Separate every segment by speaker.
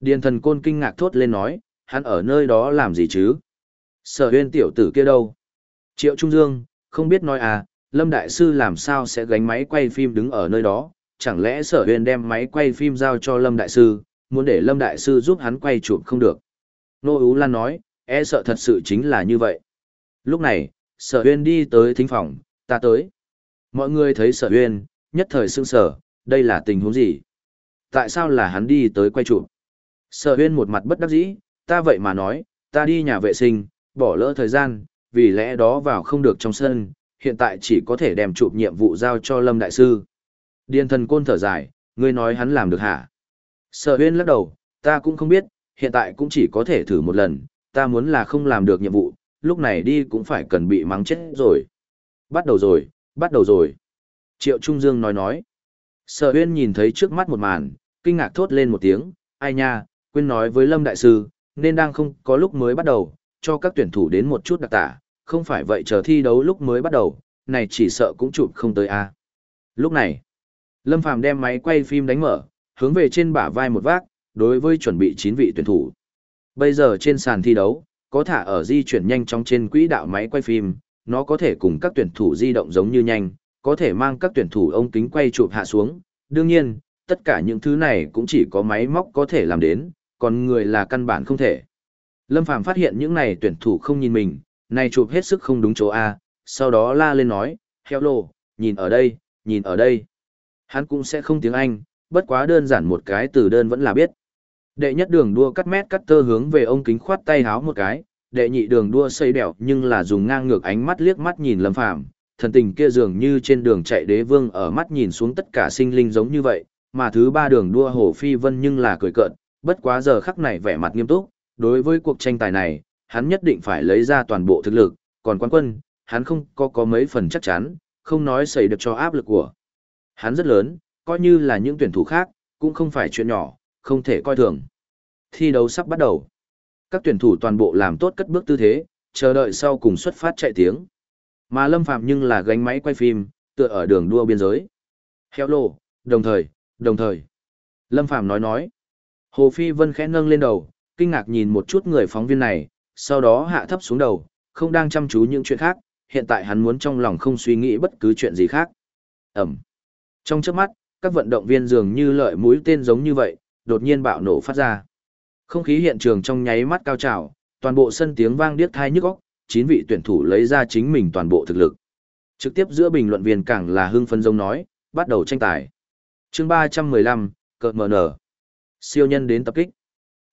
Speaker 1: Điền thần côn kinh ngạc thốt lên nói, hắn ở nơi đó làm gì chứ? Sở huyên tiểu tử kia đâu? Triệu Trung Dương, không biết nói à, Lâm Đại Sư làm sao sẽ gánh máy quay phim đứng ở nơi đó, chẳng lẽ sở huyên đem máy quay phim giao cho Lâm Đại Sư, muốn để Lâm Đại Sư giúp hắn quay chụp không được. Nô Ú Lan nói, e sợ thật sự chính là như vậy. Lúc này, sở huyên đi tới thính phòng, ta tới. Mọi người thấy sở huyên, nhất thời sương sở, đây là tình huống gì? Tại sao là hắn đi tới quay chụp? Sở huyên một mặt bất đắc dĩ, ta vậy mà nói, ta đi nhà vệ sinh, bỏ lỡ thời gian, vì lẽ đó vào không được trong sân, hiện tại chỉ có thể đem chụp nhiệm vụ giao cho Lâm Đại Sư. Điền thần côn thở dài, ngươi nói hắn làm được hả? Sở huyên lắc đầu, ta cũng không biết, hiện tại cũng chỉ có thể thử một lần, ta muốn là không làm được nhiệm vụ, lúc này đi cũng phải cần bị mắng chết rồi. Bắt đầu rồi, bắt đầu rồi. Triệu Trung Dương nói nói. Sở huyên nhìn thấy trước mắt một màn, kinh ngạc thốt lên một tiếng, ai nha, quên nói với Lâm Đại Sư, nên đang không có lúc mới bắt đầu, cho các tuyển thủ đến một chút đặc tả, không phải vậy chờ thi đấu lúc mới bắt đầu, này chỉ sợ cũng chụp không tới a. Lúc này, Lâm Phàm đem máy quay phim đánh mở, hướng về trên bả vai một vác, đối với chuẩn bị 9 vị tuyển thủ. Bây giờ trên sàn thi đấu, có thả ở di chuyển nhanh chóng trên quỹ đạo máy quay phim, nó có thể cùng các tuyển thủ di động giống như nhanh, có thể mang các tuyển thủ ống kính quay chụp hạ xuống. Đương nhiên, tất cả những thứ này cũng chỉ có máy móc có thể làm đến, còn người là căn bản không thể. Lâm Phàm phát hiện những này tuyển thủ không nhìn mình, này chụp hết sức không đúng chỗ A, sau đó la lên nói, hello, nhìn ở đây, nhìn ở đây. Hắn cũng sẽ không tiếng Anh, bất quá đơn giản một cái từ đơn vẫn là biết. Đệ nhất đường đua cắt mét cắt tơ hướng về ông kính khoát tay háo một cái, đệ nhị đường đua xây đèo nhưng là dùng ngang ngược ánh mắt liếc mắt nhìn Lâm Phàm thần tình kia dường như trên đường chạy đế vương ở mắt nhìn xuống tất cả sinh linh giống như vậy, mà thứ ba đường đua Hồ Phi Vân nhưng là cười cợt, bất quá giờ khắc này vẻ mặt nghiêm túc, đối với cuộc tranh tài này, hắn nhất định phải lấy ra toàn bộ thực lực, còn quan quân, hắn không có có mấy phần chắc chắn, không nói xảy được cho áp lực của. Hắn rất lớn, coi như là những tuyển thủ khác, cũng không phải chuyện nhỏ, không thể coi thường. Thi đấu sắp bắt đầu. Các tuyển thủ toàn bộ làm tốt cất bước tư thế, chờ đợi sau cùng xuất phát chạy tiếng. Mà Lâm Phạm nhưng là gánh máy quay phim, tựa ở đường đua biên giới. Hello, đồng thời, đồng thời. Lâm Phạm nói nói. Hồ Phi Vân khẽ nâng lên đầu, kinh ngạc nhìn một chút người phóng viên này, sau đó hạ thấp xuống đầu, không đang chăm chú những chuyện khác, hiện tại hắn muốn trong lòng không suy nghĩ bất cứ chuyện gì khác. Ẩm. Trong trước mắt, các vận động viên dường như lợi mũi tên giống như vậy, đột nhiên bạo nổ phát ra. Không khí hiện trường trong nháy mắt cao trào, toàn bộ sân tiếng vang điếc thai nhức óc, chín vị tuyển thủ lấy ra chính mình toàn bộ thực lực. Trực tiếp giữa bình luận viên càng là hưng phân giống nói, bắt đầu tranh tài. Chương 315, cợt mở nở. Siêu nhân đến tập kích.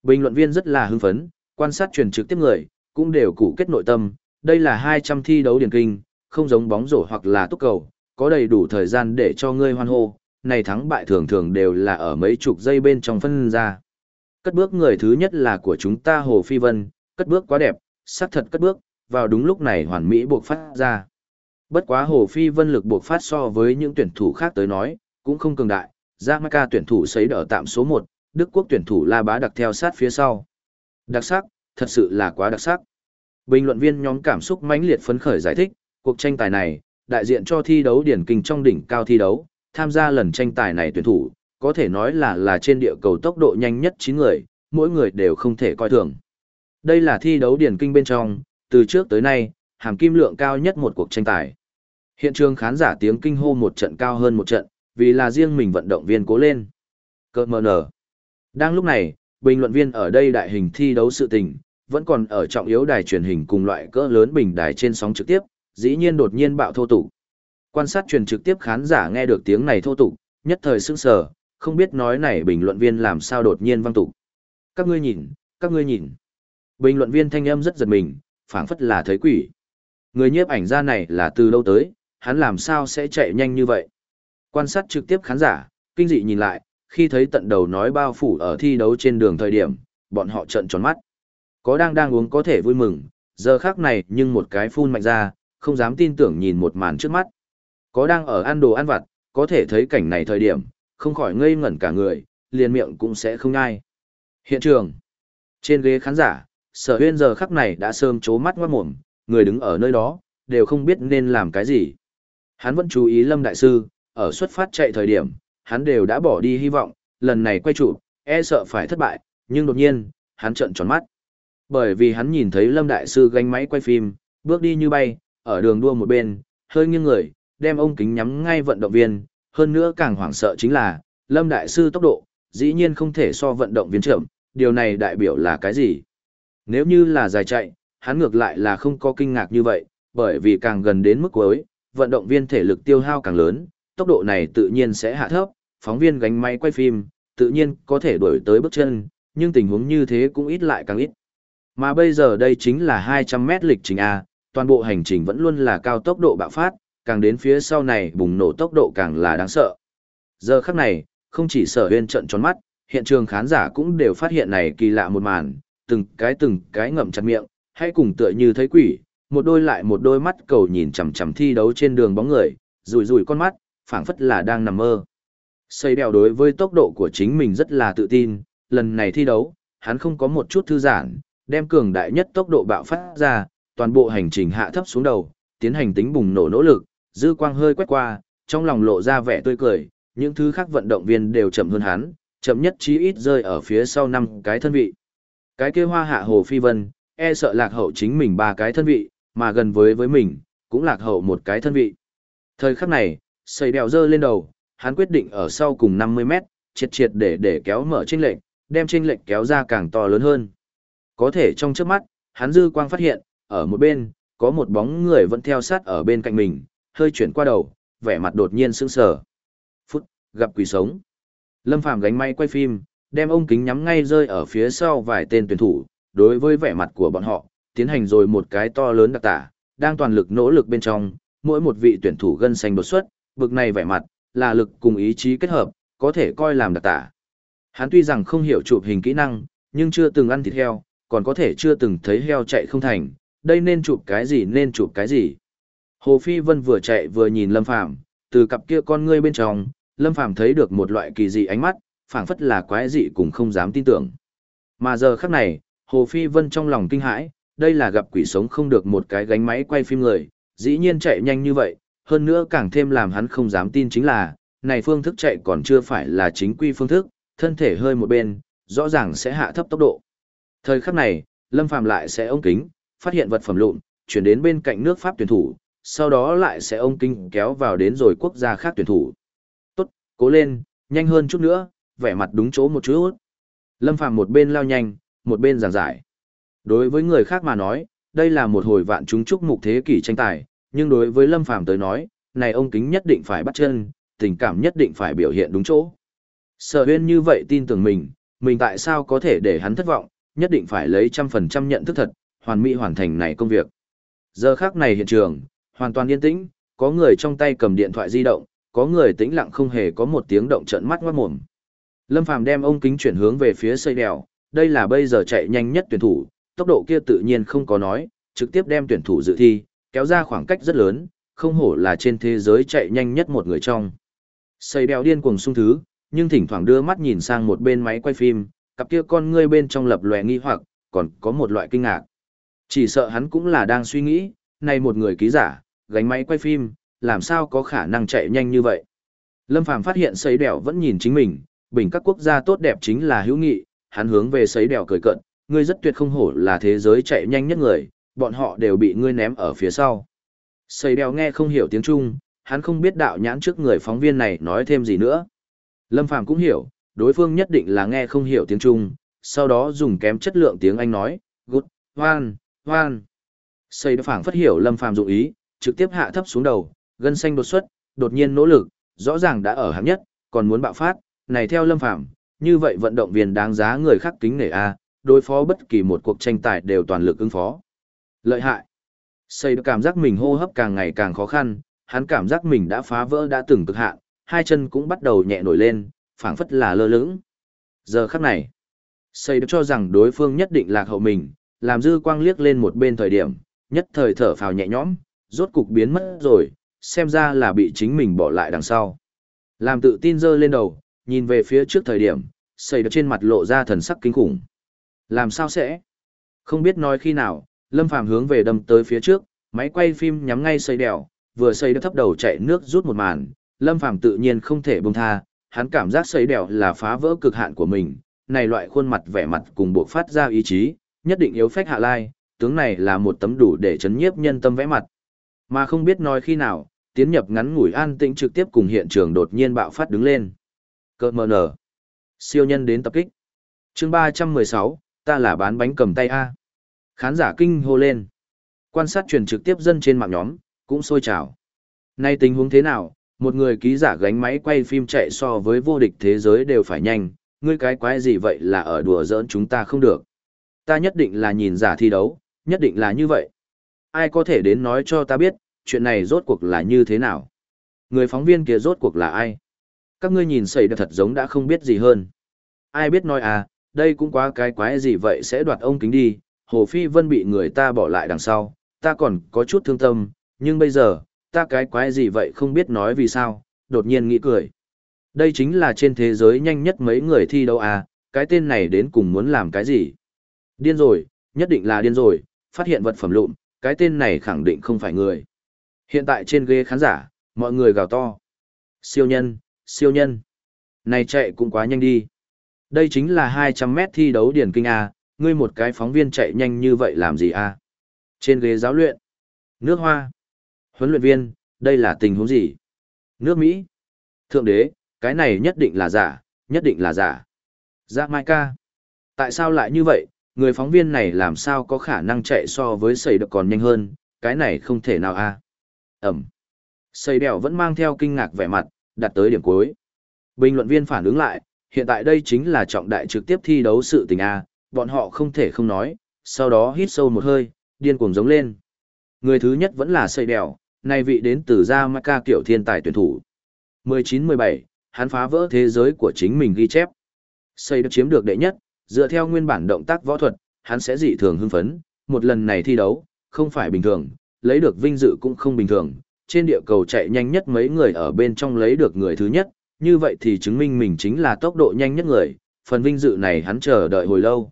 Speaker 1: Bình luận viên rất là hưng phấn, quan sát truyền trực tiếp người, cũng đều cụ kết nội tâm, đây là 200 thi đấu điển kinh, không giống bóng rổ hoặc là túc cầu, có đầy đủ thời gian để cho ngươi hoan hô, này thắng bại thường thường đều là ở mấy chục giây bên trong phân ra. Cất bước người thứ nhất là của chúng ta Hồ Phi Vân, cất bước quá đẹp, sắc thật cất bước, vào đúng lúc này hoàn mỹ buộc phát ra. Bất quá Hồ Phi Vân lực buộc phát so với những tuyển thủ khác tới nói, cũng không cường đại, Jamaica tuyển thủ sấy đỡ tạm số 1, Đức quốc tuyển thủ La Bá đặc theo sát phía sau. Đặc sắc, thật sự là quá đặc sắc. Bình luận viên nhóm cảm xúc mãnh liệt phấn khởi giải thích, cuộc tranh tài này, đại diện cho thi đấu điển kinh trong đỉnh cao thi đấu, tham gia lần tranh tài này tuyển thủ, có thể nói là là trên địa cầu tốc độ nhanh nhất 9 người, mỗi người đều không thể coi thường. Đây là thi đấu điển kinh bên trong, từ trước tới nay, hàm kim lượng cao nhất một cuộc tranh tài. Hiện trường khán giả tiếng kinh hô một trận cao hơn một trận, vì là riêng mình vận động viên cố lên. Cơ mờ nở. Đang lúc này, bình luận viên ở đây đại hình thi đấu sự tình, vẫn còn ở trọng yếu đài truyền hình cùng loại cỡ lớn bình đài trên sóng trực tiếp, dĩ nhiên đột nhiên bạo thô tục. Quan sát truyền trực tiếp khán giả nghe được tiếng này thô tục, nhất thời sững sờ, không biết nói này bình luận viên làm sao đột nhiên vang tục. Các ngươi nhìn, các ngươi nhìn. Bình luận viên thanh âm rất giật mình, phảng phất là thấy quỷ. Người nhiếp ảnh ra này là từ lâu tới, hắn làm sao sẽ chạy nhanh như vậy. Quan sát trực tiếp khán giả, kinh dị nhìn lại, khi thấy tận đầu nói bao phủ ở thi đấu trên đường thời điểm, bọn họ trợn tròn mắt. Có đang đang uống có thể vui mừng, giờ khác này nhưng một cái phun mạnh ra, không dám tin tưởng nhìn một màn trước mắt. Có đang ở ăn đồ ăn vặt, có thể thấy cảnh này thời điểm, không khỏi ngây ngẩn cả người, liền miệng cũng sẽ không ngai. Hiện trường. Trên ghế khán giả, sở huyên giờ khắc này đã sơm chố mắt ngoát mồm, người đứng ở nơi đó, đều không biết nên làm cái gì. Hắn vẫn chú ý Lâm Đại Sư, ở xuất phát chạy thời điểm, hắn đều đã bỏ đi hy vọng, lần này quay trụ, e sợ phải thất bại, nhưng đột nhiên, hắn trợn tròn mắt. Bởi vì hắn nhìn thấy Lâm Đại Sư gánh máy quay phim, bước đi như bay, ở đường đua một bên, hơi nghiêng người, đem ông kính nhắm ngay vận động viên, hơn nữa càng hoảng sợ chính là, Lâm Đại Sư tốc độ, dĩ nhiên không thể so vận động viên chậm, điều này đại biểu là cái gì? Nếu như là dài chạy, hắn ngược lại là không có kinh ngạc như vậy, bởi vì càng gần đến mức cuối, vận động viên thể lực tiêu hao càng lớn, tốc độ này tự nhiên sẽ hạ thấp, phóng viên gánh máy quay phim, tự nhiên có thể đuổi tới bước chân, nhưng tình huống như thế cũng ít lại càng ít. Mà bây giờ đây chính là 200 mét lịch trình A, toàn bộ hành trình vẫn luôn là cao tốc độ bạo phát, càng đến phía sau này bùng nổ tốc độ càng là đáng sợ. Giờ khắc này, không chỉ sở huyên trận tròn mắt, hiện trường khán giả cũng đều phát hiện này kỳ lạ một màn, từng cái từng cái ngậm chặt miệng, hay cùng tựa như thấy quỷ, một đôi lại một đôi mắt cầu nhìn chằm chằm thi đấu trên đường bóng người, rủi rủi con mắt, phảng phất là đang nằm mơ. Xây đèo đối với tốc độ của chính mình rất là tự tin, lần này thi đấu, hắn không có một chút thư giãn, đem cường đại nhất tốc độ bạo phát ra, toàn bộ hành trình hạ thấp xuống đầu, tiến hành tính bùng nổ nỗ lực, dư quang hơi quét qua, trong lòng lộ ra vẻ tươi cười, những thứ khác vận động viên đều chậm hơn hắn, chậm nhất chí ít rơi ở phía sau năm cái thân vị. Cái kia hoa hạ hồ phi vân, e sợ lạc hậu chính mình ba cái thân vị, mà gần với với mình, cũng lạc hậu một cái thân vị. Thời khắc này, xây đèo dơ lên đầu, hắn quyết định ở sau cùng 50 mét, triệt triệt để để kéo mở chênh lệnh, đem chênh lệnh kéo ra càng to lớn hơn. Có thể trong trước mắt, hắn dư quang phát hiện, ở một bên, có một bóng người vẫn theo sát ở bên cạnh mình, hơi chuyển qua đầu, vẻ mặt đột nhiên sững sờ. Phút, gặp quỷ sống. Lâm Phàm gánh máy quay phim, đem ông kính nhắm ngay rơi ở phía sau vài tên tuyển thủ, đối với vẻ mặt của bọn họ, tiến hành rồi một cái to lớn đặc tả, đang toàn lực nỗ lực bên trong, mỗi một vị tuyển thủ gân xanh đột xuất, bực này vẻ mặt, là lực cùng ý chí kết hợp, có thể coi làm đặc tả. Hắn tuy rằng không hiểu chụp hình kỹ năng, nhưng chưa từng ăn thịt heo, còn có thể chưa từng thấy heo chạy không thành, đây nên chụp cái gì nên chụp cái gì. Hồ Phi Vân vừa chạy vừa nhìn Lâm Phàm, từ cặp kia con ngươi bên trong, Lâm Phàm thấy được một loại kỳ dị ánh mắt, phảng phất là quái dị cũng không dám tin tưởng. Mà giờ khắc này, Hồ Phi Vân trong lòng kinh hãi, đây là gặp quỷ sống không được một cái gánh máy quay phim người, dĩ nhiên chạy nhanh như vậy, hơn nữa càng thêm làm hắn không dám tin chính là, này phương thức chạy còn chưa phải là chính quy phương thức, thân thể hơi một bên, rõ ràng sẽ hạ thấp tốc độ. Thời khắc này, Lâm Phàm lại sẽ ống kính, phát hiện vật phẩm lụn, chuyển đến bên cạnh nước Pháp tuyển thủ, sau đó lại sẽ ống kính kéo vào đến rồi quốc gia khác tuyển thủ. Tốt, cố lên, nhanh hơn chút nữa, vẻ mặt đúng chỗ một chút. Lâm Phàm một bên lao nhanh, một bên giảng giải. Đối với người khác mà nói, đây là một hồi vạn chúng chúc mục thế kỷ tranh tài, nhưng đối với Lâm Phàm tới nói, này ông kính nhất định phải bắt chân, tình cảm nhất định phải biểu hiện đúng chỗ. Sở huyên như vậy tin tưởng mình, mình tại sao có thể để hắn thất vọng, nhất định phải lấy trăm phần trăm nhận thức thật, hoàn mỹ hoàn thành này công việc. Giờ khác này hiện trường, hoàn toàn yên tĩnh, có người trong tay cầm điện thoại di động, có người tĩnh lặng không hề có một tiếng động trận mắt ngoát mồm. Lâm Phàm đem ông kính chuyển hướng về phía xây đèo, đây là bây giờ chạy nhanh nhất tuyển thủ, tốc độ kia tự nhiên không có nói, trực tiếp đem tuyển thủ dự thi, kéo ra khoảng cách rất lớn, không hổ là trên thế giới chạy nhanh nhất một người trong. Xây bèo điên cuồng sung thứ, nhưng thỉnh thoảng đưa mắt nhìn sang một bên máy quay phim, cặp kia con ngươi bên trong lập lòe nghi hoặc, còn có một loại kinh ngạc. Chỉ sợ hắn cũng là đang suy nghĩ, này một người ký giả, gánh máy quay phim, làm sao có khả năng chạy nhanh như vậy. Lâm Phàm phát hiện sấy đèo vẫn nhìn chính mình, bình các quốc gia tốt đẹp chính là hữu nghị, hắn hướng về sấy đèo cười cận, ngươi rất tuyệt không hổ là thế giới chạy nhanh nhất người, bọn họ đều bị ngươi ném ở phía sau. Sầy đèo nghe không hiểu tiếng Trung, hắn không biết đạo nhãn trước người phóng viên này nói thêm gì nữa. Lâm Phàm cũng hiểu, đối phương nhất định là nghe không hiểu tiếng Trung, sau đó dùng kém chất lượng tiếng Anh nói, good, hoan, hoan. đeo phảng phát hiểu Lâm Phàm dụng ý, trực tiếp hạ thấp xuống đầu, gân xanh đột xuất, đột nhiên nỗ lực, rõ ràng đã ở hạng nhất, còn muốn bạo phát, này theo Lâm Phàm như vậy vận động viên đáng giá người khác kính nể a, đối phó bất kỳ một cuộc tranh tài đều toàn lực ứng phó. Lợi hại. Xây cảm giác mình hô hấp càng ngày càng khó khăn, hắn cảm giác mình đã phá vỡ đã từng cực hạn, hai chân cũng bắt đầu nhẹ nổi lên, phảng phất là lơ lửng. Giờ khắc này, Xây cho rằng đối phương nhất định lạc hậu mình, làm dư quang liếc lên một bên thời điểm, nhất thời thở phào nhẹ nhõm, rốt cục biến mất rồi, xem ra là bị chính mình bỏ lại đằng sau. Làm tự tin dơ lên đầu, nhìn về phía trước thời điểm, xây được trên mặt lộ ra thần sắc kinh khủng. Làm sao sẽ? Không biết nói khi nào, Lâm Phàm hướng về đâm tới phía trước, máy quay phim nhắm ngay xây đèo, vừa xây đã thấp đầu chạy nước rút một màn, Lâm Phàm tự nhiên không thể buông tha, hắn cảm giác xây đèo là phá vỡ cực hạn của mình, này loại khuôn mặt vẻ mặt cùng buộc phát ra ý chí, nhất định yếu phách hạ lai, tướng này là một tấm đủ để chấn nhiếp nhân tâm vẽ mặt. Mà không biết nói khi nào, tiến nhập ngắn ngủi an tĩnh trực tiếp cùng hiện trường đột nhiên bạo phát đứng lên. Cơ mờ nở. Siêu nhân đến tập kích. chương 316, ta là bán bánh cầm tay A. Khán giả kinh hô lên. Quan sát truyền trực tiếp dân trên mạng nhóm, cũng sôi trào. Nay tình huống thế nào, một người ký giả gánh máy quay phim chạy so với vô địch thế giới đều phải nhanh, ngươi cái quái gì vậy là ở đùa giỡn chúng ta không được. Ta nhất định là nhìn giả thi đấu, nhất định là như vậy. Ai có thể đến nói cho ta biết, chuyện này rốt cuộc là như thế nào? Người phóng viên kia rốt cuộc là ai? Các ngươi nhìn xảy ra thật giống đã không biết gì hơn. Ai biết nói à, đây cũng quá cái quái gì vậy sẽ đoạt ông kính đi, Hồ Phi Vân bị người ta bỏ lại đằng sau, ta còn có chút thương tâm, nhưng bây giờ, ta cái quái gì vậy không biết nói vì sao, đột nhiên nghĩ cười. Đây chính là trên thế giới nhanh nhất mấy người thi đấu à, cái tên này đến cùng muốn làm cái gì? Điên rồi, nhất định là điên rồi, phát hiện vật phẩm lụn, cái tên này khẳng định không phải người. Hiện tại trên ghế khán giả, mọi người gào to. Siêu nhân, siêu nhân. Này chạy cũng quá nhanh đi. Đây chính là 200 mét thi đấu điển kinh A, ngươi một cái phóng viên chạy nhanh như vậy làm gì A? Trên ghế giáo luyện. Nước hoa. Huấn luyện viên, đây là tình huống gì? Nước Mỹ. Thượng đế, cái này nhất định là giả, nhất định là giả. Dạ Mai ca. Tại sao lại như vậy, người phóng viên này làm sao có khả năng chạy so với sầy được còn nhanh hơn, cái này không thể nào a Ẩm. Sầy đèo vẫn mang theo kinh ngạc vẻ mặt, đặt tới điểm cuối. Bình luận viên phản ứng lại, hiện tại đây chính là trọng đại trực tiếp thi đấu sự tình A, bọn họ không thể không nói, sau đó hít sâu một hơi, điên cuồng giống lên. Người thứ nhất vẫn là sợi đèo, này vị đến từ Jamaica kiểu thiên tài tuyển thủ. 19-17, hắn phá vỡ thế giới của chính mình ghi chép. Xây được chiếm được đệ nhất, dựa theo nguyên bản động tác võ thuật, hắn sẽ dị thường hưng phấn, một lần này thi đấu, không phải bình thường, lấy được vinh dự cũng không bình thường, trên địa cầu chạy nhanh nhất mấy người ở bên trong lấy được người thứ nhất, như vậy thì chứng minh mình chính là tốc độ nhanh nhất người, phần vinh dự này hắn chờ đợi hồi lâu.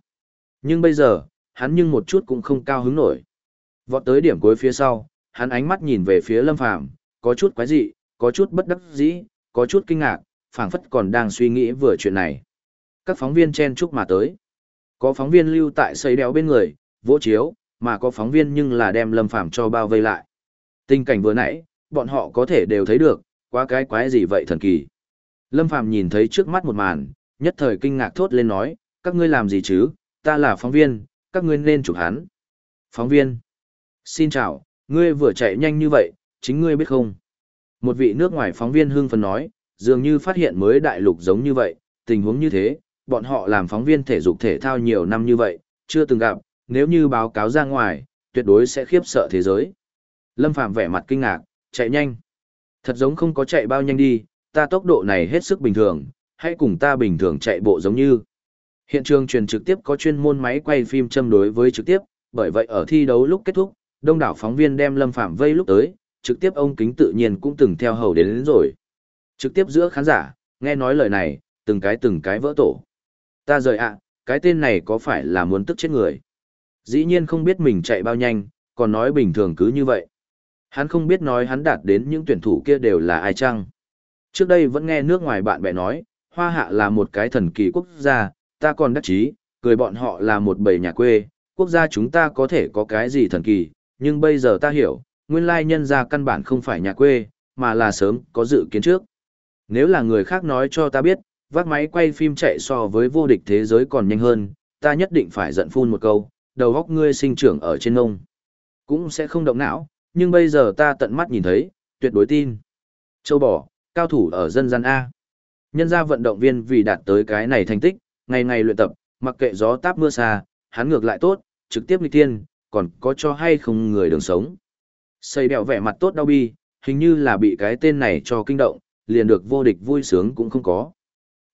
Speaker 1: Nhưng bây giờ, hắn nhưng một chút cũng không cao hứng nổi. Vọt tới điểm cuối phía sau, hắn ánh mắt nhìn về phía Lâm Phàm, có chút quái dị, có chút bất đắc dĩ, có chút kinh ngạc, phảng phất còn đang suy nghĩ vừa chuyện này. Các phóng viên chen chúc mà tới. Có phóng viên lưu tại xây đéo bên người, vỗ chiếu, mà có phóng viên nhưng là đem Lâm Phàm cho bao vây lại. Tình cảnh vừa nãy, bọn họ có thể đều thấy được, quá cái quái gì vậy thần kỳ. Lâm Phàm nhìn thấy trước mắt một màn, nhất thời kinh ngạc thốt lên nói, các ngươi làm gì chứ, ta là phóng viên, các ngươi nên chụp hắn. Phóng viên. Xin chào, ngươi vừa chạy nhanh như vậy, chính ngươi biết không? Một vị nước ngoài phóng viên hưng phấn nói, dường như phát hiện mới đại lục giống như vậy, tình huống như thế, bọn họ làm phóng viên thể dục thể thao nhiều năm như vậy, chưa từng gặp, nếu như báo cáo ra ngoài, tuyệt đối sẽ khiếp sợ thế giới. Lâm Phạm vẻ mặt kinh ngạc, chạy nhanh. Thật giống không có chạy bao nhanh đi, ta tốc độ này hết sức bình thường, hãy cùng ta bình thường chạy bộ giống như. Hiện trường truyền trực tiếp có chuyên môn máy quay phim châm đối với trực tiếp, bởi vậy ở thi đấu lúc kết thúc, đông đảo phóng viên đem Lâm Phạm vây lúc tới, trực tiếp ông kính tự nhiên cũng từng theo hầu đến, đến rồi. Trực tiếp giữa khán giả, nghe nói lời này, từng cái từng cái vỡ tổ. Ta rời ạ, cái tên này có phải là muốn tức chết người? Dĩ nhiên không biết mình chạy bao nhanh, còn nói bình thường cứ như vậy. Hắn không biết nói hắn đạt đến những tuyển thủ kia đều là ai chăng. Trước đây vẫn nghe nước ngoài bạn bè nói, Hoa Hạ là một cái thần kỳ quốc gia, ta còn đắc chí, cười bọn họ là một bầy nhà quê, quốc gia chúng ta có thể có cái gì thần kỳ, nhưng bây giờ ta hiểu, nguyên lai nhân gia căn bản không phải nhà quê, mà là sớm có dự kiến trước. Nếu là người khác nói cho ta biết, vác máy quay phim chạy so với vô địch thế giới còn nhanh hơn, ta nhất định phải giận phun một câu, đầu góc ngươi sinh trưởng ở trên ngông. Cũng sẽ không động não, nhưng bây giờ ta tận mắt nhìn thấy, tuyệt đối tin. Châu bò, cao thủ ở dân gian A. Nhân gia vận động viên vì đạt tới cái này thành tích, ngày ngày luyện tập, mặc kệ gió táp mưa xa, hắn ngược lại tốt, trực tiếp nghịch tiên, còn có cho hay không người đường sống. Xây đẹo vẻ mặt tốt đau bi, hình như là bị cái tên này cho kinh động, liền được vô địch vui sướng cũng không có.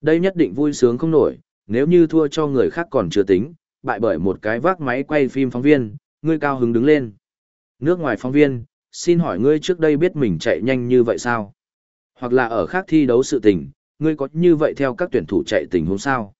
Speaker 1: Đây nhất định vui sướng không nổi, nếu như thua cho người khác còn chưa tính, bại bởi một cái vác máy quay phim phóng viên, ngươi cao hứng đứng lên. Nước ngoài phóng viên, xin hỏi ngươi trước đây biết mình chạy nhanh như vậy sao? Hoặc là ở khác thi đấu sự tình, ngươi có như vậy theo các tuyển thủ chạy tình huống sao?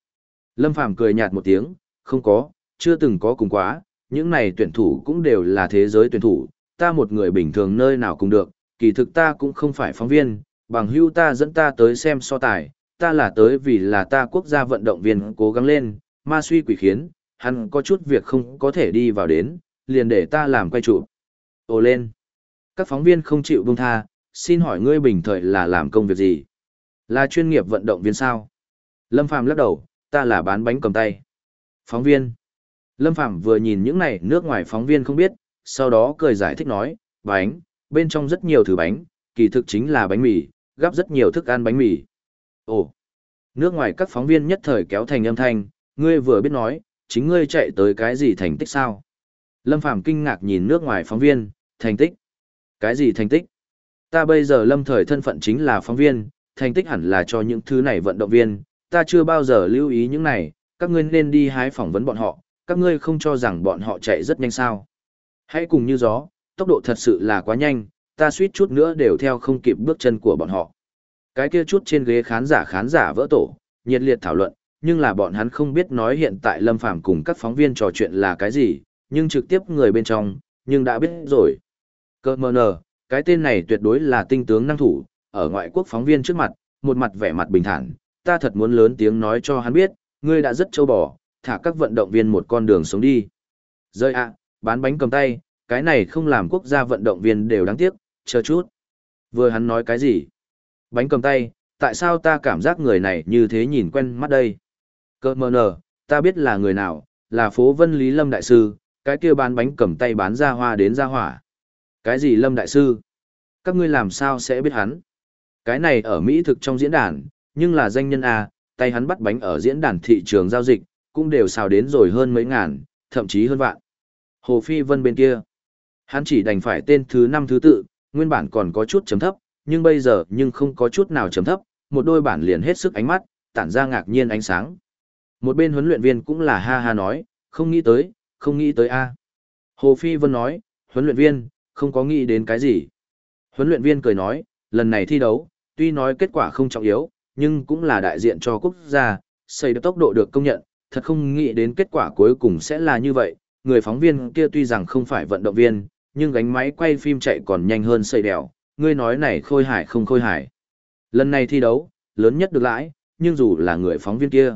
Speaker 1: Lâm Phàm cười nhạt một tiếng, không có, chưa từng có cùng quá, những này tuyển thủ cũng đều là thế giới tuyển thủ, ta một người bình thường nơi nào cũng được, kỳ thực ta cũng không phải phóng viên, bằng hưu ta dẫn ta tới xem so tài, ta là tới vì là ta quốc gia vận động viên cố gắng lên, ma suy quỷ khiến, hắn có chút việc không có thể đi vào đến, liền để ta làm quay trụ. Ồ lên. Các phóng viên không chịu buông tha, xin hỏi ngươi bình thời là làm công việc gì? Là chuyên nghiệp vận động viên sao? Lâm Phàm lắc đầu, ta là bán bánh cầm tay. Phóng viên. Lâm phạm vừa nhìn những này nước ngoài phóng viên không biết, sau đó cười giải thích nói, bánh, bên trong rất nhiều thứ bánh, kỳ thực chính là bánh mì, gắp rất nhiều thức ăn bánh mì. Ồ, nước ngoài các phóng viên nhất thời kéo thành âm thanh, ngươi vừa biết nói, chính ngươi chạy tới cái gì thành tích sao? Lâm phạm kinh ngạc nhìn nước ngoài phóng viên, thành tích? Cái gì thành tích? Ta bây giờ lâm thời thân phận chính là phóng viên, thành tích hẳn là cho những thứ này vận động viên, ta chưa bao giờ lưu ý những này, các ngươi nên đi hái phỏng vấn bọn họ, các ngươi không cho rằng bọn họ chạy rất nhanh sao. Hãy cùng như gió, tốc độ thật sự là quá nhanh, ta suýt chút nữa đều theo không kịp bước chân của bọn họ. Cái kia chút trên ghế khán giả khán giả vỡ tổ, nhiệt liệt thảo luận, nhưng là bọn hắn không biết nói hiện tại Lâm Phàm cùng các phóng viên trò chuyện là cái gì, nhưng trực tiếp người bên trong, nhưng đã biết rồi. Cơ mờ nờ, cái tên này tuyệt đối là tinh tướng năng thủ, ở ngoại quốc phóng viên trước mặt, một mặt vẻ mặt bình thản, ta thật muốn lớn tiếng nói cho hắn biết, ngươi đã rất châu bò, thả các vận động viên một con đường sống đi. Rơi ạ, bán bánh cầm tay, cái này không làm quốc gia vận động viên đều đáng tiếc, chờ chút. Vừa hắn nói cái gì? Bánh cầm tay, tại sao ta cảm giác người này như thế nhìn quen mắt đây? Cơ mờ nở, ta biết là người nào, là phố Vân Lý Lâm Đại Sư, cái kia bán bánh cầm tay bán ra hoa đến ra hỏa. Cái gì Lâm Đại Sư? Các ngươi làm sao sẽ biết hắn? Cái này ở Mỹ thực trong diễn đàn, nhưng là danh nhân A, tay hắn bắt bánh ở diễn đàn thị trường giao dịch, cũng đều xào đến rồi hơn mấy ngàn, thậm chí hơn vạn. Hồ Phi Vân bên kia, hắn chỉ đành phải tên thứ năm thứ tự, nguyên bản còn có chút chấm thấp, nhưng bây giờ nhưng không có chút nào chấm thấp, một đôi bản liền hết sức ánh mắt, tản ra ngạc nhiên ánh sáng. Một bên huấn luyện viên cũng là ha ha nói, không nghĩ tới, không nghĩ tới a. Hồ Phi Vân nói, huấn luyện viên, không có nghĩ đến cái gì. Huấn luyện viên cười nói, lần này thi đấu, tuy nói kết quả không trọng yếu, nhưng cũng là đại diện cho quốc gia, xây được tốc độ được công nhận, thật không nghĩ đến kết quả cuối cùng sẽ là như vậy. Người phóng viên kia tuy rằng không phải vận động viên, nhưng gánh máy quay phim chạy còn nhanh hơn xây đèo, ngươi nói này khôi hài không khôi hài. Lần này thi đấu, lớn nhất được lãi, nhưng dù là người phóng viên kia.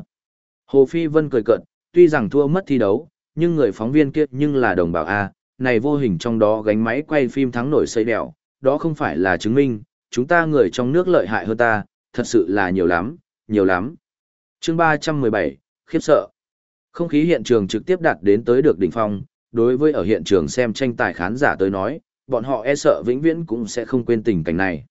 Speaker 1: Hồ Phi Vân cười cận, tuy rằng thua mất thi đấu, nhưng người phóng viên kia nhưng là đồng bào A, này vô hình trong đó gánh máy quay phim thắng nổi xây đèo, đó không phải là chứng minh, chúng ta người trong nước lợi hại hơn ta, thật sự là nhiều lắm, nhiều lắm. chương 317, khiếp sợ. Không khí hiện trường trực tiếp đạt đến tới được đỉnh phong, đối với ở hiện trường xem tranh tài khán giả tới nói, bọn họ e sợ vĩnh viễn cũng sẽ không quên tình cảnh này.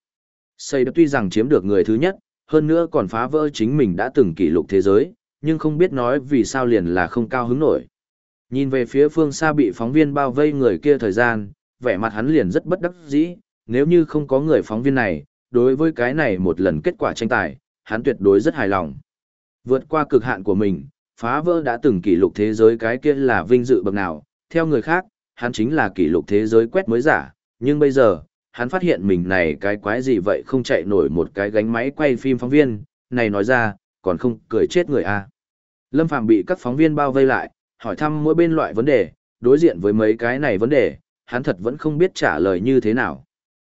Speaker 1: Xây đã tuy rằng chiếm được người thứ nhất, hơn nữa còn phá vỡ chính mình đã từng kỷ lục thế giới, nhưng không biết nói vì sao liền là không cao hứng nổi. Nhìn về phía phương xa bị phóng viên bao vây người kia thời gian, vẻ mặt hắn liền rất bất đắc dĩ, nếu như không có người phóng viên này, đối với cái này một lần kết quả tranh tài, hắn tuyệt đối rất hài lòng. Vượt qua cực hạn của mình, phá vỡ đã từng kỷ lục thế giới cái kia là vinh dự bậc nào, theo người khác, hắn chính là kỷ lục thế giới quét mới giả, nhưng bây giờ, hắn phát hiện mình này cái quái gì vậy không chạy nổi một cái gánh máy quay phim phóng viên, này nói ra, còn không cười chết người a. À. Lâm Phàm bị các phóng viên bao vây lại, hỏi thăm mỗi bên loại vấn đề, đối diện với mấy cái này vấn đề, hắn thật vẫn không biết trả lời như thế nào.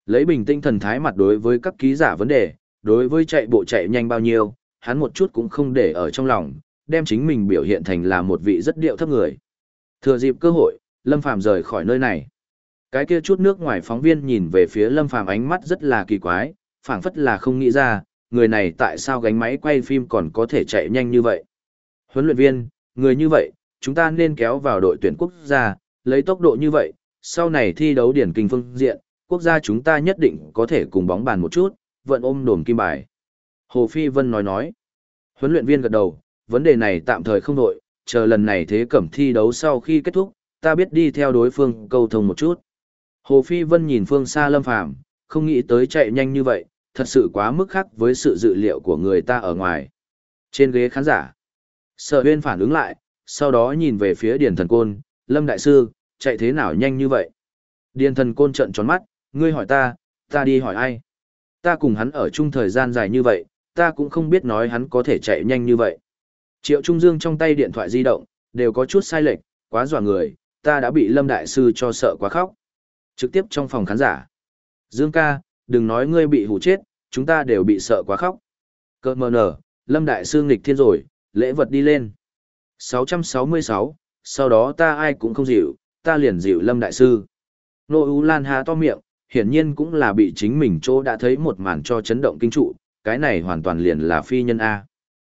Speaker 1: Lấy bình tĩnh thần thái mặt đối với các ký giả vấn đề, đối với chạy bộ chạy nhanh bao nhiêu, hắn một chút cũng không để ở trong lòng, đem chính mình biểu hiện thành là một vị rất điệu thấp người. Thừa dịp cơ hội, Lâm Phàm rời khỏi nơi này. Cái kia chút nước ngoài phóng viên nhìn về phía Lâm Phàm ánh mắt rất là kỳ quái, phảng phất là không nghĩ ra, người này tại sao gánh máy quay phim còn có thể chạy nhanh như vậy. Huấn luyện viên, người như vậy, chúng ta nên kéo vào đội tuyển quốc gia, lấy tốc độ như vậy, sau này thi đấu điển kinh phương diện, quốc gia chúng ta nhất định có thể cùng bóng bàn một chút, vận ôm đồm kim bài. Hồ Phi Vân nói nói. Huấn luyện viên gật đầu, vấn đề này tạm thời không đội, chờ lần này thế cẩm thi đấu sau khi kết thúc, ta biết đi theo đối phương câu thông một chút. Hồ Phi Vân nhìn phương xa lâm phàm, không nghĩ tới chạy nhanh như vậy, thật sự quá mức khác với sự dự liệu của người ta ở ngoài. Trên ghế khán giả, sở huyên phản ứng lại, sau đó nhìn về phía Điền Thần Côn, Lâm Đại Sư, chạy thế nào nhanh như vậy? Điền Thần Côn trợn tròn mắt, ngươi hỏi ta, ta đi hỏi ai? Ta cùng hắn ở chung thời gian dài như vậy, ta cũng không biết nói hắn có thể chạy nhanh như vậy. Triệu Trung Dương trong tay điện thoại di động, đều có chút sai lệch, quá dọa người, ta đã bị Lâm Đại Sư cho sợ quá khóc. Trực tiếp trong phòng khán giả. Dương ca, đừng nói ngươi bị hù chết, chúng ta đều bị sợ quá khóc. Cơ mờ nở, Lâm Đại Sư nghịch thiên rồi, lễ vật đi lên. 666, sau đó ta ai cũng không dịu, ta liền dịu Lâm Đại Sư. Nô Ú Lan há to miệng, hiển nhiên cũng là bị chính mình chỗ đã thấy một màn cho chấn động kinh trụ, cái này hoàn toàn liền là phi nhân A.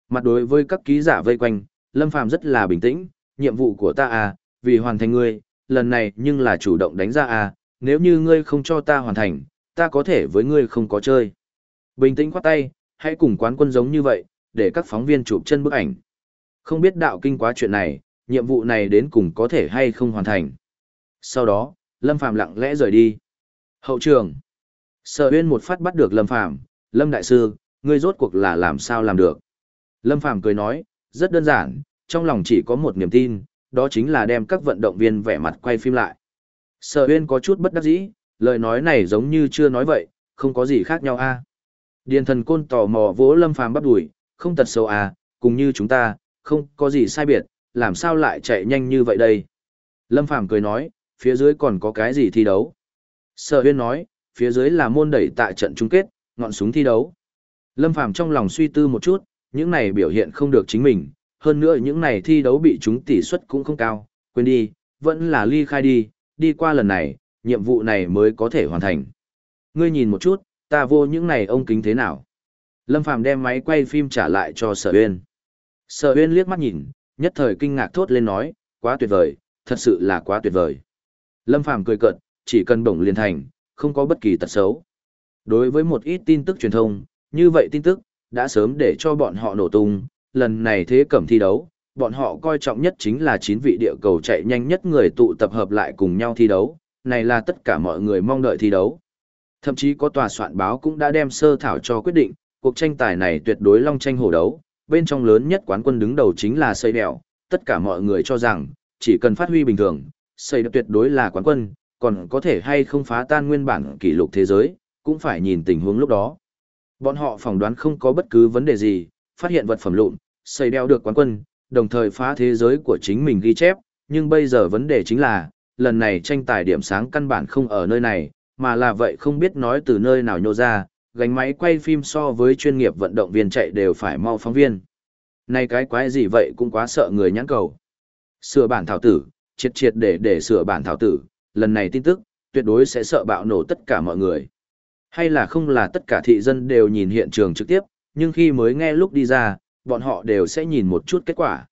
Speaker 1: Mặt đối với các ký giả vây quanh, Lâm Phàm rất là bình tĩnh, nhiệm vụ của ta A, vì hoàn thành ngươi, lần này nhưng là chủ động đánh ra A, nếu như ngươi không cho ta hoàn thành, ta có thể với ngươi không có chơi. Bình tĩnh khoát tay, hãy cùng quán quân giống như vậy, để các phóng viên chụp chân bức ảnh. Không biết đạo kinh quá chuyện này, nhiệm vụ này đến cùng có thể hay không hoàn thành. Sau đó, Lâm Phàm lặng lẽ rời đi. Hậu trường. Sở Uyên một phát bắt được Lâm Phàm, "Lâm đại sư, ngươi rốt cuộc là làm sao làm được?" Lâm Phàm cười nói, "Rất đơn giản, trong lòng chỉ có một niềm tin, đó chính là đem các vận động viên vẻ mặt quay phim lại." Sở Uyên có chút bất đắc dĩ, lời nói này giống như chưa nói vậy, không có gì khác nhau a. Điền thần côn tò mò vỗ Lâm Phàm bắt đuổi, không tật xấu à, cùng như chúng ta, không có gì sai biệt, làm sao lại chạy nhanh như vậy đây? Lâm Phàm cười nói, phía dưới còn có cái gì thi đấu? Sở huyên nói, phía dưới là môn đẩy tại trận chung kết, ngọn súng thi đấu. Lâm Phàm trong lòng suy tư một chút, những này biểu hiện không được chính mình, hơn nữa những này thi đấu bị chúng tỷ suất cũng không cao, quên đi, vẫn là ly khai đi, đi qua lần này, nhiệm vụ này mới có thể hoàn thành. Ngươi nhìn một chút, ta vô những này ông kính thế nào? Lâm Phàm đem máy quay phim trả lại cho Sở Uyên. Sở Uyên liếc mắt nhìn, nhất thời kinh ngạc thốt lên nói, quá tuyệt vời, thật sự là quá tuyệt vời. Lâm Phàm cười cợt, chỉ cần bổng liền thành, không có bất kỳ tật xấu. Đối với một ít tin tức truyền thông, như vậy tin tức, đã sớm để cho bọn họ nổ tung, lần này thế cẩm thi đấu, bọn họ coi trọng nhất chính là 9 vị địa cầu chạy nhanh nhất người tụ tập hợp lại cùng nhau thi đấu, này là tất cả mọi người mong đợi thi đấu. Thậm chí có tòa soạn báo cũng đã đem sơ thảo cho quyết định, cuộc tranh tài này tuyệt đối long tranh hổ đấu, bên trong lớn nhất quán quân đứng đầu chính là xây đèo, tất cả mọi người cho rằng, chỉ cần phát huy bình thường, xây đèo tuyệt đối là quán quân, còn có thể hay không phá tan nguyên bản kỷ lục thế giới, cũng phải nhìn tình huống lúc đó. Bọn họ phỏng đoán không có bất cứ vấn đề gì, phát hiện vật phẩm lụn, xây đeo được quán quân, đồng thời phá thế giới của chính mình ghi chép, nhưng bây giờ vấn đề chính là, lần này tranh tài điểm sáng căn bản không ở nơi này, mà là vậy không biết nói từ nơi nào nhô ra, gánh máy quay phim so với chuyên nghiệp vận động viên chạy đều phải mau phóng viên. Này cái quái gì vậy cũng quá sợ người nhãn cầu. Sửa bản thảo tử, triệt triệt để để sửa bản thảo tử, lần này tin tức, tuyệt đối sẽ sợ bạo nổ tất cả mọi người. Hay là không là tất cả thị dân đều nhìn hiện trường trực tiếp, nhưng khi mới nghe lúc đi ra, bọn họ đều sẽ nhìn một chút kết quả.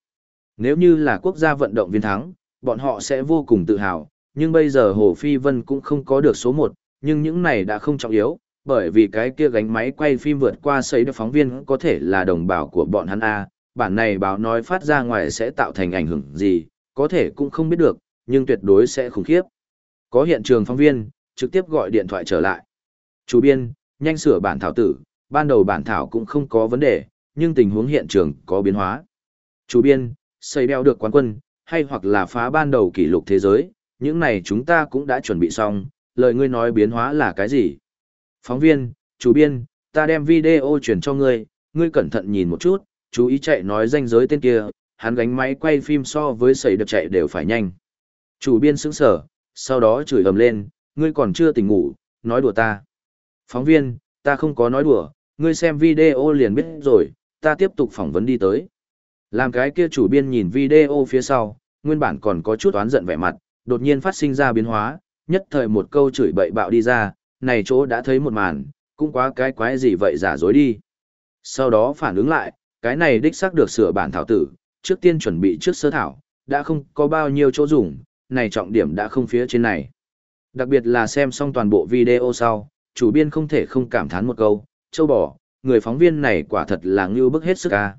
Speaker 1: Nếu như là quốc gia vận động viên thắng, bọn họ sẽ vô cùng tự hào, nhưng bây giờ Hồ Phi Vân cũng không có được số 1, nhưng những này đã không trọng yếu, bởi vì cái kia gánh máy quay phim vượt qua xây được phóng viên có thể là đồng bào của bọn hắn A, bản này báo nói phát ra ngoài sẽ tạo thành ảnh hưởng gì, có thể cũng không biết được, nhưng tuyệt đối sẽ khủng khiếp. Có hiện trường phóng viên, trực tiếp gọi điện thoại trở lại. Chủ biên, nhanh sửa bản thảo tử, ban đầu bản thảo cũng không có vấn đề, nhưng tình huống hiện trường có biến hóa. Chủ biên, xây đeo được quán quân, hay hoặc là phá ban đầu kỷ lục thế giới, những này chúng ta cũng đã chuẩn bị xong, lời ngươi nói biến hóa là cái gì? Phóng viên, chủ biên, ta đem video chuyển cho ngươi, ngươi cẩn thận nhìn một chút, chú ý chạy nói danh giới tên kia, hắn gánh máy quay phim so với sẩy được chạy đều phải nhanh. Chủ biên sững sở, sau đó chửi ầm lên, ngươi còn chưa tỉnh ngủ, nói đùa ta. Phóng viên, ta không có nói đùa, ngươi xem video liền biết rồi, ta tiếp tục phỏng vấn đi tới. Làm cái kia chủ biên nhìn video phía sau, nguyên bản còn có chút oán giận vẻ mặt, đột nhiên phát sinh ra biến hóa, nhất thời một câu chửi bậy bạo đi ra, này chỗ đã thấy một màn, cũng quá cái quái gì vậy giả dối đi. Sau đó phản ứng lại, cái này đích xác được sửa bản thảo tử, trước tiên chuẩn bị trước sơ thảo, đã không có bao nhiêu chỗ dùng, này trọng điểm đã không phía trên này. Đặc biệt là xem xong toàn bộ video sau, chủ biên không thể không cảm thán một câu, châu bò, người phóng viên này quả thật là ngưu bức hết sức ca.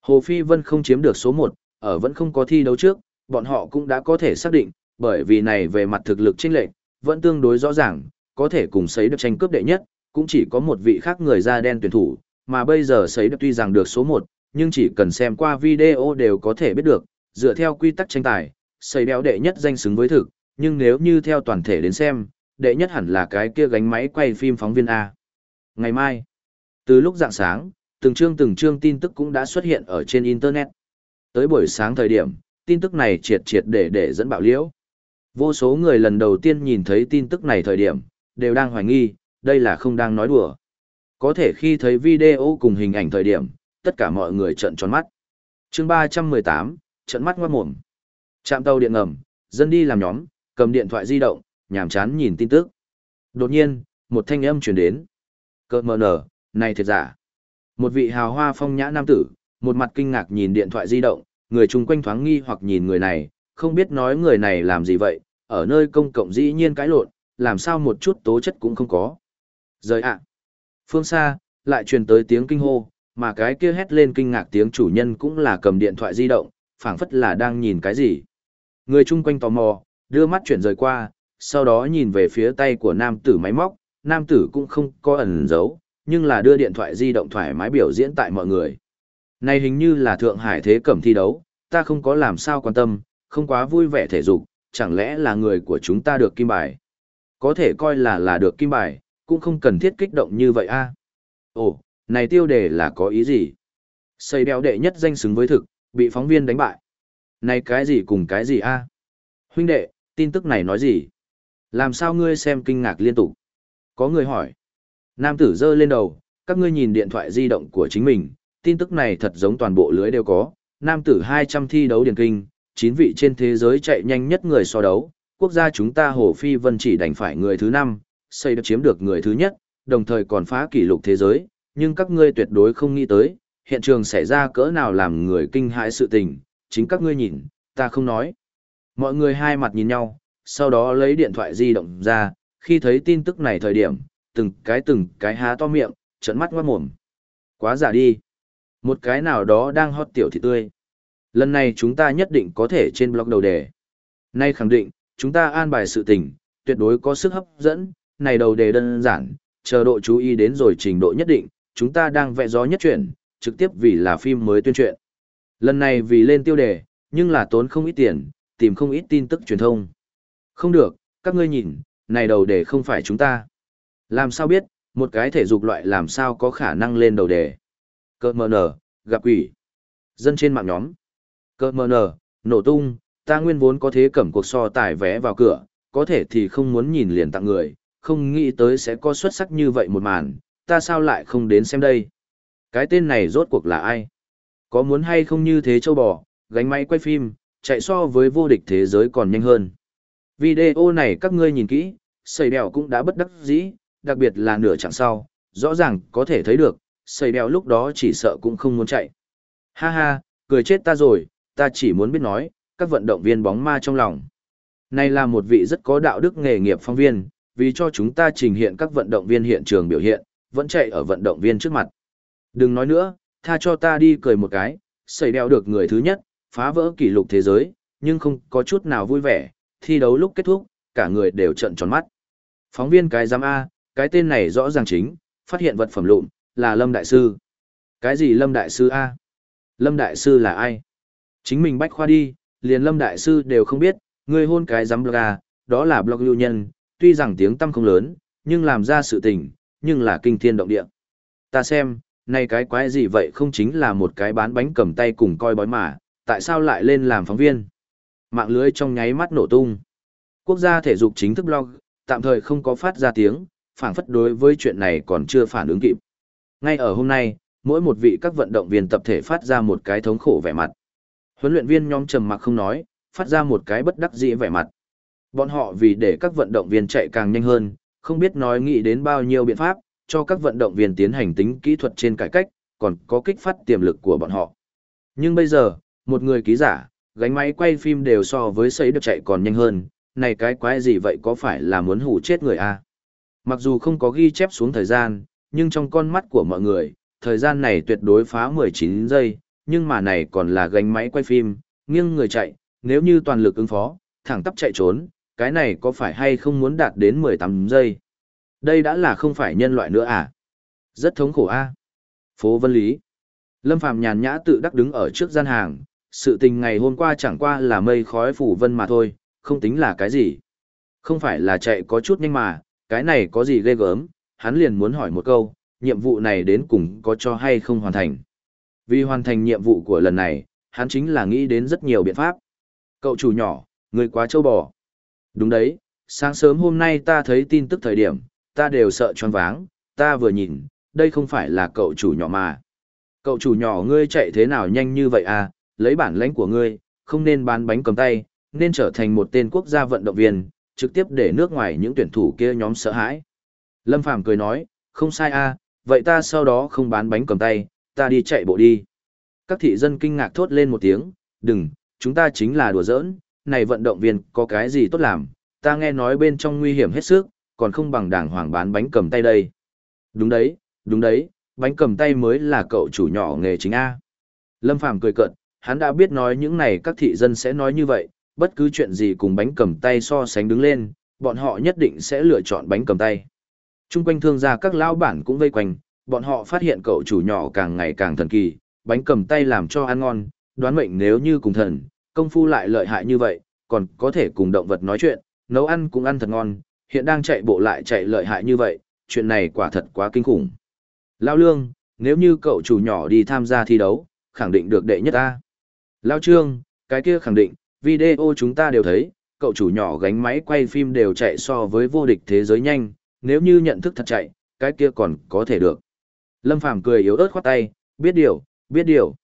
Speaker 1: Hồ Phi Vân không chiếm được số 1, ở vẫn không có thi đấu trước, bọn họ cũng đã có thể xác định, bởi vì này về mặt thực lực chênh lệch, vẫn tương đối rõ ràng, có thể cùng sấy được tranh cướp đệ nhất, cũng chỉ có một vị khác người da đen tuyển thủ, mà bây giờ sấy được tuy rằng được số 1, nhưng chỉ cần xem qua video đều có thể biết được, dựa theo quy tắc tranh tài, xây béo đệ nhất danh xứng với thực, nhưng nếu như theo toàn thể đến xem, đệ nhất hẳn là cái kia gánh máy quay phim phóng viên A. Ngày mai, từ lúc dạng sáng, từng chương từng chương tin tức cũng đã xuất hiện ở trên Internet. Tới buổi sáng thời điểm, tin tức này triệt triệt để để dẫn bạo liễu. Vô số người lần đầu tiên nhìn thấy tin tức này thời điểm, đều đang hoài nghi, đây là không đang nói đùa. Có thể khi thấy video cùng hình ảnh thời điểm, tất cả mọi người trợn tròn mắt. chương 318, trận mắt ngoát mồm. Trạm tàu điện ngầm, dân đi làm nhóm, cầm điện thoại di động, nhàm chán nhìn tin tức. Đột nhiên, một thanh âm truyền đến. Cơ mờ nở, này thiệt giả. Một vị hào hoa phong nhã nam tử, một mặt kinh ngạc nhìn điện thoại di động, người chung quanh thoáng nghi hoặc nhìn người này, không biết nói người này làm gì vậy, ở nơi công cộng dĩ nhiên cãi lộn, làm sao một chút tố chất cũng không có. Rời ạ. Phương xa, lại truyền tới tiếng kinh hô, mà cái kia hét lên kinh ngạc tiếng chủ nhân cũng là cầm điện thoại di động, phảng phất là đang nhìn cái gì. Người chung quanh tò mò, đưa mắt chuyển rời qua, sau đó nhìn về phía tay của nam tử máy móc, nam tử cũng không có ẩn giấu, nhưng là đưa điện thoại di động thoải mái biểu diễn tại mọi người. Này hình như là Thượng Hải Thế Cẩm thi đấu, ta không có làm sao quan tâm, không quá vui vẻ thể dục, chẳng lẽ là người của chúng ta được kim bài. Có thể coi là là được kim bài, cũng không cần thiết kích động như vậy a. Ồ, này tiêu đề là có ý gì? Xây đeo đệ nhất danh xứng với thực, bị phóng viên đánh bại. Này cái gì cùng cái gì a? Huynh đệ, tin tức này nói gì? Làm sao ngươi xem kinh ngạc liên tục? Có người hỏi. Nam tử giơ lên đầu, các ngươi nhìn điện thoại di động của chính mình, tin tức này thật giống toàn bộ lưới đều có. Nam tử 200 thi đấu điển kinh, 9 vị trên thế giới chạy nhanh nhất người so đấu, quốc gia chúng ta Hồ Phi Vân chỉ đành phải người thứ 5, xây được chiếm được người thứ nhất, đồng thời còn phá kỷ lục thế giới, nhưng các ngươi tuyệt đối không nghĩ tới, hiện trường xảy ra cỡ nào làm người kinh hãi sự tình, chính các ngươi nhìn, ta không nói. Mọi người hai mặt nhìn nhau, sau đó lấy điện thoại di động ra, khi thấy tin tức này thời điểm, từng cái từng cái há to miệng, trợn mắt ngoát mồm. Quá giả đi. Một cái nào đó đang hot tiểu thị tươi. Lần này chúng ta nhất định có thể trên blog đầu đề. Nay khẳng định, chúng ta an bài sự tình, tuyệt đối có sức hấp dẫn, này đầu đề đơn giản, chờ độ chú ý đến rồi trình độ nhất định, chúng ta đang vẽ gió nhất chuyển, trực tiếp vì là phim mới tuyên truyện. Lần này vì lên tiêu đề, nhưng là tốn không ít tiền, tìm không ít tin tức truyền thông. Không được, các ngươi nhìn, này đầu đề không phải chúng ta. Làm sao biết, một cái thể dục loại làm sao có khả năng lên đầu đề. Cơ mờ nở, gặp quỷ. Dân trên mạng nhóm. Cơ mờ nở, nổ tung, ta nguyên vốn có thế cẩm cuộc so tài vé vào cửa, có thể thì không muốn nhìn liền tặng người, không nghĩ tới sẽ có xuất sắc như vậy một màn, ta sao lại không đến xem đây. Cái tên này rốt cuộc là ai? Có muốn hay không như thế châu bò, gánh máy quay phim, chạy so với vô địch thế giới còn nhanh hơn. Video này các ngươi nhìn kỹ, sầy đèo cũng đã bất đắc dĩ, đặc biệt là nửa chặng sau, rõ ràng có thể thấy được, sầy đèo lúc đó chỉ sợ cũng không muốn chạy. Ha ha, cười chết ta rồi, ta chỉ muốn biết nói, các vận động viên bóng ma trong lòng. Này là một vị rất có đạo đức nghề nghiệp phóng viên, vì cho chúng ta trình hiện các vận động viên hiện trường biểu hiện, vẫn chạy ở vận động viên trước mặt. Đừng nói nữa, tha cho ta đi cười một cái, xảy đeo được người thứ nhất, phá vỡ kỷ lục thế giới, nhưng không có chút nào vui vẻ, thi đấu lúc kết thúc, cả người đều trận tròn mắt. Phóng viên cái giám A, cái tên này rõ ràng chính, phát hiện vật phẩm lụn, là Lâm Đại Sư. Cái gì Lâm Đại Sư A? Lâm Đại Sư là ai? Chính mình bách khoa đi, liền Lâm Đại Sư đều không biết, người hôn cái giám blog A, đó là blog lưu nhân, tuy rằng tiếng tâm không lớn, nhưng làm ra sự tình, nhưng là kinh thiên động địa. Ta xem, này cái quái gì vậy không chính là một cái bán bánh cầm tay cùng coi bói mà, tại sao lại lên làm phóng viên? Mạng lưới trong nháy mắt nổ tung. Quốc gia thể dục chính thức blog, tạm thời không có phát ra tiếng, phản phất đối với chuyện này còn chưa phản ứng kịp. Ngay ở hôm nay, mỗi một vị các vận động viên tập thể phát ra một cái thống khổ vẻ mặt. Huấn luyện viên nhóm trầm mặc không nói, phát ra một cái bất đắc dĩ vẻ mặt. Bọn họ vì để các vận động viên chạy càng nhanh hơn, không biết nói nghĩ đến bao nhiêu biện pháp, cho các vận động viên tiến hành tính kỹ thuật trên cải cách, còn có kích phát tiềm lực của bọn họ. Nhưng bây giờ, một người ký giả, gánh máy quay phim đều so với sấy được chạy còn nhanh hơn, này cái quái gì vậy có phải là muốn hủ chết người à? Mặc dù không có ghi chép xuống thời gian, nhưng trong con mắt của mọi người, thời gian này tuyệt đối phá 19 giây, nhưng mà này còn là gánh máy quay phim, nghiêng người chạy, nếu như toàn lực ứng phó, thẳng tắp chạy trốn, cái này có phải hay không muốn đạt đến 18 giây? Đây đã là không phải nhân loại nữa à? Rất thống khổ a. Phố Vân Lý. Lâm Phàm nhàn nhã tự đắc đứng ở trước gian hàng, sự tình ngày hôm qua chẳng qua là mây khói phủ vân mà thôi, không tính là cái gì. Không phải là chạy có chút nhanh mà, cái này có gì ghê gớm, hắn liền muốn hỏi một câu, nhiệm vụ này đến cùng có cho hay không hoàn thành. Vì hoàn thành nhiệm vụ của lần này, hắn chính là nghĩ đến rất nhiều biện pháp. Cậu chủ nhỏ, người quá trâu bò. Đúng đấy, sáng sớm hôm nay ta thấy tin tức thời điểm, ta đều sợ choáng váng, ta vừa nhìn, đây không phải là cậu chủ nhỏ mà. Cậu chủ nhỏ ngươi chạy thế nào nhanh như vậy à, lấy bản lãnh của ngươi, không nên bán bánh cầm tay, nên trở thành một tên quốc gia vận động viên, trực tiếp để nước ngoài những tuyển thủ kia nhóm sợ hãi. Lâm Phàm cười nói, không sai a, à, vậy ta sau đó không bán bánh cầm tay, ta đi chạy bộ đi. Các thị dân kinh ngạc thốt lên một tiếng, đừng, chúng ta chính là đùa giỡn, này vận động viên có cái gì tốt làm, ta nghe nói bên trong nguy hiểm hết sức, còn không bằng đảng hoàng bán bánh cầm tay đây. Đúng đấy, đúng đấy, bánh cầm tay mới là cậu chủ nhỏ nghề chính A. Lâm Phàm cười cợt, hắn đã biết nói những này các thị dân sẽ nói như vậy, bất cứ chuyện gì cùng bánh cầm tay so sánh đứng lên, bọn họ nhất định sẽ lựa chọn bánh cầm tay. Trung quanh thương gia các lão bản cũng vây quanh, bọn họ phát hiện cậu chủ nhỏ càng ngày càng thần kỳ, bánh cầm tay làm cho ăn ngon, đoán mệnh nếu như cùng thần, công phu lại lợi hại như vậy, còn có thể cùng động vật nói chuyện, nấu ăn cũng ăn thật ngon, hiện đang chạy bộ lại chạy lợi hại như vậy, chuyện này quả thật quá kinh khủng. Lao Lương, nếu như cậu chủ nhỏ đi tham gia thi đấu, khẳng định được đệ nhất ta. Lao Trương, cái kia khẳng định, video chúng ta đều thấy, cậu chủ nhỏ gánh máy quay phim đều chạy so với vô địch thế giới nhanh, nếu như nhận thức thật chạy, cái kia còn có thể được. Lâm Phàm cười yếu ớt khoát tay, biết điều, biết điều.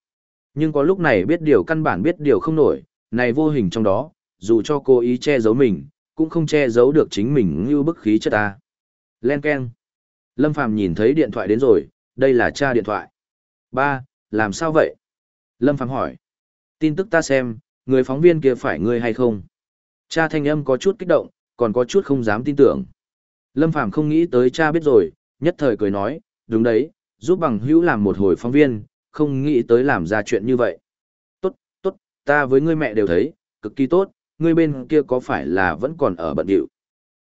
Speaker 1: Nhưng có lúc này biết điều căn bản biết điều không nổi, này vô hình trong đó, dù cho cô ý che giấu mình, cũng không che giấu được chính mình như bức khí chất ta. Len Ken. Lâm Phàm nhìn thấy điện thoại đến rồi, đây là cha điện thoại. Ba, làm sao vậy? Lâm Phàm hỏi. Tin tức ta xem, người phóng viên kia phải ngươi hay không? Cha thanh âm có chút kích động, còn có chút không dám tin tưởng. Lâm Phàm không nghĩ tới cha biết rồi, nhất thời cười nói, đúng đấy, giúp bằng hữu làm một hồi phóng viên, không nghĩ tới làm ra chuyện như vậy. Tốt, tốt, ta với ngươi mẹ đều thấy, cực kỳ tốt, ngươi bên kia có phải là vẫn còn ở bận điệu?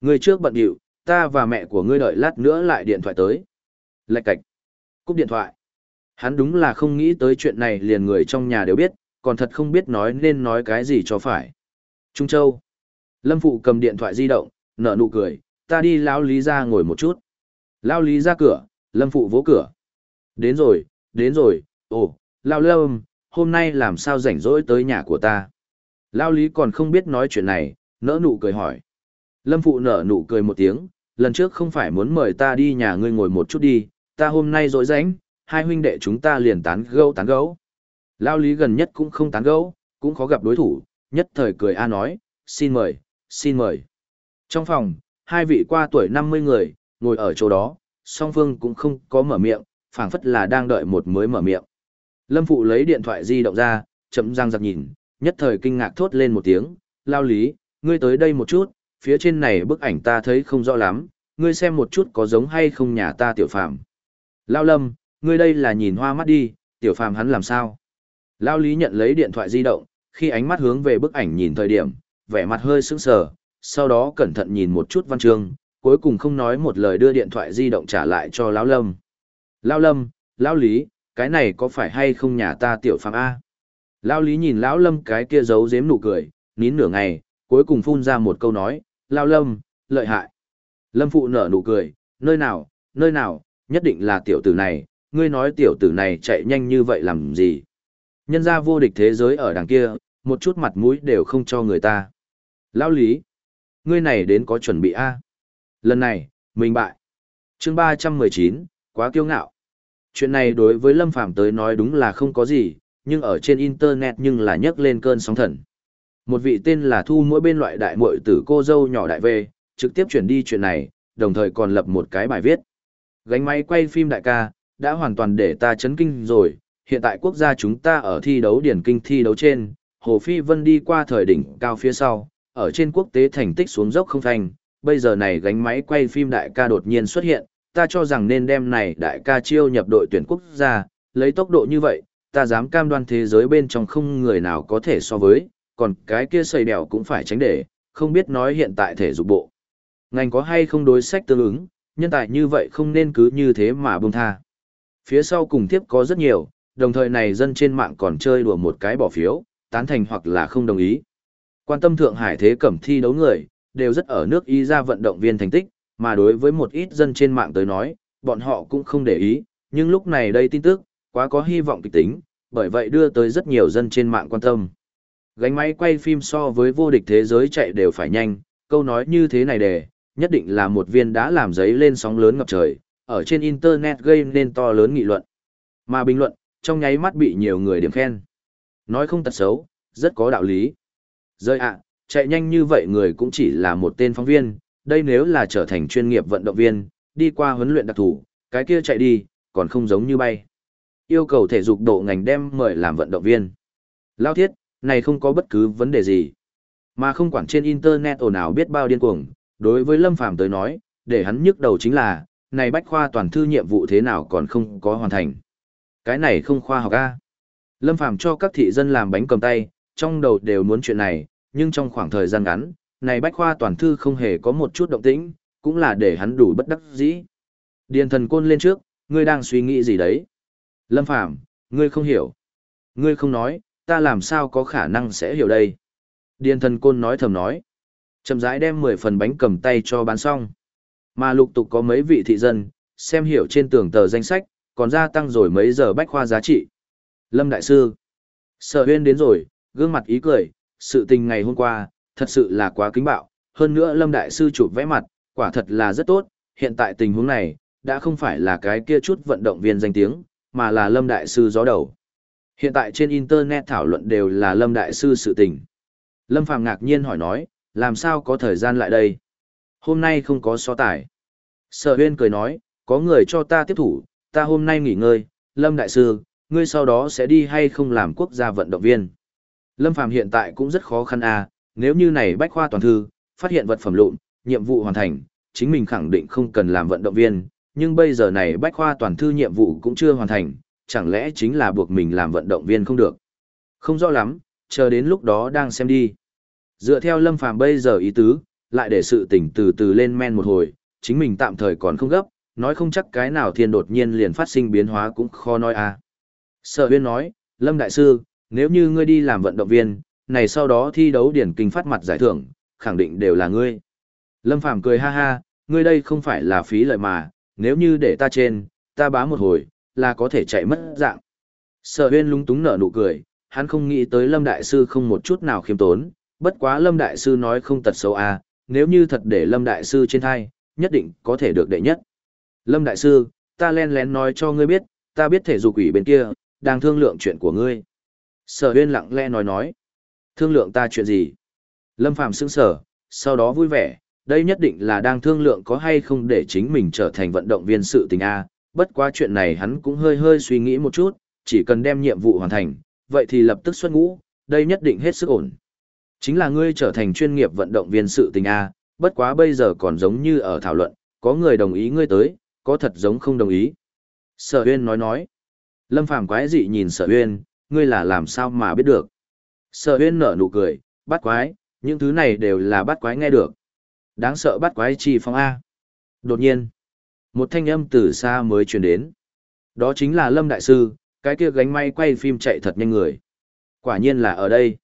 Speaker 1: Ngươi trước bận điệu, ta và mẹ của ngươi đợi lát nữa lại điện thoại tới. Lạch cạch. Cúp điện thoại. Hắn đúng là không nghĩ tới chuyện này liền người trong nhà đều biết, còn thật không biết nói nên nói cái gì cho phải. Trung Châu. Lâm Phụ cầm điện thoại di động, nở nụ cười, ta đi lão lý ra ngồi một chút. Lão lý ra cửa, Lâm Phụ vỗ cửa. Đến rồi, đến rồi, ồ, Lão Lâm, hôm nay làm sao rảnh rỗi tới nhà của ta. Lão lý còn không biết nói chuyện này, nỡ nụ cười hỏi. Lâm Phụ nở nụ cười một tiếng, lần trước không phải muốn mời ta đi nhà ngươi ngồi một chút đi, ta hôm nay rỗi rảnh, hai huynh đệ chúng ta liền tán gẫu tán gẫu. Lao lý gần nhất cũng không tán gẫu, cũng khó gặp đối thủ, nhất thời cười A nói, xin mời, xin mời. Trong phòng, hai vị qua tuổi 50 người, ngồi ở chỗ đó, song phương cũng không có mở miệng, phảng phất là đang đợi một mới mở miệng. Lâm Phụ lấy điện thoại di động ra, chậm răng giặc nhìn, nhất thời kinh ngạc thốt lên một tiếng, lao lý, ngươi tới đây một chút, phía trên này bức ảnh ta thấy không rõ lắm, ngươi xem một chút có giống hay không nhà ta tiểu phàm. Lao lâm, ngươi đây là nhìn hoa mắt đi, tiểu phàm hắn làm sao? Lao lý nhận lấy điện thoại di động, khi ánh mắt hướng về bức ảnh nhìn thời điểm, vẻ mặt hơi sững sờ, sau đó cẩn thận nhìn một chút văn chương, cuối cùng không nói một lời đưa điện thoại di động trả lại cho Lão Lâm. Lão Lâm, Lão Lý, cái này có phải hay không nhà ta tiểu phàm A? Lão Lý nhìn Lão Lâm cái kia giấu giếm nụ cười, nín nửa ngày, cuối cùng phun ra một câu nói, Lão Lâm, lợi hại. Lâm Phụ nở nụ cười, nơi nào, nơi nào, nhất định là tiểu tử này, ngươi nói tiểu tử này chạy nhanh như vậy làm gì? Nhân ra vô địch thế giới ở đằng kia, một chút mặt mũi đều không cho người ta. Lão Lý, ngươi này đến có chuẩn bị a Lần này, mình bại. chương ba trăm mười chín quá kiêu ngạo. Chuyện này đối với Lâm Phàm tới nói đúng là không có gì, nhưng ở trên Internet nhưng là nhấc lên cơn sóng thần. Một vị tên là Thu mỗi bên loại đại muội tử cô dâu nhỏ đại về, trực tiếp chuyển đi chuyện này, đồng thời còn lập một cái bài viết. Gánh máy quay phim đại ca, đã hoàn toàn để ta chấn kinh rồi, hiện tại quốc gia chúng ta ở thi đấu điển kinh thi đấu trên, Hồ Phi Vân đi qua thời đỉnh cao phía sau, ở trên quốc tế thành tích xuống dốc không thành, bây giờ này gánh máy quay phim đại ca đột nhiên xuất hiện, ta cho rằng nên đem này đại ca chiêu nhập đội tuyển quốc gia, lấy tốc độ như vậy, ta dám cam đoan thế giới bên trong không người nào có thể so với, còn cái kia xây đèo cũng phải tránh để, không biết nói hiện tại thể dục bộ. Ngành có hay không đối sách tương ứng, nhân tài như vậy không nên cứ như thế mà buông tha. Phía sau cùng tiếp có rất nhiều, đồng thời này dân trên mạng còn chơi đùa một cái bỏ phiếu, tán thành hoặc là không đồng ý. Quan tâm Thượng Hải thế cẩm thi đấu người, đều rất ở nước y ra vận động viên thành tích, mà đối với một ít dân trên mạng tới nói, bọn họ cũng không để ý, nhưng lúc này đây tin tức, quá có hy vọng kịch tính, bởi vậy đưa tới rất nhiều dân trên mạng quan tâm. Gánh máy quay phim so với vô địch thế giới chạy đều phải nhanh, câu nói như thế này để, nhất định là một viên đã làm giấy lên sóng lớn ngập trời, ở trên Internet gây nên to lớn nghị luận. Mà bình luận, trong nháy mắt bị nhiều người điểm khen. Nói không tật xấu, rất có đạo lý. Rơi ạ, chạy nhanh như vậy người cũng chỉ là một tên phóng viên, đây nếu là trở thành chuyên nghiệp vận động viên, đi qua huấn luyện đặc thù, cái kia chạy đi, còn không giống như bay. Yêu cầu thể dục độ ngành đem mời làm vận động viên. Lao thiết, này không có bất cứ vấn đề gì. Mà không quản trên internet ồn ào biết bao điên cuồng, đối với Lâm Phàm tới nói, để hắn nhức đầu chính là, này bách khoa toàn thư nhiệm vụ thế nào còn không có hoàn thành. Cái này không khoa học a. Lâm Phàm cho các thị dân làm bánh cầm tay, trong đầu đều muốn chuyện này, nhưng trong khoảng thời gian ngắn, này bách khoa toàn thư không hề có một chút động tĩnh, cũng là để hắn đủ bất đắc dĩ. Điền thần côn lên trước, ngươi đang suy nghĩ gì đấy? Lâm Phàm, ngươi không hiểu. Ngươi không nói, ta làm sao có khả năng sẽ hiểu đây? Điền thần côn nói thầm nói. Chậm rãi đem 10 phần bánh cầm tay cho bán xong. Mà lục tục có mấy vị thị dân, xem hiểu trên tường tờ danh sách, còn gia tăng rồi mấy giờ bách khoa giá trị. Lâm Đại Sư. Sở huyên đến rồi, gương mặt ý cười, sự tình ngày hôm qua, thật sự là quá kính bạo. Hơn nữa Lâm Đại Sư chụp vẽ mặt, quả thật là rất tốt. Hiện tại tình huống này, đã không phải là cái kia chút vận động viên danh tiếng, mà là Lâm Đại Sư gió đầu. Hiện tại trên Internet thảo luận đều là Lâm Đại Sư sự tình. Lâm Phàm ngạc nhiên hỏi nói, làm sao có thời gian lại đây? Hôm nay không có so tài. Sở huyên cười nói, có người cho ta tiếp thủ, ta hôm nay nghỉ ngơi, Lâm Đại Sư, ngươi sau đó sẽ đi hay không làm quốc gia vận động viên. Lâm Phàm hiện tại cũng rất khó khăn à, nếu như này bách khoa toàn thư, phát hiện vật phẩm lụn, nhiệm vụ hoàn thành, chính mình khẳng định không cần làm vận động viên, nhưng bây giờ này bách khoa toàn thư nhiệm vụ cũng chưa hoàn thành, chẳng lẽ chính là buộc mình làm vận động viên không được. Không rõ lắm, chờ đến lúc đó đang xem đi. Dựa theo Lâm Phàm bây giờ ý tứ, lại để sự tỉnh từ từ lên men một hồi, chính mình tạm thời còn không gấp, nói không chắc cái nào thiên đột nhiên liền phát sinh biến hóa cũng khó nói à. Sở huyên nói, Lâm Đại Sư, nếu như ngươi đi làm vận động viên, này sau đó thi đấu điển kinh phát mặt giải thưởng, khẳng định đều là ngươi. Lâm Phàm cười ha ha, ngươi đây không phải là phí lợi mà, nếu như để ta trên, ta bá một hồi, là có thể chạy mất dạng. Sở huyên lúng túng nở nụ cười, hắn không nghĩ tới Lâm Đại Sư không một chút nào khiêm tốn, bất quá Lâm Đại Sư nói không tật xấu à, nếu như thật để Lâm Đại Sư trên thai, nhất định có thể được đệ nhất. Lâm Đại Sư, ta len lén nói cho ngươi biết, ta biết thể dục ủy bên kia, đang thương lượng chuyện của ngươi. Sở huyên lặng lẽ nói nói. Thương lượng ta chuyện gì? Lâm Phàm sững sở, sau đó vui vẻ, đây nhất định là đang thương lượng có hay không để chính mình trở thành vận động viên sự tình A, bất quá chuyện này hắn cũng hơi hơi suy nghĩ một chút, chỉ cần đem nhiệm vụ hoàn thành, vậy thì lập tức xuất ngũ, đây nhất định hết sức ổn. Chính là ngươi trở thành chuyên nghiệp vận động viên sự tình A, bất quá bây giờ còn giống như ở thảo luận, có người đồng ý ngươi tới, có thật giống không đồng ý. Sở Uyên nói nói. Lâm Phàm quái dị nhìn Sở Uyên, ngươi là làm sao mà biết được. Sở Uyên nở nụ cười, bắt quái, những thứ này đều là bắt quái nghe được. Đáng sợ bắt quái chi phong A. Đột nhiên, một thanh âm từ xa mới truyền đến. Đó chính là Lâm Đại Sư, cái kia gánh may quay phim chạy thật nhanh người. Quả nhiên là ở đây.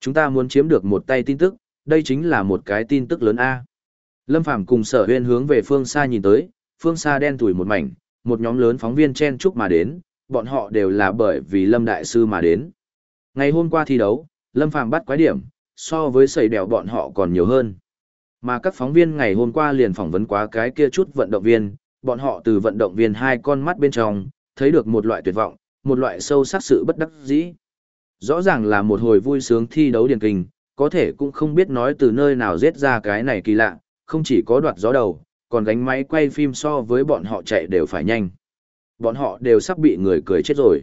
Speaker 1: Chúng ta muốn chiếm được một tay tin tức, đây chính là một cái tin tức lớn A. Lâm Phàm cùng sở huyên hướng về phương xa nhìn tới, phương xa đen tủi một mảnh, một nhóm lớn phóng viên chen chúc mà đến, bọn họ đều là bởi vì Lâm Đại Sư mà đến. Ngày hôm qua thi đấu, Lâm Phàm bắt quái điểm, so với sầy đèo bọn họ còn nhiều hơn. Mà các phóng viên ngày hôm qua liền phỏng vấn quá cái kia chút vận động viên, bọn họ từ vận động viên hai con mắt bên trong, thấy được một loại tuyệt vọng, một loại sâu sắc sự bất đắc dĩ. Rõ ràng là một hồi vui sướng thi đấu điển kinh, có thể cũng không biết nói từ nơi nào giết ra cái này kỳ lạ, không chỉ có đoạt gió đầu, còn gánh máy quay phim so với bọn họ chạy đều phải nhanh. Bọn họ đều sắp bị người cười chết rồi.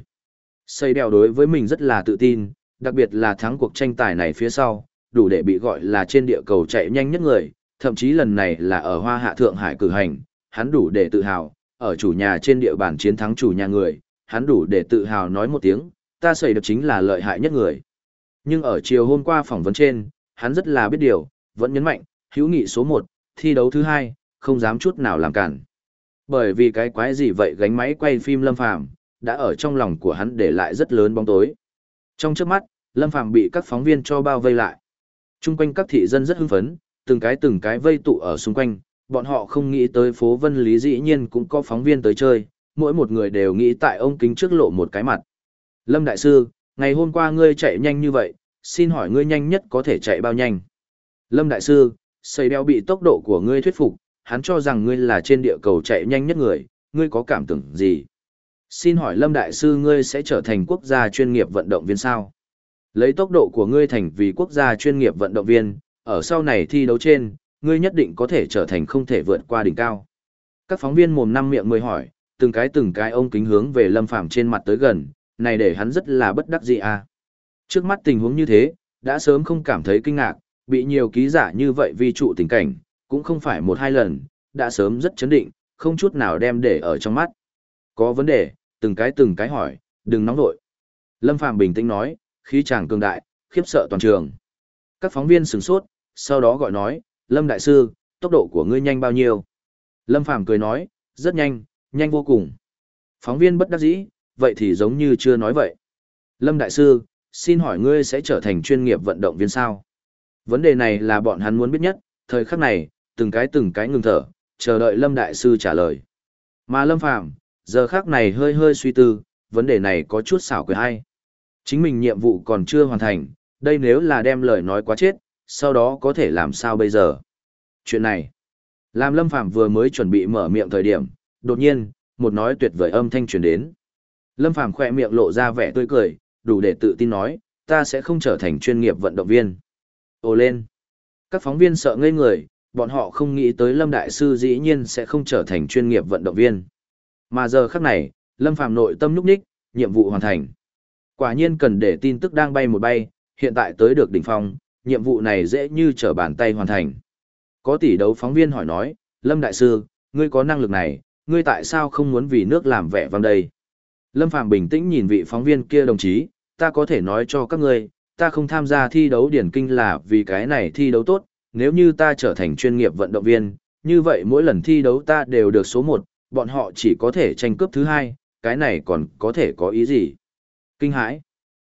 Speaker 1: Xây đèo đối với mình rất là tự tin, đặc biệt là thắng cuộc tranh tài này phía sau, đủ để bị gọi là trên địa cầu chạy nhanh nhất người, thậm chí lần này là ở Hoa Hạ Thượng Hải cử hành, hắn đủ để tự hào, ở chủ nhà trên địa bàn chiến thắng chủ nhà người, hắn đủ để tự hào nói một tiếng, ta xảy được chính là lợi hại nhất người. Nhưng ở chiều hôm qua phỏng vấn trên, hắn rất là biết điều, vẫn nhấn mạnh, hữu nghị số 1, thi đấu thứ hai, không dám chút nào làm cản. Bởi vì cái quái gì vậy gánh máy quay phim Lâm Phàm đã ở trong lòng của hắn để lại rất lớn bóng tối. Trong trước mắt, Lâm Phàm bị các phóng viên cho bao vây lại. Trung quanh các thị dân rất hưng phấn, từng cái từng cái vây tụ ở xung quanh, bọn họ không nghĩ tới phố Vân Lý dĩ nhiên cũng có phóng viên tới chơi, mỗi một người đều nghĩ tại ông kính trước lộ một cái mặt. Lâm Đại Sư, ngày hôm qua ngươi chạy nhanh như vậy, xin hỏi ngươi nhanh nhất có thể chạy bao nhanh? Lâm Đại Sư, xây đeo bị tốc độ của ngươi thuyết phục, hắn cho rằng ngươi là trên địa cầu chạy nhanh nhất người, ngươi có cảm tưởng gì? Xin hỏi Lâm Đại Sư ngươi sẽ trở thành quốc gia chuyên nghiệp vận động viên sao? Lấy tốc độ của ngươi thành vì quốc gia chuyên nghiệp vận động viên, ở sau này thi đấu trên, ngươi nhất định có thể trở thành không thể vượt qua đỉnh cao. Các phóng viên mồm năm miệng mười hỏi, từng cái từng cái ông kính hướng về Lâm Phàm trên mặt tới gần, này để hắn rất là bất đắc dĩ à. Trước mắt tình huống như thế, đã sớm không cảm thấy kinh ngạc, bị nhiều ký giả như vậy vi trụ tình cảnh, cũng không phải một hai lần, đã sớm rất chấn định, không chút nào đem để ở trong mắt. Có vấn đề, từng cái từng cái hỏi, đừng nóng vội. Lâm Phàm bình tĩnh nói, khí chàng cường đại, khiếp sợ toàn trường. Các phóng viên sửng sốt, sau đó gọi nói, Lâm Đại Sư, tốc độ của ngươi nhanh bao nhiêu? Lâm Phàm cười nói, rất nhanh, nhanh vô cùng. Phóng viên bất đắc dĩ, vậy thì giống như chưa nói vậy. Lâm Đại Sư, xin hỏi ngươi sẽ trở thành chuyên nghiệp vận động viên sao? Vấn đề này là bọn hắn muốn biết nhất, thời khắc này, từng cái từng cái ngừng thở, chờ đợi Lâm Đại Sư trả lời. Mà Lâm Phàm giờ khắc này hơi hơi suy tư, vấn đề này có chút xảo quyệt hay. Chính mình nhiệm vụ còn chưa hoàn thành, đây nếu là đem lời nói quá chết, sau đó có thể làm sao bây giờ? Chuyện này, làm Lâm Phàm vừa mới chuẩn bị mở miệng thời điểm, đột nhiên, một nói tuyệt vời âm thanh truyền đến. Lâm Phàm khỏe miệng lộ ra vẻ tươi cười, đủ để tự tin nói, ta sẽ không trở thành chuyên nghiệp vận động viên. Ồ lên! Các phóng viên sợ ngây người, bọn họ không nghĩ tới Lâm Đại Sư dĩ nhiên sẽ không trở thành chuyên nghiệp vận động viên. Mà giờ khắc này, Lâm Phàm nội tâm nhúc nhích, nhiệm vụ hoàn thành. Quả nhiên cần để tin tức đang bay một bay, hiện tại tới được đỉnh phong, nhiệm vụ này dễ như trở bàn tay hoàn thành. Có tỷ đấu phóng viên hỏi nói, Lâm Đại Sư, ngươi có năng lực này, ngươi tại sao không muốn vì nước làm vẻ vang đây? Lâm Phàm bình tĩnh nhìn vị phóng viên kia đồng chí, ta có thể nói cho các ngươi, ta không tham gia thi đấu điển kinh là vì cái này thi đấu tốt, nếu như ta trở thành chuyên nghiệp vận động viên, như vậy mỗi lần thi đấu ta đều được số 1, bọn họ chỉ có thể tranh cướp thứ hai, cái này còn có thể có ý gì? Kinh hãi.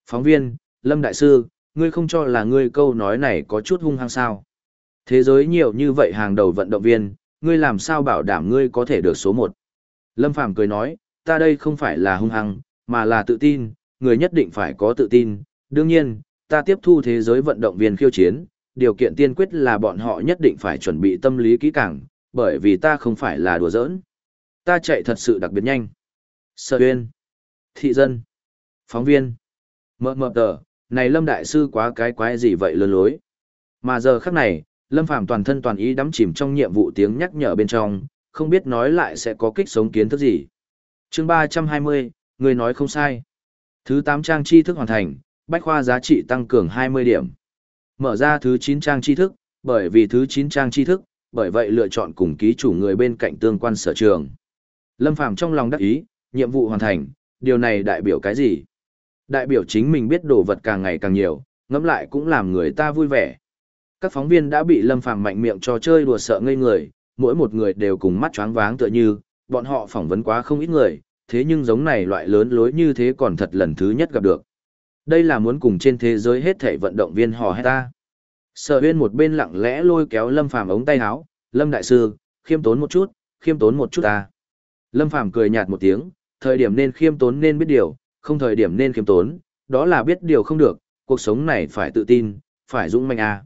Speaker 1: Phóng viên, Lâm Đại Sư, ngươi không cho là ngươi câu nói này có chút hung hăng sao? Thế giới nhiều như vậy hàng đầu vận động viên, ngươi làm sao bảo đảm ngươi có thể được số 1? Lâm Phàm cười nói, ta đây không phải là hung hăng, mà là tự tin, người nhất định phải có tự tin. Đương nhiên, ta tiếp thu thế giới vận động viên khiêu chiến, điều kiện tiên quyết là bọn họ nhất định phải chuẩn bị tâm lý kỹ càng, bởi vì ta không phải là đùa giỡn. Ta chạy thật sự đặc biệt nhanh. Sở Uyên, Thị dân. Phóng viên. Mờ mờ tờ, này Lâm Đại Sư quá cái quái gì vậy lừa lối. Mà giờ khắc này, Lâm Phàm toàn thân toàn ý đắm chìm trong nhiệm vụ tiếng nhắc nhở bên trong, không biết nói lại sẽ có kích sống kiến thức gì. chương 320, người nói không sai. Thứ 8 trang tri thức hoàn thành, bách khoa giá trị tăng cường 20 điểm. Mở ra thứ 9 trang tri thức, bởi vì thứ 9 trang tri thức, bởi vậy lựa chọn cùng ký chủ người bên cạnh tương quan sở trường. Lâm Phàm trong lòng đắc ý, nhiệm vụ hoàn thành, điều này đại biểu cái gì? Đại biểu chính mình biết đồ vật càng ngày càng nhiều, ngẫm lại cũng làm người ta vui vẻ. Các phóng viên đã bị Lâm Phàm mạnh miệng cho chơi đùa sợ ngây người, mỗi một người đều cùng mắt choáng váng tựa như, bọn họ phỏng vấn quá không ít người, thế nhưng giống này loại lớn lối như thế còn thật lần thứ nhất gặp được. Đây là muốn cùng trên thế giới hết thảy vận động viên hò hét ta. Sở huyên một bên lặng lẽ lôi kéo Lâm Phàm ống tay áo, Lâm Đại Sư, khiêm tốn một chút, khiêm tốn một chút ta. Lâm Phàm cười nhạt một tiếng, thời điểm nên khiêm tốn nên biết điều, không thời điểm nên khiêm tốn, đó là biết điều không được, cuộc sống này phải tự tin, phải dũng mạnh à.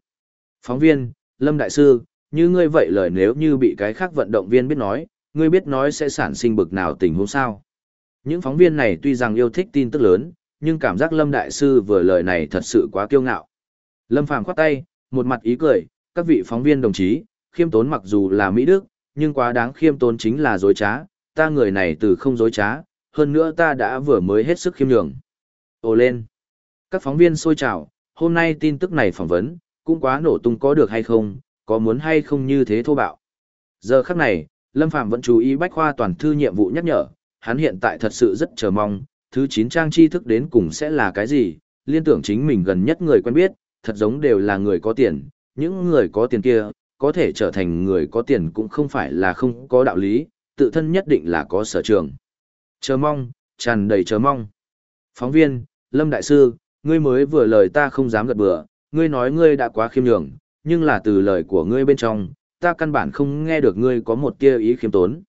Speaker 1: Phóng viên, Lâm Đại Sư, như ngươi vậy lời nếu như bị cái khác vận động viên biết nói, ngươi biết nói sẽ sản sinh bực nào tình huống sao. Những phóng viên này tuy rằng yêu thích tin tức lớn, nhưng cảm giác Lâm Đại Sư vừa lời này thật sự quá kiêu ngạo. Lâm Phàm khoát tay, một mặt ý cười, các vị phóng viên đồng chí, khiêm tốn mặc dù là Mỹ Đức, nhưng quá đáng khiêm tốn chính là dối trá, ta người này từ không dối trá, hơn nữa ta đã vừa mới hết sức khiêm nhường. Ồ lên! Các phóng viên xôi trào, hôm nay tin tức này phỏng vấn, cũng quá nổ tung có được hay không, có muốn hay không như thế thô bạo. Giờ khắc này, Lâm Phạm vẫn chú ý bách khoa toàn thư nhiệm vụ nhắc nhở, hắn hiện tại thật sự rất chờ mong, thứ 9 trang tri thức đến cùng sẽ là cái gì, liên tưởng chính mình gần nhất người quen biết, thật giống đều là người có tiền, những người có tiền kia, có thể trở thành người có tiền cũng không phải là không có đạo lý, tự thân nhất định là có sở trường. Chờ mong, tràn đầy chờ mong. Phóng viên, Lâm Đại Sư, ngươi mới vừa lời ta không dám gật bừa, ngươi nói ngươi đã quá khiêm nhường, nhưng là từ lời của ngươi bên trong, ta căn bản không nghe được ngươi có một tia ý khiêm tốn.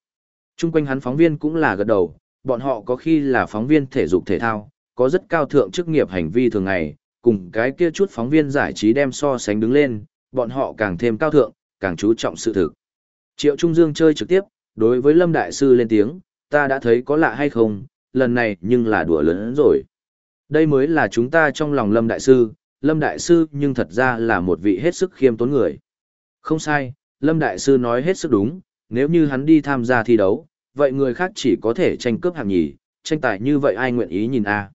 Speaker 1: Trung quanh hắn phóng viên cũng là gật đầu, bọn họ có khi là phóng viên thể dục thể thao, có rất cao thượng chức nghiệp hành vi thường ngày, cùng cái kia chút phóng viên giải trí đem so sánh đứng lên, bọn họ càng thêm cao thượng, càng chú trọng sự thực. Triệu Trung Dương chơi trực tiếp, đối với Lâm Đại Sư lên tiếng, ta đã thấy có lạ hay không, lần này nhưng là đùa lớn rồi. Đây mới là chúng ta trong lòng Lâm Đại Sư, Lâm Đại Sư nhưng thật ra là một vị hết sức khiêm tốn người. Không sai, Lâm Đại Sư nói hết sức đúng, nếu như hắn đi tham gia thi đấu, vậy người khác chỉ có thể tranh cướp hạng nhì, tranh tài như vậy ai nguyện ý nhìn a?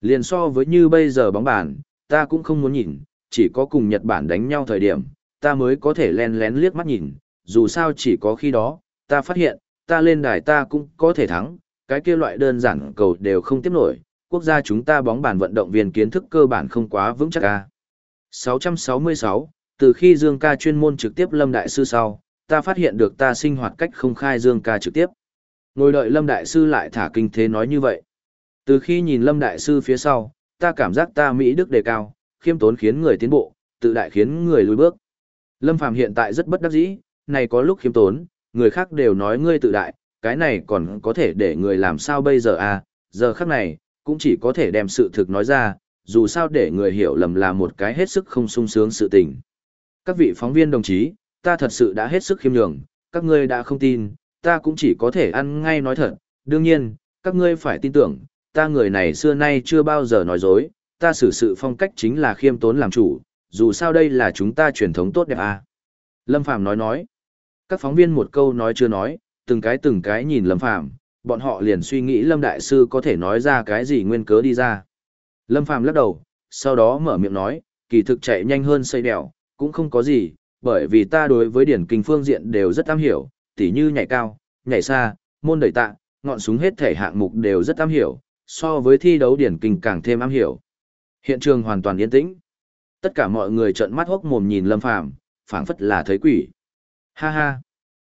Speaker 1: Liền so với như bây giờ bóng bàn, ta cũng không muốn nhìn, chỉ có cùng Nhật Bản đánh nhau thời điểm, ta mới có thể len lén liếc mắt nhìn, dù sao chỉ có khi đó, ta phát hiện, ta lên đài ta cũng có thể thắng, cái kia loại đơn giản cầu đều không tiếp nổi, quốc gia chúng ta bóng bàn vận động viên kiến thức cơ bản không quá vững chắc ca. 666, từ khi Dương ca chuyên môn trực tiếp Lâm Đại Sư sau, ta phát hiện được ta sinh hoạt cách không khai Dương ca trực tiếp. Ngồi đợi Lâm Đại Sư lại thả kinh thế nói như vậy. Từ khi nhìn Lâm Đại Sư phía sau, ta cảm giác ta Mỹ Đức đề cao, khiêm tốn khiến người tiến bộ, tự đại khiến người lùi bước. Lâm Phàm hiện tại rất bất đắc dĩ, này có lúc khiêm tốn, người khác đều nói ngươi tự đại, cái này còn có thể để người làm sao bây giờ à, giờ khắc này, cũng chỉ có thể đem sự thực nói ra, dù sao để người hiểu lầm là một cái hết sức không sung sướng sự tình. Các vị phóng viên đồng chí, ta thật sự đã hết sức khiêm nhường, các ngươi đã không tin, ta cũng chỉ có thể ăn ngay nói thật, đương nhiên, các ngươi phải tin tưởng, ta người này xưa nay chưa bao giờ nói dối, ta xử sự phong cách chính là khiêm tốn làm chủ, dù sao đây là chúng ta truyền thống tốt đẹp à. Lâm Phàm nói nói, các phóng viên một câu nói chưa nói, từng cái từng cái nhìn Lâm Phàm bọn họ liền suy nghĩ Lâm Đại Sư có thể nói ra cái gì nguyên cớ đi ra. Lâm Phàm lắc đầu, sau đó mở miệng nói, kỳ thực chạy nhanh hơn xây đèo, cũng không có gì, bởi vì ta đối với điển kinh phương diện đều rất am hiểu, tỉ như nhảy cao, nhảy xa, môn đẩy tạ, ngọn súng hết thể hạng mục đều rất am hiểu, so với thi đấu điển kinh càng thêm am hiểu. Hiện trường hoàn toàn yên tĩnh. Tất cả mọi người trợn mắt hốc mồm nhìn Lâm Phàm, phảng phất là thấy quỷ. Ha ha.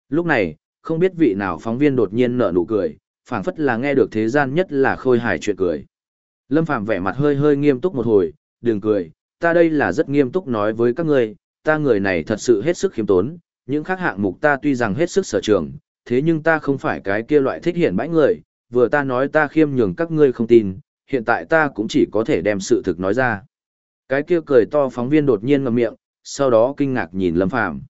Speaker 1: Lúc này, không biết vị nào phóng viên đột nhiên nở nụ cười, phảng phất là nghe được thế gian nhất là khôi hài chuyện cười. Lâm Phàm vẻ mặt hơi hơi nghiêm túc một hồi, đừng cười, ta đây là rất nghiêm túc nói với các ngươi, ta người này thật sự hết sức khiêm tốn, những khác hạng mục ta tuy rằng hết sức sở trường, thế nhưng ta không phải cái kia loại thích hiện bãi người, vừa ta nói ta khiêm nhường các ngươi không tin, hiện tại ta cũng chỉ có thể đem sự thực nói ra. Cái kia cười to phóng viên đột nhiên ngậm miệng, sau đó kinh ngạc nhìn Lâm Phàm.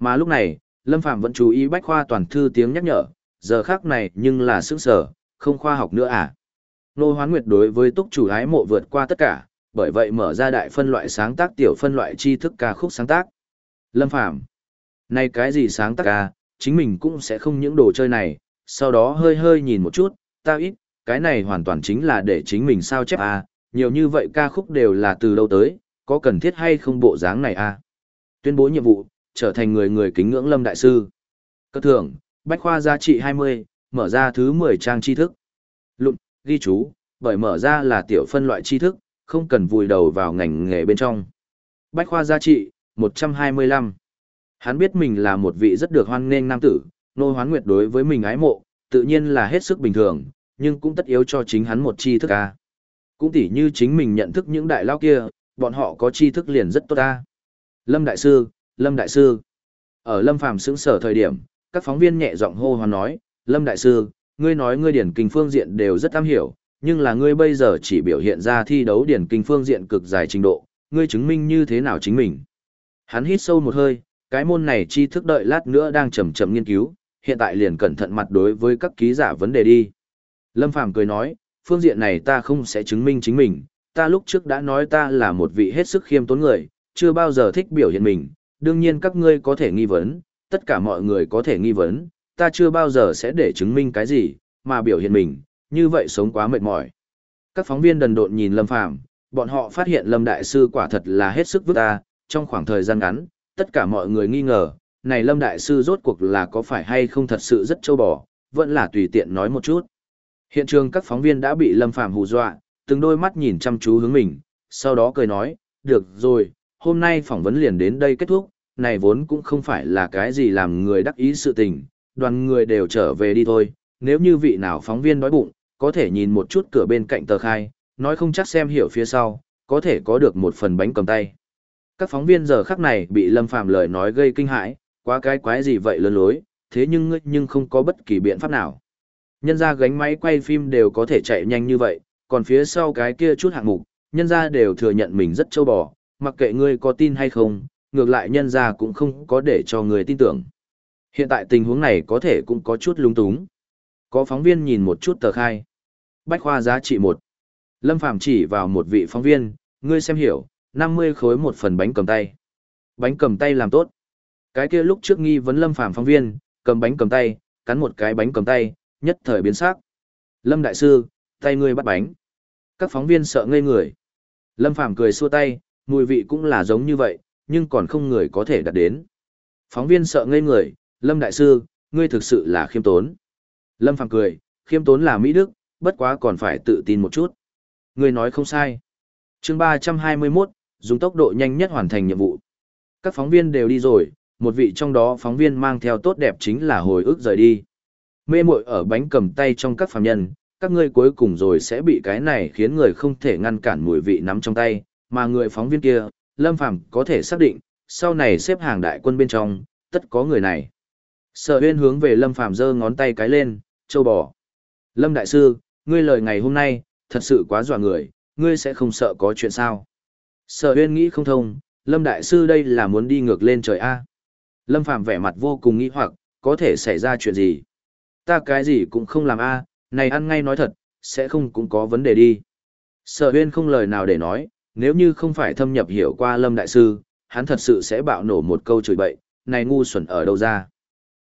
Speaker 1: Mà lúc này, Lâm Phạm vẫn chú ý bách khoa toàn thư tiếng nhắc nhở, giờ khác này nhưng là sức sở, không khoa học nữa à. Nô Hoán Nguyệt đối với túc chủ ái mộ vượt qua tất cả, bởi vậy mở ra đại phân loại sáng tác tiểu phân loại tri thức ca khúc sáng tác. Lâm Phạm Này cái gì sáng tác ca, chính mình cũng sẽ không những đồ chơi này, sau đó hơi hơi nhìn một chút, ta ít, cái này hoàn toàn chính là để chính mình sao chép à, nhiều như vậy ca khúc đều là từ đâu tới, có cần thiết hay không bộ dáng này à. Tuyên bố nhiệm vụ, trở thành người người kính ngưỡng Lâm Đại Sư. Cơ thưởng, Bách Khoa giá trị 20, mở ra thứ 10 trang tri thức. Lụm, ghi chú, bởi mở ra là tiểu phân loại tri thức, không cần vùi đầu vào ngành nghề bên trong. Bách Khoa giá trị, 125. Hắn biết mình là một vị rất được hoan nghênh nam tử, nô hoán nguyệt đối với mình ái mộ, tự nhiên là hết sức bình thường, nhưng cũng tất yếu cho chính hắn một tri thức ca. Cũng tỉ như chính mình nhận thức những đại lao kia, bọn họ có tri thức liền rất tốt ta. Lâm Đại Sư, Lâm Đại Sư. Ở Lâm Phàm xứng sở thời điểm, các phóng viên nhẹ giọng hô hoán nói, Lâm Đại Sư, ngươi nói ngươi điển kinh phương diện đều rất am hiểu, nhưng là ngươi bây giờ chỉ biểu hiện ra thi đấu điển kinh phương diện cực dài trình độ, ngươi chứng minh như thế nào chính mình. Hắn hít sâu một hơi, cái môn này tri thức đợi lát nữa đang chậm chậm nghiên cứu, hiện tại liền cẩn thận mặt đối với các ký giả vấn đề đi. Lâm Phàm cười nói, phương diện này ta không sẽ chứng minh chính mình, ta lúc trước đã nói ta là một vị hết sức khiêm tốn người, chưa bao giờ thích biểu hiện mình, đương nhiên các ngươi có thể nghi vấn, tất cả mọi người có thể nghi vấn, ta chưa bao giờ sẽ để chứng minh cái gì, mà biểu hiện mình, như vậy sống quá mệt mỏi. Các phóng viên đần độn nhìn Lâm Phàm, bọn họ phát hiện Lâm Đại Sư quả thật là hết sức vứt ta, trong khoảng thời gian ngắn, tất cả mọi người nghi ngờ, này Lâm Đại Sư rốt cuộc là có phải hay không thật sự rất châu bò, vẫn là tùy tiện nói một chút. Hiện trường các phóng viên đã bị Lâm Phàm hù dọa, từng đôi mắt nhìn chăm chú hướng mình, sau đó cười nói, được rồi, hôm nay phỏng vấn liền đến đây kết thúc, này vốn cũng không phải là cái gì làm người đắc ý sự tình, đoàn người đều trở về đi thôi, nếu như vị nào phóng viên đói bụng, có thể nhìn một chút cửa bên cạnh tờ khai, nói không chắc xem hiểu phía sau, có thể có được một phần bánh cầm tay. Các phóng viên giờ khắc này bị Lâm Phàm lời nói gây kinh hãi, quá cái quái gì vậy lớn lối, thế nhưng ngươi nhưng không có bất kỳ biện pháp nào. Nhân ra gánh máy quay phim đều có thể chạy nhanh như vậy, còn phía sau cái kia chút hạng mục, nhân ra đều thừa nhận mình rất châu bò, mặc kệ ngươi có tin hay không, ngược lại nhân ra cũng không có để cho người tin tưởng. Hiện tại tình huống này có thể cũng có chút lung túng. Có phóng viên nhìn một chút tờ khai. Bách khoa giá trị một. Lâm Phàm chỉ vào một vị phóng viên, ngươi xem hiểu, 50 khối một phần bánh cầm tay. Bánh cầm tay làm tốt. Cái kia lúc trước nghi vấn Lâm Phàm phóng viên, cầm bánh cầm tay, cắn một cái bánh cầm tay, nhất thời biến sắc. Lâm đại sư, tay ngươi bắt bánh. Các phóng viên sợ ngây người. Lâm Phàm cười xua tay, mùi vị cũng là giống như vậy, nhưng còn không người có thể đạt đến. Phóng viên sợ ngây người, Lâm đại sư, ngươi thực sự là khiêm tốn. Lâm Phàm cười, khiêm tốn là Mỹ Đức, bất quá còn phải tự tin một chút. Ngươi nói không sai. chương 321, dùng tốc độ nhanh nhất hoàn thành nhiệm vụ. Các phóng viên đều đi rồi, một vị trong đó phóng viên mang theo tốt đẹp chính là hồi ức rời đi. Mê muội ở bánh cầm tay trong các phàm nhân, các ngươi cuối cùng rồi sẽ bị cái này khiến người không thể ngăn cản mùi vị nắm trong tay, mà người phóng viên kia, Lâm Phàm có thể xác định, sau này xếp hàng đại quân bên trong, tất có người này. Sở Uyên hướng về Lâm Phàm giơ ngón tay cái lên, châu bò. Lâm đại sư, ngươi lời ngày hôm nay, thật sự quá dọa người, ngươi sẽ không sợ có chuyện sao? Sở Uyên nghĩ không thông, Lâm đại sư đây là muốn đi ngược lên trời a. Lâm Phàm vẻ mặt vô cùng nghi hoặc, có thể xảy ra chuyện gì? Ta cái gì cũng không làm a, này ăn ngay nói thật, sẽ không cũng có vấn đề đi. Sở Uyên không lời nào để nói, nếu như không phải thâm nhập hiểu qua Lâm đại sư, hắn thật sự sẽ bạo nổ một câu chửi bậy, này ngu xuẩn ở đâu ra?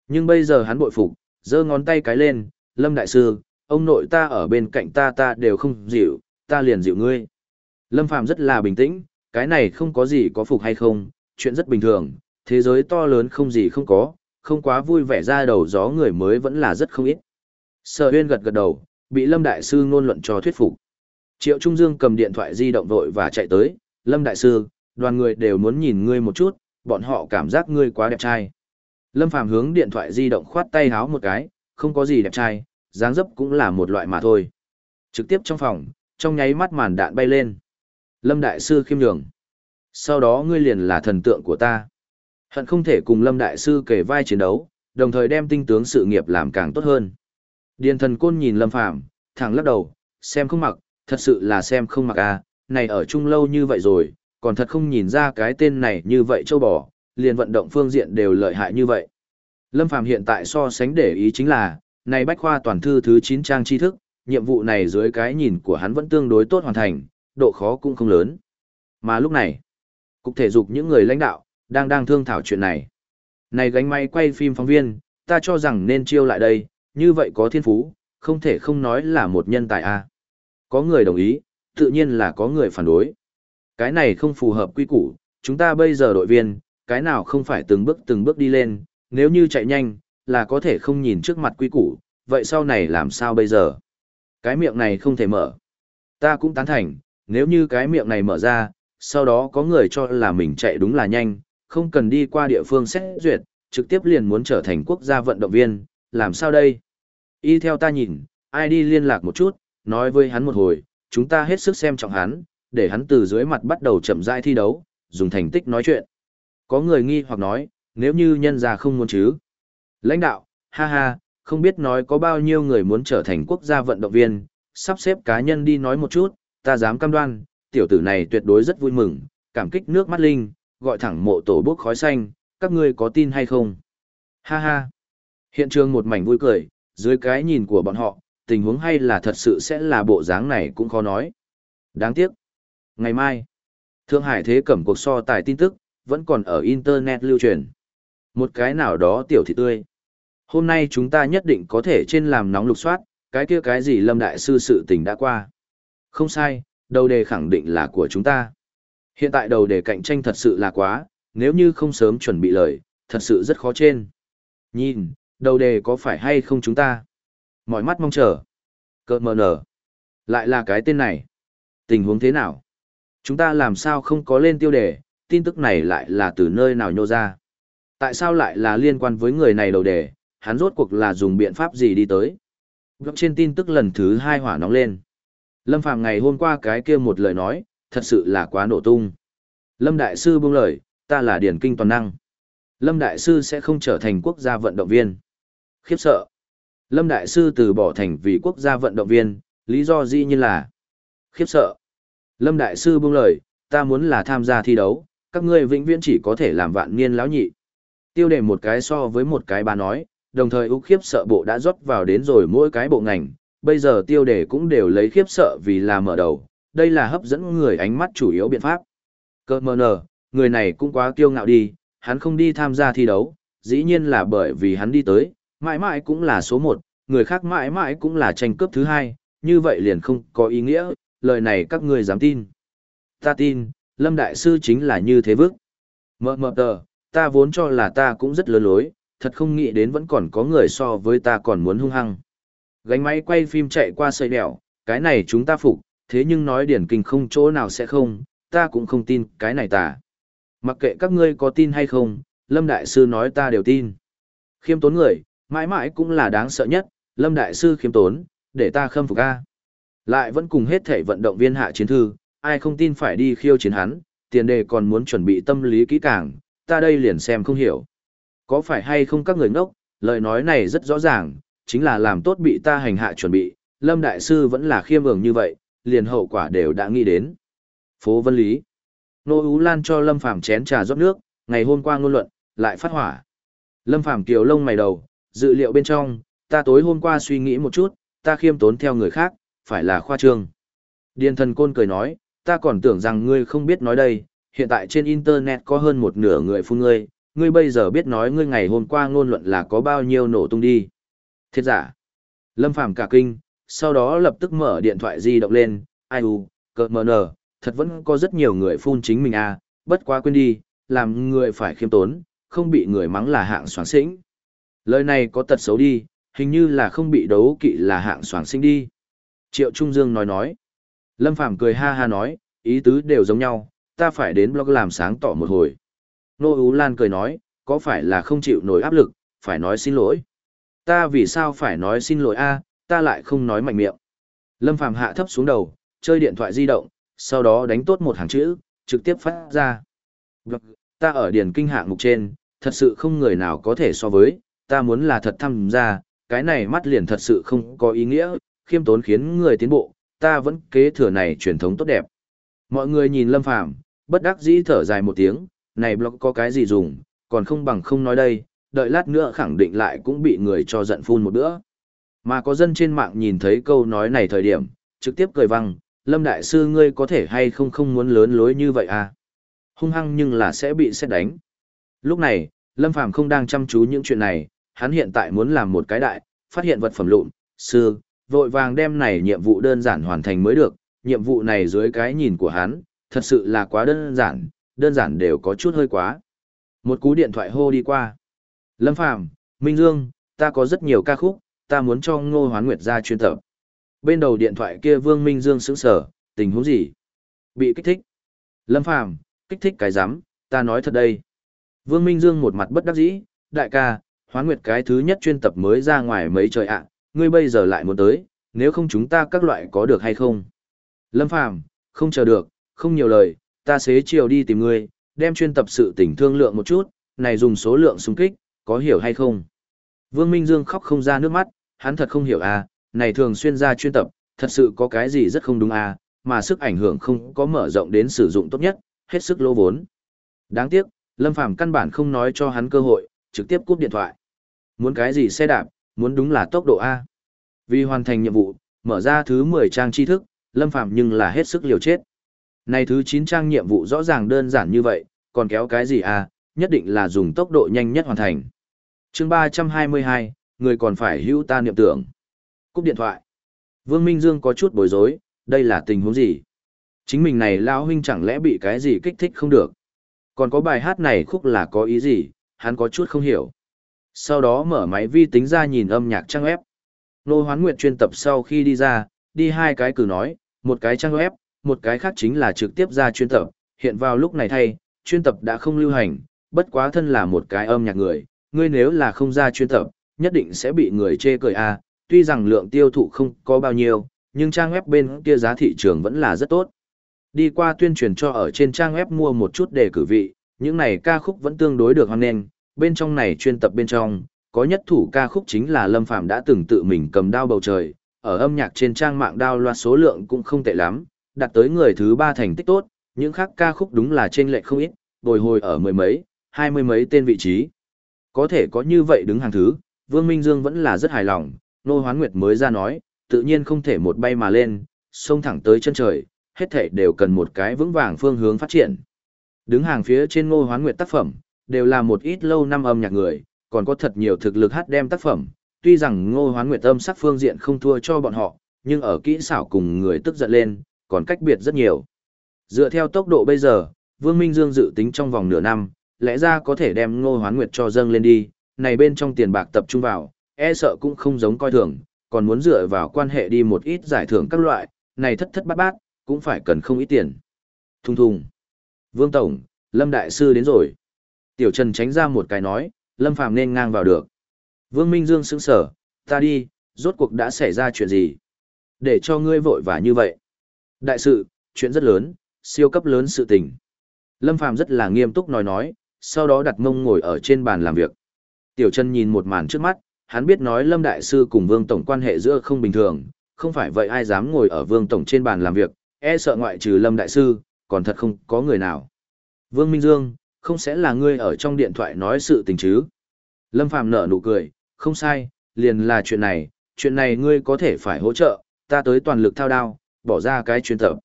Speaker 1: Nhưng bây giờ hắn bội phục, giơ ngón tay cái lên, Lâm đại sư, ông nội ta ở bên cạnh ta ta đều không dịu, ta liền dịu ngươi. Lâm Phàm rất là bình tĩnh, cái này không có gì có phục hay không, chuyện rất bình thường, thế giới to lớn không gì không có, không quá vui vẻ ra đầu gió người mới vẫn là rất không ít. Sở Huyên gật gật đầu, bị Lâm Đại Sư ngôn luận cho thuyết phục. Triệu Trung Dương cầm điện thoại di động vội và chạy tới, Lâm Đại Sư, đoàn người đều muốn nhìn ngươi một chút, bọn họ cảm giác ngươi quá đẹp trai. Lâm Phàm hướng điện thoại di động khoát tay háo một cái, không có gì đẹp trai, dáng dấp cũng là một loại mà thôi. Trực tiếp trong phòng, trong nháy mắt màn đạn bay lên. Lâm Đại Sư khiêm nhường. Sau đó ngươi liền là thần tượng của ta. Hận không thể cùng Lâm Đại Sư kể vai chiến đấu, đồng thời đem tinh tướng sự nghiệp làm càng tốt hơn. Điền thần côn nhìn Lâm Phàm thẳng lắc đầu, xem không mặc, thật sự là xem không mặc à, này ở chung lâu như vậy rồi, còn thật không nhìn ra cái tên này như vậy châu bò, liền vận động phương diện đều lợi hại như vậy. Lâm Phàm hiện tại so sánh để ý chính là, này bách khoa toàn thư thứ 9 trang tri thức, nhiệm vụ này dưới cái nhìn của hắn vẫn tương đối tốt hoàn thành, độ khó cũng không lớn. Mà lúc này, cục thể dục những người lãnh đạo, đang đang thương thảo chuyện này. Này gánh máy quay phim phóng viên, ta cho rằng nên chiêu lại đây, như vậy có thiên phú, không thể không nói là một nhân tài a. Có người đồng ý, tự nhiên là có người phản đối. Cái này không phù hợp quy củ, chúng ta bây giờ đội viên, cái nào không phải từng bước từng bước đi lên, nếu như chạy nhanh, là có thể không nhìn trước mặt quy củ, vậy sau này làm sao bây giờ? Cái miệng này không thể mở. Ta cũng tán thành, nếu như cái miệng này mở ra, sau đó có người cho là mình chạy đúng là nhanh, không cần đi qua địa phương xét duyệt, trực tiếp liền muốn trở thành quốc gia vận động viên, làm sao đây? Y theo ta nhìn, ai đi liên lạc một chút, nói với hắn một hồi, chúng ta hết sức xem trọng hắn, để hắn từ dưới mặt bắt đầu chậm rãi thi đấu, dùng thành tích nói chuyện. Có người nghi hoặc nói, nếu như nhân gia không muốn chứ. Lãnh đạo, ha ha, không biết nói có bao nhiêu người muốn trở thành quốc gia vận động viên, sắp xếp cá nhân đi nói một chút, ta dám cam đoan, tiểu tử này tuyệt đối rất vui mừng, cảm kích nước mắt linh, gọi thẳng mộ tổ bốc khói xanh, các ngươi có tin hay không? Ha ha. Hiện trường một mảnh vui cười, dưới cái nhìn của bọn họ, tình huống hay là thật sự sẽ là bộ dáng này cũng khó nói. Đáng tiếc. Ngày mai, Thượng Hải thế cẩm cuộc so tài tin tức, vẫn còn ở Internet lưu truyền. Một cái nào đó tiểu thị tươi. Hôm nay chúng ta nhất định có thể trên làm nóng lục soát, cái kia cái gì Lâm Đại Sư sự tình đã qua. Không sai, đầu đề khẳng định là của chúng ta. Hiện tại đầu đề cạnh tranh thật sự là quá, nếu như không sớm chuẩn bị lời, thật sự rất khó trên. Nhìn, đầu đề có phải hay không chúng ta? Mọi mắt mong chờ. cợt mờ nở. Lại là cái tên này. Tình huống thế nào? Chúng ta làm sao không có lên tiêu đề, tin tức này lại là từ nơi nào nhô ra? Tại sao lại là liên quan với người này đầu đề, hắn rốt cuộc là dùng biện pháp gì đi tới? Blog trên tin tức lần thứ hai hỏa nóng lên. Lâm Phàm ngày hôm qua cái kia một lời nói, thật sự là quá nổ tung. Lâm Đại Sư buông lời, ta là điển kinh toàn năng. Lâm Đại Sư sẽ không trở thành quốc gia vận động viên. Khiếp sợ. Lâm Đại Sư từ bỏ thành vì quốc gia vận động viên, lý do dĩ nhiên là khiếp sợ. Lâm Đại Sư buông lời, ta muốn là tham gia thi đấu, các ngươi vĩnh viễn chỉ có thể làm vạn niên lão nhị. Tiêu đề một cái so với một cái bà nói, đồng thời úc khiếp sợ bộ đã rót vào đến rồi mỗi cái bộ ngành, bây giờ tiêu đề cũng đều lấy khiếp sợ vì là mở đầu, đây là hấp dẫn người ánh mắt chủ yếu biện pháp. Cơ mờ nở, người này cũng quá kiêu ngạo đi, hắn không đi tham gia thi đấu, dĩ nhiên là bởi vì hắn đi tới, mãi mãi cũng là số một, người khác mãi mãi cũng là tranh cướp thứ hai, như vậy liền không có ý nghĩa, lời này các ngươi dám tin. Ta tin, Lâm Đại Sư chính là như thế vức. Mờ mờ tờ, ta vốn cho là ta cũng rất lớn lối, thật không nghĩ đến vẫn còn có người so với ta còn muốn hung hăng. Gánh máy quay phim chạy qua sợi đèo, cái này chúng ta phục, thế nhưng nói điển kinh không chỗ nào sẽ không, ta cũng không tin cái này tả. Mặc kệ các ngươi có tin hay không, Lâm Đại Sư nói ta đều tin. Khiêm tốn người, mãi mãi cũng là đáng sợ nhất, Lâm Đại Sư khiêm tốn, để ta khâm phục a. Lại vẫn cùng hết thể vận động viên hạ chiến thư, ai không tin phải đi khiêu chiến hắn, tiền đề còn muốn chuẩn bị tâm lý kỹ càng, ta đây liền xem không hiểu. Có phải hay không các người ngốc, lời nói này rất rõ ràng, chính là làm tốt bị ta hành hạ chuẩn bị, Lâm Đại Sư vẫn là khiêm ưởng như vậy, liền hậu quả đều đã nghĩ đến. Phố Vân Lý Nô Ú Lan cho Lâm Phàm chén trà rót nước, ngày hôm qua ngôn luận, lại phát hỏa. Lâm Phàm kiều lông mày đầu, dự liệu bên trong, ta tối hôm qua suy nghĩ một chút, ta khiêm tốn theo người khác, phải là khoa trương. Điền thần côn cười nói, ta còn tưởng rằng ngươi không biết nói đây, hiện tại trên internet có hơn một nửa người phun ngươi, ngươi bây giờ biết nói ngươi ngày hôm qua ngôn luận là có bao nhiêu nổ tung đi. Thiệt giả. Lâm Phàm cả kinh, sau đó lập tức mở điện thoại di động lên, ai u, cờ mờ nờ, thật vẫn có rất nhiều người phun chính mình à, bất quá quên đi, làm người phải khiêm tốn, không bị người mắng là hạng soáng xĩnh. Lời này có tật xấu đi, hình như là không bị đấu kỵ là hạng soáng sinh đi. Triệu Trung Dương nói nói. Lâm Phàm cười ha ha nói, ý tứ đều giống nhau, ta phải đến blog làm sáng tỏ một hồi. Nô Ú Lan cười nói, có phải là không chịu nổi áp lực, phải nói xin lỗi. Ta vì sao phải nói xin lỗi a ta lại không nói mạnh miệng. Lâm Phàm hạ thấp xuống đầu, chơi điện thoại di động, sau đó đánh tốt một hàng chữ, trực tiếp phát ra. Ta ở điển kinh hạng mục trên, thật sự không người nào có thể so với, ta muốn là thật tham gia, cái này mắt liền thật sự không có ý nghĩa, khiêm tốn khiến người tiến bộ, ta vẫn kế thừa này truyền thống tốt đẹp. Mọi người nhìn Lâm Phàm, bất đắc dĩ thở dài một tiếng, này blog có cái gì dùng, còn không bằng không nói đây, đợi lát nữa khẳng định lại cũng bị người cho giận phun một bữa. Mà có dân trên mạng nhìn thấy câu nói này thời điểm, trực tiếp cười văng, Lâm Đại Sư ngươi có thể hay không không muốn lớn lối như vậy à? Hung hăng nhưng là sẽ bị xét đánh. Lúc này, Lâm Phàm không đang chăm chú những chuyện này, hắn hiện tại muốn làm một cái đại, phát hiện vật phẩm lụn, sư, vội vàng đem này nhiệm vụ đơn giản hoàn thành mới được, nhiệm vụ này dưới cái nhìn của hắn, thật sự là quá đơn giản, đơn giản đều có chút hơi quá. Một cú điện thoại hô đi qua. Lâm Phàm, Minh Dương, ta có rất nhiều ca khúc, ta muốn cho Ngô Hoán Nguyệt ra chuyên tập. Bên đầu điện thoại kia Vương Minh Dương sững sờ, tình huống gì? Bị kích thích. Lâm Phàm, kích thích cái rắm ta nói thật đây. Vương Minh Dương một mặt bất đắc dĩ, đại ca, Hoán Nguyệt cái thứ nhất chuyên tập mới ra ngoài mấy trời ạ, à, ngươi bây giờ lại muốn tới, nếu không chúng ta các loại có được hay không? Lâm Phàm, không chờ được, không nhiều lời, ta xế chiều đi tìm ngươi, đem chuyên tập sự tỉnh thương lượng một chút, này dùng số lượng xung kích, có hiểu hay không? Vương Minh Dương khóc không ra nước mắt, hắn thật không hiểu à, này thường xuyên ra chuyên tập, thật sự có cái gì rất không đúng à, mà sức ảnh hưởng không có mở rộng đến sử dụng tốt nhất, hết sức lỗ vốn. Đáng tiếc, Lâm Phàm căn bản không nói cho hắn cơ hội, trực tiếp cúp điện thoại. Muốn cái gì xe đạp, muốn đúng là tốc độ A. Vì hoàn thành nhiệm vụ, mở ra thứ 10 trang tri thức, Lâm Phàm nhưng là hết sức liều chết. Này thứ 9 trang nhiệm vụ rõ ràng đơn giản như vậy, còn kéo cái gì à, nhất định là dùng tốc độ nhanh nhất hoàn thành. chương 322, người còn phải hữu ta niệm tưởng. Cúp điện thoại. Vương Minh Dương có chút bối rối, đây là tình huống gì? Chính mình này lão huynh chẳng lẽ bị cái gì kích thích không được? Còn có bài hát này khúc là có ý gì, hắn có chút không hiểu. Sau đó mở máy vi tính ra nhìn âm nhạc trang web. Nô Hoán Nguyệt chuyên tập sau khi đi ra, đi hai cái cử nói, một cái trang web, một cái khác chính là trực tiếp ra chuyên tập. Hiện vào lúc này thay, chuyên tập đã không lưu hành, bất quá thân là một cái âm nhạc người, ngươi nếu là không ra chuyên tập, nhất định sẽ bị người chê cười a. tuy rằng lượng tiêu thụ không có bao nhiêu, nhưng trang web bên kia giá thị trường vẫn là rất tốt. Đi qua tuyên truyền cho ở trên trang web mua một chút để cử vị, những này ca khúc vẫn tương đối được hoan nghênh, bên trong này chuyên tập bên trong, có nhất thủ ca khúc chính là Lâm Phàm đã từng tự mình cầm đao bầu trời, ở âm nhạc trên trang mạng đao loạt số lượng cũng không tệ lắm, đạt tới người thứ ba thành tích tốt, những khác ca khúc đúng là trên lệ không ít, bồi hồi ở mười mấy, hai mươi mấy tên vị trí. Có thể có như vậy đứng hàng thứ, Vương Minh Dương vẫn là rất hài lòng, Nô Hoán Nguyệt mới ra nói, tự nhiên không thể một bay mà lên, xông thẳng tới chân trời, hết thảy đều cần một cái vững vàng phương hướng phát triển. Đứng hàng phía trên ngô hoán nguyệt tác phẩm, đều là một ít lâu năm âm nhạc người, còn có thật nhiều thực lực hát đem tác phẩm, tuy rằng ngô hoán nguyệt âm sắc phương diện không thua cho bọn họ, nhưng ở kỹ xảo cùng người tức giận lên, còn cách biệt rất nhiều. Dựa theo tốc độ bây giờ, Vương Minh Dương dự tính trong vòng nửa năm, lẽ ra có thể đem ngô hoán nguyệt cho dâng lên đi, này bên trong tiền bạc tập trung vào, e sợ cũng không giống coi thường, còn muốn dựa vào quan hệ đi một ít giải thưởng các loại, này thất thất bát bát, cũng phải cần không ít tiền. Thùng thùng, Vương Tổng, Lâm Đại Sư đến rồi. Tiểu Trần tránh ra một cái nói, Lâm Phàm nên ngang vào được. Vương Minh Dương sững sở, ta đi, rốt cuộc đã xảy ra chuyện gì? Để cho ngươi vội vã như vậy. Đại sự, chuyện rất lớn, siêu cấp lớn sự tình. Lâm Phàm rất là nghiêm túc nói nói, sau đó đặt mông ngồi ở trên bàn làm việc. Tiểu Trần nhìn một màn trước mắt, hắn biết nói Lâm Đại Sư cùng Vương Tổng quan hệ giữa không bình thường, không phải vậy ai dám ngồi ở Vương Tổng trên bàn làm việc, e sợ ngoại trừ Lâm Đại Sư, còn thật không có người nào. Vương Minh Dương, không sẽ là ngươi ở trong điện thoại nói sự tình chứ? Lâm Phàm nở nụ cười, không sai, liền là chuyện này, chuyện này ngươi có thể phải hỗ trợ, ta tới toàn lực thao đao, bỏ ra cái chuyên tập.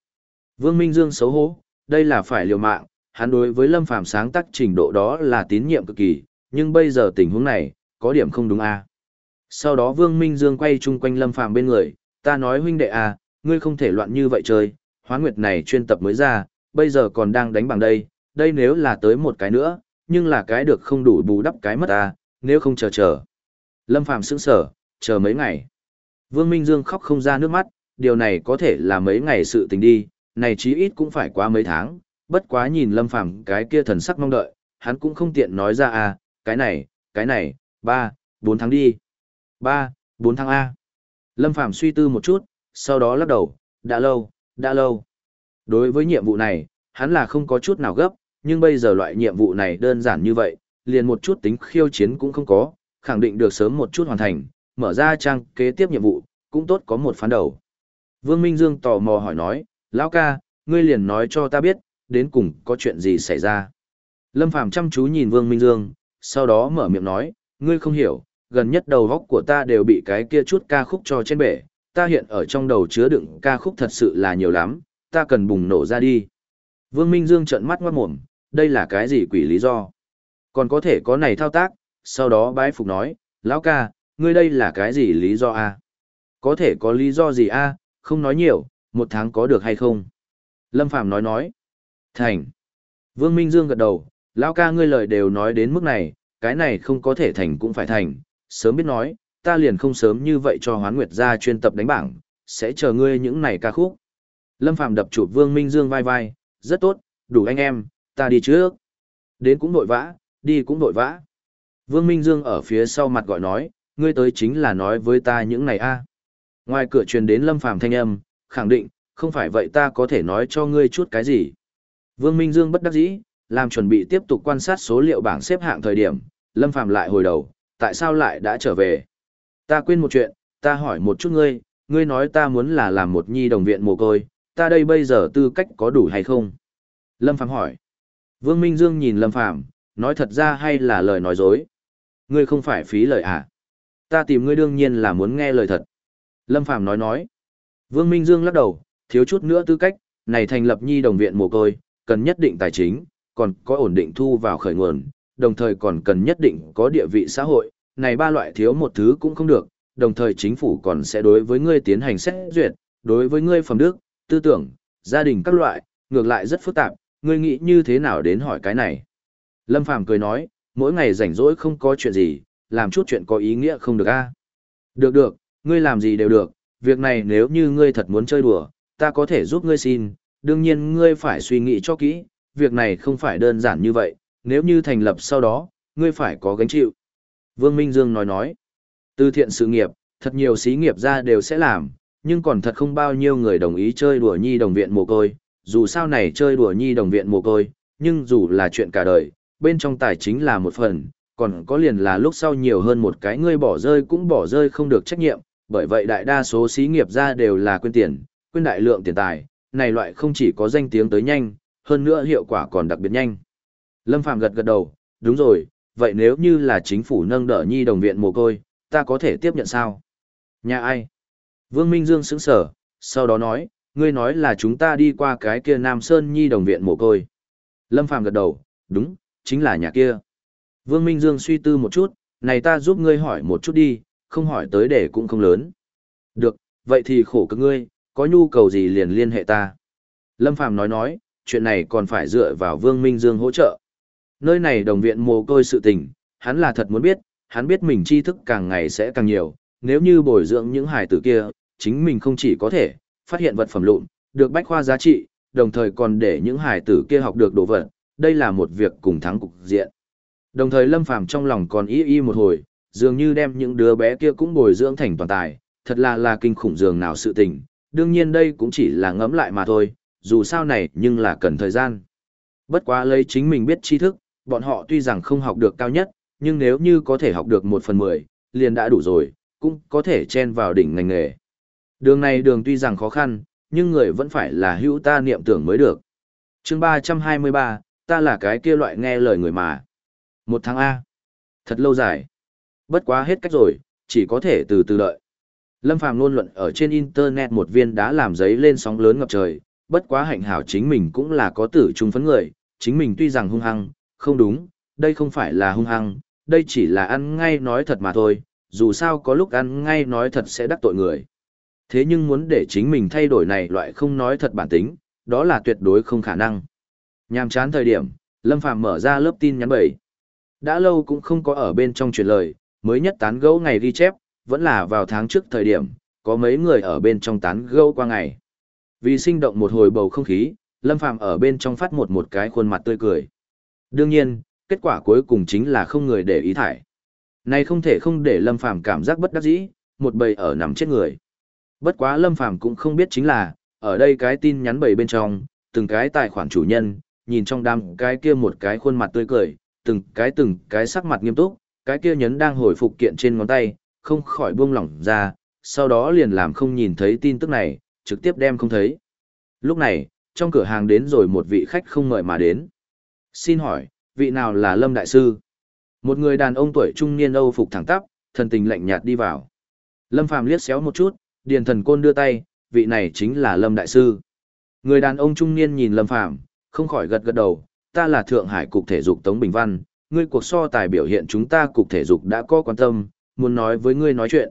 Speaker 1: Vương Minh Dương xấu hổ, đây là phải liều mạng, hắn đối với Lâm Phàm sáng tác trình độ đó là tín nhiệm cực kỳ, nhưng bây giờ tình huống này, có điểm không đúng à. Sau đó Vương Minh Dương quay chung quanh Lâm Phàm bên người, ta nói huynh đệ à, ngươi không thể loạn như vậy chơi, Hóa nguyệt này chuyên tập mới ra, bây giờ còn đang đánh bằng đây, đây nếu là tới một cái nữa, nhưng là cái được không đủ bù đắp cái mất à, nếu không chờ chờ. Lâm Phàm sững sở, chờ mấy ngày. Vương Minh Dương khóc không ra nước mắt, điều này có thể là mấy ngày sự tình đi, này chí ít cũng phải qua mấy tháng, bất quá nhìn Lâm Phàm cái kia thần sắc mong đợi, hắn cũng không tiện nói ra à, cái này, cái này, ba, bốn tháng đi. ba, bốn tháng A. Lâm Phàm suy tư một chút, sau đó lắc đầu, đã lâu, đã lâu. Đối với nhiệm vụ này, hắn là không có chút nào gấp, nhưng bây giờ loại nhiệm vụ này đơn giản như vậy, liền một chút tính khiêu chiến cũng không có, khẳng định được sớm một chút hoàn thành, mở ra trang kế tiếp nhiệm vụ, cũng tốt có một phán đầu. Vương Minh Dương tò mò hỏi nói, Lão ca, ngươi liền nói cho ta biết, đến cùng có chuyện gì xảy ra. Lâm Phàm chăm chú nhìn Vương Minh Dương, sau đó mở miệng nói, ngươi không hiểu, gần nhất đầu góc của ta đều bị cái kia chút ca khúc cho trên bể, ta hiện ở trong đầu chứa đựng ca khúc thật sự là nhiều lắm, ta cần bùng nổ ra đi. Vương Minh Dương trợn mắt ngoát mồm, đây là cái gì quỷ lý do? Còn có thể có này thao tác, sau đó bái phục nói, lão ca, ngươi đây là cái gì lý do a? Có thể có lý do gì a? không nói nhiều, một tháng có được hay không? Lâm Phàm nói nói, thành. Vương Minh Dương gật đầu, lão ca ngươi lời đều nói đến mức này, cái này không có thể thành cũng phải thành, sớm biết nói, ta liền không sớm như vậy cho Hoán Nguyệt ra chuyên tập đánh bảng, sẽ chờ ngươi những này ca khúc. Lâm Phàm đập chụp Vương Minh Dương vai vai, rất tốt, đủ anh em, ta đi trước. Đến cũng vội vã, đi cũng vội vã. Vương Minh Dương ở phía sau mặt gọi nói, ngươi tới chính là nói với ta những này a. Ngoài cửa truyền đến Lâm Phàm thanh âm, khẳng định, không phải vậy ta có thể nói cho ngươi chút cái gì. Vương Minh Dương bất đắc dĩ, làm chuẩn bị tiếp tục quan sát số liệu bảng xếp hạng thời điểm, Lâm Phàm lại hồi đầu, tại sao lại đã trở về? Ta quên một chuyện, ta hỏi một chút ngươi, ngươi nói ta muốn là làm một nhi đồng viện mồ côi, ta đây bây giờ tư cách có đủ hay không? Lâm Phàm hỏi. Vương Minh Dương nhìn Lâm Phàm, nói thật ra hay là lời nói dối? Ngươi không phải phí lời à? Ta tìm ngươi đương nhiên là muốn nghe lời thật. Lâm Phàm nói nói. Vương Minh Dương lắc đầu, thiếu chút nữa tư cách, này thành lập nhi đồng viện mồ côi, cần nhất định tài chính, còn có ổn định thu vào khởi nguồn, đồng thời còn cần nhất định có địa vị xã hội, này ba loại thiếu một thứ cũng không được, đồng thời chính phủ còn sẽ đối với ngươi tiến hành xét duyệt, đối với ngươi phẩm đức, tư tưởng, gia đình các loại, ngược lại rất phức tạp, ngươi nghĩ như thế nào đến hỏi cái này. Lâm Phàm cười nói, mỗi ngày rảnh rỗi không có chuyện gì, làm chút chuyện có ý nghĩa không được a Được được, ngươi làm gì đều được, việc này nếu như ngươi thật muốn chơi đùa, ta có thể giúp ngươi xin, đương nhiên ngươi phải suy nghĩ cho kỹ, việc này không phải đơn giản như vậy, nếu như thành lập sau đó, ngươi phải có gánh chịu. Vương Minh Dương nói nói, từ thiện sự nghiệp, thật nhiều xí nghiệp ra đều sẽ làm, nhưng còn thật không bao nhiêu người đồng ý chơi đùa nhi đồng viện mồ côi, dù sao này chơi đùa nhi đồng viện mồ côi, nhưng dù là chuyện cả đời, bên trong tài chính là một phần, còn có liền là lúc sau nhiều hơn một cái ngươi bỏ rơi cũng bỏ rơi không được trách nhiệm, bởi vậy đại đa số xí nghiệp ra đều là quên tiền, quên đại lượng tiền tài, này loại không chỉ có danh tiếng tới nhanh, hơn nữa hiệu quả còn đặc biệt nhanh. Lâm Phạm gật gật đầu, đúng rồi, vậy nếu như là chính phủ nâng đỡ nhi đồng viện mồ côi, ta có thể tiếp nhận sao? Nhà ai? Vương Minh Dương sững sở, sau đó nói, ngươi nói là chúng ta đi qua cái kia Nam Sơn Nhi đồng viện mồ côi. Lâm Phàm gật đầu, đúng, chính là nhà kia. Vương Minh Dương suy tư một chút, này ta giúp ngươi hỏi một chút đi, không hỏi tới để cũng không lớn. Được, vậy thì khổ cực ngươi, có nhu cầu gì liền liên hệ ta. Lâm Phàm nói nói, chuyện này còn phải dựa vào Vương Minh Dương hỗ trợ. Nơi này đồng viện mồ côi sự tình, hắn là thật muốn biết, hắn biết mình tri thức càng ngày sẽ càng nhiều, nếu như bồi dưỡng những hài tử kia, chính mình không chỉ có thể phát hiện vật phẩm lụn, được bách khoa giá trị, đồng thời còn để những hài tử kia học được đồ vật, đây là một việc cùng thắng cục diện. Đồng thời Lâm Phàm trong lòng còn y y một hồi, dường như đem những đứa bé kia cũng bồi dưỡng thành toàn tài, thật là là kinh khủng dường nào sự tình, đương nhiên đây cũng chỉ là ngẫm lại mà thôi, dù sao này nhưng là cần thời gian. Bất quá lấy chính mình biết tri thức, bọn họ tuy rằng không học được cao nhất, nhưng nếu như có thể học được một phần mười, liền đã đủ rồi, cũng có thể chen vào đỉnh ngành nghề. Đường này đường tuy rằng khó khăn, nhưng người vẫn phải là hữu ta niệm tưởng mới được. chương 323, ta là cái kia loại nghe lời người mà. Một tháng A. Thật lâu dài. Bất quá hết cách rồi, chỉ có thể từ từ đợi. Lâm Phàm luôn luận ở trên internet một viên đã làm giấy lên sóng lớn ngập trời, bất quá hạnh hảo chính mình cũng là có tử trung phấn người, chính mình tuy rằng hung hăng, không đúng, đây không phải là hung hăng, đây chỉ là ăn ngay nói thật mà thôi, dù sao có lúc ăn ngay nói thật sẽ đắc tội người. Thế nhưng muốn để chính mình thay đổi này loại không nói thật bản tính, đó là tuyệt đối không khả năng. Nhàm chán thời điểm, Lâm Phàm mở ra lớp tin nhắn bảy. Đã lâu cũng không có ở bên trong truyền lời, mới nhất tán gẫu ngày ghi chép, vẫn là vào tháng trước thời điểm, có mấy người ở bên trong tán gẫu qua ngày. Vì sinh động một hồi bầu không khí, Lâm Phàm ở bên trong phát một một cái khuôn mặt tươi cười. Đương nhiên, kết quả cuối cùng chính là không người để ý thải. Này không thể không để Lâm Phàm cảm giác bất đắc dĩ, một bầy ở nằm chết người. Bất quá Lâm Phàm cũng không biết chính là, ở đây cái tin nhắn bầy bên trong, từng cái tài khoản chủ nhân, nhìn trong đám cái kia một cái khuôn mặt tươi cười, từng cái từng cái sắc mặt nghiêm túc, cái kia nhấn đang hồi phục kiện trên ngón tay, không khỏi buông lỏng ra, sau đó liền làm không nhìn thấy tin tức này, trực tiếp đem không thấy. Lúc này, trong cửa hàng đến rồi một vị khách không mời mà đến. Xin hỏi, vị nào là Lâm Đại Sư? Một người đàn ông tuổi trung niên Âu phục thẳng tắp, thần tình lạnh nhạt đi vào. Lâm Phàm liếc xéo một chút, điền thần côn đưa tay, vị này chính là Lâm Đại Sư. Người đàn ông trung niên nhìn Lâm Phàm không khỏi gật gật đầu, ta là Thượng Hải Cục Thể dục Tống Bình Văn, ngươi cuộc so tài biểu hiện chúng ta Cục Thể dục đã có quan tâm, muốn nói với ngươi nói chuyện.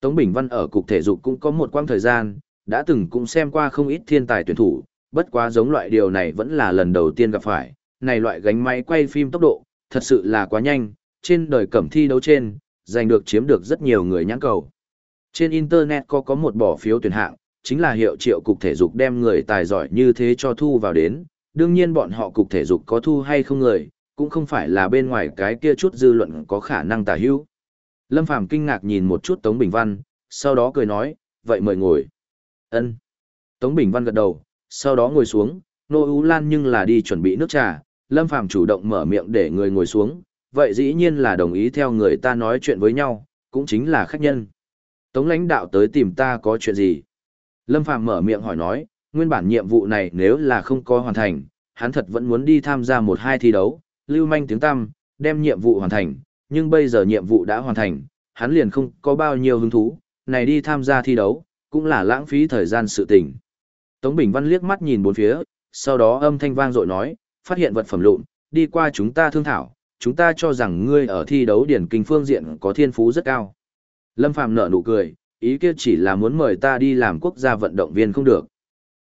Speaker 1: Tống Bình Văn ở Cục Thể dục cũng có một quãng thời gian, đã từng cũng xem qua không ít thiên tài tuyển thủ, bất quá giống loại điều này vẫn là lần đầu tiên gặp phải, này loại gánh máy quay phim tốc độ, thật sự là quá nhanh, trên đời cẩm thi đấu trên, giành được chiếm được rất nhiều người nhãn cầu. Trên Internet có có một bỏ phiếu tuyển hạng, chính là hiệu triệu cục thể dục đem người tài giỏi như thế cho thu vào đến, đương nhiên bọn họ cục thể dục có thu hay không người, cũng không phải là bên ngoài cái kia chút dư luận có khả năng tả hữu. Lâm Phàm kinh ngạc nhìn một chút Tống Bình Văn, sau đó cười nói, vậy mời ngồi. Ân. Tống Bình Văn gật đầu, sau đó ngồi xuống, Nô Ú Lan nhưng là đi chuẩn bị nước trà, Lâm Phàm chủ động mở miệng để người ngồi xuống, vậy dĩ nhiên là đồng ý theo người ta nói chuyện với nhau, cũng chính là khách nhân. Tống lãnh đạo tới tìm ta có chuyện gì? Lâm Phàm mở miệng hỏi nói, nguyên bản nhiệm vụ này nếu là không có hoàn thành, hắn thật vẫn muốn đi tham gia một hai thi đấu, lưu manh tiếng tăm, đem nhiệm vụ hoàn thành, nhưng bây giờ nhiệm vụ đã hoàn thành, hắn liền không có bao nhiêu hứng thú, này đi tham gia thi đấu, cũng là lãng phí thời gian sự tình. Tống Bình Văn liếc mắt nhìn bốn phía, sau đó âm thanh vang dội nói, phát hiện vật phẩm lụn, đi qua chúng ta thương thảo, chúng ta cho rằng ngươi ở thi đấu điển kinh phương diện có thiên phú rất cao. Lâm Phàm nở nụ cười, ý kia chỉ là muốn mời ta đi làm quốc gia vận động viên không được.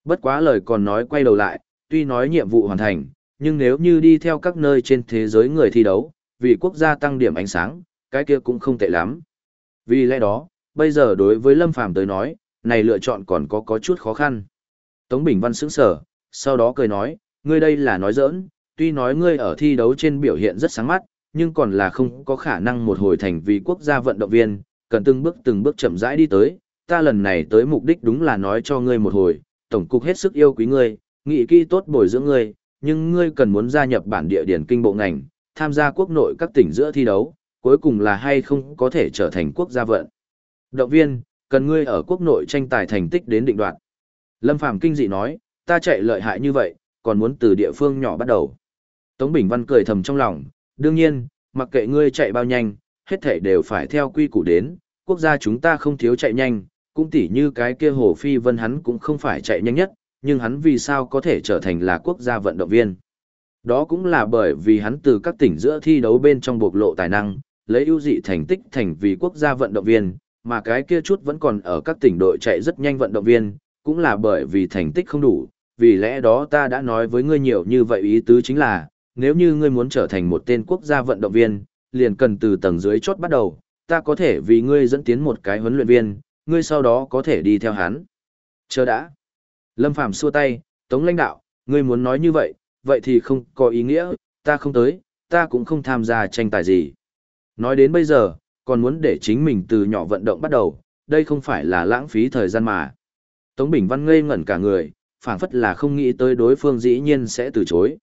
Speaker 1: Bất quá lời còn nói quay đầu lại, tuy nói nhiệm vụ hoàn thành, nhưng nếu như đi theo các nơi trên thế giới người thi đấu, vì quốc gia tăng điểm ánh sáng, cái kia cũng không tệ lắm. Vì lẽ đó, bây giờ đối với Lâm Phàm tới nói, này lựa chọn còn có có chút khó khăn. Tống Bình Văn sững sở, sau đó cười nói, ngươi đây là nói giỡn, tuy nói ngươi ở thi đấu trên biểu hiện rất sáng mắt, nhưng còn là không có khả năng một hồi thành vì quốc gia vận động viên, cần từng bước từng bước chậm rãi đi tới. Ta lần này tới mục đích đúng là nói cho ngươi một hồi, tổng cục hết sức yêu quý ngươi, nghị kỹ tốt bồi dưỡng ngươi, nhưng ngươi cần muốn gia nhập bản địa điển kinh bộ ngành, tham gia quốc nội các tỉnh giữa thi đấu, cuối cùng là hay không có thể trở thành quốc gia vận. Động viên, cần ngươi ở quốc nội tranh tài thành tích đến định đoạn. Lâm Phàm kinh dị nói, ta chạy lợi hại như vậy, còn muốn từ địa phương nhỏ bắt đầu. Tống Bình Văn cười thầm trong lòng, đương nhiên, mặc kệ ngươi chạy bao nhanh, hết thể đều phải theo quy củ đến, quốc gia chúng ta không thiếu chạy nhanh, cũng tỉ như cái kia Hồ Phi Vân hắn cũng không phải chạy nhanh nhất, nhưng hắn vì sao có thể trở thành là quốc gia vận động viên. Đó cũng là bởi vì hắn từ các tỉnh giữa thi đấu bên trong bộc lộ tài năng, lấy ưu dị thành tích thành vì quốc gia vận động viên, mà cái kia chút vẫn còn ở các tỉnh đội chạy rất nhanh vận động viên, cũng là bởi vì thành tích không đủ, vì lẽ đó ta đã nói với ngươi nhiều như vậy ý tứ chính là, nếu như ngươi muốn trở thành một tên quốc gia vận động viên, liền cần từ tầng dưới chốt bắt đầu, ta có thể vì ngươi dẫn tiến một cái huấn luyện viên, ngươi sau đó có thể đi theo hắn. Chờ đã. Lâm Phàm xua tay, Tống lãnh đạo, ngươi muốn nói như vậy, vậy thì không có ý nghĩa, ta không tới, ta cũng không tham gia tranh tài gì. Nói đến bây giờ, còn muốn để chính mình từ nhỏ vận động bắt đầu, đây không phải là lãng phí thời gian mà. Tống Bình Văn ngây ngẩn cả người, phảng phất là không nghĩ tới đối phương dĩ nhiên sẽ từ chối.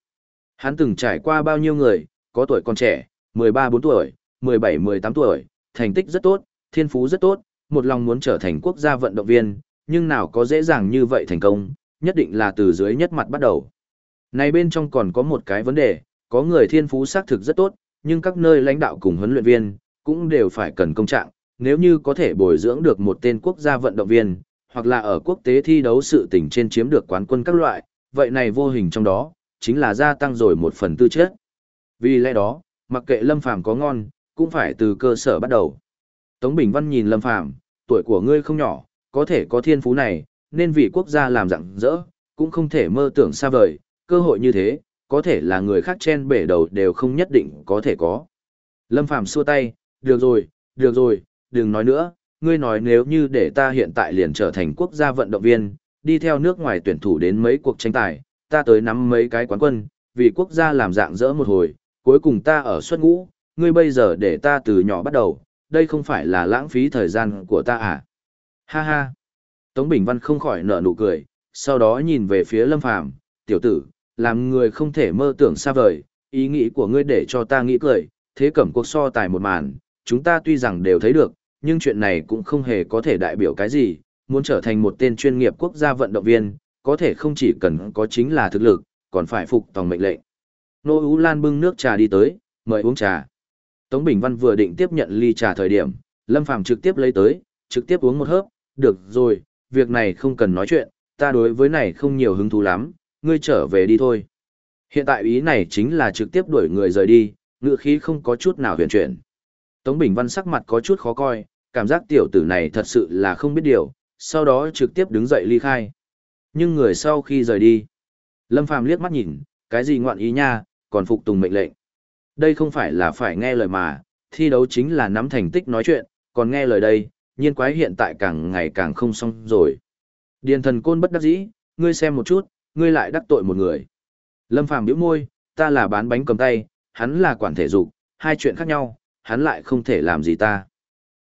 Speaker 1: Hắn từng trải qua bao nhiêu người, có tuổi còn trẻ, 13-4 tuổi, 17-18 tuổi, thành tích rất tốt, thiên phú rất tốt, một lòng muốn trở thành quốc gia vận động viên, nhưng nào có dễ dàng như vậy thành công, nhất định là từ dưới nhất mặt bắt đầu. Này bên trong còn có một cái vấn đề, có người thiên phú xác thực rất tốt, nhưng các nơi lãnh đạo cùng huấn luyện viên, cũng đều phải cần công trạng, nếu như có thể bồi dưỡng được một tên quốc gia vận động viên, hoặc là ở quốc tế thi đấu sự tỉnh trên chiếm được quán quân các loại, vậy này vô hình trong đó, chính là gia tăng rồi một phần tư chất. Vì lẽ đó, mặc kệ Lâm Phàm có ngon, cũng phải từ cơ sở bắt đầu. Tống Bình Văn nhìn Lâm Phàm, tuổi của ngươi không nhỏ, có thể có thiên phú này, nên vì quốc gia làm rạng rỡ, cũng không thể mơ tưởng xa vời, cơ hội như thế, có thể là người khác chen bể đầu đều không nhất định có thể có. Lâm Phàm xua tay, được rồi, được rồi, đừng nói nữa, ngươi nói nếu như để ta hiện tại liền trở thành quốc gia vận động viên, đi theo nước ngoài tuyển thủ đến mấy cuộc tranh tài, ta tới nắm mấy cái quán quân, vì quốc gia làm dạng dỡ một hồi, cuối cùng ta ở xuất ngũ, ngươi bây giờ để ta từ nhỏ bắt đầu, đây không phải là lãng phí thời gian của ta à? Ha ha! Tống Bình Văn không khỏi nở nụ cười, sau đó nhìn về phía Lâm Phàm, tiểu tử, làm người không thể mơ tưởng xa vời, ý nghĩ của ngươi để cho ta nghĩ cười, thế cẩm cuộc so tài một màn, chúng ta tuy rằng đều thấy được, nhưng chuyện này cũng không hề có thể đại biểu cái gì, muốn trở thành một tên chuyên nghiệp quốc gia vận động viên, có thể không chỉ cần có chính là thực lực, còn phải phục tòng mệnh lệnh. Nô Ú Lan bưng nước trà đi tới, mời uống trà. Tống Bình Văn vừa định tiếp nhận ly trà thời điểm, Lâm Phàm trực tiếp lấy tới, trực tiếp uống một hớp, được rồi, việc này không cần nói chuyện, ta đối với này không nhiều hứng thú lắm, ngươi trở về đi thôi. Hiện tại ý này chính là trực tiếp đuổi người rời đi, ngựa khí không có chút nào huyền chuyển. Tống Bình Văn sắc mặt có chút khó coi, cảm giác tiểu tử này thật sự là không biết điều, sau đó trực tiếp đứng dậy ly khai. Nhưng người sau khi rời đi, Lâm Phàm liếc mắt nhìn, cái gì ngoạn ý nha, còn phục tùng mệnh lệnh. Đây không phải là phải nghe lời mà, thi đấu chính là nắm thành tích nói chuyện, còn nghe lời đây, nhiên quái hiện tại càng ngày càng không xong rồi. Điền thần côn bất đắc dĩ, ngươi xem một chút, ngươi lại đắc tội một người. Lâm Phàm bĩu môi, ta là bán bánh cầm tay, hắn là quản thể dục, hai chuyện khác nhau, hắn lại không thể làm gì ta.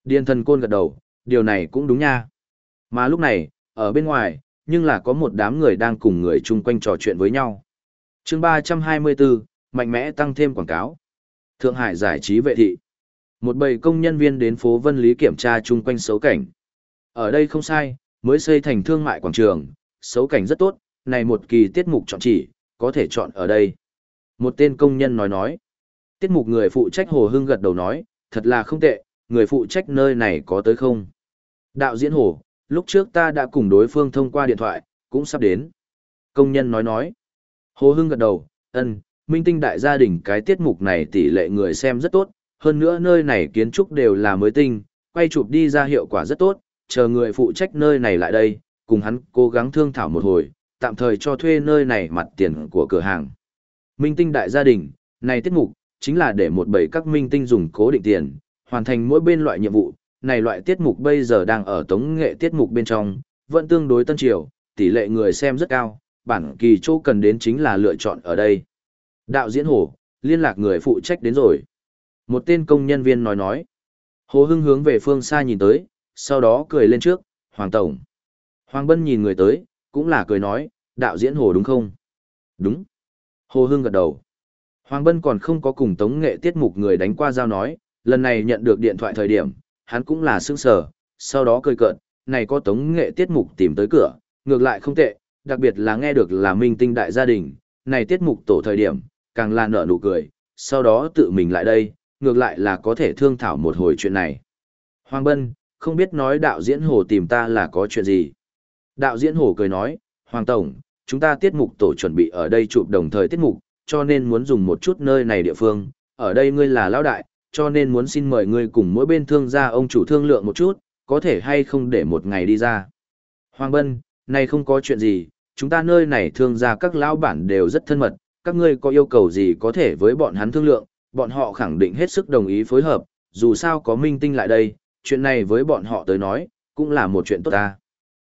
Speaker 1: Điền thần côn gật đầu, điều này cũng đúng nha. Mà lúc này, ở bên ngoài, nhưng là có một đám người đang cùng người chung quanh trò chuyện với nhau. chương 324, mạnh mẽ tăng thêm quảng cáo. Thượng Hải giải trí vệ thị. Một bầy công nhân viên đến phố Vân Lý kiểm tra chung quanh xấu cảnh. Ở đây không sai, mới xây thành thương mại quảng trường, xấu cảnh rất tốt, này một kỳ tiết mục chọn chỉ, có thể chọn ở đây. Một tên công nhân nói nói. Tiết mục người phụ trách Hồ Hưng gật đầu nói, thật là không tệ, người phụ trách nơi này có tới không? Đạo diễn Hồ, lúc trước ta đã cùng đối phương thông qua điện thoại, cũng sắp đến. Công nhân nói nói. Hồ Hưng gật đầu, ân, minh tinh đại gia đình cái tiết mục này tỷ lệ người xem rất tốt, hơn nữa nơi này kiến trúc đều là mới tinh, quay chụp đi ra hiệu quả rất tốt, chờ người phụ trách nơi này lại đây, cùng hắn cố gắng thương thảo một hồi, tạm thời cho thuê nơi này mặt tiền của cửa hàng. Minh tinh đại gia đình, này tiết mục, chính là để một bầy các minh tinh dùng cố định tiền, hoàn thành mỗi bên loại nhiệm vụ, này loại tiết mục bây giờ đang ở tống nghệ tiết mục bên trong, vẫn tương đối tân triều, tỷ lệ người xem rất cao, bản kỳ chỗ cần đến chính là lựa chọn ở đây. Đạo diễn Hồ, liên lạc người phụ trách đến rồi. Một tên công nhân viên nói nói. Hồ Hưng hướng về phương xa nhìn tới, sau đó cười lên trước, Hoàng Tổng. Hoàng Bân nhìn người tới, cũng là cười nói, đạo diễn Hồ đúng không? Đúng. Hồ Hưng gật đầu. Hoàng Bân còn không có cùng tống nghệ tiết mục người đánh qua giao nói, lần này nhận được điện thoại thời điểm, hắn cũng là sững sờ, sau đó cười cợt, này có tống nghệ tiết mục tìm tới cửa, ngược lại không tệ, đặc biệt là nghe được là minh tinh đại gia đình, này tiết mục tổ thời điểm, càng là nở nụ cười, sau đó tự mình lại đây, ngược lại là có thể thương thảo một hồi chuyện này. Hoàng Bân, không biết nói đạo diễn hồ tìm ta là có chuyện gì. Đạo diễn hồ cười nói, Hoàng Tổng, chúng ta tiết mục tổ chuẩn bị ở đây chụp đồng thời tiết mục, cho nên muốn dùng một chút nơi này địa phương, ở đây ngươi là lão đại, cho nên muốn xin mời ngươi cùng mỗi bên thương gia ông chủ thương lượng một chút, có thể hay không để một ngày đi ra. Hoàng Bân, này không có chuyện gì, chúng ta nơi này thương gia các lão bản đều rất thân mật, các ngươi có yêu cầu gì có thể với bọn hắn thương lượng, bọn họ khẳng định hết sức đồng ý phối hợp, dù sao có minh tinh lại đây, chuyện này với bọn họ tới nói, cũng là một chuyện tốt ta.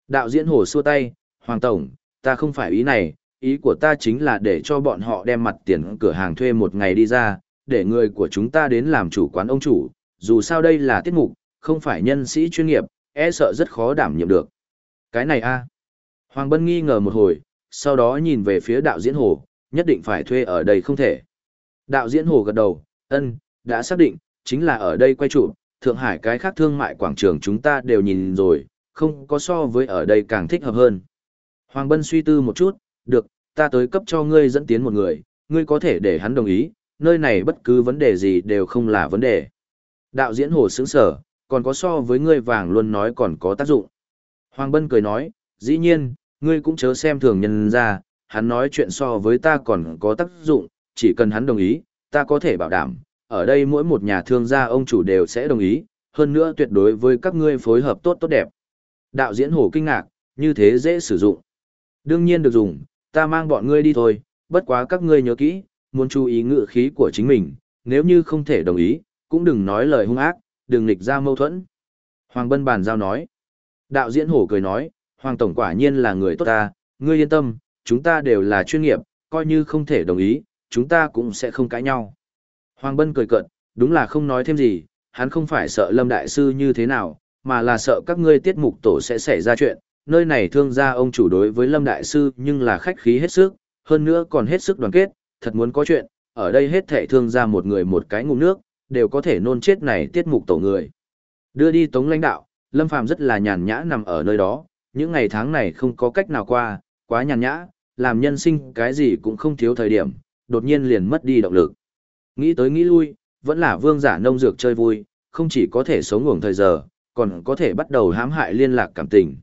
Speaker 1: Đạo diễn hồ xua tay, Hoàng Tổng, ta không phải ý này, ý của ta chính là để cho bọn họ đem mặt tiền cửa hàng thuê một ngày đi ra, để người của chúng ta đến làm chủ quán ông chủ, dù sao đây là tiết mục, không phải nhân sĩ chuyên nghiệp, e sợ rất khó đảm nhiệm được. Cái này a Hoàng Bân nghi ngờ một hồi, sau đó nhìn về phía đạo diễn hồ, nhất định phải thuê ở đây không thể. Đạo diễn hồ gật đầu, ân, đã xác định, chính là ở đây quay trụ, Thượng Hải cái khác thương mại quảng trường chúng ta đều nhìn rồi, không có so với ở đây càng thích hợp hơn. Hoàng Bân suy tư một chút, được, ta tới cấp cho ngươi dẫn tiến một người, ngươi có thể để hắn đồng ý, nơi này bất cứ vấn đề gì đều không là vấn đề. Đạo diễn hồ sững sở, còn có so với ngươi vàng luôn nói còn có tác dụng. Hoàng Bân cười nói, dĩ nhiên, ngươi cũng chớ xem thường nhân ra, hắn nói chuyện so với ta còn có tác dụng, chỉ cần hắn đồng ý, ta có thể bảo đảm, ở đây mỗi một nhà thương gia ông chủ đều sẽ đồng ý, hơn nữa tuyệt đối với các ngươi phối hợp tốt tốt đẹp. Đạo diễn hồ kinh ngạc, như thế dễ sử dụng. Đương nhiên được dùng, ta mang bọn ngươi đi thôi, bất quá các ngươi nhớ kỹ, muốn chú ý ngự khí của chính mình, nếu như không thể đồng ý, cũng đừng nói lời hung ác, đừng nghịch ra mâu thuẫn. Hoàng Bân bàn giao nói. Đạo diễn hổ cười nói, Hoàng Tổng quả nhiên là người tốt ta, ngươi yên tâm, chúng ta đều là chuyên nghiệp, coi như không thể đồng ý, chúng ta cũng sẽ không cãi nhau. Hoàng Bân cười cợt, đúng là không nói thêm gì, hắn không phải sợ Lâm Đại Sư như thế nào, mà là sợ các ngươi tiết mục tổ sẽ xảy ra chuyện, nơi này thương gia ông chủ đối với Lâm Đại Sư nhưng là khách khí hết sức, hơn nữa còn hết sức đoàn kết, thật muốn có chuyện, ở đây hết thể thương gia một người một cái ngụm nước, đều có thể nôn chết này tiết mục tổ người. Đưa đi tống lãnh đạo, Lâm Phàm rất là nhàn nhã nằm ở nơi đó, những ngày tháng này không có cách nào qua, quá nhàn nhã, làm nhân sinh cái gì cũng không thiếu thời điểm, đột nhiên liền mất đi động lực. Nghĩ tới nghĩ lui, vẫn là vương giả nông dược chơi vui, không chỉ có thể sống ngủng thời giờ, còn có thể bắt đầu hãm hại liên lạc cảm tình.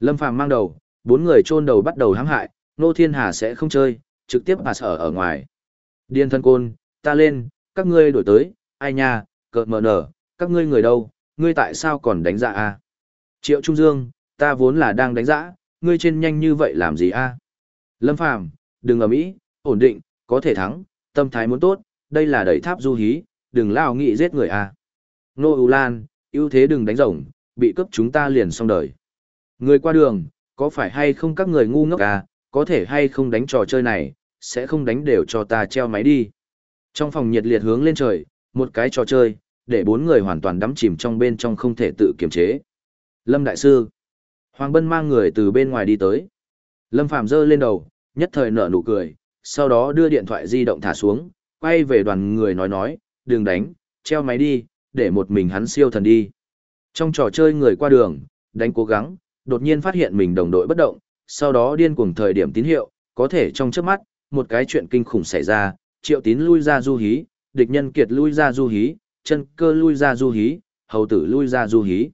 Speaker 1: Lâm Phàm mang đầu, bốn người chôn đầu bắt đầu hãm hại, Nô Thiên Hà sẽ không chơi, trực tiếp bà sở ở ngoài. Điên thân côn, ta lên, các ngươi đổi tới, ai nha, cợt mờ nở, các ngươi người đâu, ngươi tại sao còn đánh dạ a? Triệu Trung Dương, ta vốn là đang đánh dã, ngươi trên nhanh như vậy làm gì a? Lâm Phàm, đừng ở mỹ, ổn định, có thể thắng, tâm thái muốn tốt, đây là đẩy tháp du hí, đừng lao nghị giết người a. Nô U Lan, ưu thế đừng đánh rồng, bị cướp chúng ta liền xong đời. Người qua đường, có phải hay không các người ngu ngốc à, có thể hay không đánh trò chơi này, sẽ không đánh đều cho ta treo máy đi. Trong phòng nhiệt liệt hướng lên trời, một cái trò chơi, để bốn người hoàn toàn đắm chìm trong bên trong không thể tự kiềm chế. Lâm Đại Sư Hoàng Bân mang người từ bên ngoài đi tới. Lâm Phạm giơ lên đầu, nhất thời nở nụ cười, sau đó đưa điện thoại di động thả xuống, quay về đoàn người nói nói, đừng đánh, treo máy đi, để một mình hắn siêu thần đi. Trong trò chơi người qua đường, đánh cố gắng, đột nhiên phát hiện mình đồng đội bất động, sau đó điên cuồng thời điểm tín hiệu, có thể trong chớp mắt, một cái chuyện kinh khủng xảy ra, triệu tín lui ra du hí, địch nhân kiệt lui ra du hí, chân cơ lui ra du hí, hầu tử lui ra du hí.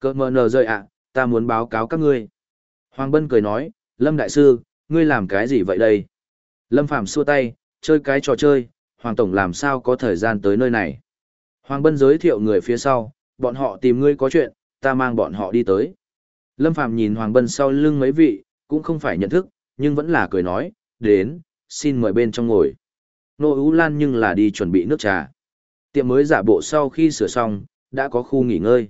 Speaker 1: Cơ mờ nờ rơi ạ, ta muốn báo cáo các ngươi. Hoàng Bân cười nói, Lâm Đại Sư, ngươi làm cái gì vậy đây? Lâm Phàm xua tay, chơi cái trò chơi, Hoàng Tổng làm sao có thời gian tới nơi này? Hoàng Bân giới thiệu người phía sau, bọn họ tìm ngươi có chuyện, ta mang bọn họ đi tới. Lâm Phàm nhìn Hoàng Bân sau lưng mấy vị, cũng không phải nhận thức, nhưng vẫn là cười nói, đến, xin mời bên trong ngồi. Nô Ú Lan nhưng là đi chuẩn bị nước trà. Tiệm mới giả bộ sau khi sửa xong, đã có khu nghỉ ngơi.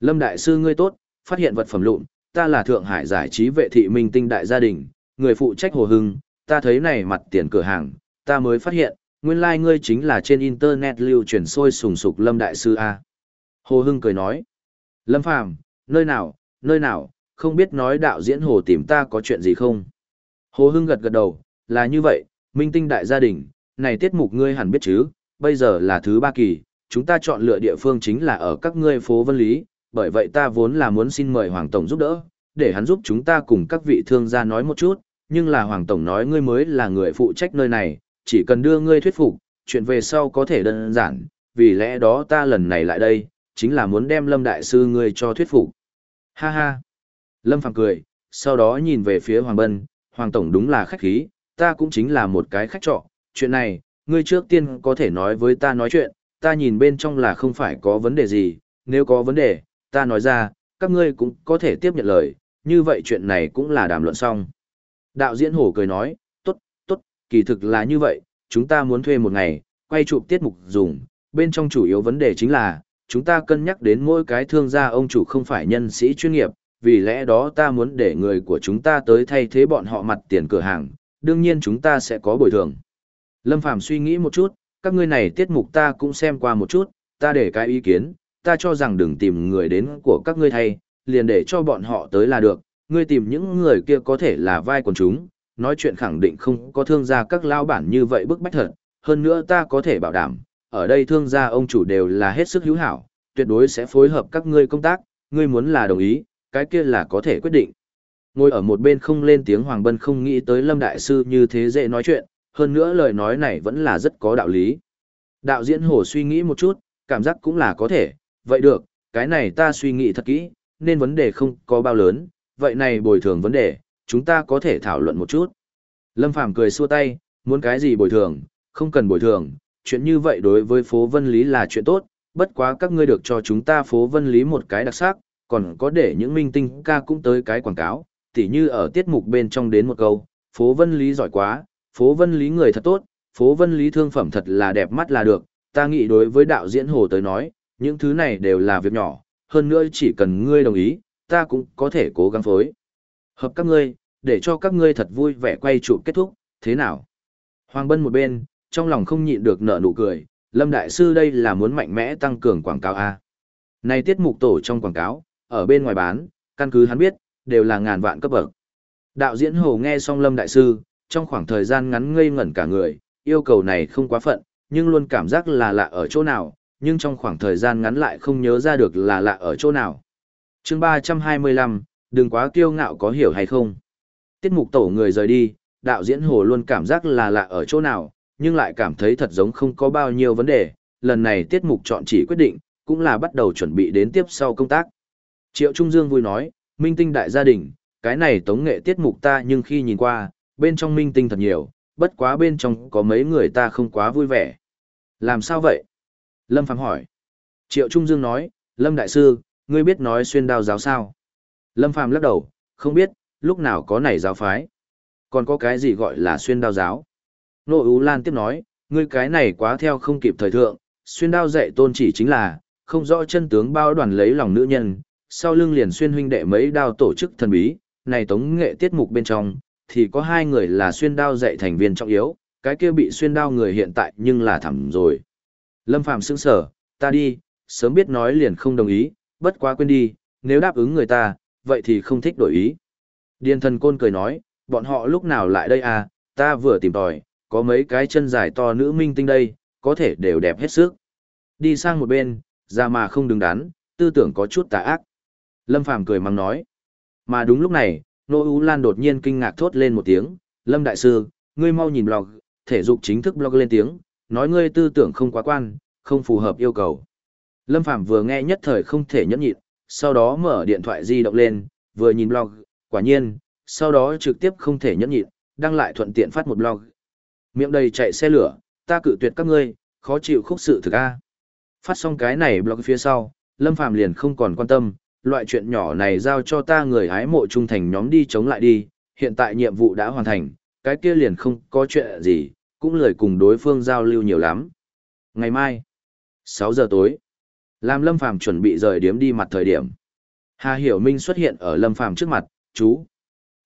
Speaker 1: Lâm Đại Sư ngươi tốt, phát hiện vật phẩm lụn, ta là Thượng Hải giải trí vệ thị minh tinh đại gia đình, người phụ trách Hồ Hưng, ta thấy này mặt tiền cửa hàng, ta mới phát hiện, nguyên lai like ngươi chính là trên internet lưu truyền sôi sùng sục Lâm Đại Sư A. Hồ Hưng cười nói, Lâm Phàm nơi nào, nơi nào, không biết nói đạo diễn Hồ tìm ta có chuyện gì không? Hồ Hưng gật gật đầu, là như vậy, minh tinh đại gia đình, này tiết mục ngươi hẳn biết chứ, bây giờ là thứ ba kỳ, chúng ta chọn lựa địa phương chính là ở các ngươi phố Vân Lý, bởi vậy ta vốn là muốn xin mời Hoàng Tổng giúp đỡ, để hắn giúp chúng ta cùng các vị thương gia nói một chút, nhưng là Hoàng Tổng nói ngươi mới là người phụ trách nơi này, chỉ cần đưa ngươi thuyết phục, chuyện về sau có thể đơn giản, vì lẽ đó ta lần này lại đây, chính là muốn đem Lâm Đại Sư ngươi cho thuyết phục. Ha ha. Lâm Phàm cười, sau đó nhìn về phía Hoàng Bân, Hoàng Tổng đúng là khách khí, ta cũng chính là một cái khách trọ, chuyện này, ngươi trước tiên có thể nói với ta nói chuyện, ta nhìn bên trong là không phải có vấn đề gì, nếu có vấn đề, ta nói ra, các ngươi cũng có thể tiếp nhận lời, như vậy chuyện này cũng là đàm luận xong. Đạo diễn hổ cười nói, tốt, tốt, kỳ thực là như vậy, chúng ta muốn thuê một ngày, quay chụp tiết mục dùng, bên trong chủ yếu vấn đề chính là, chúng ta cân nhắc đến mỗi cái thương gia ông chủ không phải nhân sĩ chuyên nghiệp, vì lẽ đó ta muốn để người của chúng ta tới thay thế bọn họ mặt tiền cửa hàng, đương nhiên chúng ta sẽ có bồi thường. Lâm Phàm suy nghĩ một chút, các ngươi này tiết mục ta cũng xem qua một chút, ta để cái ý kiến, ta cho rằng đừng tìm người đến của các ngươi thay, liền để cho bọn họ tới là được, ngươi tìm những người kia có thể là vai quần chúng, nói chuyện khẳng định không có thương gia các lao bản như vậy bức bách thật, hơn nữa ta có thể bảo đảm, ở đây thương gia ông chủ đều là hết sức hữu hảo, tuyệt đối sẽ phối hợp các ngươi công tác, ngươi muốn là đồng ý, cái kia là có thể quyết định. Ngồi ở một bên không lên tiếng Hoàng Bân không nghĩ tới Lâm Đại Sư như thế dễ nói chuyện, hơn nữa lời nói này vẫn là rất có đạo lý. Đạo diễn Hồ suy nghĩ một chút, cảm giác cũng là có thể, vậy được, cái này ta suy nghĩ thật kỹ, nên vấn đề không có bao lớn, vậy này bồi thường vấn đề, chúng ta có thể thảo luận một chút. Lâm Phàm cười xua tay, muốn cái gì bồi thường, không cần bồi thường, chuyện như vậy đối với phố Vân Lý là chuyện tốt, bất quá các ngươi được cho chúng ta phố Vân Lý một cái đặc sắc, còn có để những minh tinh ca cũng tới cái quảng cáo, tỉ như ở tiết mục bên trong đến một câu, phố Vân Lý giỏi quá, phố Vân Lý người thật tốt, phố Vân Lý thương phẩm thật là đẹp mắt là được, ta nghĩ đối với đạo diễn Hồ tới nói, những thứ này đều là việc nhỏ, hơn nữa chỉ cần ngươi đồng ý, ta cũng có thể cố gắng phối. Hợp các ngươi, để cho các ngươi thật vui vẻ quay trụ kết thúc, thế nào? Hoàng Bân một bên, trong lòng không nhịn được nở nụ cười, Lâm Đại Sư đây là muốn mạnh mẽ tăng cường quảng cáo A. Này tiết mục tổ trong quảng cáo, ở bên ngoài bán, căn cứ hắn biết, đều là ngàn vạn cấp bậc. Đạo diễn Hồ nghe xong Lâm Đại Sư, trong khoảng thời gian ngắn ngây ngẩn cả người, yêu cầu này không quá phận, nhưng luôn cảm giác là lạ ở chỗ nào, nhưng trong khoảng thời gian ngắn lại không nhớ ra được là lạ ở chỗ nào. chương 325, đừng quá kiêu ngạo có hiểu hay không. Tiết mục tổ người rời đi, đạo diễn Hồ luôn cảm giác là lạ ở chỗ nào, nhưng lại cảm thấy thật giống không có bao nhiêu vấn đề, lần này tiết mục chọn chỉ quyết định, cũng là bắt đầu chuẩn bị đến tiếp sau công tác. Triệu Trung Dương vui nói, minh tinh đại gia đình, cái này tống nghệ tiết mục ta nhưng khi nhìn qua, bên trong minh tinh thật nhiều, bất quá bên trong có mấy người ta không quá vui vẻ. Làm sao vậy? Lâm Phàm hỏi. Triệu Trung Dương nói, Lâm Đại Sư, ngươi biết nói xuyên đao giáo sao? Lâm Phàm lắc đầu, không biết, lúc nào có này giáo phái. Còn có cái gì gọi là xuyên đao giáo? Nô Ú Lan tiếp nói, ngươi cái này quá theo không kịp thời thượng, xuyên đao dạy tôn chỉ chính là, không rõ chân tướng bao đoàn lấy lòng nữ nhân, sau lưng liền xuyên huynh đệ mấy đao tổ chức thần bí, này tống nghệ tiết mục bên trong, thì có hai người là xuyên đao dạy thành viên trọng yếu, cái kia bị xuyên đao người hiện tại nhưng là thẳm rồi. Lâm Phàm sững sở, ta đi, sớm biết nói liền không đồng ý, bất quá quên đi, nếu đáp ứng người ta, vậy thì không thích đổi ý. Điền thần côn cười nói, bọn họ lúc nào lại đây à, ta vừa tìm tòi, có mấy cái chân dài to nữ minh tinh đây, có thể đều đẹp hết sức. Đi sang một bên, ra mà không đứng đắn, tư tưởng có chút tà ác. Lâm Phàm cười mắng nói. Mà đúng lúc này, Nô U Lan đột nhiên kinh ngạc thốt lên một tiếng, Lâm Đại Sư, ngươi mau nhìn blog, thể dục chính thức blog lên tiếng, nói ngươi tư tưởng không quá quan, không phù hợp yêu cầu. Lâm Phàm vừa nghe nhất thời không thể nhẫn nhịn, sau đó mở điện thoại di động lên, vừa nhìn blog, quả nhiên, sau đó trực tiếp không thể nhẫn nhịn, đăng lại thuận tiện phát một blog. Miệng đầy chạy xe lửa, ta cự tuyệt các ngươi, khó chịu khúc sự thực a. Phát xong cái này blog phía sau, Lâm Phàm liền không còn quan tâm, loại chuyện nhỏ này giao cho ta người hái mộ trung thành nhóm đi chống lại đi, hiện tại nhiệm vụ đã hoàn thành, cái kia liền không có chuyện gì, cũng lời cùng đối phương giao lưu nhiều lắm. Ngày mai, 6 giờ tối, làm Lâm Phàm chuẩn bị rời điếm đi mặt thời điểm. Hà Hiểu Minh xuất hiện ở Lâm Phàm trước mặt, chú.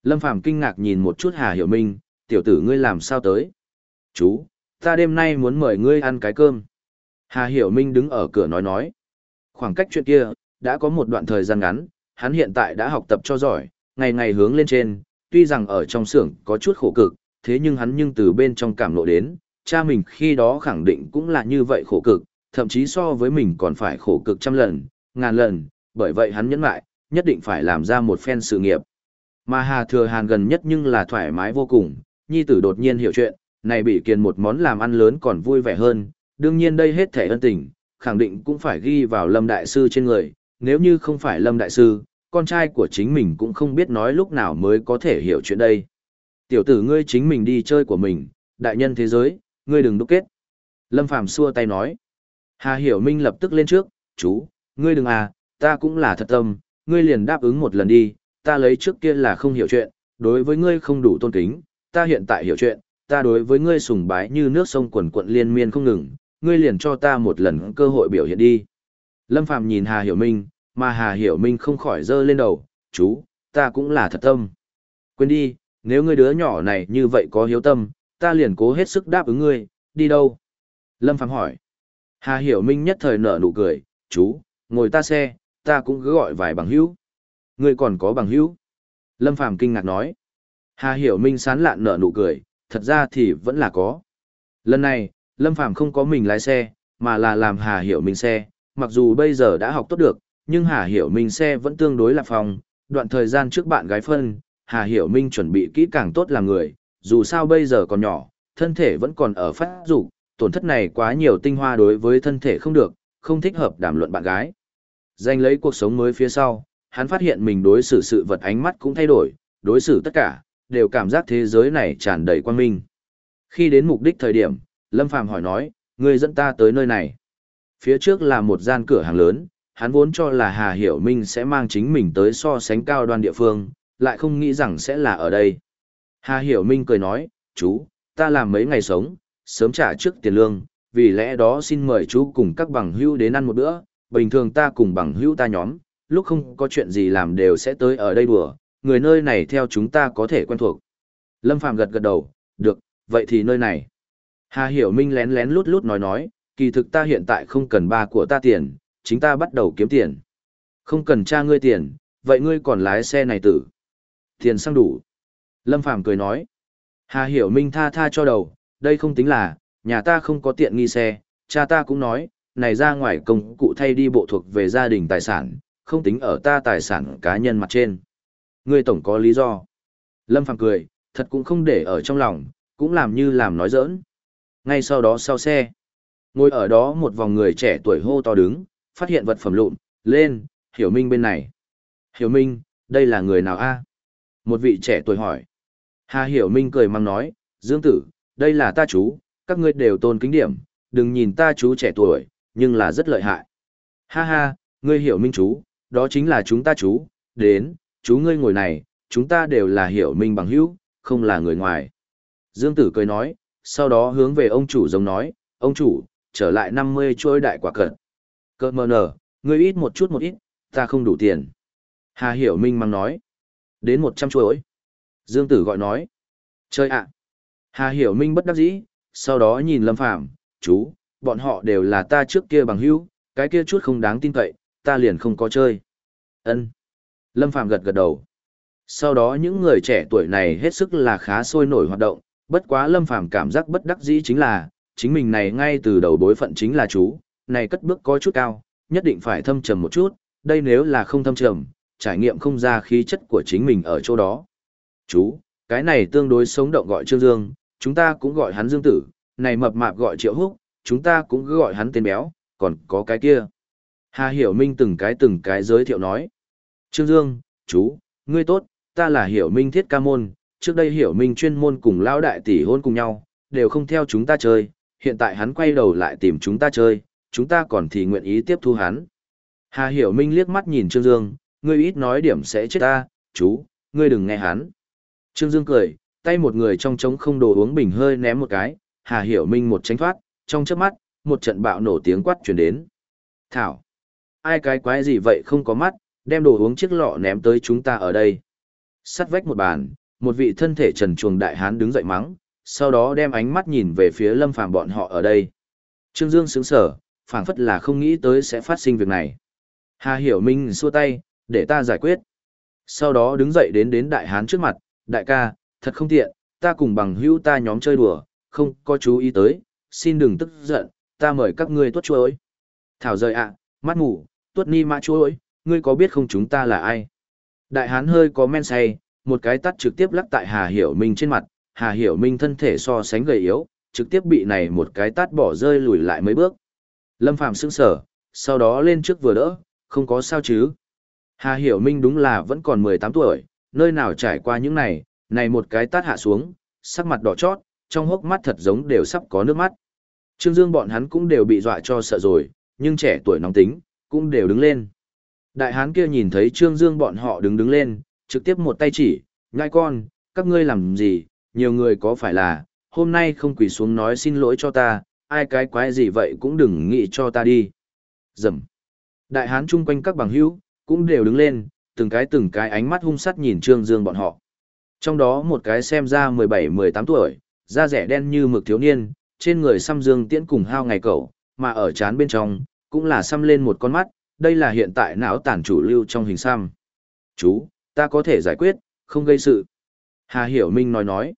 Speaker 1: Lâm Phàm kinh ngạc nhìn một chút Hà Hiểu Minh, tiểu tử ngươi làm sao tới? Chú, ta đêm nay muốn mời ngươi ăn cái cơm. Hà Hiểu Minh đứng ở cửa nói nói. Khoảng cách chuyện kia, đã có một đoạn thời gian ngắn, hắn hiện tại đã học tập cho giỏi, ngày ngày hướng lên trên, tuy rằng ở trong xưởng có chút khổ cực, thế nhưng hắn nhưng từ bên trong cảm lộ đến, cha mình khi đó khẳng định cũng là như vậy khổ cực, thậm chí so với mình còn phải khổ cực trăm lần, ngàn lần, bởi vậy hắn nhẫn lại, nhất định phải làm ra một phen sự nghiệp. Mà Hà Thừa Hàn gần nhất nhưng là thoải mái vô cùng, nhi tử đột nhiên hiểu chuyện, này bị kiền một món làm ăn lớn còn vui vẻ hơn, đương nhiên đây hết thể ân tình, khẳng định cũng phải ghi vào Lâm Đại Sư trên người, nếu như không phải Lâm Đại Sư, con trai của chính mình cũng không biết nói lúc nào mới có thể hiểu chuyện đây. Tiểu tử ngươi chính mình đi chơi của mình, đại nhân thế giới, ngươi đừng đúc kết. Lâm Phàm xua tay nói. Hà Hiểu Minh lập tức lên trước, chú, ngươi đừng à, ta cũng là thật tâm, ngươi liền đáp ứng một lần đi, ta lấy trước kia là không hiểu chuyện, đối với ngươi không đủ tôn kính, ta hiện tại hiểu chuyện, ta đối với ngươi sùng bái như nước sông quần quận liên miên không ngừng, ngươi liền cho ta một lần cơ hội biểu hiện đi. Lâm Phàm nhìn Hà Hiểu Minh, mà Hà Hiểu Minh không khỏi dơ lên đầu, chú, ta cũng là thật tâm. Quên đi, nếu ngươi đứa nhỏ này như vậy có hiếu tâm, ta liền cố hết sức đáp ứng ngươi, đi đâu? Lâm Phàm hỏi. Hà Hiểu Minh nhất thời nở nụ cười, chú, ngồi ta xe, ta cũng cứ gọi vài bằng hữu. Ngươi còn có bằng hữu? Lâm Phàm kinh ngạc nói. Hà Hiểu Minh sán lạn nở nụ cười, thật ra thì vẫn là có. Lần này, Lâm Phàm không có mình lái xe, mà là làm Hà Hiểu Minh xe, mặc dù bây giờ đã học tốt được, nhưng Hà Hiểu Minh xe vẫn tương đối là phòng, đoạn thời gian trước bạn gái phân, Hà Hiểu Minh chuẩn bị kỹ càng tốt là người, dù sao bây giờ còn nhỏ, thân thể vẫn còn ở phát dục, tổn thất này quá nhiều tinh hoa đối với thân thể không được, không thích hợp đàm luận bạn gái. Danh lấy cuộc sống mới phía sau, hắn phát hiện mình đối xử sự vật ánh mắt cũng thay đổi, đối xử tất cả, đều cảm giác thế giới này tràn đầy quan minh. Khi đến mục đích thời điểm, Lâm Phàm hỏi nói, người dẫn ta tới nơi này. Phía trước là một gian cửa hàng lớn, hắn vốn cho là Hà Hiểu Minh sẽ mang chính mình tới so sánh cao đoan địa phương, lại không nghĩ rằng sẽ là ở đây. Hà Hiểu Minh cười nói, chú, ta làm mấy ngày sống, sớm trả trước tiền lương, vì lẽ đó xin mời chú cùng các bằng hữu đến ăn một bữa, bình thường ta cùng bằng hữu ta nhóm, lúc không có chuyện gì làm đều sẽ tới ở đây đùa, người nơi này theo chúng ta có thể quen thuộc. Lâm Phàm gật gật đầu, được, vậy thì nơi này. Hà Hiểu Minh lén lén lút lút nói nói, kỳ thực ta hiện tại không cần ba của ta tiền, chính ta bắt đầu kiếm tiền. Không cần cha ngươi tiền, vậy ngươi còn lái xe này tử. Tiền sang đủ. Lâm Phàm cười nói. Hà Hiểu Minh tha tha cho đầu, đây không tính là, nhà ta không có tiện nghi xe, cha ta cũng nói, này ra ngoài công cụ thay đi bộ thuộc về gia đình tài sản, không tính ở ta tài sản cá nhân mặt trên. Ngươi tổng có lý do. Lâm Phàm cười, thật cũng không để ở trong lòng, cũng làm như làm nói giỡn. Ngay sau đó sau xe, ngồi ở đó một vòng người trẻ tuổi hô to đứng, phát hiện vật phẩm lụn, lên, Hiểu Minh bên này. Hiểu Minh, đây là người nào a? Một vị trẻ tuổi hỏi. Hà Hiểu Minh cười mang nói, Dương Tử, đây là ta chú, các ngươi đều tôn kính điểm, đừng nhìn ta chú trẻ tuổi, nhưng là rất lợi hại. Ha ha, ngươi hiểu Minh chú, đó chính là chúng ta chú, đến, chú ngươi ngồi này, chúng ta đều là hiểu Minh bằng hữu, không là người ngoài. Dương Tử cười nói, sau đó hướng về ông chủ giống nói, ông chủ, trở lại 50 chuôi đại quả cận. Cơ mờ nở, ngươi ít một chút một ít, ta không đủ tiền. Hà Hiểu Minh mang nói, đến 100 chuỗi. Dương Tử gọi nói, chơi ạ. Hà Hiểu Minh bất đắc dĩ, sau đó nhìn Lâm Phàm chú, bọn họ đều là ta trước kia bằng hữu, cái kia chút không đáng tin cậy, ta liền không có chơi. Ân. Lâm Phàm gật gật đầu. Sau đó những người trẻ tuổi này hết sức là khá sôi nổi hoạt động, bất quá Lâm Phàm cảm giác bất đắc dĩ chính là, chính mình này ngay từ đầu bối phận chính là chú, này cất bước có chút cao, nhất định phải thâm trầm một chút, đây nếu là không thâm trầm, trải nghiệm không ra khí chất của chính mình ở chỗ đó. Chú, cái này tương đối sống động gọi Trương Dương, chúng ta cũng gọi hắn Dương Tử, này mập mạp gọi Triệu Húc, chúng ta cũng cứ gọi hắn tên béo, còn có cái kia. Hà Hiểu Minh từng cái từng cái giới thiệu nói. Trương Dương, chú, ngươi tốt, ta là Hiểu Minh thiết ca môn, trước đây Hiểu Minh chuyên môn cùng lão đại tỷ hôn cùng nhau, đều không theo chúng ta chơi, hiện tại hắn quay đầu lại tìm chúng ta chơi, chúng ta còn thì nguyện ý tiếp thu hắn. Hà Hiểu Minh liếc mắt nhìn Trương Dương, ngươi ít nói điểm sẽ chết ta, chú, ngươi đừng nghe hắn. Trương Dương cười, tay một người trong trống không đồ uống bình hơi ném một cái, Hà Hiểu Minh một tránh thoát, trong chớp mắt, một trận bạo nổ tiếng quát truyền đến. Thảo, ai cái quái gì vậy không có mắt, đem đồ uống chiếc lọ ném tới chúng ta ở đây. Sắt vách một bàn, một vị thân thể trần chuồng đại hán đứng dậy mắng, sau đó đem ánh mắt nhìn về phía lâm phàm bọn họ ở đây. Trương Dương sướng sở, phảng phất là không nghĩ tới sẽ phát sinh việc này. Hà Hiểu Minh xua tay, để ta giải quyết. Sau đó đứng dậy đến đến đại hán trước mặt, đại ca, thật không tiện, ta cùng bằng hữu ta nhóm chơi đùa, không có chú ý tới, xin đừng tức giận, ta mời các ngươi tuốt chuối. Thảo rời ạ, mắt ngủ, tuốt ni mã chuối, ngươi có biết không chúng ta là ai? Đại hán hơi có men say, một cái tắt trực tiếp lắc tại Hà Hiểu Minh trên mặt, Hà Hiểu Minh thân thể so sánh gầy yếu, trực tiếp bị này một cái tát bỏ rơi lùi lại mấy bước. Lâm Phàm sững sở, sau đó lên trước vừa đỡ, không có sao chứ. Hà Hiểu Minh đúng là vẫn còn 18 tuổi, nơi nào trải qua những này, này một cái tát hạ xuống, sắc mặt đỏ chót, trong hốc mắt thật giống đều sắp có nước mắt. Trương Dương bọn hắn cũng đều bị dọa cho sợ rồi, nhưng trẻ tuổi nóng tính, cũng đều đứng lên. Đại hán kia nhìn thấy Trương Dương bọn họ đứng đứng lên, trực tiếp một tay chỉ, ngai con, các ngươi làm gì, nhiều người có phải là, hôm nay không quỳ xuống nói xin lỗi cho ta, ai cái quái gì vậy cũng đừng nghĩ cho ta đi. Dầm. Đại hán chung quanh các bằng hữu, cũng đều đứng lên, từng cái từng cái ánh mắt hung sắt nhìn Trương Dương bọn họ. Trong đó một cái xem ra 17-18 tuổi, da rẻ đen như mực thiếu niên, trên người xăm dương tiễn cùng hao ngày cậu, mà ở chán bên trong, cũng là xăm lên một con mắt, đây là hiện tại não tản chủ lưu trong hình xăm. Chú, ta có thể giải quyết, không gây sự. Hà Hiểu Minh nói nói.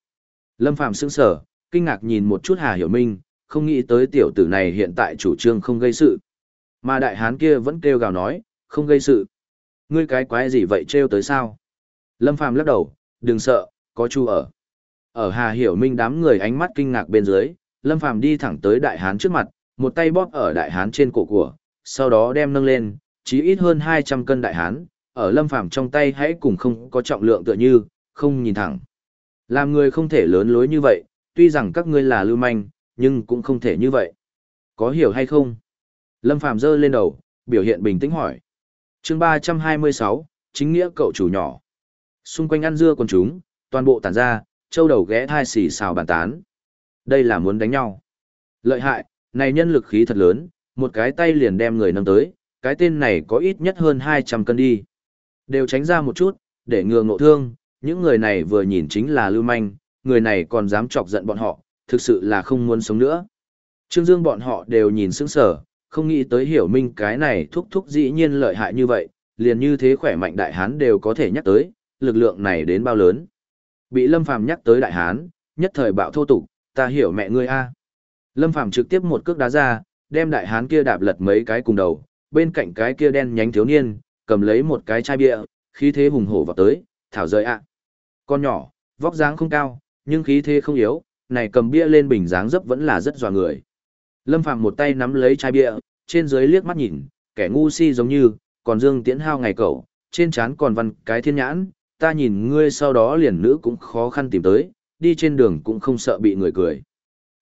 Speaker 1: Lâm Phạm sững sở, kinh ngạc nhìn một chút Hà Hiểu Minh, không nghĩ tới tiểu tử này hiện tại chủ trương không gây sự. Mà đại hán kia vẫn kêu gào nói, không gây sự. Ngươi cái quái gì vậy trêu tới sao? Lâm Phàm lắc đầu, đừng sợ, có chu ở. Ở Hà Hiểu Minh đám người ánh mắt kinh ngạc bên dưới, Lâm Phàm đi thẳng tới đại hán trước mặt, một tay bóp ở đại hán trên cổ của, sau đó đem nâng lên, chí ít hơn 200 cân đại hán, ở Lâm Phàm trong tay hãy cùng không có trọng lượng tựa như, không nhìn thẳng. Làm người không thể lớn lối như vậy, tuy rằng các ngươi là lưu manh, nhưng cũng không thể như vậy. Có hiểu hay không? Lâm Phàm giơ lên đầu, biểu hiện bình tĩnh hỏi chương 326, chính nghĩa cậu chủ nhỏ. Xung quanh ăn dưa con chúng, toàn bộ tản ra, châu đầu ghé thai xì xào bàn tán. Đây là muốn đánh nhau. Lợi hại, này nhân lực khí thật lớn, một cái tay liền đem người nâng tới, cái tên này có ít nhất hơn 200 cân đi. Đều tránh ra một chút, để ngừa ngộ thương, những người này vừa nhìn chính là lưu manh, người này còn dám chọc giận bọn họ, thực sự là không muốn sống nữa. Trương Dương bọn họ đều nhìn sững sờ, không nghĩ tới hiểu minh cái này thúc thúc dĩ nhiên lợi hại như vậy, liền như thế khỏe mạnh đại hán đều có thể nhắc tới, lực lượng này đến bao lớn. Bị Lâm Phàm nhắc tới đại hán, nhất thời bạo thô tục, ta hiểu mẹ ngươi a. Lâm Phàm trực tiếp một cước đá ra, đem đại hán kia đạp lật mấy cái cùng đầu, bên cạnh cái kia đen nhánh thiếu niên, cầm lấy một cái chai bia, khí thế hùng hổ vào tới, thảo rơi ạ. Con nhỏ, vóc dáng không cao, nhưng khí thế không yếu, này cầm bia lên bình dáng dấp vẫn là rất dọa người. Lâm Phàm một tay nắm lấy chai bia, trên dưới liếc mắt nhìn, kẻ ngu si giống như, còn Dương Tiễn Hao ngày cậu, trên trán còn văn cái thiên nhãn, ta nhìn ngươi sau đó liền nữ cũng khó khăn tìm tới, đi trên đường cũng không sợ bị người cười.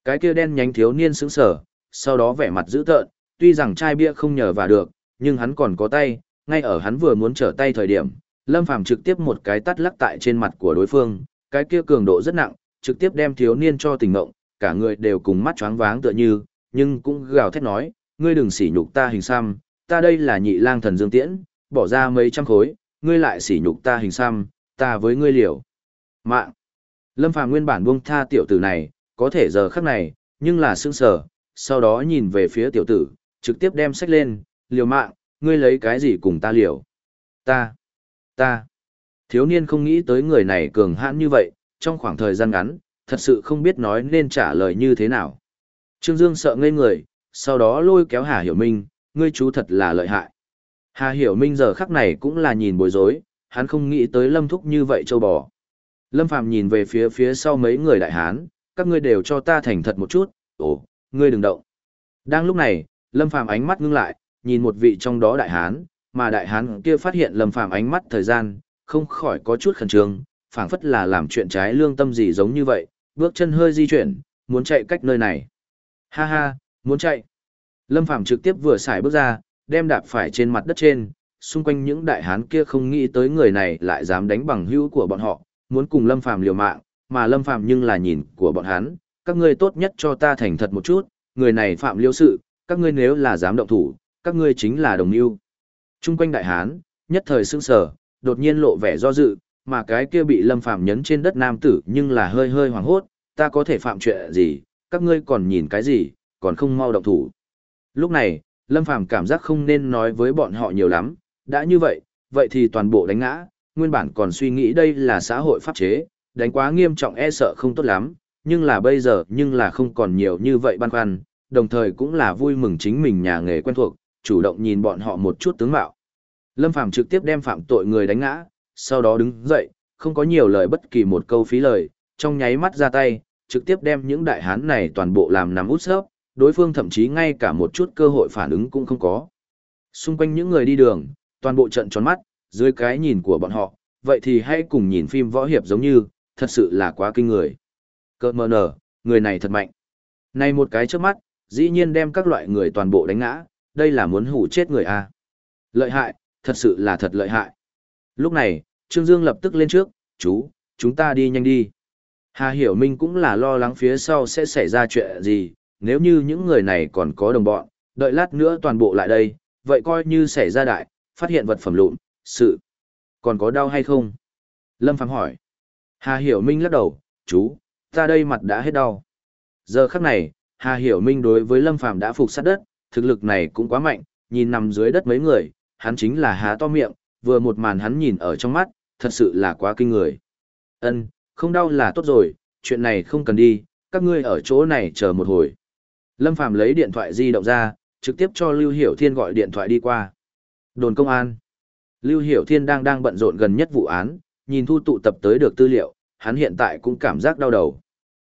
Speaker 1: Cái kia đen nhánh thiếu niên sững sờ, sau đó vẻ mặt dữ tợn, tuy rằng chai bia không nhờ vào được, nhưng hắn còn có tay, ngay ở hắn vừa muốn trở tay thời điểm, Lâm Phàm trực tiếp một cái tắt lắc tại trên mặt của đối phương, cái kia cường độ rất nặng, trực tiếp đem thiếu niên cho tỉnh ngộng, cả người đều cùng mắt choáng váng tựa như, nhưng cũng gào thét nói, ngươi đừng sỉ nhục ta hình xăm, ta đây là nhị lang thần dương tiễn, bỏ ra mấy trăm khối, ngươi lại sỉ nhục ta hình xăm, ta với ngươi liều. Mạng. Lâm Phàm nguyên bản buông tha tiểu tử này, có thể giờ khắc này, nhưng là sững sờ, sau đó nhìn về phía tiểu tử, trực tiếp đem sách lên, liều mạng, ngươi lấy cái gì cùng ta liều? Ta, ta. Thiếu niên không nghĩ tới người này cường hãn như vậy, trong khoảng thời gian ngắn, thật sự không biết nói nên trả lời như thế nào. Trương Dương sợ ngây người, sau đó lôi kéo Hà Hiểu Minh, ngươi chú thật là lợi hại. Hà Hiểu Minh giờ khắc này cũng là nhìn bối rối, hắn không nghĩ tới Lâm Thúc như vậy châu bò. Lâm Phàm nhìn về phía phía sau mấy người đại hán, các ngươi đều cho ta thành thật một chút, ồ, ngươi đừng động. Đang lúc này, Lâm Phàm ánh mắt ngưng lại, nhìn một vị trong đó đại hán, mà đại hán kia phát hiện Lâm Phàm ánh mắt thời gian, không khỏi có chút khẩn trương, phảng phất là làm chuyện trái lương tâm gì giống như vậy, bước chân hơi di chuyển, muốn chạy cách nơi này. Ha ha, muốn chạy. Lâm Phàm trực tiếp vừa xài bước ra, đem đạp phải trên mặt đất trên, xung quanh những đại hán kia không nghĩ tới người này lại dám đánh bằng hữu của bọn họ, muốn cùng Lâm Phàm liều mạng, mà Lâm Phàm nhưng là nhìn của bọn hắn, các ngươi tốt nhất cho ta thành thật một chút, người này phạm liêu sự, các ngươi nếu là dám động thủ, các ngươi chính là đồng mưu. Trung quanh đại hán, nhất thời sững sờ, đột nhiên lộ vẻ do dự, mà cái kia bị Lâm Phàm nhấn trên đất nam tử nhưng là hơi hơi hoảng hốt, ta có thể phạm chuyện gì, các ngươi còn nhìn cái gì, còn không mau động thủ. Lúc này, Lâm Phàm cảm giác không nên nói với bọn họ nhiều lắm, đã như vậy, vậy thì toàn bộ đánh ngã, nguyên bản còn suy nghĩ đây là xã hội pháp chế, đánh quá nghiêm trọng e sợ không tốt lắm, nhưng là bây giờ nhưng là không còn nhiều như vậy băn khoăn, đồng thời cũng là vui mừng chính mình nhà nghề quen thuộc, chủ động nhìn bọn họ một chút tướng mạo. Lâm Phàm trực tiếp đem phạm tội người đánh ngã, sau đó đứng dậy, không có nhiều lời bất kỳ một câu phí lời, trong nháy mắt ra tay, trực tiếp đem những đại hán này toàn bộ làm nằm út sớp, đối phương thậm chí ngay cả một chút cơ hội phản ứng cũng không có. Xung quanh những người đi đường, toàn bộ trận tròn mắt, dưới cái nhìn của bọn họ, vậy thì hãy cùng nhìn phim võ hiệp giống như, thật sự là quá kinh người. Cơ mờ nở, người này thật mạnh. Này một cái trước mắt, dĩ nhiên đem các loại người toàn bộ đánh ngã, đây là muốn hủ chết người a. Lợi hại, thật sự là thật lợi hại. Lúc này, Trương Dương lập tức lên trước, chú, chúng ta đi nhanh đi. Hà Hiểu Minh cũng là lo lắng phía sau sẽ xảy ra chuyện gì, nếu như những người này còn có đồng bọn, đợi lát nữa toàn bộ lại đây, vậy coi như xảy ra đại, phát hiện vật phẩm lụn, sự. Còn có đau hay không? Lâm Phàm hỏi. Hà Hiểu Minh lắc đầu, chú, ta đây mặt đã hết đau. Giờ khắc này, Hà Hiểu Minh đối với Lâm Phàm đã phục sát đất, thực lực này cũng quá mạnh, nhìn nằm dưới đất mấy người, hắn chính là há to miệng, vừa một màn hắn nhìn ở trong mắt, thật sự là quá kinh người. Ân, không đau là tốt rồi, chuyện này không cần đi, các ngươi ở chỗ này chờ một hồi. Lâm Phàm lấy điện thoại di động ra, trực tiếp cho Lưu Hiểu Thiên gọi điện thoại đi qua. Đồn công an. Lưu Hiểu Thiên đang đang bận rộn gần nhất vụ án, nhìn thu tụ tập tới được tư liệu, hắn hiện tại cũng cảm giác đau đầu.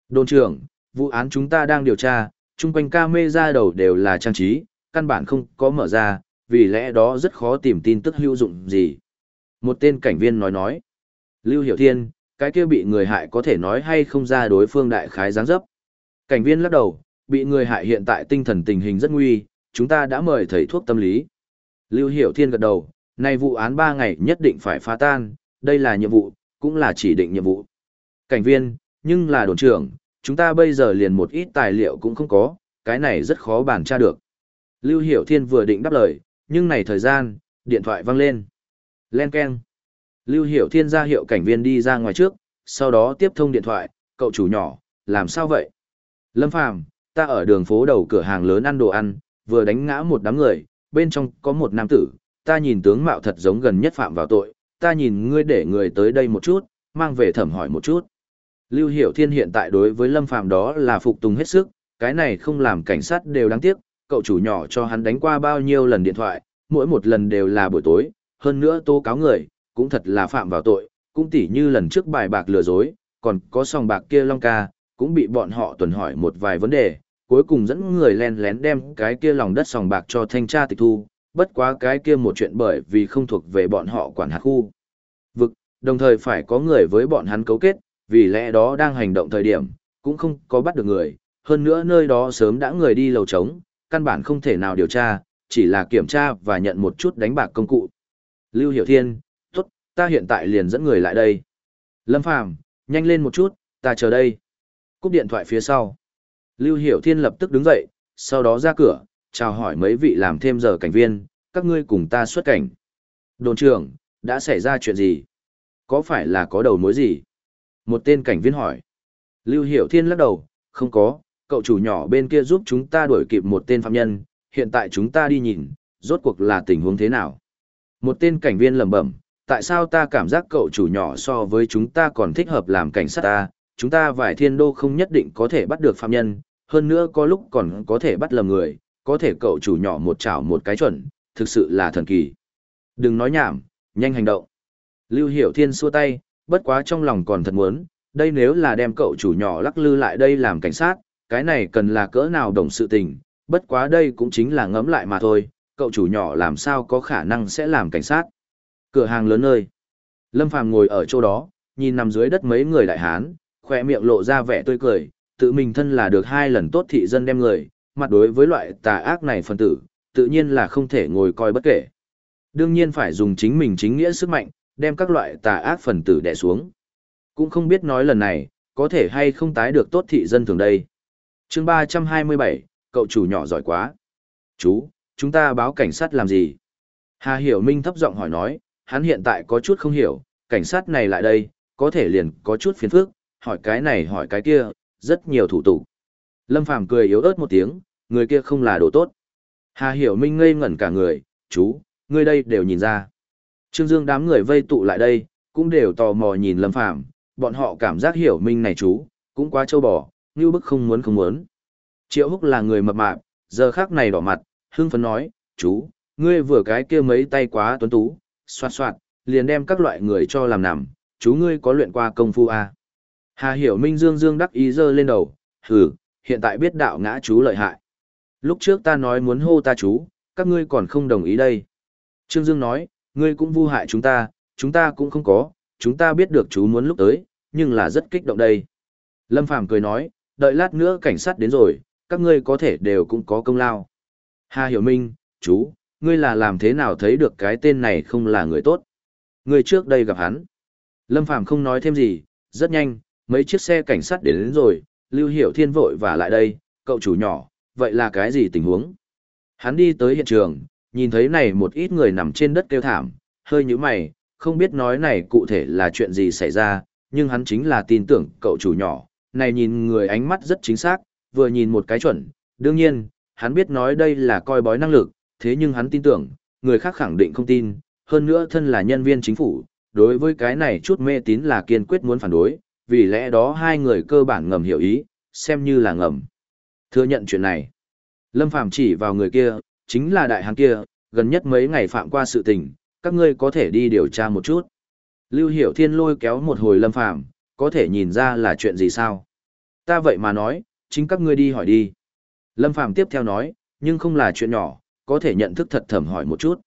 Speaker 1: Đồn trưởng, vụ án chúng ta đang điều tra, chung quanh ca mê ra đầu đều là trang trí, căn bản không có mở ra, vì lẽ đó rất khó tìm tin tức hữu dụng gì. Một tên cảnh viên nói nói. Lưu Hiểu Thiên, cái kia bị người hại có thể nói hay không ra đối phương đại khái giáng dấp. Cảnh viên lắc đầu, bị người hại hiện tại tinh thần tình hình rất nguy, chúng ta đã mời thầy thuốc tâm lý. Lưu Hiểu Thiên gật đầu, nay vụ án 3 ngày nhất định phải phá tan, đây là nhiệm vụ, cũng là chỉ định nhiệm vụ. Cảnh viên, nhưng là đồn trưởng, chúng ta bây giờ liền một ít tài liệu cũng không có, cái này rất khó bàn tra được. Lưu Hiểu Thiên vừa định đáp lời, nhưng này thời gian, điện thoại vang lên. Len keng. Lưu Hiểu Thiên ra hiệu cảnh viên đi ra ngoài trước, sau đó tiếp thông điện thoại, cậu chủ nhỏ, làm sao vậy? Lâm Phàm, ta ở đường phố đầu cửa hàng lớn ăn đồ ăn, vừa đánh ngã một đám người, bên trong có một nam tử, ta nhìn tướng mạo thật giống gần nhất phạm vào tội, ta nhìn ngươi để người tới đây một chút, mang về thẩm hỏi một chút. Lưu Hiểu Thiên hiện tại đối với Lâm Phàm đó là phục tùng hết sức, cái này không làm cảnh sát đều đáng tiếc, cậu chủ nhỏ cho hắn đánh qua bao nhiêu lần điện thoại, mỗi một lần đều là buổi tối, hơn nữa tố cáo người, cũng thật là phạm vào tội, cũng tỉ như lần trước bài bạc lừa dối, còn có sòng bạc kia Long Ca, cũng bị bọn họ tuần hỏi một vài vấn đề, cuối cùng dẫn người len lén đem cái kia lòng đất sòng bạc cho thanh tra tịch thu, bất quá cái kia một chuyện bởi vì không thuộc về bọn họ quản hạt khu. Vực, đồng thời phải có người với bọn hắn cấu kết, vì lẽ đó đang hành động thời điểm, cũng không có bắt được người, hơn nữa nơi đó sớm đã người đi lầu trống, căn bản không thể nào điều tra, chỉ là kiểm tra và nhận một chút đánh bạc công cụ. Lưu Hiểu Thiên, ta hiện tại liền dẫn người lại đây. Lâm Phàm, nhanh lên một chút, ta chờ đây. Cúp điện thoại phía sau. Lưu Hiểu Thiên lập tức đứng dậy, sau đó ra cửa, chào hỏi mấy vị làm thêm giờ cảnh viên, các ngươi cùng ta xuất cảnh. Đồn trưởng, đã xảy ra chuyện gì? Có phải là có đầu mối gì? Một tên cảnh viên hỏi. Lưu Hiểu Thiên lắc đầu, không có, cậu chủ nhỏ bên kia giúp chúng ta đuổi kịp một tên phạm nhân, hiện tại chúng ta đi nhìn, rốt cuộc là tình huống thế nào. Một tên cảnh viên lẩm bẩm, tại sao ta cảm giác cậu chủ nhỏ so với chúng ta còn thích hợp làm cảnh sát ta, chúng ta vài thiên đô không nhất định có thể bắt được phạm nhân, hơn nữa có lúc còn có thể bắt lầm người, có thể cậu chủ nhỏ một chảo một cái chuẩn, thực sự là thần kỳ. Đừng nói nhảm, nhanh hành động. Lưu Hiểu Thiên xua tay, bất quá trong lòng còn thật muốn, đây nếu là đem cậu chủ nhỏ lắc lư lại đây làm cảnh sát, cái này cần là cỡ nào đồng sự tình, bất quá đây cũng chính là ngẫm lại mà thôi, cậu chủ nhỏ làm sao có khả năng sẽ làm cảnh sát. Cửa hàng lớn nơi. Lâm Phàm ngồi ở chỗ đó, nhìn nằm dưới đất mấy người đại hán, khỏe miệng lộ ra vẻ tươi cười, tự mình thân là được hai lần tốt thị dân đem người, mặt đối với loại tà ác này phân tử, tự nhiên là không thể ngồi coi bất kể. Đương nhiên phải dùng chính mình chính nghĩa sức mạnh, đem các loại tà ác phần tử đè xuống. Cũng không biết nói lần này, có thể hay không tái được tốt thị dân thường đây. chương 327, cậu chủ nhỏ giỏi quá. Chú, chúng ta báo cảnh sát làm gì? Hà Hiểu Minh thấp giọng hỏi nói, hắn hiện tại có chút không hiểu, cảnh sát này lại đây, có thể liền có chút phiền phức, hỏi cái này hỏi cái kia, rất nhiều thủ tục. Lâm Phàm cười yếu ớt một tiếng, người kia không là đồ tốt. Hà Hiểu Minh ngây ngẩn cả người, chú, ngươi đây đều nhìn ra. Trương Dương đám người vây tụ lại đây, cũng đều tò mò nhìn Lâm Phàm bọn họ cảm giác Hiểu Minh này chú, cũng quá trâu bò, như bức không muốn không muốn. Triệu Húc là người mập mạp, giờ khác này đỏ mặt, hưng phấn nói, chú, ngươi vừa cái kia mấy tay quá tuấn tú, xoạt xoạt, liền đem các loại người cho làm nằm, chú ngươi có luyện qua công phu à. Hà Hiểu Minh Dương Dương đắc ý dơ lên đầu, hừ, hiện tại biết đạo ngã chú lợi hại. Lúc trước ta nói muốn hô ta chú, các ngươi còn không đồng ý đây. Trương Dương nói, ngươi cũng vu hại chúng ta, chúng ta cũng không có, chúng ta biết được chú muốn lúc tới, nhưng là rất kích động đây. Lâm Phàm cười nói, đợi lát nữa cảnh sát đến rồi, các ngươi có thể đều cũng có công lao. Hà Hiểu Minh, chú, ngươi là làm thế nào thấy được cái tên này không là người tốt? Ngươi trước đây gặp hắn. Lâm Phàm không nói thêm gì, rất nhanh, mấy chiếc xe cảnh sát đến, đến rồi, Lưu Hiểu Thiên vội và lại đây, cậu chủ nhỏ, vậy là cái gì tình huống? Hắn đi tới hiện trường, nhìn thấy này một ít người nằm trên đất kêu thảm, hơi như mày, không biết nói này cụ thể là chuyện gì xảy ra, nhưng hắn chính là tin tưởng cậu chủ nhỏ, này nhìn người ánh mắt rất chính xác, vừa nhìn một cái chuẩn, đương nhiên, hắn biết nói đây là coi bói năng lực, thế nhưng hắn tin tưởng, người khác khẳng định không tin, hơn nữa thân là nhân viên chính phủ, đối với cái này chút mê tín là kiên quyết muốn phản đối, vì lẽ đó hai người cơ bản ngầm hiểu ý, xem như là ngầm. Thừa nhận chuyện này, Lâm Phàm chỉ vào người kia, chính là đại hán kia, gần nhất mấy ngày phạm qua sự tình, các ngươi có thể đi điều tra một chút. Lưu Hiểu Thiên lôi kéo một hồi Lâm Phàm, có thể nhìn ra là chuyện gì sao? Ta vậy mà nói, chính các ngươi đi hỏi đi. Lâm Phàm tiếp theo nói, nhưng không là chuyện nhỏ, có thể nhận thức thật thầm hỏi một chút.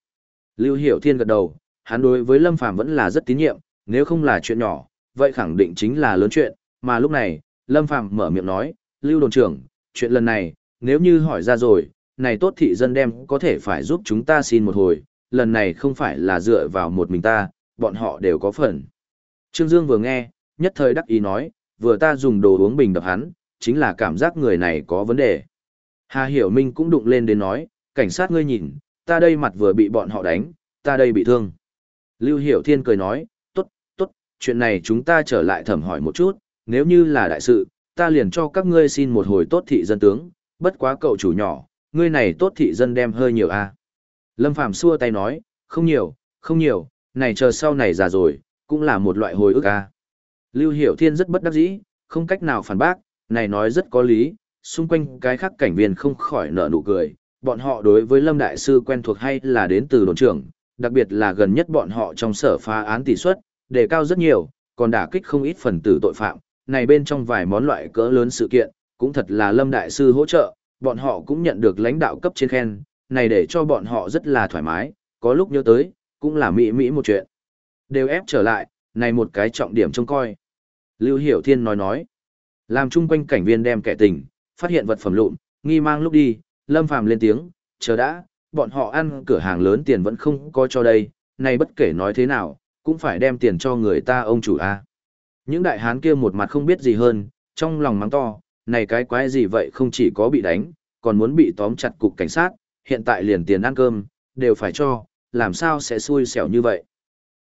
Speaker 1: Lưu Hiểu Thiên gật đầu, hắn đối với Lâm Phàm vẫn là rất tín nhiệm, nếu không là chuyện nhỏ, vậy khẳng định chính là lớn chuyện, mà lúc này, Lâm Phàm mở miệng nói, Lưu đồn trưởng, chuyện lần này, nếu như hỏi ra rồi, này tốt thị dân đem có thể phải giúp chúng ta xin một hồi, lần này không phải là dựa vào một mình ta, bọn họ đều có phần. Trương Dương vừa nghe, nhất thời đắc ý nói, vừa ta dùng đồ uống bình đập hắn, chính là cảm giác người này có vấn đề. Hà Hiểu Minh cũng đụng lên đến nói, cảnh sát ngươi nhìn, ta đây mặt vừa bị bọn họ đánh, ta đây bị thương. Lưu Hiểu Thiên cười nói, tốt, tốt, chuyện này chúng ta trở lại thẩm hỏi một chút, nếu như là đại sự, ta liền cho các ngươi xin một hồi tốt thị dân tướng, bất quá cậu chủ nhỏ, ngươi này tốt thị dân đem hơi nhiều a. À. Lâm Phàm xua tay nói, không nhiều, không nhiều, này chờ sau này già rồi, cũng là một loại hồi ức a. À. Lưu Hiểu Thiên rất bất đắc dĩ, không cách nào phản bác, này nói rất có lý, xung quanh cái khác cảnh viên không khỏi nở nụ cười, bọn họ đối với Lâm Đại Sư quen thuộc hay là đến từ đồn trưởng, đặc biệt là gần nhất bọn họ trong sở phá án tỷ suất, đề cao rất nhiều, còn đả kích không ít phần tử tội phạm, này bên trong vài món loại cỡ lớn sự kiện, cũng thật là Lâm Đại Sư hỗ trợ, bọn họ cũng nhận được lãnh đạo cấp trên khen, này để cho bọn họ rất là thoải mái, có lúc nhớ tới, cũng là mỹ mỹ một chuyện. Đều ép trở lại, này một cái trọng điểm trông coi. Lưu Hiểu Thiên nói nói, làm chung quanh cảnh viên đem kẻ tình, phát hiện vật phẩm lụn, nghi mang lúc đi, Lâm Phàm lên tiếng, chờ đã, bọn họ ăn cửa hàng lớn tiền vẫn không có cho đây, này bất kể nói thế nào, cũng phải đem tiền cho người ta ông chủ a. Những đại hán kia một mặt không biết gì hơn, trong lòng mắng to, này cái quái gì vậy không chỉ có bị đánh, còn muốn bị tóm chặt cục cảnh sát, hiện tại liền tiền ăn cơm, đều phải cho, làm sao sẽ xui xẻo như vậy.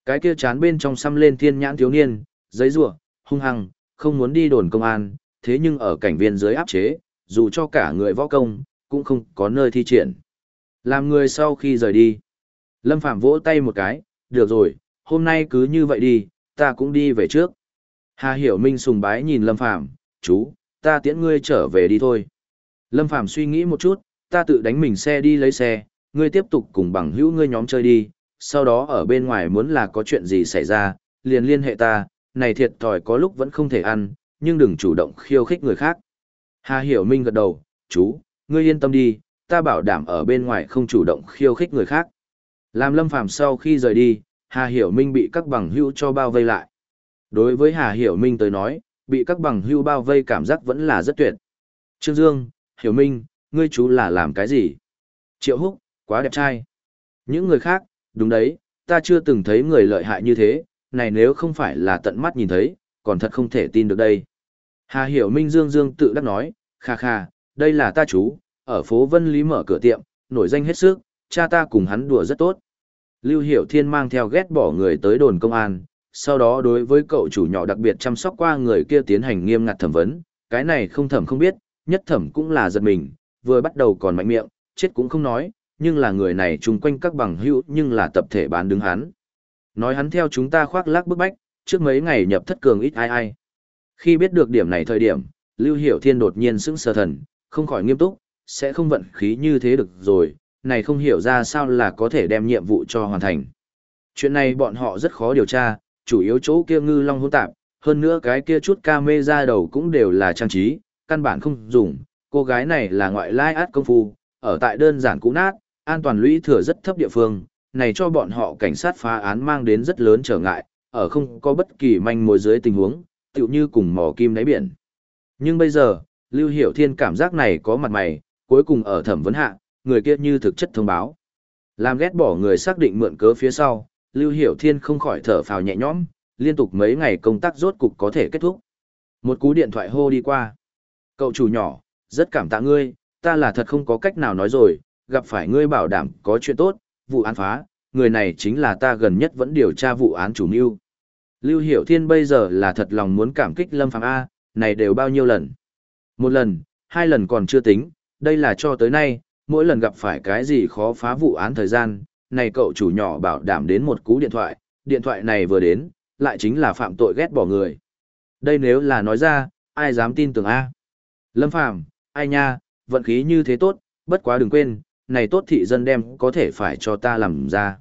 Speaker 1: Cái kia chán bên trong xăm lên thiên nhãn thiếu niên, giấy rủa hung hăng, không muốn đi đồn công an, thế nhưng ở cảnh viên dưới áp chế, dù cho cả người võ công, cũng không có nơi thi triển. Làm người sau khi rời đi. Lâm Phạm vỗ tay một cái, được rồi, hôm nay cứ như vậy đi, ta cũng đi về trước. Hà Hiểu Minh sùng bái nhìn Lâm Phạm, chú, ta tiễn ngươi trở về đi thôi. Lâm Phạm suy nghĩ một chút, ta tự đánh mình xe đi lấy xe, ngươi tiếp tục cùng bằng hữu ngươi nhóm chơi đi, sau đó ở bên ngoài muốn là có chuyện gì xảy ra, liền liên hệ ta, này thiệt thòi có lúc vẫn không thể ăn, nhưng đừng chủ động khiêu khích người khác. Hà Hiểu Minh gật đầu, chú, ngươi yên tâm đi, ta bảo đảm ở bên ngoài không chủ động khiêu khích người khác. Làm Lâm Phàm sau khi rời đi, Hà Hiểu Minh bị các bằng hữu cho bao vây lại. Đối với Hà Hiểu Minh tới nói, bị các bằng hữu bao vây cảm giác vẫn là rất tuyệt. Trương Dương, Hiểu Minh, ngươi chú là làm cái gì? Triệu Húc, quá đẹp trai. Những người khác, đúng đấy, ta chưa từng thấy người lợi hại như thế, này nếu không phải là tận mắt nhìn thấy, còn thật không thể tin được đây. Hà Hiểu Minh Dương Dương tự đắc nói, kha kha, đây là ta chú, ở phố Vân Lý mở cửa tiệm, nổi danh hết sức, cha ta cùng hắn đùa rất tốt. Lưu Hiểu Thiên mang theo ghét bỏ người tới đồn công an, sau đó đối với cậu chủ nhỏ đặc biệt chăm sóc qua người kia tiến hành nghiêm ngặt thẩm vấn, cái này không thẩm không biết, nhất thẩm cũng là giật mình, vừa bắt đầu còn mạnh miệng, chết cũng không nói, nhưng là người này chung quanh các bằng hữu nhưng là tập thể bán đứng hắn. Nói hắn theo chúng ta khoác lác bức bách, trước mấy ngày nhập thất cường ít ai ai. Khi biết được điểm này thời điểm, Lưu Hiểu Thiên đột nhiên sững sờ thần, không khỏi nghiêm túc, sẽ không vận khí như thế được rồi, này không hiểu ra sao là có thể đem nhiệm vụ cho hoàn thành. Chuyện này bọn họ rất khó điều tra, chủ yếu chỗ kia ngư long hỗn tạp, hơn nữa cái kia chút ca mê ra đầu cũng đều là trang trí, căn bản không dùng, cô gái này là ngoại lai át công phu, ở tại đơn giản cũ nát, an toàn lũy thừa rất thấp địa phương, này cho bọn họ cảnh sát phá án mang đến rất lớn trở ngại, ở không có bất kỳ manh mối dưới tình huống, tựu như cùng mò kim đáy biển. Nhưng bây giờ, Lưu Hiểu Thiên cảm giác này có mặt mày, cuối cùng ở thẩm vấn hạ, người kia như thực chất thông báo. Làm ghét bỏ người xác định mượn cớ phía sau, Lưu Hiểu Thiên không khỏi thở phào nhẹ nhõm, liên tục mấy ngày công tác rốt cục có thể kết thúc. Một cú điện thoại hô đi qua. Cậu chủ nhỏ, rất cảm tạ ngươi, ta là thật không có cách nào nói rồi, gặp phải ngươi bảo đảm có chuyện tốt, vụ án phá, người này chính là ta gần nhất vẫn điều tra vụ án chủ mưu. Lưu Hiểu Thiên bây giờ là thật lòng muốn cảm kích Lâm Phàm A, này đều bao nhiêu lần. Một lần, hai lần còn chưa tính, đây là cho tới nay, mỗi lần gặp phải cái gì khó phá vụ án thời gian, này cậu chủ nhỏ bảo đảm đến một cú điện thoại, điện thoại này vừa đến, lại chính là phạm tội ghét bỏ người. Đây nếu là nói ra, ai dám tin tưởng A. Lâm Phàm ai nha, vận khí như thế tốt, bất quá đừng quên, này tốt thị dân đem có thể phải cho ta làm ra.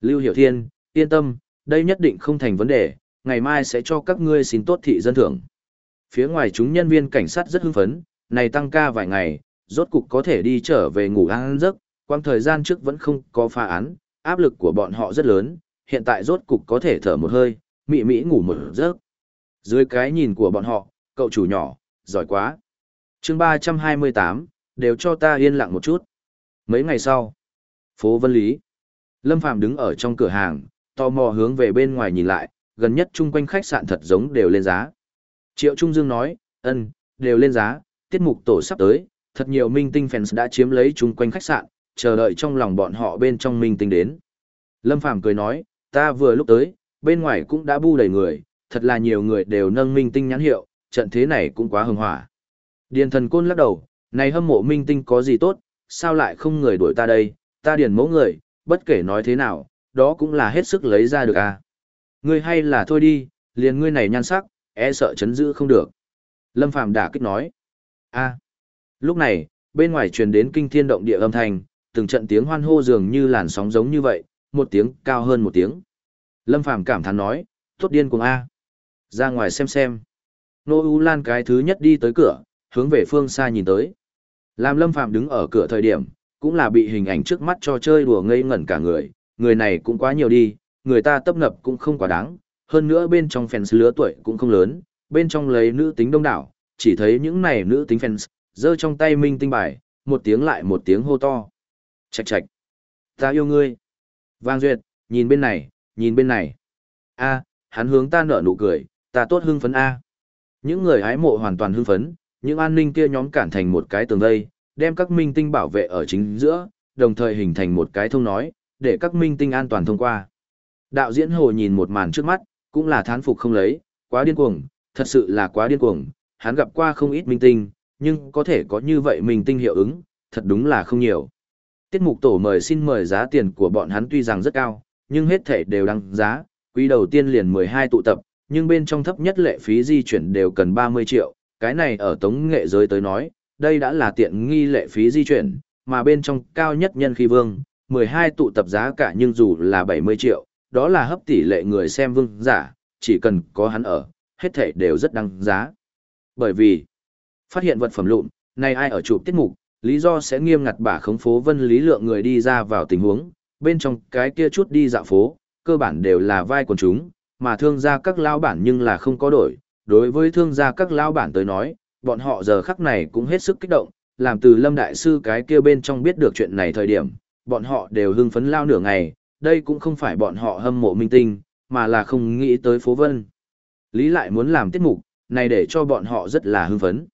Speaker 1: Lưu Hiểu Thiên, yên tâm, đây nhất định không thành vấn đề, ngày mai sẽ cho các ngươi xin tốt thị dân thưởng. Phía ngoài chúng nhân viên cảnh sát rất hưng phấn, này tăng ca vài ngày, rốt cục có thể đi trở về ngủ ăn giấc, quang thời gian trước vẫn không có pha án, áp lực của bọn họ rất lớn, hiện tại rốt cục có thể thở một hơi, mị mị ngủ một giấc. Dưới cái nhìn của bọn họ, cậu chủ nhỏ, giỏi quá. chương 328, đều cho ta yên lặng một chút. Mấy ngày sau, phố Vân Lý, Lâm Phàm đứng ở trong cửa hàng, tò mò hướng về bên ngoài nhìn lại, gần nhất chung quanh khách sạn thật giống đều lên giá. Triệu Trung Dương nói, ân, đều lên giá, tiết mục tổ sắp tới, thật nhiều minh tinh fans đã chiếm lấy chung quanh khách sạn, chờ đợi trong lòng bọn họ bên trong minh tinh đến. Lâm Phàm cười nói, ta vừa lúc tới, bên ngoài cũng đã bu đầy người, thật là nhiều người đều nâng minh tinh nhãn hiệu, trận thế này cũng quá hưng hỏa. Điền thần côn lắc đầu, này hâm mộ minh tinh có gì tốt, sao lại không người đuổi ta đây, ta điền mẫu người, bất kể nói thế nào, đó cũng là hết sức lấy ra được à. Ngươi hay là thôi đi, liền ngươi này nhan sắc, e sợ chấn giữ không được. Lâm Phàm đả kích nói. a Lúc này, bên ngoài truyền đến kinh thiên động địa âm thanh, từng trận tiếng hoan hô dường như làn sóng giống như vậy, một tiếng cao hơn một tiếng. Lâm Phàm cảm thán nói, tốt điên cuồng A. Ra ngoài xem xem. Nô U Lan cái thứ nhất đi tới cửa, hướng về phương xa nhìn tới. Làm Lâm Phàm đứng ở cửa thời điểm, cũng là bị hình ảnh trước mắt cho chơi đùa ngây ngẩn cả người, người này cũng quá nhiều đi, người ta tấp nập cũng không quá đáng, hơn nữa bên trong fans lứa tuổi cũng không lớn, bên trong lấy nữ tính đông đảo, chỉ thấy những này nữ tính fans, giơ trong tay minh tinh bài, một tiếng lại một tiếng hô to. Chạch chạch. Ta yêu ngươi. Vang Duyệt, nhìn bên này, nhìn bên này. a hắn hướng ta nở nụ cười, ta tốt hưng phấn a Những người hái mộ hoàn toàn hưng phấn, những an ninh kia nhóm cản thành một cái tường vây, đem các minh tinh bảo vệ ở chính giữa, đồng thời hình thành một cái thông nói, để các minh tinh an toàn thông qua. Đạo diễn hồ nhìn một màn trước mắt, cũng là thán phục không lấy, quá điên cuồng, thật sự là quá điên cuồng, hắn gặp qua không ít minh tinh, nhưng có thể có như vậy minh tinh hiệu ứng, thật đúng là không nhiều. Tiết mục tổ mời xin mời giá tiền của bọn hắn tuy rằng rất cao, nhưng hết thể đều đăng giá, quý đầu tiên liền 12 tụ tập, nhưng bên trong thấp nhất lệ phí di chuyển đều cần 30 triệu, cái này ở tống nghệ giới tới nói, đây đã là tiện nghi lệ phí di chuyển, mà bên trong cao nhất nhân khi vương, 12 tụ tập giá cả nhưng dù là 70 triệu, đó là hấp tỷ lệ người xem vương giả, chỉ cần có hắn ở, hết thể đều rất đăng giá. Bởi vì, phát hiện vật phẩm lụn, này ai ở chụp tiết mục, lý do sẽ nghiêm ngặt bả khống phố vân lý lượng người đi ra vào tình huống, bên trong cái kia chút đi dạo phố, cơ bản đều là vai quần chúng, mà thương gia các lao bản nhưng là không có đổi. Đối với thương gia các lao bản tới nói, bọn họ giờ khắc này cũng hết sức kích động, làm từ lâm đại sư cái kia bên trong biết được chuyện này thời điểm, bọn họ đều hưng phấn lao nửa ngày, đây cũng không phải bọn họ hâm mộ minh tinh, mà là không nghĩ tới phố vân. Lý lại muốn làm tiết mục, này để cho bọn họ rất là hưng phấn.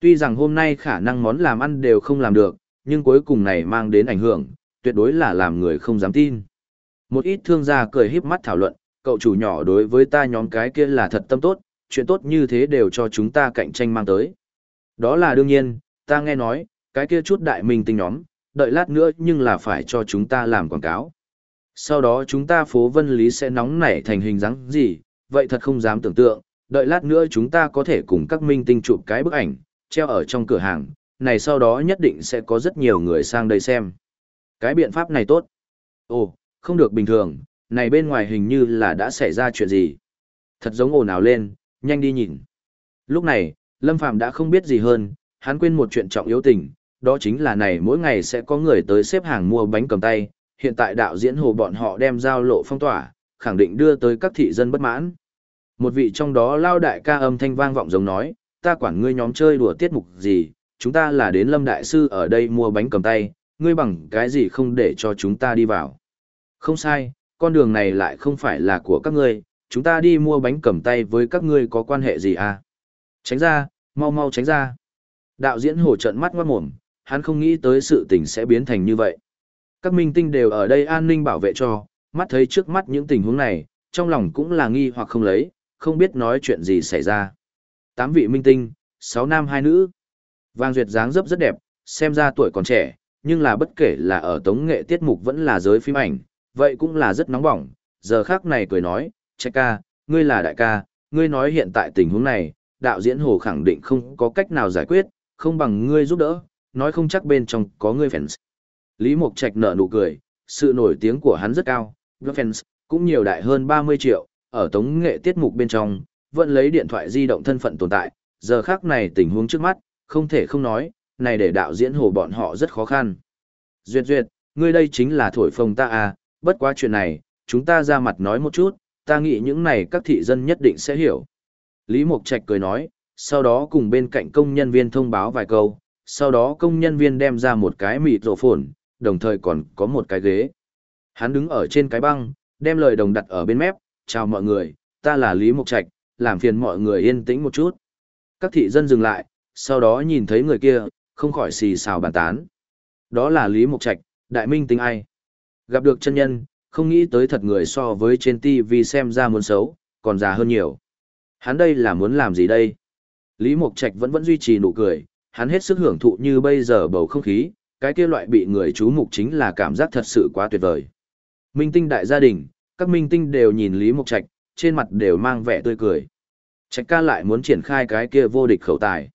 Speaker 1: Tuy rằng hôm nay khả năng món làm ăn đều không làm được, nhưng cuối cùng này mang đến ảnh hưởng, tuyệt đối là làm người không dám tin. Một ít thương gia cười híp mắt thảo luận, cậu chủ nhỏ đối với ta nhóm cái kia là thật tâm tốt, chuyện tốt như thế đều cho chúng ta cạnh tranh mang tới. Đó là đương nhiên, ta nghe nói, cái kia chút đại minh tinh nhóm, đợi lát nữa nhưng là phải cho chúng ta làm quảng cáo. Sau đó chúng ta phố vân lý sẽ nóng nảy thành hình dáng gì, vậy thật không dám tưởng tượng, đợi lát nữa chúng ta có thể cùng các minh tinh chụp cái bức ảnh, treo ở trong cửa hàng, này sau đó nhất định sẽ có rất nhiều người sang đây xem. Cái biện pháp này tốt. Ồ, không được bình thường, này bên ngoài hình như là đã xảy ra chuyện gì. Thật giống ồn ào lên, nhanh đi nhìn. Lúc này, Lâm Phàm đã không biết gì hơn, hắn quên một chuyện trọng yếu tình, đó chính là này mỗi ngày sẽ có người tới xếp hàng mua bánh cầm tay, hiện tại đạo diễn hồ bọn họ đem giao lộ phong tỏa, khẳng định đưa tới các thị dân bất mãn. Một vị trong đó lao đại ca âm thanh vang vọng giống nói, ta quản ngươi nhóm chơi đùa tiết mục gì, chúng ta là đến lâm đại sư ở đây mua bánh cầm tay, ngươi bằng cái gì không để cho chúng ta đi vào. Không sai, con đường này lại không phải là của các ngươi, chúng ta đi mua bánh cầm tay với các ngươi có quan hệ gì à? Tránh ra, mau mau tránh ra. Đạo diễn hồ trận mắt ngoát mồm, hắn không nghĩ tới sự tình sẽ biến thành như vậy. Các minh tinh đều ở đây an ninh bảo vệ cho, mắt thấy trước mắt những tình huống này, trong lòng cũng là nghi hoặc không lấy, không biết nói chuyện gì xảy ra. Tám vị minh tinh, sáu nam hai nữ. Vang Duyệt dáng dấp rất đẹp, xem ra tuổi còn trẻ, nhưng là bất kể là ở tống nghệ tiết mục vẫn là giới phim ảnh, vậy cũng là rất nóng bỏng. Giờ khác này cười nói, trách ca, ngươi là đại ca, ngươi nói hiện tại tình huống này, đạo diễn hồ khẳng định không có cách nào giải quyết, không bằng ngươi giúp đỡ, nói không chắc bên trong có ngươi fans. Lý Mộc Trạch nở nụ cười, sự nổi tiếng của hắn rất cao, fans cũng nhiều đại hơn 30 triệu, ở tống nghệ tiết mục bên trong, vẫn lấy điện thoại di động thân phận tồn tại, giờ khác này tình huống trước mắt, không thể không nói, này để đạo diễn hồ bọn họ rất khó khăn. Duyệt duyệt, ngươi đây chính là thổi phồng ta à, bất quá chuyện này, chúng ta ra mặt nói một chút, ta nghĩ những này các thị dân nhất định sẽ hiểu. Lý Mộc Trạch cười nói, sau đó cùng bên cạnh công nhân viên thông báo vài câu, sau đó công nhân viên đem ra một cái mịt rổ phồn, đồng thời còn có một cái ghế. Hắn đứng ở trên cái băng, đem lời đồng đặt ở bên mép, chào mọi người, ta là Lý Mộc Trạch, làm phiền mọi người yên tĩnh một chút. Các thị dân dừng lại, sau đó nhìn thấy người kia, không khỏi xì xào bàn tán. Đó là Lý Mộc Trạch, đại minh tính ai. Gặp được chân nhân, không nghĩ tới thật người so với trên TV xem ra muốn xấu, còn già hơn nhiều. Hắn đây là muốn làm gì đây? Lý Mộc Trạch vẫn vẫn duy trì nụ cười, hắn hết sức hưởng thụ như bây giờ bầu không khí, cái kia loại bị người chú mục chính là cảm giác thật sự quá tuyệt vời. Minh tinh đại gia đình, các minh tinh đều nhìn Lý Mộc Trạch, trên mặt đều mang vẻ tươi cười. Trạch ca lại muốn triển khai cái kia vô địch khẩu tài.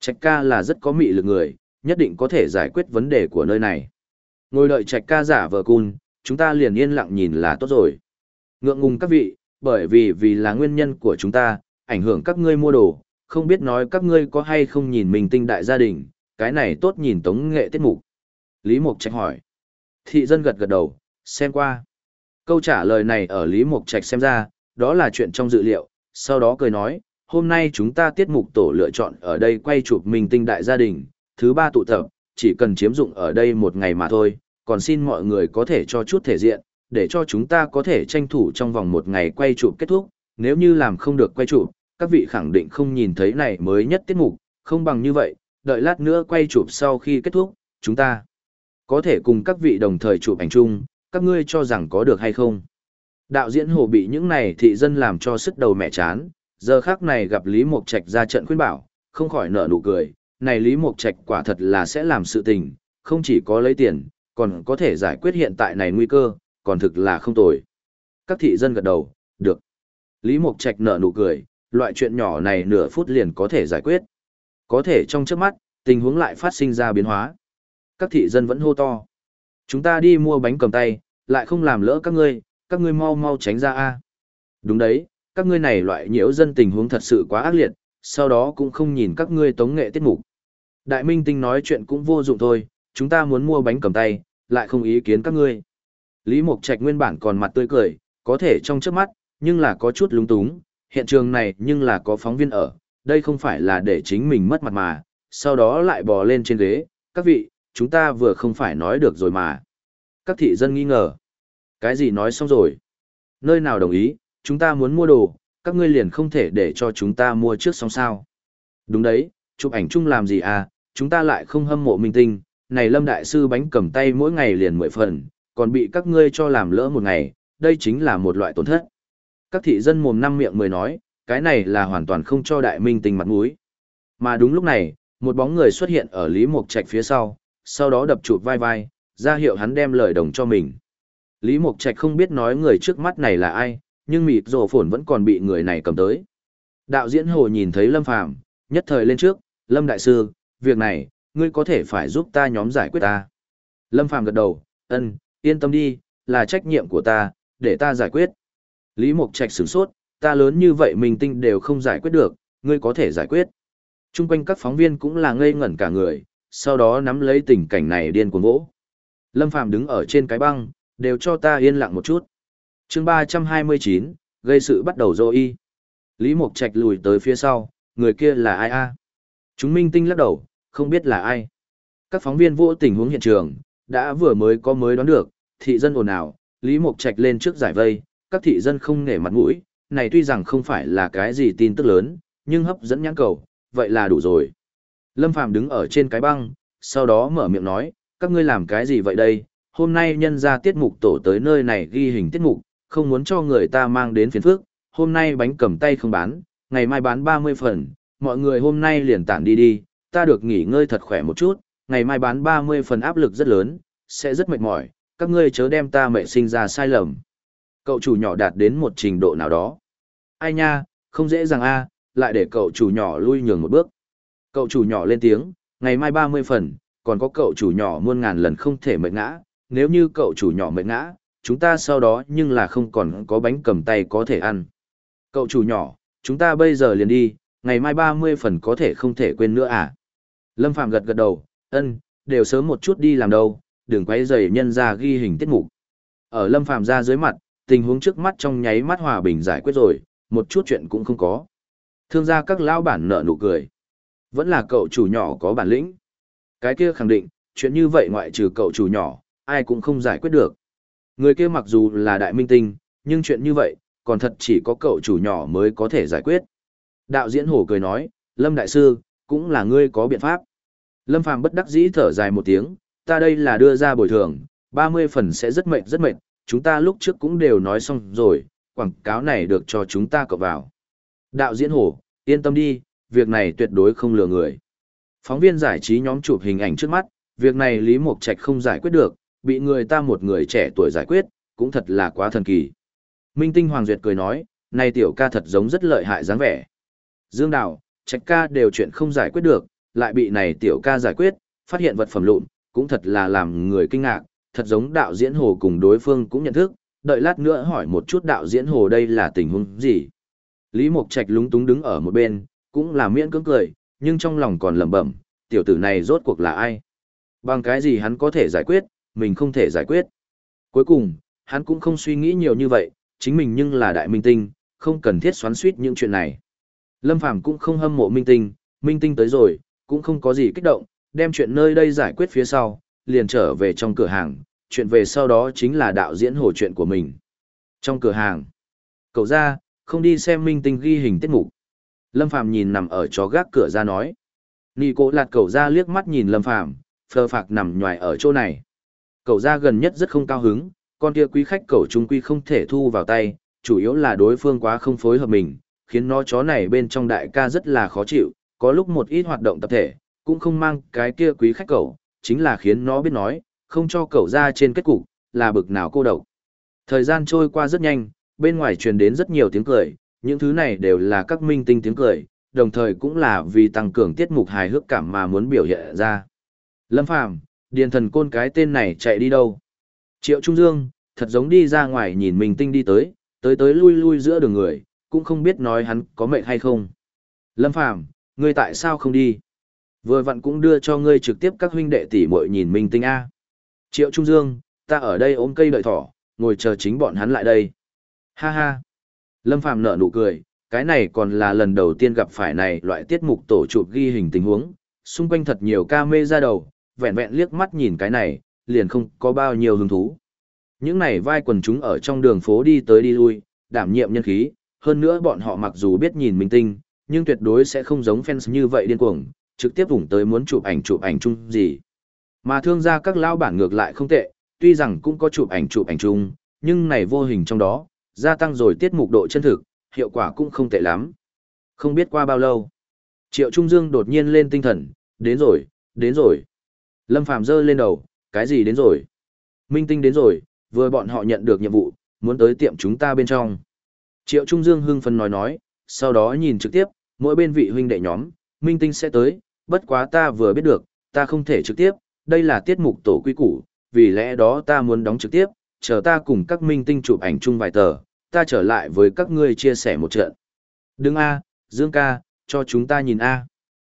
Speaker 1: Trạch ca là rất có mị lực người, nhất định có thể giải quyết vấn đề của nơi này. Ngồi đợi trạch ca giả vờ cun, chúng ta liền yên lặng nhìn là tốt rồi. Ngượng ngùng các vị, bởi vì vì là nguyên nhân của chúng ta, ảnh hưởng các ngươi mua đồ, không biết nói các ngươi có hay không nhìn mình tinh đại gia đình, cái này tốt nhìn tống nghệ tiết mục. Lý Mục Trạch hỏi. Thị dân gật gật đầu, xem qua. Câu trả lời này ở Lý Mục Trạch xem ra, đó là chuyện trong dự liệu, sau đó cười nói, hôm nay chúng ta tiết mục tổ lựa chọn ở đây quay chụp mình tinh đại gia đình, thứ ba tụ tập, chỉ cần chiếm dụng ở đây một ngày mà thôi, còn xin mọi người có thể cho chút thể diện, để cho chúng ta có thể tranh thủ trong vòng một ngày quay chụp kết thúc, nếu như làm không được quay chụp, các vị khẳng định không nhìn thấy này mới nhất tiết mục, không bằng như vậy, đợi lát nữa quay chụp sau khi kết thúc, chúng ta có thể cùng các vị đồng thời chụp ảnh chung, các ngươi cho rằng có được hay không. Đạo diễn hồ bị những này thị dân làm cho sức đầu mẹ chán, giờ khác này gặp Lý Mộc Trạch ra trận khuyên bảo, không khỏi nở nụ cười, này Lý Mộc Trạch quả thật là sẽ làm sự tình, không chỉ có lấy tiền, còn có thể giải quyết hiện tại này nguy cơ, còn thực là không tồi. Các thị dân gật đầu, được. Lý Mộc Trạch nở nụ cười, loại chuyện nhỏ này nửa phút liền có thể giải quyết. Có thể trong trước mắt, tình huống lại phát sinh ra biến hóa. Các thị dân vẫn hô to. Chúng ta đi mua bánh cầm tay, lại không làm lỡ các ngươi, các ngươi mau mau tránh ra a. Đúng đấy, các ngươi này loại nhiễu dân tình huống thật sự quá ác liệt, sau đó cũng không nhìn các ngươi tống nghệ tiết mục. Đại Minh Tinh nói chuyện cũng vô dụng thôi, chúng ta muốn mua bánh cầm tay, lại không ý kiến các ngươi. Lý Mộc Trạch nguyên bản còn mặt tươi cười, có thể trong trước mắt, nhưng là có chút lúng túng, hiện trường này nhưng là có phóng viên ở, đây không phải là để chính mình mất mặt mà, sau đó lại bò lên trên ghế, các vị, chúng ta vừa không phải nói được rồi mà. Các thị dân nghi ngờ. Cái gì nói xong rồi? Nơi nào đồng ý, chúng ta muốn mua đồ, các ngươi liền không thể để cho chúng ta mua trước xong sao. Đúng đấy, chụp ảnh chung làm gì à, chúng ta lại không hâm mộ minh tinh, này lâm đại sư bánh cầm tay mỗi ngày liền mười phần, còn bị các ngươi cho làm lỡ một ngày, đây chính là một loại tổn thất. Các thị dân mồm năm miệng mười nói, cái này là hoàn toàn không cho đại minh tinh mặt mũi. Mà đúng lúc này, một bóng người xuất hiện ở Lý Mộc Trạch phía sau, sau đó đập chụp vai vai, ra hiệu hắn đem lời đồng cho mình. Lý Mộc Trạch không biết nói người trước mắt này là ai, nhưng mịt rổ phồn vẫn còn bị người này cầm tới. Đạo diễn Hồ nhìn thấy Lâm Phàm nhất thời lên trước, Lâm Đại Sư, việc này, ngươi có thể phải giúp ta nhóm giải quyết ta. Lâm Phàm gật đầu, ân, yên tâm đi, là trách nhiệm của ta, để ta giải quyết. Lý Mộc Trạch sửng sốt, ta lớn như vậy mình tinh đều không giải quyết được, ngươi có thể giải quyết. Trung quanh các phóng viên cũng là ngây ngẩn cả người, sau đó nắm lấy tình cảnh này điên cuồng vỗ. Lâm Phàm đứng ở trên cái băng, đều cho ta yên lặng một chút. chương 329, gây sự bắt đầu dô y. Lý Mộc Trạch lùi tới phía sau, người kia là ai a? Chúng minh tinh lắc đầu, không biết là ai. Các phóng viên vô tình huống hiện trường, đã vừa mới có mới đoán được, thị dân ồn ào, Lý Mộc Trạch lên trước giải vây, các thị dân không nể mặt mũi, này tuy rằng không phải là cái gì tin tức lớn, nhưng hấp dẫn nhãn cầu, vậy là đủ rồi. Lâm Phàm đứng ở trên cái băng, sau đó mở miệng nói, các ngươi làm cái gì vậy đây? Hôm nay nhân ra tiết mục tổ tới nơi này ghi hình tiết mục, không muốn cho người ta mang đến phiền phức, hôm nay bánh cầm tay không bán, ngày mai bán 30 phần, mọi người hôm nay liền tản đi đi, ta được nghỉ ngơi thật khỏe một chút, ngày mai bán 30 phần áp lực rất lớn, sẽ rất mệt mỏi, các ngươi chớ đem ta mẹ sinh ra sai lầm. Cậu chủ nhỏ đạt đến một trình độ nào đó. Ai nha, không dễ dàng a, lại để cậu chủ nhỏ lui nhường một bước. Cậu chủ nhỏ lên tiếng, ngày mai 30 phần, còn có cậu chủ nhỏ muôn ngàn lần không thể mệt ngã, nếu như cậu chủ nhỏ mệt ngã, chúng ta sau đó nhưng là không còn có bánh cầm tay có thể ăn. Cậu chủ nhỏ, chúng ta bây giờ liền đi, ngày mai 30 phần có thể không thể quên nữa à? Lâm Phạm gật gật đầu, ân, đều sớm một chút đi làm đâu, đừng quay rầy nhân ra ghi hình tiết mục. Ở Lâm Phạm ra dưới mặt, tình huống trước mắt trong nháy mắt hòa bình giải quyết rồi, một chút chuyện cũng không có. Thương gia các lão bản nợ nụ cười. Vẫn là cậu chủ nhỏ có bản lĩnh. Cái kia khẳng định, chuyện như vậy ngoại trừ cậu chủ nhỏ, ai cũng không giải quyết được. Người kia mặc dù là đại minh tinh, nhưng chuyện như vậy, còn thật chỉ có cậu chủ nhỏ mới có thể giải quyết. Đạo diễn hổ cười nói, Lâm Đại Sư, cũng là ngươi có biện pháp. Lâm Phàm bất đắc dĩ thở dài một tiếng, ta đây là đưa ra bồi thường, 30 phần sẽ rất mệt rất mệt, chúng ta lúc trước cũng đều nói xong rồi, quảng cáo này được cho chúng ta cập vào. Đạo diễn hổ, yên tâm đi, việc này tuyệt đối không lừa người. Phóng viên giải trí nhóm chụp hình ảnh trước mắt, việc này Lý Mộc Trạch không giải quyết được, bị người ta một người trẻ tuổi giải quyết, cũng thật là quá thần kỳ. Minh Tinh Hoàng Duyệt cười nói, này tiểu ca thật giống rất lợi hại dáng vẻ. Dương đào Trạch ca đều chuyện không giải quyết được, lại bị này tiểu ca giải quyết, phát hiện vật phẩm lụn, cũng thật là làm người kinh ngạc, thật giống đạo diễn hồ cùng đối phương cũng nhận thức, đợi lát nữa hỏi một chút đạo diễn hồ đây là tình huống gì. Lý Mộc Trạch lúng túng đứng ở một bên, cũng là miễn cưỡng cười, nhưng trong lòng còn lẩm bẩm, tiểu tử này rốt cuộc là ai? Bằng cái gì hắn có thể giải quyết, mình không thể giải quyết. Cuối cùng, hắn cũng không suy nghĩ nhiều như vậy, chính mình nhưng là đại minh tinh, không cần thiết xoắn suýt những chuyện này. Lâm Phàm cũng không hâm mộ minh tinh, minh tinh tới rồi, cũng không có gì kích động, đem chuyện nơi đây giải quyết phía sau, liền trở về trong cửa hàng, chuyện về sau đó chính là đạo diễn hồ chuyện của mình. Trong cửa hàng, cậu ra, không đi xem minh tinh ghi hình tiết mục. Lâm Phàm nhìn nằm ở chó gác cửa ra nói. Nị cổ lạt cậu ra liếc mắt nhìn Lâm Phàm phờ phạc nằm nhòi ở chỗ này. Cậu ra gần nhất rất không cao hứng, con kia quý khách cậu trung quy không thể thu vào tay, chủ yếu là đối phương quá không phối hợp mình, khiến nó chó này bên trong đại ca rất là khó chịu, có lúc một ít hoạt động tập thể, cũng không mang cái kia quý khách cậu, chính là khiến nó biết nói, không cho cậu ra trên kết cục, là bực nào cô độc. Thời gian trôi qua rất nhanh, bên ngoài truyền đến rất nhiều tiếng cười, những thứ này đều là các minh tinh tiếng cười, đồng thời cũng là vì tăng cường tiết mục hài hước cảm mà muốn biểu hiện ra. Lâm Phàm, điền thần côn cái tên này chạy đi đâu? Triệu Trung Dương, thật giống đi ra ngoài nhìn minh tinh đi tới, tới tới lui lui giữa đường người, cũng không biết nói hắn có mệnh hay không. Lâm Phàm, ngươi tại sao không đi? Vừa vặn cũng đưa cho ngươi trực tiếp các huynh đệ tỷ muội nhìn minh tinh A. Triệu Trung Dương, ta ở đây ôm cây đợi thỏ, ngồi chờ chính bọn hắn lại đây. Ha ha. Lâm Phàm nở nụ cười, cái này còn là lần đầu tiên gặp phải này loại tiết mục tổ chụp ghi hình tình huống, xung quanh thật nhiều ca mê ra đầu, vẹn vẹn liếc mắt nhìn cái này, liền không có bao nhiêu hứng thú. Những này vai quần chúng ở trong đường phố đi tới đi lui, đảm nhiệm nhân khí, hơn nữa bọn họ mặc dù biết nhìn minh tinh, nhưng tuyệt đối sẽ không giống fans như vậy điên cuồng, trực tiếp vùng tới muốn chụp ảnh chụp ảnh chung gì. Mà thương gia các lao bản ngược lại không tệ, tuy rằng cũng có chụp ảnh chụp ảnh chung, nhưng này vô hình trong đó, gia tăng rồi tiết mục độ chân thực, hiệu quả cũng không tệ lắm. Không biết qua bao lâu, Triệu Trung Dương đột nhiên lên tinh thần, đến rồi, đến rồi. Lâm Phàm giơ lên đầu, cái gì đến rồi? Minh Tinh đến rồi, vừa bọn họ nhận được nhiệm vụ, muốn tới tiệm chúng ta bên trong. Triệu Trung Dương hưng phấn nói nói, sau đó nhìn trực tiếp, mỗi bên vị huynh đệ nhóm, Minh Tinh sẽ tới, bất quá ta vừa biết được, ta không thể trực tiếp, đây là tiết mục tổ quy củ, vì lẽ đó ta muốn đóng trực tiếp, chờ ta cùng các Minh Tinh chụp ảnh chung vài tờ, ta trở lại với các ngươi chia sẻ một trận. Đừng A, Dương ca, cho chúng ta nhìn A.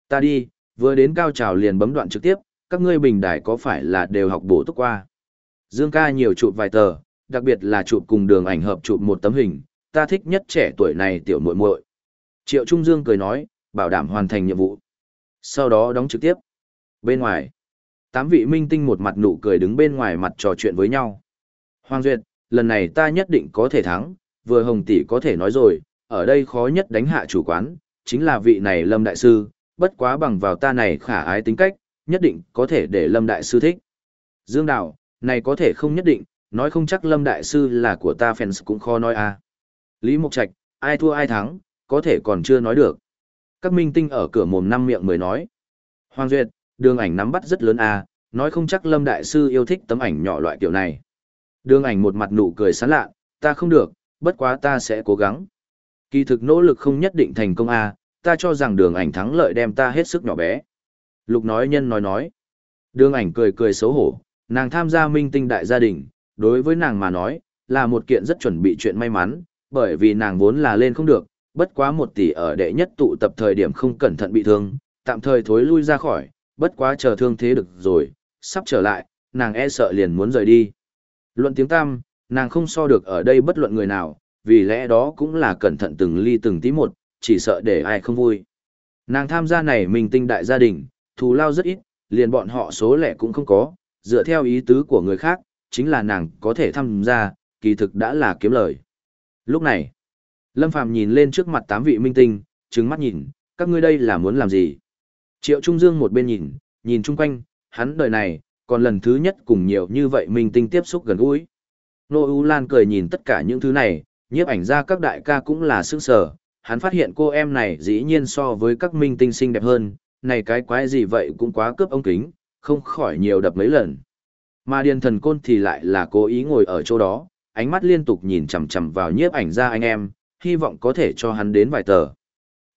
Speaker 1: Ta đi, vừa đến cao trào liền bấm đoạn trực tiếp, các ngươi bình đài có phải là đều học bổ túc qua. Dương ca nhiều chụp vài tờ, đặc biệt là chụp cùng đường ảnh hợp chụp một tấm hình, ta thích nhất trẻ tuổi này tiểu muội muội. Triệu Trung Dương cười nói, bảo đảm hoàn thành nhiệm vụ. Sau đó đóng trực tiếp. Bên ngoài, tám vị minh tinh một mặt nụ cười đứng bên ngoài mặt trò chuyện với nhau. Hoàng Duyệt, lần này ta nhất định có thể thắng, vừa Hồng Tỷ có thể nói rồi, ở đây khó nhất đánh hạ chủ quán, chính là vị này Lâm Đại Sư, bất quá bằng vào ta này khả ái tính cách, nhất định có thể để Lâm Đại Sư thích. Dương Đào, này có thể không nhất định, nói không chắc Lâm Đại Sư là của ta fans cũng khó nói à. Lý Mộc Trạch, ai thua ai thắng, có thể còn chưa nói được. Các minh tinh ở cửa mồm năm miệng mới nói. Hoàng Duyệt, đường ảnh nắm bắt rất lớn à, nói không chắc Lâm Đại Sư yêu thích tấm ảnh nhỏ loại kiểu này. Đường ảnh một mặt nụ cười sán lạ, ta không được, bất quá ta sẽ cố gắng. Kỳ thực nỗ lực không nhất định thành công à, ta cho rằng đường ảnh thắng lợi đem ta hết sức nhỏ bé. Lục nói nhân nói nói. Đường ảnh cười cười xấu hổ, nàng tham gia minh tinh đại gia đình, đối với nàng mà nói, là một kiện rất chuẩn bị chuyện may mắn, bởi vì nàng vốn là lên không được, bất quá một tỷ ở đệ nhất tụ tập thời điểm không cẩn thận bị thương, tạm thời thối lui ra khỏi, bất quá chờ thương thế được rồi, sắp trở lại, nàng e sợ liền muốn rời đi. Luận tiếng tam, nàng không so được ở đây bất luận người nào, vì lẽ đó cũng là cẩn thận từng ly từng tí một, chỉ sợ để ai không vui. Nàng tham gia này mình tinh đại gia đình, thù lao rất ít, liền bọn họ số lẻ cũng không có, dựa theo ý tứ của người khác, chính là nàng có thể tham gia, kỳ thực đã là kiếm lời. Lúc này, Lâm Phàm nhìn lên trước mặt tám vị minh tinh, trừng mắt nhìn, các ngươi đây là muốn làm gì? Triệu Trung Dương một bên nhìn, nhìn chung quanh, hắn đời này, còn lần thứ nhất cùng nhiều như vậy minh tinh tiếp xúc gần gũi. Nô U Lan cười nhìn tất cả những thứ này, nhiếp ảnh ra các đại ca cũng là sức sở, hắn phát hiện cô em này dĩ nhiên so với các minh tinh xinh đẹp hơn, này cái quái gì vậy cũng quá cướp ông kính, không khỏi nhiều đập mấy lần. Mà điền thần côn thì lại là cố ý ngồi ở chỗ đó, ánh mắt liên tục nhìn chằm chằm vào nhiếp ảnh ra anh em, hy vọng có thể cho hắn đến vài tờ.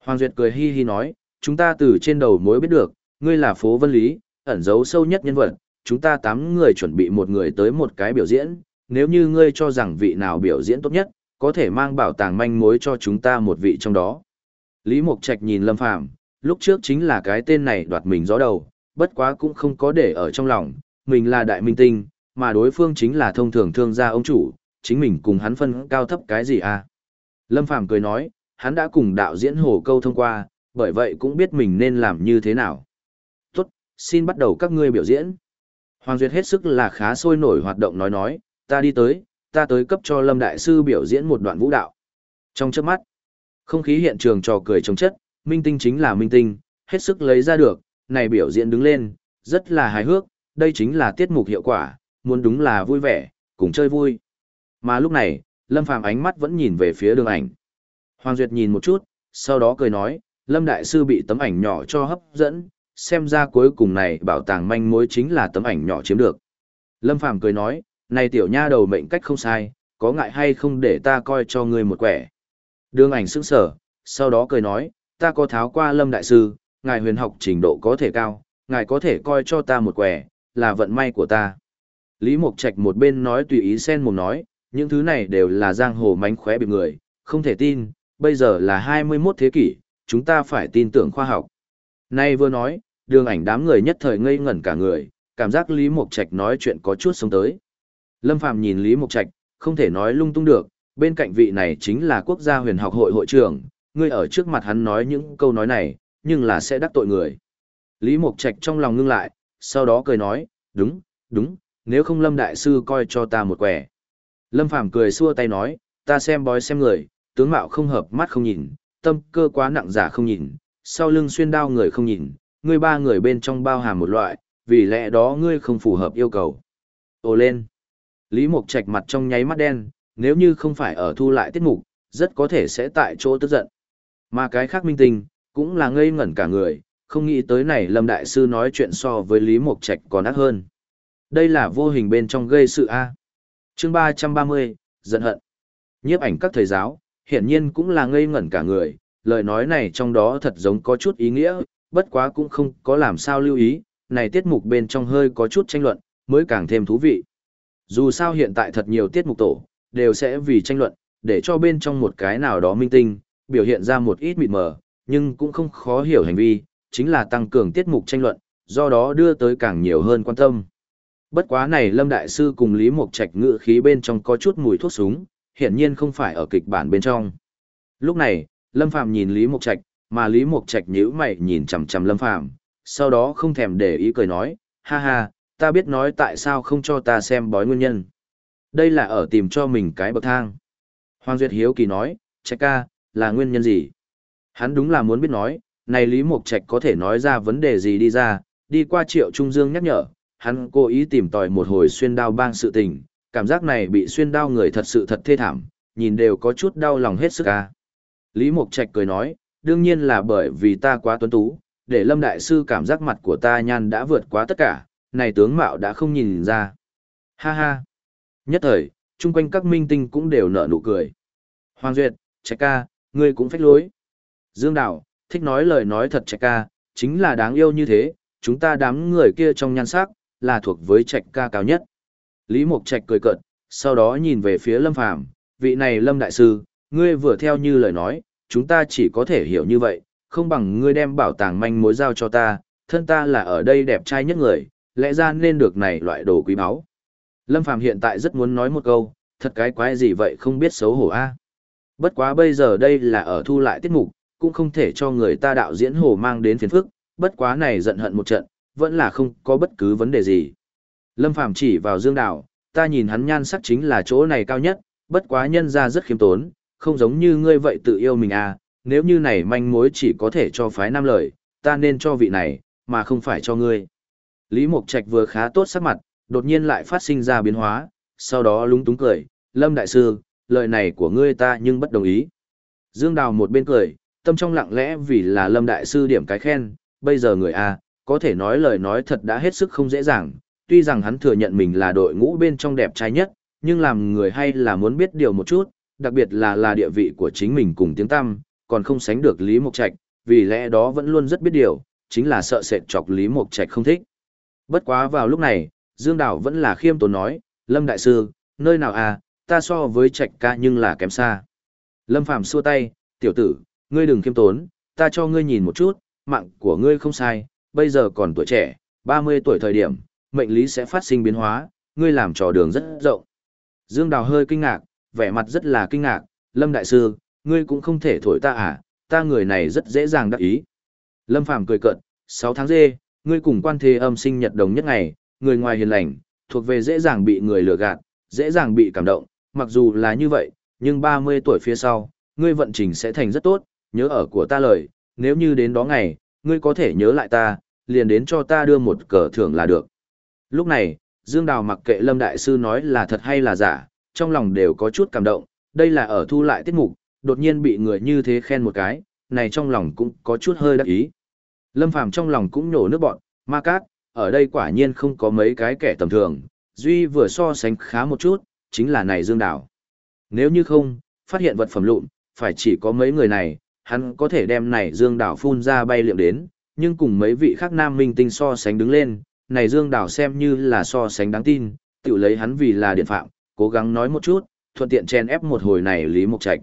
Speaker 1: Hoàng Duyệt cười hi hi nói, chúng ta từ trên đầu mối biết được, ngươi là phố vân lý, ẩn giấu sâu nhất nhân vật, chúng ta tám người chuẩn bị một người tới một cái biểu diễn, nếu như ngươi cho rằng vị nào biểu diễn tốt nhất, có thể mang bảo tàng manh mối cho chúng ta một vị trong đó. Lý Mộc Trạch nhìn Lâm Phàm lúc trước chính là cái tên này đoạt mình gió đầu, bất quá cũng không có để ở trong lòng, mình là đại minh tinh, mà đối phương chính là thông thường thương gia ông chủ, chính mình cùng hắn phân cao thấp cái gì à. Lâm Phàm cười nói, hắn đã cùng đạo diễn hồ câu thông qua, bởi vậy cũng biết mình nên làm như thế nào. Tốt, xin bắt đầu các ngươi biểu diễn. Hoàng Duyệt hết sức là khá sôi nổi hoạt động nói nói, ta đi tới, ta tới cấp cho Lâm Đại Sư biểu diễn một đoạn vũ đạo. Trong chớp mắt, không khí hiện trường trò cười trống chất, minh tinh chính là minh tinh, hết sức lấy ra được, này biểu diễn đứng lên, rất là hài hước, đây chính là tiết mục hiệu quả, muốn đúng là vui vẻ, cùng chơi vui. Mà lúc này, Lâm Phàm ánh mắt vẫn nhìn về phía đường ảnh. Hoàng Duyệt nhìn một chút, sau đó cười nói, Lâm Đại Sư bị tấm ảnh nhỏ cho hấp dẫn, xem ra cuối cùng này bảo tàng manh mối chính là tấm ảnh nhỏ chiếm được. Lâm Phàm cười nói, này tiểu nha đầu mệnh cách không sai, có ngại hay không để ta coi cho ngươi một quẻ. Đường ảnh sững sở, sau đó cười nói, ta có tháo qua Lâm Đại Sư, ngài huyền học trình độ có thể cao, ngài có thể coi cho ta một quẻ, là vận may của ta. Lý Mộc Trạch một bên nói tùy ý sen mồm nói, những thứ này đều là giang hồ mánh khóe bị người, không thể tin, bây giờ là 21 thế kỷ, chúng ta phải tin tưởng khoa học. Nay vừa nói, đường ảnh đám người nhất thời ngây ngẩn cả người, cảm giác Lý Mộc Trạch nói chuyện có chút sống tới. Lâm Phàm nhìn Lý Mộc Trạch, không thể nói lung tung được, bên cạnh vị này chính là quốc gia huyền học hội hội trưởng, ngươi ở trước mặt hắn nói những câu nói này, nhưng là sẽ đắc tội người. Lý Mộc Trạch trong lòng ngưng lại, sau đó cười nói, đúng, đúng, nếu không Lâm Đại Sư coi cho ta một quẻ. Lâm Phàm cười xua tay nói, ta xem bói xem người, tướng mạo không hợp mắt không nhìn, tâm cơ quá nặng giả không nhìn, sau lưng xuyên đao người không nhìn, ngươi ba người bên trong bao hàm một loại, vì lẽ đó ngươi không phù hợp yêu cầu. Ồ lên! Lý Mộc Trạch mặt trong nháy mắt đen, nếu như không phải ở thu lại tiết mục, rất có thể sẽ tại chỗ tức giận. Mà cái khác minh tinh, cũng là ngây ngẩn cả người, không nghĩ tới này Lâm Đại Sư nói chuyện so với Lý Mộc Trạch còn ác hơn. Đây là vô hình bên trong gây sự A chương 330, giận hận. Nhiếp ảnh các thầy giáo, hiển nhiên cũng là ngây ngẩn cả người, lời nói này trong đó thật giống có chút ý nghĩa, bất quá cũng không có làm sao lưu ý, này tiết mục bên trong hơi có chút tranh luận, mới càng thêm thú vị. Dù sao hiện tại thật nhiều tiết mục tổ, đều sẽ vì tranh luận, để cho bên trong một cái nào đó minh tinh, biểu hiện ra một ít mịt mờ, nhưng cũng không khó hiểu hành vi, chính là tăng cường tiết mục tranh luận, do đó đưa tới càng nhiều hơn quan tâm. Bất quá này Lâm Đại Sư cùng Lý Mộc Trạch ngự khí bên trong có chút mùi thuốc súng, hiển nhiên không phải ở kịch bản bên trong. Lúc này, Lâm Phàm nhìn Lý Mộc Trạch, mà Lý Mộc Trạch nhíu mày nhìn chằm chằm Lâm Phàm, sau đó không thèm để ý cười nói, ha ha, ta biết nói tại sao không cho ta xem bói nguyên nhân. Đây là ở tìm cho mình cái bậc thang. Hoàng Duyệt Hiếu kỳ nói, Trạch ca, là nguyên nhân gì? Hắn đúng là muốn biết nói, này Lý Mộc Trạch có thể nói ra vấn đề gì đi ra, đi qua Triệu Trung Dương nhắc nhở, hắn cố ý tìm tòi một hồi xuyên đao bang sự tình, cảm giác này bị xuyên đao người thật sự thật thê thảm, nhìn đều có chút đau lòng hết sức ca. Lý Mộc Trạch cười nói, đương nhiên là bởi vì ta quá tuấn tú, để Lâm Đại Sư cảm giác mặt của ta nhan đã vượt quá tất cả, này tướng mạo đã không nhìn ra. Ha ha. Nhất thời, chung quanh các minh tinh cũng đều nở nụ cười. Hoàng Duyệt, Trạch ca, ngươi cũng phách lối. Dương Đạo, thích nói lời nói thật Trạch ca, chính là đáng yêu như thế, chúng ta đám người kia trong nhan sắc, là thuộc với Trạch ca cao nhất. Lý Mộc Trạch cười cợt, sau đó nhìn về phía Lâm Phàm, vị này Lâm Đại Sư, ngươi vừa theo như lời nói, chúng ta chỉ có thể hiểu như vậy, không bằng ngươi đem bảo tàng manh mối giao cho ta, thân ta là ở đây đẹp trai nhất người, lẽ ra nên được này loại đồ quý báu. Lâm Phàm hiện tại rất muốn nói một câu, thật cái quái gì vậy không biết xấu hổ a. Bất quá bây giờ đây là ở thu lại tiết mục, cũng không thể cho người ta đạo diễn hồ mang đến phiền phức, bất quá này giận hận một trận, vẫn là không có bất cứ vấn đề gì. Lâm Phàm chỉ vào Dương Đào, ta nhìn hắn nhan sắc chính là chỗ này cao nhất, bất quá nhân ra rất khiêm tốn, không giống như ngươi vậy tự yêu mình à, nếu như này manh mối chỉ có thể cho phái nam lời, ta nên cho vị này, mà không phải cho ngươi. Lý Mộc Trạch vừa khá tốt sắc mặt, đột nhiên lại phát sinh ra biến hóa, sau đó lúng túng cười, Lâm Đại Sư, lời này của ngươi ta nhưng bất đồng ý. Dương Đào một bên cười, tâm trong lặng lẽ vì là Lâm Đại Sư điểm cái khen, bây giờ người A, có thể nói lời nói thật đã hết sức không dễ dàng, tuy rằng hắn thừa nhận mình là đội ngũ bên trong đẹp trai nhất, nhưng làm người hay là muốn biết điều một chút, đặc biệt là là địa vị của chính mình cùng tiếng tăm, còn không sánh được Lý Mộc Trạch, vì lẽ đó vẫn luôn rất biết điều, chính là sợ sệt chọc Lý Mộc Trạch không thích. Bất quá vào lúc này, Dương Đào vẫn là khiêm tốn nói, Lâm Đại Sư, nơi nào à, ta so với Trạch ca nhưng là kém xa. Lâm Phàm xua tay, tiểu tử, ngươi đừng khiêm tốn, ta cho ngươi nhìn một chút, mạng của ngươi không sai, bây giờ còn tuổi trẻ, 30 tuổi thời điểm, mệnh lý sẽ phát sinh biến hóa, ngươi làm trò đường rất rộng. Dương Đào hơi kinh ngạc, vẻ mặt rất là kinh ngạc, Lâm Đại Sư, ngươi cũng không thể thổi ta à, ta người này rất dễ dàng đắc ý. Lâm Phàm cười cợt, 6 tháng dê, ngươi cùng quan thế âm sinh nhật đồng nhất ngày, người ngoài hiền lành, thuộc về dễ dàng bị người lừa gạt, dễ dàng bị cảm động, mặc dù là như vậy, nhưng 30 tuổi phía sau, ngươi vận trình sẽ thành rất tốt, nhớ ở của ta lời, nếu như đến đó ngày, ngươi có thể nhớ lại ta, liền đến cho ta đưa một cờ thưởng là được. Lúc này, Dương Đào mặc kệ Lâm Đại Sư nói là thật hay là giả, trong lòng đều có chút cảm động, đây là ở thu lại tiết mục, đột nhiên bị người như thế khen một cái, này trong lòng cũng có chút hơi đắc ý. Lâm Phàm trong lòng cũng nhổ nước bọn, ma cát, ở đây quả nhiên không có mấy cái kẻ tầm thường, Duy vừa so sánh khá một chút, chính là này Dương Đào. Nếu như không, phát hiện vật phẩm lụn, phải chỉ có mấy người này, hắn có thể đem này Dương Đảo phun ra bay liệm đến, nhưng cùng mấy vị khác nam minh tinh so sánh đứng lên, này Dương Đảo xem như là so sánh đáng tin, tự lấy hắn vì là điện phạm, cố gắng nói một chút, thuận tiện chen ép một hồi này Lý Mộc Trạch.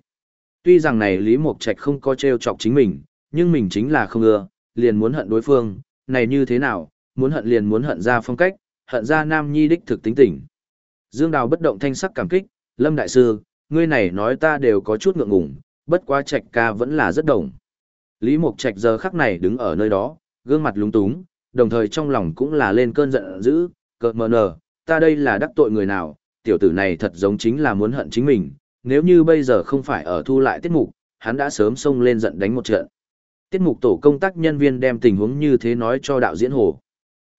Speaker 1: Tuy rằng này Lý Mộc Trạch không có trêu chọc chính mình, nhưng mình chính là không ưa, liền muốn hận đối phương, này như thế nào, muốn hận liền muốn hận ra phong cách, hận ra nam nhi đích thực tính tỉnh Dương Đào bất động thanh sắc cảm kích, Lâm Đại Sư, ngươi này nói ta đều có chút ngượng ngùng, bất quá Trạch ca vẫn là rất đồng. Lý Mộc Trạch giờ khắc này đứng ở nơi đó, gương mặt lúng túng, đồng thời trong lòng cũng là lên cơn giận dữ, cợt mờ nở, ta đây là đắc tội người nào, tiểu tử này thật giống chính là muốn hận chính mình, nếu như bây giờ không phải ở thu lại tiết mục, hắn đã sớm xông lên giận đánh một trận. Tiết mục tổ công tác nhân viên đem tình huống như thế nói cho đạo diễn Hồ.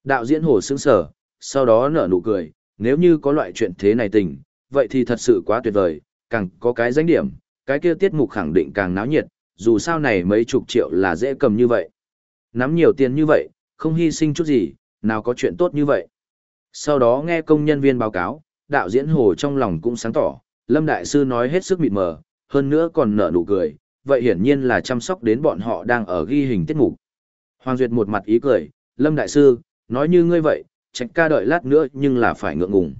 Speaker 1: Đạo diễn Hồ sững sở, sau đó nở nụ cười, nếu như có loại chuyện thế này tình, vậy thì thật sự quá tuyệt vời, càng có cái danh điểm, cái kia tiết mục khẳng định càng náo nhiệt, dù sao này mấy chục triệu là dễ cầm như vậy. Nắm nhiều tiền như vậy, không hy sinh chút gì, nào có chuyện tốt như vậy. Sau đó nghe công nhân viên báo cáo, đạo diễn Hồ trong lòng cũng sáng tỏ, Lâm Đại Sư nói hết sức mịt mờ, hơn nữa còn nở nụ cười, vậy hiển nhiên là chăm sóc đến bọn họ đang ở ghi hình tiết mục. Hoàng Duyệt một mặt ý cười, Lâm Đại Sư, nói như ngươi vậy, trạch ca đợi lát nữa nhưng là phải ngượng ngùng.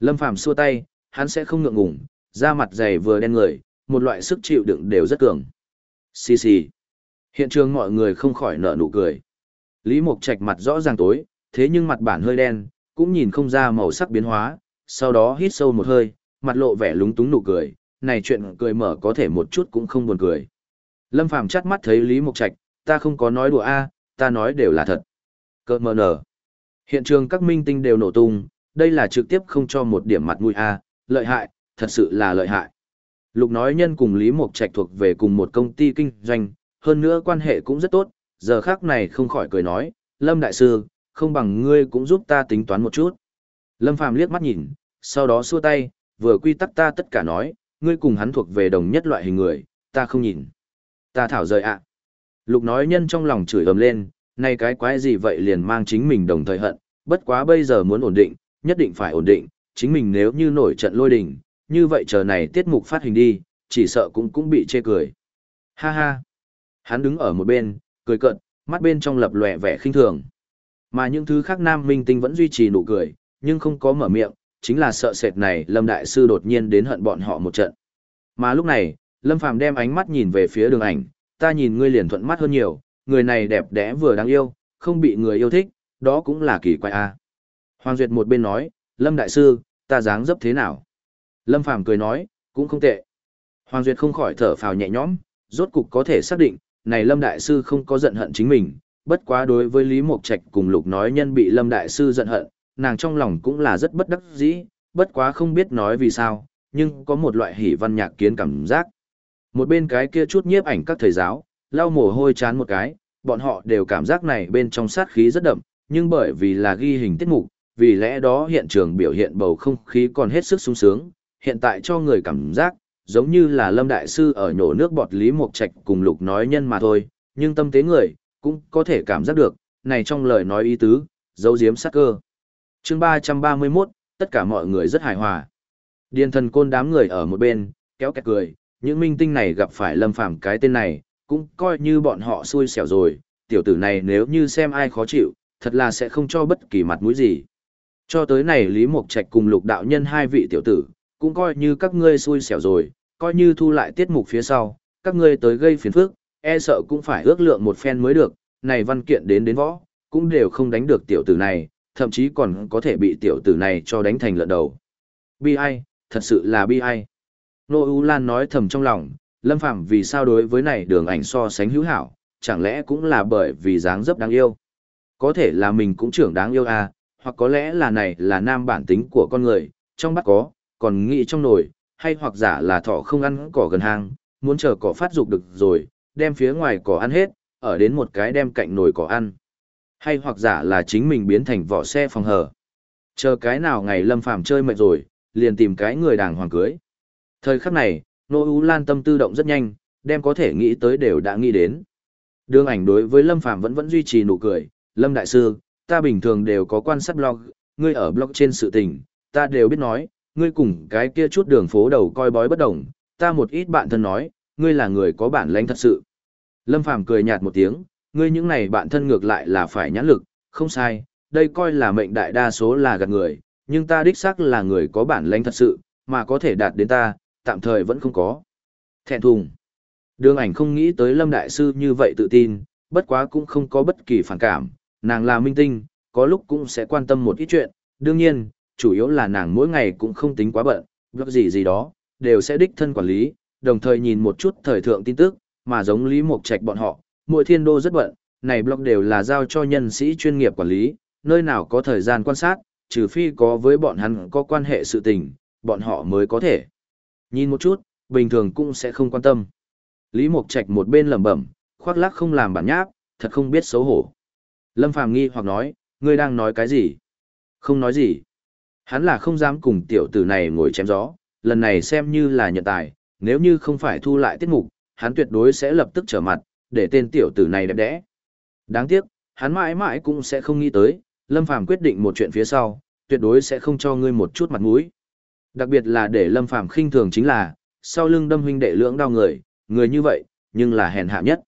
Speaker 1: Lâm Phàm xua tay, hắn sẽ không ngượng ngùng, da mặt dày vừa đen người, một loại sức chịu đựng đều rất cường. Xì xì. Hiện trường mọi người không khỏi nở nụ cười. Lý Mộc Trạch mặt rõ ràng tối, thế nhưng mặt bản hơi đen, cũng nhìn không ra màu sắc biến hóa, sau đó hít sâu một hơi, mặt lộ vẻ lúng túng nụ cười, này chuyện cười mở có thể một chút cũng không buồn cười. Lâm Phàm chắt mắt thấy Lý Mộc Trạch, ta không có nói đùa a, ta nói đều là thật. Cơ mờ nở. Hiện trường các minh tinh đều nổ tung, đây là trực tiếp không cho một điểm mặt mũi a, lợi hại, thật sự là lợi hại. Lục nói nhân cùng Lý Mộc Trạch thuộc về cùng một công ty kinh doanh, hơn nữa quan hệ cũng rất tốt, giờ khác này không khỏi cười nói, Lâm Đại Sư, không bằng ngươi cũng giúp ta tính toán một chút. Lâm Phàm liếc mắt nhìn, sau đó xua tay, vừa quy tắc ta tất cả nói, ngươi cùng hắn thuộc về đồng nhất loại hình người, ta không nhìn. Ta thảo rời ạ. Lục nói nhân trong lòng chửi ầm lên, nay cái quái gì vậy liền mang chính mình đồng thời hận, bất quá bây giờ muốn ổn định, nhất định phải ổn định, chính mình nếu như nổi trận lôi đình, như vậy chờ này tiết mục phát hình đi, chỉ sợ cũng cũng bị chê cười. Ha ha. Hắn đứng ở một bên, cười cợt, mắt bên trong lập lòe vẻ khinh thường. Mà những thứ khác nam minh tinh vẫn duy trì nụ cười, nhưng không có mở miệng, chính là sợ sệt này Lâm Đại Sư đột nhiên đến hận bọn họ một trận. Mà lúc này, Lâm Phàm đem ánh mắt nhìn về phía đường ảnh, ta nhìn ngươi liền thuận mắt hơn nhiều, người này đẹp đẽ vừa đáng yêu, không bị người yêu thích, đó cũng là kỳ quái a. Hoàng Duyệt một bên nói, Lâm Đại Sư, ta dáng dấp thế nào? Lâm Phàm cười nói, cũng không tệ. Hoàng Duyệt không khỏi thở phào nhẹ nhõm, rốt cục có thể xác định, này Lâm Đại Sư không có giận hận chính mình, bất quá đối với Lý Mộc Trạch cùng Lục nói nhân bị Lâm Đại Sư giận hận, nàng trong lòng cũng là rất bất đắc dĩ, bất quá không biết nói vì sao, nhưng có một loại hỉ văn nhạc kiến cảm giác. Một bên cái kia chút nhiếp ảnh các thầy giáo, lau mồ hôi chán một cái, bọn họ đều cảm giác này bên trong sát khí rất đậm, nhưng bởi vì là ghi hình tiết mục, vì lẽ đó hiện trường biểu hiện bầu không khí còn hết sức sung sướng, hiện tại cho người cảm giác, giống như là Lâm Đại Sư ở nhổ nước bọt Lý Mộc Trạch cùng Lục nói nhân mà thôi, nhưng tâm tế người, cũng có thể cảm giác được, này trong lời nói ý tứ, dấu diếm sắc cơ. chương 331, tất cả mọi người rất hài hòa. Điền thần côn đám người ở một bên, kéo kẹt cười, những minh tinh này gặp phải lâm phàm cái tên này, cũng coi như bọn họ xui xẻo rồi, tiểu tử này nếu như xem ai khó chịu, thật là sẽ không cho bất kỳ mặt mũi gì. Cho tới này Lý Mộc Trạch cùng lục đạo nhân hai vị tiểu tử, cũng coi như các ngươi xui xẻo rồi, coi như thu lại tiết mục phía sau, các ngươi tới gây phiền phức, e sợ cũng phải ước lượng một phen mới được, này văn kiện đến đến võ, cũng đều không đánh được tiểu tử này, thậm chí còn có thể bị tiểu tử này cho đánh thành lợn đầu. Bi ai, thật sự là bi ai. Nô U Lan nói thầm trong lòng, Lâm Phạm vì sao đối với này đường ảnh so sánh hữu hảo, chẳng lẽ cũng là bởi vì dáng dấp đáng yêu. Có thể là mình cũng trưởng đáng yêu à, hoặc có lẽ là này là nam bản tính của con người, trong bắt có, còn nghĩ trong nồi, hay hoặc giả là thỏ không ăn cỏ gần hang, muốn chờ cỏ phát dục được rồi, đem phía ngoài cỏ ăn hết, ở đến một cái đem cạnh nồi cỏ ăn. Hay hoặc giả là chính mình biến thành vỏ xe phòng hở. Chờ cái nào ngày Lâm Phàm chơi mệt rồi, liền tìm cái người đàng hoàng cưới. Thời khắc này, Nô Ú Lan tâm tư động rất nhanh, đem có thể nghĩ tới đều đã nghĩ đến. Đường ảnh đối với Lâm Phàm vẫn vẫn duy trì nụ cười, Lâm Đại Sư, ta bình thường đều có quan sát blog, ngươi ở blog trên sự tình, ta đều biết nói, ngươi cùng cái kia chút đường phố đầu coi bói bất đồng, ta một ít bạn thân nói, ngươi là người có bản lãnh thật sự. Lâm Phàm cười nhạt một tiếng, ngươi những này bạn thân ngược lại là phải nhãn lực, không sai, đây coi là mệnh đại đa số là gạt người, nhưng ta đích xác là người có bản lãnh thật sự, mà có thể đạt đến ta, tạm thời vẫn không có. Thẹn thùng. Đường ảnh không nghĩ tới Lâm Đại Sư như vậy tự tin, bất quá cũng không có bất kỳ phản cảm, nàng là minh tinh, có lúc cũng sẽ quan tâm một ít chuyện, đương nhiên, chủ yếu là nàng mỗi ngày cũng không tính quá bận, blog gì gì đó, đều sẽ đích thân quản lý, đồng thời nhìn một chút thời thượng tin tức, mà giống Lý Mộc Trạch bọn họ, mỗi thiên đô rất bận, này blog đều là giao cho nhân sĩ chuyên nghiệp quản lý, nơi nào có thời gian quan sát, trừ phi có với bọn hắn có quan hệ sự tình, bọn họ mới có thể. Nhìn một chút, bình thường cũng sẽ không quan tâm. Lý Mộc Trạch một bên lẩm bẩm, khoác lác không làm bản nháp, thật không biết xấu hổ. Lâm Phàm nghi hoặc nói, ngươi đang nói cái gì? Không nói gì. Hắn là không dám cùng tiểu tử này ngồi chém gió, lần này xem như là nhận tài, nếu như không phải thu lại tiết mục, hắn tuyệt đối sẽ lập tức trở mặt, để tên tiểu tử này đẹp đẽ. Đáng tiếc, hắn mãi mãi cũng sẽ không nghĩ tới, Lâm Phàm quyết định một chuyện phía sau, tuyệt đối sẽ không cho ngươi một chút mặt mũi. Đặc biệt là để Lâm Phàm khinh thường chính là, sau lưng đâm huynh đệ lưỡng đau người, người như vậy, nhưng là hèn hạ nhất.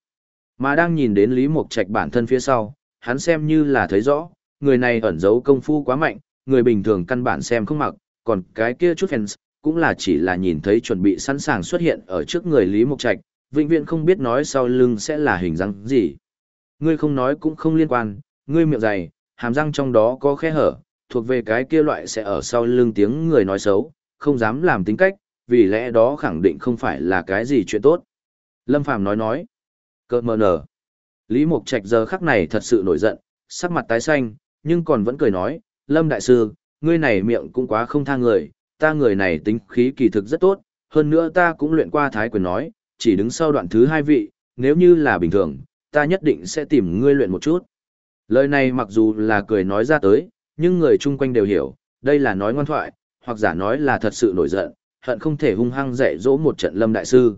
Speaker 1: Mà đang nhìn đến Lý Mộc Trạch bản thân phía sau, hắn xem như là thấy rõ, người này ẩn giấu công phu quá mạnh, người bình thường căn bản xem không mặc, còn cái kia chút fans, cũng là chỉ là nhìn thấy chuẩn bị sẵn sàng xuất hiện ở trước người Lý Mộc Trạch, vĩnh viễn không biết nói sau lưng sẽ là hình dáng gì. Ngươi không nói cũng không liên quan, ngươi miệng dày, hàm răng trong đó có khe hở, thuộc về cái kia loại sẽ ở sau lưng tiếng người nói xấu, không dám làm tính cách, vì lẽ đó khẳng định không phải là cái gì chuyện tốt. Lâm Phàm nói nói, cợt mờ nở. Lý Mục Trạch giờ khắc này thật sự nổi giận, sắc mặt tái xanh, nhưng còn vẫn cười nói, Lâm Đại Sư, ngươi này miệng cũng quá không tha người, ta người này tính khí kỳ thực rất tốt, hơn nữa ta cũng luyện qua thái quyền nói, chỉ đứng sau đoạn thứ hai vị, nếu như là bình thường, ta nhất định sẽ tìm ngươi luyện một chút. Lời này mặc dù là cười nói ra tới, nhưng người chung quanh đều hiểu, đây là nói ngoan thoại, hoặc giả nói là thật sự nổi giận, hận không thể hung hăng dạy dỗ một trận Lâm Đại Sư.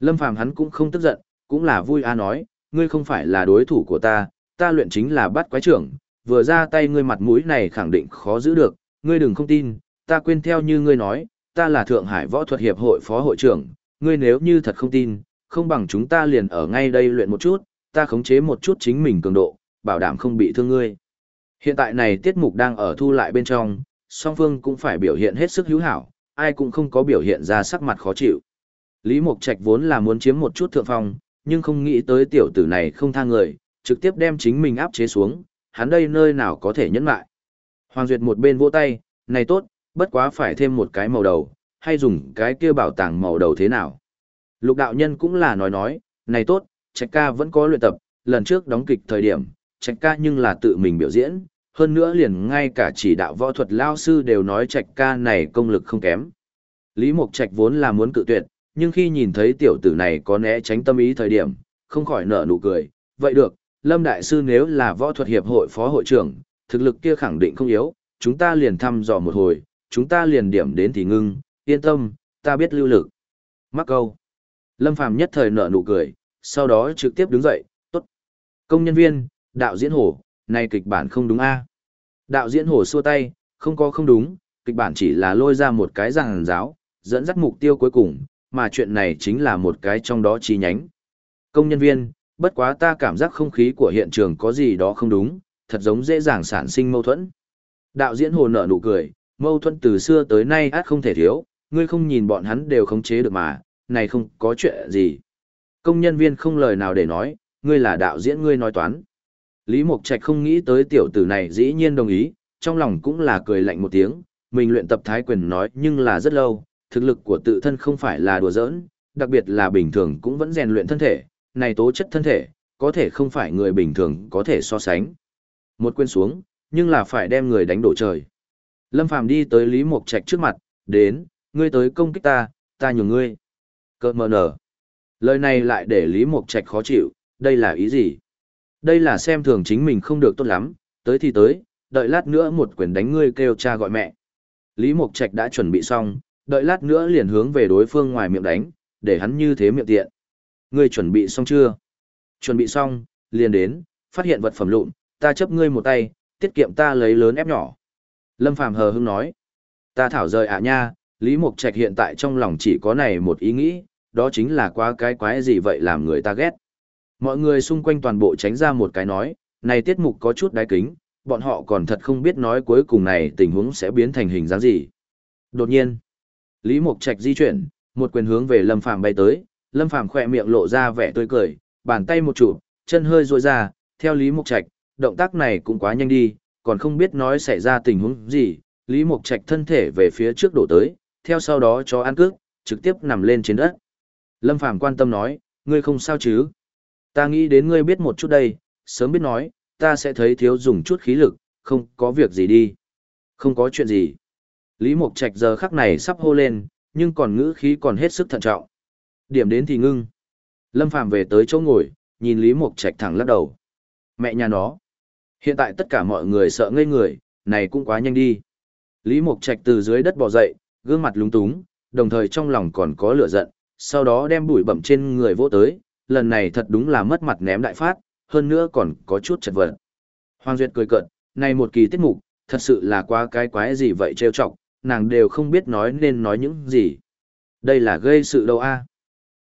Speaker 1: Lâm Phàm hắn cũng không tức giận, cũng là vui a nói, ngươi không phải là đối thủ của ta, ta luyện chính là bắt quái trưởng, vừa ra tay ngươi mặt mũi này khẳng định khó giữ được, ngươi đừng không tin, ta quên theo như ngươi nói, ta là Thượng Hải Võ Thuật Hiệp hội phó hội trưởng, ngươi nếu như thật không tin, không bằng chúng ta liền ở ngay đây luyện một chút, ta khống chế một chút chính mình cường độ, bảo đảm không bị thương ngươi. Hiện tại này tiết mục đang ở thu lại bên trong, song phương cũng phải biểu hiện hết sức hữu hảo, ai cũng không có biểu hiện ra sắc mặt khó chịu. Lý Mộc Trạch vốn là muốn chiếm một chút thượng phong, nhưng không nghĩ tới tiểu tử này không tha người, trực tiếp đem chính mình áp chế xuống, hắn đây nơi nào có thể nhẫn lại. Hoàng Duyệt một bên vỗ tay, này tốt, bất quá phải thêm một cái màu đầu, hay dùng cái kia bảo tàng màu đầu thế nào. Lục đạo nhân cũng là nói nói, này tốt, Trạch ca vẫn có luyện tập, lần trước đóng kịch thời điểm, Trạch ca nhưng là tự mình biểu diễn, hơn nữa liền ngay cả chỉ đạo võ thuật lao sư đều nói Trạch ca này công lực không kém. Lý Mộc Trạch vốn là muốn cự tuyệt, nhưng khi nhìn thấy tiểu tử này có né tránh tâm ý thời điểm, không khỏi nở nụ cười, vậy được, Lâm Đại Sư nếu là võ thuật hiệp hội phó hội trưởng, thực lực kia khẳng định không yếu, chúng ta liền thăm dò một hồi, chúng ta liền điểm đến thì ngưng, yên tâm, ta biết lưu lực. Mắc câu. Lâm Phàm nhất thời nở nụ cười, sau đó trực tiếp đứng dậy, tốt. Công nhân viên, đạo diễn hồ, này kịch bản không đúng a Đạo diễn hồ xua tay, không có không đúng, kịch bản chỉ là lôi ra một cái giảng giáo, dẫn dắt mục tiêu cuối cùng, mà chuyện này chính là một cái trong đó chi nhánh. Công nhân viên, bất quá ta cảm giác không khí của hiện trường có gì đó không đúng, thật giống dễ dàng sản sinh mâu thuẫn. Đạo diễn hồ nở nụ cười, mâu thuẫn từ xưa tới nay át không thể thiếu, ngươi không nhìn bọn hắn đều khống chế được mà, này không có chuyện gì. Công nhân viên không lời nào để nói, ngươi là đạo diễn ngươi nói toán. Lý Mộc Trạch không nghĩ tới tiểu tử này dĩ nhiên đồng ý, trong lòng cũng là cười lạnh một tiếng, mình luyện tập thái quyền nói nhưng là rất lâu, thực lực của tự thân không phải là đùa giỡn, đặc biệt là bình thường cũng vẫn rèn luyện thân thể, này tố chất thân thể, có thể không phải người bình thường có thể so sánh. Một quên xuống, nhưng là phải đem người đánh đổ trời. Lâm Phàm đi tới Lý Mộc Trạch trước mặt, đến, ngươi tới công kích ta, ta nhường ngươi. Cơ mờ nở. Lời này lại để Lý Mộc Trạch khó chịu, đây là ý gì? Đây là xem thường chính mình không được tốt lắm, tới thì tới, đợi lát nữa một quyền đánh ngươi kêu cha gọi mẹ. Lý Mộc Trạch đã chuẩn bị xong, đợi lát nữa liền hướng về đối phương ngoài miệng đánh, để hắn như thế miệng tiện. Ngươi chuẩn bị xong chưa? Chuẩn bị xong, liền đến, phát hiện vật phẩm lụn, ta chấp ngươi một tay, tiết kiệm ta lấy lớn ép nhỏ. Lâm Phàm hờ hững nói, ta thảo rời ạ nha, Lý Mục Trạch hiện tại trong lòng chỉ có này một ý nghĩ, đó chính là quá cái quái gì vậy làm người ta ghét. Mọi người xung quanh toàn bộ tránh ra một cái nói, này tiết mục có chút đáy kính, bọn họ còn thật không biết nói cuối cùng này tình huống sẽ biến thành hình dáng gì. Đột nhiên, Lý Mục Trạch di chuyển, một quyền hướng về Lâm Phàm bay tới, Lâm Phàm khỏe miệng lộ ra vẻ tươi cười, bàn tay một chụp, chân hơi duỗi ra, theo Lý Mục Trạch, động tác này cũng quá nhanh đi, còn không biết nói xảy ra tình huống gì, Lý Mục Trạch thân thể về phía trước đổ tới, theo sau đó cho ăn cước, trực tiếp nằm lên trên đất. Lâm Phàm quan tâm nói, ngươi không sao chứ? Ta nghĩ đến ngươi biết một chút đây, sớm biết nói, ta sẽ thấy thiếu dùng chút khí lực, không có việc gì đi. Không có chuyện gì. Lý Mục Trạch giờ khắc này sắp hô lên, nhưng còn ngữ khí còn hết sức thận trọng. Điểm đến thì ngưng. Lâm Phàm về tới chỗ ngồi, nhìn Lý Mục Trạch thẳng lắc đầu. Mẹ nhà nó. Hiện tại tất cả mọi người sợ ngây người, này cũng quá nhanh đi. Lý Mục Trạch từ dưới đất bò dậy, gương mặt lúng túng, đồng thời trong lòng còn có lửa giận, sau đó đem bụi bẩm trên người vỗ tới, lần này thật đúng là mất mặt ném đại phát, hơn nữa còn có chút chật vật. Hoàng Duyệt cười cợt, này một kỳ tiết mục, thật sự là quá cái quái gì vậy trêu chọc, nàng đều không biết nói nên nói những gì. Đây là gây sự đâu a.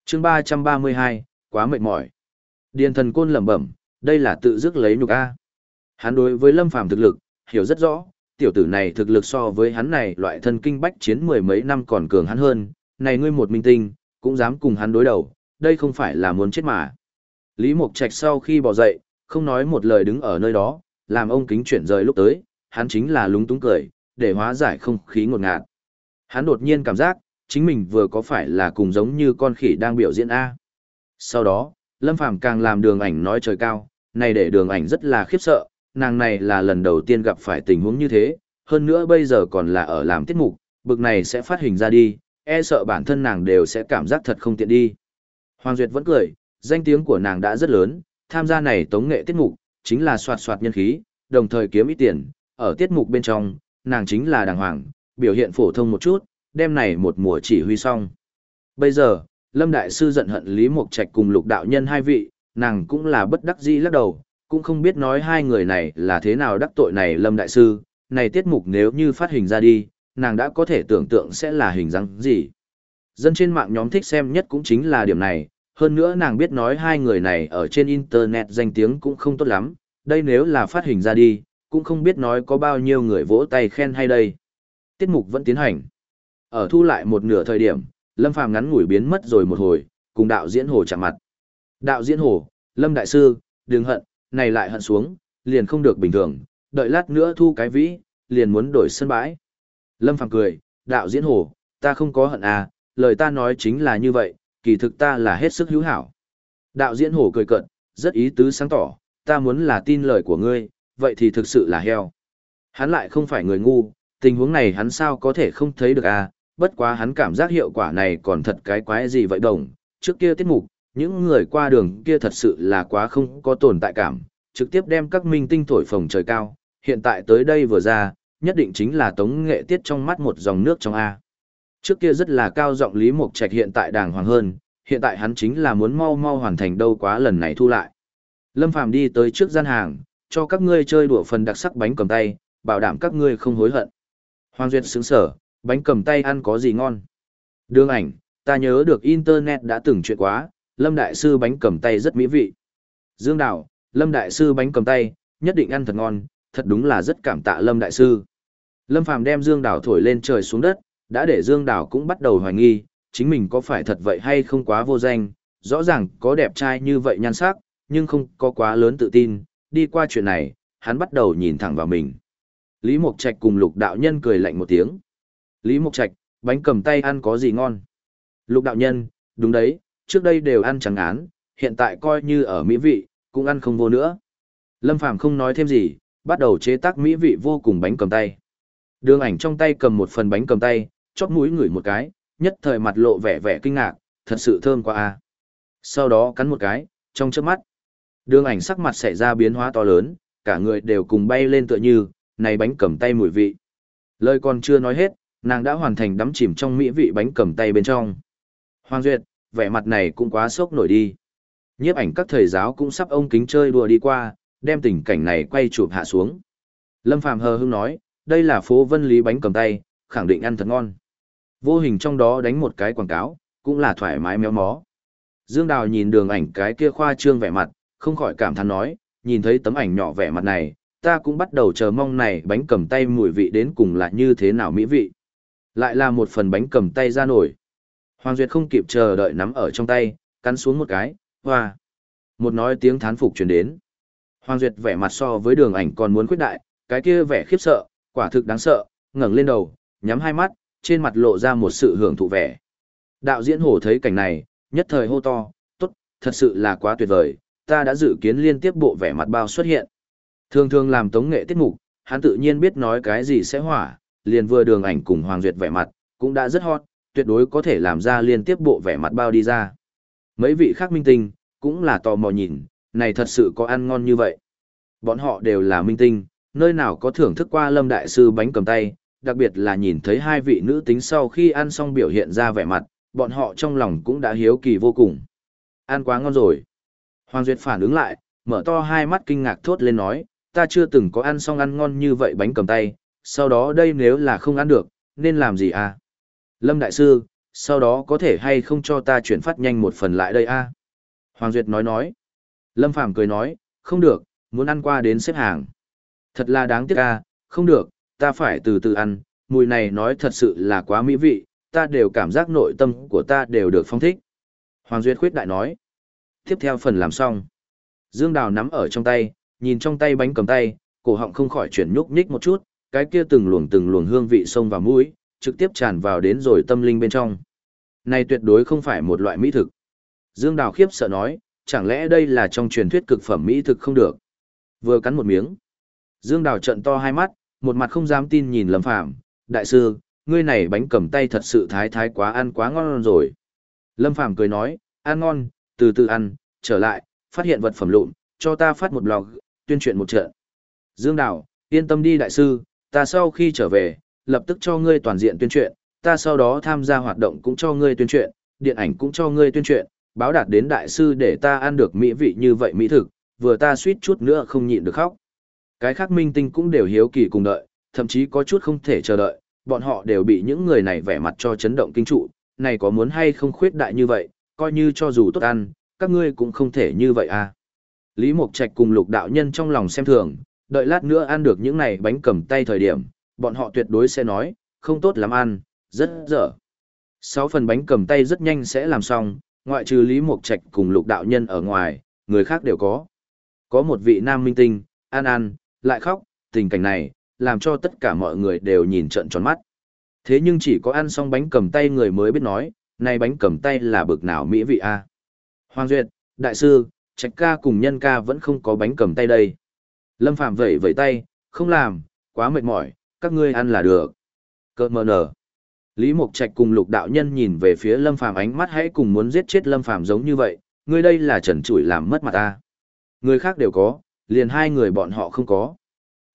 Speaker 1: Chương 332, quá mệt mỏi. Điền thần côn lẩm bẩm, đây là tự dứt lấy nhục a. Hắn đối với Lâm Phàm thực lực, hiểu rất rõ, tiểu tử này thực lực so với hắn này loại thân kinh bách chiến mười mấy năm còn cường hắn hơn, này ngươi một minh tinh, cũng dám cùng hắn đối đầu, đây không phải là muốn chết mà. Lý Mộc Trạch sau khi bỏ dậy, không nói một lời đứng ở nơi đó, làm ông kính chuyển rời lúc tới, hắn chính là lúng túng cười, để hóa giải không khí ngột ngạt. Hắn đột nhiên cảm giác, chính mình vừa có phải là cùng giống như con khỉ đang biểu diễn A. Sau đó, Lâm Phàm càng làm đường ảnh nói trời cao, này để đường ảnh rất là khiếp sợ, nàng này là lần đầu tiên gặp phải tình huống như thế, hơn nữa bây giờ còn là ở làm tiết mục, bực này sẽ phát hình ra đi, e sợ bản thân nàng đều sẽ cảm giác thật không tiện đi. Hoàng Duyệt vẫn cười, danh tiếng của nàng đã rất lớn, tham gia này tống nghệ tiết mục, chính là soạt soạt nhân khí, đồng thời kiếm ít tiền, ở tiết mục bên trong, nàng chính là đàng hoàng, biểu hiện phổ thông một chút, đem này một mùa chỉ huy xong. Bây giờ, Lâm Đại Sư giận hận Lý Mộc Trạch cùng lục đạo nhân hai vị, nàng cũng là bất đắc dĩ lắc đầu, cũng không biết nói hai người này là thế nào đắc tội này Lâm Đại Sư, này tiết mục nếu như phát hình ra đi, nàng đã có thể tưởng tượng sẽ là hình dáng gì. Dân trên mạng nhóm thích xem nhất cũng chính là điểm này, hơn nữa nàng biết nói hai người này ở trên internet danh tiếng cũng không tốt lắm, đây nếu là phát hình ra đi, cũng không biết nói có bao nhiêu người vỗ tay khen hay đây. Tiết mục vẫn tiến hành. Ở thu lại một nửa thời điểm, Lâm Phàm ngắn ngủi biến mất rồi một hồi, cùng đạo diễn Hồ chạm mặt. Đạo diễn Hồ, Lâm Đại Sư, đừng hận, này lại hận xuống, liền không được bình thường, đợi lát nữa thu cái vĩ, liền muốn đổi sân bãi. Lâm Phàm cười, đạo diễn Hồ, ta không có hận à, lời ta nói chính là như vậy, kỳ thực ta là hết sức hữu hảo. Đạo diễn Hồ cười cận, rất ý tứ sáng tỏ, ta muốn là tin lời của ngươi, vậy thì thực sự là heo. Hắn lại không phải người ngu, tình huống này hắn sao có thể không thấy được à, bất quá hắn cảm giác hiệu quả này còn thật cái quái gì vậy đồng. Trước kia tiết mục, những người qua đường kia thật sự là quá không có tồn tại cảm, trực tiếp đem các minh tinh thổi phồng trời cao, hiện tại tới đây vừa ra, nhất định chính là tống nghệ tiết trong mắt một dòng nước trong A. Trước kia rất là cao giọng Lý Mộc Trạch hiện tại đàng hoàng hơn, hiện tại hắn chính là muốn mau mau hoàn thành đâu quá lần này thu lại. Lâm Phàm đi tới trước gian hàng, cho các ngươi chơi đùa phần đặc sắc bánh cầm tay, bảo đảm các ngươi không hối hận. Hoàng Duyệt sướng sở, bánh cầm tay ăn có gì ngon. Đường ảnh, ta nhớ được Internet đã từng chuyện quá, Lâm Đại Sư bánh cầm tay rất mỹ vị. Dương Đạo, Lâm Đại Sư bánh cầm tay, nhất định ăn thật ngon, thật đúng là rất cảm tạ Lâm Đại Sư. Lâm Phàm đem Dương Đào thổi lên trời xuống đất, đã để Dương Đào cũng bắt đầu hoài nghi, chính mình có phải thật vậy hay không quá vô danh, rõ ràng có đẹp trai như vậy nhan sắc, nhưng không có quá lớn tự tin, đi qua chuyện này, hắn bắt đầu nhìn thẳng vào mình. Lý Mộc Trạch cùng Lục Đạo Nhân cười lạnh một tiếng. Lý Mộc Trạch, bánh cầm tay ăn có gì ngon? Lục Đạo Nhân, đúng đấy, trước đây đều ăn chẳng án, hiện tại coi như ở mỹ vị, cũng ăn không vô nữa. Lâm Phàm không nói thêm gì, bắt đầu chế tác mỹ vị vô cùng bánh cầm tay. Đường ảnh trong tay cầm một phần bánh cầm tay, chóp mũi ngửi một cái, nhất thời mặt lộ vẻ vẻ kinh ngạc, thật sự thơm quá a. Sau đó cắn một cái, trong chớp mắt. Đường ảnh sắc mặt xảy ra biến hóa to lớn, cả người đều cùng bay lên tựa như, này bánh cầm tay mùi vị. Lời còn chưa nói hết, nàng đã hoàn thành đắm chìm trong mỹ vị bánh cầm tay bên trong. Hoàng Duyệt, vẻ mặt này cũng quá sốc nổi đi. Nhiếp ảnh các thầy giáo cũng sắp ông kính chơi đùa đi qua, đem tình cảnh này quay chụp hạ xuống. Lâm Phàm hờ hững nói, đây là phố Vân Lý bánh cầm tay, khẳng định ăn thật ngon. Vô hình trong đó đánh một cái quảng cáo, cũng là thoải mái méo mó. Dương Đào nhìn đường ảnh cái kia khoa trương vẻ mặt, không khỏi cảm thán nói, nhìn thấy tấm ảnh nhỏ vẻ mặt này, ta cũng bắt đầu chờ mong này bánh cầm tay mùi vị đến cùng là như thế nào mỹ vị. Lại là một phần bánh cầm tay ra nổi. Hoàng Duyệt không kịp chờ đợi nắm ở trong tay, cắn xuống một cái, hoa. Một nói tiếng thán phục truyền đến. Hoàng Duyệt vẻ mặt so với đường ảnh còn muốn khuyết đại, cái kia vẻ khiếp sợ, quả thực đáng sợ, ngẩng lên đầu, nhắm hai mắt, trên mặt lộ ra một sự hưởng thụ vẻ. Đạo diễn hổ thấy cảnh này, nhất thời hô to, tốt, thật sự là quá tuyệt vời, ta đã dự kiến liên tiếp bộ vẻ mặt bao xuất hiện. Thường thường làm tống nghệ tiết mục, hắn tự nhiên biết nói cái gì sẽ hỏa, liền vừa đường ảnh cùng Hoàng Duyệt vẻ mặt, cũng đã rất hot, tuyệt đối có thể làm ra liên tiếp bộ vẻ mặt bao đi ra. Mấy vị khác minh tinh, cũng là tò mò nhìn, này thật sự có ăn ngon như vậy. Bọn họ đều là minh tinh, nơi nào có thưởng thức qua Lâm Đại Sư bánh cầm tay, đặc biệt là nhìn thấy hai vị nữ tính sau khi ăn xong biểu hiện ra vẻ mặt, bọn họ trong lòng cũng đã hiếu kỳ vô cùng. Ăn quá ngon rồi. Hoàng Duyệt phản ứng lại, mở to hai mắt kinh ngạc thốt lên nói, ta chưa từng có ăn xong ăn ngon như vậy bánh cầm tay, sau đó đây nếu là không ăn được, nên làm gì à? Lâm Đại Sư, sau đó có thể hay không cho ta chuyển phát nhanh một phần lại đây a à? Hoàng Duyệt nói nói. Lâm Phàm cười nói, không được, muốn ăn qua đến xếp hàng. Thật là đáng tiếc a, không được, ta phải từ từ ăn, mùi này nói thật sự là quá mỹ vị, ta đều cảm giác nội tâm của ta đều được phong thích. Hoàng Duyệt khuyết đại nói. Tiếp theo phần làm xong. Dương Đào nắm ở trong tay, nhìn trong tay bánh cầm tay, cổ họng không khỏi chuyển nhúc nhích một chút, cái kia từng luồng từng luồng hương vị sông vào mũi, trực tiếp tràn vào đến rồi tâm linh bên trong. Này tuyệt đối không phải một loại mỹ thực. Dương Đào khiếp sợ nói, chẳng lẽ đây là trong truyền thuyết cực phẩm mỹ thực không được. Vừa cắn một miếng. Dương Đào trận to hai mắt, một mặt không dám tin nhìn Lâm Phàm đại sư, ngươi này bánh cầm tay thật sự thái thái quá ăn quá ngon rồi. Lâm Phàm cười nói, ăn ngon, từ từ ăn, trở lại, phát hiện vật phẩm lụn, cho ta phát một blog, tuyên truyền một trận. Dương Đào, yên tâm đi đại sư, ta sau khi trở về, lập tức cho ngươi toàn diện tuyên truyền, ta sau đó tham gia hoạt động cũng cho ngươi tuyên truyền, điện ảnh cũng cho ngươi tuyên truyền, báo đạt đến đại sư để ta ăn được mỹ vị như vậy mỹ thực, vừa ta suýt chút nữa không nhịn được khóc. Cái khác minh tinh cũng đều hiếu kỳ cùng đợi, thậm chí có chút không thể chờ đợi, bọn họ đều bị những người này vẻ mặt cho chấn động kinh trụ, này có muốn hay không khuyết đại như vậy, coi như cho dù tốt ăn, các ngươi cũng không thể như vậy à. Lý Mộc Trạch cùng lục đạo nhân trong lòng xem thường, đợi lát nữa ăn được những này bánh cầm tay thời điểm, bọn họ tuyệt đối sẽ nói, không tốt lắm ăn, rất dở. Sáu phần bánh cầm tay rất nhanh sẽ làm xong, ngoại trừ Lý Mộc Trạch cùng lục đạo nhân ở ngoài, người khác đều có. Có một vị nam minh tinh, ăn ăn, lại khóc, tình cảnh này, làm cho tất cả mọi người đều nhìn trận tròn mắt. Thế nhưng chỉ có ăn xong bánh cầm tay người mới biết nói, này bánh cầm tay là bực nào mỹ vị a Hoàng Duyệt, Đại sư, Trạch ca cùng nhân ca vẫn không có bánh cầm tay đây. Lâm Phạm vẩy vẩy tay, không làm, quá mệt mỏi, các ngươi ăn là được. Cơ mờ nở. Lý Mộc Trạch cùng lục đạo nhân nhìn về phía Lâm Phàm ánh mắt hãy cùng muốn giết chết Lâm Phàm giống như vậy, ngươi đây là trần trụi làm mất mặt ta. Người khác đều có, liền hai người bọn họ không có.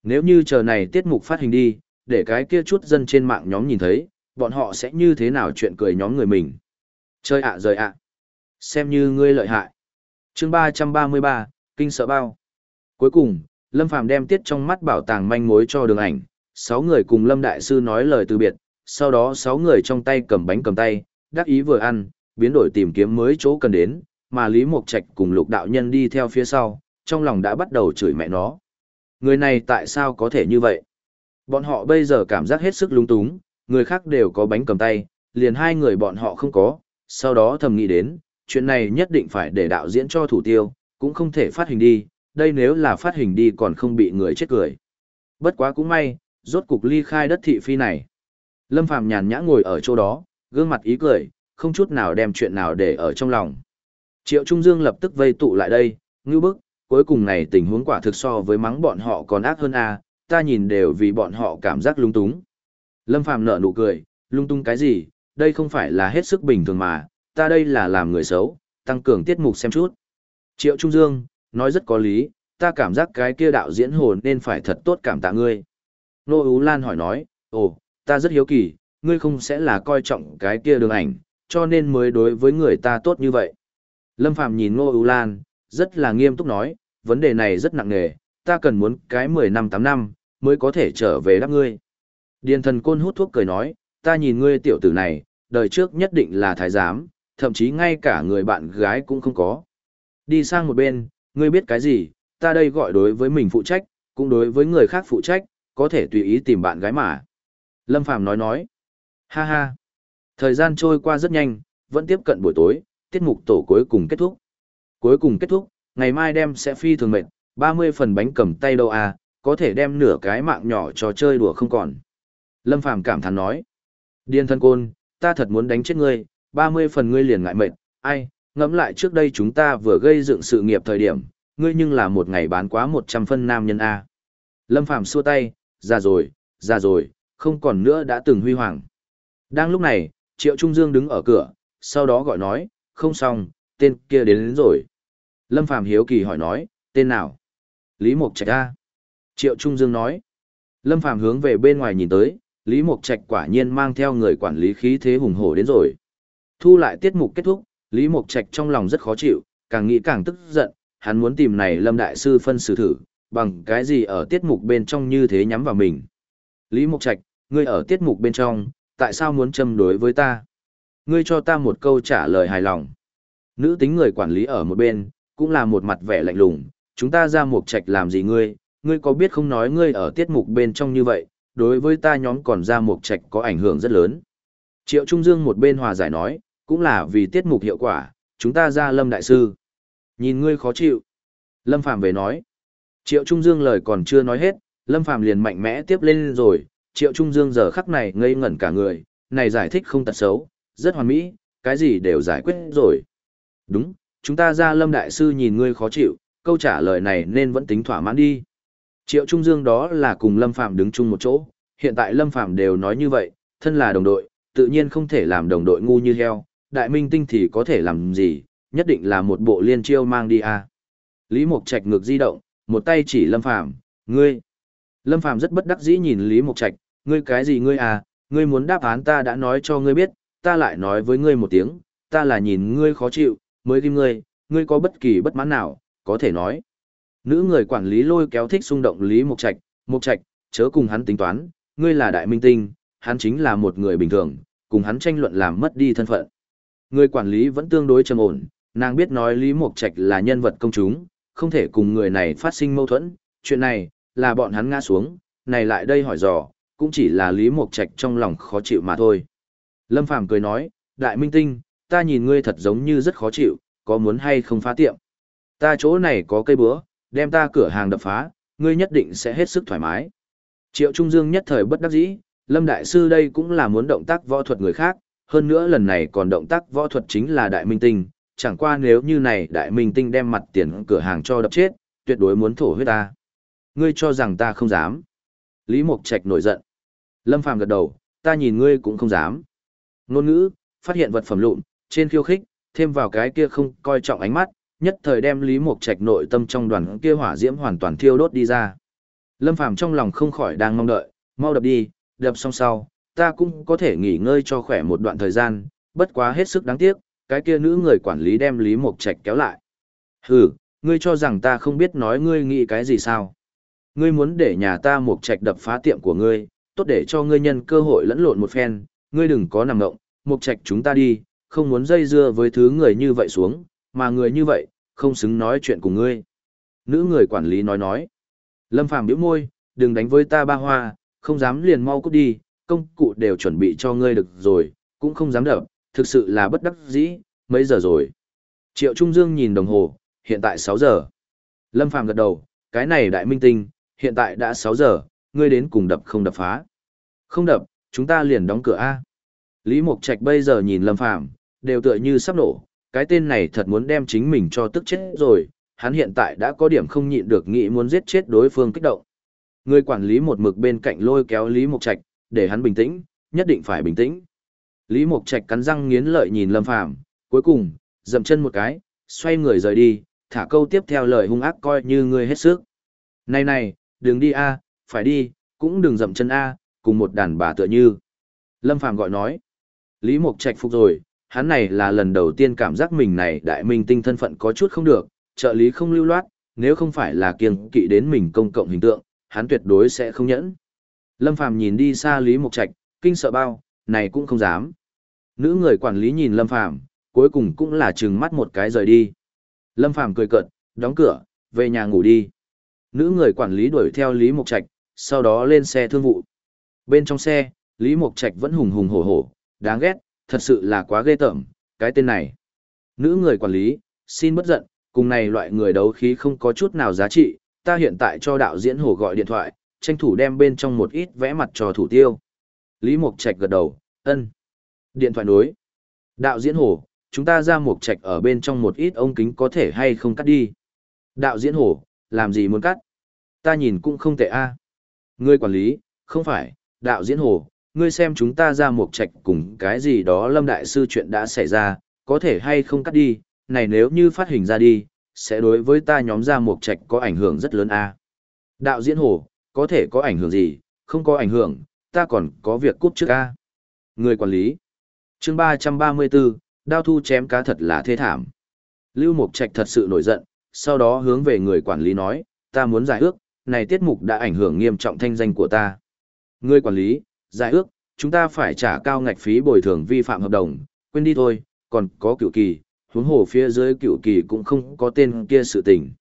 Speaker 1: Nếu như chờ này tiết mục phát hình đi, để cái kia chút dân trên mạng nhóm nhìn thấy, bọn họ sẽ như thế nào chuyện cười nhóm người mình. Chơi ạ rời ạ. Xem như ngươi lợi hại. chương 333, Kinh sợ bao. Cuối cùng, Lâm Phàm đem tiết trong mắt bảo tàng manh mối cho đường ảnh, sáu người cùng Lâm Đại Sư nói lời từ biệt, sau đó sáu người trong tay cầm bánh cầm tay, đắc ý vừa ăn, biến đổi tìm kiếm mới chỗ cần đến, mà Lý Mộc Trạch cùng lục đạo nhân đi theo phía sau, trong lòng đã bắt đầu chửi mẹ nó. Người này tại sao có thể như vậy? Bọn họ bây giờ cảm giác hết sức lung túng, người khác đều có bánh cầm tay, liền hai người bọn họ không có, sau đó thầm nghĩ đến, chuyện này nhất định phải để đạo diễn cho thủ tiêu, cũng không thể phát hình đi, đây nếu là phát hình đi còn không bị người chết cười. Bất quá cũng may, rốt cục ly khai đất thị phi này. Lâm Phàm nhàn nhã ngồi ở chỗ đó, gương mặt ý cười, không chút nào đem chuyện nào để ở trong lòng. Triệu Trung Dương lập tức vây tụ lại đây, ngưu bức, cuối cùng này tình huống quả thực so với mắng bọn họ còn ác hơn a, ta nhìn đều vì bọn họ cảm giác lung túng. Lâm Phàm nở nụ cười, lung tung cái gì, đây không phải là hết sức bình thường mà, ta đây là làm người xấu, tăng cường tiết mục xem chút. Triệu Trung Dương, nói rất có lý, ta cảm giác cái kia đạo diễn hồn nên phải thật tốt cảm tạ ngươi. Nô Ú Lan hỏi nói, ồ, ta rất hiếu kỳ, ngươi không sẽ là coi trọng cái kia đường ảnh, cho nên mới đối với người ta tốt như vậy. Lâm Phạm nhìn Ngô Ú Lan, rất là nghiêm túc nói, vấn đề này rất nặng nề, ta cần muốn cái 10 năm 8 năm, mới có thể trở về đáp ngươi. Điền thần côn hút thuốc cười nói, ta nhìn ngươi tiểu tử này, đời trước nhất định là thái giám, thậm chí ngay cả người bạn gái cũng không có. Đi sang một bên, ngươi biết cái gì, ta đây gọi đối với mình phụ trách, cũng đối với người khác phụ trách, có thể tùy ý tìm bạn gái mà. Lâm Phàm nói nói. Ha ha. Thời gian trôi qua rất nhanh, vẫn tiếp cận buổi tối, tiết mục tổ cuối cùng kết thúc. Cuối cùng kết thúc, ngày mai đem sẽ phi thường mệt, 30 phần bánh cầm tay đâu à, có thể đem nửa cái mạng nhỏ cho chơi đùa không còn. Lâm Phàm cảm thán nói. Điên thân côn, ta thật muốn đánh chết ngươi, 30 phần ngươi liền ngại mệt, ai, ngẫm lại trước đây chúng ta vừa gây dựng sự nghiệp thời điểm, ngươi nhưng là một ngày bán quá 100 phân nam nhân A. Lâm Phàm xua tay, ra rồi, ra rồi, không còn nữa đã từng huy hoàng. Đang lúc này, Triệu Trung Dương đứng ở cửa, sau đó gọi nói, không xong, tên kia đến, đến rồi. Lâm Phàm hiếu kỳ hỏi nói, tên nào? Lý Mộc Trạch A. Triệu Trung Dương nói. Lâm Phàm hướng về bên ngoài nhìn tới, Lý Mộc Trạch quả nhiên mang theo người quản lý khí thế hùng hổ đến rồi. Thu lại tiết mục kết thúc, Lý Mộc Trạch trong lòng rất khó chịu, càng nghĩ càng tức giận, hắn muốn tìm này Lâm Đại Sư phân xử thử, bằng cái gì ở tiết mục bên trong như thế nhắm vào mình. Lý Mộc Trạch, ngươi ở tiết mục bên trong, tại sao muốn châm đối với ta? Ngươi cho ta một câu trả lời hài lòng. Nữ tính người quản lý ở một bên, cũng là một mặt vẻ lạnh lùng, chúng ta ra Mộc Trạch làm gì ngươi, ngươi có biết không nói ngươi ở tiết mục bên trong như vậy, đối với ta nhóm còn ra Mộc Trạch có ảnh hưởng rất lớn. Triệu Trung Dương một bên hòa giải nói, cũng là vì tiết mục hiệu quả, chúng ta ra Lâm Đại Sư. Nhìn ngươi khó chịu. Lâm Phạm về nói. Triệu Trung Dương lời còn chưa nói hết, Lâm Phàm liền mạnh mẽ tiếp lên rồi, Triệu Trung Dương giờ khắc này ngây ngẩn cả người, này giải thích không tật xấu, rất hoàn mỹ, cái gì đều giải quyết rồi. Đúng, chúng ta ra Lâm Đại Sư nhìn ngươi khó chịu, câu trả lời này nên vẫn tính thỏa mãn đi. Triệu Trung Dương đó là cùng Lâm Phàm đứng chung một chỗ, hiện tại Lâm Phàm đều nói như vậy, thân là đồng đội, tự nhiên không thể làm đồng đội ngu như heo, đại minh tinh thì có thể làm gì, nhất định là một bộ liên chiêu mang đi à. Lý Mộc Trạch ngược di động, một tay chỉ Lâm Phàm, ngươi. Lâm Phàm rất bất đắc dĩ nhìn Lý Mộc Trạch, ngươi cái gì ngươi à, ngươi muốn đáp án ta đã nói cho ngươi biết, ta lại nói với ngươi một tiếng, ta là nhìn ngươi khó chịu, mới tìm ngươi, ngươi có bất kỳ bất mãn nào, có thể nói. Nữ người quản lý lôi kéo thích xung động Lý Mộc Trạch, Mộc Trạch, chớ cùng hắn tính toán, ngươi là đại minh tinh, hắn chính là một người bình thường, cùng hắn tranh luận làm mất đi thân phận. Người quản lý vẫn tương đối trầm ổn, nàng biết nói Lý Mộc Trạch là nhân vật công chúng, không thể cùng người này phát sinh mâu thuẫn, chuyện này, là bọn hắn ngã xuống, này lại đây hỏi dò, cũng chỉ là Lý Mộc Trạch trong lòng khó chịu mà thôi. Lâm Phàm cười nói, đại minh tinh, ta nhìn ngươi thật giống như rất khó chịu, có muốn hay không phá tiệm. Ta chỗ này có cây búa, đem ta cửa hàng đập phá, ngươi nhất định sẽ hết sức thoải mái. Triệu Trung Dương nhất thời bất đắc dĩ, Lâm Đại Sư đây cũng là muốn động tác võ thuật người khác, hơn nữa lần này còn động tác võ thuật chính là đại minh tinh, chẳng qua nếu như này đại minh tinh đem mặt tiền cửa hàng cho đập chết, tuyệt đối muốn thổ huyết ta. Ngươi cho rằng ta không dám. Lý Mộc Trạch nổi giận. Lâm Phàm gật đầu, ta nhìn ngươi cũng không dám. Ngôn ngữ, phát hiện vật phẩm lụn, trên khiêu khích, thêm vào cái kia không coi trọng ánh mắt, nhất thời đem Lý Mộc Trạch nội tâm trong đoàn kia hỏa diễm hoàn toàn thiêu đốt đi ra. Lâm Phàm trong lòng không khỏi đang mong đợi, mau đập đi, đập xong sau, ta cũng có thể nghỉ ngơi cho khỏe một đoạn thời gian, bất quá hết sức đáng tiếc, cái kia nữ người quản lý đem Lý Mộc Trạch kéo lại. Hừ, ngươi cho rằng ta không biết nói ngươi nghĩ cái gì sao? Ngươi muốn để nhà ta Mộc Trạch đập phá tiệm của ngươi, tốt để cho ngươi nhân cơ hội lẫn lộn một phen, ngươi đừng có nằm ngộng, Mộc Trạch chúng ta đi, không muốn dây dưa với thứ người như vậy xuống, mà người như vậy, không xứng nói chuyện cùng ngươi. Nữ người quản lý nói nói. Lâm Phàm bĩu môi, đừng đánh với ta ba hoa, không dám liền mau cút đi, công cụ đều chuẩn bị cho ngươi được rồi, cũng không dám đập, thực sự là bất đắc dĩ, mấy giờ rồi. Triệu Trung Dương nhìn đồng hồ, hiện tại 6 giờ. Lâm Phàm gật đầu, cái này đại minh tinh, hiện tại đã 6 giờ, ngươi đến cùng đập không đập phá. Không đập, chúng ta liền đóng cửa A. Lý Mộc Trạch bây giờ nhìn Lâm Phàm đều tựa như sắp nổ, cái tên này thật muốn đem chính mình cho tức chết rồi, hắn hiện tại đã có điểm không nhịn được nghĩ muốn giết chết đối phương kích động. Người quản lý một mực bên cạnh lôi kéo Lý Mộc Trạch, để hắn bình tĩnh, nhất định phải bình tĩnh. Lý Mộc Trạch cắn răng nghiến lợi nhìn Lâm Phàm, cuối cùng, dậm chân một cái, xoay người rời đi, thả câu tiếp theo lời hung ác coi như ngươi hết sức. Này này, đừng đi a, phải đi, cũng đừng dậm chân a, cùng một đàn bà tựa như. Lâm Phàm gọi nói. Lý Mộc Trạch phục rồi, hắn này là lần đầu tiên cảm giác mình này đại minh tinh thân phận có chút không được, trợ lý không lưu loát, nếu không phải là kiêng kỵ đến mình công cộng hình tượng, hắn tuyệt đối sẽ không nhẫn. Lâm Phàm nhìn đi xa Lý Mộc Trạch, kinh sợ bao, này cũng không dám. Nữ người quản lý nhìn Lâm Phàm, cuối cùng cũng là trừng mắt một cái rời đi. Lâm Phàm cười cợt, đóng cửa, về nhà ngủ đi. Nữ người quản lý đuổi theo Lý Mộc Trạch, sau đó lên xe thương vụ. Bên trong xe, Lý Mộc Trạch vẫn hùng hùng hổ hổ, đáng ghét, thật sự là quá ghê tởm, cái tên này. Nữ người quản lý, xin bất giận, cùng này loại người đấu khí không có chút nào giá trị, ta hiện tại cho đạo diễn hồ gọi điện thoại, tranh thủ đem bên trong một ít vẽ mặt cho thủ tiêu. Lý Mộc Trạch gật đầu, ân. Điện thoại nối. Đạo diễn hồ, chúng ta ra Mộc Trạch ở bên trong một ít ống kính có thể hay không cắt đi. Đạo diễn hồ, làm gì muốn cắt? Ta nhìn cũng không tệ a. Ngươi quản lý, không phải, đạo diễn hồ, ngươi xem chúng ta ra Mộc Trạch cùng cái gì đó Lâm Đại Sư chuyện đã xảy ra, có thể hay không cắt đi, này nếu như phát hình ra đi, sẽ đối với ta nhóm ra Mộc Trạch có ảnh hưởng rất lớn a. Đạo diễn hồ, có thể có ảnh hưởng gì, không có ảnh hưởng, ta còn có việc cút trước a. Người quản lý. Chương 334, đao thu chém cá thật là thê thảm. Lưu Mộc Trạch thật sự nổi giận, sau đó hướng về người quản lý nói, ta muốn giải ước, này tiết mục đã ảnh hưởng nghiêm trọng thanh danh của ta. Người quản lý, giải ước, chúng ta phải trả cao ngạch phí bồi thường vi phạm hợp đồng, quên đi thôi, còn có cựu kỳ, huống hồ phía dưới cựu kỳ cũng không có tên kia sự tình.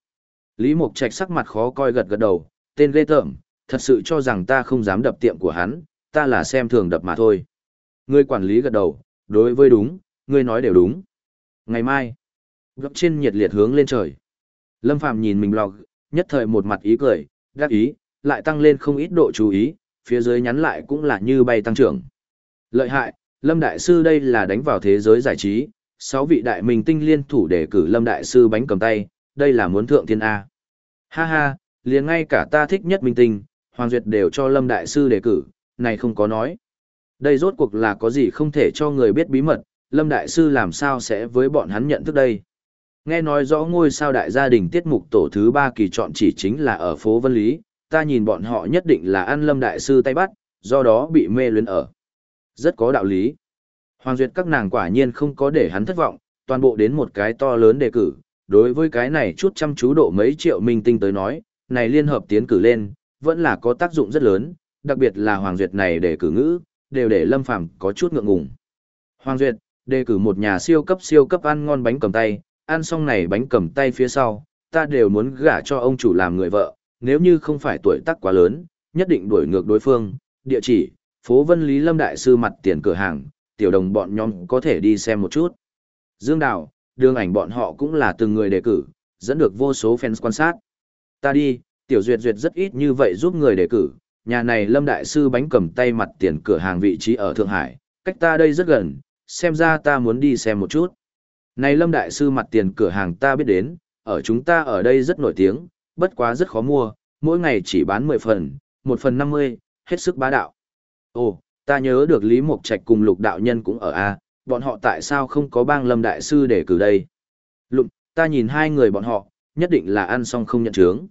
Speaker 1: Lý Mộc Trạch sắc mặt khó coi gật gật đầu, tên ghê tởm, thật sự cho rằng ta không dám đập tiệm của hắn, ta là xem thường đập mà thôi. Người quản lý gật đầu, đối với đúng, ngươi nói đều đúng. Ngày mai, gấp trên nhiệt liệt hướng lên trời. Lâm Phàm nhìn mình blog, nhất thời một mặt ý cười, đắc ý, lại tăng lên không ít độ chú ý, phía dưới nhắn lại cũng là như bay tăng trưởng. Lợi hại, Lâm Đại Sư đây là đánh vào thế giới giải trí, sáu vị đại minh tinh liên thủ để cử Lâm Đại Sư bánh cầm tay, đây là muốn thượng thiên A. Ha ha, liền ngay cả ta thích nhất minh tinh, Hoàng Duyệt đều cho Lâm Đại Sư đề cử, này không có nói. Đây rốt cuộc là có gì không thể cho người biết bí mật, Lâm Đại Sư làm sao sẽ với bọn hắn nhận thức đây. Nghe nói rõ ngôi sao đại gia đình tiết mục tổ thứ ba kỳ chọn chỉ chính là ở phố Vân Lý, ta nhìn bọn họ nhất định là ăn Lâm Đại Sư tay bắt, do đó bị mê luyến ở. Rất có đạo lý. Hoàng Duyệt các nàng quả nhiên không có để hắn thất vọng, toàn bộ đến một cái to lớn đề cử. Đối với cái này chút chăm chú độ mấy triệu minh tinh tới nói, này liên hợp tiến cử lên, vẫn là có tác dụng rất lớn, đặc biệt là Hoàng Duyệt này đề cử ngữ, đều để Lâm Phàm có chút ngượng ngùng. Hoàng Duyệt, đề cử một nhà siêu cấp siêu cấp ăn ngon bánh cầm tay, ăn xong này bánh cầm tay phía sau, ta đều muốn gả cho ông chủ làm người vợ, nếu như không phải tuổi tác quá lớn, nhất định đuổi ngược đối phương, địa chỉ, phố Vân Lý Lâm Đại Sư mặt tiền cửa hàng, tiểu đồng bọn nhóm có thể đi xem một chút. Dương Đào, đường ảnh bọn họ cũng là từng người đề cử, dẫn được vô số fans quan sát. Ta đi, tiểu duyệt duyệt rất ít như vậy giúp người đề cử, nhà này Lâm Đại Sư bánh cầm tay mặt tiền cửa hàng vị trí ở Thượng Hải, cách ta đây rất gần, xem ra ta muốn đi xem một chút. Này Lâm Đại Sư mặt tiền cửa hàng ta biết đến, ở chúng ta ở đây rất nổi tiếng, bất quá rất khó mua, mỗi ngày chỉ bán 10 phần, 1 phần 50, hết sức bá đạo. Ồ, ta nhớ được Lý Mộc Trạch cùng Lục Đạo Nhân cũng ở A, bọn họ tại sao không có bang Lâm Đại Sư để cử đây? Lục, ta nhìn hai người bọn họ, nhất định là ăn xong không nhận chướng.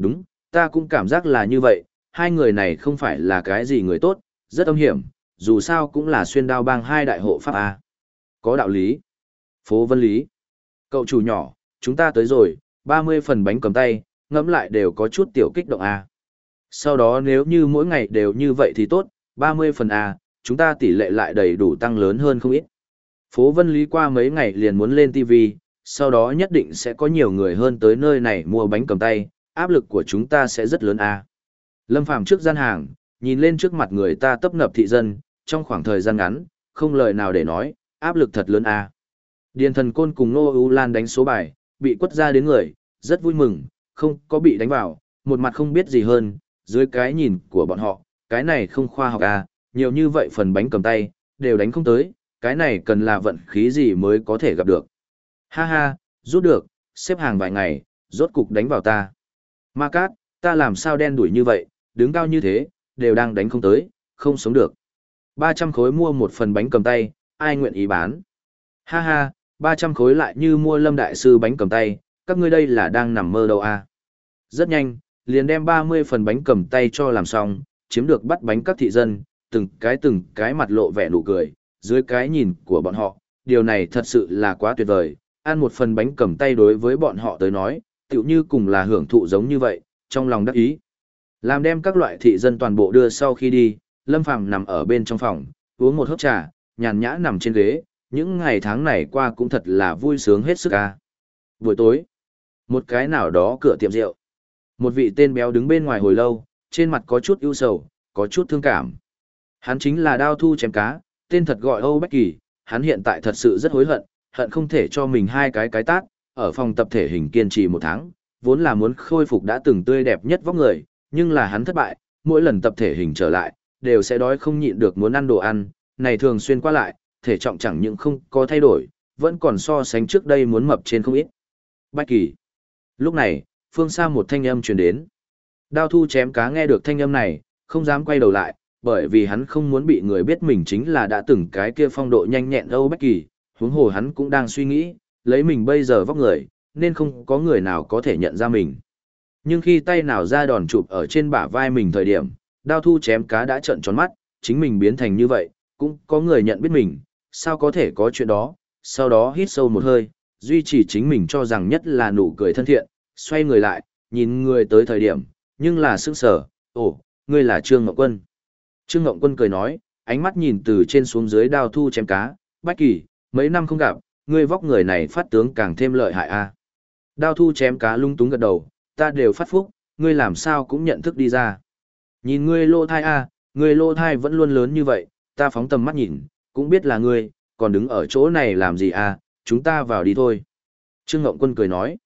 Speaker 1: Đúng, ta cũng cảm giác là như vậy, hai người này không phải là cái gì người tốt, rất âm hiểm, dù sao cũng là xuyên đao bang hai đại hộ pháp A. Có đạo lý. Phố Vân Lý. Cậu chủ nhỏ, chúng ta tới rồi, 30 phần bánh cầm tay, ngẫm lại đều có chút tiểu kích động A. Sau đó nếu như mỗi ngày đều như vậy thì tốt, 30 phần A, chúng ta tỷ lệ lại đầy đủ tăng lớn hơn không ít. Phố Vân Lý qua mấy ngày liền muốn lên TV, sau đó nhất định sẽ có nhiều người hơn tới nơi này mua bánh cầm tay, áp lực của chúng ta sẽ rất lớn A. Lâm Phàm trước gian hàng, nhìn lên trước mặt người ta tấp nập thị dân, trong khoảng thời gian ngắn, không lời nào để nói, áp lực thật lớn A. Điền thần côn cùng Nô U Lan đánh số bài, bị quất ra đến người, rất vui mừng, không có bị đánh vào, một mặt không biết gì hơn, dưới cái nhìn của bọn họ, cái này không khoa học à, nhiều như vậy phần bánh cầm tay, đều đánh không tới, cái này cần là vận khí gì mới có thể gặp được. Ha ha, rút được, xếp hàng vài ngày, rốt cục đánh vào ta. Ma Cát, ta làm sao đen đuổi như vậy, đứng cao như thế, đều đang đánh không tới, không sống được. 300 khối mua một phần bánh cầm tay, ai nguyện ý bán. Ha ha, 300 khối lại như mua lâm đại sư bánh cầm tay, các ngươi đây là đang nằm mơ đâu à. Rất nhanh, liền đem 30 phần bánh cầm tay cho làm xong, chiếm được bắt bánh các thị dân, từng cái từng cái mặt lộ vẻ nụ cười, dưới cái nhìn của bọn họ, điều này thật sự là quá tuyệt vời, ăn một phần bánh cầm tay đối với bọn họ tới nói, tựu như cùng là hưởng thụ giống như vậy, trong lòng đắc ý. Làm đem các loại thị dân toàn bộ đưa sau khi đi, Lâm Phàm nằm ở bên trong phòng, uống một hớp trà, nhàn nhã nằm trên ghế, những ngày tháng này qua cũng thật là vui sướng hết sức ca. Buổi tối, một cái nào đó cửa tiệm rượu. Một vị tên béo đứng bên ngoài hồi lâu, trên mặt có chút ưu sầu, có chút thương cảm. Hắn chính là đao thu chém cá, tên thật gọi Âu Bách Kỳ, hắn hiện tại thật sự rất hối hận, hận không thể cho mình hai cái cái tát, ở phòng tập thể hình kiên trì một tháng, vốn là muốn khôi phục đã từng tươi đẹp nhất vóc người, nhưng là hắn thất bại, mỗi lần tập thể hình trở lại, đều sẽ đói không nhịn được muốn ăn đồ ăn, này thường xuyên qua lại, thể trọng chẳng những không có thay đổi, vẫn còn so sánh trước đây muốn mập trên không ít. Bách Kỳ. Lúc này, phương xa một thanh âm truyền đến. Đao thu chém cá nghe được thanh âm này, không dám quay đầu lại, bởi vì hắn không muốn bị người biết mình chính là đã từng cái kia phong độ nhanh nhẹn Âu Bách Kỳ, huống hồ hắn cũng đang suy nghĩ, lấy mình bây giờ vóc người, nên không có người nào có thể nhận ra mình. Nhưng khi tay nào ra đòn chụp ở trên bả vai mình thời điểm, đao thu chém cá đã trợn tròn mắt, chính mình biến thành như vậy, cũng có người nhận biết mình, sao có thể có chuyện đó, sau đó hít sâu một hơi, duy trì chính mình cho rằng nhất là nụ cười thân thiện, xoay người lại, nhìn người tới thời điểm, nhưng là sức sờ, ồ, ngươi là Trương Ngọc Quân. Trương Ngọc Quân cười nói, ánh mắt nhìn từ trên xuống dưới đao thu chém cá, bách kỳ, mấy năm không gặp, ngươi vóc người này phát tướng càng thêm lợi hại a. À. Đao thu chém cá lung túng gật đầu, ta đều phát phúc, ngươi làm sao cũng nhận thức đi ra. Nhìn ngươi lô thai a, à, ngươi lô thai vẫn luôn lớn như vậy, ta phóng tầm mắt nhìn, cũng biết là ngươi, còn đứng ở chỗ này làm gì a, à, chúng ta vào đi thôi. Trương Ngộng Quân cười nói.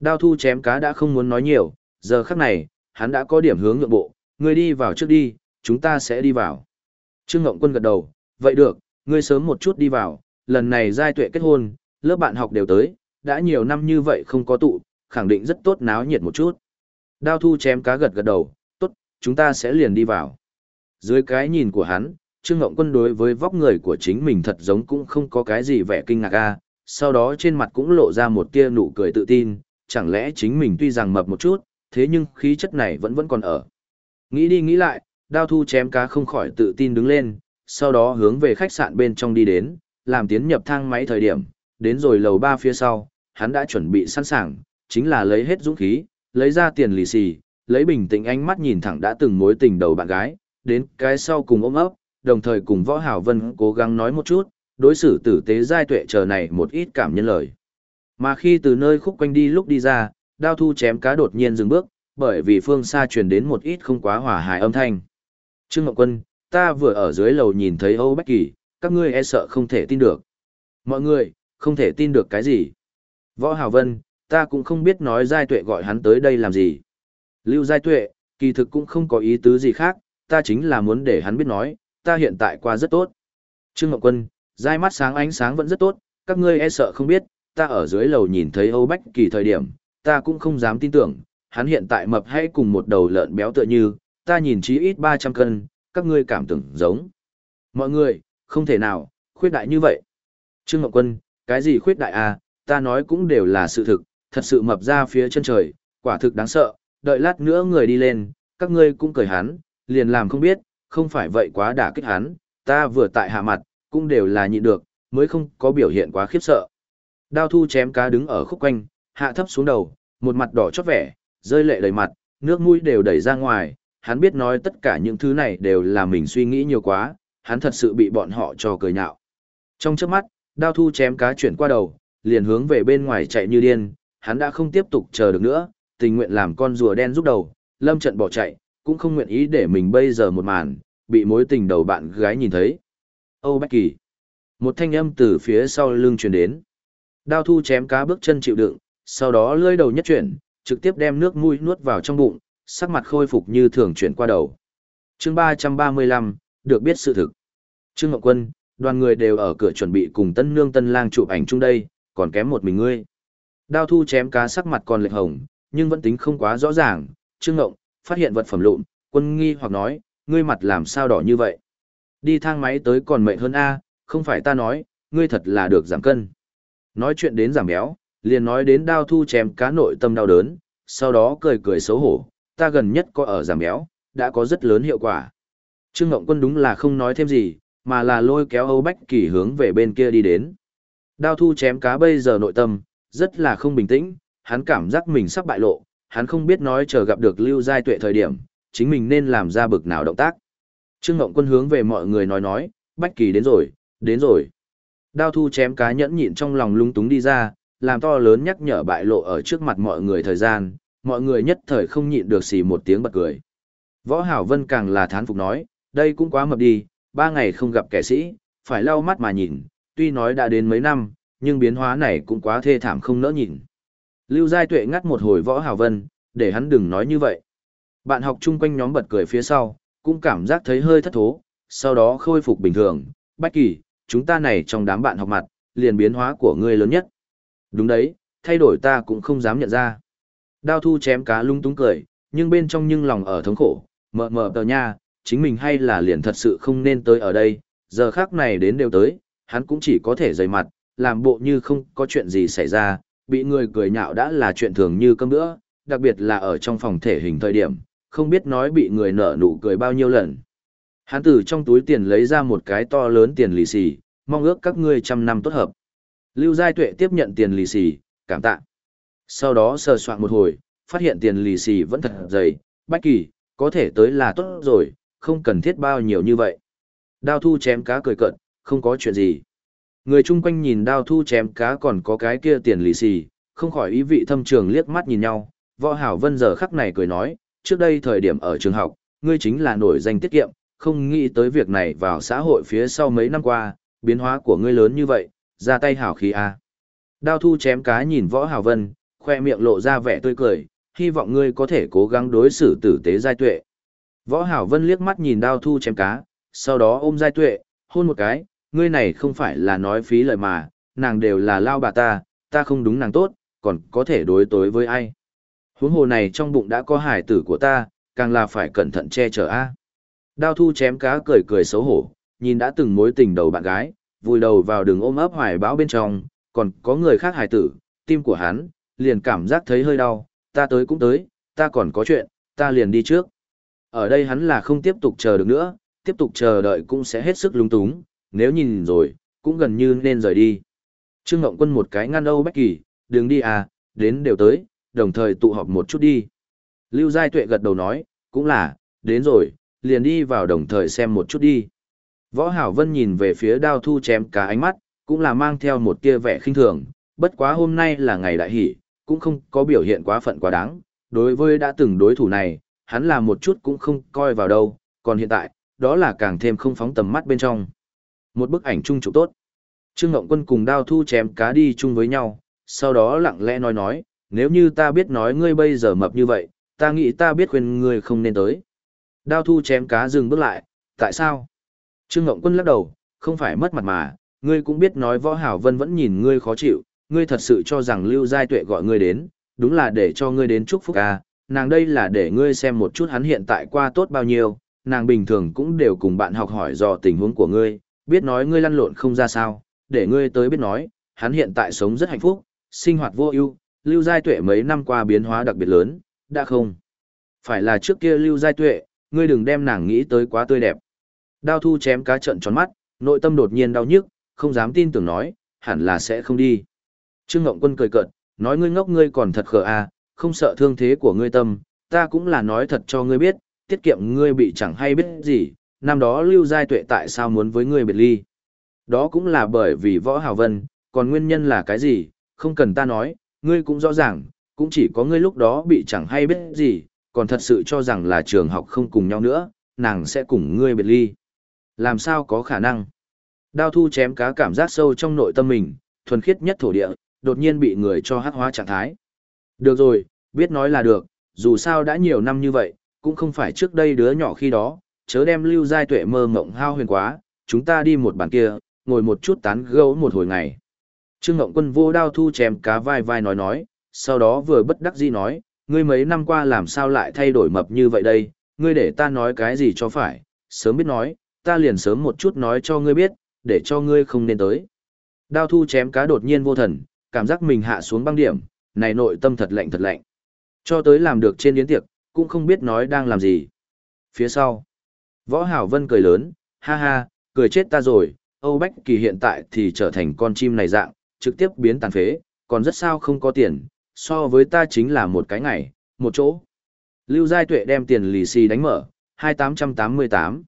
Speaker 1: Đao thu chém cá đã không muốn nói nhiều, giờ khắc này, hắn đã có điểm hướng nhượng bộ, ngươi đi vào trước đi, chúng ta sẽ đi vào. Trương Ngộng Quân gật đầu, vậy được, ngươi sớm một chút đi vào, lần này giai tuệ kết hôn, lớp bạn học đều tới, đã nhiều năm như vậy không có tụ, khẳng định rất tốt náo nhiệt một chút. Đao thu chém cá gật gật đầu, tốt, chúng ta sẽ liền đi vào. Dưới cái nhìn của hắn, Trương Ngộng Quân đối với vóc người của chính mình thật giống cũng không có cái gì vẻ kinh ngạc a. sau đó trên mặt cũng lộ ra một tia nụ cười tự tin, chẳng lẽ chính mình tuy rằng mập một chút, thế nhưng khí chất này vẫn vẫn còn ở. Nghĩ đi nghĩ lại, đao thu chém cá không khỏi tự tin đứng lên, sau đó hướng về khách sạn bên trong đi đến, làm tiến nhập thang máy thời điểm, đến rồi lầu ba phía sau, hắn đã chuẩn bị sẵn sàng, chính là lấy hết dũng khí, lấy ra tiền lì xì, lấy bình tĩnh ánh mắt nhìn thẳng đã từng mối tình đầu bạn gái, đến cái sau cùng ôm ấp, đồng thời cùng Võ Hảo Vân cố gắng nói một chút, đối xử tử tế giai tuệ chờ này một ít cảm nhân lời. Mà khi từ nơi khúc quanh đi lúc đi ra, đao thu chém cá đột nhiên dừng bước, bởi vì phương xa truyền đến một ít không quá hòa hài âm thanh. Trương Ngọc Quân, ta vừa ở dưới lầu nhìn thấy Âu Bách Kỳ, các ngươi e sợ không thể tin được. Mọi người, không thể tin được cái gì. Võ Hào Vân, ta cũng không biết nói Giai Tuệ gọi hắn tới đây làm gì. Lưu Giai Tuệ, kỳ thực cũng không có ý tứ gì khác, ta chính là muốn để hắn biết nói, ta hiện tại qua rất tốt. Trương Ngọc Quân, Giai mắt sáng ánh sáng vẫn rất tốt, các ngươi e sợ không biết, ta ở dưới lầu nhìn thấy Âu Bách Kỳ thời điểm, ta cũng không dám tin tưởng, hắn hiện tại mập hay cùng một đầu lợn béo tựa như, ta nhìn chí ít 300 cân, các ngươi cảm tưởng giống. Mọi người, không thể nào, khuyết đại như vậy. Trương Ngọc Quân, cái gì khuyết đại à, ta nói cũng đều là sự thực, thật sự mập ra phía chân trời, quả thực đáng sợ, đợi lát nữa người đi lên, các ngươi cũng cười hắn, liền làm không biết, không phải vậy quá đả kích hắn, ta vừa tại hạ mặt, cũng đều là nhịn được, mới không có biểu hiện quá khiếp sợ. Đao thu chém cá đứng ở khúc quanh, hạ thấp xuống đầu, một mặt đỏ chót vẻ, rơi lệ đầy mặt, nước mũi đều đẩy ra ngoài, hắn biết nói tất cả những thứ này đều là mình suy nghĩ nhiều quá, hắn thật sự bị bọn họ cho cười nhạo. Trong chớp mắt, đao thu chém cá chuyển qua đầu, liền hướng về bên ngoài chạy như điên, hắn đã không tiếp tục chờ được nữa, tình nguyện làm con rùa đen giúp đầu, lâm trận bỏ chạy, cũng không nguyện ý để mình bây giờ một màn, bị mối tình đầu bạn gái nhìn thấy. Âu Bách Kỳ. Một thanh âm từ phía sau lưng truyền đến. Đao thu chém cá bước chân chịu đựng, sau đó lưỡi đầu nhất chuyển, trực tiếp đem nước mũi nuốt vào trong bụng, sắc mặt khôi phục như thường chuyển qua đầu. chương 335, được biết sự thực. Trương Ngọc Quân, đoàn người đều ở cửa chuẩn bị cùng tân nương tân lang chụp ảnh chung đây, còn kém một mình ngươi. Đao thu chém cá sắc mặt còn lệch hồng, nhưng vẫn tính không quá rõ ràng. Trương Ngọc, phát hiện vật phẩm lụn, quân nghi hoặc nói, ngươi mặt làm sao đỏ như vậy. Đi thang máy tới còn mệt hơn A, không phải ta nói, ngươi thật là được giảm cân. Nói chuyện đến giảm béo, liền nói đến đao thu chém cá nội tâm đau đớn, sau đó cười cười xấu hổ, ta gần nhất có ở giảm béo, đã có rất lớn hiệu quả. Trương Ngộng Quân đúng là không nói thêm gì, mà là lôi kéo Âu Bách Kỳ hướng về bên kia đi đến. Đao thu chém cá bây giờ nội tâm, rất là không bình tĩnh, hắn cảm giác mình sắp bại lộ, hắn không biết nói chờ gặp được Lưu Giai Tuệ thời điểm, chính mình nên làm ra bực nào động tác. Trương Ngộng Quân hướng về mọi người nói nói, Bách Kỳ đến rồi, đến rồi. Đao thu chém cá nhẫn nhịn trong lòng lung túng đi ra, làm to lớn nhắc nhở bại lộ ở trước mặt mọi người thời gian, mọi người nhất thời không nhịn được xì một tiếng bật cười. Võ Hảo Vân càng là thán phục nói, đây cũng quá mập đi, ba ngày không gặp kẻ sĩ, phải lau mắt mà nhìn, tuy nói đã đến mấy năm, nhưng biến hóa này cũng quá thê thảm không nỡ nhìn. Lưu Giai Tuệ ngắt một hồi Võ Hào Vân, để hắn đừng nói như vậy. Bạn học chung quanh nhóm bật cười phía sau, cũng cảm giác thấy hơi thất thố, sau đó khôi phục bình thường. Bách Kỳ, chúng ta này trong đám bạn học mặt, liền biến hóa của ngươi lớn nhất. Đúng đấy, thay đổi ta cũng không dám nhận ra. Đao thu chém cá lung túng cười, nhưng bên trong nhưng lòng ở thống khổ, mờ mờ tờ nha, chính mình hay là liền thật sự không nên tới ở đây, giờ khác này đến đều tới, hắn cũng chỉ có thể dày mặt, làm bộ như không có chuyện gì xảy ra, bị người cười nhạo đã là chuyện thường như cơm bữa, đặc biệt là ở trong phòng thể hình thời điểm, không biết nói bị người nở nụ cười bao nhiêu lần. Hắn từ trong túi tiền lấy ra một cái to lớn tiền lì xì, mong ước các ngươi trăm năm tốt hợp. Lưu Giai Tuệ tiếp nhận tiền lì xì, cảm tạ. Sau đó sờ soạn một hồi, phát hiện tiền lì xì vẫn thật dày, bách kỳ, có thể tới là tốt rồi, không cần thiết bao nhiêu như vậy. Đao thu chém cá cười cận, không có chuyện gì. Người chung quanh nhìn đao thu chém cá còn có cái kia tiền lì xì, không khỏi ý vị thâm trường liếc mắt nhìn nhau. Võ Hảo Vân giờ khắc này cười nói, trước đây thời điểm ở trường học, ngươi chính là nổi danh tiết kiệm, không nghĩ tới việc này vào xã hội phía sau mấy năm qua, biến hóa của ngươi lớn như vậy, ra tay hảo khí a. À. Đao thu chém cá nhìn Võ Hảo Vân, khoe miệng lộ ra vẻ tươi cười, hy vọng ngươi có thể cố gắng đối xử tử tế giai tuệ. Võ Hảo Vân liếc mắt nhìn đao thu chém cá, sau đó ôm giai tuệ, hôn một cái, ngươi này không phải là nói phí lời mà, nàng đều là lao bà ta, ta không đúng nàng tốt, còn có thể đối tối với ai. Huống hồ này trong bụng đã có hải tử của ta, càng là phải cẩn thận che chở a. Đao thu chém cá cười cười xấu hổ, nhìn đã từng mối tình đầu bạn gái, vùi đầu vào đường ôm ấp hoài bão bên trong, còn có người khác hải tử, tim của hắn, liền cảm giác thấy hơi đau, ta tới cũng tới, ta còn có chuyện, ta liền đi trước. Ở đây hắn là không tiếp tục chờ được nữa, tiếp tục chờ đợi cũng sẽ hết sức lung túng, nếu nhìn rồi, cũng gần như nên rời đi. Trương Ngộng Quân một cái ngăn Âu Bách Kỳ, đừng đi à, đến đều tới, đồng thời tụ họp một chút đi. Lưu Giai Tuệ gật đầu nói, cũng là, đến rồi, liền đi vào đồng thời xem một chút đi. Võ Hảo Vân nhìn về phía đao thu chém cả ánh mắt, cũng là mang theo một tia vẻ khinh thường, bất quá hôm nay là ngày đại hỷ, cũng không có biểu hiện quá phận quá đáng. Đối với đã từng đối thủ này, hắn là một chút cũng không coi vào đâu, còn hiện tại, đó là càng thêm không phóng tầm mắt bên trong. Một bức ảnh chung chụp tốt. Trương Ngộng Quân cùng đao thu chém cá đi chung với nhau, sau đó lặng lẽ nói nói, nếu như ta biết nói ngươi bây giờ mập như vậy, ta nghĩ ta biết khuyên ngươi không nên tới. Đao thu chém cá dừng bước lại, tại sao? Trương Ngộng Quân lắc đầu, không phải mất mặt mà, ngươi cũng biết nói võ hảo vân vẫn nhìn ngươi khó chịu, ngươi thật sự cho rằng Lưu Giai Tuệ gọi ngươi đến, đúng là để cho ngươi đến chúc phúc à, nàng đây là để ngươi xem một chút hắn hiện tại qua tốt bao nhiêu, nàng bình thường cũng đều cùng bạn học hỏi dò tình huống của ngươi, biết nói ngươi lăn lộn không ra sao, để ngươi tới biết nói, hắn hiện tại sống rất hạnh phúc, sinh hoạt vô ưu, Lưu Giai Tuệ mấy năm qua biến hóa đặc biệt lớn, đã không. Phải là trước kia Lưu Giai Tuệ, ngươi đừng đem nàng nghĩ tới quá tươi đẹp. Đao thu chém cá trận tròn mắt, nội tâm đột nhiên đau nhức, không dám tin tưởng nói, hẳn là sẽ không đi. Trương Ngộng Quân cười cợt, nói ngươi ngốc ngươi còn thật khờ à, không sợ thương thế của ngươi tâm, ta cũng là nói thật cho ngươi biết, tiết kiệm ngươi bị chẳng hay biết gì, năm đó Lưu Giai Tuệ tại sao muốn với ngươi biệt ly. Đó cũng là bởi vì Võ Hào Vân, còn nguyên nhân là cái gì, không cần ta nói, ngươi cũng rõ ràng, cũng chỉ có ngươi lúc đó bị chẳng hay biết gì, còn thật sự cho rằng là trường học không cùng nhau nữa, nàng sẽ cùng ngươi biệt ly. Làm sao có khả năng? Đao thu chém cá cảm giác sâu trong nội tâm mình, thuần khiết nhất thổ địa, đột nhiên bị người cho hắc hóa trạng thái. Được rồi, biết nói là được, dù sao đã nhiều năm như vậy, cũng không phải trước đây đứa nhỏ khi đó, chớ đem lưu giai tuệ mơ mộng hao huyền quá, chúng ta đi một bàn kia, ngồi một chút tán gẫu một hồi ngày. Trương Ngộng Quân vô đao thu chém cá vai vai nói nói, sau đó vừa bất đắc dĩ nói, ngươi mấy năm qua làm sao lại thay đổi mập như vậy đây, ngươi để ta nói cái gì cho phải, sớm biết nói, ta liền sớm một chút nói cho ngươi biết, để cho ngươi không nên tới. Đao thu chém cá đột nhiên vô thần, cảm giác mình hạ xuống băng điểm, này nội tâm thật lạnh thật lạnh. Cho tới làm được trên yến tiệc, cũng không biết nói đang làm gì. Phía sau, Võ Hảo Vân cười lớn, ha ha, cười chết ta rồi, Âu Bách Kỳ hiện tại thì trở thành con chim này dạng, trực tiếp biến tàn phế, còn rất sao không có tiền, so với ta chính là một cái ngày, một chỗ. Lưu Giai Tuệ đem tiền lì xì đánh mở, 2888.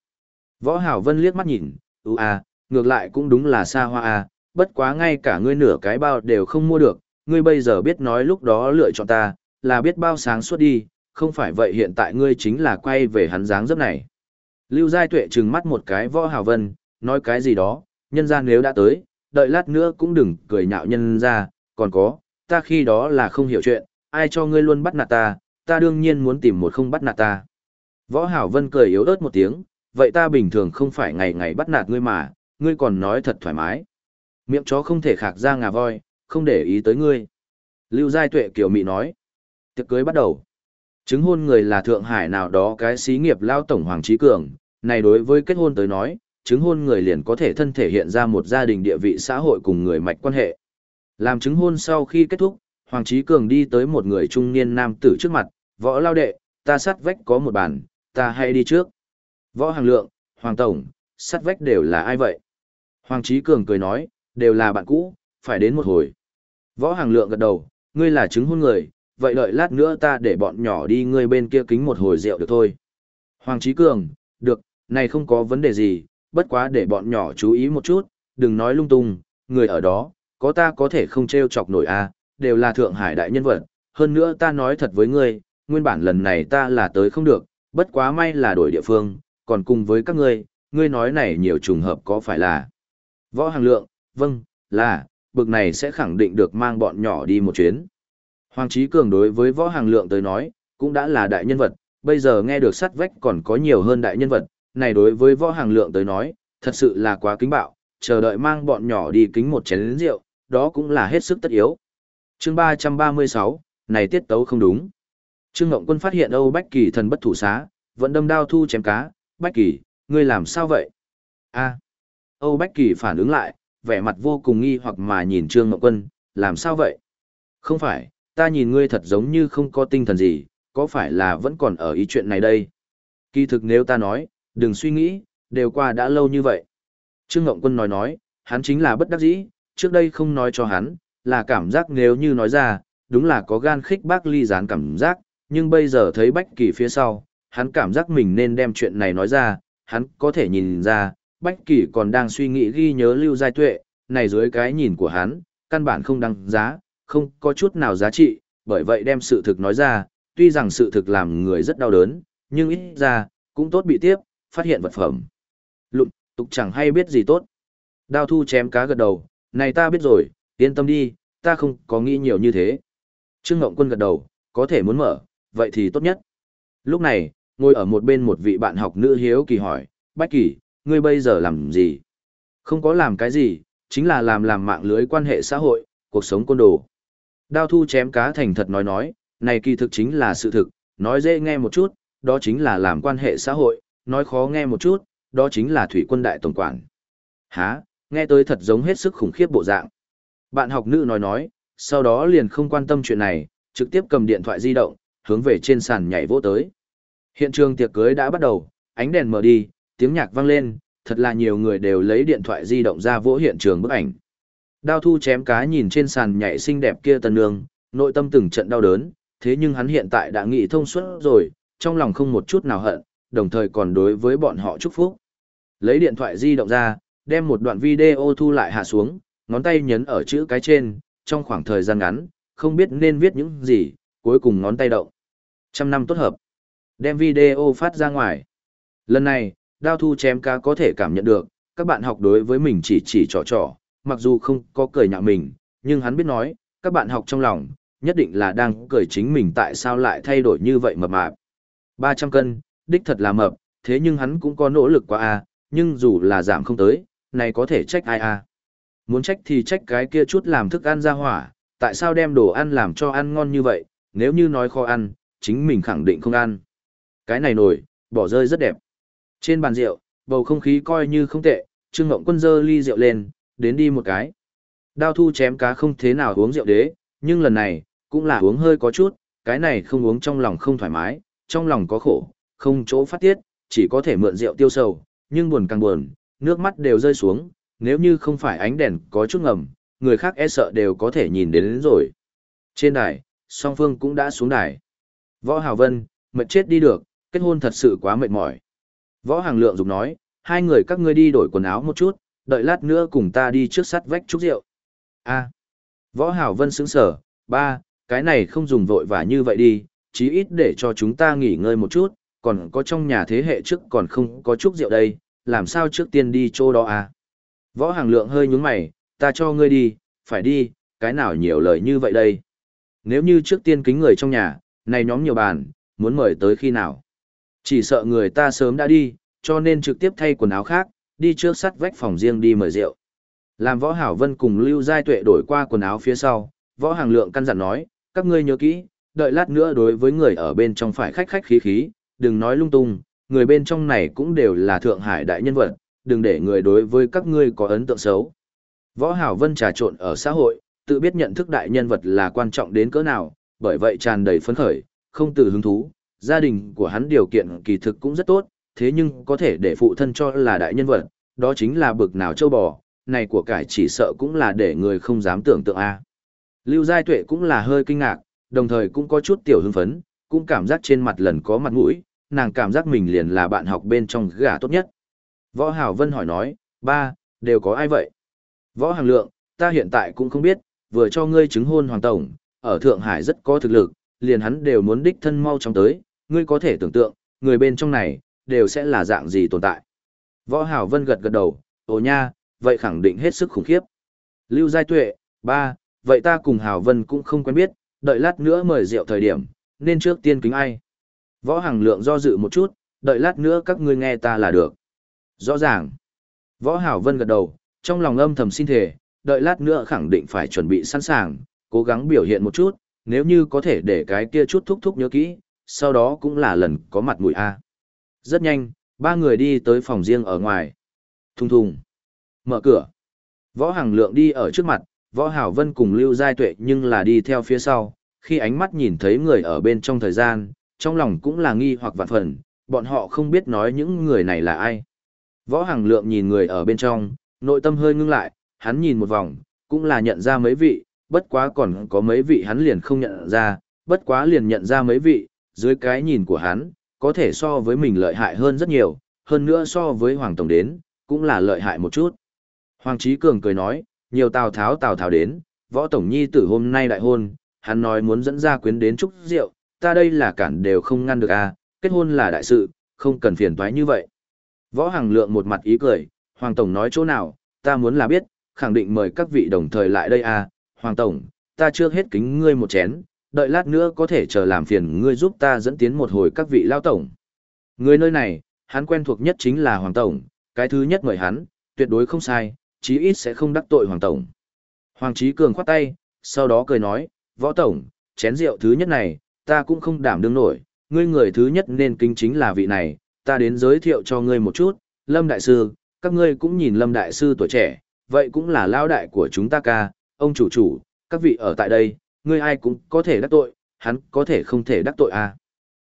Speaker 1: Võ Hảo Vân liếc mắt nhìn, ưu à, ngược lại cũng đúng là xa hoa à, bất quá ngay cả ngươi nửa cái bao đều không mua được, ngươi bây giờ biết nói lúc đó lựa chọn ta, là biết bao sáng suốt đi, không phải vậy hiện tại ngươi chính là quay về hắn dáng dấp này. Lưu Giai Tuệ trừng mắt một cái Võ Hảo Vân, nói cái gì đó, nhân ra nếu đã tới, đợi lát nữa cũng đừng cười nhạo nhân ra, còn có, ta khi đó là không hiểu chuyện, ai cho ngươi luôn bắt nạt ta, ta đương nhiên muốn tìm một không bắt nạt ta. Võ Hảo Vân cười yếu ớt một tiếng, vậy ta bình thường không phải ngày ngày bắt nạt ngươi mà, ngươi còn nói thật thoải mái. Miệng chó không thể khạc ra ngà voi, không để ý tới ngươi. Lưu Giai Tuệ Kiều Mị nói. Tiệc cưới bắt đầu. Chứng hôn người là Thượng Hải nào đó cái xí nghiệp lao tổng Hoàng Trí Cường, này đối với kết hôn tới nói, chứng hôn người liền có thể thân thể hiện ra một gia đình địa vị xã hội cùng người mạch quan hệ. Làm chứng hôn sau khi kết thúc, Hoàng Trí Cường đi tới một người trung niên nam tử trước mặt, võ lao đệ, ta sắt vách có một bàn, ta hay đi trước. Võ Hàng Lượng, Hoàng Tổng, sắt vách đều là ai vậy? Hoàng Trí Cường cười nói, đều là bạn cũ, phải đến một hồi. Võ Hàng Lượng gật đầu, ngươi là chứng hôn người, vậy đợi lát nữa ta để bọn nhỏ đi ngươi bên kia kính một hồi rượu được thôi. Hoàng Trí Cường, được, này không có vấn đề gì, bất quá để bọn nhỏ chú ý một chút, đừng nói lung tung, người ở đó, có ta có thể không treo chọc nổi a, à, đều là Thượng Hải đại nhân vật, hơn nữa ta nói thật với ngươi, nguyên bản lần này ta là tới không được, bất quá may là đổi địa phương, còn cùng với các ngươi, ngươi nói này nhiều trùng hợp có phải là. Võ Hàng Lượng, vâng, là, bực này sẽ khẳng định được mang bọn nhỏ đi một chuyến. Hoàng Chí Cường đối với võ hàng lượng tới nói, cũng đã là đại nhân vật, bây giờ nghe được sắt vách còn có nhiều hơn đại nhân vật, này đối với võ hàng lượng tới nói, thật sự là quá kính bạo, chờ đợi mang bọn nhỏ đi kính một chén rượu, đó cũng là hết sức tất yếu. chương 336, này tiết tấu không đúng. Trương Ngộng Quân phát hiện Âu Bách Kỳ thần bất thủ xá, vẫn đâm đao thu chém cá, Bách Kỳ, ngươi làm sao vậy? a Âu Bách Kỳ phản ứng lại, vẻ mặt vô cùng nghi hoặc mà nhìn Trương Ngộng Quân, làm sao vậy? Không phải, ta nhìn ngươi thật giống như không có tinh thần gì, có phải là vẫn còn ở ý chuyện này đây? Kỳ thực nếu ta nói, đừng suy nghĩ, đều qua đã lâu như vậy. Trương Ngộng Quân nói nói, hắn chính là bất đắc dĩ, trước đây không nói cho hắn, là cảm giác nếu như nói ra, đúng là có gan khích bác ly gián cảm giác, nhưng bây giờ thấy Bách Kỳ phía sau, hắn cảm giác mình nên đem chuyện này nói ra, hắn có thể nhìn ra, Bách Kỳ còn đang suy nghĩ ghi nhớ lưu giai tuệ, này dưới cái nhìn của hắn, căn bản không đăng giá, không có chút nào giá trị, bởi vậy đem sự thực nói ra, tuy rằng sự thực làm người rất đau đớn, nhưng ít ra, cũng tốt bị tiếp, phát hiện vật phẩm. Lụng, tục chẳng hay biết gì tốt. Đao thu chém cá gật đầu, này ta biết rồi, yên tâm đi, ta không có nghĩ nhiều như thế. Trương Ngộng Quân gật đầu, có thể muốn mở, vậy thì tốt nhất. Lúc này, ngồi ở một bên một vị bạn học nữ hiếu kỳ hỏi, Bách Kỳ, ngươi bây giờ làm gì? Không có làm cái gì, chính là làm làm mạng lưới quan hệ xã hội, cuộc sống côn đồ. Đao thu chém cá thành thật nói nói, này kỳ thực chính là sự thực, nói dễ nghe một chút, đó chính là làm quan hệ xã hội, nói khó nghe một chút, đó chính là thủy quân đại tổng quản. Hả, nghe tới thật giống hết sức khủng khiếp bộ dạng. Bạn học nữ nói nói, sau đó liền không quan tâm chuyện này, trực tiếp cầm điện thoại di động, hướng về trên sàn nhảy vỗ tới. Hiện trường tiệc cưới đã bắt đầu, ánh đèn mở đi, tiếng nhạc vang lên, thật là nhiều người đều lấy điện thoại di động ra vỗ hiện trường bức ảnh. Đao thu chém cá nhìn trên sàn nhảy xinh đẹp kia tần nương, nội tâm từng trận đau đớn, thế nhưng hắn hiện tại đã nghĩ thông suốt rồi, trong lòng không một chút nào hận, đồng thời còn đối với bọn họ chúc phúc. Lấy điện thoại di động ra, đem một đoạn video thu lại hạ xuống, ngón tay nhấn ở chữ cái trên, trong khoảng thời gian ngắn, không biết nên viết những gì, cuối cùng ngón tay động. Trăm năm tốt hợp. Đem video phát ra ngoài. Lần này, đao thu chém cá có thể cảm nhận được, các bạn học đối với mình chỉ chỉ trò trò, mặc dù không có cười nhạo mình, nhưng hắn biết nói, các bạn học trong lòng, nhất định là đang cười chính mình tại sao lại thay đổi như vậy mập mạp. 300 cân, đích thật là mập, thế nhưng hắn cũng có nỗ lực quá a, nhưng dù là giảm không tới, này có thể trách ai a. Muốn trách thì trách cái kia chút làm thức ăn ra hỏa, tại sao đem đồ ăn làm cho ăn ngon như vậy, nếu như nói khó ăn, chính mình khẳng định không ăn. Cái này nổi, bỏ rơi rất đẹp. Trên bàn rượu, bầu không khí coi như không tệ, Trương Ngộng Quân dơ ly rượu lên, đến đi một cái. Đao thu chém cá không thế nào uống rượu đế, nhưng lần này, cũng là uống hơi có chút, cái này không uống trong lòng không thoải mái, trong lòng có khổ, không chỗ phát tiết, chỉ có thể mượn rượu tiêu sầu, nhưng buồn càng buồn, nước mắt đều rơi xuống, nếu như không phải ánh đèn có chút ngầm, người khác e sợ đều có thể nhìn đến, đến rồi. Trên đài, song phương cũng đã xuống đài. Võ Hào Vân, mệt chết đi được, kết hôn thật sự quá mệt mỏi. Võ Hàng Lượng dục nói, hai người các ngươi đi đổi quần áo một chút, đợi lát nữa cùng ta đi trước sắt vách chúc rượu. A. Võ Hảo Vân sững sở, ba, cái này không dùng vội và như vậy đi, chí ít để cho chúng ta nghỉ ngơi một chút, còn có trong nhà thế hệ trước còn không có chúc rượu đây, làm sao trước tiên đi chỗ đó à? Võ Hàng Lượng hơi nhướng mày, ta cho ngươi đi, phải đi, cái nào nhiều lời như vậy đây? Nếu như trước tiên kính người trong nhà, này nhóm nhiều bàn, muốn mời tới khi nào? Chỉ sợ người ta sớm đã đi, cho nên trực tiếp thay quần áo khác, đi trước sắt vách phòng riêng đi mời rượu. Làm võ hảo vân cùng Lưu Giai Tuệ đổi qua quần áo phía sau, võ hàng lượng căn dặn nói, các ngươi nhớ kỹ, đợi lát nữa đối với người ở bên trong phải khách khách khí khí, đừng nói lung tung, người bên trong này cũng đều là Thượng Hải đại nhân vật, đừng để người đối với các ngươi có ấn tượng xấu. Võ Hảo Vân trà trộn ở xã hội, tự biết nhận thức đại nhân vật là quan trọng đến cỡ nào, bởi vậy tràn đầy phấn khởi, không từ hứng thú, gia đình của hắn điều kiện kỳ thực cũng rất tốt, thế nhưng có thể để phụ thân cho là đại nhân vật, đó chính là bực nào châu bò, này của cải chỉ sợ cũng là để người không dám tưởng tượng a. Lưu Giai Tuệ cũng là hơi kinh ngạc, đồng thời cũng có chút tiểu hưng phấn, cũng cảm giác trên mặt lần có mặt mũi, nàng cảm giác mình liền là bạn học bên trong gà tốt nhất. Võ Hảo Vân hỏi nói, ba, đều có ai vậy? Võ Hàng Lượng, ta hiện tại cũng không biết, vừa cho ngươi chứng hôn Hoàng Tổng, ở Thượng Hải rất có thực lực, liền hắn đều muốn đích thân mau chóng tới, ngươi có thể tưởng tượng, người bên trong này, đều sẽ là dạng gì tồn tại. Võ Hảo Vân gật gật đầu, ồ nha, vậy khẳng định hết sức khủng khiếp. Lưu Giai Tuệ, ba, vậy ta cùng Hảo Vân cũng không quen biết, đợi lát nữa mời rượu thời điểm, nên trước tiên kính ai. Võ Hằng Lượng do dự một chút, đợi lát nữa các ngươi nghe ta là được. Rõ ràng. Võ Hảo Vân gật đầu, trong lòng âm thầm xin thể, đợi lát nữa khẳng định phải chuẩn bị sẵn sàng, cố gắng biểu hiện một chút, nếu như có thể để cái kia chút thúc thúc nhớ kỹ, sau đó cũng là lần có mặt mũi A. Rất nhanh, ba người đi tới phòng riêng ở ngoài. Thùng thùng. Mở cửa. Võ Hằng Lượng đi ở trước mặt, Võ Hảo Vân cùng Lưu Giai Tuệ nhưng là đi theo phía sau, khi ánh mắt nhìn thấy người ở bên trong thời gian, trong lòng cũng là nghi hoặc vạn phần, bọn họ không biết nói những người này là ai. Võ Hằng Lượng nhìn người ở bên trong, nội tâm hơi ngưng lại, hắn nhìn một vòng, cũng là nhận ra mấy vị, bất quá còn có mấy vị hắn liền không nhận ra, bất quá liền nhận ra mấy vị, dưới cái nhìn của hắn, có thể so với mình lợi hại hơn rất nhiều, hơn nữa so với Hoàng Tổng đến, cũng là lợi hại một chút. Hoàng Trí Cường cười nói, nhiều Tào Tháo Tào Tháo đến, võ tổng nhi tử hôm nay đại hôn, hắn nói muốn dẫn ra quyến đến chúc rượu, ta đây là cản đều không ngăn được à, kết hôn là đại sự, không cần phiền toái như vậy. Võ Hằng Lượng một mặt ý cười, Hoàng Tổng nói chỗ nào, ta muốn là biết, khẳng định mời các vị đồng thời lại đây à, Hoàng Tổng, ta chưa hết kính ngươi một chén, đợi lát nữa có thể chờ làm phiền ngươi giúp ta dẫn tiến một hồi các vị lao tổng. Người nơi này, hắn quen thuộc nhất chính là Hoàng Tổng, cái thứ nhất mời hắn, tuyệt đối không sai, chí ít sẽ không đắc tội Hoàng Tổng. Hoàng Trí Cường khoát tay, sau đó cười nói, Võ Tổng, chén rượu thứ nhất này, ta cũng không đảm đương nổi, ngươi người thứ nhất nên kính chính là vị này, ta đến giới thiệu cho ngươi một chút, Lâm Đại Sư, các ngươi cũng nhìn Lâm Đại Sư tuổi trẻ, vậy cũng là lao đại của chúng ta ca, ông chủ chủ, các vị ở tại đây, ngươi ai cũng có thể đắc tội, hắn có thể không thể đắc tội à.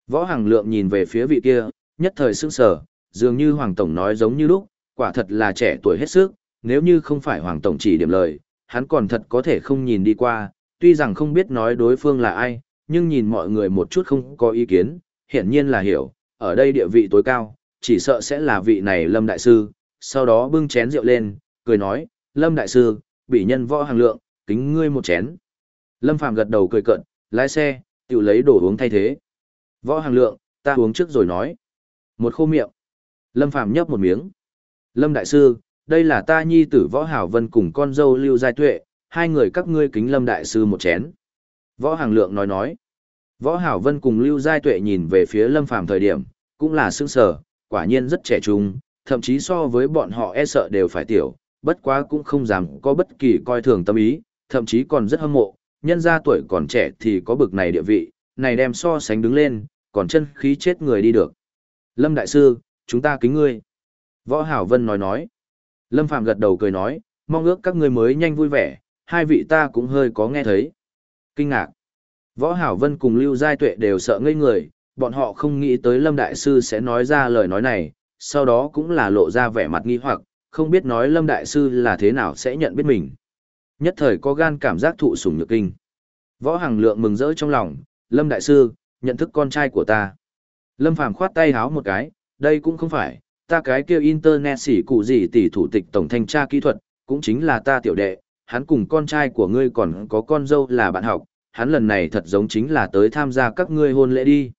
Speaker 1: Võ Hằng Lượng nhìn về phía vị kia, nhất thời sững sờ, dường như Hoàng Tổng nói giống như lúc, quả thật là trẻ tuổi hết sức, nếu như không phải Hoàng Tổng chỉ điểm lời, hắn còn thật có thể không nhìn đi qua, tuy rằng không biết nói đối phương là ai, nhưng nhìn mọi người một chút không có ý kiến, hiển nhiên là hiểu, ở đây địa vị tối cao, chỉ sợ sẽ là vị này Lâm Đại Sư, sau đó bưng chén rượu lên, cười nói, Lâm Đại Sư, bị nhân võ hàng lượng, kính ngươi một chén. Lâm Phàm gật đầu cười cận, lái xe, tự lấy đồ uống thay thế. Võ hàng lượng, ta uống trước rồi nói. Một khô miệng. Lâm Phàm nhấp một miếng. Lâm Đại Sư, đây là ta nhi tử Võ Hảo Vân cùng con dâu Lưu Giai Tuệ, hai người các ngươi kính Lâm Đại Sư một chén. Võ Hàng Lượng nói nói. Võ Hảo Vân cùng Lưu Giai Tuệ nhìn về phía Lâm Phàm thời điểm, cũng là sững sờ, quả nhiên rất trẻ trung, thậm chí so với bọn họ e sợ đều phải tiểu, bất quá cũng không dám có bất kỳ coi thường tâm ý, thậm chí còn rất hâm mộ, nhân ra tuổi còn trẻ thì có bực này địa vị, này đem so sánh đứng lên, còn chân khí chết người đi được. Lâm Đại Sư, chúng ta kính ngươi. Võ Hảo Vân nói nói. Lâm Phạm gật đầu cười nói, mong ước các ngươi mới nhanh vui vẻ, hai vị ta cũng hơi có nghe thấy. Kinh ngạc. Võ Hảo Vân cùng Lưu Giai Tuệ đều sợ ngây người, bọn họ không nghĩ tới Lâm Đại Sư sẽ nói ra lời nói này, sau đó cũng là lộ ra vẻ mặt nghi hoặc, không biết nói Lâm Đại Sư là thế nào sẽ nhận biết mình. Nhất thời có gan cảm giác thụ sủng nhược kinh. Võ Hằng Lượng mừng rỡ trong lòng, Lâm Đại Sư, nhận thức con trai của ta. Lâm Phàm khoát tay háo một cái, đây cũng không phải, ta cái kia internet xỉ cụ gì tỷ thủ tịch tổng thanh tra kỹ thuật, cũng chính là ta tiểu đệ, hắn cùng con trai của ngươi còn có con dâu là bạn học, hắn lần này thật giống chính là tới tham gia các ngươi hôn lễ đi.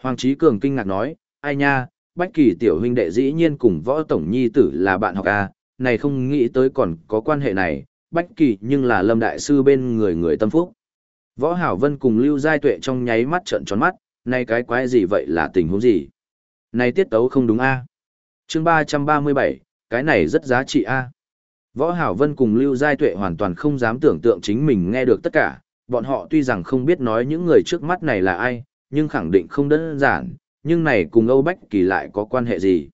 Speaker 1: Hoàng Trí Cường kinh ngạc nói, ai nha, Bách Kỳ tiểu huynh đệ dĩ nhiên cùng võ tổng nhi tử là bạn học à, này không nghĩ tới còn có quan hệ này, Bách Kỳ nhưng là lâm đại sư bên người người tâm phúc. Võ Hảo Vân cùng Lưu Giai Tuệ trong nháy mắt trợn tròn mắt, này cái quái gì vậy là tình huống gì? Này tiết tấu không đúng a à? chương 337, cái này rất giá trị a Võ Hảo Vân cùng Lưu Giai Tuệ hoàn toàn không dám tưởng tượng chính mình nghe được tất cả, bọn họ tuy rằng không biết nói những người trước mắt này là ai, nhưng khẳng định không đơn giản, nhưng này cùng Âu Bách Kỳ lại có quan hệ gì.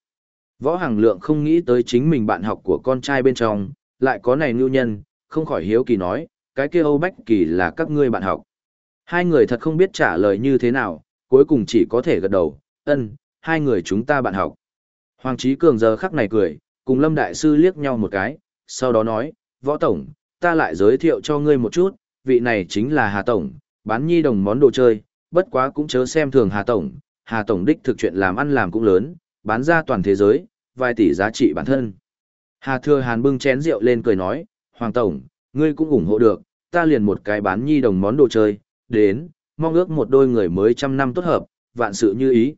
Speaker 1: Võ Hằng Lượng không nghĩ tới chính mình bạn học của con trai bên trong, lại có này ngưu nhân, không khỏi hiếu kỳ nói, cái kia Âu Bách Kỳ là các ngươi bạn học. Hai người thật không biết trả lời như thế nào, cuối cùng chỉ có thể gật đầu, ân, hai người chúng ta bạn học. Hoàng Chí Cường giờ khắc này cười, cùng Lâm Đại Sư liếc nhau một cái, sau đó nói, Võ Tổng, ta lại giới thiệu cho ngươi một chút, vị này chính là Hà Tổng, bán nhi đồng món đồ chơi, bất quá cũng chớ xem thường Hà Tổng, Hà Tổng đích thực chuyện làm ăn làm cũng lớn, bán ra toàn thế giới, vài tỷ giá trị bản thân. Hà Thừa Hàn bưng chén rượu lên cười nói, Hoàng Tổng, ngươi cũng ủng hộ được, ta liền một cái bán nhi đồng món đồ chơi, đến, mong ước một đôi người mới trăm năm tốt hợp, vạn sự như ý.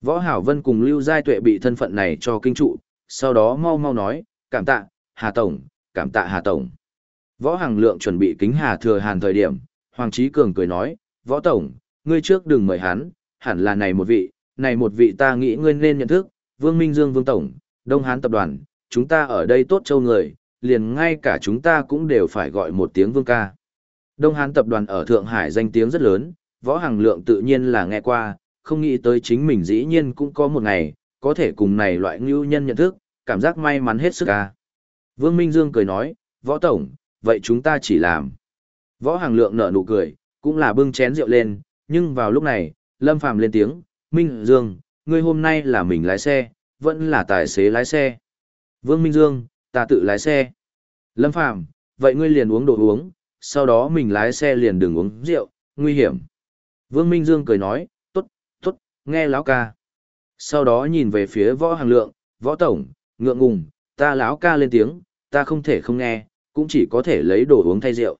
Speaker 1: Võ Hảo Vân cùng Lưu Giai Tuệ bị thân phận này cho kinh trụ, sau đó mau mau nói, cảm tạ, Hà Tổng, cảm tạ Hà Tổng. Võ Hằng Lượng chuẩn bị kính Hà Thừa Hàn thời điểm, Hoàng Trí Cường cười nói, Võ Tổng, ngươi trước đừng mời hắn, hẳn là này một vị, này một vị ta nghĩ ngươi nên nhận thức, Vương Minh Dương Vương Tổng, Đông Hán Tập đoàn, chúng ta ở đây tốt châu người, liền ngay cả chúng ta cũng đều phải gọi một tiếng Vương ca. Đông Hán Tập đoàn ở Thượng Hải danh tiếng rất lớn, Võ hàng Lượng tự nhiên là nghe qua, không nghĩ tới chính mình dĩ nhiên cũng có một ngày, có thể cùng này loại ngưu nhân nhận thức, cảm giác may mắn hết sức ca. Vương Minh Dương cười nói, Võ Tổng, vậy chúng ta chỉ làm. Võ Hàng Lượng nở nụ cười, cũng là bưng chén rượu lên, nhưng vào lúc này, Lâm Phàm lên tiếng, Minh Dương, ngươi hôm nay là mình lái xe, vẫn là tài xế lái xe. Vương Minh Dương, ta tự lái xe. Lâm Phàm vậy ngươi liền uống đồ uống, sau đó mình lái xe liền đừng uống rượu, nguy hiểm. Vương Minh Dương cười nói, tốt, tốt, nghe lão ca. Sau đó nhìn về phía võ hàng lượng, võ tổng, ngượng ngùng, ta lão ca lên tiếng, ta không thể không nghe, cũng chỉ có thể lấy đồ uống thay rượu.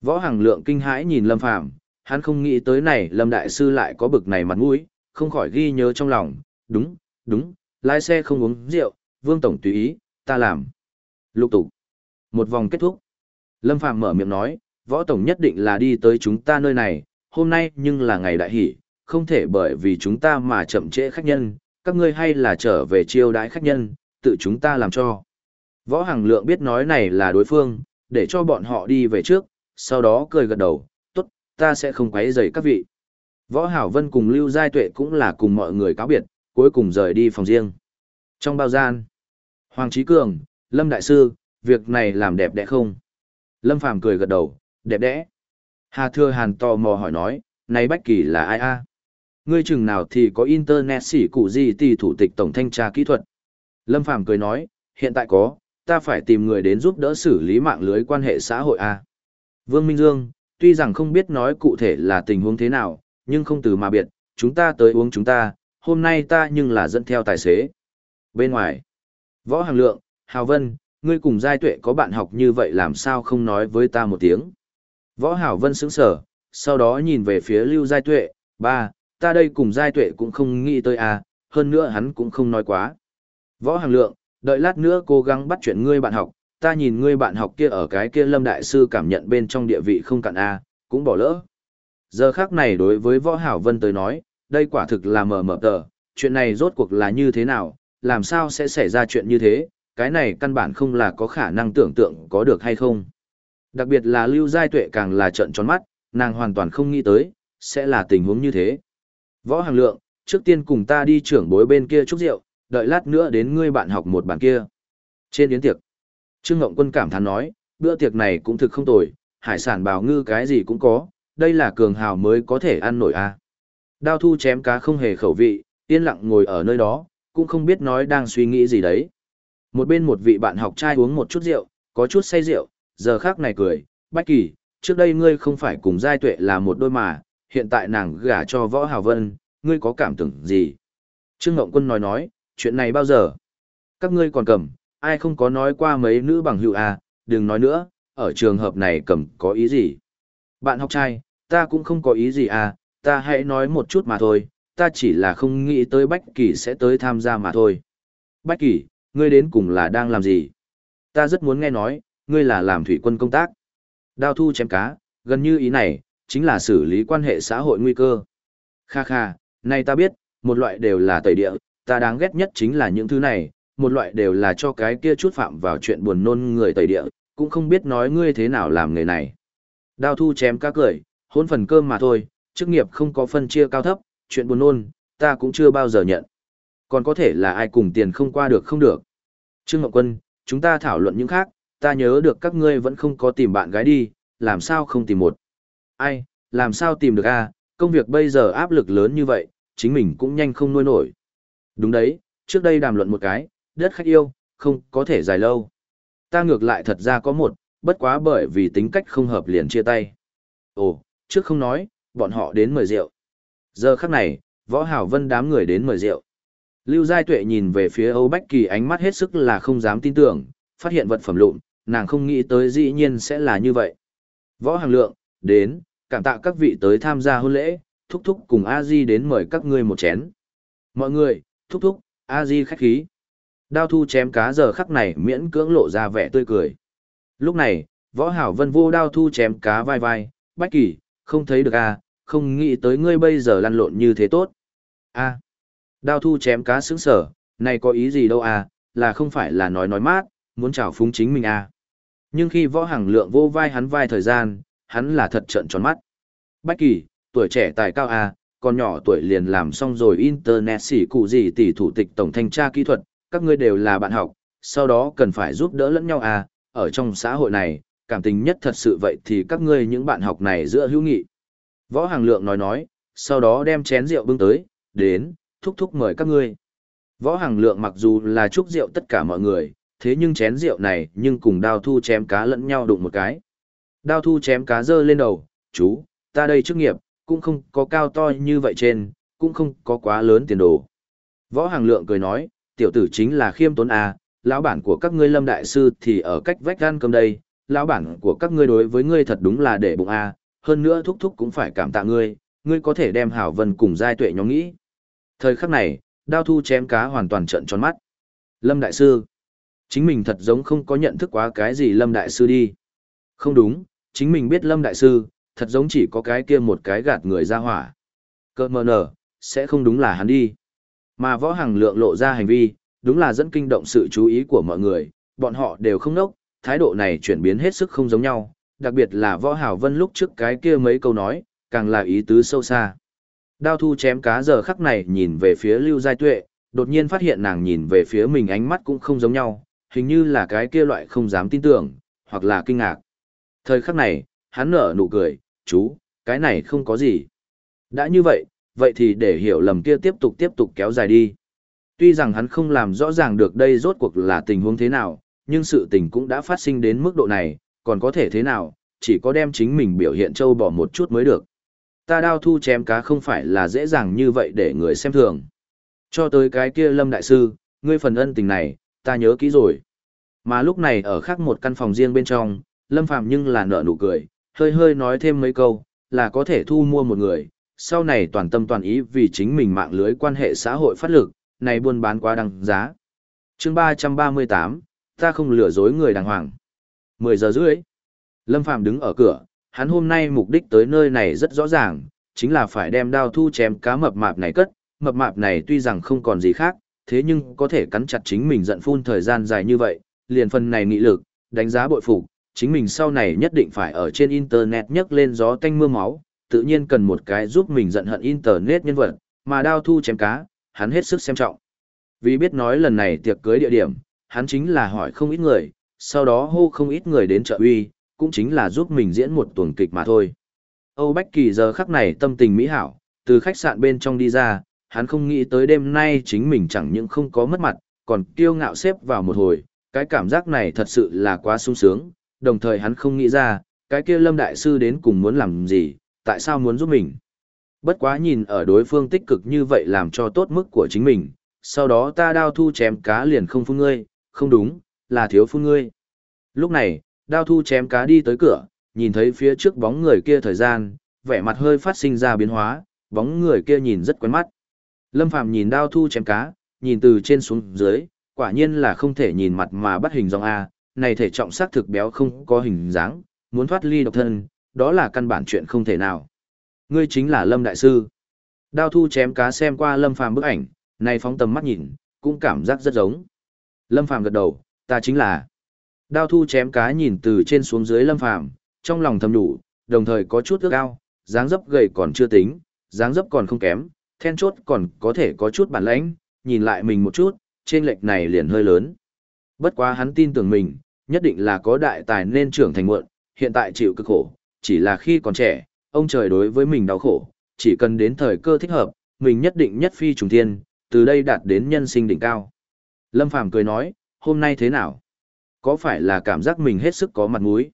Speaker 1: Võ hàng Lượng kinh hãi nhìn Lâm Phàm, hắn không nghĩ tới này Lâm Đại Sư lại có bực này mặt mũi, không khỏi ghi nhớ trong lòng, đúng, đúng, lái xe không uống rượu, Vương Tổng tùy ý, ta làm. Lục tục. Một vòng kết thúc. Lâm Phàm mở miệng nói, Võ Tổng nhất định là đi tới chúng ta nơi này, hôm nay nhưng là ngày đại hỷ, không thể bởi vì chúng ta mà chậm trễ khách nhân, các ngươi hay là trở về chiêu đãi khách nhân, tự chúng ta làm cho. Võ Hằng Lượng biết nói này là đối phương, để cho bọn họ đi về trước, sau đó cười gật đầu, tốt, ta sẽ không quấy rầy các vị. Võ Hảo Vân cùng Lưu Giai Tuệ cũng là cùng mọi người cáo biệt, cuối cùng rời đi phòng riêng. Trong bao gian, Hoàng Trí Cường, Lâm Đại Sư, việc này làm đẹp đẽ không? Lâm Phàm cười gật đầu, đẹp đẽ. Hà Thừa Hàn tò mò hỏi nói, này Bách Kỳ là ai a? Ngươi chừng nào thì có internet xỉ cụ gì tỷ thủ tịch tổng thanh tra kỹ thuật. Lâm Phàm cười nói, hiện tại có, ta phải tìm người đến giúp đỡ xử lý mạng lưới quan hệ xã hội a. Vương Minh Dương, tuy rằng không biết nói cụ thể là tình huống thế nào, nhưng không từ mà biệt, chúng ta tới uống chúng ta, hôm nay ta nhưng là dẫn theo tài xế. Bên ngoài, Võ Hàng Lượng, Hào Vân, ngươi cùng Giai Tuệ có bạn học như vậy làm sao không nói với ta một tiếng. Võ Hảo Vân sững sở, sau đó nhìn về phía Lưu Giai Tuệ, ba, ta đây cùng Giai Tuệ cũng không nghĩ tới à, hơn nữa hắn cũng không nói quá. Võ Hàng Lượng, đợi lát nữa cố gắng bắt chuyện ngươi bạn học, ta nhìn ngươi bạn học kia ở cái kia lâm đại sư cảm nhận bên trong địa vị không cạn a cũng bỏ lỡ giờ khác này đối với võ hảo vân tới nói đây quả thực là mờ mờ tờ chuyện này rốt cuộc là như thế nào làm sao sẽ xảy ra chuyện như thế cái này căn bản không là có khả năng tưởng tượng có được hay không đặc biệt là lưu giai tuệ càng là trận tròn mắt nàng hoàn toàn không nghĩ tới sẽ là tình huống như thế võ hàng lượng trước tiên cùng ta đi trưởng bối bên kia chúc rượu đợi lát nữa đến ngươi bạn học một bàn kia trên yến tiệc Trương Ngộng Quân cảm thán nói, bữa tiệc này cũng thực không tồi, hải sản bào ngư cái gì cũng có, đây là cường hào mới có thể ăn nổi a. À. Đao thu chém cá không hề khẩu vị, yên lặng ngồi ở nơi đó, cũng không biết nói đang suy nghĩ gì đấy. Một bên một vị bạn học trai uống một chút rượu, có chút say rượu, giờ khác này cười, Bách Kỳ, trước đây ngươi không phải cùng giai tuệ là một đôi mà, hiện tại nàng gả cho Võ Hào Vân, ngươi có cảm tưởng gì? Trương Ngộng Quân nói nói, chuyện này bao giờ? Các ngươi còn cầm, ai không có nói qua mấy nữ bằng hữu à, đừng nói nữa, ở trường hợp này cầm có ý gì. Bạn học trai, ta cũng không có ý gì à, ta hãy nói một chút mà thôi, ta chỉ là không nghĩ tới Bách Kỳ sẽ tới tham gia mà thôi. Bách Kỳ, ngươi đến cùng là đang làm gì? Ta rất muốn nghe nói, ngươi là làm thủy quân công tác. Đao thu chém cá, gần như ý này, chính là xử lý quan hệ xã hội nguy cơ. Kha kha, này ta biết, một loại đều là tẩy địa, ta đáng ghét nhất chính là những thứ này, một loại đều là cho cái kia chút phạm vào chuyện buồn nôn người tẩy địa, cũng không biết nói ngươi thế nào làm người này. Đao thu chém cá cười, hôn phần cơm mà thôi, chức nghiệp không có phân chia cao thấp, chuyện buồn nôn, ta cũng chưa bao giờ nhận. Còn có thể là ai cùng tiền không qua được không được. Trương Ngọc Quân, chúng ta thảo luận những khác, ta nhớ được các ngươi vẫn không có tìm bạn gái đi, làm sao không tìm một. Ai, làm sao tìm được a? công việc bây giờ áp lực lớn như vậy, chính mình cũng nhanh không nuôi nổi. Đúng đấy, trước đây đàm luận một cái, đất khách yêu, không có thể dài lâu. Ta ngược lại thật ra có một, bất quá bởi vì tính cách không hợp liền chia tay. Ồ, trước không nói, bọn họ đến mời rượu. Giờ khắc này, võ hảo vân đám người đến mời rượu. Lưu Giai Tuệ nhìn về phía Âu Bách Kỳ ánh mắt hết sức là không dám tin tưởng, phát hiện vật phẩm lụn, nàng không nghĩ tới dĩ nhiên sẽ là như vậy. Võ Hàng Lượng, đến, cảm tạ các vị tới tham gia hôn lễ, thúc thúc cùng A Di đến mời các ngươi một chén. Mọi người, thúc thúc, A Di khách khí. Đao thu chém cá giờ khắc này miễn cưỡng lộ ra vẻ tươi cười. Lúc này, võ hảo vân vô đao thu chém cá vai vai, bách kỳ, không thấy được à, không nghĩ tới ngươi bây giờ lăn lộn như thế tốt. a đao thu chém cá sướng sở, này có ý gì đâu à, là không phải là nói nói mát, muốn chào phúng chính mình à. Nhưng khi võ hàng lượng vô vai hắn vai thời gian, hắn là thật trận tròn mắt. Bách kỳ, tuổi trẻ tài cao à, còn nhỏ tuổi liền làm xong rồi internet xỉ cụ gì tỷ thủ tịch tổng thanh tra kỹ thuật, các ngươi đều là bạn học, sau đó cần phải giúp đỡ lẫn nhau à, ở trong xã hội này, cảm tình nhất thật sự vậy thì các ngươi những bạn học này giữa hữu nghị. Võ Hàng Lượng nói nói, sau đó đem chén rượu bưng tới, đến, thúc thúc mời các ngươi. Võ Hàng Lượng mặc dù là chúc rượu tất cả mọi người, thế nhưng chén rượu này nhưng cùng đao thu chém cá lẫn nhau đụng một cái. Đao thu chém cá dơ lên đầu, chú, ta đây chức nghiệp, cũng không có cao to như vậy trên, cũng không có quá lớn tiền đồ. Võ Hàng Lượng cười nói, tiểu tử chính là khiêm tốn à, lão bản của các ngươi lâm đại sư thì ở cách vách gan cơm đây, lão bản của các ngươi đối với ngươi thật đúng là để bụng à, hơn nữa thúc thúc cũng phải cảm tạ ngươi, ngươi có thể đem hảo vân cùng giai tuệ nhóm nghĩ. Thời khắc này, đao thu chém cá hoàn toàn trận tròn mắt. Lâm đại sư, chính mình thật giống không có nhận thức quá cái gì lâm đại sư đi. Không đúng, chính mình biết lâm đại sư, thật giống chỉ có cái kia một cái gạt người ra hỏa. Cơ mờ nở, sẽ không đúng là hắn đi. Mà võ hàng lượng lộ ra hành vi, đúng là dẫn kinh động sự chú ý của mọi người, bọn họ đều không nốc, thái độ này chuyển biến hết sức không giống nhau, đặc biệt là võ hào vân lúc trước cái kia mấy câu nói, càng là ý tứ sâu xa. Đao thu chém cá giờ khắc này nhìn về phía Lưu Giai Tuệ, đột nhiên phát hiện nàng nhìn về phía mình ánh mắt cũng không giống nhau, hình như là cái kia loại không dám tin tưởng, hoặc là kinh ngạc. Thời khắc này, hắn nở nụ cười, chú, cái này không có gì. Đã như vậy, vậy thì để hiểu lầm kia tiếp tục tiếp tục kéo dài đi. Tuy rằng hắn không làm rõ ràng được đây rốt cuộc là tình huống thế nào, nhưng sự tình cũng đã phát sinh đến mức độ này, còn có thể thế nào, chỉ có đem chính mình biểu hiện trâu bỏ một chút mới được. Ta đao thu chém cá không phải là dễ dàng như vậy để người xem thường. Cho tới cái kia lâm đại sư, ngươi phần ân tình này, ta nhớ kỹ rồi. Mà lúc này ở khác một căn phòng riêng bên trong, lâm phàm nhưng là nở nụ cười, hơi hơi nói thêm mấy câu, là có thể thu mua một người, sau này toàn tâm toàn ý vì chính mình mạng lưới quan hệ xã hội phát lực, này buôn bán quá đăng giá. chương 338, ta không lừa dối người đàng hoàng. 10 giờ rưỡi. Lâm Phàm đứng ở cửa, hắn hôm nay mục đích tới nơi này rất rõ ràng, chính là phải đem đao thu chém cá mập mạp này cất. Mập mạp này tuy rằng không còn gì khác, thế nhưng có thể cắn chặt chính mình giận phun thời gian dài như vậy, liền phần này nghị lực, đánh giá bội phục, chính mình sau này nhất định phải ở trên internet nhấc lên gió tanh mưa máu, tự nhiên cần một cái giúp mình giận hận internet nhân vật, mà đao thu chém cá, hắn hết sức xem trọng. Vì biết nói lần này tiệc cưới địa điểm, hắn chính là hỏi không ít người, sau đó hô không ít người đến trợ uy, cũng chính là giúp mình diễn một tuần kịch mà thôi. Âu Bách Kỳ giờ khắc này tâm tình mỹ hảo, từ khách sạn bên trong đi ra, hắn không nghĩ tới đêm nay chính mình chẳng những không có mất mặt, còn kiêu ngạo xếp vào một hồi, cái cảm giác này thật sự là quá sung sướng, đồng thời hắn không nghĩ ra, cái kia Lâm Đại Sư đến cùng muốn làm gì, tại sao muốn giúp mình. Bất quá nhìn ở đối phương tích cực như vậy làm cho tốt mức của chính mình, sau đó ta đao thu chém cá liền không phun ngươi, không đúng, là thiếu phun ngươi. Lúc này, đao thu chém cá đi tới cửa, nhìn thấy phía trước bóng người kia thời gian, vẻ mặt hơi phát sinh ra biến hóa, bóng người kia nhìn rất quen mắt. Lâm Phàm nhìn đao thu chém cá, nhìn từ trên xuống dưới, quả nhiên là không thể nhìn mặt mà bắt hình dòng A, này thể trọng xác thực béo không có hình dáng, muốn thoát ly độc thân, đó là căn bản chuyện không thể nào. Ngươi chính là Lâm Đại Sư. Đao thu chém cá xem qua Lâm Phàm bức ảnh, này phóng tầm mắt nhìn, cũng cảm giác rất giống. Lâm Phàm gật đầu, ta chính là. Đao thu chém cá nhìn từ trên xuống dưới Lâm Phàm trong lòng thầm đủ, đồng thời có chút ước ao, dáng dấp gầy còn chưa tính, dáng dấp còn không kém, then chốt còn có thể có chút bản lãnh, nhìn lại mình một chút, trên lệch này liền hơi lớn. Bất quá hắn tin tưởng mình, nhất định là có đại tài nên trưởng thành muộn, hiện tại chịu cực khổ, chỉ là khi còn trẻ, ông trời đối với mình đau khổ, chỉ cần đến thời cơ thích hợp, mình nhất định nhất phi trùng thiên, từ đây đạt đến nhân sinh đỉnh cao. Lâm Phàm cười nói, hôm nay thế nào? Có phải là cảm giác mình hết sức có mặt mũi?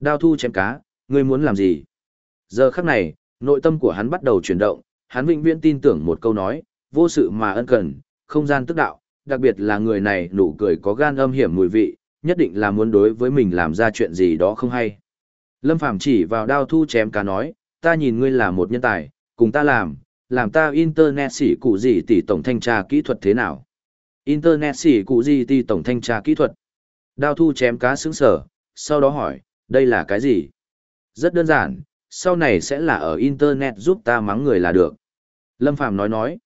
Speaker 1: Đao thu chém cá, ngươi muốn làm gì? Giờ khắc này, nội tâm của hắn bắt đầu chuyển động, hắn vĩnh viễn tin tưởng một câu nói, vô sự mà ân cần, không gian tức đạo, đặc biệt là người này nụ cười có gan âm hiểm mùi vị, nhất định là muốn đối với mình làm ra chuyện gì đó không hay. Lâm Phàm chỉ vào đao thu chém cá nói, ta nhìn ngươi là một nhân tài, cùng ta làm, làm ta internet xỉ cụ gì tỷ tổng thanh tra kỹ thuật thế nào. Internet xỉ cụ gì tỷ tổng thanh tra kỹ thuật. Đao thu chém cá sướng sở, sau đó hỏi, đây là cái gì? Rất đơn giản, sau này sẽ là ở Internet giúp ta mắng người là được. Lâm Phàm nói nói.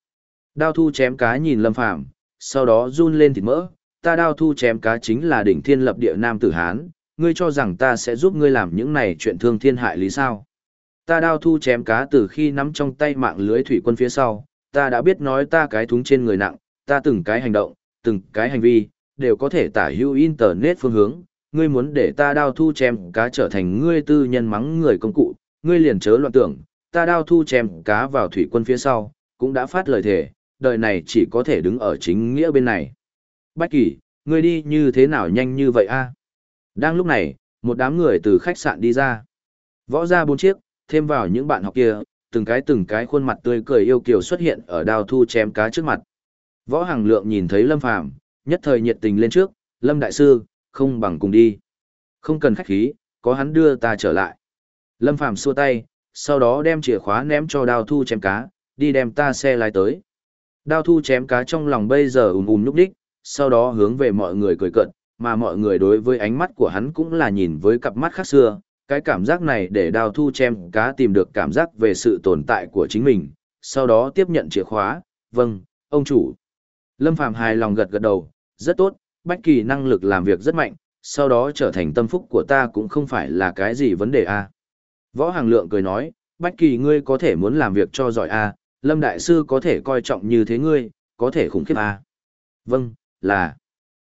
Speaker 1: Đao thu chém cá nhìn Lâm Phàm sau đó run lên thịt mỡ, ta đao thu chém cá chính là đỉnh thiên lập địa nam tử Hán, ngươi cho rằng ta sẽ giúp ngươi làm những này chuyện thương thiên hại lý sao. Ta đao thu chém cá từ khi nắm trong tay mạng lưới thủy quân phía sau, ta đã biết nói ta cái thúng trên người nặng, ta từng cái hành động, từng cái hành vi, đều có thể tả hữu internet phương hướng, ngươi muốn để ta đao thu chém cá trở thành ngươi tư nhân mắng người công cụ, ngươi liền chớ loạn tưởng, ta đao thu chém cá vào thủy quân phía sau, cũng đã phát lời thề, đời này chỉ có thể đứng ở chính nghĩa bên này. Bách Kỳ, ngươi đi như thế nào nhanh như vậy a? Đang lúc này, một đám người từ khách sạn đi ra. Võ ra bốn chiếc, thêm vào những bạn học kia, từng cái từng cái khuôn mặt tươi cười yêu kiều xuất hiện ở đao thu chém cá trước mặt. Võ Hằng Lượng nhìn thấy Lâm Phàm, nhất thời nhiệt tình lên trước, Lâm Đại Sư, không bằng cùng đi. Không cần khách khí, có hắn đưa ta trở lại. Lâm Phàm xua tay, sau đó đem chìa khóa ném cho Đào thu chém cá, đi đem ta xe lái tới. Đao thu chém cá trong lòng bây giờ ùm ùm núp đích, sau đó hướng về mọi người cười cận, mà mọi người đối với ánh mắt của hắn cũng là nhìn với cặp mắt khác xưa. Cái cảm giác này để đao thu chém cá tìm được cảm giác về sự tồn tại của chính mình, sau đó tiếp nhận chìa khóa, vâng, ông chủ. Lâm Phàm hài lòng gật gật đầu, rất tốt, Bách Kỳ năng lực làm việc rất mạnh, sau đó trở thành tâm phúc của ta cũng không phải là cái gì vấn đề a. Võ Hàng Lượng cười nói, Bách Kỳ ngươi có thể muốn làm việc cho giỏi a, Lâm Đại Sư có thể coi trọng như thế ngươi, có thể khủng khiếp a. Vâng, là.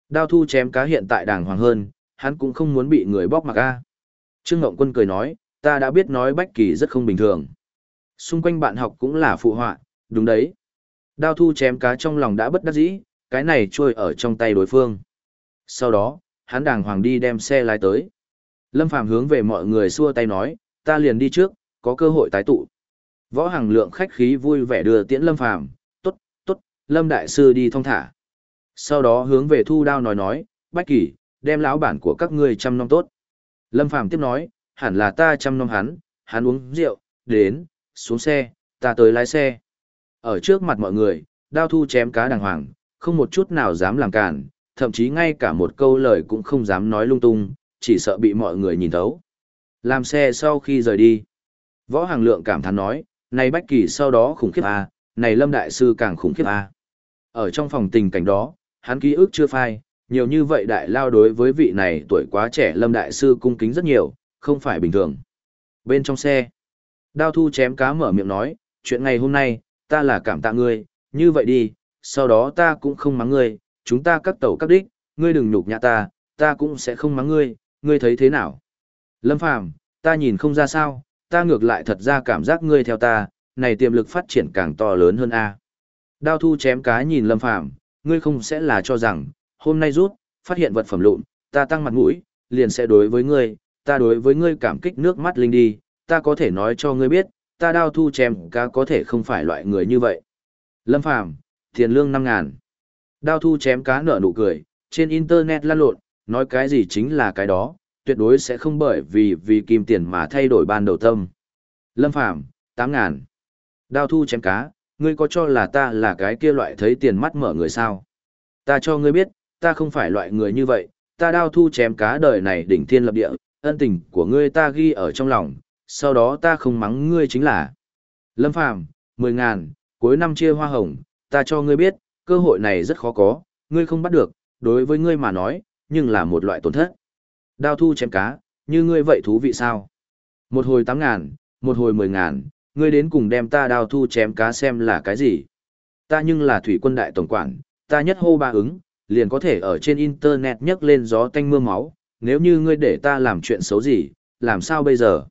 Speaker 1: Đao thu chém cá hiện tại đàng hoàng hơn, hắn cũng không muốn bị người bóc mặc a. Trương Ngộng Quân cười nói, ta đã biết nói Bách Kỳ rất không bình thường. Xung quanh bạn học cũng là phụ họa, đúng đấy. Đao thu chém cá trong lòng đã bất đắc dĩ, cái này trôi ở trong tay đối phương. Sau đó, hắn đàng hoàng đi đem xe lái tới. Lâm Phàm hướng về mọi người xua tay nói, ta liền đi trước, có cơ hội tái tụ. Võ Hằng Lượng khách khí vui vẻ đưa tiễn Lâm Phàm, tốt, tốt, Lâm Đại Sư đi thong thả. Sau đó hướng về thu đao nói nói, Bách Kỳ, đem lão bản của các ngươi chăm nom tốt. Lâm Phàm tiếp nói, hẳn là ta chăm nom hắn, hắn uống rượu, đến, xuống xe, ta tới lái xe. Ở trước mặt mọi người, đao thu chém cá đàng hoàng, không một chút nào dám làm cản, thậm chí ngay cả một câu lời cũng không dám nói lung tung, chỉ sợ bị mọi người nhìn thấu. Làm xe sau khi rời đi. Võ Hàng Lượng cảm thán nói, này Bách Kỳ sau đó khủng khiếp à, này Lâm Đại Sư càng khủng khiếp à. Ở trong phòng tình cảnh đó, hắn ký ức chưa phai, nhiều như vậy đại lao đối với vị này tuổi quá trẻ Lâm Đại Sư cung kính rất nhiều, không phải bình thường. Bên trong xe, đao thu chém cá mở miệng nói, chuyện ngày hôm nay, ta là cảm tạ ngươi, như vậy đi, sau đó ta cũng không mắng ngươi, chúng ta cắt tẩu cắt đích, ngươi đừng nhục nhã ta, ta cũng sẽ không mắng ngươi, ngươi thấy thế nào? Lâm Phàm, ta nhìn không ra sao, ta ngược lại thật ra cảm giác ngươi theo ta, này tiềm lực phát triển càng to lớn hơn a. Đao thu chém cá nhìn Lâm Phàm, ngươi không sẽ là cho rằng, hôm nay rút, phát hiện vật phẩm lụn, ta tăng mặt mũi, liền sẽ đối với ngươi, ta đối với ngươi cảm kích nước mắt linh đi, ta có thể nói cho ngươi biết, ta đao thu chém cá có thể không phải loại người như vậy. Lâm Phàm, tiền lương năm ngàn. Đao thu chém cá nở nụ cười, trên internet lan lộn, nói cái gì chính là cái đó, tuyệt đối sẽ không bởi vì vì kim tiền mà thay đổi ban đầu tâm. Lâm Phàm, tám ngàn. Đao thu chém cá, ngươi có cho là ta là cái kia loại thấy tiền mắt mở người sao? Ta cho ngươi biết, ta không phải loại người như vậy, ta đao thu chém cá đời này đỉnh thiên lập địa, ân tình của ngươi ta ghi ở trong lòng, sau đó ta không mắng ngươi chính là. Lâm Phàm, mười ngàn, cuối năm chia hoa hồng, ta cho ngươi biết, cơ hội này rất khó có, ngươi không bắt được, đối với ngươi mà nói, nhưng là một loại tổn thất. Đao thu chém cá, như ngươi vậy thú vị sao? Một hồi tám ngàn, một hồi mười ngàn, ngươi đến cùng đem ta đao thu chém cá xem là cái gì? Ta nhưng là thủy quân đại tổng quản, ta nhất hô ba ứng, liền có thể ở trên internet nhấc lên gió tanh mưa máu, nếu như ngươi để ta làm chuyện xấu gì, làm sao bây giờ?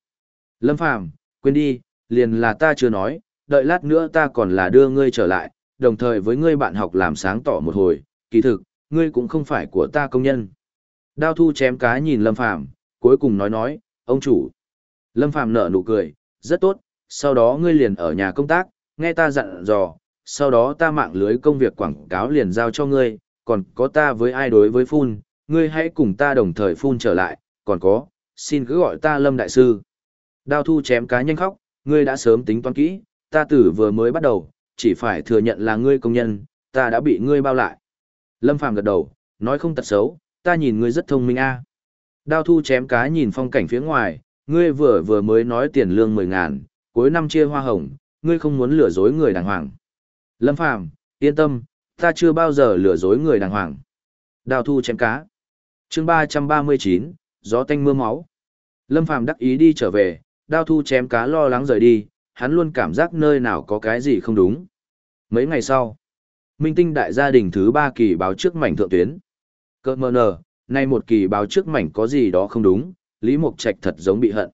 Speaker 1: Lâm Phàm, quên đi, liền là ta chưa nói, đợi lát nữa ta còn là đưa ngươi trở lại, đồng thời với ngươi bạn học làm sáng tỏ một hồi, kỳ thực, ngươi cũng không phải của ta công nhân. Đao thu chém cá nhìn Lâm Phàm cuối cùng nói nói, ông chủ. Lâm Phàm nở nụ cười, rất tốt, sau đó ngươi liền ở nhà công tác, nghe ta dặn dò, sau đó ta mạng lưới công việc quảng cáo liền giao cho ngươi, còn có ta với ai đối với phun, ngươi hãy cùng ta đồng thời phun trở lại, còn có, xin cứ gọi ta Lâm Đại Sư. Đao thu chém cá nhanh khóc, ngươi đã sớm tính toán kỹ, ta tử vừa mới bắt đầu, chỉ phải thừa nhận là ngươi công nhân, ta đã bị ngươi bao lại. Lâm Phàm gật đầu, nói không tật xấu, ta nhìn ngươi rất thông minh a. Đao thu chém cá nhìn phong cảnh phía ngoài, Ngươi vừa vừa mới nói tiền lương mười ngàn, cuối năm chia hoa hồng, ngươi không muốn lừa dối người đàng hoàng. Lâm Phàm, yên tâm, ta chưa bao giờ lừa dối người đàng hoàng. Đao thu chém cá. chương ba trăm ba mươi chín, gió tanh mưa máu. Lâm Phàm đắc ý đi trở về, đao thu chém cá lo lắng rời đi, hắn luôn cảm giác nơi nào có cái gì không đúng. Mấy ngày sau, Minh Tinh đại gia đình thứ ba kỳ báo trước mảnh thượng tuyến. Cơ mờ nờ, nay một kỳ báo trước mảnh có gì đó không đúng, Lý Mộc Trạch thật giống bị hận.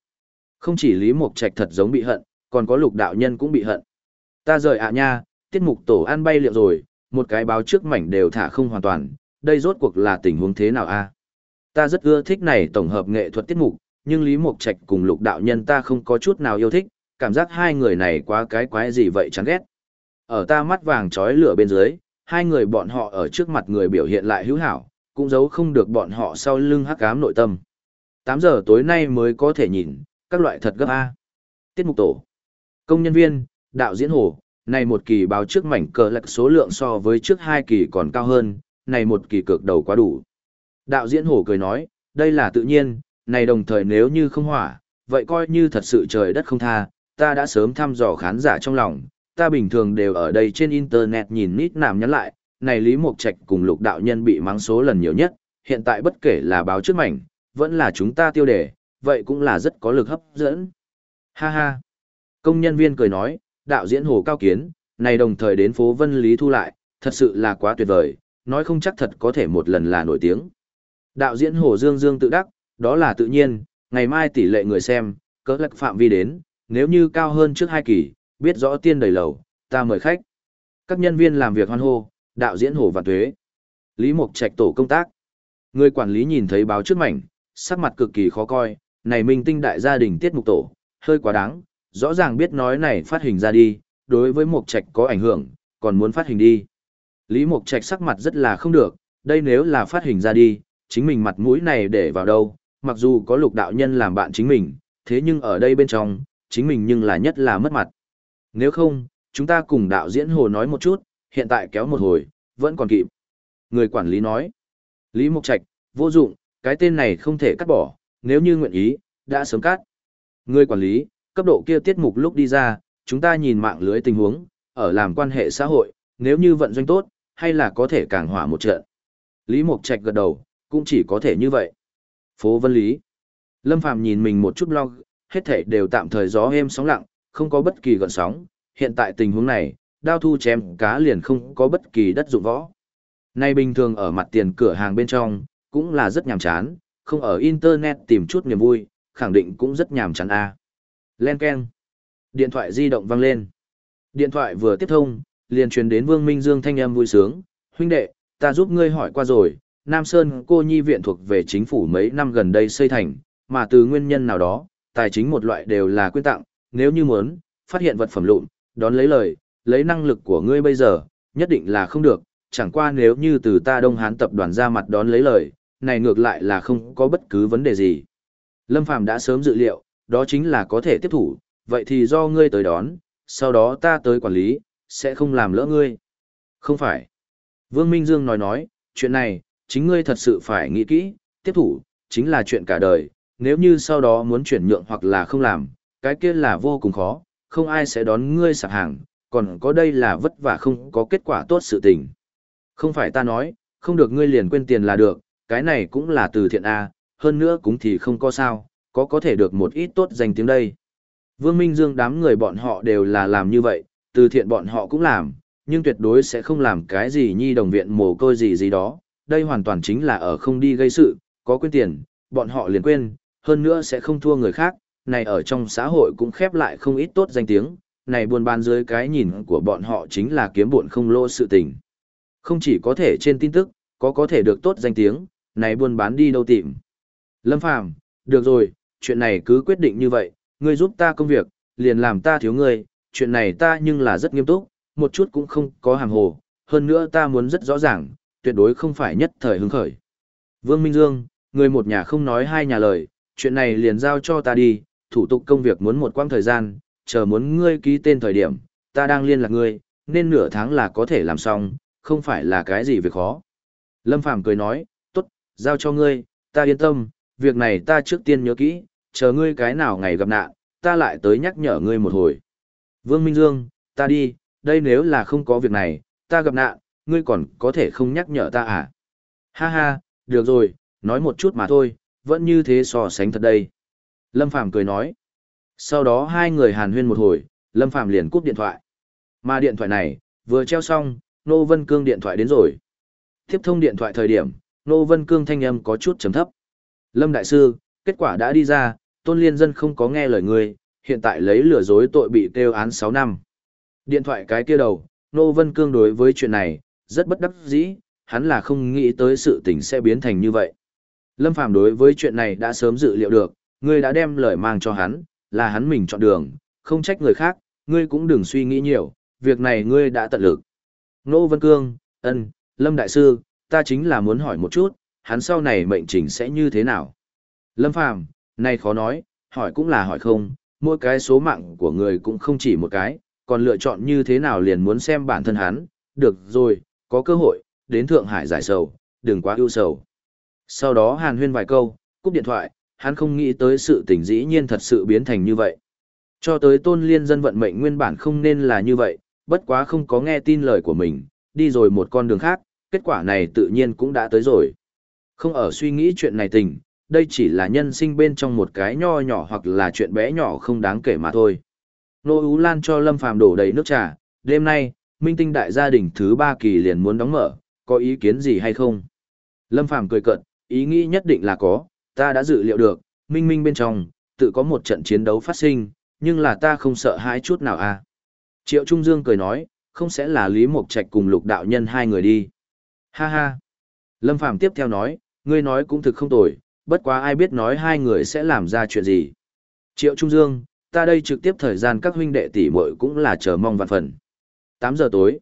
Speaker 1: Không chỉ Lý Mộc Trạch thật giống bị hận, còn có lục đạo nhân cũng bị hận. Ta rời ạ nha, tiết mục tổ ăn bay liệu rồi, một cái báo trước mảnh đều thả không hoàn toàn, đây rốt cuộc là tình huống thế nào a? Ta rất ưa thích này tổng hợp nghệ thuật tiết mục, nhưng Lý Mộc Trạch cùng lục đạo nhân ta không có chút nào yêu thích, cảm giác hai người này quá cái quái gì vậy chán ghét. Ở ta mắt vàng trói lửa bên dưới, hai người bọn họ ở trước mặt người biểu hiện lại hữu hảo, cũng giấu không được bọn họ sau lưng hắc ám nội tâm. 8 giờ tối nay mới có thể nhìn, các loại thật gấp A. Tiết mục tổ. Công nhân viên, đạo diễn hồ, này một kỳ báo trước mảnh cờ lạc số lượng so với trước hai kỳ còn cao hơn, này một kỳ cực đầu quá đủ. Đạo diễn hồ cười nói, đây là tự nhiên, này đồng thời nếu như không hỏa, vậy coi như thật sự trời đất không tha, ta đã sớm thăm dò khán giả trong lòng, ta bình thường đều ở đây trên internet nhìn nít nàm nhắn lại, này Lý Mộc Trạch cùng lục đạo nhân bị mắng số lần nhiều nhất, hiện tại bất kể là báo trước mảnh, vẫn là chúng ta tiêu đề, vậy cũng là rất có lực hấp dẫn. Ha ha. Công nhân viên cười nói, đạo diễn Hồ Cao Kiến, này đồng thời đến phố Vân Lý thu lại, thật sự là quá tuyệt vời, nói không chắc thật có thể một lần là nổi tiếng. Đạo diễn Hồ Dương Dương tự đắc, đó là tự nhiên, ngày mai tỷ lệ người xem, cỡ lạc phạm vi đến, nếu như cao hơn trước hai kỳ, biết rõ tiên đầy lầu, ta mời khách. Các nhân viên làm việc hoan hô, đạo diễn Hồ và Tuế. Lý Mục Trạch tổ công tác. Người quản lý nhìn thấy báo trước mảnh, sắc mặt cực kỳ khó coi, này minh tinh đại gia đình tiết mục tổ, hơi quá đáng, rõ ràng biết nói này phát hình ra đi, đối với Mục Trạch có ảnh hưởng, còn muốn phát hình đi. Lý Mục Trạch sắc mặt rất là không được, đây nếu là phát hình ra đi, chính mình mặt mũi này để vào đâu, mặc dù có lục đạo nhân làm bạn chính mình, thế nhưng ở đây bên trong, chính mình nhưng là nhất là mất mặt. Nếu không, chúng ta cùng đạo diễn hồ nói một chút, hiện tại kéo một hồi, vẫn còn kịp. Người quản lý nói, Lý Mục Trạch, vô dụng, cái tên này không thể cắt bỏ, nếu như nguyện ý, đã sớm cắt. Người quản lý, cấp độ kia tiết mục lúc đi ra, chúng ta nhìn mạng lưới tình huống, ở làm quan hệ xã hội, nếu như vận doanh tốt, hay là có thể càng hỏa một trận. Lý Mục Trạch gật đầu, cũng chỉ có thể như vậy. Phố Vân Lý. Lâm Phàm nhìn mình một chút blog, hết thảy đều tạm thời gió êm sóng lặng, không có bất kỳ gợn sóng. Hiện tại tình huống này, đao thu chém cá liền không có bất kỳ đất dụng võ. Nay bình thường ở mặt tiền cửa hàng bên trong, cũng là rất nhàm chán, không ở internet tìm chút niềm vui, khẳng định cũng rất nhàm chán a. À. Len keng. Điện thoại di động vang lên. Điện thoại vừa tiếp thông, liền truyền đến Vương Minh Dương thanh âm vui sướng, "Huynh đệ, ta giúp ngươi hỏi qua rồi, Nam Sơn cô nhi viện thuộc về chính phủ mấy năm gần đây xây thành, mà từ nguyên nhân nào đó, tài chính một loại đều là quyên tặng, nếu như muốn, phát hiện vật phẩm lụn, đón lấy lời, lấy năng lực của ngươi bây giờ, nhất định là không được, chẳng qua nếu như từ ta Đông Hán tập đoàn ra mặt đón lấy lời, này ngược lại là không có bất cứ vấn đề gì. Lâm Phàm đã sớm dự liệu, đó chính là có thể tiếp thủ, vậy thì do ngươi tới đón, sau đó ta tới quản lý, sẽ không làm lỡ ngươi. Không phải. Vương Minh Dương nói nói, chuyện này, chính ngươi thật sự phải nghĩ kỹ, tiếp thủ, chính là chuyện cả đời, nếu như sau đó muốn chuyển nhượng hoặc là không làm, cái kia là vô cùng khó, không ai sẽ đón ngươi sạp hàng, còn có đây là vất vả không có kết quả tốt sự tình. Không phải ta nói, không được ngươi liền quên tiền là được, cái này cũng là từ thiện A, hơn nữa cũng thì không có sao, có có thể được một ít tốt danh tiếng đây. Vương Minh Dương đám người bọn họ đều là làm như vậy, từ thiện bọn họ cũng làm, nhưng tuyệt đối sẽ không làm cái gì nhi đồng viện mồ côi gì gì đó, đây hoàn toàn chính là ở không đi gây sự, có quên tiền, bọn họ liền quên, hơn nữa sẽ không thua người khác, này ở trong xã hội cũng khép lại không ít tốt danh tiếng, này buôn bán dưới cái nhìn của bọn họ chính là kiếm buồn không lô sự tình. Không chỉ có thể trên tin tức, có có thể được tốt danh tiếng, này buôn bán đi đâu tìm. Lâm Phàm được rồi, chuyện này cứ quyết định như vậy, ngươi giúp ta công việc, liền làm ta thiếu ngươi, chuyện này ta nhưng là rất nghiêm túc, một chút cũng không có hàng hồ, hơn nữa ta muốn rất rõ ràng, tuyệt đối không phải nhất thời hứng khởi. Vương Minh Dương, người một nhà không nói hai nhà lời, chuyện này liền giao cho ta đi, thủ tục công việc muốn một quãng thời gian, chờ muốn ngươi ký tên thời điểm, ta đang liên lạc ngươi, nên nửa tháng là có thể làm xong, không phải là cái gì việc khó. Lâm Phàm cười nói, tốt, giao cho ngươi, ta yên tâm, việc này ta trước tiên nhớ kỹ, chờ ngươi cái nào ngày gặp nạn, ta lại tới nhắc nhở ngươi một hồi. Vương Minh Dương, ta đi, đây nếu là không có việc này, ta gặp nạn, ngươi còn có thể không nhắc nhở ta à? Ha ha, được rồi, nói một chút mà thôi, vẫn như thế so sánh thật đây. Lâm Phàm cười nói. Sau đó hai người hàn huyên một hồi, Lâm Phàm liền cúp điện thoại. Mà điện thoại này, vừa treo xong, Nô Vân Cương điện thoại đến rồi. Tiếp thông điện thoại thời điểm, Nô Vân Cương thanh âm có chút trầm thấp. Lâm Đại Sư, kết quả đã đi ra, Tôn Liên Dân không có nghe lời người, hiện tại lấy lừa dối tội bị kêu án 6 năm. Điện thoại cái kia đầu, Nô Vân Cương đối với chuyện này, rất bất đắc dĩ, hắn là không nghĩ tới sự tình sẽ biến thành như vậy. Lâm Phàm đối với chuyện này đã sớm dự liệu được, ngươi đã đem lời mang cho hắn, là hắn mình chọn đường, không trách người khác, ngươi cũng đừng suy nghĩ nhiều, việc này ngươi đã tận lực. Nô Vân Cương, ân, Lâm Đại Sư, ta chính là muốn hỏi một chút, hắn sau này mệnh trình sẽ như thế nào? Lâm Phàm, này khó nói, hỏi cũng là hỏi không, mỗi cái số mạng của người cũng không chỉ một cái, còn lựa chọn như thế nào liền muốn xem bản thân hắn, được rồi, có cơ hội, đến Thượng Hải giải sầu, đừng quá ưu sầu. Sau đó hàn huyên vài câu, cúp điện thoại, hắn không nghĩ tới sự tình dĩ nhiên thật sự biến thành như vậy. Cho tới tôn liên dân vận mệnh nguyên bản không nên là như vậy, bất quá không có nghe tin lời của mình, đi rồi một con đường khác, kết quả này tự nhiên cũng đã tới rồi. Không ở suy nghĩ chuyện này tình, đây chỉ là nhân sinh bên trong một cái nho nhỏ hoặc là chuyện bé nhỏ không đáng kể mà thôi. Nô Ú Lan cho Lâm Phàm đổ đầy nước trà, đêm nay, minh tinh đại gia đình thứ ba kỳ liền muốn đóng mở, có ý kiến gì hay không? Lâm Phàm cười cợt, ý nghĩ nhất định là có, ta đã dự liệu được, minh minh bên trong, tự có một trận chiến đấu phát sinh, nhưng là ta không sợ hãi chút nào à. Triệu Trung Dương cười nói, không sẽ là Lý Mộc Trạch cùng lục đạo nhân hai người đi. Ha ha. Lâm Phàm tiếp theo nói, ngươi nói cũng thực không tồi, bất quá ai biết nói hai người sẽ làm ra chuyện gì. Triệu Trung Dương, ta đây trực tiếp thời gian các huynh đệ tỷ muội cũng là chờ mong vạn phần. 8 giờ tối.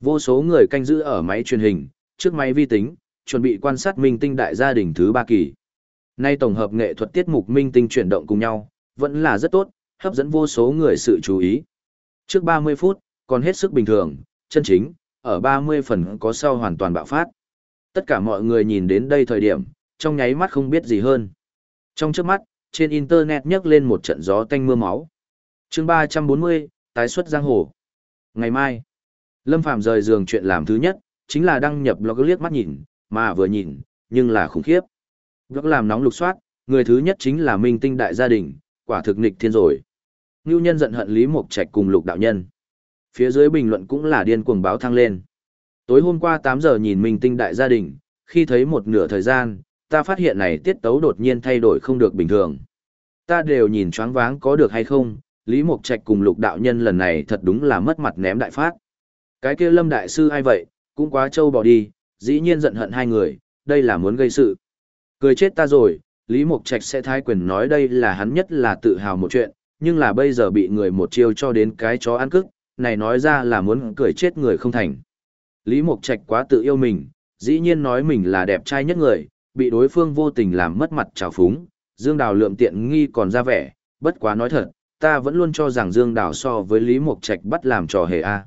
Speaker 1: Vô số người canh giữ ở máy truyền hình, trước máy vi tính, chuẩn bị quan sát minh tinh đại gia đình thứ ba kỳ. Nay tổng hợp nghệ thuật tiết mục minh tinh chuyển động cùng nhau, vẫn là rất tốt, hấp dẫn vô số người sự chú ý. Trước 30 phút, còn hết sức bình thường, chân chính, ở 30 phần có sau hoàn toàn bạo phát. Tất cả mọi người nhìn đến đây thời điểm, trong nháy mắt không biết gì hơn. Trong trước mắt, trên internet nhấc lên một trận gió tanh mưa máu. chương 340, tái xuất giang hồ. Ngày mai, Lâm Phàm rời giường chuyện làm thứ nhất, chính là đăng nhập blog liếc mắt nhìn, mà vừa nhìn, nhưng là khủng khiếp. Blog làm nóng lục soát, người thứ nhất chính là Minh Tinh Đại Gia Đình, quả thực nịch thiên rồi. Ngưu nhân giận hận Lý Mộc Trạch cùng lục đạo nhân. Phía dưới bình luận cũng là điên cuồng báo thăng lên. Tối hôm qua 8 giờ nhìn Minh Tinh Đại Gia Đình, khi thấy một nửa thời gian, ta phát hiện này tiết tấu đột nhiên thay đổi không được bình thường. Ta đều nhìn choáng váng có được hay không, Lý Mộc Trạch cùng lục đạo nhân lần này thật đúng là mất mặt ném đại phát. Cái kia lâm đại sư ai vậy, cũng quá trâu bỏ đi, dĩ nhiên giận hận hai người, đây là muốn gây sự. Cười chết ta rồi, Lý Mộc Trạch sẽ thái quyền nói đây là hắn nhất là tự hào một chuyện, nhưng là bây giờ bị người một chiêu cho đến cái chó ăn cức, này nói ra là muốn cười chết người không thành. Lý Mộc Trạch quá tự yêu mình, dĩ nhiên nói mình là đẹp trai nhất người, bị đối phương vô tình làm mất mặt trào phúng, Dương Đào lượm tiện nghi còn ra vẻ, bất quá nói thật, ta vẫn luôn cho rằng Dương Đào so với Lý Mộc Trạch bắt làm trò hề a.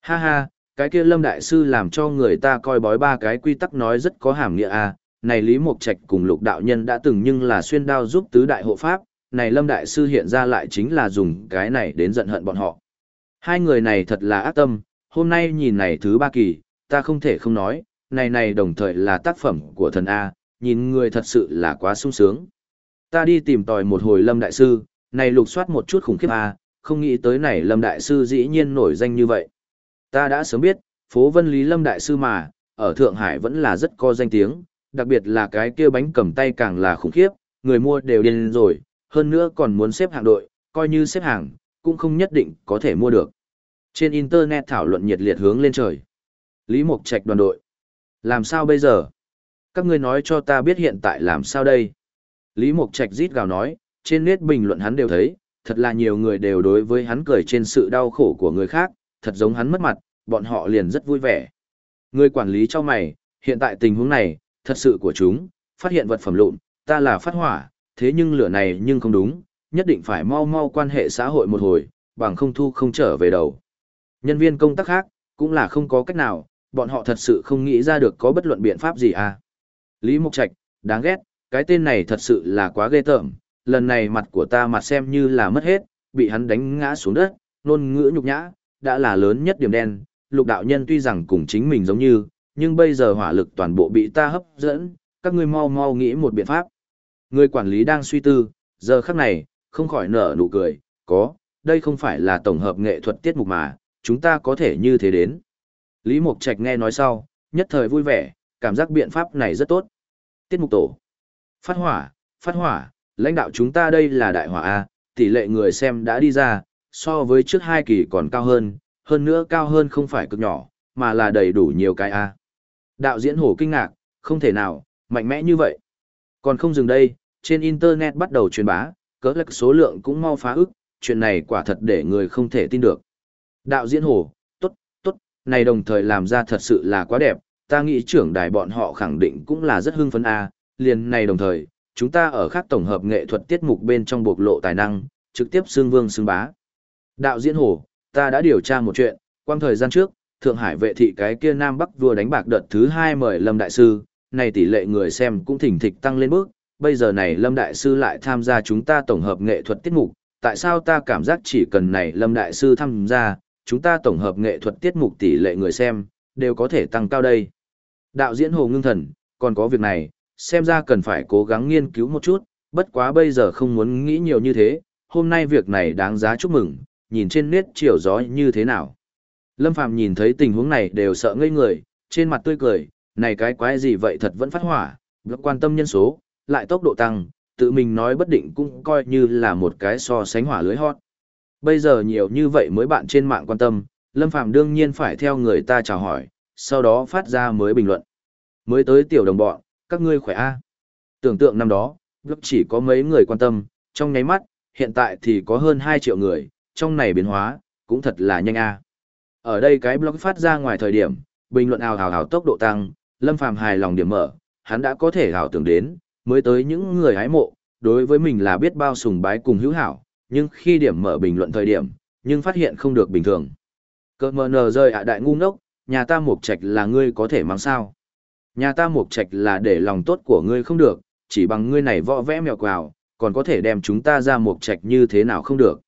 Speaker 1: Ha ha, cái kia Lâm Đại Sư làm cho người ta coi bói ba cái quy tắc nói rất có hàm nghĩa a. Này Lý Mộc Trạch cùng Lục Đạo Nhân đã từng nhưng là xuyên đao giúp tứ đại hộ pháp, này Lâm Đại Sư hiện ra lại chính là dùng cái này đến giận hận bọn họ. Hai người này thật là ác tâm, hôm nay nhìn này thứ ba kỳ, ta không thể không nói, này này đồng thời là tác phẩm của thần A, nhìn người thật sự là quá sung sướng. Ta đi tìm tòi một hồi Lâm Đại Sư, này lục soát một chút khủng khiếp A, không nghĩ tới này Lâm Đại Sư dĩ nhiên nổi danh như vậy. Ta đã sớm biết, phố Vân Lý Lâm Đại Sư mà, ở Thượng Hải vẫn là rất có danh tiếng, đặc biệt là cái kia bánh cầm tay càng là khủng khiếp, người mua đều điên rồi, hơn nữa còn muốn xếp hạng đội, coi như xếp hàng, cũng không nhất định có thể mua được. Trên Internet thảo luận nhiệt liệt hướng lên trời. Lý Mộc Trạch đoàn đội. Làm sao bây giờ? Các ngươi nói cho ta biết hiện tại làm sao đây? Lý Mộc Trạch rít gào nói, trên nét bình luận hắn đều thấy, thật là nhiều người đều đối với hắn cười trên sự đau khổ của người khác, thật giống hắn mất mặt, bọn họ liền rất vui vẻ. Người quản lý cho mày, hiện tại tình huống này, thật sự của chúng, phát hiện vật phẩm lụn, ta là phát hỏa, thế nhưng lửa này nhưng không đúng, nhất định phải mau mau quan hệ xã hội một hồi, bằng không thu không trở về đầu. Nhân viên công tác khác, cũng là không có cách nào, bọn họ thật sự không nghĩ ra được có bất luận biện pháp gì à. Lý Mộc Trạch, đáng ghét, cái tên này thật sự là quá ghê tởm, lần này mặt của ta mặt xem như là mất hết, bị hắn đánh ngã xuống đất, nôn ngữ nhục nhã, đã là lớn nhất điểm đen, lục đạo nhân tuy rằng cùng chính mình giống như, nhưng bây giờ hỏa lực toàn bộ bị ta hấp dẫn, các ngươi mau mau nghĩ một biện pháp. Người quản lý đang suy tư, giờ khắc này, không khỏi nở nụ cười, có, đây không phải là tổng hợp nghệ thuật tiết mục mà, chúng ta có thể như thế đến. Lý Mộc Trạch nghe nói sau, nhất thời vui vẻ, cảm giác biện pháp này rất tốt. Tiết mục tổ. Phát hỏa, phát hỏa, lãnh đạo chúng ta đây là đại hỏa A, tỷ lệ người xem đã đi ra, so với trước hai kỳ còn cao hơn, hơn nữa cao hơn không phải cực nhỏ, mà là đầy đủ nhiều cái A. Đạo diễn hổ kinh ngạc, không thể nào, mạnh mẽ như vậy. Còn không dừng đây, trên Internet bắt đầu truyền bá, cỡ lực số lượng cũng mau phá ức, chuyện này quả thật để người không thể tin được. Đạo diễn hổ, tốt, tốt, này đồng thời làm ra thật sự là quá đẹp, ta nghĩ trưởng đài bọn họ khẳng định cũng là rất hưng phấn a liền này đồng thời, chúng ta ở khác tổng hợp nghệ thuật tiết mục bên trong bộc lộ tài năng, trực tiếp xương vương xương bá. Đạo diễn hổ, ta đã điều tra một chuyện, quang thời gian trước, Thượng Hải vệ thị cái kia Nam Bắc vừa đánh bạc đợt thứ hai mời Lâm Đại Sư, này tỷ lệ người xem cũng thỉnh thịch tăng lên bước, bây giờ này Lâm Đại Sư lại tham gia chúng ta tổng hợp nghệ thuật tiết mục, tại sao ta cảm giác chỉ cần này Lâm Đại Sư tham gia, chúng ta tổng hợp nghệ thuật tiết mục tỷ lệ người xem, đều có thể tăng cao đây. Đạo diễn Hồ Ngưng Thần, còn có việc này, xem ra cần phải cố gắng nghiên cứu một chút, bất quá bây giờ không muốn nghĩ nhiều như thế, hôm nay việc này đáng giá chúc mừng, nhìn trên nết chiều gió như thế nào. Lâm Phàm nhìn thấy tình huống này đều sợ ngây người, trên mặt tươi cười, này cái quái gì vậy thật vẫn phát hỏa, rất quan tâm nhân số, lại tốc độ tăng, tự mình nói bất định cũng coi như là một cái so sánh hỏa lưới hot. Bây giờ nhiều như vậy mới bạn trên mạng quan tâm, Lâm Phàm đương nhiên phải theo người ta chào hỏi, sau đó phát ra mới bình luận. Mới tới tiểu đồng bọn, các ngươi khỏe a Tưởng tượng năm đó, lúc chỉ có mấy người quan tâm, trong nháy mắt, hiện tại thì có hơn 2 triệu người, trong này biến hóa, cũng thật là nhanh a Ở đây cái blog phát ra ngoài thời điểm, bình luận ào ào ào tốc độ tăng, Lâm Phàm hài lòng điểm mở, hắn đã có thể ảo tưởng đến, mới tới những người hái mộ, đối với mình là biết bao sùng bái cùng hữu hảo, nhưng khi điểm mở bình luận thời điểm, nhưng phát hiện không được bình thường. Cơ mờ nờ rơi ạ đại ngu ngốc, nhà ta mục trạch là ngươi có thể mang sao. Nhà ta mục trạch là để lòng tốt của ngươi không được, chỉ bằng ngươi này võ vẽ mèo quào, còn có thể đem chúng ta ra mục trạch như thế nào không được.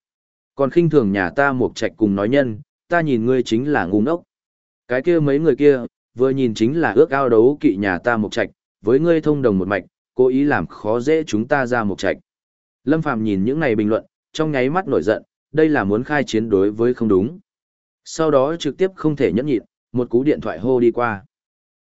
Speaker 1: Còn khinh thường nhà ta mục trạch cùng nói nhân, ta nhìn ngươi chính là ngu ngốc. Cái kia mấy người kia, vừa nhìn chính là ước ao đấu kỵ nhà ta mục trạch, với ngươi thông đồng một mạch, cố ý làm khó dễ chúng ta ra mục trạch. Lâm Phàm nhìn những này bình luận, trong nháy mắt nổi giận, đây là muốn khai chiến đối với không đúng. Sau đó trực tiếp không thể nhẫn nhịn, một cú điện thoại hô đi qua.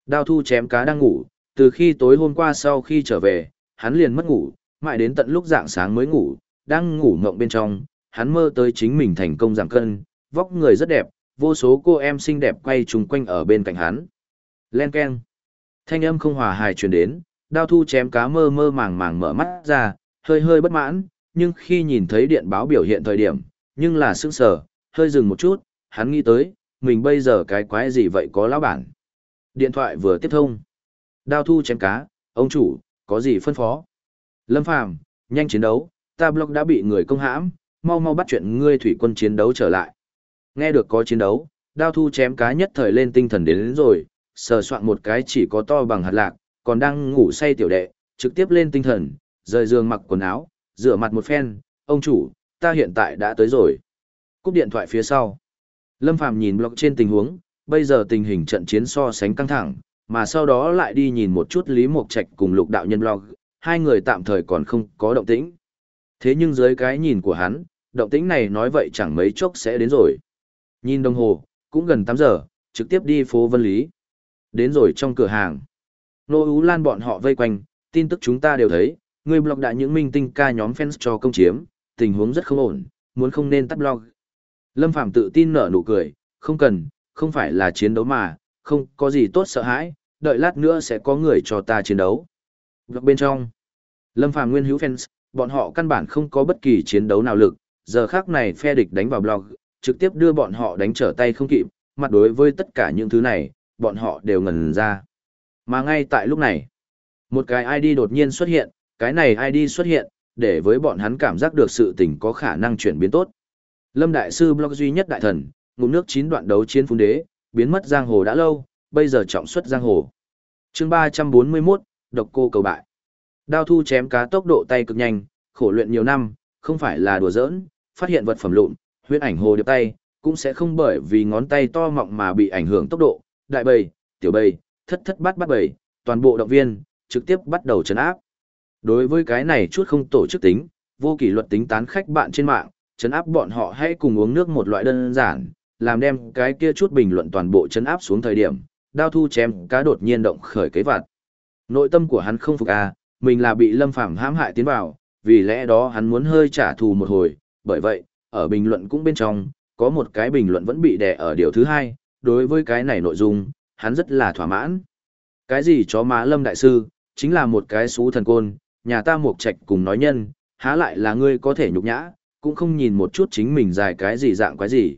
Speaker 1: Đao thu chém cá đang ngủ, từ khi tối hôm qua sau khi trở về, hắn liền mất ngủ, mãi đến tận lúc dạng sáng mới ngủ, đang ngủ ngộng bên trong, hắn mơ tới chính mình thành công giảm cân, vóc người rất đẹp, vô số cô em xinh đẹp quay chung quanh ở bên cạnh hắn. Len keng. Thanh âm không hòa hài truyền đến, đao thu chém cá mơ mơ màng màng mở mắt ra, hơi hơi bất mãn, nhưng khi nhìn thấy điện báo biểu hiện thời điểm, nhưng là sững sờ, hơi dừng một chút, hắn nghĩ tới, mình bây giờ cái quái gì vậy có lão bản. Điện thoại vừa tiếp thông. Đao thu chém cá, ông chủ, có gì phân phó? Lâm Phàm, nhanh chiến đấu, ta blog đã bị người công hãm, mau mau bắt chuyện ngươi thủy quân chiến đấu trở lại. Nghe được có chiến đấu, đao thu chém cá nhất thời lên tinh thần đến, đến rồi, sờ soạn một cái chỉ có to bằng hạt lạc, còn đang ngủ say tiểu đệ, trực tiếp lên tinh thần, rời giường mặc quần áo, rửa mặt một phen, ông chủ, ta hiện tại đã tới rồi. Cúp điện thoại phía sau. Lâm Phàm nhìn blog trên tình huống, bây giờ tình hình trận chiến so sánh căng thẳng, mà sau đó lại đi nhìn một chút Lý Mộc Trạch cùng lục đạo nhân blog, hai người tạm thời còn không có động tĩnh. Thế nhưng dưới cái nhìn của hắn, động tĩnh này nói vậy chẳng mấy chốc sẽ đến rồi. Nhìn đồng hồ, cũng gần 8 giờ, trực tiếp đi phố Vân Lý. Đến rồi trong cửa hàng. Nô Ú Lan bọn họ vây quanh, tin tức chúng ta đều thấy, người blog đã những minh tinh ca nhóm fans cho công chiếm, tình huống rất không ổn, muốn không nên tắt blog. Lâm Phàm tự tin nở nụ cười, không cần, không phải là chiến đấu mà, không có gì tốt sợ hãi, đợi lát nữa sẽ có người cho ta chiến đấu. Blog bên trong, Lâm Phàm nguyên hữu fans, bọn họ căn bản không có bất kỳ chiến đấu nào lực, giờ khác này phe địch đánh vào blog, trực tiếp đưa bọn họ đánh trở tay không kịp, mặt đối với tất cả những thứ này, bọn họ đều ngần ra. Mà ngay tại lúc này, một cái ID đột nhiên xuất hiện, cái này ID xuất hiện, để với bọn hắn cảm giác được sự tình có khả năng chuyển biến tốt. Lâm Đại Sư blog duy nhất đại thần, ngụm nước chín đoạn đấu chiến phun đế, biến mất giang hồ đã lâu, bây giờ trọng xuất giang hồ. chương 341, độc cô cầu bại. Đao thu chém cá tốc độ tay cực nhanh, khổ luyện nhiều năm, không phải là đùa giỡn, phát hiện vật phẩm lụn, huyễn ảnh hồ điệp tay, cũng sẽ không bởi vì ngón tay to mọng mà bị ảnh hưởng tốc độ, đại bầy, tiểu bầy, thất thất bát bát bầy, toàn bộ động viên, trực tiếp bắt đầu chấn áp. Đối với cái này chút không tổ chức tính, vô kỷ luật tính tán khách bạn trên mạng, chấn áp bọn họ hãy cùng uống nước một loại đơn giản, làm đem cái kia chút bình luận toàn bộ chấn áp xuống thời điểm, đao thu chém cá đột nhiên động khởi kế vặt. Nội tâm của hắn không phục à, mình là bị Lâm Phàm hãm hại tiến vào, vì lẽ đó hắn muốn hơi trả thù một hồi, bởi vậy, ở bình luận cũng bên trong, có một cái bình luận vẫn bị đè ở điều thứ hai, đối với cái này nội dung, hắn rất là thỏa mãn. Cái gì chó má Lâm Đại Sư, chính là một cái xú thần côn, nhà ta mục trạch cùng nói nhân, há lại là ngươi có thể nhục nhã, cũng không nhìn một chút chính mình dài cái gì dạng cái gì.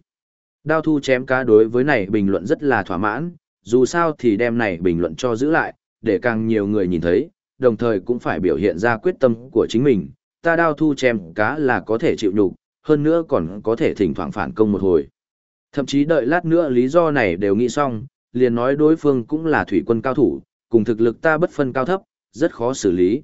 Speaker 1: Đao thu chém cá đối với này bình luận rất là thỏa mãn, dù sao thì đem này bình luận cho giữ lại, để càng nhiều người nhìn thấy, đồng thời cũng phải biểu hiện ra quyết tâm của chính mình, ta đao thu chém cá là có thể chịu nhục, hơn nữa còn có thể thỉnh thoảng phản công một hồi. Thậm chí đợi lát nữa lý do này đều nghĩ xong, liền nói đối phương cũng là thủy quân cao thủ, cùng thực lực ta bất phân cao thấp, rất khó xử lý.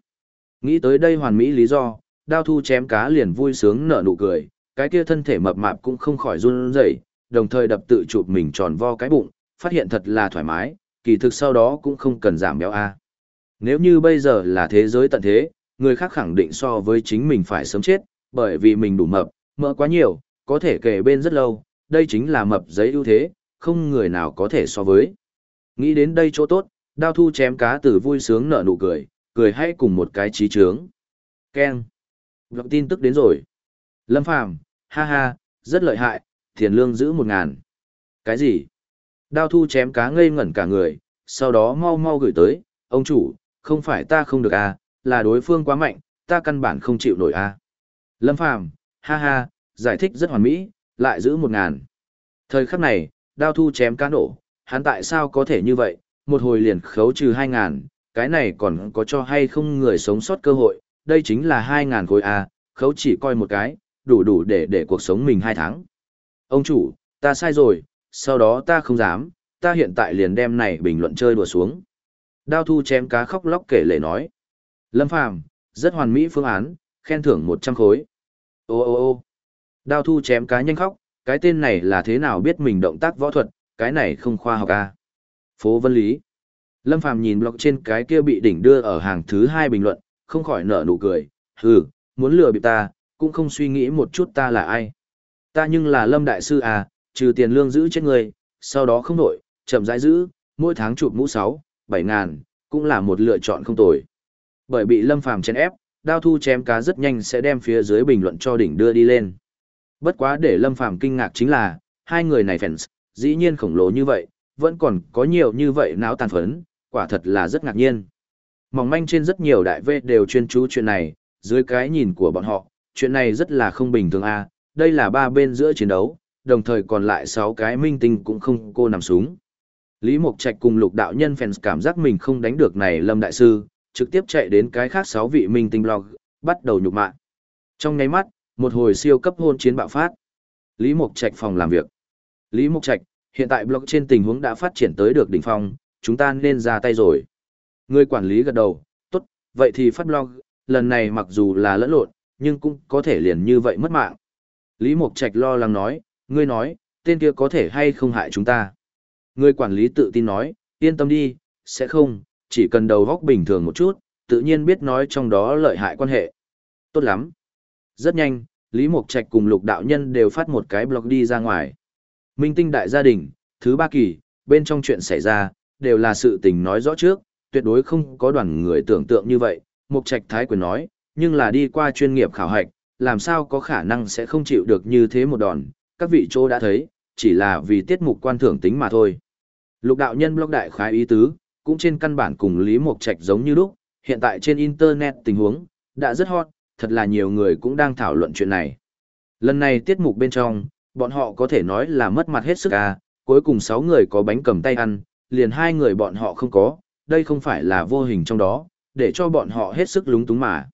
Speaker 1: Nghĩ tới đây hoàn mỹ lý do, đao thu chém cá liền vui sướng nở nụ cười, cái kia thân thể mập mạp cũng không khỏi run rẩy, đồng thời đập tự chụp mình tròn vo cái bụng, phát hiện thật là thoải mái, kỳ thực sau đó cũng không cần giảm béo a. Nếu như bây giờ là thế giới tận thế, người khác khẳng định so với chính mình phải sớm chết, bởi vì mình đủ mập, mỡ quá nhiều, có thể kể bên rất lâu, đây chính là mập giấy ưu thế, không người nào có thể so với. Nghĩ đến đây chỗ tốt, đao thu chém cá từ vui sướng nở nụ cười, cười hay cùng một cái trí trướng. Ken. Gặp tin tức đến rồi. Lâm Phàm ha ha, rất lợi hại, tiền lương giữ một ngàn. Cái gì? Đao thu chém cá ngây ngẩn cả người, sau đó mau mau gửi tới, ông chủ, không phải ta không được à, là đối phương quá mạnh, ta căn bản không chịu nổi à. Lâm Phàm ha ha, giải thích rất hoàn mỹ, lại giữ một ngàn. Thời khắc này, đao thu chém cá nổ, hắn tại sao có thể như vậy, một hồi liền khấu trừ hai ngàn, cái này còn có cho hay không người sống sót cơ hội, đây chính là hai ngàn khối A, khấu chỉ coi một cái, đủ đủ để để cuộc sống mình hai tháng. Ông chủ, ta sai rồi, sau đó ta không dám, ta hiện tại liền đem này bình luận chơi đùa xuống. Đao thu chém cá khóc lóc kể lể nói. Lâm Phàm rất hoàn mỹ phương án, khen thưởng 100 khối. Ô ô ô đao thu chém cá nhanh khóc, cái tên này là thế nào biết mình động tác võ thuật, cái này không khoa học à. Phố Vân Lý. Lâm Phàm nhìn blog trên cái kia bị đỉnh đưa ở hàng thứ hai bình luận, không khỏi nở nụ cười, hừ, muốn lừa bị ta, cũng không suy nghĩ một chút ta là ai. Ta nhưng là Lâm Đại Sư à, trừ tiền lương giữ trên người, sau đó không đổi, chậm rãi giữ, mỗi tháng chụp mũ 6, 7 ngàn, cũng là một lựa chọn không tồi. Bởi bị Lâm Phàm chèn ép, đao thu chém cá rất nhanh sẽ đem phía dưới bình luận cho đỉnh đưa đi lên. Bất quá để Lâm Phàm kinh ngạc chính là, hai người này fans, dĩ nhiên khổng lồ như vậy, vẫn còn có nhiều như vậy não tàn phấn, quả thật là rất ngạc nhiên. Mỏng manh trên rất nhiều đại vệ đều chuyên chú chuyện này, dưới cái nhìn của bọn họ, chuyện này rất là không bình thường a. đây là ba bên giữa chiến đấu, đồng thời còn lại sáu cái minh tinh cũng không cô nằm súng. Lý Mộc Trạch cùng lục đạo nhân fans cảm giác mình không đánh được này Lâm Đại Sư, trực tiếp chạy đến cái khác sáu vị minh tinh blog, bắt đầu nhục mạ. Trong nháy mắt, một hồi siêu cấp hôn chiến bạo phát. Lý Mộc Trạch phòng làm việc. Lý Mộc Trạch, hiện tại blog trên tình huống đã phát triển tới được đỉnh phong, chúng ta nên ra tay rồi. Người quản lý gật đầu, tốt, vậy thì phát blog, lần này mặc dù là lẫn lộn, nhưng cũng có thể liền như vậy mất mạng. Lý Mộc Trạch lo lắng nói, ngươi nói, tên kia có thể hay không hại chúng ta. Người quản lý tự tin nói, yên tâm đi, sẽ không, chỉ cần đầu góc bình thường một chút, tự nhiên biết nói trong đó lợi hại quan hệ. Tốt lắm. Rất nhanh, Lý Mộc Trạch cùng lục đạo nhân đều phát một cái blog đi ra ngoài. Minh tinh đại gia đình, thứ ba kỳ, bên trong chuyện xảy ra, đều là sự tình nói rõ trước, tuyệt đối không có đoàn người tưởng tượng như vậy, Mục Trạch Thái quyền nói, nhưng là đi qua chuyên nghiệp khảo hạch, làm sao có khả năng sẽ không chịu được như thế một đòn, các vị chỗ đã thấy, chỉ là vì tiết mục quan thưởng tính mà thôi. Lục đạo nhân blog đại khái ý tứ, cũng trên căn bản cùng Lý mộc Trạch giống như lúc, hiện tại trên Internet tình huống, đã rất hot, thật là nhiều người cũng đang thảo luận chuyện này. Lần này tiết mục bên trong, bọn họ có thể nói là mất mặt hết sức à, cuối cùng 6 người có bánh cầm tay ăn, liền hai người bọn họ không có, đây không phải là vô hình trong đó, để cho bọn họ hết sức lúng túng mà.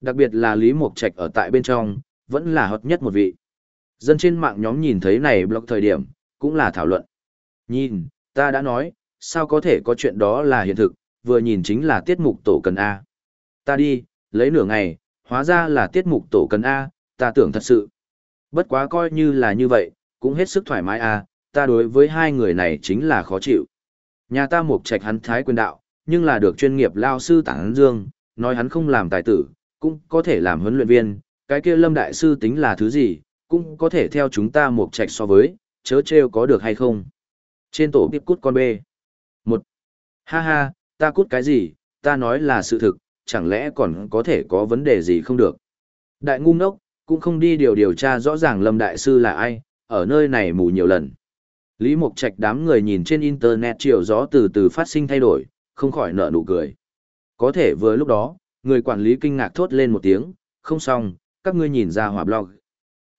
Speaker 1: Đặc biệt là Lý Mộc Trạch ở tại bên trong, vẫn là hot nhất một vị. Dân trên mạng nhóm nhìn thấy này blog thời điểm, cũng là thảo luận. Nhìn, ta đã nói, sao có thể có chuyện đó là hiện thực, vừa nhìn chính là tiết mục tổ cần A. Ta đi, lấy nửa ngày, hóa ra là tiết mục tổ cần A, ta tưởng thật sự. Bất quá coi như là như vậy, cũng hết sức thoải mái A, ta đối với hai người này chính là khó chịu. Nhà ta mục trạch hắn thái quyền đạo, nhưng là được chuyên nghiệp lao sư tảng dương, nói hắn không làm tài tử, cũng có thể làm huấn luyện viên, cái kia lâm đại sư tính là thứ gì, cũng có thể theo chúng ta mục trạch so với, chớ trêu có được hay không. Trên tổ tiếp cút con bê. Ha ha, ta cút cái gì, ta nói là sự thực, chẳng lẽ còn có thể có vấn đề gì không được. Đại ngu ngốc, cũng không đi điều điều tra rõ ràng Lâm Đại Sư là ai, ở nơi này mù nhiều lần. Lý Mộc Trạch đám người nhìn trên Internet chiều gió từ từ phát sinh thay đổi, không khỏi nở nụ cười. Có thể vừa lúc đó, người quản lý kinh ngạc thốt lên một tiếng, không xong, các ngươi nhìn ra hỏa blog.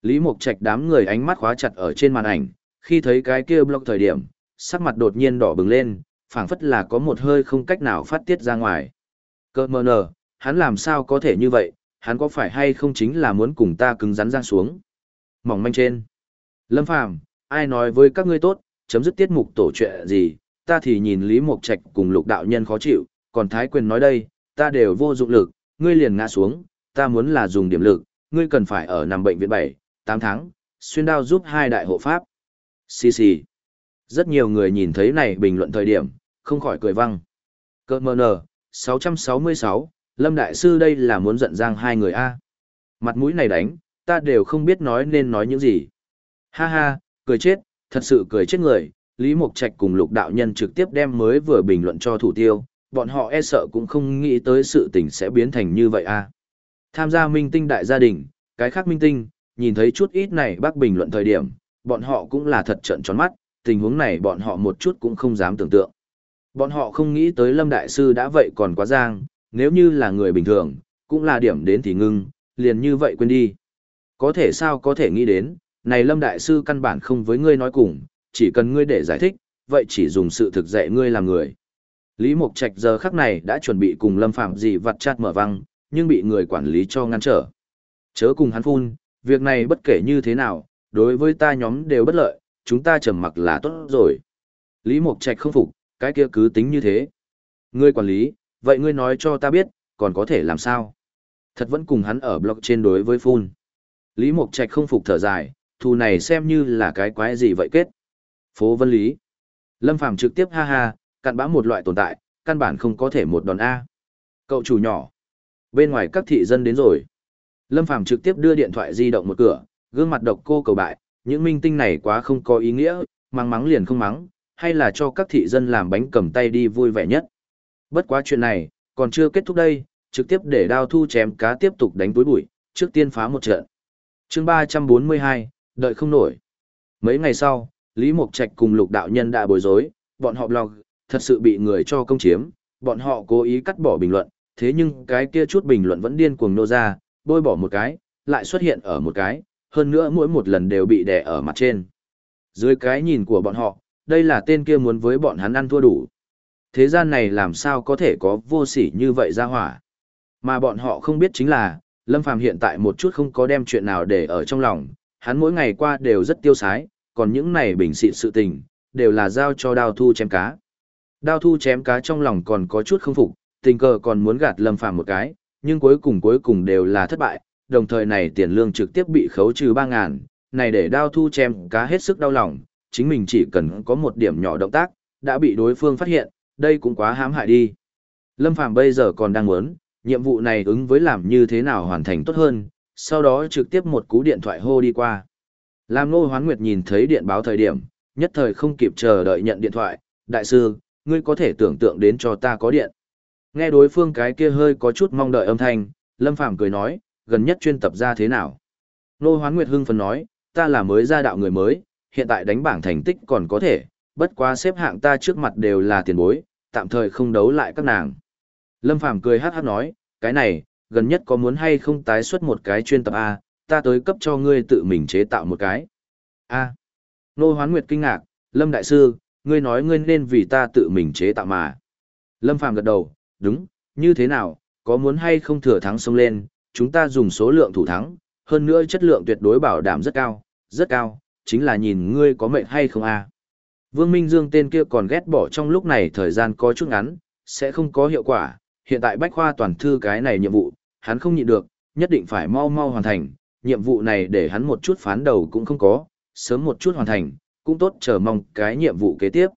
Speaker 1: Lý Mộc Trạch đám người ánh mắt khóa chặt ở trên màn ảnh, khi thấy cái kia blog thời điểm, sắc mặt đột nhiên đỏ bừng lên, phảng phất là có một hơi không cách nào phát tiết ra ngoài. Cơ mờ nờ, hắn làm sao có thể như vậy, hắn có phải hay không chính là muốn cùng ta cứng rắn giang xuống. Mỏng manh trên. Lâm Phàm ai nói với các ngươi tốt, chấm dứt tiết mục tổ chuyện gì, ta thì nhìn Lý Mộc Trạch cùng lục đạo nhân khó chịu, còn Thái Quyền nói đây, ta đều vô dụng lực, ngươi liền ngã xuống, ta muốn là dùng điểm lực, ngươi cần phải ở nằm bệnh viện 7, 8 tháng, xuyên đao giúp hai đại hộ pháp. Xì xì. Rất nhiều người nhìn thấy này bình luận thời điểm, không khỏi cười văng. Cơ mờ nờ, 666, Lâm Đại Sư đây là muốn giận giang hai người A. Mặt mũi này đánh, ta đều không biết nói nên nói những gì. Ha ha, cười chết, thật sự cười chết người, Lý Mộc Trạch cùng lục đạo nhân trực tiếp đem mới vừa bình luận cho thủ tiêu, bọn họ e sợ cũng không nghĩ tới sự tình sẽ biến thành như vậy a. Tham gia minh tinh đại gia đình, cái khác minh tinh, nhìn thấy chút ít này bác bình luận thời điểm, bọn họ cũng là thật trận tròn mắt, tình huống này bọn họ một chút cũng không dám tưởng tượng. Bọn họ không nghĩ tới Lâm Đại Sư đã vậy còn quá giang, nếu như là người bình thường, cũng là điểm đến thì ngưng, liền như vậy quên đi. Có thể sao có thể nghĩ đến, này Lâm Đại Sư căn bản không với ngươi nói cùng, chỉ cần ngươi để giải thích, vậy chỉ dùng sự thực dạy ngươi làm người. Lý Mộc Trạch giờ khắc này đã chuẩn bị cùng Lâm Phạm gì vặt chát mở văng, nhưng bị người quản lý cho ngăn trở. Chớ cùng hắn phun, việc này bất kể như thế nào, đối với ta nhóm đều bất lợi, chúng ta trầm mặc là tốt rồi. Lý Mộc Trạch không phục, cái kia cứ tính như thế. Ngươi quản lý, vậy ngươi nói cho ta biết, còn có thể làm sao? Thật vẫn cùng hắn ở block trên đối với phun. Lý Mộc Trạch không phục thở dài, thù này xem như là cái quái gì vậy kết. Phố Vân Lý. Lâm Phàm trực tiếp ha ha, cặn bã một loại tồn tại, căn bản không có thể một đòn A. Cậu chủ nhỏ. Bên ngoài các thị dân đến rồi. Lâm Phàm trực tiếp đưa điện thoại di động một cửa, gương mặt độc cô cầu bại, những minh tinh này quá không có ý nghĩa, mắng mắng liền không mắng, hay là cho các thị dân làm bánh cầm tay đi vui vẻ nhất. Bất quá chuyện này, còn chưa kết thúc đây, trực tiếp để đao thu chém cá tiếp tục đánh túi bụi, trước tiên phá một trận. chương 342, đợi không nổi. Mấy ngày sau, Lý Mộc Trạch cùng lục đạo nhân đã bối rối, bọn họ blog, thật sự bị người cho công chiếm, bọn họ cố ý cắt bỏ bình luận, thế nhưng cái kia chút bình luận vẫn điên cuồng nô ra, bôi bỏ một cái, lại xuất hiện ở một cái, hơn nữa mỗi một lần đều bị đè ở mặt trên. Dưới cái nhìn của bọn họ, đây là tên kia muốn với bọn hắn ăn thua đủ. Thế gian này làm sao có thể có vô sỉ như vậy ra hỏa. Mà bọn họ không biết chính là, Lâm Phàm hiện tại một chút không có đem chuyện nào để ở trong lòng, hắn mỗi ngày qua đều rất tiêu sái, còn những này bình xịn sự tình, đều là giao cho đao thu chém cá. Đao thu chém cá trong lòng còn có chút không phục, tình cờ còn muốn gạt lâm phàm một cái, nhưng cuối cùng cuối cùng đều là thất bại, đồng thời này tiền lương trực tiếp bị khấu trừ 3.000, này để đao thu chém cá hết sức đau lòng, chính mình chỉ cần có một điểm nhỏ động tác, đã bị đối phương phát hiện, đây cũng quá hãm hại đi. Lâm Phàm bây giờ còn đang muốn, nhiệm vụ này ứng với làm như thế nào hoàn thành tốt hơn, sau đó trực tiếp một cú điện thoại hô đi qua. Lam Nô Hoán Nguyệt nhìn thấy điện báo thời điểm, nhất thời không kịp chờ đợi nhận điện thoại, đại sư, ngươi có thể tưởng tượng đến cho ta có điện. Nghe đối phương cái kia hơi có chút mong đợi âm thanh, Lâm Phàm cười nói, gần nhất chuyên tập ra thế nào. Nô Hoán Nguyệt hưng phấn nói, ta là mới ra đạo người mới, hiện tại đánh bảng thành tích còn có thể, bất quá xếp hạng ta trước mặt đều là tiền bối, tạm thời không đấu lại các nàng. Lâm Phàm cười hát hát nói, cái này, gần nhất có muốn hay không tái xuất một cái chuyên tập A, ta tới cấp cho ngươi tự mình chế tạo một cái. A. Nô Hoán Nguyệt kinh ngạc, Lâm Đại Sư, ngươi nói ngươi nên vì ta tự mình chế tạo mà. Lâm Phàm gật đầu, đúng, như thế nào, có muốn hay không thừa thắng xông lên, chúng ta dùng số lượng thủ thắng, hơn nữa chất lượng tuyệt đối bảo đảm rất cao, rất cao, chính là nhìn ngươi có mệnh hay không a. Vương Minh Dương tên kia còn ghét bỏ trong lúc này thời gian có chút ngắn, sẽ không có hiệu quả, hiện tại bách khoa toàn thư cái này nhiệm vụ, hắn không nhịn được, nhất định phải mau mau hoàn thành, nhiệm vụ này để hắn một chút phán đầu cũng không có, sớm một chút hoàn thành, cũng tốt chờ mong cái nhiệm vụ kế tiếp.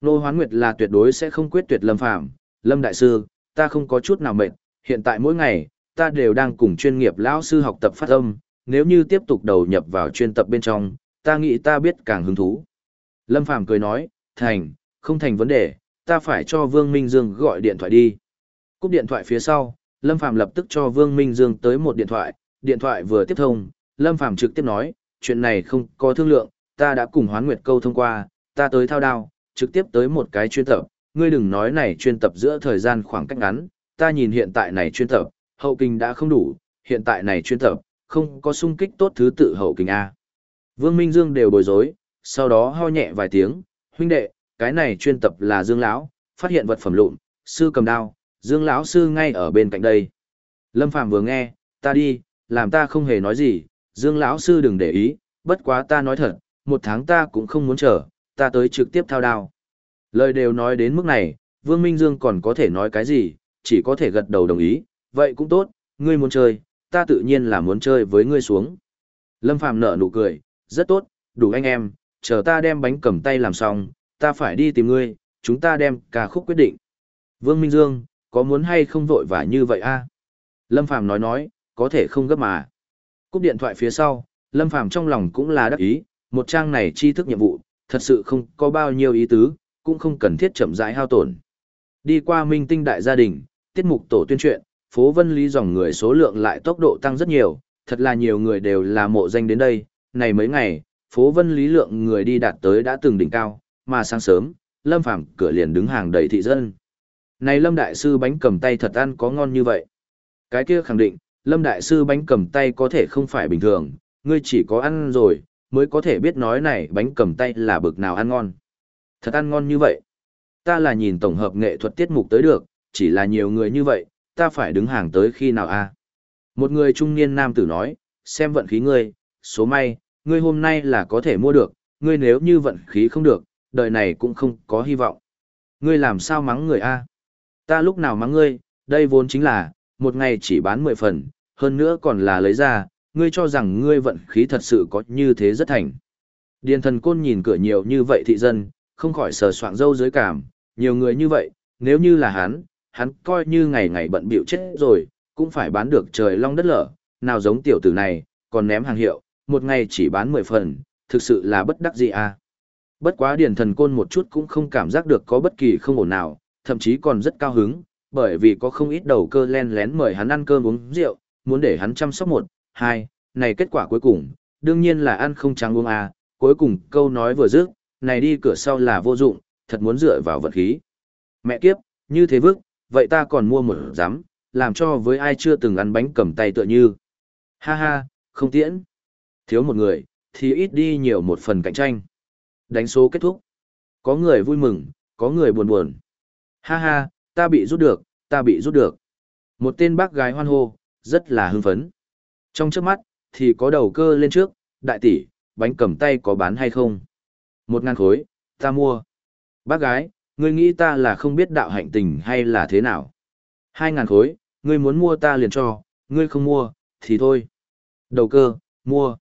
Speaker 1: Nô Hoán Nguyệt là tuyệt đối sẽ không quyết tuyệt Lâm Phàm, Lâm Đại Sư, ta không có chút nào mệt, hiện tại mỗi ngày, ta đều đang cùng chuyên nghiệp lão sư học tập phát âm, nếu như tiếp tục đầu nhập vào chuyên tập bên trong, ta nghĩ ta biết càng hứng thú. Lâm Phàm cười nói, thành, không thành vấn đề, ta phải cho Vương Minh Dương gọi điện thoại đi. Cúp điện thoại phía sau, Lâm Phàm lập tức cho Vương Minh Dương tới một điện thoại, điện thoại vừa tiếp thông, Lâm Phàm trực tiếp nói, chuyện này không có thương lượng, ta đã cùng Hoán Nguyệt câu thông qua, ta tới thao đao, trực tiếp tới một cái chuyên tập, ngươi đừng nói này chuyên tập giữa thời gian khoảng cách ngắn, ta nhìn hiện tại này chuyên tập, hậu kinh đã không đủ, hiện tại này chuyên tập, không có sung kích tốt thứ tự hậu kinh A. Vương Minh Dương đều bối rối, sau đó ho nhẹ vài tiếng, huynh đệ, cái này chuyên tập là Dương lão, phát hiện vật phẩm lụn, sư cầm đao, Dương lão sư ngay ở bên cạnh đây. Lâm Phàm vừa nghe, ta đi, làm ta không hề nói gì, Dương lão sư đừng để ý, bất quá ta nói thật, một tháng ta cũng không muốn chờ, ta tới trực tiếp thao đao. Lời đều nói đến mức này, Vương Minh Dương còn có thể nói cái gì, chỉ có thể gật đầu đồng ý, vậy cũng tốt, ngươi muốn chơi, ta tự nhiên là muốn chơi với ngươi xuống. Lâm Phàm nở nụ cười, rất tốt, đủ anh em, chờ ta đem bánh cầm tay làm xong, ta phải đi tìm ngươi, chúng ta đem ca khúc quyết định. Vương Minh Dương, có muốn hay không vội vã như vậy a? Lâm Phàm nói nói, có thể không gấp mà. Cúp điện thoại phía sau, Lâm Phàm trong lòng cũng là đắc ý, một trang này chi thức nhiệm vụ, thật sự không có bao nhiêu ý tứ, cũng không cần thiết chậm rãi hao tổn. Đi qua minh tinh đại gia đình, tiết mục tổ tuyên truyện, phố vân lý dòng người số lượng lại tốc độ tăng rất nhiều, thật là nhiều người đều là mộ danh đến đây, này mấy ngày, phố vân lý lượng người đi đạt tới đã từng đỉnh cao, mà sáng sớm, Lâm Phàm cửa liền đứng hàng đầy thị dân. Này Lâm Đại Sư bánh cầm tay thật ăn có ngon như vậy. Cái kia khẳng định, Lâm Đại Sư bánh cầm tay có thể không phải bình thường, ngươi chỉ có ăn rồi, mới có thể biết nói này bánh cầm tay là bực nào ăn ngon. Thật ăn ngon như vậy. Ta là nhìn tổng hợp nghệ thuật tiết mục tới được, chỉ là nhiều người như vậy, ta phải đứng hàng tới khi nào a? Một người trung niên nam tử nói, xem vận khí ngươi, số may, ngươi hôm nay là có thể mua được, ngươi nếu như vận khí không được, đời này cũng không có hy vọng. Ngươi làm sao mắng người a? Ta lúc nào mắng ngươi, đây vốn chính là, một ngày chỉ bán 10 phần, hơn nữa còn là lấy ra, ngươi cho rằng ngươi vận khí thật sự có như thế rất thành. Điền thần côn nhìn cửa nhiều như vậy thị dân, không khỏi sờ soạng dâu dưới cảm, nhiều người như vậy, nếu như là hắn, hắn coi như ngày ngày bận bịu chết rồi, cũng phải bán được trời long đất lở, nào giống tiểu tử này, còn ném hàng hiệu, một ngày chỉ bán 10 phần, thực sự là bất đắc dĩ à. Bất quá điển thần côn một chút cũng không cảm giác được có bất kỳ không ổn nào, thậm chí còn rất cao hứng, bởi vì có không ít đầu cơ len lén mời hắn ăn cơm uống rượu, muốn để hắn chăm sóc một, hai, này kết quả cuối cùng, đương nhiên là ăn không trắng uống à, cuối cùng câu nói vừa dứt, này đi cửa sau là vô dụng, thật muốn dựa vào vật khí. Mẹ kiếp, như thế vức, vậy ta còn mua một giám, làm cho với ai chưa từng ăn bánh cầm tay tựa như. Ha ha, không tiễn. Thiếu một người, thì ít đi nhiều một phần cạnh tranh. Đánh số kết thúc. Có người vui mừng, có người buồn buồn. Ha ha, ta bị rút được, ta bị rút được. Một tên bác gái hoan hô, rất là hưng phấn. Trong trước mắt, thì có đầu cơ lên trước, đại tỷ, bánh cầm tay có bán hay không? Một ngàn khối, ta mua. Bác gái, ngươi nghĩ ta là không biết đạo hạnh tình hay là thế nào? Hai ngàn khối, ngươi muốn mua ta liền cho, ngươi không mua, thì thôi. Đầu cơ, mua.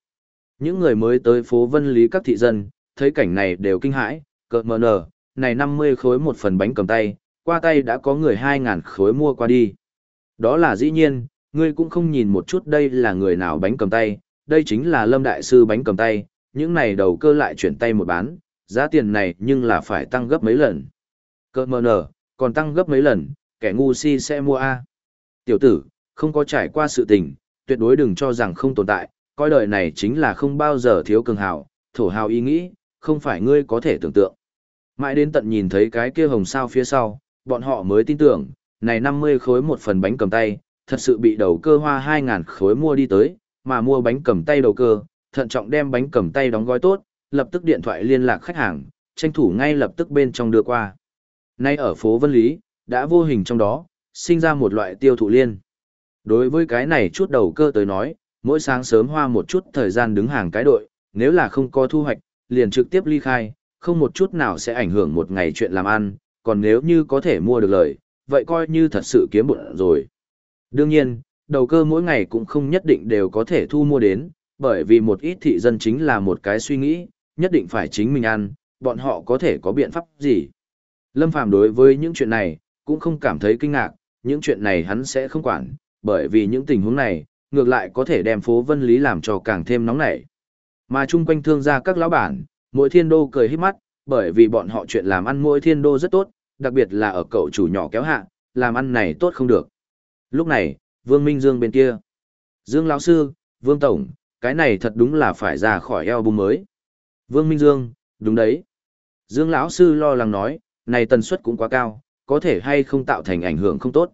Speaker 1: Những người mới tới phố Vân Lý các thị dân, thấy cảnh này đều kinh hãi, cợt mờ nở, này 50 khối một phần bánh cầm tay, qua tay đã có người 2.000 khối mua qua đi. Đó là dĩ nhiên, ngươi cũng không nhìn một chút đây là người nào bánh cầm tay, đây chính là Lâm Đại Sư bánh cầm tay, những này đầu cơ lại chuyển tay một bán, giá tiền này nhưng là phải tăng gấp mấy lần. Cợt mờ nở, còn tăng gấp mấy lần, kẻ ngu si sẽ mua A. Tiểu tử, không có trải qua sự tình, tuyệt đối đừng cho rằng không tồn tại, coi đời này chính là không bao giờ thiếu cường hào, thổ hào ý nghĩ, không phải ngươi có thể tưởng tượng. Mãi đến tận nhìn thấy cái kia hồng sao phía sau, bọn họ mới tin tưởng, này 50 khối một phần bánh cầm tay, thật sự bị đầu cơ hoa 2.000 khối mua đi tới, mà mua bánh cầm tay đầu cơ, thận trọng đem bánh cầm tay đóng gói tốt, lập tức điện thoại liên lạc khách hàng, tranh thủ ngay lập tức bên trong đưa qua. Nay ở phố Vân Lý, đã vô hình trong đó, sinh ra một loại tiêu thụ liên. Đối với cái này chút đầu cơ tới nói, mỗi sáng sớm hoa một chút thời gian đứng hàng cái đội, nếu là không có thu hoạch, liền trực tiếp ly khai, không một chút nào sẽ ảnh hưởng một ngày chuyện làm ăn, còn nếu như có thể mua được lời, vậy coi như thật sự kiếm bộn rồi. Đương nhiên, đầu cơ mỗi ngày cũng không nhất định đều có thể thu mua đến, bởi vì một ít thị dân chính là một cái suy nghĩ, nhất định phải chính mình ăn, bọn họ có thể có biện pháp gì. Lâm Phàm đối với những chuyện này, cũng không cảm thấy kinh ngạc, những chuyện này hắn sẽ không quản, bởi vì những tình huống này, ngược lại có thể đem phố Vân Lý làm cho càng thêm nóng nảy. Mà chung quanh thương gia các lão bản, mỗi thiên đô cười hít mắt, bởi vì bọn họ chuyện làm ăn mỗi thiên đô rất tốt, đặc biệt là ở cậu chủ nhỏ kéo hạ, làm ăn này tốt không được. Lúc này, Vương Minh Dương bên kia. Dương lão sư, Vương Tổng, cái này thật đúng là phải ra khỏi eo bùng mới. Vương Minh Dương, đúng đấy. Dương lão sư lo lắng nói, này tần suất cũng quá cao, có thể hay không tạo thành ảnh hưởng không tốt.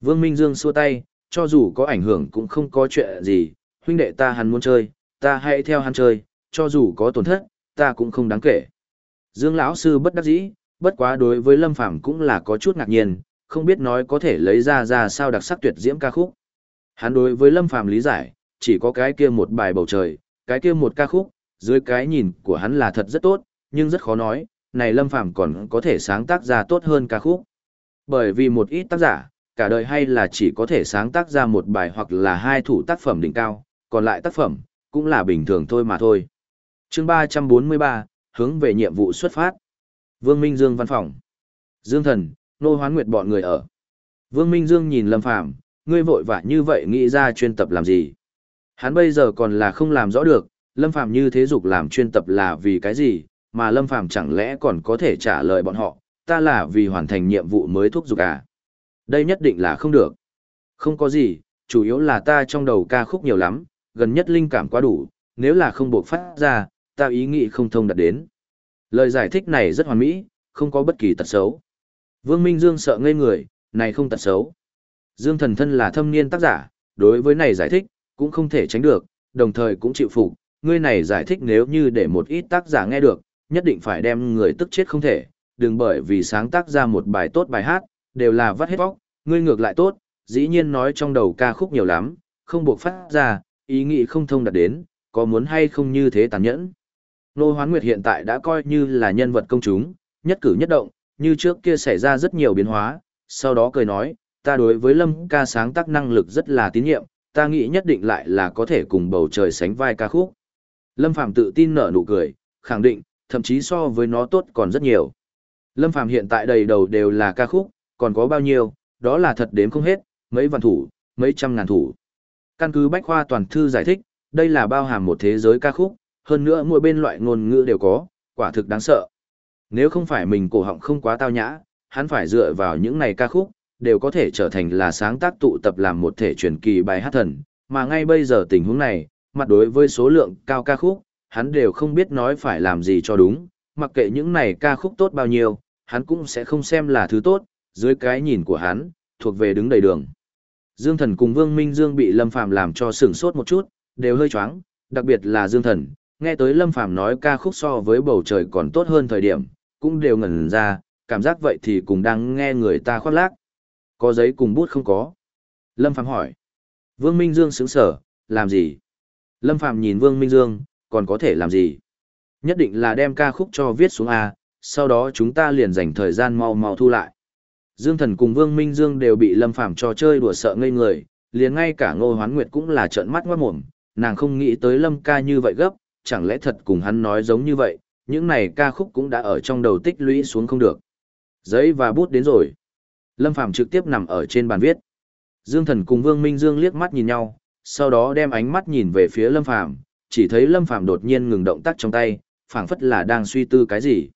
Speaker 1: Vương Minh Dương xua tay, cho dù có ảnh hưởng cũng không có chuyện gì, huynh đệ ta hắn muốn chơi, ta hãy theo hắn chơi, cho dù có tổn thất, ta cũng không đáng kể. Dương lão sư bất đắc dĩ, bất quá đối với Lâm Phàm cũng là có chút ngạc nhiên, không biết nói có thể lấy ra ra sao đặc sắc tuyệt diễm ca khúc. Hắn đối với Lâm Phàm lý giải, chỉ có cái kia một bài bầu trời, cái kia một ca khúc, dưới cái nhìn của hắn là thật rất tốt, nhưng rất khó nói, này Lâm Phàm còn có thể sáng tác ra tốt hơn ca khúc. Bởi vì một ít tác giả, cả đời hay là chỉ có thể sáng tác ra một bài hoặc là hai thủ tác phẩm đỉnh cao, còn lại tác phẩm, cũng là bình thường thôi mà thôi. chương 343, hướng về nhiệm vụ xuất phát. Vương Minh Dương văn phòng. Dương Thần, Nô Hoán Nguyệt bọn người ở. Vương Minh Dương nhìn Lâm Phàm ngươi vội vã như vậy nghĩ ra chuyên tập làm gì? Hắn bây giờ còn là không làm rõ được, Lâm Phàm như thế dục làm chuyên tập là vì cái gì, mà Lâm Phàm chẳng lẽ còn có thể trả lời bọn họ, ta là vì hoàn thành nhiệm vụ mới thúc giục à? Đây nhất định là không được. Không có gì, chủ yếu là ta trong đầu ca khúc nhiều lắm, gần nhất linh cảm quá đủ, nếu là không buộc phát ra, ta ý nghĩ không thông đạt đến. Lời giải thích này rất hoàn mỹ, không có bất kỳ tật xấu. Vương Minh Dương sợ ngây người, này không tật xấu. Dương thần thân là thâm niên tác giả, đối với này giải thích, cũng không thể tránh được, đồng thời cũng chịu phục, ngươi này giải thích nếu như để một ít tác giả nghe được, nhất định phải đem người tức chết không thể, đừng bởi vì sáng tác ra một bài tốt bài hát, đều là vắt hết vóc, ngươi ngược lại tốt, dĩ nhiên nói trong đầu ca khúc nhiều lắm, không buộc phát ra, ý nghĩ không thông đạt đến, có muốn hay không như thế tàn nhẫn. Nô Hoán Nguyệt hiện tại đã coi như là nhân vật công chúng, nhất cử nhất động, như trước kia xảy ra rất nhiều biến hóa, sau đó cười nói, ta đối với Lâm ca sáng tác năng lực rất là tín nhiệm, ta nghĩ nhất định lại là có thể cùng bầu trời sánh vai ca khúc. Lâm Phàm tự tin nở nụ cười, khẳng định, thậm chí so với nó tốt còn rất nhiều. Lâm Phàm hiện tại đầy đầu đều là ca khúc, còn có bao nhiêu, đó là thật đếm không hết, mấy vạn thủ, mấy trăm ngàn thủ. Căn cứ Bách Khoa Toàn Thư giải thích, đây là bao hàm một thế giới ca khúc, hơn nữa mỗi bên loại ngôn ngữ đều có, quả thực đáng sợ. Nếu không phải mình cổ họng không quá tao nhã, hắn phải dựa vào những này ca khúc, đều có thể trở thành là sáng tác tụ tập làm một thể truyền kỳ bài hát thần, mà ngay bây giờ tình huống này, mặt đối với số lượng cao ca khúc, hắn đều không biết nói phải làm gì cho đúng, mặc kệ những này ca khúc tốt bao nhiêu, hắn cũng sẽ không xem là thứ tốt, dưới cái nhìn của hắn, thuộc về đứng đầy đường. Dương Thần cùng Vương Minh Dương bị Lâm Phàm làm cho sửng sốt một chút, đều hơi choáng, đặc biệt là Dương Thần, nghe tới Lâm Phàm nói ca khúc so với bầu trời còn tốt hơn thời điểm, cũng đều ngẩn ra, cảm giác vậy thì cũng đang nghe người ta khoác lác. Có giấy cùng bút không có? Lâm Phàm hỏi. Vương Minh Dương sững sở, làm gì? Lâm Phàm nhìn Vương Minh Dương, còn có thể làm gì? Nhất định là đem ca khúc cho viết xuống A, sau đó chúng ta liền dành thời gian mau mau thu lại. Dương Thần cùng Vương Minh Dương đều bị Lâm Phàm cho chơi đùa sợ ngây người, liền ngay cả Ngô Hoán Nguyệt cũng là trợn mắt ngoát mồm, nàng không nghĩ tới Lâm ca như vậy gấp, chẳng lẽ thật cùng hắn nói giống như vậy, những này ca khúc cũng đã ở trong đầu tích lũy xuống không được. Giấy và bút đến rồi. Lâm Phàm trực tiếp nằm ở trên bàn viết. Dương Thần cùng Vương Minh Dương liếc mắt nhìn nhau, sau đó đem ánh mắt nhìn về phía Lâm Phàm, chỉ thấy Lâm Phàm đột nhiên ngừng động tác trong tay, phảng phất là đang suy tư cái gì.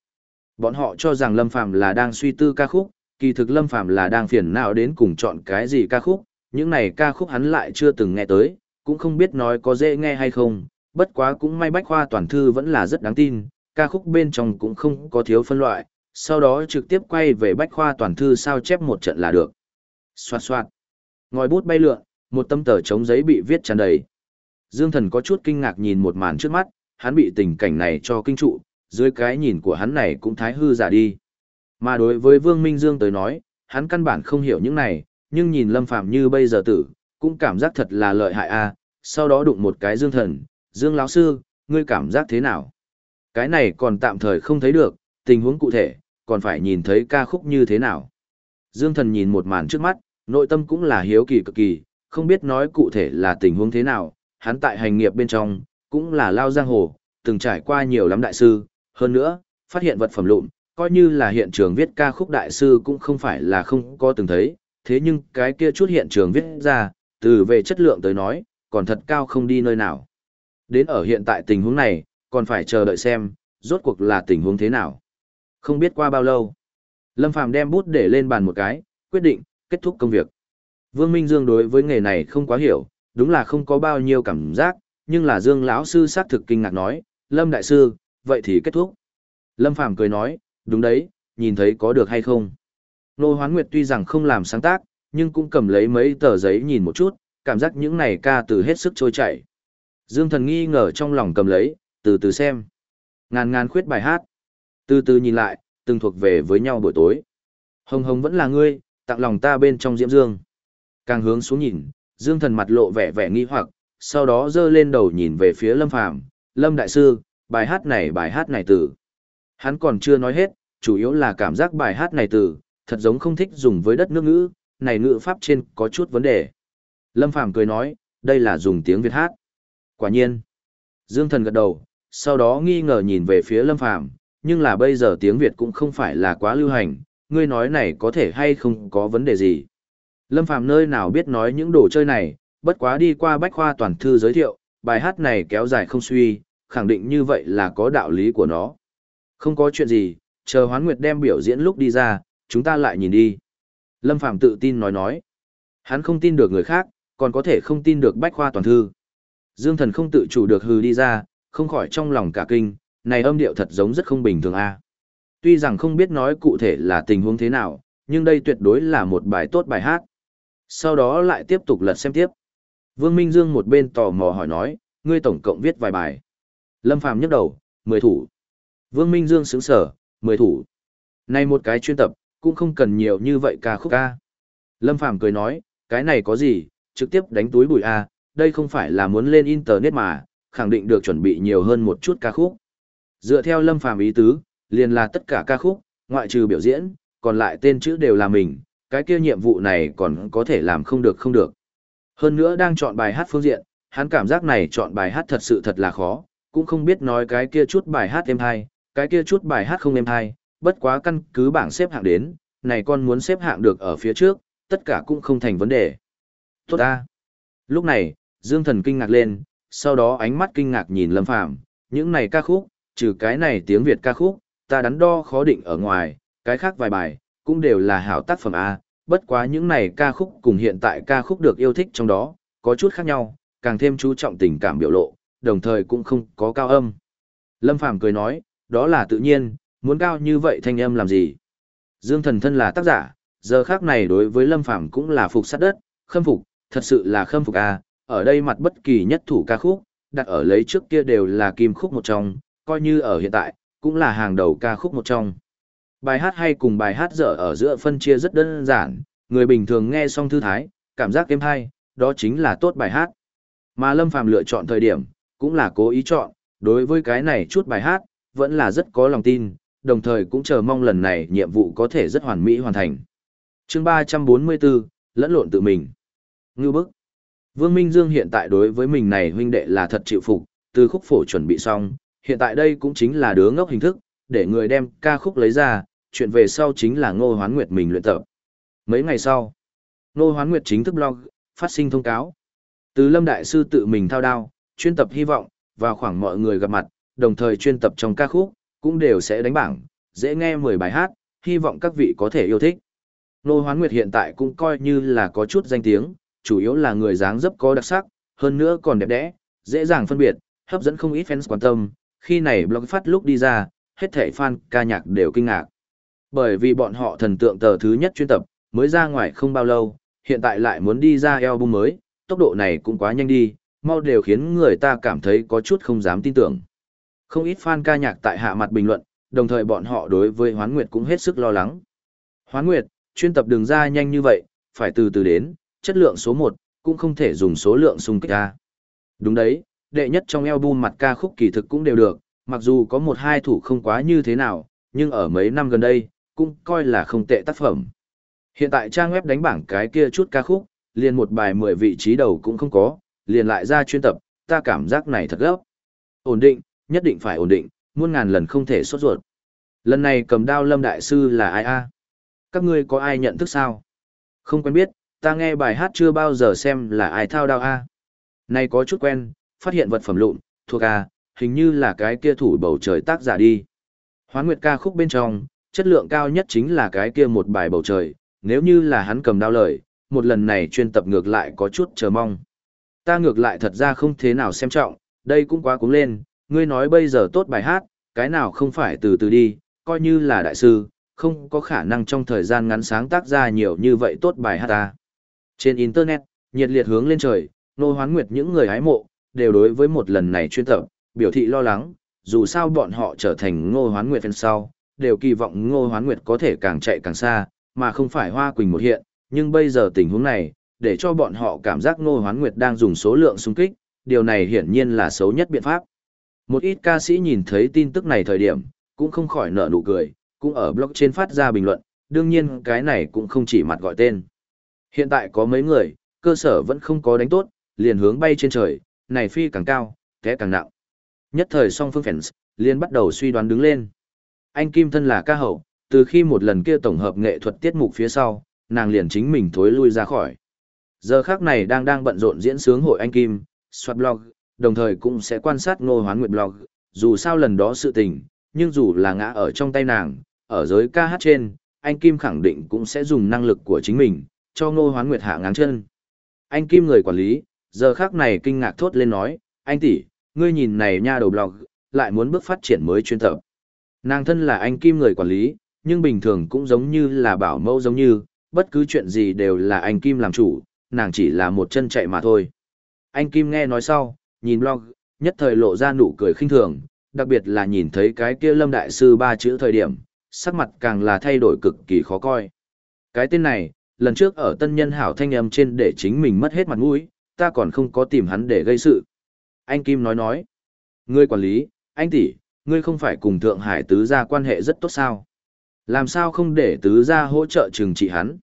Speaker 1: Bọn họ cho rằng Lâm Phàm là đang suy tư ca khúc, kỳ thực Lâm Phàm là đang phiền não đến cùng chọn cái gì ca khúc, những này ca khúc hắn lại chưa từng nghe tới, cũng không biết nói có dễ nghe hay không, bất quá cũng may bách khoa toàn thư vẫn là rất đáng tin, ca khúc bên trong cũng không có thiếu phân loại, sau đó trực tiếp quay về bách khoa toàn thư sao chép một trận là được. Xoạt xoạt. Ngòi bút bay lượn, một tấm tờ chống giấy bị viết tràn đầy. Dương thần có chút kinh ngạc nhìn một màn trước mắt, hắn bị tình cảnh này cho kinh trụ, dưới cái nhìn của hắn này cũng thái hư giả đi. Mà đối với Vương Minh Dương tới nói, hắn căn bản không hiểu những này, nhưng nhìn Lâm Phàm như bây giờ tử, cũng cảm giác thật là lợi hại a. sau đó đụng một cái Dương thần, Dương lão sư, ngươi cảm giác thế nào? Cái này còn tạm thời không thấy được, tình huống cụ thể, còn phải nhìn thấy ca khúc như thế nào. Dương thần nhìn một màn trước mắt, nội tâm cũng là hiếu kỳ cực kỳ, không biết nói cụ thể là tình huống thế nào, hắn tại hành nghiệp bên trong, cũng là lao giang hồ, từng trải qua nhiều lắm đại sư, hơn nữa, phát hiện vật phẩm lụn, coi như là hiện trường viết ca khúc đại sư cũng không phải là không có từng thấy, thế nhưng cái kia chút hiện trường viết ra, từ về chất lượng tới nói, còn thật cao không đi nơi nào. Đến ở hiện tại tình huống này, còn phải chờ đợi xem, rốt cuộc là tình huống thế nào. Không biết qua bao lâu, Lâm Phàm đem bút để lên bàn một cái, quyết định, kết thúc công việc. Vương Minh Dương đối với nghề này không quá hiểu, đúng là không có bao nhiêu cảm giác, nhưng là Dương lão sư xác thực kinh ngạc nói, Lâm đại sư, vậy thì kết thúc. Lâm Phàm cười nói, đúng đấy, nhìn thấy có được hay không. Nô Hoán Nguyệt tuy rằng không làm sáng tác, nhưng cũng cầm lấy mấy tờ giấy nhìn một chút, cảm giác những này ca từ hết sức trôi chảy. Dương thần nghi ngờ trong lòng cầm lấy, từ từ xem. Ngàn ngàn khuyết bài hát. Từ từ nhìn lại, từng thuộc về với nhau buổi tối. Hồng hồng vẫn là ngươi, tặng lòng ta bên trong diễm dương. Càng hướng xuống nhìn, Dương thần mặt lộ vẻ vẻ nghi hoặc, sau đó dơ lên đầu nhìn về phía Lâm Phàm Lâm Đại Sư, bài hát này bài hát này từ. Hắn còn chưa nói hết, chủ yếu là cảm giác bài hát này từ, thật giống không thích dùng với đất nước ngữ, này ngữ pháp trên có chút vấn đề. Lâm Phàm cười nói, đây là dùng tiếng Việt hát. Quả nhiên. Dương Thần gật đầu, sau đó nghi ngờ nhìn về phía Lâm Phàm, nhưng là bây giờ tiếng Việt cũng không phải là quá lưu hành, ngươi nói này có thể hay không có vấn đề gì. Lâm Phàm nơi nào biết nói những đồ chơi này, bất quá đi qua bách khoa toàn thư giới thiệu, bài hát này kéo dài không suy, khẳng định như vậy là có đạo lý của nó. Không có chuyện gì, chờ Hoán Nguyệt đem biểu diễn lúc đi ra, chúng ta lại nhìn đi. Lâm Phàm tự tin nói nói. Hắn không tin được người khác, còn có thể không tin được bách khoa toàn thư. Dương thần không tự chủ được hừ đi ra, không khỏi trong lòng cả kinh, này âm điệu thật giống rất không bình thường a. Tuy rằng không biết nói cụ thể là tình huống thế nào, nhưng đây tuyệt đối là một bài tốt bài hát. Sau đó lại tiếp tục lật xem tiếp. Vương Minh Dương một bên tò mò hỏi nói, ngươi tổng cộng viết vài bài. Lâm Phàm nhấc đầu, mười thủ. Vương Minh Dương sững sở, mười thủ. Này một cái chuyên tập, cũng không cần nhiều như vậy ca khúc ca. Lâm Phàm cười nói, cái này có gì, trực tiếp đánh túi bụi A, đây không phải là muốn lên internet mà, khẳng định được chuẩn bị nhiều hơn một chút ca khúc. Dựa theo Lâm Phàm ý tứ, liền là tất cả ca khúc, ngoại trừ biểu diễn, còn lại tên chữ đều là mình, cái kia nhiệm vụ này còn có thể làm không được không được. Hơn nữa đang chọn bài hát phương diện, hắn cảm giác này chọn bài hát thật sự thật là khó, cũng không biết nói cái kia chút bài hát êm hay, cái kia chút bài hát không êm hay, bất quá căn cứ bảng xếp hạng đến, này con muốn xếp hạng được ở phía trước, tất cả cũng không thành vấn đề. Tốt ta. Lúc này, Dương Thần kinh ngạc lên, sau đó ánh mắt kinh ngạc nhìn Lâm Phàm, những này ca khúc, trừ cái này tiếng Việt ca khúc, ta đắn đo khó định ở ngoài, cái khác vài bài, cũng đều là hảo tác phẩm A, bất quá những này ca khúc cùng hiện tại ca khúc được yêu thích trong đó, có chút khác nhau, càng thêm chú trọng tình cảm biểu lộ, đồng thời cũng không có cao âm. Lâm Phàm cười nói, đó là tự nhiên, muốn cao như vậy thanh âm làm gì? Dương Thần thân là tác giả, giờ khác này đối với Lâm Phàm cũng là phục sát đất, khâm phục, thật sự là khâm phục a. ở đây mặt bất kỳ nhất thủ ca khúc, đặt ở lấy trước kia đều là kim khúc một trong, coi như ở hiện tại, cũng là hàng đầu ca khúc một trong. Bài hát hay cùng bài hát dở ở giữa phân chia rất đơn giản, người bình thường nghe xong thư thái, cảm giác êm hay, đó chính là tốt bài hát. Mà Lâm Phàm lựa chọn thời điểm, cũng là cố ý chọn, đối với cái này chút bài hát, vẫn là rất có lòng tin, đồng thời cũng chờ mong lần này nhiệm vụ có thể rất hoàn mỹ hoàn thành. chương 344, lẫn lộn tự mình. Ngưu bức. Vương Minh Dương hiện tại đối với mình này huynh đệ là thật chịu phục, từ khúc phổ chuẩn bị xong, hiện tại đây cũng chính là đứa ngốc hình thức, để người đem ca khúc lấy ra, chuyện về sau chính là Ngô Hoán Nguyệt mình luyện tập. Mấy ngày sau, Ngô Hoán Nguyệt chính thức blog, phát sinh thông cáo. Từ Lâm Đại Sư tự mình thao đao, chuyên tập hy vọng, vào khoảng mọi người gặp mặt, đồng thời chuyên tập trong ca khúc, cũng đều sẽ đánh bảng, dễ nghe 10 bài hát, hy vọng các vị có thể yêu thích. nô Hoán Nguyệt hiện tại cũng coi như là có chút danh tiếng, chủ yếu là người dáng dấp có đặc sắc, hơn nữa còn đẹp đẽ, dễ dàng phân biệt, hấp dẫn không ít fans quan tâm, khi này blog phát lúc đi ra, hết thảy fan ca nhạc đều kinh ngạc. Bởi vì bọn họ thần tượng tờ thứ nhất chuyên tập, mới ra ngoài không bao lâu, hiện tại lại muốn đi ra album mới, tốc độ này cũng quá nhanh đi, mau đều khiến người ta cảm thấy có chút không dám tin tưởng. Không ít fan ca nhạc tại hạ mặt bình luận, đồng thời bọn họ đối với Hoán Nguyệt cũng hết sức lo lắng. Hoán Nguyệt, chuyên tập đường ra nhanh như vậy, phải từ từ đến, chất lượng số 1, cũng không thể dùng số lượng xung kích ra. Đúng đấy, đệ nhất trong album mặt ca khúc kỳ thực cũng đều được, mặc dù có một hai thủ không quá như thế nào, nhưng ở mấy năm gần đây, cũng coi là không tệ tác phẩm. Hiện tại trang web đánh bảng cái kia chút ca khúc, liền một bài 10 vị trí đầu cũng không có, liền lại ra chuyên tập, ta cảm giác này thật gấp. Ổn định, nhất định phải ổn định, muôn ngàn lần không thể sốt ruột. Lần này cầm đao lâm đại sư là ai a? Các ngươi có ai nhận thức sao? Không quen biết, ta nghe bài hát chưa bao giờ xem là ai thao đao a. Này có chút quen, phát hiện vật phẩm lụn, thuộc a, hình như là cái kia thủ bầu trời tác giả đi. Hoán Nguyệt ca khúc bên trong, chất lượng cao nhất chính là cái kia một bài bầu trời, nếu như là hắn cầm đao lời, một lần này chuyên tập ngược lại có chút chờ mong. Ta ngược lại thật ra không thế nào xem trọng, đây cũng quá cuống lên, ngươi nói bây giờ tốt bài hát, cái nào không phải từ từ đi, coi như là đại sư, không có khả năng trong thời gian ngắn sáng tác ra nhiều như vậy tốt bài hát ta. Trên Internet, nhiệt liệt hướng lên trời, nô hoán nguyệt những người hái mộ, đều đối với một lần này chuyên tập, biểu thị lo lắng, dù sao bọn họ trở thành ngô hoán nguyệt phần sau, đều kỳ vọng ngô hoán nguyệt có thể càng chạy càng xa, mà không phải hoa quỳnh một hiện, nhưng bây giờ tình huống này, để cho bọn họ cảm giác ngô hoán nguyệt đang dùng số lượng xung kích, điều này hiển nhiên là xấu nhất biện pháp. Một ít ca sĩ nhìn thấy tin tức này thời điểm, cũng không khỏi nở nụ cười, cũng ở blog trên phát ra bình luận, đương nhiên cái này cũng không chỉ mặt gọi tên. Hiện tại có mấy người, cơ sở vẫn không có đánh tốt, liền hướng bay trên trời, này phi càng cao, té càng nặng. Nhất thời song phương fans, liền bắt đầu suy đoán đứng lên. Anh Kim thân là ca hậu, từ khi một lần kia tổng hợp nghệ thuật tiết mục phía sau, nàng liền chính mình thối lui ra khỏi. Giờ khác này đang đang bận rộn diễn sướng hội anh Kim, soát blog, đồng thời cũng sẽ quan sát ngô hoán nguyệt blog, dù sao lần đó sự tình, nhưng dù là ngã ở trong tay nàng, ở giới ca hát trên, anh Kim khẳng định cũng sẽ dùng năng lực của chính mình, cho ngô hoán nguyệt hạ ngáng chân. Anh Kim người quản lý, giờ khác này kinh ngạc thốt lên nói, anh tỷ, ngươi nhìn này nha đầu blog, lại muốn bước phát triển mới chuyên tập. Nàng thân là anh Kim người quản lý, nhưng bình thường cũng giống như là bảo mẫu giống như, bất cứ chuyện gì đều là anh Kim làm chủ, nàng chỉ là một chân chạy mà thôi. Anh Kim nghe nói sau, nhìn blog, nhất thời lộ ra nụ cười khinh thường, đặc biệt là nhìn thấy cái kia lâm đại sư ba chữ thời điểm, sắc mặt càng là thay đổi cực kỳ khó coi. Cái tên này, lần trước ở tân nhân hảo thanh âm trên để chính mình mất hết mặt mũi, ta còn không có tìm hắn để gây sự. Anh Kim nói nói, ngươi quản lý, anh tỷ, ngươi không phải cùng Thượng Hải tứ gia quan hệ rất tốt sao? Làm sao không để tứ gia hỗ trợ trừng trị hắn?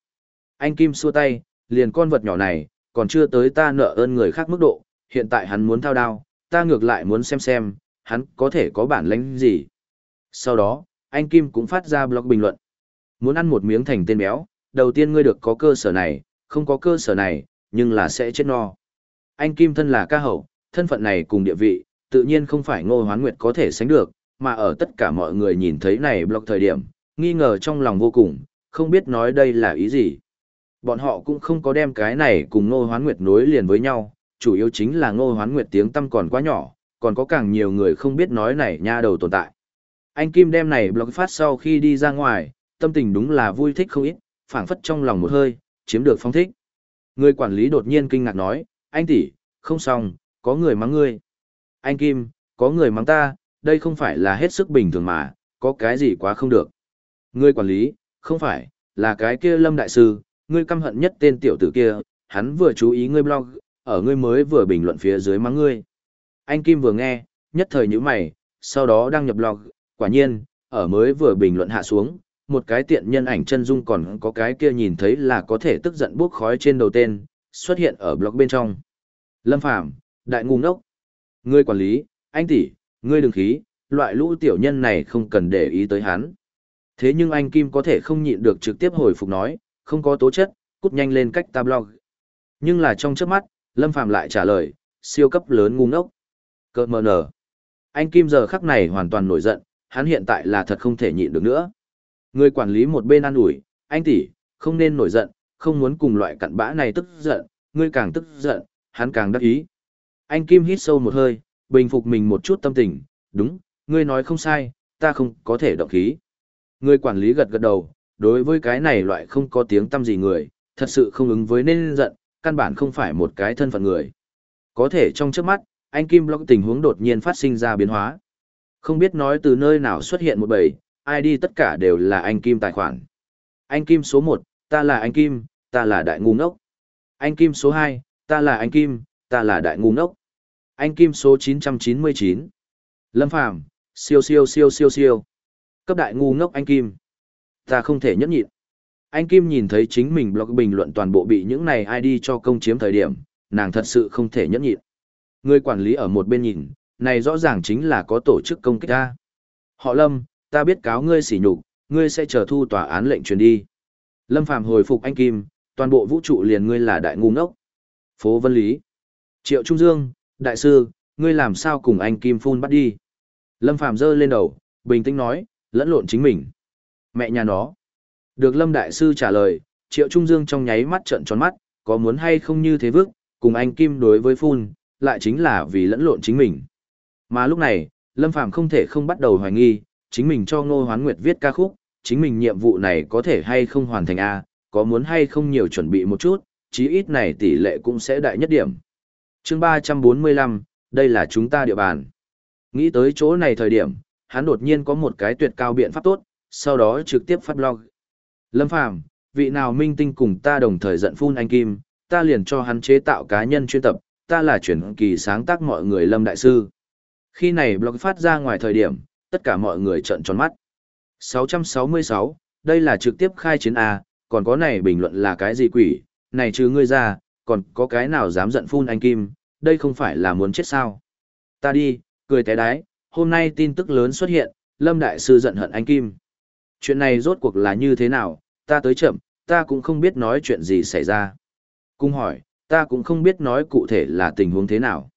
Speaker 1: Anh Kim xua tay, liền con vật nhỏ này, còn chưa tới ta nợ ơn người khác mức độ, hiện tại hắn muốn thao đao, ta ngược lại muốn xem xem, hắn có thể có bản lĩnh gì. Sau đó, anh Kim cũng phát ra blog bình luận. Muốn ăn một miếng thành tên béo, đầu tiên ngươi được có cơ sở này, không có cơ sở này, nhưng là sẽ chết no. Anh Kim thân là ca hậu, thân phận này cùng địa vị, tự nhiên không phải ngô hoán nguyệt có thể sánh được, mà ở tất cả mọi người nhìn thấy này blog thời điểm, nghi ngờ trong lòng vô cùng, không biết nói đây là ý gì. Bọn họ cũng không có đem cái này cùng ngô hoán nguyệt nối liền với nhau, chủ yếu chính là ngô hoán nguyệt tiếng tâm còn quá nhỏ, còn có càng nhiều người không biết nói này nha đầu tồn tại. Anh Kim đem này blog phát sau khi đi ra ngoài, tâm tình đúng là vui thích không ít, phảng phất trong lòng một hơi, chiếm được phong thích. Người quản lý đột nhiên kinh ngạc nói, anh tỷ, không xong, có người mắng ngươi. Anh Kim, có người mắng ta, đây không phải là hết sức bình thường mà, có cái gì quá không được. Người quản lý, không phải, là cái kia lâm đại sư, ngươi căm hận nhất tên tiểu tử kia, hắn vừa chú ý ngươi blog, ở ngươi mới vừa bình luận phía dưới mắng ngươi. Anh Kim vừa nghe, nhất thời nhíu mày, sau đó đăng nhập blog, quả nhiên, ở mới vừa bình luận hạ xuống, một cái tiện nhân ảnh chân dung còn có cái kia nhìn thấy là có thể tức giận bốc khói trên đầu tên, xuất hiện ở blog bên trong. Lâm Phàm đại ngu ngốc. Ngươi quản lý, anh tỷ, ngươi đừng khí, loại lũ tiểu nhân này không cần để ý tới hắn. Thế nhưng anh Kim có thể không nhịn được trực tiếp hồi phục nói, không có tố chất, cút nhanh lên cách ta blog. Nhưng là trong trước mắt, Lâm Phàm lại trả lời, siêu cấp lớn ngu ngốc. Cơ mờ nở. Anh Kim giờ khắc này hoàn toàn nổi giận, hắn hiện tại là thật không thể nhịn được nữa. Người quản lý một bên an ủi, anh tỷ, không nên nổi giận, không muốn cùng loại cặn bã này tức giận, ngươi càng tức giận, hắn càng đắc ý. Anh Kim hít sâu một hơi, bình phục mình một chút tâm tình, đúng, ngươi nói không sai, ta không có thể động khí. Người quản lý gật gật đầu, đối với cái này loại không có tiếng tâm gì người, thật sự không ứng với nên giận, căn bản không phải một cái thân phận người. Có thể trong trước mắt, anh Kim Block tình huống đột nhiên phát sinh ra biến hóa. Không biết nói từ nơi nào xuất hiện một bầy, ID tất cả đều là anh Kim tài khoản. Anh Kim số 1, ta là anh Kim, ta là đại ngu ngốc. Anh Kim số 2, ta là anh Kim, ta là đại ngu ngốc. Anh Kim số 999. Lâm Phàm siêu siêu siêu siêu siêu. Cấp đại ngu ngốc anh Kim. Ta không thể nhẫn nhịn. Anh Kim nhìn thấy chính mình blog bình luận toàn bộ bị những này ID cho công chiếm thời điểm, nàng thật sự không thể nhẫn nhịn. Người quản lý ở một bên nhìn, này rõ ràng chính là có tổ chức công kích ta. Họ Lâm, ta biết cáo ngươi sỉ nhục, ngươi sẽ chờ thu tòa án lệnh truyền đi. Lâm Phàm hồi phục anh Kim, toàn bộ vũ trụ liền ngươi là đại ngu ngốc. Phố Vân Lý. Triệu Trung Dương, đại sư, ngươi làm sao cùng anh Kim phun bắt đi. Lâm Phàm giơ lên đầu, bình tĩnh nói, lẫn lộn chính mình. Mẹ nhà nó. Được Lâm Đại Sư trả lời, Triệu Trung Dương trong nháy mắt trợn tròn mắt, có muốn hay không như thế vức, cùng anh Kim đối với phun, lại chính là vì lẫn lộn chính mình. Mà lúc này, Lâm Phàm không thể không bắt đầu hoài nghi, chính mình cho Ngô Hoán Nguyệt viết ca khúc, chính mình nhiệm vụ này có thể hay không hoàn thành A, có muốn hay không nhiều chuẩn bị một chút, chí ít này tỷ lệ cũng sẽ đại nhất điểm. chương 345, đây là chúng ta địa bàn. Nghĩ tới chỗ này thời điểm, hắn đột nhiên có một cái tuyệt cao biện pháp tốt, sau đó trực tiếp phát blog. Lâm Phàm vị nào minh tinh cùng ta đồng thời giận phun anh Kim, ta liền cho hắn chế tạo cá nhân chuyên tập, ta là chuyển kỳ sáng tác mọi người Lâm Đại Sư. Khi này blog phát ra ngoài thời điểm, tất cả mọi người trợn tròn mắt. 666, đây là trực tiếp khai chiến A, còn có này bình luận là cái gì quỷ, này chứ ngươi ra, còn có cái nào dám giận phun anh Kim, đây không phải là muốn chết sao. Ta đi, cười té đái, hôm nay tin tức lớn xuất hiện, Lâm Đại Sư giận hận anh Kim. Chuyện này rốt cuộc là như thế nào, ta tới chậm, ta cũng không biết nói chuyện gì xảy ra. Cung hỏi, ta cũng không biết nói cụ thể là tình huống thế nào.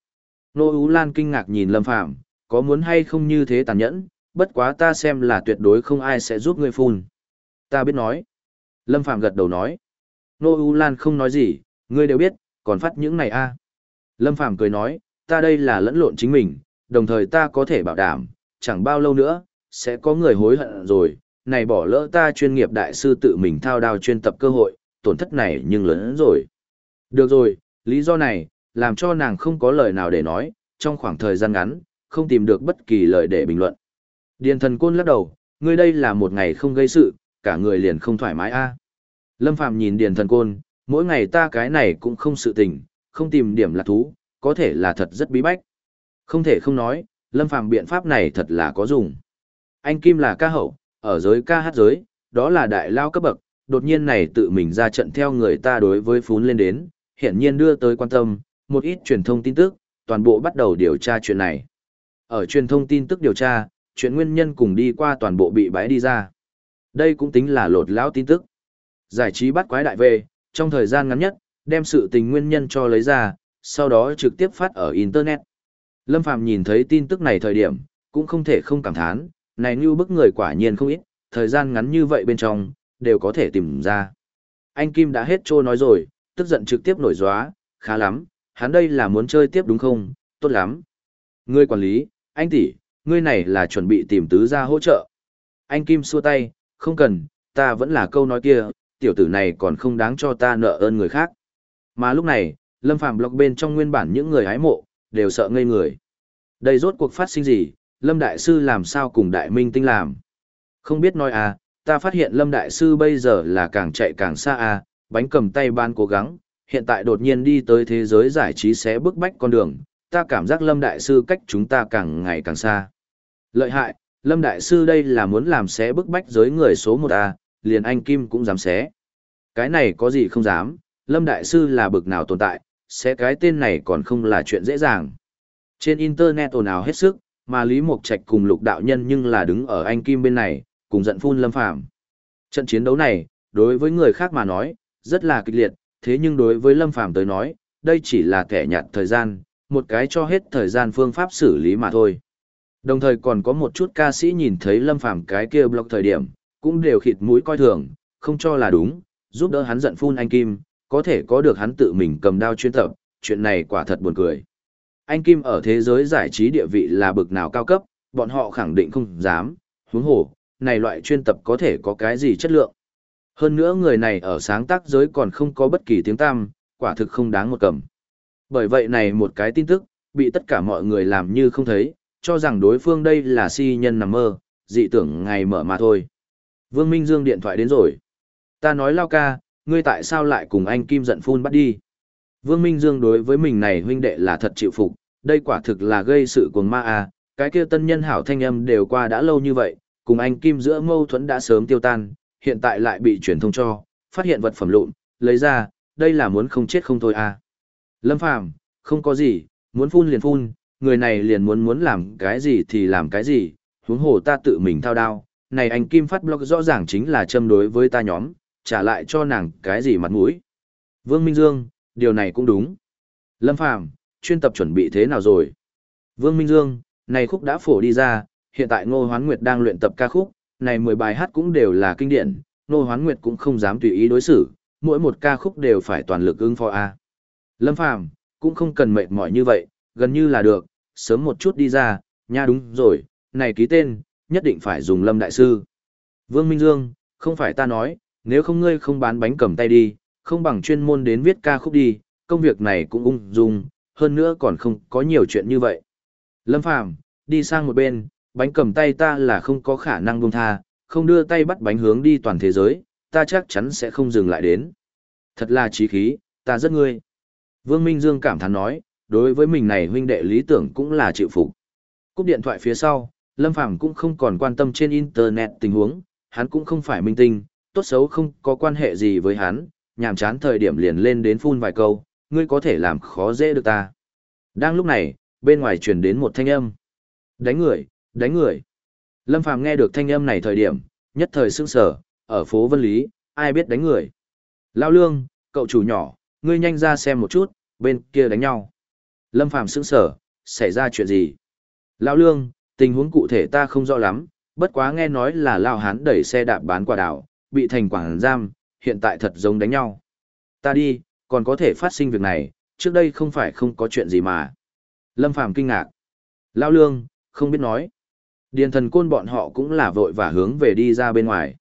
Speaker 1: Nô Ú Lan kinh ngạc nhìn Lâm Phàm có muốn hay không như thế tàn nhẫn, bất quá ta xem là tuyệt đối không ai sẽ giúp ngươi phun. Ta biết nói. Lâm Phàm gật đầu nói. Nô U Lan không nói gì, ngươi đều biết, còn phát những này a. À. Lâm Phàm cười nói, ta đây là lẫn lộn chính mình, đồng thời ta có thể bảo đảm, chẳng bao lâu nữa, sẽ có người hối hận rồi, này bỏ lỡ ta chuyên nghiệp đại sư tự mình thao đao chuyên tập cơ hội, tổn thất này nhưng lớn hơn rồi. Được rồi, lý do này, làm cho nàng không có lời nào để nói, trong khoảng thời gian ngắn, không tìm được bất kỳ lời để bình luận. Điền thần côn lắc đầu, ngươi đây là một ngày không gây sự, cả người liền không thoải mái a. Lâm Phạm nhìn điền thần côn, mỗi ngày ta cái này cũng không sự tình, không tìm điểm lạc thú, có thể là thật rất bí bách. Không thể không nói, Lâm Phạm biện pháp này thật là có dùng. Anh Kim là ca hậu, ở giới ca hát giới, đó là đại lao cấp bậc, đột nhiên này tự mình ra trận theo người ta đối với phún lên đến, hiển nhiên đưa tới quan tâm, một ít truyền thông tin tức, toàn bộ bắt đầu điều tra chuyện này. Ở truyền thông tin tức điều tra, chuyện nguyên nhân cùng đi qua toàn bộ bị bãi đi ra. Đây cũng tính là lột lão tin tức. Giải trí bắt quái đại về, trong thời gian ngắn nhất, đem sự tình nguyên nhân cho lấy ra, sau đó trực tiếp phát ở Internet. Lâm Phàm nhìn thấy tin tức này thời điểm, cũng không thể không cảm thán, này như bức người quả nhiên không ít, thời gian ngắn như vậy bên trong, đều có thể tìm ra. Anh Kim đã hết trô nói rồi, tức giận trực tiếp nổi gióa, khá lắm, hắn đây là muốn chơi tiếp đúng không, tốt lắm. Ngươi quản lý, anh tỷ, ngươi này là chuẩn bị tìm tứ ra hỗ trợ. Anh Kim xua tay, không cần, ta vẫn là câu nói kia, tiểu tử này còn không đáng cho ta nợ ơn người khác. Mà lúc này, Lâm Phàm blog bên trong nguyên bản những người hái mộ, đều sợ ngây người. Đây rốt cuộc phát sinh gì, Lâm Đại Sư làm sao cùng Đại Minh Tinh làm? Không biết nói à, ta phát hiện Lâm Đại Sư bây giờ là càng chạy càng xa à, bánh cầm tay ban cố gắng, hiện tại đột nhiên đi tới thế giới giải trí sẽ bức bách con đường, ta cảm giác Lâm Đại Sư cách chúng ta càng ngày càng xa. Lợi hại, Lâm Đại Sư đây là muốn làm xé bức bách giới người số 1 à, liền anh Kim cũng dám xé. Cái này có gì không dám, Lâm Đại Sư là bực nào tồn tại, xé cái tên này còn không là chuyện dễ dàng. Trên Internet ồn ào hết sức, mà Lý Mộc Trạch cùng lục đạo nhân nhưng là đứng ở anh Kim bên này, cùng giận phun Lâm Phàm Trận chiến đấu này, đối với người khác mà nói, rất là kịch liệt, thế nhưng đối với Lâm Phàm tới nói, đây chỉ là kẻ nhạt thời gian, một cái cho hết thời gian phương pháp xử lý mà thôi. Đồng thời còn có một chút ca sĩ nhìn thấy Lâm Phàm cái kia block thời điểm, cũng đều khịt mũi coi thường, không cho là đúng, giúp đỡ hắn giận phun anh Kim, có thể có được hắn tự mình cầm đao chuyên tập, chuyện này quả thật buồn cười. Anh Kim ở thế giới giải trí địa vị là bực nào cao cấp, bọn họ khẳng định không dám, huống hồ, này loại chuyên tập có thể có cái gì chất lượng. Hơn nữa người này ở sáng tác giới còn không có bất kỳ tiếng tăm, quả thực không đáng một cầm. Bởi vậy này một cái tin tức, bị tất cả mọi người làm như không thấy, cho rằng đối phương đây là si nhân nằm mơ, dị tưởng ngày mở mà thôi. Vương Minh Dương điện thoại đến rồi. Ta nói lao ca, ngươi tại sao lại cùng anh Kim giận phun bắt đi. Vương Minh Dương đối với mình này huynh đệ là thật chịu phục, đây quả thực là gây sự cuồng ma à, cái kia tân nhân hảo thanh âm đều qua đã lâu như vậy, cùng anh Kim giữa mâu thuẫn đã sớm tiêu tan, hiện tại lại bị truyền thông cho, phát hiện vật phẩm lụn, lấy ra, đây là muốn không chết không thôi à. Lâm Phàm không có gì, muốn phun liền phun, người này liền muốn muốn làm cái gì thì làm cái gì, huống hồ ta tự mình thao đao, này anh Kim phát blog rõ ràng chính là châm đối với ta nhóm, trả lại cho nàng cái gì mặt mũi. Vương Minh Dương, điều này cũng đúng. Lâm Phàm chuyên tập chuẩn bị thế nào rồi? Vương Minh Dương, này khúc đã phổ đi ra, hiện tại Ngô Hoán Nguyệt đang luyện tập ca khúc, này 10 bài hát cũng đều là kinh điển, Ngô Hoán Nguyệt cũng không dám tùy ý đối xử, mỗi một ca khúc đều phải toàn lực ứng phó a. Lâm Phàm cũng không cần mệt mỏi như vậy, gần như là được, sớm một chút đi ra, nha đúng rồi, này ký tên, nhất định phải dùng Lâm Đại Sư. Vương Minh Dương, không phải ta nói, nếu không ngươi không bán bánh cầm tay đi, không bằng chuyên môn đến viết ca khúc đi, công việc này cũng ung dung, hơn nữa còn không có nhiều chuyện như vậy. Lâm Phàm đi sang một bên, bánh cầm tay ta là không có khả năng buông tha, không đưa tay bắt bánh hướng đi toàn thế giới, ta chắc chắn sẽ không dừng lại đến. Thật là trí khí, ta rất ngươi. Vương Minh Dương cảm thán nói, đối với mình này huynh đệ lý tưởng cũng là chịu phục. Cúp điện thoại phía sau, Lâm Phàm cũng không còn quan tâm trên internet tình huống, hắn cũng không phải minh tinh, tốt xấu không có quan hệ gì với hắn, nhàm chán thời điểm liền lên đến phun vài câu, ngươi có thể làm khó dễ được ta. Đang lúc này, bên ngoài truyền đến một thanh âm. Đánh người, đánh người. Lâm Phàm nghe được thanh âm này thời điểm, nhất thời sững sờ, ở phố Vân Lý, ai biết đánh người. Lao Lương, cậu chủ nhỏ, ngươi nhanh ra xem một chút, bên kia đánh nhau. Lâm Phàm sững sờ, xảy ra chuyện gì? Lao Lương, tình huống cụ thể ta không rõ lắm, bất quá nghe nói là Lao Hán đẩy xe đạp bán quả đảo, bị thành quảng giam, hiện tại thật giống đánh nhau. Ta đi, còn có thể phát sinh việc này, trước đây không phải không có chuyện gì mà. Lâm Phàm kinh ngạc. Lao Lương, không biết nói. Điền thần côn bọn họ cũng là vội và hướng về đi ra bên ngoài.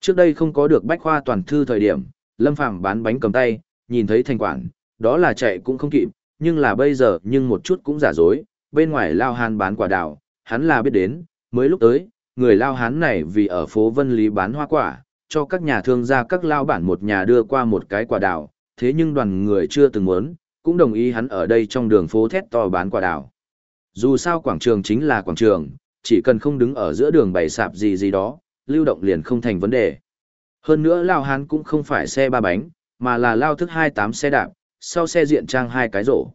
Speaker 1: Trước đây không có được bách khoa toàn thư thời điểm, Lâm Phàm bán bánh cầm tay, nhìn thấy thành quản, đó là chạy cũng không kịp, nhưng là bây giờ nhưng một chút cũng giả dối, bên ngoài Lao Hàn bán quả đào, hắn là biết đến, mới lúc tới, người Lao Hán này vì ở phố Vân Lý bán hoa quả, cho các nhà thương gia các Lao bản một nhà đưa qua một cái quả đào, thế nhưng đoàn người chưa từng muốn, cũng đồng ý hắn ở đây trong đường phố thét to bán quả đào. Dù sao quảng trường chính là quảng trường, chỉ cần không đứng ở giữa đường bày sạp gì gì đó, lưu động liền không thành vấn đề. Hơn nữa Lao Hán cũng không phải xe ba bánh, mà là Lao thức 28 xe đạp, sau xe diện trang hai cái rổ.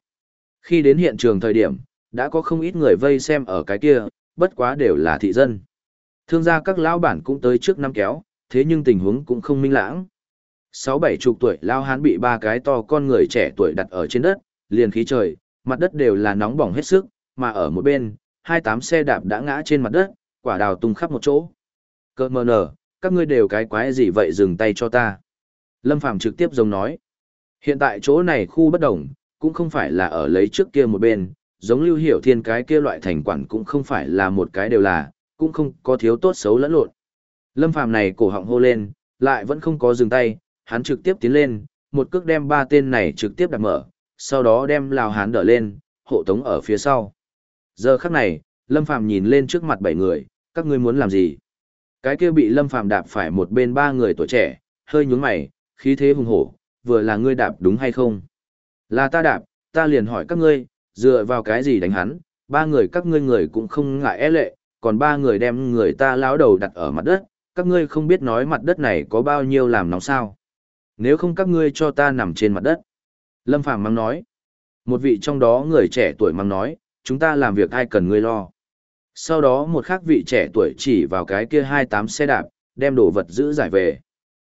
Speaker 1: Khi đến hiện trường thời điểm, đã có không ít người vây xem ở cái kia, bất quá đều là thị dân. Thương gia các lão bản cũng tới trước năm kéo, thế nhưng tình huống cũng không minh lãng. Sáu bảy chục tuổi Lao Hán bị ba cái to con người trẻ tuổi đặt ở trên đất, liền khí trời, mặt đất đều là nóng bỏng hết sức, mà ở một bên, hai tám xe đạp đã ngã trên mặt đất, quả đào tung khắp một chỗ. Cơ mờ nở, các ngươi đều cái quái gì vậy dừng tay cho ta. Lâm Phàm trực tiếp giống nói. Hiện tại chỗ này khu bất đồng, cũng không phải là ở lấy trước kia một bên, giống lưu hiểu thiên cái kia loại thành quản cũng không phải là một cái đều là, cũng không có thiếu tốt xấu lẫn lộn. Lâm Phàm này cổ họng hô lên, lại vẫn không có dừng tay, hắn trực tiếp tiến lên, một cước đem ba tên này trực tiếp đặt mở, sau đó đem Lào Hán đỡ lên, hộ tống ở phía sau. Giờ khắc này, Lâm Phàm nhìn lên trước mặt bảy người, các ngươi muốn làm gì? Cái kia bị Lâm Phàm đạp phải một bên ba người tuổi trẻ, hơi nhướng mày, khí thế hùng hổ, vừa là ngươi đạp đúng hay không? Là ta đạp, ta liền hỏi các ngươi, dựa vào cái gì đánh hắn? Ba người các ngươi người cũng không ngại e lệ, còn ba người đem người ta lão đầu đặt ở mặt đất, các ngươi không biết nói mặt đất này có bao nhiêu làm nóng sao? Nếu không các ngươi cho ta nằm trên mặt đất. Lâm Phàm mắng nói. Một vị trong đó người trẻ tuổi mắng nói, chúng ta làm việc ai cần ngươi lo. Sau đó một khác vị trẻ tuổi chỉ vào cái kia hai tám xe đạp, đem đồ vật giữ giải về.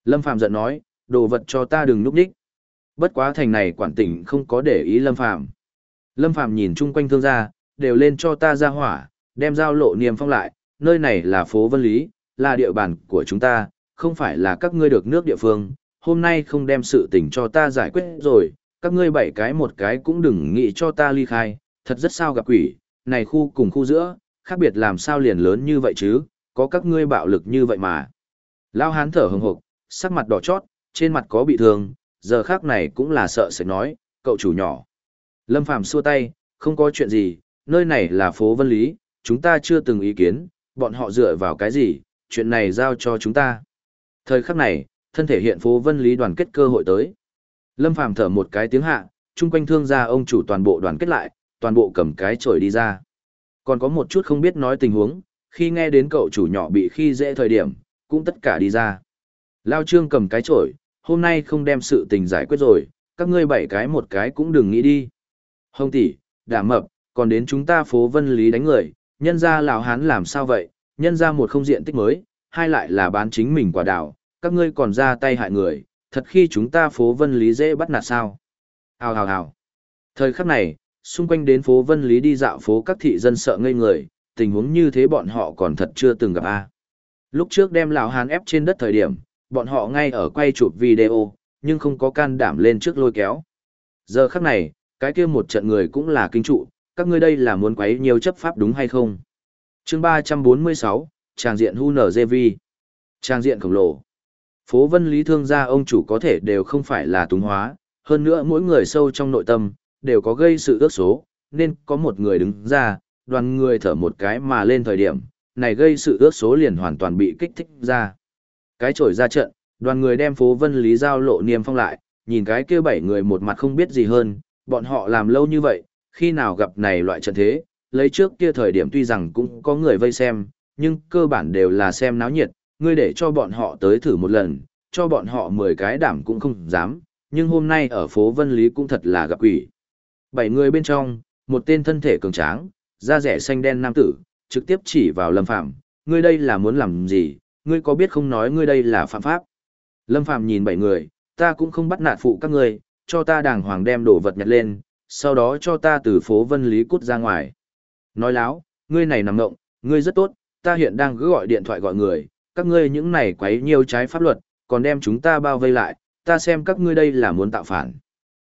Speaker 1: Lâm Phàm giận nói, đồ vật cho ta đừng núp đích. Bất quá thành này quản tỉnh không có để ý Lâm Phàm Lâm Phàm nhìn chung quanh thương gia, đều lên cho ta ra hỏa, đem giao lộ niềm phong lại, nơi này là phố Vân Lý, là địa bàn của chúng ta, không phải là các ngươi được nước địa phương, hôm nay không đem sự tình cho ta giải quyết rồi, các ngươi bảy cái một cái cũng đừng nghĩ cho ta ly khai, thật rất sao gặp quỷ, này khu cùng khu giữa, khác biệt làm sao liền lớn như vậy chứ, có các ngươi bạo lực như vậy mà. Lao hán thở hừng hực, sắc mặt đỏ chót, trên mặt có bị thương, giờ khác này cũng là sợ sẽ nói, cậu chủ nhỏ. Lâm Phàm xua tay, không có chuyện gì, nơi này là phố Vân Lý, chúng ta chưa từng ý kiến, bọn họ dựa vào cái gì, chuyện này giao cho chúng ta. Thời khắc này, thân thể hiện phố Vân Lý đoàn kết cơ hội tới. Lâm Phàm thở một cái tiếng hạ, chung quanh thương gia ông chủ toàn bộ đoàn kết lại, toàn bộ cầm cái chổi đi ra. Còn có một chút không biết nói tình huống, khi nghe đến cậu chủ nhỏ bị khi dễ thời điểm, cũng tất cả đi ra. Lao Trương cầm cái chổi, hôm nay không đem sự tình giải quyết rồi, các ngươi bảy cái một cái cũng đừng nghĩ đi. Hồng tỷ, đảm mập, còn đến chúng ta phố Vân Lý đánh người, nhân ra lão hán làm sao vậy, nhân ra một không diện tích mới, hai lại là bán chính mình quả đảo, các ngươi còn ra tay hại người, thật khi chúng ta phố Vân Lý dễ bắt nạt sao. Hào hào hào. Thời khắc này, xung quanh đến phố Vân Lý đi dạo phố các thị dân sợ ngây người, tình huống như thế bọn họ còn thật chưa từng gặp a. Lúc trước đem lão hán ép trên đất thời điểm, bọn họ ngay ở quay chụp video, nhưng không có can đảm lên trước lôi kéo. Giờ khắc này, cái kia một trận người cũng là kinh trụ, các ngươi đây là muốn quấy nhiều chấp pháp đúng hay không? Chương 346, tràng diện HUNGV. Tràng diện khổng lồ. Phố Vân Lý thương gia ông chủ có thể đều không phải là túng hóa, hơn nữa mỗi người sâu trong nội tâm, đều có gây sự ước số, nên có một người đứng ra, đoàn người thở một cái mà lên thời điểm, này gây sự ước số liền hoàn toàn bị kích thích ra. Cái trổi ra trận, đoàn người đem phố Vân Lý giao lộ niêm phong lại, nhìn cái kia bảy người một mặt không biết gì hơn, bọn họ làm lâu như vậy, khi nào gặp này loại trận thế, lấy trước kia thời điểm tuy rằng cũng có người vây xem, nhưng cơ bản đều là xem náo nhiệt, ngươi để cho bọn họ tới thử một lần, cho bọn họ 10 cái đảm cũng không dám, nhưng hôm nay ở phố Vân Lý cũng thật là gặp quỷ. Bảy người bên trong, một tên thân thể cường tráng, da rẻ xanh đen nam tử, trực tiếp chỉ vào Lâm Phạm, ngươi đây là muốn làm gì, ngươi có biết không nói ngươi đây là phạm pháp. Lâm Phạm nhìn bảy người, ta cũng không bắt nạt phụ các ngươi, cho ta đàng hoàng đem đồ vật nhặt lên, sau đó cho ta từ phố Vân Lý cút ra ngoài. Nói láo, ngươi này nằm ngộng, ngươi rất tốt, ta hiện đang cứ gọi điện thoại gọi người, các ngươi những này quấy nhiều trái pháp luật, còn đem chúng ta bao vây lại, ta xem các ngươi đây là muốn tạo phản.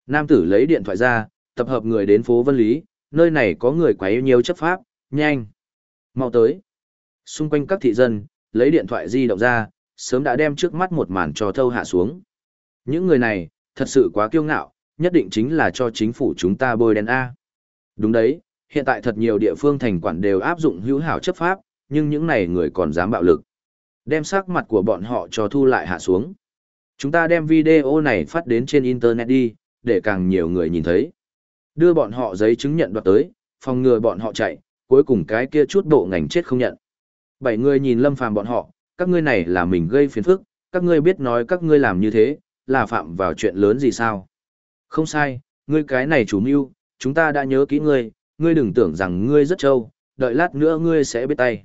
Speaker 1: Nam tử lấy điện thoại ra, tập hợp người đến phố Vân Lý, nơi này có người quấy nhiều chấp pháp, nhanh. Mau tới. Xung quanh các thị dân, lấy điện thoại di động ra, sớm đã đem trước mắt một màn trò thâu hạ xuống. Những người này, thật sự quá kiêu ngạo, nhất định chính là cho chính phủ chúng ta bôi đen A. Đúng đấy, hiện tại thật nhiều địa phương thành quản đều áp dụng hữu hảo chấp pháp, nhưng những này người còn dám bạo lực. Đem sắc mặt của bọn họ cho thu lại hạ xuống. Chúng ta đem video này phát đến trên Internet đi, để càng nhiều người nhìn thấy. Đưa bọn họ giấy chứng nhận đoạt tới, phòng ngừa bọn họ chạy, cuối cùng cái kia chút bộ ngành chết không nhận. Bảy người nhìn lâm phàm bọn họ, các ngươi này là mình gây phiền phức, các ngươi biết nói các ngươi làm như thế, là phạm vào chuyện lớn gì sao? Không sai, ngươi cái này chủ mưu, chúng ta đã nhớ kỹ ngươi, ngươi đừng tưởng rằng ngươi rất trâu, đợi lát nữa ngươi sẽ biết tay.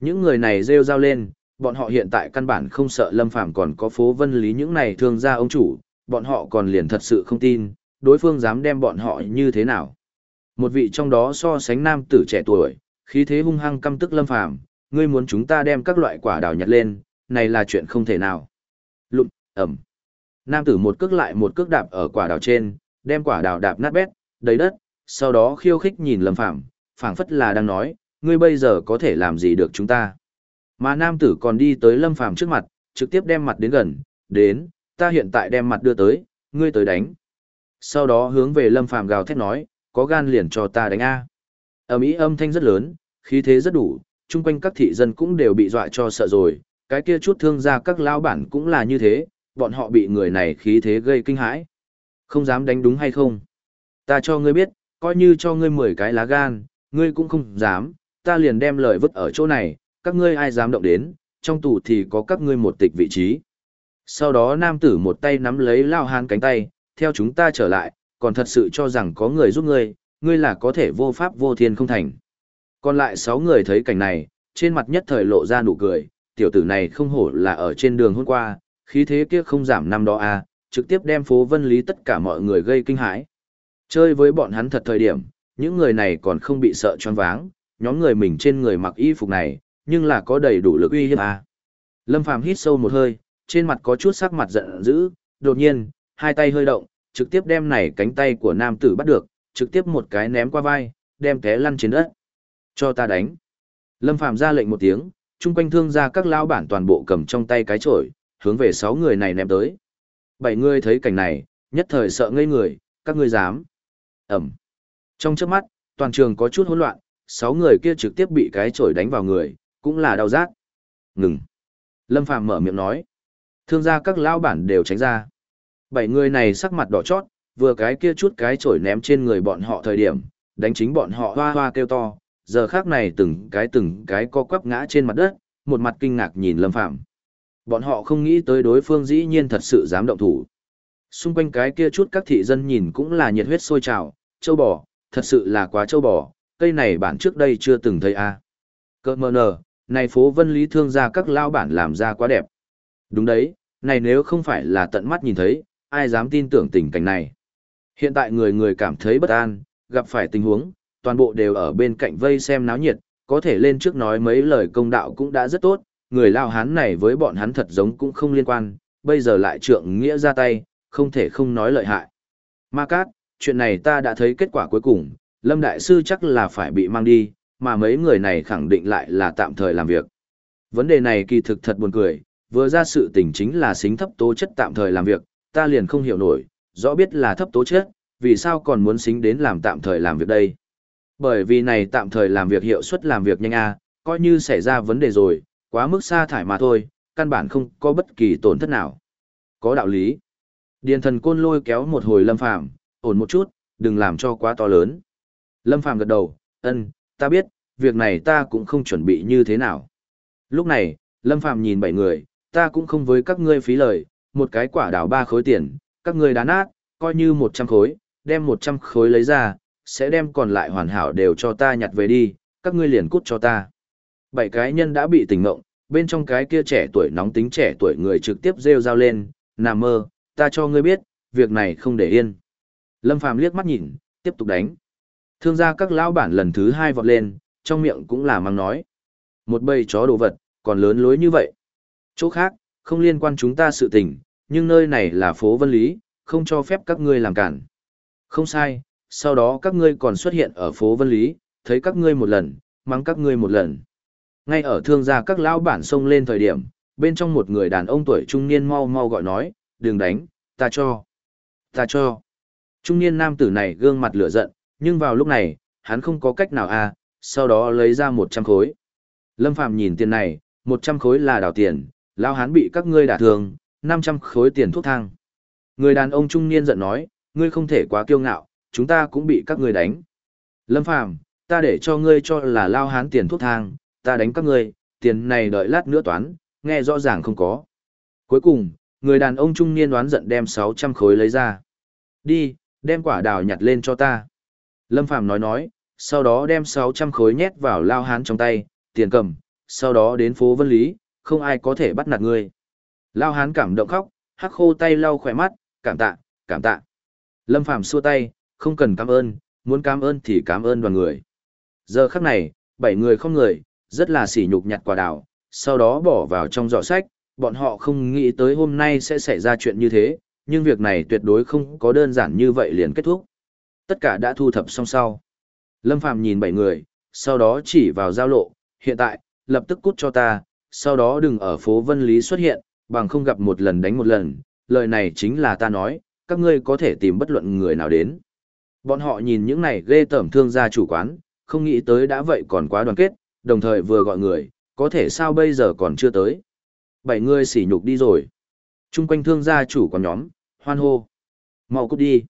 Speaker 1: Những người này rêu rao lên, bọn họ hiện tại căn bản không sợ Lâm Phàm còn có phố vân lý những này thương gia ông chủ, bọn họ còn liền thật sự không tin, đối phương dám đem bọn họ như thế nào. Một vị trong đó so sánh nam tử trẻ tuổi, khí thế hung hăng căm tức Lâm Phàm, ngươi muốn chúng ta đem các loại quả đào nhặt lên, này là chuyện không thể nào. Lụm, ẩm. Nam tử một cước lại một cước đạp ở quả đào trên, đem quả đào đạp nát bét, đầy đất, sau đó khiêu khích nhìn Lâm Phàm, phảng phất là đang nói, ngươi bây giờ có thể làm gì được chúng ta. Mà nam tử còn đi tới Lâm Phàm trước mặt, trực tiếp đem mặt đến gần, đến, ta hiện tại đem mặt đưa tới, ngươi tới đánh. Sau đó hướng về Lâm Phàm gào thét nói, có gan liền cho ta đánh A. Ở ý âm thanh rất lớn, khí thế rất đủ, chung quanh các thị dân cũng đều bị dọa cho sợ rồi, cái kia chút thương gia các lao bản cũng là như thế, bọn họ bị người này khí thế gây kinh hãi. Không dám đánh đúng hay không? Ta cho ngươi biết, coi như cho ngươi 10 cái lá gan, ngươi cũng không dám, ta liền đem lời vứt ở chỗ này, các ngươi ai dám động đến, trong tù thì có các ngươi một tịch vị trí. Sau đó nam tử một tay nắm lấy lao hán cánh tay, theo chúng ta trở lại, còn thật sự cho rằng có người giúp ngươi, ngươi là có thể vô pháp vô thiên không thành. Còn lại sáu người thấy cảnh này, trên mặt nhất thời lộ ra nụ cười, tiểu tử này không hổ là ở trên đường hôm qua, khí thế kia không giảm năm đó à, trực tiếp đem phố vân lý tất cả mọi người gây kinh hãi. Chơi với bọn hắn thật thời điểm, những người này còn không bị sợ choáng váng, nhóm người mình trên người mặc y phục này, nhưng là có đầy đủ lực uy hiếp à. Lâm Phàm hít sâu một hơi, trên mặt có chút sắc mặt giận dữ, đột nhiên, hai tay hơi động, trực tiếp đem này cánh tay của nam tử bắt được, trực tiếp một cái ném qua vai, đem té lăn trên đất. Cho ta đánh. Lâm Phàm ra lệnh một tiếng, chung quanh thương gia các lão bản toàn bộ cầm trong tay cái chổi, hướng về sáu người này ném tới. Bảy người thấy cảnh này, nhất thời sợ ngây người, các ngươi dám. Ẩm. Trong trước mắt, toàn trường có chút hỗn loạn, sáu người kia trực tiếp bị cái chổi đánh vào người, cũng là đau rát. Ngừng. Lâm Phàm mở miệng nói. Thương gia các lão bản đều tránh ra. Bảy người này sắc mặt đỏ chót, vừa cái kia chút cái chổi ném trên người bọn họ thời điểm, đánh chính bọn họ hoa hoa kêu to, giờ khác này từng cái từng cái co quắp ngã trên mặt đất, một mặt kinh ngạc nhìn Lâm Phàm Bọn họ không nghĩ tới đối phương dĩ nhiên thật sự dám động thủ. Xung quanh cái kia chút các thị dân nhìn cũng là nhiệt huyết sôi trào, châu bò, thật sự là quá châu bò, cây này bản trước đây chưa từng thấy a. À. Cơ mờ nờ, này phố vân lý thương gia các lao bản làm ra quá đẹp. Đúng đấy, này nếu không phải là tận mắt nhìn thấy, ai dám tin tưởng tình cảnh này. Hiện tại người người cảm thấy bất an, gặp phải tình huống, toàn bộ đều ở bên cạnh vây xem náo nhiệt, có thể lên trước nói mấy lời công đạo cũng đã rất tốt, người lao hán này với bọn hắn thật giống cũng không liên quan, bây giờ lại trượng nghĩa ra tay, không thể không nói lợi hại. Ma Cát, chuyện này ta đã thấy kết quả cuối cùng, Lâm Đại Sư chắc là phải bị mang đi, mà mấy người này khẳng định lại là tạm thời làm việc. Vấn đề này kỳ thực thật buồn cười, vừa ra sự tình chính là xính thấp tố chất tạm thời làm việc, ta liền không hiểu nổi, rõ biết là thấp tố chất, vì sao còn muốn xính đến làm tạm thời làm việc đây. Bởi vì này tạm thời làm việc hiệu suất làm việc nhanh a, coi như xảy ra vấn đề rồi, quá mức sa thải mà thôi, căn bản không có bất kỳ tổn thất nào. Có đạo lý. Điền thần côn lôi kéo một hồi lâm phàm, ổn một chút, đừng làm cho quá to lớn. Lâm phàm gật đầu, ân, ta biết, việc này ta cũng không chuẩn bị như thế nào. Lúc này, lâm phàm nhìn bảy người, ta cũng không với các ngươi phí lời, một cái quả đảo ba khối tiền, các ngươi đá nát, coi như một trăm khối, đem một trăm khối lấy ra, sẽ đem còn lại hoàn hảo đều cho ta nhặt về đi, các ngươi liền cút cho ta. Bảy cái nhân đã bị tỉnh ngộng, bên trong cái kia trẻ tuổi nóng tính trẻ tuổi người trực tiếp rêu rao lên, nằm mơ, ta cho ngươi biết, việc này không để yên. Lâm Phàm liếc mắt nhìn, tiếp tục đánh. Thương gia các lão bản lần thứ hai vọt lên, trong miệng cũng là mang nói. Một bầy chó đồ vật, còn lớn lối như vậy. Chỗ khác, không liên quan chúng ta sự tình, nhưng nơi này là phố Vân Lý, không cho phép các ngươi làm cản. Không sai, sau đó các ngươi còn xuất hiện ở phố Vân Lý, thấy các ngươi một lần, mắng các ngươi một lần. Ngay ở thương gia các lão bản xông lên thời điểm, bên trong một người đàn ông tuổi trung niên mau mau gọi nói, đừng đánh, ta cho, ta cho. Trung niên nam tử này gương mặt lửa giận, nhưng vào lúc này, hắn không có cách nào à, sau đó lấy ra một trăm khối. Lâm Phàm nhìn tiền này, một trăm khối là đào tiền, lão hắn bị các ngươi đả thương, năm trăm khối tiền thuốc thang. Người đàn ông trung niên giận nói, ngươi không thể quá kiêu ngạo, chúng ta cũng bị các ngươi đánh. Lâm Phàm, ta để cho ngươi cho là lao hán tiền thuốc thang, ta đánh các ngươi, tiền này đợi lát nữa toán, nghe rõ ràng không có. Cuối cùng, người đàn ông trung niên đoán giận đem 600 khối lấy ra. Đi, đem quả đào nhặt lên cho ta. Lâm Phàm nói nói, sau đó đem 600 khối nhét vào lao hán trong tay, tiền cầm, sau đó đến phố Vân Lý, không ai có thể bắt nạt ngươi. Lao hán cảm động khóc, hắc khô tay lau khỏe mắt, cảm tạ, cảm tạ. Lâm Phàm xua tay, không cần cảm ơn, muốn cảm ơn thì cảm ơn đoàn người. Giờ khắc này, bảy người không người, rất là sỉ nhục nhặt quả đào, sau đó bỏ vào trong giỏ sách, bọn họ không nghĩ tới hôm nay sẽ xảy ra chuyện như thế, nhưng việc này tuyệt đối không có đơn giản như vậy liền kết thúc. Tất cả đã thu thập xong sau. Lâm Phàm nhìn bảy người, sau đó chỉ vào giao lộ, hiện tại, lập tức cút cho ta, sau đó đừng ở phố Vân Lý xuất hiện, bằng không gặp một lần đánh một lần, lời này chính là ta nói, các ngươi có thể tìm bất luận người nào đến. Bọn họ nhìn những này ghê tởm thương gia chủ quán, không nghĩ tới đã vậy còn quá đoàn kết, đồng thời vừa gọi người, có thể sao bây giờ còn chưa tới. Bảy người sỉ nhục đi rồi. Trung quanh thương gia chủ quán nhóm, hoan hô. mau cút đi.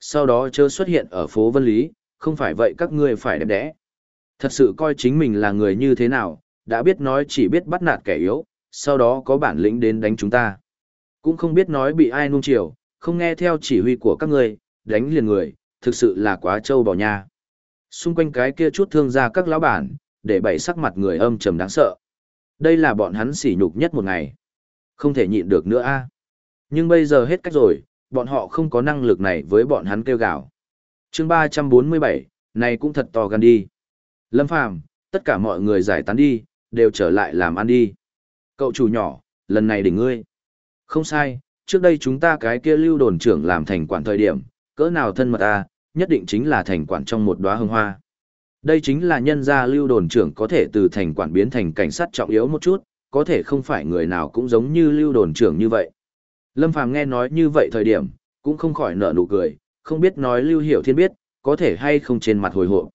Speaker 1: Sau đó chớ xuất hiện ở phố Vân Lý, không phải vậy các ngươi phải đẹp đẽ. Thật sự coi chính mình là người như thế nào, đã biết nói chỉ biết bắt nạt kẻ yếu, sau đó có bản lĩnh đến đánh chúng ta. Cũng không biết nói bị ai nung chiều, không nghe theo chỉ huy của các ngươi, đánh liền người, thực sự là quá trâu bò nha. Xung quanh cái kia chút thương gia các lão bản, để bày sắc mặt người âm trầm đáng sợ. Đây là bọn hắn sỉ nhục nhất một ngày. Không thể nhịn được nữa a. Nhưng bây giờ hết cách rồi, bọn họ không có năng lực này với bọn hắn kêu gào. Chương 347, này cũng thật to gan đi. Lâm Phàm, tất cả mọi người giải tán đi, đều trở lại làm ăn đi. Cậu chủ nhỏ, lần này đỉnh ngươi. Không sai, trước đây chúng ta cái kia lưu đồn trưởng làm thành quản thời điểm, cỡ nào thân mật a, nhất định chính là thành quản trong một đóa hương hoa. Đây chính là nhân gia lưu đồn trưởng có thể từ thành quản biến thành cảnh sát trọng yếu một chút, có thể không phải người nào cũng giống như lưu đồn trưởng như vậy. Lâm Phàm nghe nói như vậy thời điểm, cũng không khỏi nở nụ cười, không biết nói lưu hiểu thiên biết, có thể hay không trên mặt hồi hộp.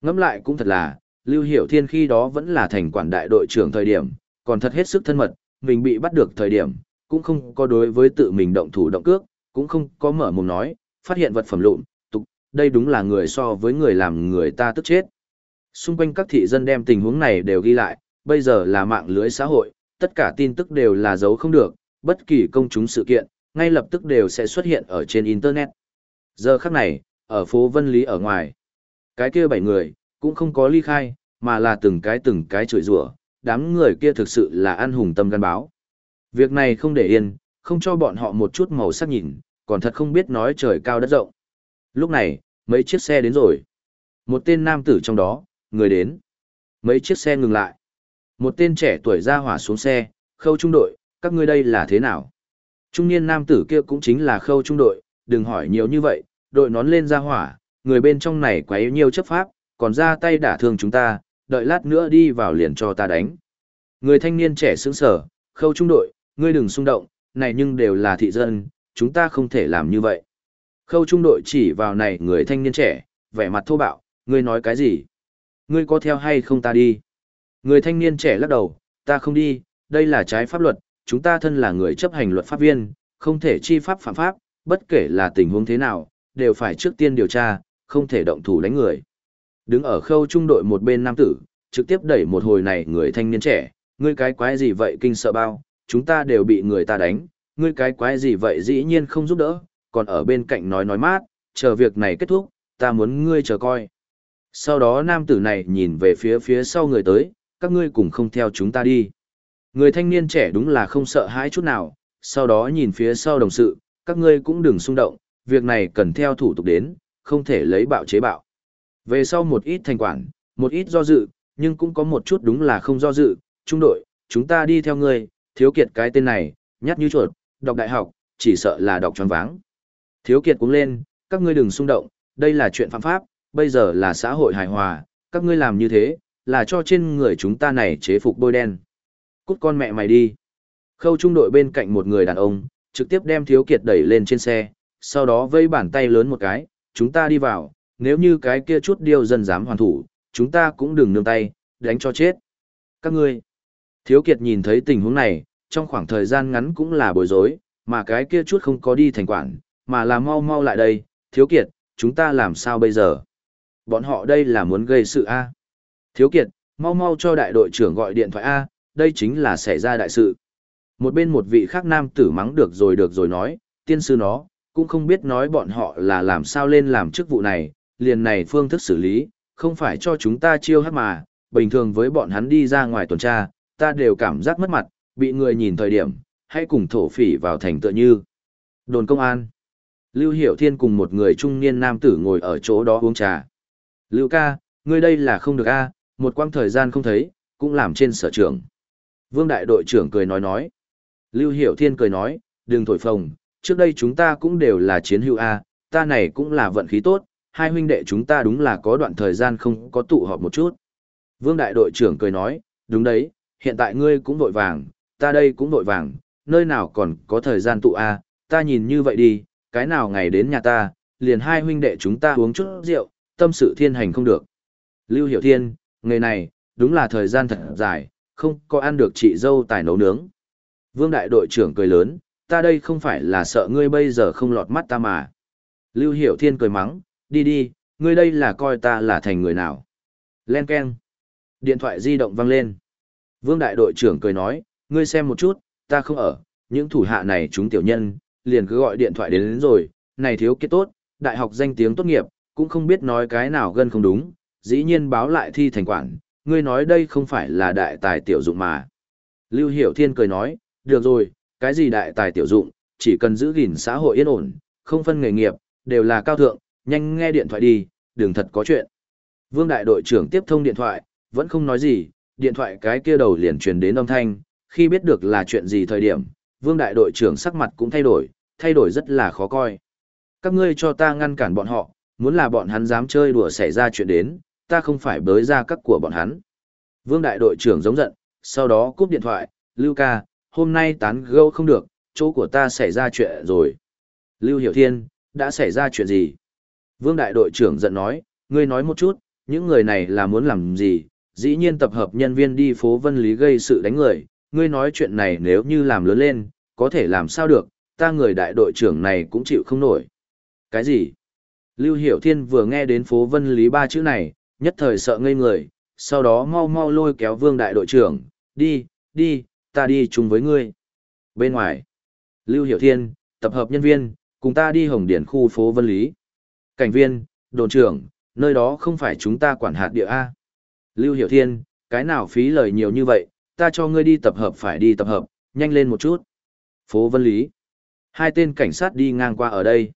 Speaker 1: Ngẫm lại cũng thật là, lưu hiểu thiên khi đó vẫn là thành quản đại đội trưởng thời điểm, còn thật hết sức thân mật, mình bị bắt được thời điểm, cũng không có đối với tự mình động thủ động cước, cũng không có mở mồm nói, phát hiện vật phẩm lụn, tục, đây đúng là người so với người làm người ta tức chết. Xung quanh các thị dân đem tình huống này đều ghi lại, bây giờ là mạng lưới xã hội, tất cả tin tức đều là giấu không được, bất kỳ công chúng sự kiện, ngay lập tức đều sẽ xuất hiện ở trên Internet. Giờ khắc này, ở phố Vân Lý ở ngoài, cái kia bảy người, cũng không có ly khai, mà là từng cái từng cái chửi rủa, đám người kia thực sự là ăn hùng tâm gan báo. Việc này không để yên, không cho bọn họ một chút màu sắc nhìn, còn thật không biết nói trời cao đất rộng. Lúc này, mấy chiếc xe đến rồi. Một tên nam tử trong đó, người đến. Mấy chiếc xe ngừng lại. Một tên trẻ tuổi ra hỏa xuống xe, khâu trung đội, các ngươi đây là thế nào? Trung niên nam tử kia cũng chính là khâu trung đội, đừng hỏi nhiều như vậy, đội nón lên ra hỏa, người bên trong này quá yếu nhiều chấp pháp, còn ra tay đả thương chúng ta, đợi lát nữa đi vào liền cho ta đánh. Người thanh niên trẻ sững sở, khâu trung đội, ngươi đừng xung động, này nhưng đều là thị dân, chúng ta không thể làm như vậy. Khâu trung đội chỉ vào này người thanh niên trẻ, vẻ mặt thô bạo, ngươi nói cái gì? Ngươi có theo hay không ta đi? Người thanh niên trẻ lắc đầu, ta không đi, đây là trái pháp luật, chúng ta thân là người chấp hành luật pháp viên, không thể chi pháp phạm pháp, bất kể là tình huống thế nào, đều phải trước tiên điều tra, không thể động thủ đánh người. Đứng ở khâu trung đội một bên nam tử, trực tiếp đẩy một hồi này người thanh niên trẻ, ngươi cái quái gì vậy kinh sợ bao, chúng ta đều bị người ta đánh, ngươi cái quái gì vậy dĩ nhiên không giúp đỡ, còn ở bên cạnh nói nói mát, chờ việc này kết thúc, ta muốn ngươi chờ coi. Sau đó nam tử này nhìn về phía phía sau người tới, các ngươi cùng không theo chúng ta đi. Người thanh niên trẻ đúng là không sợ hãi chút nào, sau đó nhìn phía sau đồng sự, các ngươi cũng đừng xung động, việc này cần theo thủ tục đến, không thể lấy bạo chế bạo. Về sau một ít thành quản, một ít do dự, nhưng cũng có một chút đúng là không do dự, trung đội, chúng ta đi theo ngươi, thiếu kiệt cái tên này, nhát như chuột, đọc đại học, chỉ sợ là đọc tròn váng. Thiếu kiệt cũng lên, các ngươi đừng xung động, đây là chuyện phạm pháp, bây giờ là xã hội hài hòa, các ngươi làm như thế, là cho trên người chúng ta này chế phục bôi đen. Cút con mẹ mày đi. Khâu trung đội bên cạnh một người đàn ông, trực tiếp đem thiếu kiệt đẩy lên trên xe, sau đó vây bàn tay lớn một cái, chúng ta đi vào, nếu như cái kia chút điêu dân dám hoàn thủ, chúng ta cũng đừng nương tay, đánh cho chết. Các ngươi, thiếu kiệt nhìn thấy tình huống này, trong khoảng thời gian ngắn cũng là bối rối, mà cái kia chút không có đi thành quản, mà là mau mau lại đây, thiếu kiệt, chúng ta làm sao bây giờ? Bọn họ đây là muốn gây sự A. Thiếu kiệt, mau mau cho đại đội trưởng gọi điện thoại A, đây chính là xảy ra đại sự. Một bên một vị khác nam tử mắng được rồi được rồi nói, tiên sư nó, cũng không biết nói bọn họ là làm sao lên làm chức vụ này, liền này phương thức xử lý, không phải cho chúng ta chiêu hát mà, bình thường với bọn hắn đi ra ngoài tuần tra, ta đều cảm giác mất mặt, bị người nhìn thời điểm, hay cùng thổ phỉ vào thành tựa như. Đồn công an. Lưu Hiểu Thiên cùng một người trung niên nam tử ngồi ở chỗ đó uống trà. Lưu ca, ngươi đây là không được a, một quãng thời gian không thấy, cũng làm trên sở trưởng. Vương đại đội trưởng cười nói nói. Lưu Hiểu Thiên cười nói, đừng thổi phồng, trước đây chúng ta cũng đều là chiến hữu A, ta này cũng là vận khí tốt, hai huynh đệ chúng ta đúng là có đoạn thời gian không có tụ họp một chút. Vương đại đội trưởng cười nói, đúng đấy, hiện tại ngươi cũng vội vàng, ta đây cũng vội vàng, nơi nào còn có thời gian tụ A, ta nhìn như vậy đi, cái nào ngày đến nhà ta, liền hai huynh đệ chúng ta uống chút rượu, tâm sự thiên hành không được. Lưu Hiểu Thiên, ngày này, đúng là thời gian thật dài, không có ăn được chị dâu tài nấu nướng. Vương đại đội trưởng cười lớn, ta đây không phải là sợ ngươi bây giờ không lọt mắt ta mà. Lưu Hiểu Thiên cười mắng, đi đi, ngươi đây là coi ta là thành người nào. Len Ken. Điện thoại di động vang lên. Vương đại đội trưởng cười nói, ngươi xem một chút, ta không ở, những thủ hạ này chúng tiểu nhân, liền cứ gọi điện thoại đến, đến rồi, này thiếu kết tốt, đại học danh tiếng tốt nghiệp, cũng không biết nói cái nào gần không đúng, dĩ nhiên báo lại thi thành quản, ngươi nói đây không phải là đại tài tiểu dụng mà. Lưu Hiểu Thiên cười nói, được rồi, cái gì đại tài tiểu dụng, chỉ cần giữ gìn xã hội yên ổn, không phân nghề nghiệp, đều là cao thượng, nhanh nghe điện thoại đi, đừng thật có chuyện. Vương đại đội trưởng tiếp thông điện thoại, vẫn không nói gì, điện thoại cái kia đầu liền truyền đến âm thanh, khi biết được là chuyện gì thời điểm, vương đại đội trưởng sắc mặt cũng thay đổi, thay đổi rất là khó coi. Các ngươi cho ta ngăn cản bọn họ, muốn là bọn hắn dám chơi đùa xảy ra chuyện đến, ta không phải bới ra các của bọn hắn. Vương đại đội trưởng giống giận, sau đó cúp điện thoại, Lưu ca, hôm nay tán gẫu không được, chỗ của ta xảy ra chuyện rồi. Lưu Hiểu Thiên, đã xảy ra chuyện gì? Vương đại đội trưởng giận nói, ngươi nói một chút, những người này là muốn làm gì? Dĩ nhiên tập hợp nhân viên đi phố Vân Lý gây sự đánh người, ngươi nói chuyện này nếu như làm lớn lên, có thể làm sao được, ta người đại đội trưởng này cũng chịu không nổi. Cái gì? Lưu Hiểu Thiên vừa nghe đến phố Vân Lý ba chữ này, nhất thời sợ ngây người, sau đó mau mau lôi kéo vương đại đội trưởng, đi, đi, ta đi chung với ngươi. Bên ngoài, Lưu Hiểu Thiên, tập hợp nhân viên, cùng ta đi Hồng Điển khu phố Vân Lý. Cảnh viên, đồn trưởng, nơi đó không phải chúng ta quản hạt địa A. Lưu Hiểu Thiên, cái nào phí lời nhiều như vậy, ta cho ngươi đi tập hợp phải đi tập hợp, nhanh lên một chút. Phố Vân Lý. Hai tên cảnh sát đi ngang qua ở đây.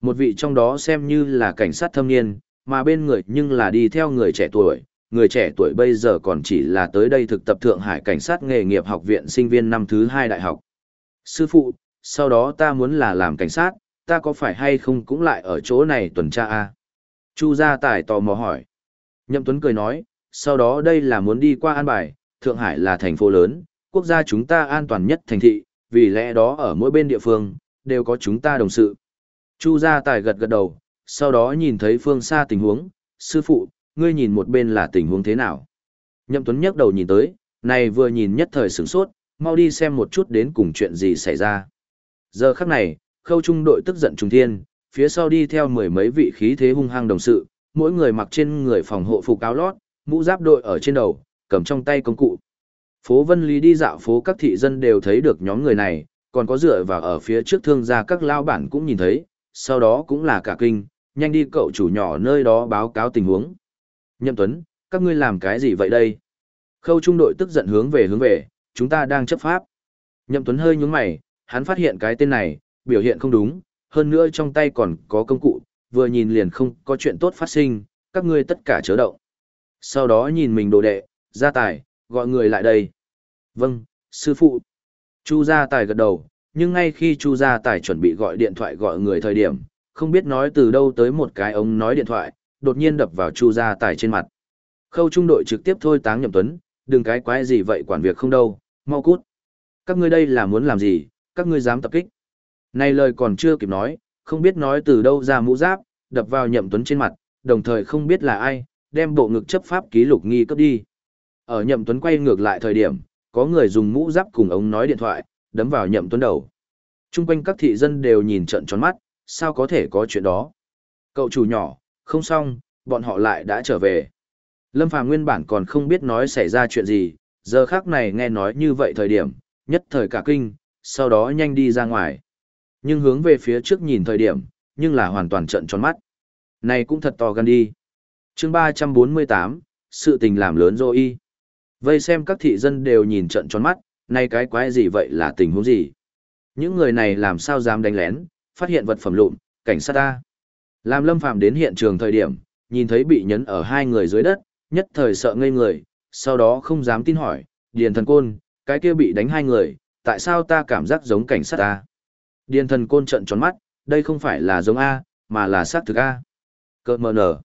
Speaker 1: Một vị trong đó xem như là cảnh sát thâm niên, mà bên người nhưng là đi theo người trẻ tuổi. Người trẻ tuổi bây giờ còn chỉ là tới đây thực tập Thượng Hải Cảnh sát nghề nghiệp học viện sinh viên năm thứ hai đại học. Sư phụ, sau đó ta muốn là làm cảnh sát, ta có phải hay không cũng lại ở chỗ này tuần tra a Chu gia tài tò mò hỏi. Nhậm Tuấn cười nói, sau đó đây là muốn đi qua An Bài, Thượng Hải là thành phố lớn, quốc gia chúng ta an toàn nhất thành thị, vì lẽ đó ở mỗi bên địa phương, đều có chúng ta đồng sự. Chu gia tài gật gật đầu, sau đó nhìn thấy phương xa tình huống, sư phụ, ngươi nhìn một bên là tình huống thế nào. Nhậm Tuấn nhấc đầu nhìn tới, này vừa nhìn nhất thời sửng sốt, mau đi xem một chút đến cùng chuyện gì xảy ra. Giờ khắc này, khâu trung đội tức giận trùng thiên, phía sau đi theo mười mấy vị khí thế hung hăng đồng sự, mỗi người mặc trên người phòng hộ phục áo lót, mũ giáp đội ở trên đầu, cầm trong tay công cụ. Phố Vân Lý đi dạo phố các thị dân đều thấy được nhóm người này, còn có dựa vào ở phía trước thương gia các lao bản cũng nhìn thấy, sau đó cũng là cả kinh, nhanh đi cậu chủ nhỏ nơi đó báo cáo tình huống. Nhậm Tuấn, các ngươi làm cái gì vậy đây? Khâu trung đội tức giận hướng về hướng về, chúng ta đang chấp pháp. Nhậm Tuấn hơi nhướng mày, hắn phát hiện cái tên này, biểu hiện không đúng, hơn nữa trong tay còn có công cụ, vừa nhìn liền không có chuyện tốt phát sinh, các ngươi tất cả chớ động. Sau đó nhìn mình đồ đệ, gia tài, gọi người lại đây. Vâng, sư phụ. Chu gia tài gật đầu, nhưng ngay khi Chu gia tài chuẩn bị gọi điện thoại gọi người thời điểm, không biết nói từ đâu tới một cái ống nói điện thoại, đột nhiên đập vào Chu gia tài trên mặt. Khâu trung đội trực tiếp thôi táng nhậm tuấn, đừng cái quái gì vậy quản việc không đâu, mau cút. Các ngươi đây là muốn làm gì, các ngươi dám tập kích. Này lời còn chưa kịp nói, không biết nói từ đâu ra mũ giáp, đập vào nhậm tuấn trên mặt, đồng thời không biết là ai, đem bộ ngực chấp pháp ký lục nghi cấp đi. Ở nhậm tuấn quay ngược lại thời điểm, có người dùng mũ giáp cùng ống nói điện thoại, đấm vào nhậm tuấn đầu. Trung quanh các thị dân đều nhìn trận tròn mắt, sao có thể có chuyện đó. Cậu chủ nhỏ, không xong, bọn họ lại đã trở về. Lâm Phàm nguyên bản còn không biết nói xảy ra chuyện gì, giờ khác này nghe nói như vậy thời điểm, nhất thời cả kinh, sau đó nhanh đi ra ngoài. Nhưng hướng về phía trước nhìn thời điểm, nhưng là hoàn toàn trận tròn mắt. Này cũng thật to gan đi. chương 348, sự tình làm lớn rồi y. Vây xem các thị dân đều nhìn trận tròn mắt, này cái quái gì vậy là tình huống gì? Những người này làm sao dám đánh lén, phát hiện vật phẩm lụn, cảnh sát ta. Làm lâm phàm đến hiện trường thời điểm, nhìn thấy bị nhấn ở hai người dưới đất, nhất thời sợ ngây người, sau đó không dám tin hỏi, điền thần côn, cái kia bị đánh hai người, tại sao ta cảm giác giống cảnh sát ta? Điền thần côn trận tròn mắt, đây không phải là giống A, mà là xác thực A. Cơ mờ nở.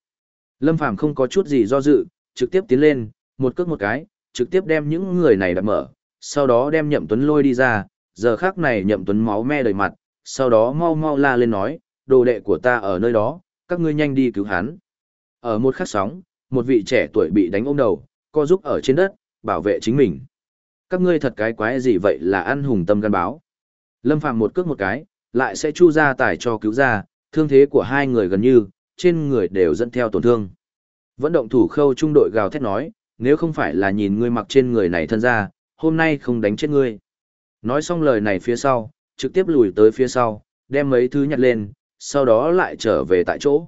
Speaker 1: Lâm Phàm không có chút gì do dự, trực tiếp tiến lên, một cước một cái, trực tiếp đem những người này đặt mở, sau đó đem nhậm tuấn lôi đi ra, giờ khác này nhậm tuấn máu me đầy mặt, sau đó mau mau la lên nói, đồ đệ của ta ở nơi đó, các ngươi nhanh đi cứu hắn. Ở một khắc sóng, một vị trẻ tuổi bị đánh ôm đầu, co giúp ở trên đất, bảo vệ chính mình. Các ngươi thật cái quái gì vậy là ăn hùng tâm gan báo. Lâm Phàm một cước một cái, lại sẽ chu ra tài cho cứu ra, thương thế của hai người gần như, trên người đều dẫn theo tổn thương. Vận động thủ khâu trung đội gào thét nói, nếu không phải là nhìn ngươi mặc trên người này thân ra, hôm nay không đánh chết ngươi. Nói xong lời này phía sau, trực tiếp lùi tới phía sau, đem mấy thứ nhặt lên, sau đó lại trở về tại chỗ.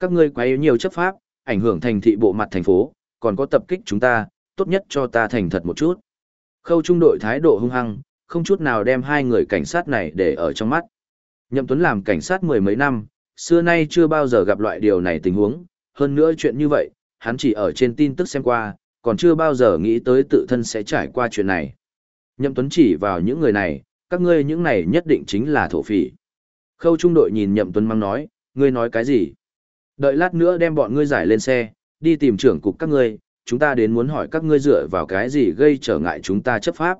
Speaker 1: Các ngươi quá yếu nhiều chấp pháp, ảnh hưởng thành thị bộ mặt thành phố, còn có tập kích chúng ta, tốt nhất cho ta thành thật một chút. Khâu trung đội thái độ hung hăng, không chút nào đem hai người cảnh sát này để ở trong mắt. Nhậm Tuấn làm cảnh sát mười mấy năm, xưa nay chưa bao giờ gặp loại điều này tình huống, hơn nữa chuyện như vậy, hắn chỉ ở trên tin tức xem qua, còn chưa bao giờ nghĩ tới tự thân sẽ trải qua chuyện này. Nhậm Tuấn chỉ vào những người này, các ngươi những này nhất định chính là thổ phỉ. Khâu trung đội nhìn Nhậm Tuấn mang nói, ngươi nói cái gì? Đợi lát nữa đem bọn ngươi giải lên xe, đi tìm trưởng cục các ngươi, chúng ta đến muốn hỏi các ngươi dựa vào cái gì gây trở ngại chúng ta chấp pháp.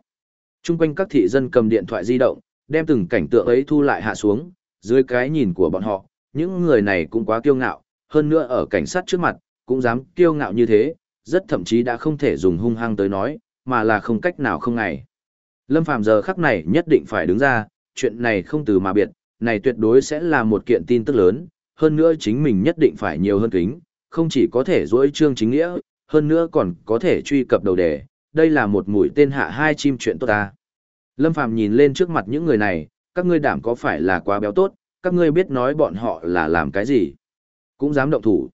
Speaker 1: Trung quanh các thị dân cầm điện thoại di động, đem từng cảnh tượng ấy thu lại hạ xuống, dưới cái nhìn của bọn họ, những người này cũng quá kiêu ngạo, hơn nữa ở cảnh sát trước mặt, cũng dám kiêu ngạo như thế, rất thậm chí đã không thể dùng hung hăng tới nói, mà là không cách nào không ngày. Lâm Phàm giờ khắc này nhất định phải đứng ra, chuyện này không từ mà biệt, này tuyệt đối sẽ là một kiện tin tức lớn, hơn nữa chính mình nhất định phải nhiều hơn kính, không chỉ có thể dỗi trương chính nghĩa, hơn nữa còn có thể truy cập đầu đề, đây là một mũi tên hạ hai chim chuyện tốt ta. Lâm Phàm nhìn lên trước mặt những người này, các ngươi đảm có phải là quá béo tốt, các ngươi biết nói bọn họ là làm cái gì. Cũng dám động thủ.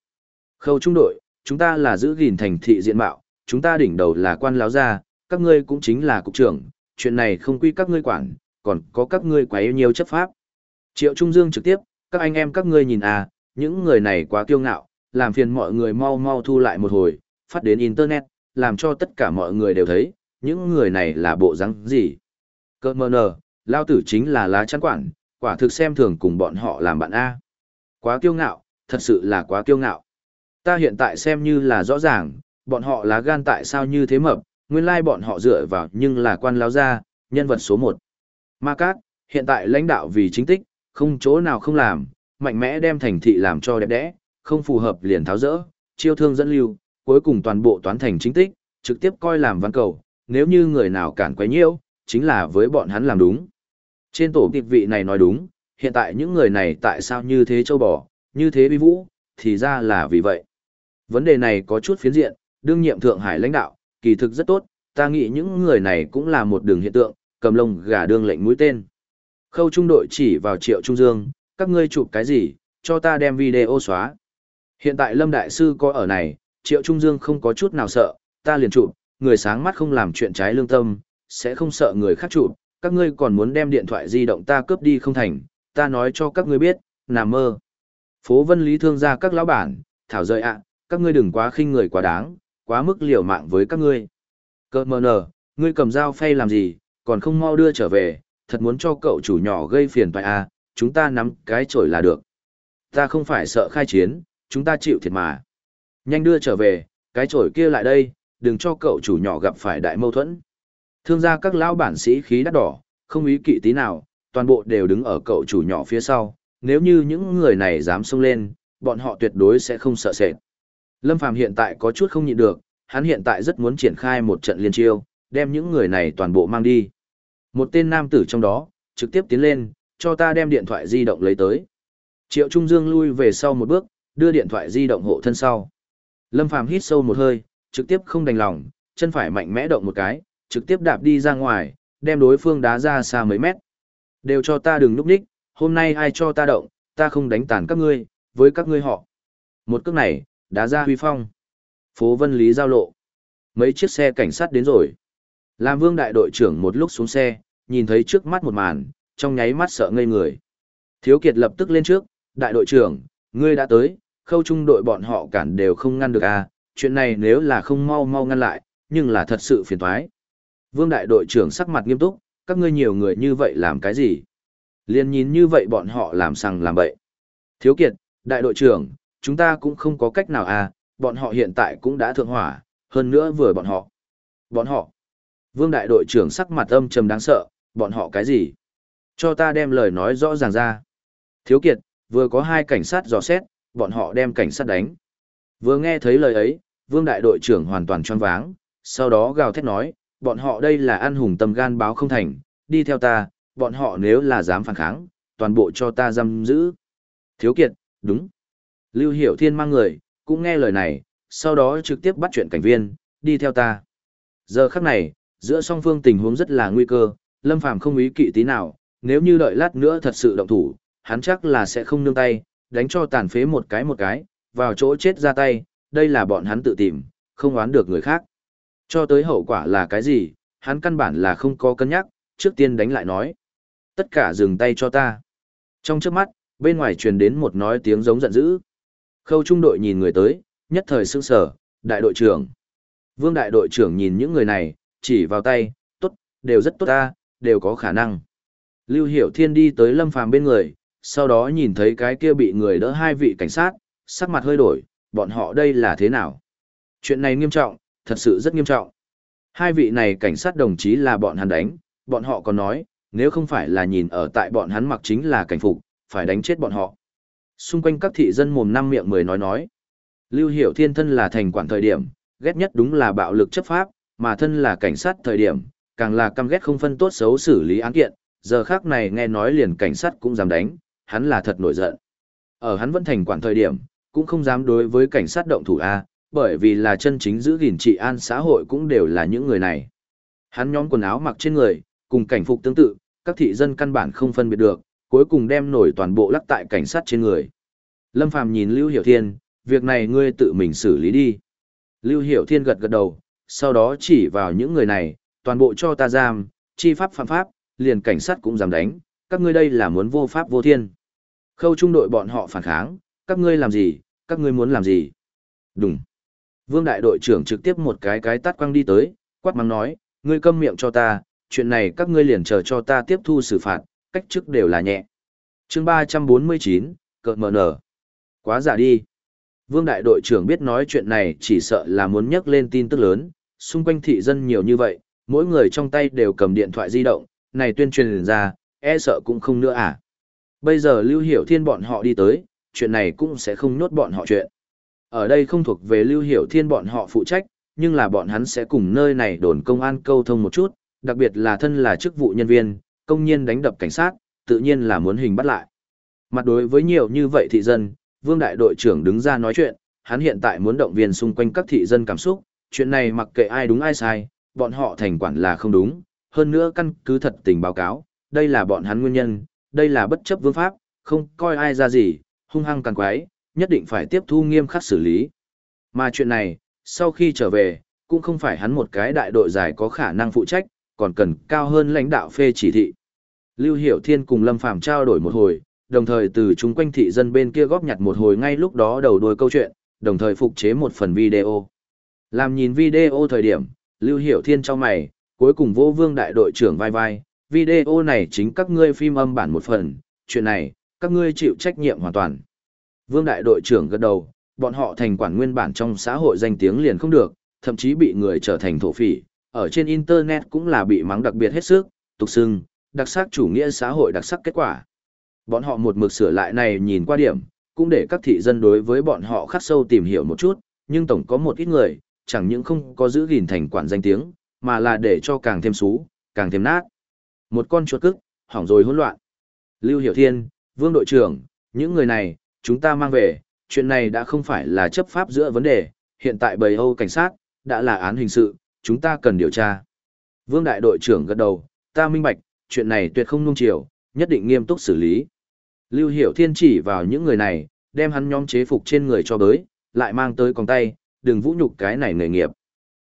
Speaker 1: Khâu trung đội, chúng ta là giữ gìn thành thị diện mạo, chúng ta đỉnh đầu là quan láo gia, các ngươi cũng chính là cục trưởng, chuyện này không quy các ngươi quản, còn có các ngươi quá yêu nhiều chấp pháp. Triệu Trung Dương trực tiếp, các anh em các ngươi nhìn à, những người này quá kiêu ngạo, làm phiền mọi người mau mau thu lại một hồi, phát đến Internet, làm cho tất cả mọi người đều thấy, những người này là bộ rắn gì. Cơ mơ nờ, lao tử chính là lá chắn quản, quả thực xem thường cùng bọn họ làm bạn A. Quá kiêu ngạo, thật sự là quá kiêu ngạo. Ta hiện tại xem như là rõ ràng, bọn họ lá gan tại sao như thế mập, nguyên lai bọn họ dựa vào nhưng là quan lao gia, nhân vật số một. Ma Cát, hiện tại lãnh đạo vì chính tích, không chỗ nào không làm, mạnh mẽ đem thành thị làm cho đẹp đẽ, không phù hợp liền tháo rỡ, chiêu thương dẫn lưu, cuối cùng toàn bộ toán thành chính tích, trực tiếp coi làm văn cầu, nếu như người nào cản quấy nhiễu, chính là với bọn hắn làm đúng. Trên tổ tiệp vị này nói đúng, hiện tại những người này tại sao như thế châu bò, như thế bi vũ, thì ra là vì vậy. Vấn đề này có chút phiến diện, đương nhiệm Thượng Hải lãnh đạo, kỳ thực rất tốt, ta nghĩ những người này cũng là một đường hiện tượng, cầm lông gà đương lệnh mũi tên. Khâu trung đội chỉ vào triệu trung dương, các ngươi chụp cái gì, cho ta đem video xóa. Hiện tại Lâm Đại Sư có ở này, triệu trung dương không có chút nào sợ, ta liền chụp, người sáng mắt không làm chuyện trái lương tâm, sẽ không sợ người khác chụp, các ngươi còn muốn đem điện thoại di động ta cướp đi không thành, ta nói cho các ngươi biết, nằm mơ. Phố Vân Lý thương gia các lão bản, thảo rời ạ, các ngươi đừng quá khinh người quá đáng, quá mức liều mạng với các ngươi. Cơ mờ nở, ngươi cầm dao phay làm gì, còn không mau đưa trở về, thật muốn cho cậu chủ nhỏ gây phiền phải à, chúng ta nắm cái chổi là được. Ta không phải sợ khai chiến, chúng ta chịu thiệt mà. Nhanh đưa trở về, cái chổi kia lại đây, đừng cho cậu chủ nhỏ gặp phải đại mâu thuẫn. Thương gia các lão bản sĩ khí đắt đỏ, không ý kỵ tí nào, toàn bộ đều đứng ở cậu chủ nhỏ phía sau, nếu như những người này dám xông lên, bọn họ tuyệt đối sẽ không sợ sệt. Lâm Phàm hiện tại có chút không nhịn được, hắn hiện tại rất muốn triển khai một trận liên chiêu, đem những người này toàn bộ mang đi. Một tên nam tử trong đó, trực tiếp tiến lên, cho ta đem điện thoại di động lấy tới. Triệu Trung Dương lui về sau một bước, đưa điện thoại di động hộ thân sau. Lâm Phàm hít sâu một hơi, trực tiếp không đành lòng, chân phải mạnh mẽ động một cái, trực tiếp đạp đi ra ngoài, đem đối phương đá ra xa mấy mét. Đều cho ta đừng núp đích, hôm nay ai cho ta động, ta không đánh tàn các ngươi, với các ngươi họ. Một cước này, đá ra huy phong. Phố Vân Lý giao lộ. Mấy chiếc xe cảnh sát đến rồi. Làm vương đại đội trưởng một lúc xuống xe, nhìn thấy trước mắt một màn, trong nháy mắt sợ ngây người. Thiếu Kiệt lập tức lên trước, đại đội trưởng, ngươi đã tới, khâu trung đội bọn họ cản đều không ngăn được à, chuyện này nếu là không mau mau ngăn lại, nhưng là thật sự phiền toái. Vương đại đội trưởng sắc mặt nghiêm túc, các ngươi nhiều người như vậy làm cái gì? Liên nhìn như vậy bọn họ làm sằng làm bậy. Thiếu Kiệt, đại đội trưởng, chúng ta cũng không có cách nào à, bọn họ hiện tại cũng đã thượng hỏa, hơn nữa vừa bọn họ. Bọn họ. Vương đại đội trưởng sắc mặt âm trầm đáng sợ, bọn họ cái gì? Cho ta đem lời nói rõ ràng ra. Thiếu Kiệt, vừa có hai cảnh sát dò xét, bọn họ đem cảnh sát đánh. Vừa nghe thấy lời ấy, vương đại đội trưởng hoàn toàn choáng váng, sau đó gào thét nói, bọn họ đây là ăn hùng tâm gan báo không thành, đi theo ta, bọn họ nếu là dám phản kháng, toàn bộ cho ta giam giữ. Thiếu Kiệt, đúng. Lưu Hiểu Thiên mang người, cũng nghe lời này, sau đó trực tiếp bắt chuyện cảnh viên, đi theo ta. Giờ khắc này, giữa song phương tình huống rất là nguy cơ, Lâm Phàm không ý kỵ tí nào, nếu như đợi lát nữa thật sự động thủ, hắn chắc là sẽ không nương tay, đánh cho tàn phế một cái một cái, vào chỗ chết ra tay, đây là bọn hắn tự tìm, không oán được người khác. Cho tới hậu quả là cái gì, hắn căn bản là không có cân nhắc, trước tiên đánh lại nói. Tất cả dừng tay cho ta. Trong trước mắt, bên ngoài truyền đến một nói tiếng giống giận dữ. Khâu trung đội nhìn người tới, nhất thời sững sở, đại đội trưởng. Vương đại đội trưởng nhìn những người này, chỉ vào tay, tốt, đều rất tốt ta, đều có khả năng. Lưu Hiểu Thiên đi tới Lâm Phàm bên người, sau đó nhìn thấy cái kia bị người đỡ hai vị cảnh sát, sắc mặt hơi đổi, bọn họ đây là thế nào? Chuyện này nghiêm trọng, thật sự rất nghiêm trọng. Hai vị này cảnh sát đồng chí là bọn hắn đánh, bọn họ còn nói, nếu không phải là nhìn ở tại bọn hắn mặc chính là cảnh phục, phải đánh chết bọn họ. Xung quanh các thị dân mồm năm miệng mười nói nói. Lưu Hiểu Thiên thân là thành quản thời điểm, ghét nhất đúng là bạo lực chấp pháp, mà thân là cảnh sát thời điểm, càng là căm ghét không phân tốt xấu xử lý án kiện, giờ khác này nghe nói liền cảnh sát cũng dám đánh, hắn là thật nổi giận. Ở hắn vẫn thành quản thời điểm, cũng không dám đối với cảnh sát động thủ A, bởi vì là chân chính giữ gìn trị an xã hội cũng đều là những người này. Hắn nhóm quần áo mặc trên người, cùng cảnh phục tương tự, các thị dân căn bản không phân biệt được, cuối cùng đem nổi toàn bộ lắc tại cảnh sát trên người. Lâm Phàm nhìn Lưu Hiểu Thiên, việc này ngươi tự mình xử lý đi. Lưu Hiểu Thiên gật gật đầu, sau đó chỉ vào những người này, toàn bộ cho ta giam, chi pháp phạm pháp, liền cảnh sát cũng dám đánh, các ngươi đây là muốn vô pháp vô thiên. Khâu trung đội bọn họ phản kháng, các ngươi làm gì, các ngươi muốn làm gì. Đúng. Vương đại đội trưởng trực tiếp một cái cái tắt quăng đi tới, quát mắng nói, ngươi câm miệng cho ta, chuyện này các ngươi liền chờ cho ta tiếp thu xử phạt, cách chức đều là nhẹ. chương 349, cợt mờ nở. Quá giả đi. Vương đại đội trưởng biết nói chuyện này chỉ sợ là muốn nhắc lên tin tức lớn, xung quanh thị dân nhiều như vậy, mỗi người trong tay đều cầm điện thoại di động, này tuyên truyền ra, e sợ cũng không nữa à. Bây giờ Lưu Hiểu Thiên bọn họ đi tới, chuyện này cũng sẽ không nhốt bọn họ chuyện. Ở đây không thuộc về Lưu Hiểu Thiên bọn họ phụ trách, nhưng là bọn hắn sẽ cùng nơi này đồn công an câu thông một chút, đặc biệt là thân là chức vụ nhân viên, công nhiên đánh đập cảnh sát, tự nhiên là muốn hình bắt lại. Mặt đối với nhiều như vậy thị dân, Vương Đại đội trưởng đứng ra nói chuyện, hắn hiện tại muốn động viên xung quanh các thị dân cảm xúc, chuyện này mặc kệ ai đúng ai sai, bọn họ thành quản là không đúng, hơn nữa căn cứ thật tình báo cáo, đây là bọn hắn nguyên nhân, đây là bất chấp vương pháp, không coi ai ra gì, hung hăng càng quái, nhất định phải tiếp thu nghiêm khắc xử lý. Mà chuyện này, sau khi trở về, cũng không phải hắn một cái đại đội giải có khả năng phụ trách, còn cần cao hơn lãnh đạo phê chỉ thị. Lưu Hiểu Thiên cùng Lâm Phàm trao đổi một hồi, đồng thời từ chúng quanh thị dân bên kia góp nhặt một hồi ngay lúc đó đầu đuôi câu chuyện, đồng thời phục chế một phần video. Làm nhìn video thời điểm, Lưu Hiểu Thiên cho mày, cuối cùng vô vương đại đội trưởng vai vai, video này chính các ngươi phim âm bản một phần, chuyện này, các ngươi chịu trách nhiệm hoàn toàn. Vương đại đội trưởng gật đầu, bọn họ thành quản nguyên bản trong xã hội danh tiếng liền không được, thậm chí bị người trở thành thổ phỉ, ở trên internet cũng là bị mắng đặc biệt hết sức, tục xưng, đặc sắc chủ nghĩa xã hội đặc sắc kết quả. Bọn họ một mực sửa lại này nhìn qua điểm, cũng để các thị dân đối với bọn họ khắc sâu tìm hiểu một chút, nhưng tổng có một ít người, chẳng những không có giữ gìn thành quản danh tiếng, mà là để cho càng thêm xú, càng thêm nát. Một con chuột cức, hỏng rồi hỗn loạn. Lưu Hiểu Thiên, Vương đội trưởng, những người này, chúng ta mang về, chuyện này đã không phải là chấp pháp giữa vấn đề, hiện tại bầy Âu cảnh sát, đã là án hình sự, chúng ta cần điều tra. Vương đại đội trưởng gật đầu, ta minh bạch, chuyện này tuyệt không nung chiều, nhất định nghiêm túc xử lý. Lưu Hiểu Thiên chỉ vào những người này, đem hắn nhóm chế phục trên người cho bới, lại mang tới con tay, đừng vũ nhục cái này nghề nghiệp.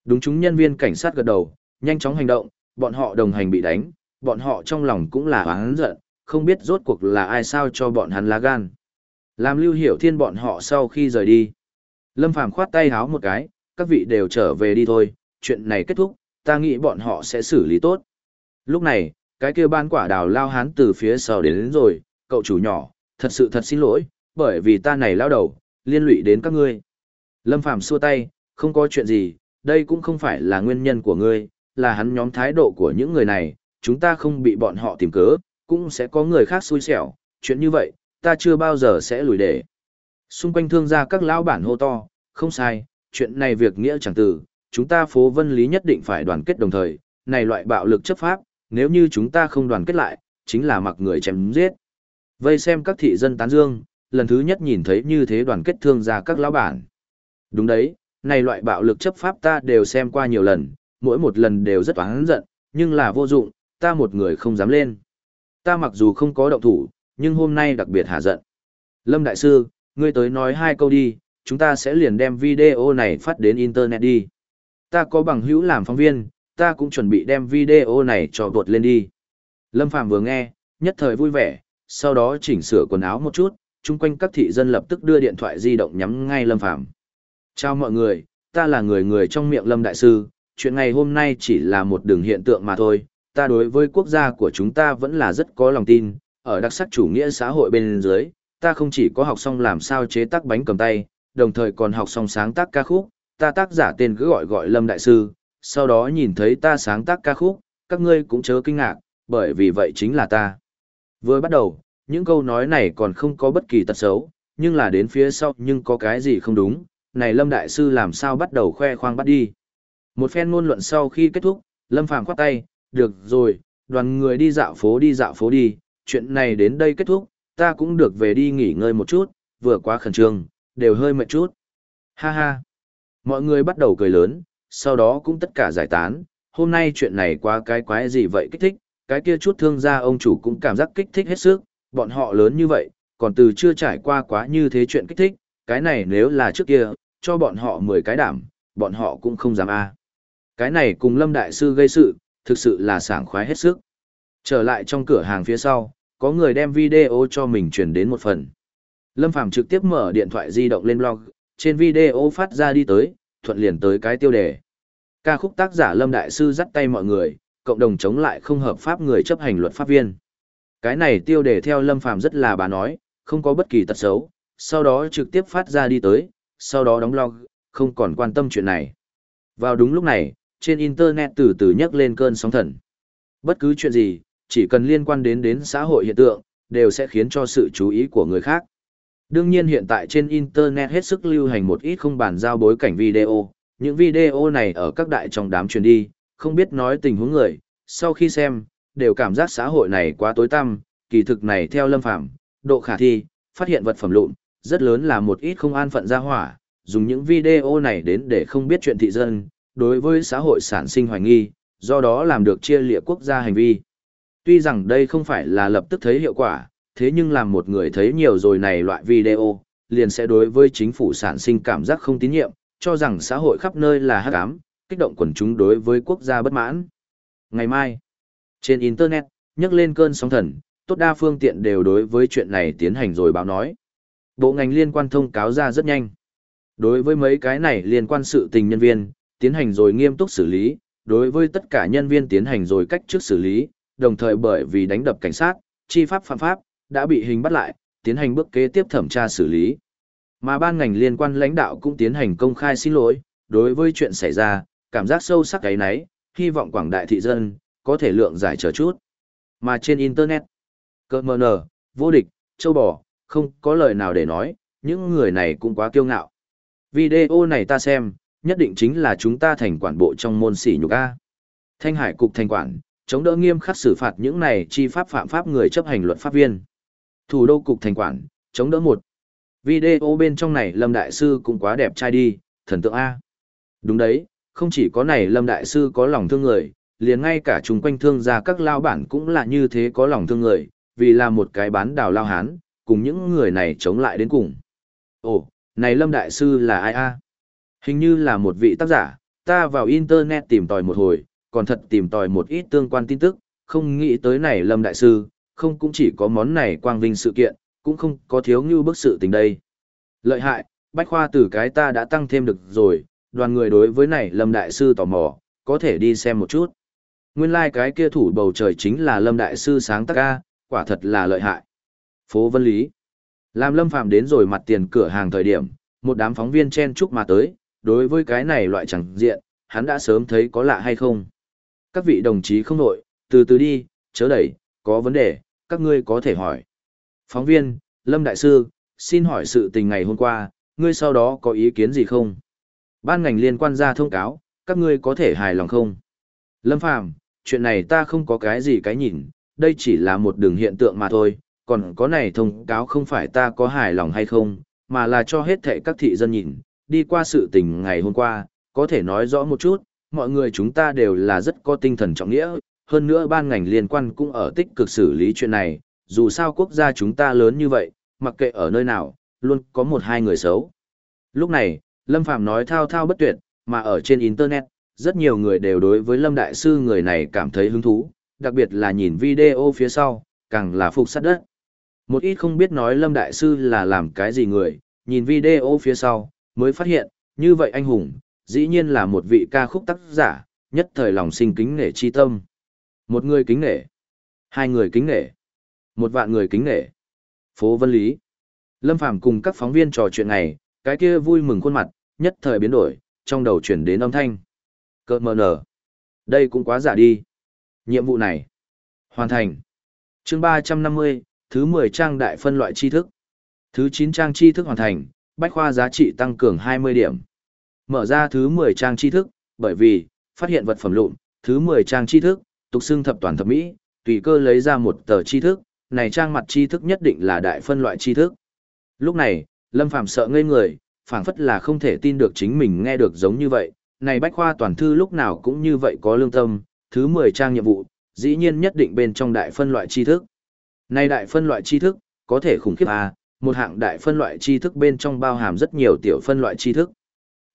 Speaker 1: Đúng chúng nhân viên cảnh sát gật đầu, nhanh chóng hành động, bọn họ đồng hành bị đánh, bọn họ trong lòng cũng là oán giận, không biết rốt cuộc là ai sao cho bọn hắn lá gan. Làm lưu hiểu thiên bọn họ sau khi rời đi. Lâm Phàm khoát tay háo một cái, các vị đều trở về đi thôi, chuyện này kết thúc, ta nghĩ bọn họ sẽ xử lý tốt. Lúc này, cái kia ban quả đào lao hán từ phía sau đến, đến rồi, cậu chủ nhỏ, thật sự thật xin lỗi, bởi vì ta này lao đầu, liên lụy đến các ngươi. Lâm Phàm xua tay, không có chuyện gì, đây cũng không phải là nguyên nhân của ngươi, là hắn nhóm thái độ của những người này, chúng ta không bị bọn họ tìm cớ, cũng sẽ có người khác xui xẻo, chuyện như vậy, ta chưa bao giờ sẽ lùi để. Xung quanh thương gia các lão bản hô to, không sai, chuyện này việc nghĩa chẳng từ, chúng ta phố vân lý nhất định phải đoàn kết đồng thời, này loại bạo lực chấp pháp, nếu như chúng ta không đoàn kết lại, chính là mặc người chém giết. Vây xem các thị dân tán dương, lần thứ nhất nhìn thấy như thế đoàn kết thương gia các lão bản. Đúng đấy, này loại bạo lực chấp pháp ta đều xem qua nhiều lần, mỗi một lần đều rất oán giận, nhưng là vô dụng, ta một người không dám lên. Ta mặc dù không có động thủ, nhưng hôm nay đặc biệt hạ giận. Lâm Đại Sư, ngươi tới nói hai câu đi, chúng ta sẽ liền đem video này phát đến Internet đi. Ta có bằng hữu làm phóng viên, ta cũng chuẩn bị đem video này cho bột lên đi. Lâm Phạm vừa nghe, nhất thời vui vẻ, sau đó chỉnh sửa quần áo một chút, chung quanh các thị dân lập tức đưa điện thoại di động nhắm ngay Lâm Phạm. Chào mọi người, ta là người người trong miệng Lâm Đại Sư, chuyện ngày hôm nay chỉ là một đường hiện tượng mà thôi, ta đối với quốc gia của chúng ta vẫn là rất có lòng tin, ở đặc sắc chủ nghĩa xã hội bên dưới, ta không chỉ có học xong làm sao chế tác bánh cầm tay, đồng thời còn học xong sáng tác ca khúc, ta tác giả tên cứ gọi gọi Lâm Đại Sư, sau đó nhìn thấy ta sáng tác ca khúc, các ngươi cũng chớ kinh ngạc, bởi vì vậy chính là ta. Vừa bắt đầu, những câu nói này còn không có bất kỳ tật xấu, nhưng là đến phía sau nhưng có cái gì không đúng, này Lâm Đại Sư làm sao bắt đầu khoe khoang bắt đi. Một phen ngôn luận sau khi kết thúc, Lâm Phàm khoát tay, được rồi, đoàn người đi dạo phố đi dạo phố đi, chuyện này đến đây kết thúc, ta cũng được về đi nghỉ ngơi một chút, vừa quá khẩn trương, đều hơi mệt chút. Ha ha. Mọi người bắt đầu cười lớn, sau đó cũng tất cả giải tán, hôm nay chuyện này quá cái quái gì vậy kích thích, cái kia chút thương gia ông chủ cũng cảm giác kích thích hết sức, bọn họ lớn như vậy, còn từ chưa trải qua quá như thế chuyện kích thích, cái này nếu là trước kia, cho bọn họ 10 cái đảm, bọn họ cũng không dám a. Cái này cùng Lâm Đại Sư gây sự, thực sự là sảng khoái hết sức. Trở lại trong cửa hàng phía sau, có người đem video cho mình truyền đến một phần. Lâm Phàm trực tiếp mở điện thoại di động lên blog, trên video phát ra đi tới, thuận liền tới cái tiêu đề. Ca khúc tác giả Lâm Đại Sư dắt tay mọi người, cộng đồng chống lại không hợp pháp người chấp hành luật pháp viên. Cái này tiêu đề theo Lâm Phàm rất là bà nói, không có bất kỳ tật xấu, sau đó trực tiếp phát ra đi tới, sau đó đóng log, không còn quan tâm chuyện này. Vào đúng lúc này, trên Internet từ từ nhắc lên cơn sóng thần. Bất cứ chuyện gì, chỉ cần liên quan đến đến xã hội hiện tượng, đều sẽ khiến cho sự chú ý của người khác. Đương nhiên hiện tại trên Internet hết sức lưu hành một ít không bàn giao bối cảnh video, những video này ở các đại trong đám truyền đi, không biết nói tình huống người, sau khi xem, đều cảm giác xã hội này quá tối tăm, kỳ thực này theo lâm phạm, độ khả thi, phát hiện vật phẩm lụn, rất lớn là một ít không an phận ra hỏa, dùng những video này đến để không biết chuyện thị dân, đối với xã hội sản sinh hoài nghi, do đó làm được chia lịa quốc gia hành vi. Tuy rằng đây không phải là lập tức thấy hiệu quả, thế nhưng làm một người thấy nhiều rồi này loại video, liền sẽ đối với chính phủ sản sinh cảm giác không tín nhiệm, cho rằng xã hội khắp nơi là hắc ám, kích động quần chúng đối với quốc gia bất mãn. Ngày mai, trên Internet, nhắc lên cơn sóng thần, tốt đa phương tiện đều đối với chuyện này tiến hành rồi báo nói. Bộ ngành liên quan thông cáo ra rất nhanh. Đối với mấy cái này liên quan sự tình nhân viên, tiến hành rồi nghiêm túc xử lý, đối với tất cả nhân viên tiến hành rồi cách trước xử lý, đồng thời bởi vì đánh đập cảnh sát, chi pháp phạm pháp, đã bị hình bắt lại, tiến hành bước kế tiếp thẩm tra xử lý. Mà ban ngành liên quan lãnh đạo cũng tiến hành công khai xin lỗi, đối với chuyện xảy ra, cảm giác sâu sắc cái nấy, hy vọng quảng đại thị dân, có thể lượng giải chờ chút. Mà trên Internet, cơ mờ nở, vô địch, châu bò, không có lời nào để nói, những người này cũng quá kiêu ngạo. Video này ta xem, nhất định chính là chúng ta thành quản bộ trong môn sỉ nhục A. Thanh Hải Cục Thành quản, chống đỡ nghiêm khắc xử phạt những này chi pháp phạm pháp người chấp hành luật pháp viên. Thủ đô Cục Thành quản, chống đỡ một. Video bên trong này Lâm Đại Sư cũng quá đẹp trai đi, thần tượng A. Đúng đấy, không chỉ có này Lâm Đại Sư có lòng thương người, liền ngay cả chung quanh thương gia các lao bản cũng là như thế có lòng thương người, vì là một cái bán đào lao hán, cùng những người này chống lại đến cùng. Ồ, này Lâm Đại Sư là ai a? Hình như là một vị tác giả, ta vào Internet tìm tòi một hồi, còn thật tìm tòi một ít tương quan tin tức, không nghĩ tới này Lâm Đại Sư, không cũng chỉ có món này quang vinh sự kiện, cũng không có thiếu như bức sự tình đây. Lợi hại, bách khoa từ cái ta đã tăng thêm được rồi, đoàn người đối với này Lâm Đại Sư tò mò, có thể đi xem một chút. Nguyên lai like cái kia thủ bầu trời chính là Lâm Đại Sư sáng tác ca, quả thật là lợi hại. Phố Vân Lý Làm Lâm Phạm đến rồi mặt tiền cửa hàng thời điểm, một đám phóng viên chen chúc mà tới, đối với cái này loại chẳng diện, hắn đã sớm thấy có lạ hay không. Các vị đồng chí không nội, từ từ đi, chớ đẩy, có vấn đề, các ngươi có thể hỏi. Phóng viên, Lâm Đại Sư, xin hỏi sự tình ngày hôm qua, ngươi sau đó có ý kiến gì không? Ban ngành liên quan ra thông cáo, các ngươi có thể hài lòng không? Lâm Phàm chuyện này ta không có cái gì cái nhìn, đây chỉ là một đường hiện tượng mà thôi, còn có này thông cáo không phải ta có hài lòng hay không, mà là cho hết thệ các thị dân nhìn, đi qua sự tình ngày hôm qua, có thể nói rõ một chút, mọi người chúng ta đều là rất có tinh thần trọng nghĩa, hơn nữa ban ngành liên quan cũng ở tích cực xử lý chuyện này, dù sao quốc gia chúng ta lớn như vậy, mặc kệ ở nơi nào, luôn có một hai người xấu. Lúc này, Lâm Phàm nói thao thao bất tuyệt, mà ở trên Internet, rất nhiều người đều đối với Lâm Đại Sư người này cảm thấy hứng thú, đặc biệt là nhìn video phía sau, càng là phục sát đất. Một ít không biết nói Lâm Đại Sư là làm cái gì người, nhìn video phía sau, mới phát hiện, như vậy anh hùng, dĩ nhiên là một vị ca khúc tác giả, nhất thời lòng sinh kính nể chi tâm. Một người kính nể, hai người kính nể, một vạn người kính nể. Phố Vân Lý. Lâm Phàm cùng các phóng viên trò chuyện này, cái kia vui mừng khuôn mặt, nhất thời biến đổi, trong đầu chuyển đến âm thanh. Cơ mờ nở. Đây cũng quá giả đi. Nhiệm vụ này. Hoàn thành. chương 350, thứ 10 trang đại phân loại tri thức. Thứ 9 trang tri thức hoàn thành, bách khoa giá trị tăng cường 20 điểm. Mở ra thứ 10 trang tri thức, bởi vì, phát hiện vật phẩm lụn, thứ 10 trang tri thức, tục xưng thập toàn thập mỹ, tùy cơ lấy ra một tờ tri thức, này trang mặt tri thức nhất định là đại phân loại tri thức. Lúc này, Lâm Phàm sợ ngây người, phảng phất là không thể tin được chính mình nghe được giống như vậy. Này bách khoa toàn thư lúc nào cũng như vậy có lương tâm, thứ 10 trang nhiệm vụ, dĩ nhiên nhất định bên trong đại phân loại tri thức. Này đại phân loại tri thức, có thể khủng khiếp à, một hạng đại phân loại tri thức bên trong bao hàm rất nhiều tiểu phân loại tri thức.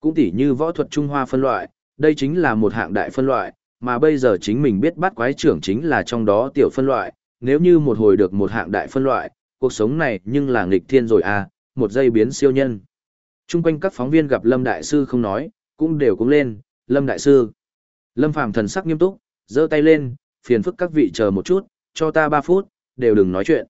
Speaker 1: Cũng tỉ như võ thuật Trung Hoa phân loại, đây chính là một hạng đại phân loại, mà bây giờ chính mình biết bắt quái trưởng chính là trong đó tiểu phân loại, nếu như một hồi được một hạng đại phân loại, cuộc sống này nhưng là nghịch thiên rồi à, một giây biến siêu nhân. Trung quanh các phóng viên gặp Lâm Đại Sư không nói, cũng đều cũng lên, Lâm Đại Sư. Lâm Phàm thần sắc nghiêm túc, giơ tay lên, phiền phức các vị chờ một chút, cho ta 3 phút, đều đừng nói chuyện.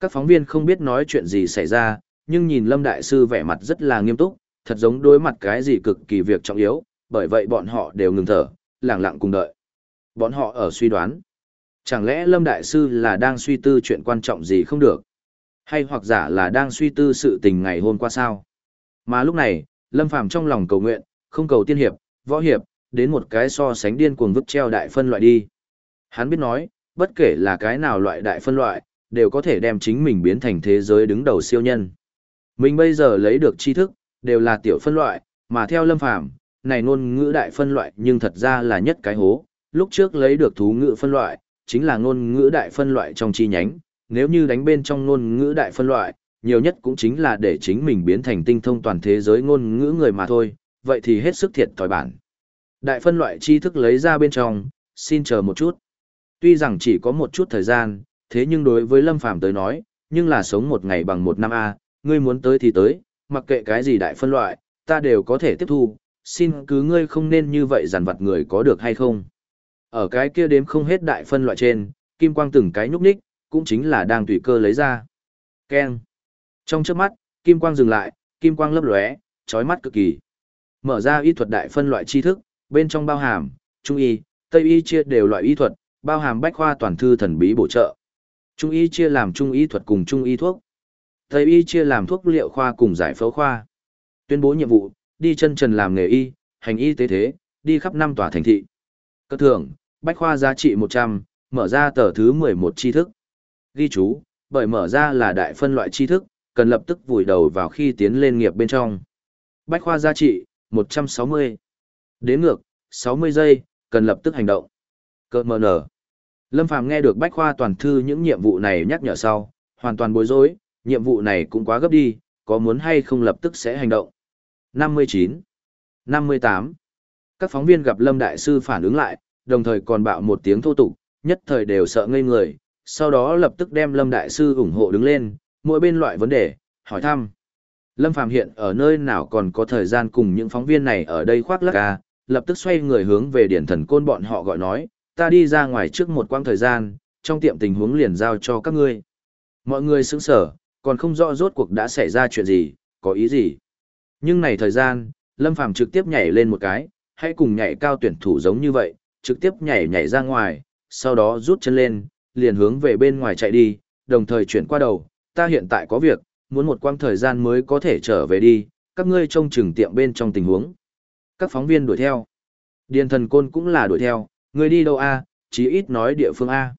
Speaker 1: Các phóng viên không biết nói chuyện gì xảy ra, nhưng nhìn Lâm Đại Sư vẻ mặt rất là nghiêm túc, thật giống đối mặt cái gì cực kỳ việc trọng yếu, bởi vậy bọn họ đều ngừng thở, lặng lặng cùng đợi. Bọn họ ở suy đoán. Chẳng lẽ Lâm Đại Sư là đang suy tư chuyện quan trọng gì không được? Hay hoặc giả là đang suy tư sự tình ngày hôm qua sao? Mà lúc này, Lâm Phàm trong lòng cầu nguyện, không cầu tiên hiệp, võ hiệp, đến một cái so sánh điên cuồng vứt treo đại phân loại đi. Hắn biết nói, bất kể là cái nào loại đại phân loại, đều có thể đem chính mình biến thành thế giới đứng đầu siêu nhân. Mình bây giờ lấy được tri thức, đều là tiểu phân loại, mà theo Lâm Phàm này ngôn ngữ đại phân loại nhưng thật ra là nhất cái hố. Lúc trước lấy được thú ngữ phân loại, chính là ngôn ngữ đại phân loại trong chi nhánh, nếu như đánh bên trong ngôn ngữ đại phân loại, nhiều nhất cũng chính là để chính mình biến thành tinh thông toàn thế giới ngôn ngữ người mà thôi, vậy thì hết sức thiệt thòi bản. Đại phân loại tri thức lấy ra bên trong, xin chờ một chút. Tuy rằng chỉ có một chút thời gian, thế nhưng đối với Lâm Phàm tới nói, nhưng là sống một ngày bằng một năm A, ngươi muốn tới thì tới, mặc kệ cái gì đại phân loại, ta đều có thể tiếp thu, xin cứ ngươi không nên như vậy giàn vặt người có được hay không. Ở cái kia đếm không hết đại phân loại trên, kim quang từng cái nhúc nhích, cũng chính là đang tùy cơ lấy ra. Keng. Trong trước mắt, kim quang dừng lại, kim quang lấp lóe, chói mắt cực kỳ. Mở ra y thuật đại phân loại tri thức, bên trong bao hàm, trung y, tây y chia đều loại y thuật, bao hàm bách khoa toàn thư thần bí bổ trợ. Trung y chia làm trung y thuật cùng trung y thuốc. Tây y chia làm thuốc liệu khoa cùng giải phẫu khoa. Tuyên bố nhiệm vụ, đi chân trần làm nghề y, hành y tế thế, đi khắp năm tòa thành thị. Cơ thưởng, bách khoa giá trị 100, mở ra tờ thứ 11 tri thức. Ghi chú, bởi mở ra là đại phân loại tri thức, cần lập tức vùi đầu vào khi tiến lên nghiệp bên trong. Bách khoa giá trị, 160. Đến ngược, 60 giây, cần lập tức hành động. Cơ mờ nở. Lâm Phàm nghe được Bách khoa toàn thư những nhiệm vụ này nhắc nhở sau, hoàn toàn bối rối, nhiệm vụ này cũng quá gấp đi, có muốn hay không lập tức sẽ hành động. 59. 58. Các phóng viên gặp Lâm Đại Sư phản ứng lại, đồng thời còn bạo một tiếng thô tục, nhất thời đều sợ ngây người, sau đó lập tức đem Lâm Đại Sư ủng hộ đứng lên, mỗi bên loại vấn đề, hỏi thăm. Lâm Phàm hiện ở nơi nào còn có thời gian cùng những phóng viên này ở đây khoác lác à, lập tức xoay người hướng về điển thần côn bọn họ gọi nói, ta đi ra ngoài trước một quãng thời gian, trong tiệm tình huống liền giao cho các ngươi. Mọi người sững sở, còn không rõ rốt cuộc đã xảy ra chuyện gì, có ý gì. Nhưng này thời gian, Lâm Phàm trực tiếp nhảy lên một cái, hãy cùng nhảy cao tuyển thủ giống như vậy, trực tiếp nhảy nhảy ra ngoài, sau đó rút chân lên, liền hướng về bên ngoài chạy đi, đồng thời chuyển qua đầu, ta hiện tại có việc, muốn một quãng thời gian mới có thể trở về đi, các ngươi trông chừng tiệm bên trong tình huống. Các phóng viên đuổi theo. Điền thần côn cũng là đuổi theo, người đi đâu a? chí ít nói địa phương a.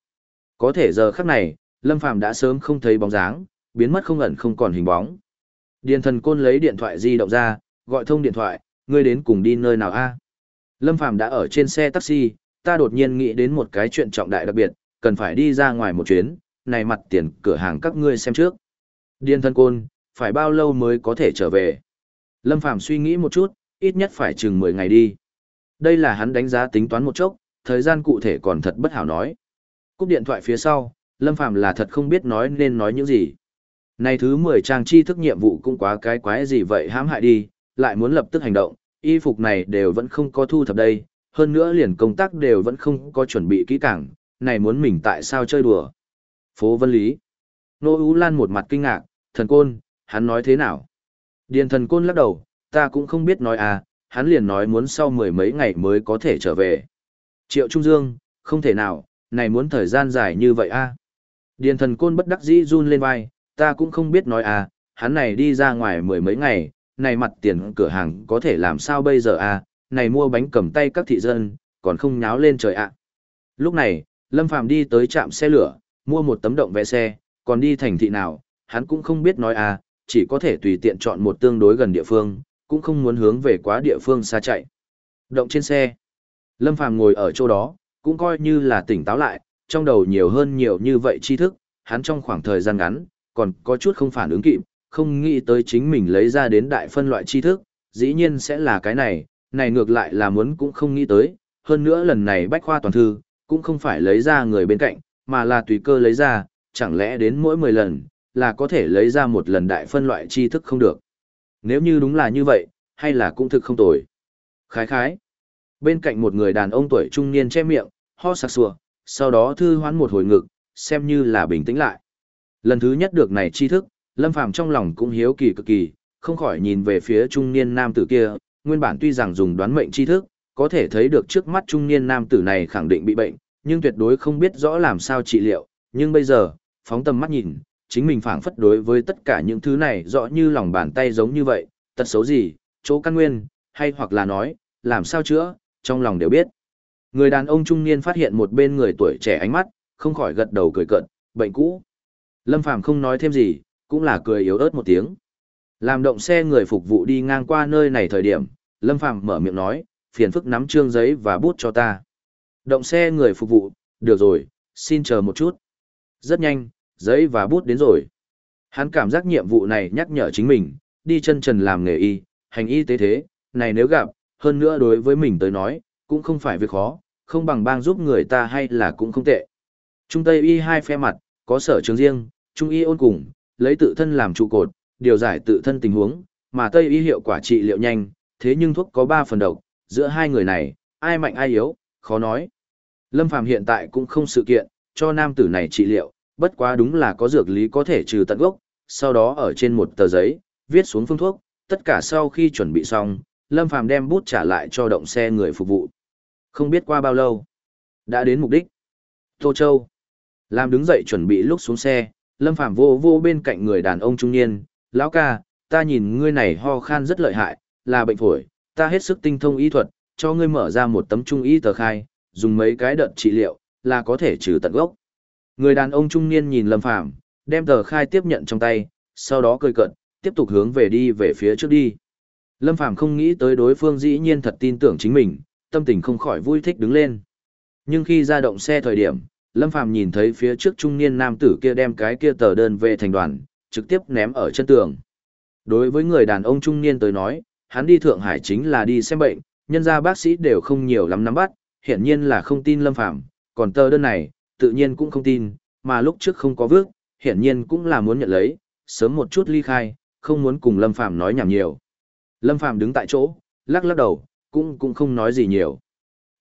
Speaker 1: Có thể giờ khắc này, Lâm Phàm đã sớm không thấy bóng dáng, biến mất không ẩn không còn hình bóng. Điền thần côn lấy điện thoại di động ra, gọi thông điện thoại, ngươi đến cùng đi nơi nào a? Lâm Phàm đã ở trên xe taxi, ta đột nhiên nghĩ đến một cái chuyện trọng đại đặc biệt, cần phải đi ra ngoài một chuyến, này mặt tiền cửa hàng các ngươi xem trước. Điền thần côn, phải bao lâu mới có thể trở về? Lâm Phàm suy nghĩ một chút, ít nhất phải chừng 10 ngày đi. Đây là hắn đánh giá tính toán một chốc, thời gian cụ thể còn thật bất hảo nói. Cúp điện thoại phía sau, Lâm Phàm là thật không biết nói nên nói những gì. Này thứ 10 trang chi thức nhiệm vụ cũng quá cái quái gì vậy hãm hại đi, lại muốn lập tức hành động, y phục này đều vẫn không có thu thập đây, hơn nữa liền công tác đều vẫn không có chuẩn bị kỹ càng, này muốn mình tại sao chơi đùa. Phố Vân Lý. Nô Ú Lan một mặt kinh ngạc, thần côn, hắn nói thế nào? Điền thần côn lắc đầu, ta cũng không biết nói à, hắn liền nói muốn sau mười mấy ngày mới có thể trở về. Triệu Trung Dương, không thể nào, này muốn thời gian dài như vậy a. À? Điền thần côn bất đắc dĩ run lên vai, ta cũng không biết nói à, hắn này đi ra ngoài mười mấy ngày, này mặt tiền cửa hàng có thể làm sao bây giờ à, này mua bánh cầm tay các thị dân, còn không nháo lên trời ạ. Lúc này, Lâm Phàm đi tới trạm xe lửa, mua một tấm động vé xe, còn đi thành thị nào, hắn cũng không biết nói à, chỉ có thể tùy tiện chọn một tương đối gần địa phương, cũng không muốn hướng về quá địa phương xa chạy. Động trên xe. Lâm Phàm ngồi ở chỗ đó, cũng coi như là tỉnh táo lại, trong đầu nhiều hơn nhiều như vậy tri thức, hắn trong khoảng thời gian ngắn, còn có chút không phản ứng kịp, không nghĩ tới chính mình lấy ra đến đại phân loại tri thức, dĩ nhiên sẽ là cái này, này ngược lại là muốn cũng không nghĩ tới, hơn nữa lần này bách khoa toàn thư, cũng không phải lấy ra người bên cạnh, mà là tùy cơ lấy ra, chẳng lẽ đến mỗi 10 lần, là có thể lấy ra một lần đại phân loại tri thức không được. Nếu như đúng là như vậy, hay là cũng thực không tồi. Khái khái. Bên cạnh một người đàn ông tuổi trung niên che miệng, ho sặc sùa, sau đó thư hoán một hồi ngực, xem như là bình tĩnh lại. Lần thứ nhất được này tri thức, Lâm Phàm trong lòng cũng hiếu kỳ cực kỳ, không khỏi nhìn về phía trung niên nam tử kia, nguyên bản tuy rằng dùng đoán mệnh tri thức, có thể thấy được trước mắt trung niên nam tử này khẳng định bị bệnh, nhưng tuyệt đối không biết rõ làm sao trị liệu, nhưng bây giờ, phóng tầm mắt nhìn, chính mình phảng phất đối với tất cả những thứ này rõ như lòng bàn tay giống như vậy, tật xấu gì, chỗ căn nguyên, hay hoặc là nói, làm sao chữa, trong lòng đều biết. Người đàn ông trung niên phát hiện một bên người tuổi trẻ ánh mắt, không khỏi gật đầu cười cận, bệnh cũ. Lâm Phàm không nói thêm gì, cũng là cười yếu ớt một tiếng. Làm động xe người phục vụ đi ngang qua nơi này thời điểm, Lâm Phàm mở miệng nói, phiền phức nắm trương giấy và bút cho ta. Động xe người phục vụ, được rồi, xin chờ một chút. Rất nhanh, giấy và bút đến rồi. Hắn cảm giác nhiệm vụ này nhắc nhở chính mình, đi chân trần làm nghề y, hành y tế thế, này nếu gặp, hơn nữa đối với mình tới nói, cũng không phải việc khó, không bằng bang giúp người ta hay là cũng không tệ. Trung Tây y hai phe mặt, có sở trường riêng, Trung y ôn cùng, lấy tự thân làm trụ cột, điều giải tự thân tình huống, mà Tây y hiệu quả trị liệu nhanh, thế nhưng thuốc có 3 phần độc, giữa hai người này, ai mạnh ai yếu, khó nói. Lâm Phàm hiện tại cũng không sự kiện, cho nam tử này trị liệu, bất quá đúng là có dược lý có thể trừ tận gốc, sau đó ở trên một tờ giấy, viết xuống phương thuốc, tất cả sau khi chuẩn bị xong, Lâm Phàm đem bút trả lại cho động xe người phục vụ. Không biết qua bao lâu, đã đến mục đích. Tô Châu, làm đứng dậy chuẩn bị lúc xuống xe, Lâm Phàm vô vô bên cạnh người đàn ông trung niên, lão ca, ta nhìn ngươi này ho khan rất lợi hại, là bệnh phổi, ta hết sức tinh thông y thuật, cho ngươi mở ra một tấm trung y tờ khai, dùng mấy cái đợt trị liệu, là có thể trừ tận gốc. Người đàn ông trung niên nhìn Lâm Phàm, đem tờ khai tiếp nhận trong tay, sau đó cười cợt, tiếp tục hướng về đi về phía trước đi. Lâm Phàm không nghĩ tới đối phương dĩ nhiên thật tin tưởng chính mình, tâm tình không khỏi vui thích đứng lên. Nhưng khi ra động xe thời điểm, Lâm Phàm nhìn thấy phía trước trung niên nam tử kia đem cái kia tờ đơn về thành đoàn, trực tiếp ném ở chân tường. Đối với người đàn ông trung niên tới nói, hắn đi Thượng Hải chính là đi xem bệnh, nhân ra bác sĩ đều không nhiều lắm nắm bắt, hiển nhiên là không tin Lâm Phàm, còn tờ đơn này, tự nhiên cũng không tin, mà lúc trước không có vước, hiển nhiên cũng là muốn nhận lấy, sớm một chút ly khai, không muốn cùng Lâm Phàm nói nhảm nhiều. Lâm Phàm đứng tại chỗ, lắc lắc đầu, cũng cũng không nói gì nhiều.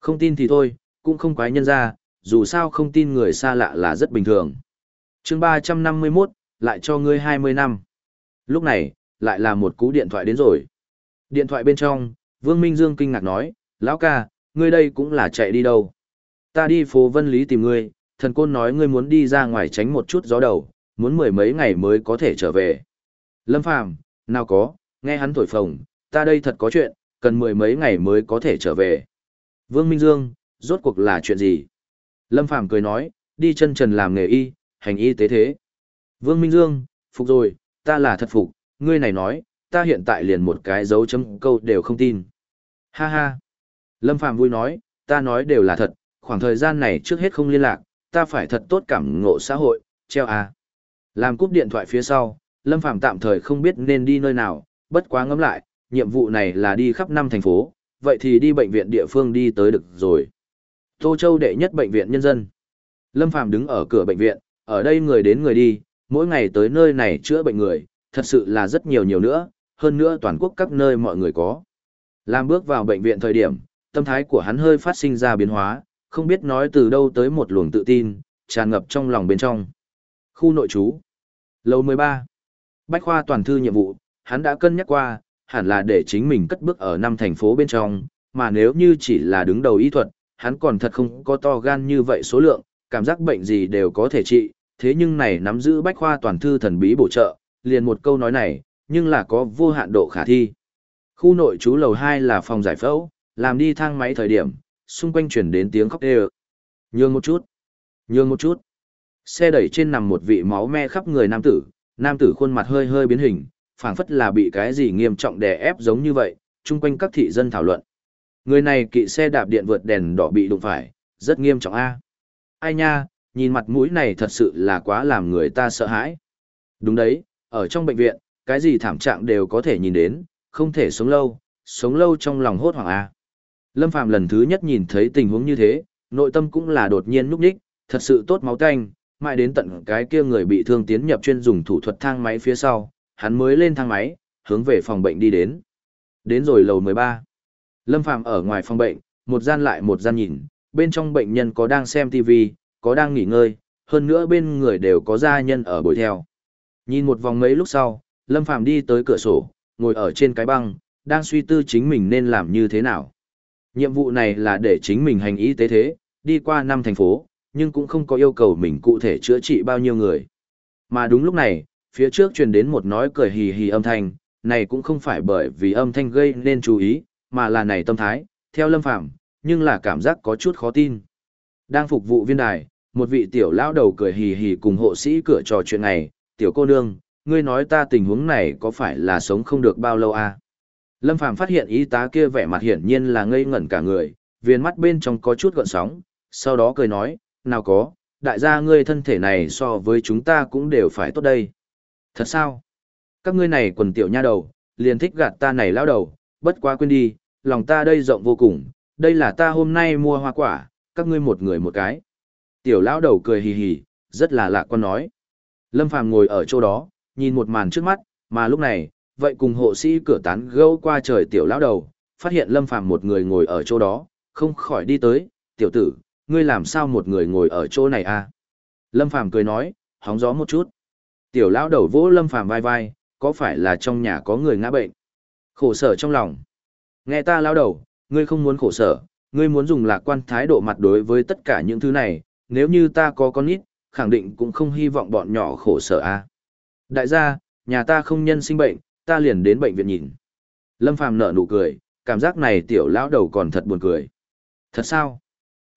Speaker 1: Không tin thì thôi, cũng không quái nhân ra, dù sao không tin người xa lạ là rất bình thường. chương 351, lại cho ngươi 20 năm. Lúc này, lại là một cú điện thoại đến rồi. Điện thoại bên trong, Vương Minh Dương kinh ngạc nói, lão ca, ngươi đây cũng là chạy đi đâu. Ta đi phố Vân Lý tìm ngươi, thần côn nói ngươi muốn đi ra ngoài tránh một chút gió đầu, muốn mười mấy ngày mới có thể trở về. Lâm Phàm, nào có, nghe hắn thổi phồng, ta đây thật có chuyện, cần mười mấy ngày mới có thể trở về. Vương Minh Dương, rốt cuộc là chuyện gì? Lâm Phàm cười nói, đi chân trần làm nghề y, hành y tế thế. Vương Minh Dương, phục rồi, ta là thật phục, ngươi này nói, ta hiện tại liền một cái dấu chấm câu đều không tin. Ha ha. Lâm Phàm vui nói, ta nói đều là thật, khoảng thời gian này trước hết không liên lạc, ta phải thật tốt cảm ngộ xã hội, treo à. Làm cúp điện thoại phía sau, Lâm Phàm tạm thời không biết nên đi nơi nào, bất quá ngẫm lại, nhiệm vụ này là đi khắp năm thành phố, vậy thì đi bệnh viện địa phương đi tới được rồi. Tô Châu đệ nhất bệnh viện nhân dân. Lâm Phàm đứng ở cửa bệnh viện, ở đây người đến người đi, mỗi ngày tới nơi này chữa bệnh người, thật sự là rất nhiều nhiều nữa, hơn nữa toàn quốc các nơi mọi người có. Làm bước vào bệnh viện thời điểm, tâm thái của hắn hơi phát sinh ra biến hóa, không biết nói từ đâu tới một luồng tự tin, tràn ngập trong lòng bên trong. Khu nội trú. Lầu 13. Bách khoa toàn thư nhiệm vụ, hắn đã cân nhắc qua, hẳn là để chính mình cất bước ở năm thành phố bên trong, mà nếu như chỉ là đứng đầu y thuật, hắn còn thật không có to gan như vậy số lượng, cảm giác bệnh gì đều có thể trị, thế nhưng này nắm giữ bách khoa toàn thư thần bí bổ trợ, liền một câu nói này, nhưng là có vô hạn độ khả thi. Khu nội trú lầu 2 là phòng giải phẫu, làm đi thang máy thời điểm, xung quanh chuyển đến tiếng khóc đều. Nhường một chút, nhường một chút. Xe đẩy trên nằm một vị máu me khắp người nam tử, nam tử khuôn mặt hơi hơi biến hình, phảng phất là bị cái gì nghiêm trọng đè ép giống như vậy, chung quanh các thị dân thảo luận. Người này kỵ xe đạp điện vượt đèn đỏ bị đụng phải, rất nghiêm trọng a. Ai nha, nhìn mặt mũi này thật sự là quá làm người ta sợ hãi. Đúng đấy, ở trong bệnh viện, cái gì thảm trạng đều có thể nhìn đến, không thể sống lâu, sống lâu trong lòng hốt hoảng a. Lâm Phàm lần thứ nhất nhìn thấy tình huống như thế, nội tâm cũng là đột nhiên núp đích, thật sự tốt máu tanh, mãi đến tận cái kia người bị thương tiến nhập chuyên dùng thủ thuật thang máy phía sau, hắn mới lên thang máy, hướng về phòng bệnh đi đến. Đến rồi lầu 13. Lâm Phàm ở ngoài phòng bệnh, một gian lại một gian nhìn, bên trong bệnh nhân có đang xem TV, có đang nghỉ ngơi, hơn nữa bên người đều có gia nhân ở bồi theo. Nhìn một vòng mấy lúc sau, Lâm Phàm đi tới cửa sổ, ngồi ở trên cái băng, đang suy tư chính mình nên làm như thế nào. Nhiệm vụ này là để chính mình hành y tế thế, đi qua năm thành phố, nhưng cũng không có yêu cầu mình cụ thể chữa trị bao nhiêu người. Mà đúng lúc này, phía trước truyền đến một nói cười hì hì âm thanh, này cũng không phải bởi vì âm thanh gây nên chú ý, mà là này tâm thái, theo Lâm Phàm nhưng là cảm giác có chút khó tin. Đang phục vụ viên đài, một vị tiểu lão đầu cười hì hì cùng hộ sĩ cửa trò chuyện này, tiểu cô nương, ngươi nói ta tình huống này có phải là sống không được bao lâu à? Lâm Phàm phát hiện y tá kia vẻ mặt hiển nhiên là ngây ngẩn cả người, viên mắt bên trong có chút gợn sóng, sau đó cười nói, nào có, đại gia ngươi thân thể này so với chúng ta cũng đều phải tốt đây. Thật sao? Các ngươi này quần tiểu nha đầu, liền thích gạt ta này lão đầu, bất quá quên đi, lòng ta đây rộng vô cùng, đây là ta hôm nay mua hoa quả, các ngươi một người một cái. Tiểu lão đầu cười hì hì, rất là lạc quan nói. Lâm Phàm ngồi ở chỗ đó, nhìn một màn trước mắt, mà lúc này, vậy cùng hộ sĩ cửa tán gẫu qua trời tiểu lão đầu, phát hiện Lâm Phàm một người ngồi ở chỗ đó, không khỏi đi tới, "Tiểu tử, ngươi làm sao một người ngồi ở chỗ này a?" À? Lâm Phàm cười nói, hóng gió một chút. Tiểu lão đầu vỗ Lâm Phàm vai vai, "Có phải là trong nhà có người ngã bệnh?" Khổ sở trong lòng. "Nghe ta lão đầu, ngươi không muốn khổ sở, ngươi muốn dùng lạc quan thái độ mặt đối với tất cả những thứ này, nếu như ta có con nít, khẳng định cũng không hy vọng bọn nhỏ khổ sở a." Đại gia, nhà ta không nhân sinh bệnh, ta liền đến bệnh viện nhìn. Lâm Phàm nở nụ cười, cảm giác này tiểu lão đầu còn thật buồn cười. Thật sao?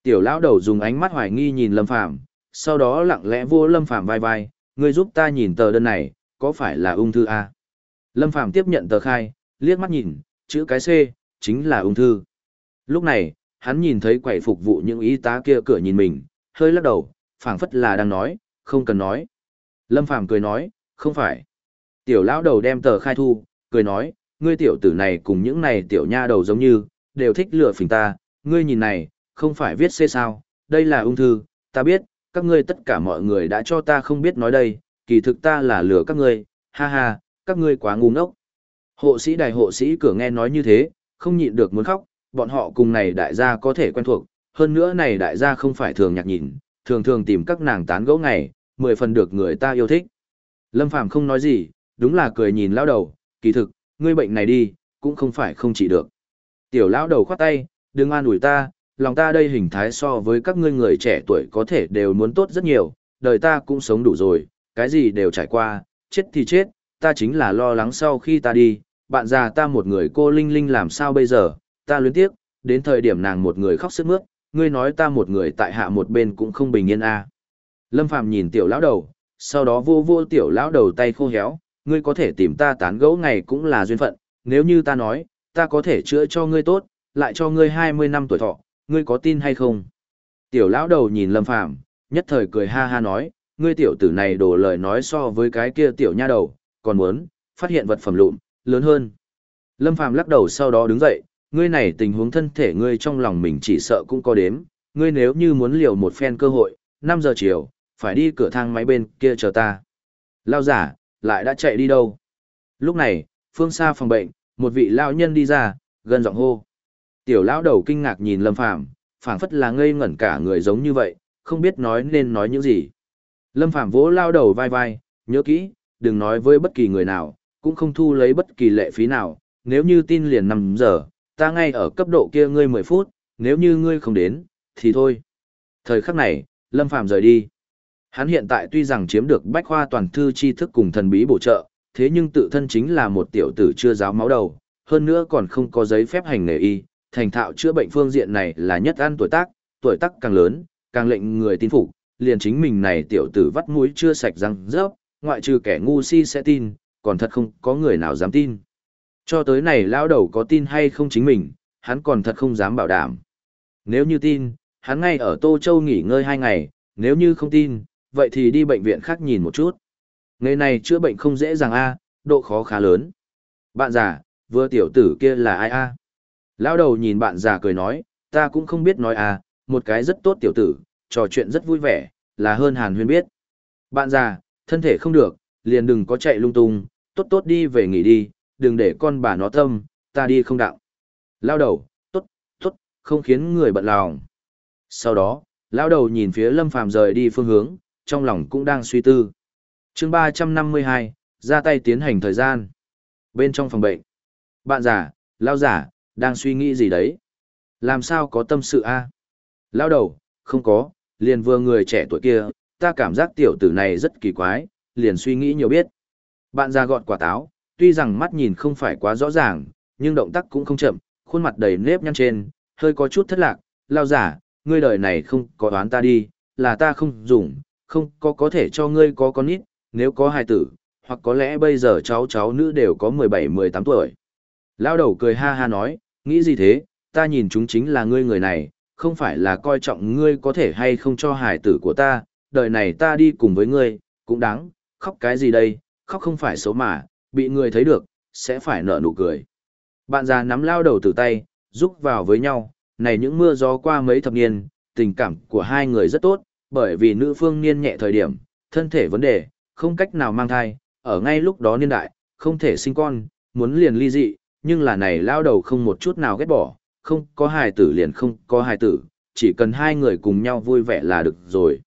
Speaker 1: Tiểu lão đầu dùng ánh mắt hoài nghi nhìn Lâm Phàm, sau đó lặng lẽ vô Lâm Phàm vai vai, ngươi giúp ta nhìn tờ đơn này, có phải là ung thư a? Lâm Phàm tiếp nhận tờ khai, liếc mắt nhìn, chữ cái C, chính là ung thư. Lúc này, hắn nhìn thấy quầy phục vụ những y tá kia cửa nhìn mình, hơi lắc đầu, phảng phất là đang nói, không cần nói. Lâm Phàm cười nói, không phải. Tiểu lão đầu đem tờ khai thu, cười nói, ngươi tiểu tử này cùng những này tiểu nha đầu giống như, đều thích lừa phỉnh ta, ngươi nhìn này, không phải viết C sao, đây là ung thư, ta biết, các ngươi tất cả mọi người đã cho ta không biết nói đây, kỳ thực ta là lừa các ngươi, ha ha, các ngươi quá ngu ngốc. Hộ sĩ đại hộ sĩ cửa nghe nói như thế, không nhịn được muốn khóc, bọn họ cùng này đại gia có thể quen thuộc, hơn nữa này đại gia không phải thường nhạc nhìn, thường thường tìm các nàng tán gẫu ngày, mười phần được người ta yêu thích. Lâm Phàm không nói gì, đúng là cười nhìn lão đầu, kỳ thực, ngươi bệnh này đi, cũng không phải không trị được. Tiểu lão đầu khoát tay, đừng an ủi ta, lòng ta đây hình thái so với các ngươi người trẻ tuổi có thể đều muốn tốt rất nhiều, đời ta cũng sống đủ rồi, cái gì đều trải qua, chết thì chết, ta chính là lo lắng sau khi ta đi, bạn già ta một người cô Linh Linh làm sao bây giờ, ta luyến tiếc, đến thời điểm nàng một người khóc sức mướt, ngươi nói ta một người tại hạ một bên cũng không bình yên a. Lâm Phàm nhìn tiểu lão đầu, sau đó vô vô tiểu lão đầu tay khô héo, ngươi có thể tìm ta tán gẫu ngày cũng là duyên phận, nếu như ta nói, ta có thể chữa cho ngươi tốt, lại cho ngươi 20 năm tuổi thọ, ngươi có tin hay không? Tiểu lão đầu nhìn Lâm Phàm, nhất thời cười ha ha nói, ngươi tiểu tử này đổ lời nói so với cái kia tiểu nha đầu, còn muốn, phát hiện vật phẩm lụn, lớn hơn. Lâm Phàm lắc đầu sau đó đứng dậy, ngươi này tình huống thân thể ngươi trong lòng mình chỉ sợ cũng có đếm, ngươi nếu như muốn liều một phen cơ hội, 5 giờ chiều, phải đi cửa thang máy bên kia chờ ta. Lao giả, lại đã chạy đi đâu? Lúc này, phương xa phòng bệnh, một vị lão nhân đi ra, gần giọng hô. Tiểu lão đầu kinh ngạc nhìn Lâm Phàm, phảng phất là ngây ngẩn cả người giống như vậy, không biết nói nên nói những gì. Lâm Phàm vỗ lao đầu vai vai, nhớ kỹ, đừng nói với bất kỳ người nào, cũng không thu lấy bất kỳ lệ phí nào, nếu như tin liền 5 giờ, ta ngay ở cấp độ kia ngươi 10 phút, nếu như ngươi không đến, thì thôi. Thời khắc này, Lâm Phàm rời đi. Hắn hiện tại tuy rằng chiếm được bách khoa toàn thư tri thức cùng thần bí bổ trợ, thế nhưng tự thân chính là một tiểu tử chưa giáo máu đầu, hơn nữa còn không có giấy phép hành nghề y, thành thạo chữa bệnh phương diện này là nhất ăn tuổi tác, tuổi tác càng lớn, càng lệnh người tin phục, liền chính mình này tiểu tử vắt mũi chưa sạch răng rớp, ngoại trừ kẻ ngu si sẽ tin, còn thật không có người nào dám tin. Cho tới này lão đầu có tin hay không chính mình, hắn còn thật không dám bảo đảm. Nếu như tin, hắn ngay ở Tô Châu nghỉ ngơi hai ngày, nếu như không tin, vậy thì đi bệnh viện khác nhìn một chút. Ngày này chữa bệnh không dễ dàng a, độ khó khá lớn. Bạn già, vừa tiểu tử kia là ai a? Lão đầu nhìn bạn già cười nói, ta cũng không biết nói a, một cái rất tốt tiểu tử, trò chuyện rất vui vẻ, là hơn Hàn Huyên biết. Bạn già, thân thể không được, liền đừng có chạy lung tung, tốt tốt đi về nghỉ đi, đừng để con bà nó tâm, ta đi không đạo. Lao đầu, tốt, tốt, không khiến người bận lòng. Sau đó, lão đầu nhìn phía Lâm Phàm rời đi phương hướng, trong lòng cũng đang suy tư. Chương 352, ra tay tiến hành thời gian. Bên trong phòng bệnh, bạn già, lão giả, đang suy nghĩ gì đấy? Làm sao có tâm sự a? Lão đầu, không có, liền vừa người trẻ tuổi kia, ta cảm giác tiểu tử này rất kỳ quái, liền suy nghĩ nhiều biết. Bạn già gọt quả táo, tuy rằng mắt nhìn không phải quá rõ ràng, nhưng động tác cũng không chậm, khuôn mặt đầy nếp nhăn trên, hơi có chút thất lạc, lao giả, ngươi đời này không có đoán ta đi, là ta không dùng, không có có thể cho ngươi có con nít, nếu có hài tử, hoặc có lẽ bây giờ cháu cháu nữ đều có 17-18 tuổi. Lao đầu cười ha ha nói, nghĩ gì thế, ta nhìn chúng chính là ngươi người này, không phải là coi trọng ngươi có thể hay không cho hài tử của ta, đời này ta đi cùng với ngươi, cũng đáng, khóc cái gì đây, khóc không phải xấu mà, bị người thấy được, sẽ phải nở nụ cười. Bạn già nắm lao đầu từ tay, giúp vào với nhau, này những mưa gió qua mấy thập niên, tình cảm của hai người rất tốt, bởi vì nữ phương niên nhẹ thời điểm, thân thể vấn đề, không cách nào mang thai, ở ngay lúc đó niên đại, không thể sinh con, muốn liền ly dị, nhưng là này lao đầu không một chút nào ghét bỏ, không có hài tử liền không có hài tử, chỉ cần hai người cùng nhau vui vẻ là được rồi.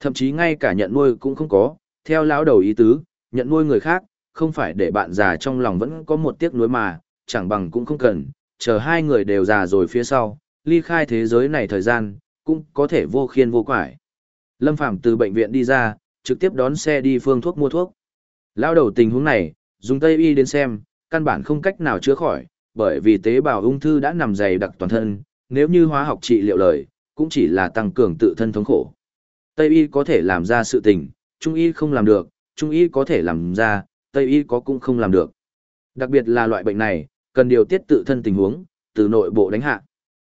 Speaker 1: Thậm chí ngay cả nhận nuôi cũng không có, theo lão đầu ý tứ, nhận nuôi người khác, không phải để bạn già trong lòng vẫn có một tiếc nuối mà, chẳng bằng cũng không cần, chờ hai người đều già rồi phía sau, ly khai thế giới này thời gian, cũng có thể vô khiên vô quải. Lâm Phàm từ bệnh viện đi ra, trực tiếp đón xe đi phương thuốc mua thuốc. Lao đầu tình huống này, dùng Tây Y đến xem, căn bản không cách nào chữa khỏi, bởi vì tế bào ung thư đã nằm dày đặc toàn thân, nếu như hóa học trị liệu lời, cũng chỉ là tăng cường tự thân thống khổ. Tây Y có thể làm ra sự tình, Trung Y không làm được, Trung Y có thể làm ra, Tây Y có cũng không làm được. Đặc biệt là loại bệnh này, cần điều tiết tự thân tình huống, từ nội bộ đánh hạ.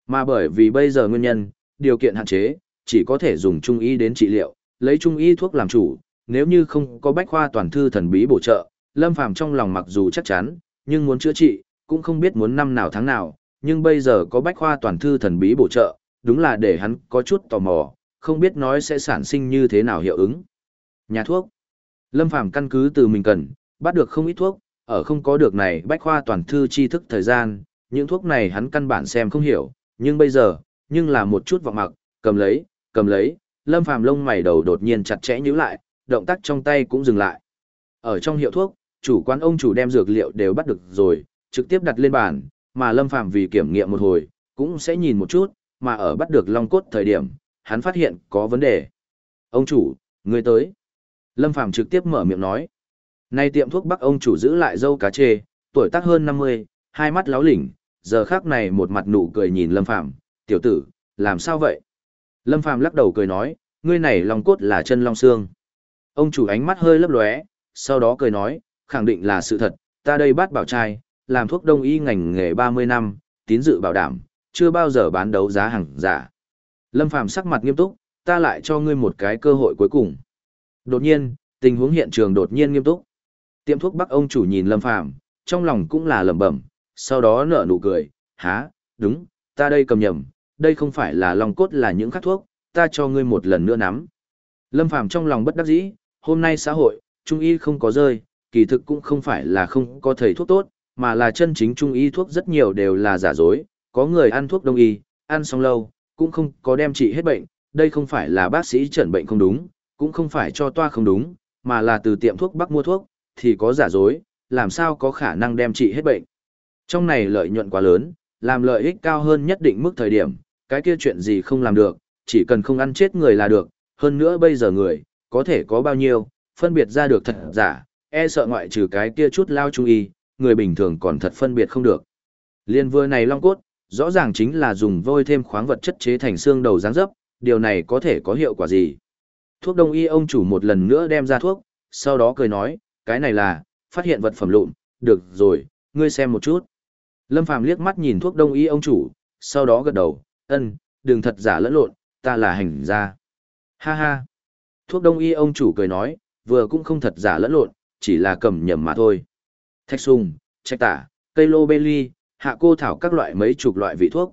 Speaker 1: Mà bởi vì bây giờ nguyên nhân, điều kiện hạn chế, chỉ có thể dùng trung y đến trị liệu, lấy trung y thuốc làm chủ, nếu như không có bách khoa toàn thư thần bí bổ trợ, Lâm Phàm trong lòng mặc dù chắc chắn, nhưng muốn chữa trị, cũng không biết muốn năm nào tháng nào, nhưng bây giờ có bách khoa toàn thư thần bí bổ trợ, đúng là để hắn có chút tò mò, không biết nói sẽ sản sinh như thế nào hiệu ứng. Nhà thuốc. Lâm Phàm căn cứ từ mình cần, bắt được không ít thuốc, ở không có được này bách khoa toàn thư tri thức thời gian, những thuốc này hắn căn bản xem không hiểu, nhưng bây giờ, nhưng là một chút vọng mặc, cầm lấy, cầm lấy, lâm phàm lông mày đầu đột nhiên chặt chẽ nhíu lại, động tác trong tay cũng dừng lại. Ở trong hiệu thuốc, chủ quán ông chủ đem dược liệu đều bắt được rồi, trực tiếp đặt lên bàn, mà lâm phàm vì kiểm nghiệm một hồi, cũng sẽ nhìn một chút, mà ở bắt được long cốt thời điểm, hắn phát hiện có vấn đề. Ông chủ, người tới. Lâm phàm trực tiếp mở miệng nói. Nay tiệm thuốc bắc ông chủ giữ lại dâu cá chê, tuổi tác hơn 50, hai mắt láo lỉnh, giờ khác này một mặt nụ cười nhìn Lâm Phàm tiểu tử, làm sao vậy? Lâm Phàm lắc đầu cười nói, ngươi này lòng cốt là chân long xương. Ông chủ ánh mắt hơi lấp lóe, sau đó cười nói, khẳng định là sự thật, ta đây bắt bảo trai, làm thuốc đông y ngành nghề 30 năm, tín dự bảo đảm, chưa bao giờ bán đấu giá hàng giả. Lâm Phàm sắc mặt nghiêm túc, ta lại cho ngươi một cái cơ hội cuối cùng. Đột nhiên, tình huống hiện trường đột nhiên nghiêm túc. Tiệm thuốc Bắc ông chủ nhìn Lâm Phàm, trong lòng cũng là lẩm bẩm, sau đó nở nụ cười, hả, đúng, ta đây cầm nhầm, đây không phải là lòng cốt là những khắc thuốc, ta cho ngươi một lần nữa nắm. Lâm Phàm trong lòng bất đắc dĩ, hôm nay xã hội, trung y không có rơi, kỳ thực cũng không phải là không có thầy thuốc tốt, mà là chân chính trung y thuốc rất nhiều đều là giả dối, có người ăn thuốc đông y, ăn xong lâu, cũng không có đem trị hết bệnh, đây không phải là bác sĩ chẩn bệnh không đúng, cũng không phải cho toa không đúng, mà là từ tiệm thuốc bắc mua thuốc, thì có giả dối, làm sao có khả năng đem trị hết bệnh. Trong này lợi nhuận quá lớn, làm lợi ích cao hơn nhất định mức thời điểm, cái kia chuyện gì không làm được, chỉ cần không ăn chết người là được, hơn nữa bây giờ người, có thể có bao nhiêu, phân biệt ra được thật giả, e sợ ngoại trừ cái kia chút lao trung y, người bình thường còn thật phân biệt không được. Liên vừa này long cốt, rõ ràng chính là dùng vôi thêm khoáng vật chất chế thành xương đầu dáng dấp, điều này có thể có hiệu quả gì? Thuốc đông y ông chủ một lần nữa đem ra thuốc, sau đó cười nói, cái này là, phát hiện vật phẩm lụn, được rồi, ngươi xem một chút. Lâm Phàm liếc mắt nhìn thuốc đông y ông chủ, sau đó gật đầu, ân, đừng thật giả lẫn lộn, ta là hành gia. Ha ha. Thuốc đông y ông chủ cười nói, vừa cũng không thật giả lẫn lộn, chỉ là cầm nhầm mà thôi. Thạch sùng, trạch tả, cây lô bê ly, hạ cô thảo các loại mấy chục loại vị thuốc.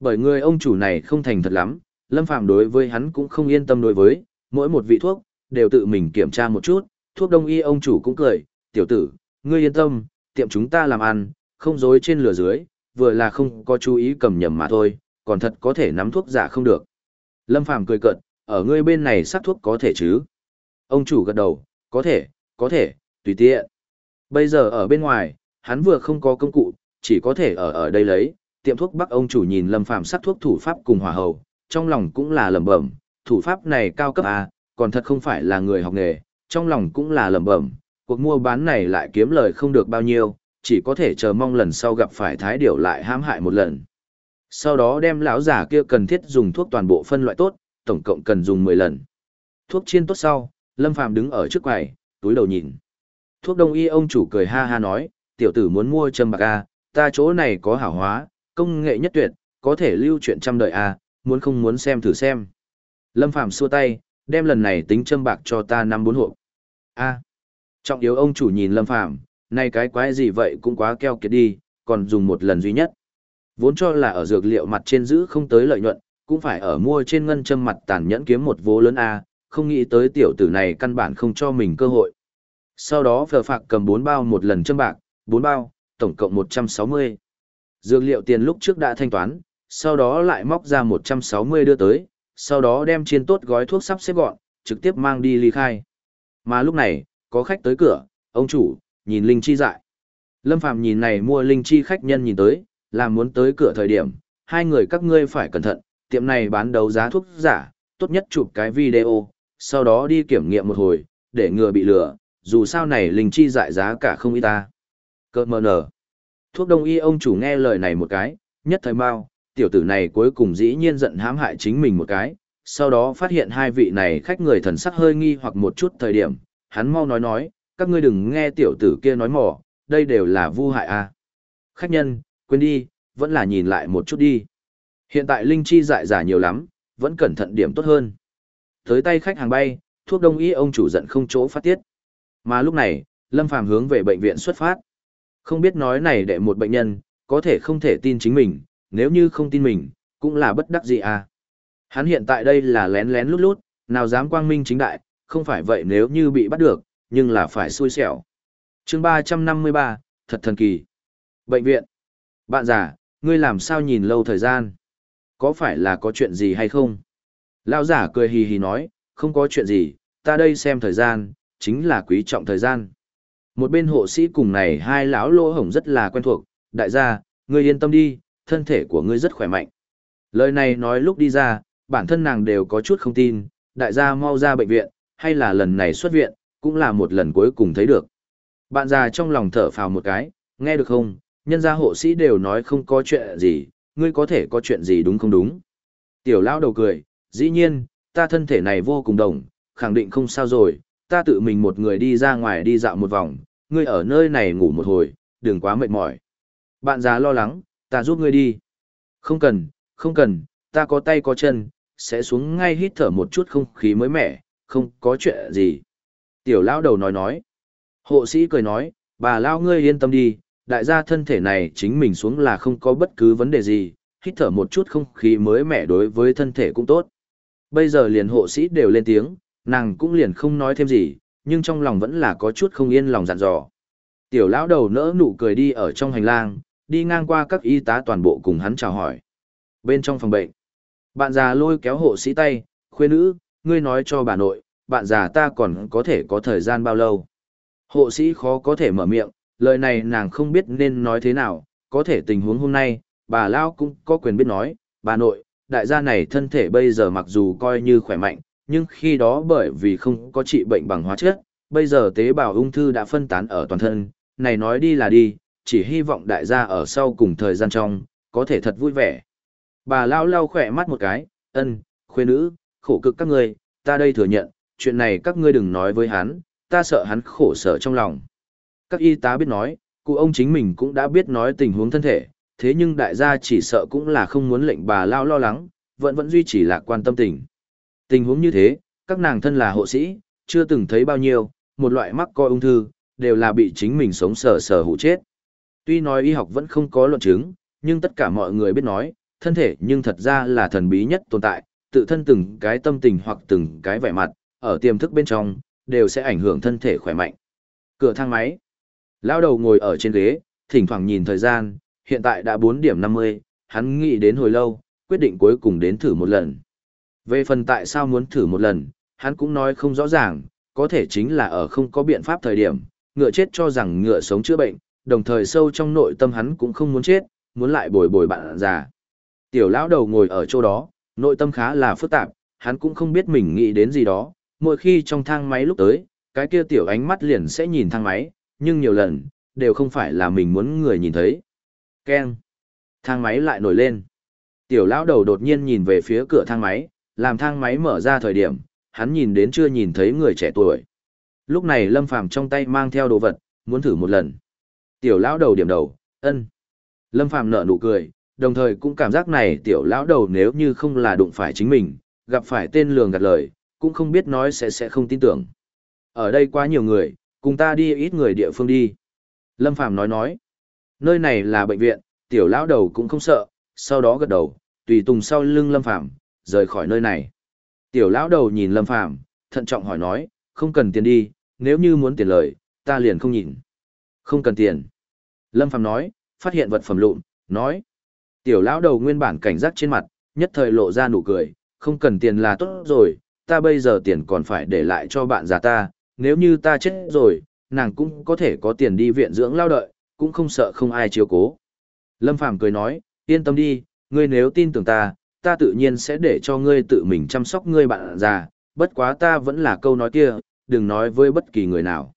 Speaker 1: Bởi người ông chủ này không thành thật lắm, Lâm Phàm đối với hắn cũng không yên tâm đối với, mỗi một vị thuốc, đều tự mình kiểm tra một chút, thuốc đông y ông chủ cũng cười, tiểu tử, ngươi yên tâm, tiệm chúng ta làm ăn, không dối trên lửa dưới, vừa là không có chú ý cầm nhầm mà thôi, còn thật có thể nắm thuốc giả không được. Lâm Phàm cười cợt, ở ngươi bên này sắc thuốc có thể chứ? Ông chủ gật đầu, có thể, có thể, tùy tiện. Bây giờ ở bên ngoài, hắn vừa không có công cụ, chỉ có thể ở ở đây lấy, tiệm thuốc Bắc ông chủ nhìn Lâm Phàm sắc thuốc thủ pháp cùng hòa hầu, trong lòng cũng là lẩm bẩm, thủ pháp này cao cấp à, còn thật không phải là người học nghề, trong lòng cũng là lẩm bẩm, cuộc mua bán này lại kiếm lời không được bao nhiêu, chỉ có thể chờ mong lần sau gặp phải thái điểu lại hãm hại một lần. Sau đó đem lão giả kia cần thiết dùng thuốc toàn bộ phân loại tốt, tổng cộng cần dùng 10 lần. Thuốc chiên tốt sau, Lâm Phàm đứng ở trước quầy, túi đầu nhìn. Thuốc đông y ông chủ cười ha ha nói, tiểu tử muốn mua châm bạc A, ta chỗ này có hảo hóa, công nghệ nhất tuyệt, có thể lưu chuyện trăm đời A, muốn không muốn xem thử xem. Lâm Phàm xua tay, đem lần này tính châm bạc cho ta năm bốn hộp. A. Trọng yếu ông chủ nhìn Lâm Phàm, nay cái quái gì vậy cũng quá keo kiệt đi, còn dùng một lần duy nhất. Vốn cho là ở dược liệu mặt trên giữ không tới lợi nhuận, cũng phải ở mua trên ngân châm mặt tàn nhẫn kiếm một vố lớn A, không nghĩ tới tiểu tử này căn bản không cho mình cơ hội. Sau đó phờ phạc cầm bốn bao một lần châm bạc, bốn bao, tổng cộng 160. Dược liệu tiền lúc trước đã thanh toán, sau đó lại móc ra 160 đưa tới, sau đó đem chiên tốt gói thuốc sắp xếp gọn, trực tiếp mang đi ly khai. Mà lúc này, có khách tới cửa, ông chủ, nhìn Linh Chi dại. Lâm Phàm nhìn này mua Linh Chi khách nhân nhìn tới, làm muốn tới cửa thời điểm, hai người các ngươi phải cẩn thận, tiệm này bán đấu giá thuốc giả, tốt nhất chụp cái video, sau đó đi kiểm nghiệm một hồi, để ngừa bị lừa, dù sao này Linh Chi dại giá cả không ít ta. Cơ mờ nở. Thuốc đông y ông chủ nghe lời này một cái, nhất thời mau, tiểu tử này cuối cùng dĩ nhiên giận hãm hại chính mình một cái, sau đó phát hiện hai vị này khách người thần sắc hơi nghi hoặc một chút thời điểm, hắn mau nói nói, các ngươi đừng nghe tiểu tử kia nói mỏ, đây đều là vu hại a. À. Khách nhân, quên đi, vẫn là nhìn lại một chút đi. Hiện tại linh chi dại giả nhiều lắm, vẫn cẩn thận điểm tốt hơn. Tới tay khách hàng bay, thuốc đông y ông chủ giận không chỗ phát tiết. Mà lúc này, Lâm Phàm hướng về bệnh viện xuất phát. Không biết nói này để một bệnh nhân, có thể không thể tin chính mình, nếu như không tin mình, cũng là bất đắc dĩ à. Hắn hiện tại đây là lén lén lút lút, nào dám quang minh chính đại, không phải vậy nếu như bị bắt được, nhưng là phải xui xẻo. chương 353, thật thần kỳ. Bệnh viện. Bạn già, ngươi làm sao nhìn lâu thời gian? Có phải là có chuyện gì hay không? Lão giả cười hì hì nói, không có chuyện gì, ta đây xem thời gian, chính là quý trọng thời gian. Một bên hộ sĩ cùng này hai lão lỗ hổng rất là quen thuộc, đại gia, ngươi yên tâm đi, thân thể của ngươi rất khỏe mạnh. Lời này nói lúc đi ra, bản thân nàng đều có chút không tin, đại gia mau ra bệnh viện, hay là lần này xuất viện, cũng là một lần cuối cùng thấy được. Bạn già trong lòng thở phào một cái, nghe được không, nhân gia hộ sĩ đều nói không có chuyện gì, ngươi có thể có chuyện gì đúng không đúng. Tiểu lão đầu cười, dĩ nhiên, ta thân thể này vô cùng đồng, khẳng định không sao rồi, ta tự mình một người đi ra ngoài đi dạo một vòng, ngươi ở nơi này ngủ một hồi, đừng quá mệt mỏi. Bạn già lo lắng, ta giúp ngươi đi. Không cần, không cần, ta có tay có chân, sẽ xuống ngay hít thở một chút không khí mới mẻ, không có chuyện gì. Tiểu lão đầu nói nói. Hộ sĩ cười nói, bà lao ngươi yên tâm đi, đại gia thân thể này chính mình xuống là không có bất cứ vấn đề gì, hít thở một chút không khí mới mẻ đối với thân thể cũng tốt. Bây giờ liền hộ sĩ đều lên tiếng, nàng cũng liền không nói thêm gì, nhưng trong lòng vẫn là có chút không yên lòng dặn dò. Tiểu lão đầu nỡ nụ cười đi ở trong hành lang, đi ngang qua các y tá toàn bộ cùng hắn chào hỏi. Bên trong phòng bệnh, bạn già lôi kéo hộ sĩ tay, khuê nữ, ngươi nói cho bà nội, bạn già ta còn có thể có thời gian bao lâu. Hộ sĩ khó có thể mở miệng, lời này nàng không biết nên nói thế nào, có thể tình huống hôm nay, bà Lao cũng có quyền biết nói, bà nội, đại gia này thân thể bây giờ mặc dù coi như khỏe mạnh, nhưng khi đó bởi vì không có trị bệnh bằng hóa chất, bây giờ tế bào ung thư đã phân tán ở toàn thân, này nói đi là đi, chỉ hy vọng đại gia ở sau cùng thời gian trong, có thể thật vui vẻ. Bà lao lao khỏe mắt một cái, ân, khuê nữ, khổ cực các ngươi, ta đây thừa nhận, chuyện này các ngươi đừng nói với hắn, ta sợ hắn khổ sở trong lòng. Các y tá biết nói, cụ ông chính mình cũng đã biết nói tình huống thân thể, thế nhưng đại gia chỉ sợ cũng là không muốn lệnh bà lao lo lắng, vẫn vẫn duy trì lạc quan tâm tình. Tình huống như thế, các nàng thân là hộ sĩ, chưa từng thấy bao nhiêu, một loại mắc coi ung thư, đều là bị chính mình sống sờ sờ hụ chết. Tuy nói y học vẫn không có luận chứng, nhưng tất cả mọi người biết nói, thân thể nhưng thật ra là thần bí nhất tồn tại, tự thân từng cái tâm tình hoặc từng cái vẻ mặt, ở tiềm thức bên trong, đều sẽ ảnh hưởng thân thể khỏe mạnh. Cửa thang máy. Lao đầu ngồi ở trên ghế, thỉnh thoảng nhìn thời gian, hiện tại đã 4 điểm 50, hắn nghĩ đến hồi lâu, quyết định cuối cùng đến thử một lần. Về phần tại sao muốn thử một lần, hắn cũng nói không rõ ràng, có thể chính là ở không có biện pháp thời điểm, ngựa chết cho rằng ngựa sống chữa bệnh, đồng thời sâu trong nội tâm hắn cũng không muốn chết, muốn lại bồi bồi bạn già. Tiểu lão đầu ngồi ở chỗ đó, nội tâm khá là phức tạp, hắn cũng không biết mình nghĩ đến gì đó, mỗi khi trong thang máy lúc tới, cái kia tiểu ánh mắt liền sẽ nhìn thang máy, nhưng nhiều lần, đều không phải là mình muốn người nhìn thấy. Keng. Thang máy lại nổi lên. Tiểu lão đầu đột nhiên nhìn về phía cửa thang máy, làm thang máy mở ra thời điểm, hắn nhìn đến chưa nhìn thấy người trẻ tuổi. Lúc này Lâm Phàm trong tay mang theo đồ vật, muốn thử một lần. Tiểu lão đầu điểm đầu, ân. Lâm Phàm nở nụ cười, đồng thời cũng cảm giác này tiểu lão đầu nếu như không là đụng phải chính mình, gặp phải tên lường gạt lời, cũng không biết nói sẽ sẽ không tin tưởng. Ở đây quá nhiều người, cùng ta đi ít người địa phương đi. Lâm Phàm nói nói, nơi này là bệnh viện, tiểu lão đầu cũng không sợ, sau đó gật đầu, tùy tùng sau lưng Lâm Phàm rời khỏi nơi này. Tiểu lão đầu nhìn Lâm Phàm thận trọng hỏi nói, không cần tiền đi, nếu như muốn tiền lời, ta liền không nhìn. Không cần tiền. Lâm Phàm nói, phát hiện vật phẩm lụn, nói. Tiểu lão đầu nguyên bản cảnh giác trên mặt, nhất thời lộ ra nụ cười, không cần tiền là tốt rồi, ta bây giờ tiền còn phải để lại cho bạn già ta, nếu như ta chết rồi, nàng cũng có thể có tiền đi viện dưỡng lao đợi, cũng không sợ không ai chiếu cố. Lâm Phàm cười nói, yên tâm đi, ngươi nếu tin tưởng ta, ta tự nhiên sẽ để cho ngươi tự mình chăm sóc ngươi bạn già, bất quá ta vẫn là câu nói kia, đừng nói với bất kỳ người nào.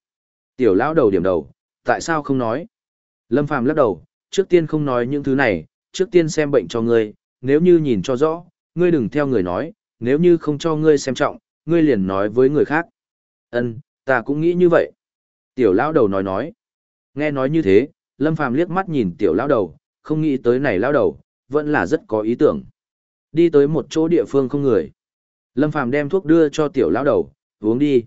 Speaker 1: Tiểu lão đầu điểm đầu, tại sao không nói? Lâm Phàm lắc đầu, trước tiên không nói những thứ này, trước tiên xem bệnh cho ngươi, nếu như nhìn cho rõ, ngươi đừng theo người nói, nếu như không cho ngươi xem trọng, ngươi liền nói với người khác. Ân, ta cũng nghĩ như vậy. Tiểu lão đầu nói nói. Nghe nói như thế, Lâm Phàm liếc mắt nhìn tiểu lão đầu, không nghĩ tới này lão đầu, vẫn là rất có ý tưởng. Đi tới một chỗ địa phương không người. Lâm Phàm đem thuốc đưa cho tiểu lão đầu, uống đi.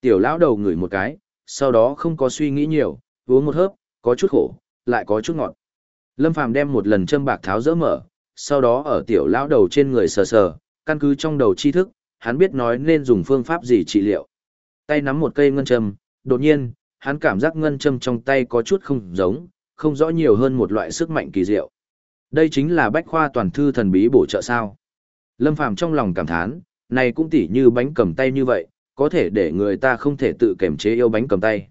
Speaker 1: Tiểu lão đầu ngửi một cái, sau đó không có suy nghĩ nhiều, uống một hớp, có chút khổ, lại có chút ngọt. Lâm Phàm đem một lần châm bạc tháo dỡ mở, sau đó ở tiểu lão đầu trên người sờ sờ, căn cứ trong đầu tri thức, hắn biết nói nên dùng phương pháp gì trị liệu. Tay nắm một cây ngân châm, đột nhiên, hắn cảm giác ngân châm trong tay có chút không giống, không rõ nhiều hơn một loại sức mạnh kỳ diệu. Đây chính là bách khoa toàn thư thần bí bổ trợ sao. Lâm Phàm trong lòng cảm thán, này cũng tỉ như bánh cầm tay như vậy, có thể để người ta không thể tự kiểm chế yêu bánh cầm tay.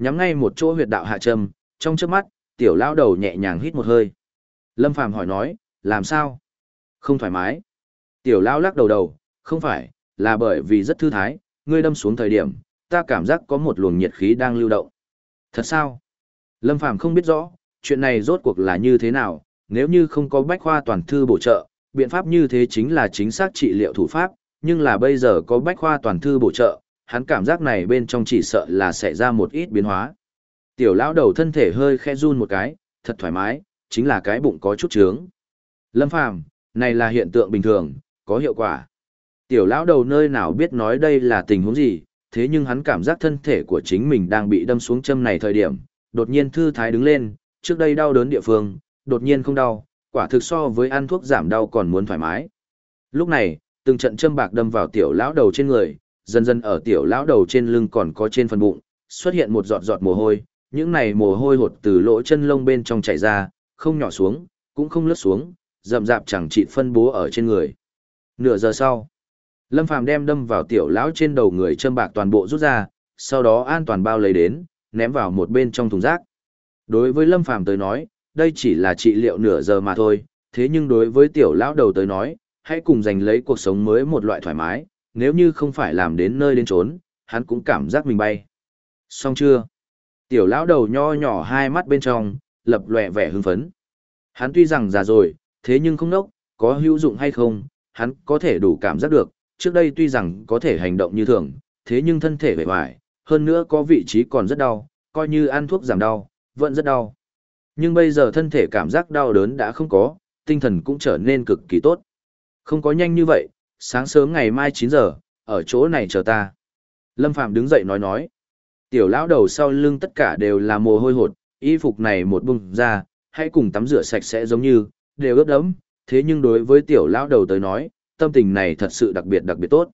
Speaker 1: Nhắm ngay một chỗ huyệt đạo hạ trầm, trong trước mắt, tiểu lão đầu nhẹ nhàng hít một hơi. Lâm Phàm hỏi nói, làm sao? Không thoải mái. Tiểu lão lắc đầu đầu, không phải, là bởi vì rất thư thái, ngươi đâm xuống thời điểm, ta cảm giác có một luồng nhiệt khí đang lưu động. Thật sao? Lâm Phàm không biết rõ, chuyện này rốt cuộc là như thế nào, nếu như không có bách khoa toàn thư bổ trợ, biện pháp như thế chính là chính xác trị liệu thủ pháp, nhưng là bây giờ có bách khoa toàn thư bổ trợ, hắn cảm giác này bên trong chỉ sợ là sẽ ra một ít biến hóa. Tiểu lão đầu thân thể hơi khẽ run một cái, thật thoải mái, chính là cái bụng có chút trướng. Lâm Phàm, này là hiện tượng bình thường, có hiệu quả. Tiểu lão đầu nơi nào biết nói đây là tình huống gì, thế nhưng hắn cảm giác thân thể của chính mình đang bị đâm xuống châm này thời điểm, đột nhiên thư thái đứng lên, trước đây đau đớn địa phương, đột nhiên không đau, quả thực so với ăn thuốc giảm đau còn muốn thoải mái. Lúc này, từng trận châm bạc đâm vào tiểu lão đầu trên người, dần dần ở tiểu lão đầu trên lưng còn có trên phần bụng, xuất hiện một giọt giọt mồ hôi, những này mồ hôi hột từ lỗ chân lông bên trong chảy ra, không nhỏ xuống, cũng không lướt xuống, rậm rạp chẳng trị phân bố ở trên người. Nửa giờ sau, Lâm Phàm đem đâm vào tiểu lão trên đầu người châm bạc toàn bộ rút ra, sau đó an toàn bao lấy đến, ném vào một bên trong thùng rác. Đối với Lâm Phàm tới nói, đây chỉ là trị liệu nửa giờ mà thôi, thế nhưng đối với tiểu lão đầu tới nói, hãy cùng giành lấy cuộc sống mới một loại thoải mái, nếu như không phải làm đến nơi đến trốn, hắn cũng cảm giác mình bay. Xong chưa? Tiểu lão đầu nho nhỏ hai mắt bên trong, lập lòe vẻ hưng phấn. Hắn tuy rằng già rồi, thế nhưng không nốc, có hữu dụng hay không, hắn có thể đủ cảm giác được, trước đây tuy rằng có thể hành động như thường, thế nhưng thân thể vẻ vải, hơn nữa có vị trí còn rất đau, coi như ăn thuốc giảm đau, vẫn rất đau. Nhưng bây giờ thân thể cảm giác đau đớn đã không có, tinh thần cũng trở nên cực kỳ tốt. Không có nhanh như vậy, sáng sớm ngày mai 9 giờ, ở chỗ này chờ ta. Lâm Phạm đứng dậy nói nói. Tiểu lão đầu sau lưng tất cả đều là mồ hôi hột, y phục này một bung ra, hãy cùng tắm rửa sạch sẽ giống như, đều ướt đẫm, thế nhưng đối với tiểu lão đầu tới nói, tâm tình này thật sự đặc biệt đặc biệt tốt.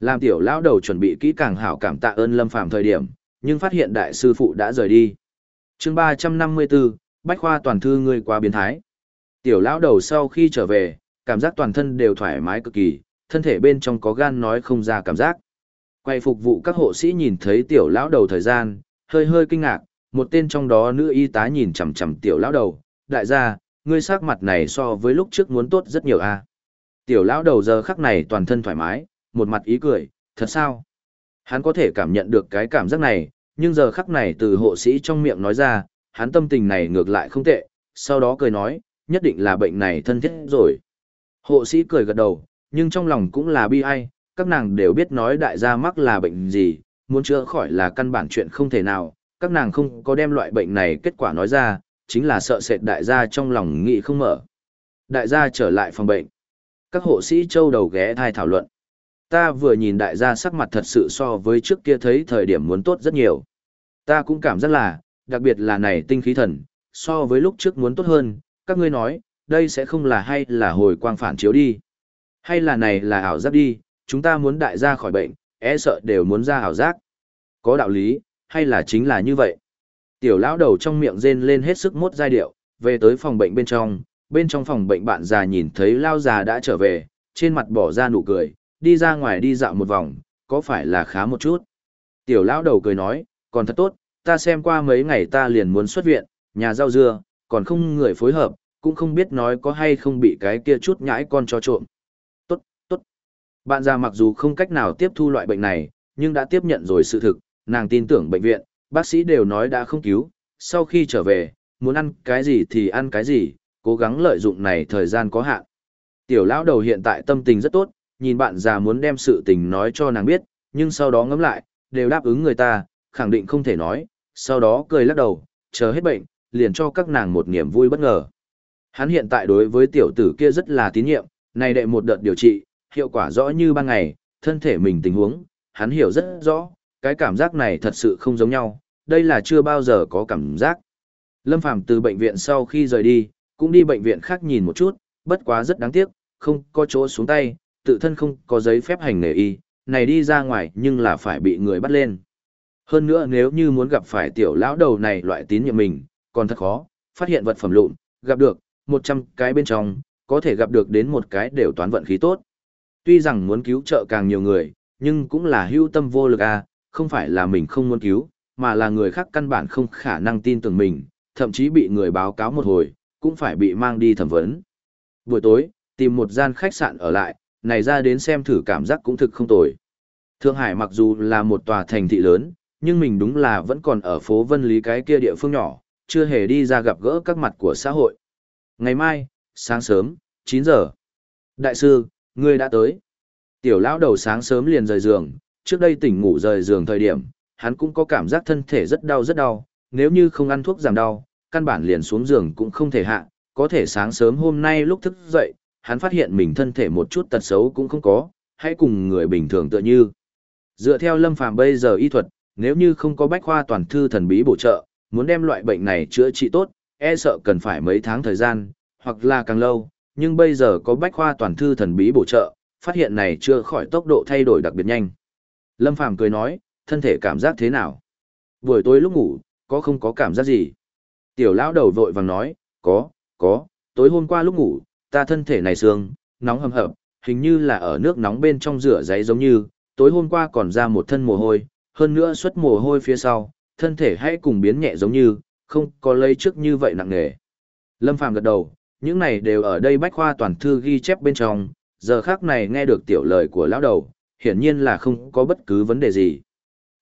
Speaker 1: Làm tiểu lão đầu chuẩn bị kỹ càng hảo cảm tạ ơn Lâm Phàm thời điểm, nhưng phát hiện đại sư phụ đã rời đi. Chương 354, Bách khoa toàn thư ngươi qua biến thái. Tiểu lão đầu sau khi trở về, cảm giác toàn thân đều thoải mái cực kỳ, thân thể bên trong có gan nói không ra cảm giác. Quay phục vụ các hộ sĩ nhìn thấy tiểu lão đầu thời gian, hơi hơi kinh ngạc, một tên trong đó nữ y tá nhìn chằm chằm tiểu lão đầu, đại gia, ngươi sắc mặt này so với lúc trước muốn tốt rất nhiều a. Tiểu lão đầu giờ khắc này toàn thân thoải mái, một mặt ý cười, thật sao? Hắn có thể cảm nhận được cái cảm giác này, nhưng giờ khắc này từ hộ sĩ trong miệng nói ra, hắn tâm tình này ngược lại không tệ, sau đó cười nói, nhất định là bệnh này thân thiết rồi. Hộ sĩ cười gật đầu, nhưng trong lòng cũng là bi ai, các nàng đều biết nói đại gia mắc là bệnh gì, muốn chữa khỏi là căn bản chuyện không thể nào, các nàng không có đem loại bệnh này kết quả nói ra, chính là sợ sệt đại gia trong lòng nghĩ không mở. Đại gia trở lại phòng bệnh. Các hộ sĩ châu đầu ghé thai thảo luận. Ta vừa nhìn đại gia sắc mặt thật sự so với trước kia thấy thời điểm muốn tốt rất nhiều. Ta cũng cảm giác là, đặc biệt là này tinh khí thần, so với lúc trước muốn tốt hơn, các ngươi nói, đây sẽ không là hay là hồi quang phản chiếu đi. Hay là này là ảo giác đi, chúng ta muốn đại gia khỏi bệnh, e sợ đều muốn ra ảo giác. Có đạo lý, hay là chính là như vậy. Tiểu lão đầu trong miệng rên lên hết sức mốt giai điệu, về tới phòng bệnh bên trong, bên trong phòng bệnh bạn già nhìn thấy lao già đã trở về, trên mặt bỏ ra nụ cười, đi ra ngoài đi dạo một vòng, có phải là khá một chút. Tiểu lão đầu cười nói, còn thật tốt, ta xem qua mấy ngày ta liền muốn xuất viện, nhà rau dưa, còn không người phối hợp, cũng không biết nói có hay không bị cái kia chút nhãi con cho trộm. Bạn già mặc dù không cách nào tiếp thu loại bệnh này, nhưng đã tiếp nhận rồi sự thực, nàng tin tưởng bệnh viện, bác sĩ đều nói đã không cứu, sau khi trở về, muốn ăn cái gì thì ăn cái gì, cố gắng lợi dụng này thời gian có hạn. Tiểu lão đầu hiện tại tâm tình rất tốt, nhìn bạn già muốn đem sự tình nói cho nàng biết, nhưng sau đó ngẫm lại, đều đáp ứng người ta, khẳng định không thể nói, sau đó cười lắc đầu, chờ hết bệnh, liền cho các nàng một niềm vui bất ngờ. Hắn hiện tại đối với tiểu tử kia rất là tín nhiệm, này đệ một đợt điều trị, hiệu quả rõ như ban ngày, thân thể mình tình huống, hắn hiểu rất rõ, cái cảm giác này thật sự không giống nhau, đây là chưa bao giờ có cảm giác. Lâm Phàm từ bệnh viện sau khi rời đi, cũng đi bệnh viện khác nhìn một chút, bất quá rất đáng tiếc, không có chỗ xuống tay, tự thân không có giấy phép hành nghề y, này đi ra ngoài nhưng là phải bị người bắt lên. Hơn nữa nếu như muốn gặp phải tiểu lão đầu này loại tín nhiệm mình, còn thật khó, phát hiện vật phẩm lụn, gặp được, 100 cái bên trong, có thể gặp được đến một cái đều toán vận khí tốt. Tuy rằng muốn cứu trợ càng nhiều người, nhưng cũng là hưu tâm vô lực à, không phải là mình không muốn cứu, mà là người khác căn bản không khả năng tin tưởng mình, thậm chí bị người báo cáo một hồi, cũng phải bị mang đi thẩm vấn. Buổi tối, tìm một gian khách sạn ở lại, này ra đến xem thử cảm giác cũng thực không tồi. Thượng Hải mặc dù là một tòa thành thị lớn, nhưng mình đúng là vẫn còn ở phố Vân Lý cái kia địa phương nhỏ, chưa hề đi ra gặp gỡ các mặt của xã hội. Ngày mai, sáng sớm, 9 giờ. Đại sư, ngươi đã tới. Tiểu lão đầu sáng sớm liền rời giường, trước đây tỉnh ngủ rời giường thời điểm, hắn cũng có cảm giác thân thể rất đau rất đau, nếu như không ăn thuốc giảm đau, căn bản liền xuống giường cũng không thể hạ, có thể sáng sớm hôm nay lúc thức dậy, hắn phát hiện mình thân thể một chút tật xấu cũng không có, hãy cùng người bình thường tựa như. Dựa theo Lâm Phàm bây giờ y thuật, nếu như không có bách khoa toàn thư thần bí bổ trợ, muốn đem loại bệnh này chữa trị tốt, e sợ cần phải mấy tháng thời gian, hoặc là càng lâu, nhưng bây giờ có bách khoa toàn thư thần bí bổ trợ, phát hiện này chưa khỏi tốc độ thay đổi đặc biệt nhanh. Lâm Phàm cười nói, thân thể cảm giác thế nào? Buổi tối lúc ngủ, có không có cảm giác gì? Tiểu lão đầu vội vàng nói, có, có, tối hôm qua lúc ngủ, ta thân thể này sương, nóng hầm hập, hình như là ở nước nóng bên trong rửa giấy giống như, tối hôm qua còn ra một thân mồ hôi, hơn nữa xuất mồ hôi phía sau, thân thể hãy cùng biến nhẹ giống như, không có lấy trước như vậy nặng nề. Lâm Phàm gật đầu, những này đều ở đây bách khoa toàn thư ghi chép bên trong, giờ khác này nghe được tiểu lời của lão đầu, hiển nhiên là không có bất cứ vấn đề gì.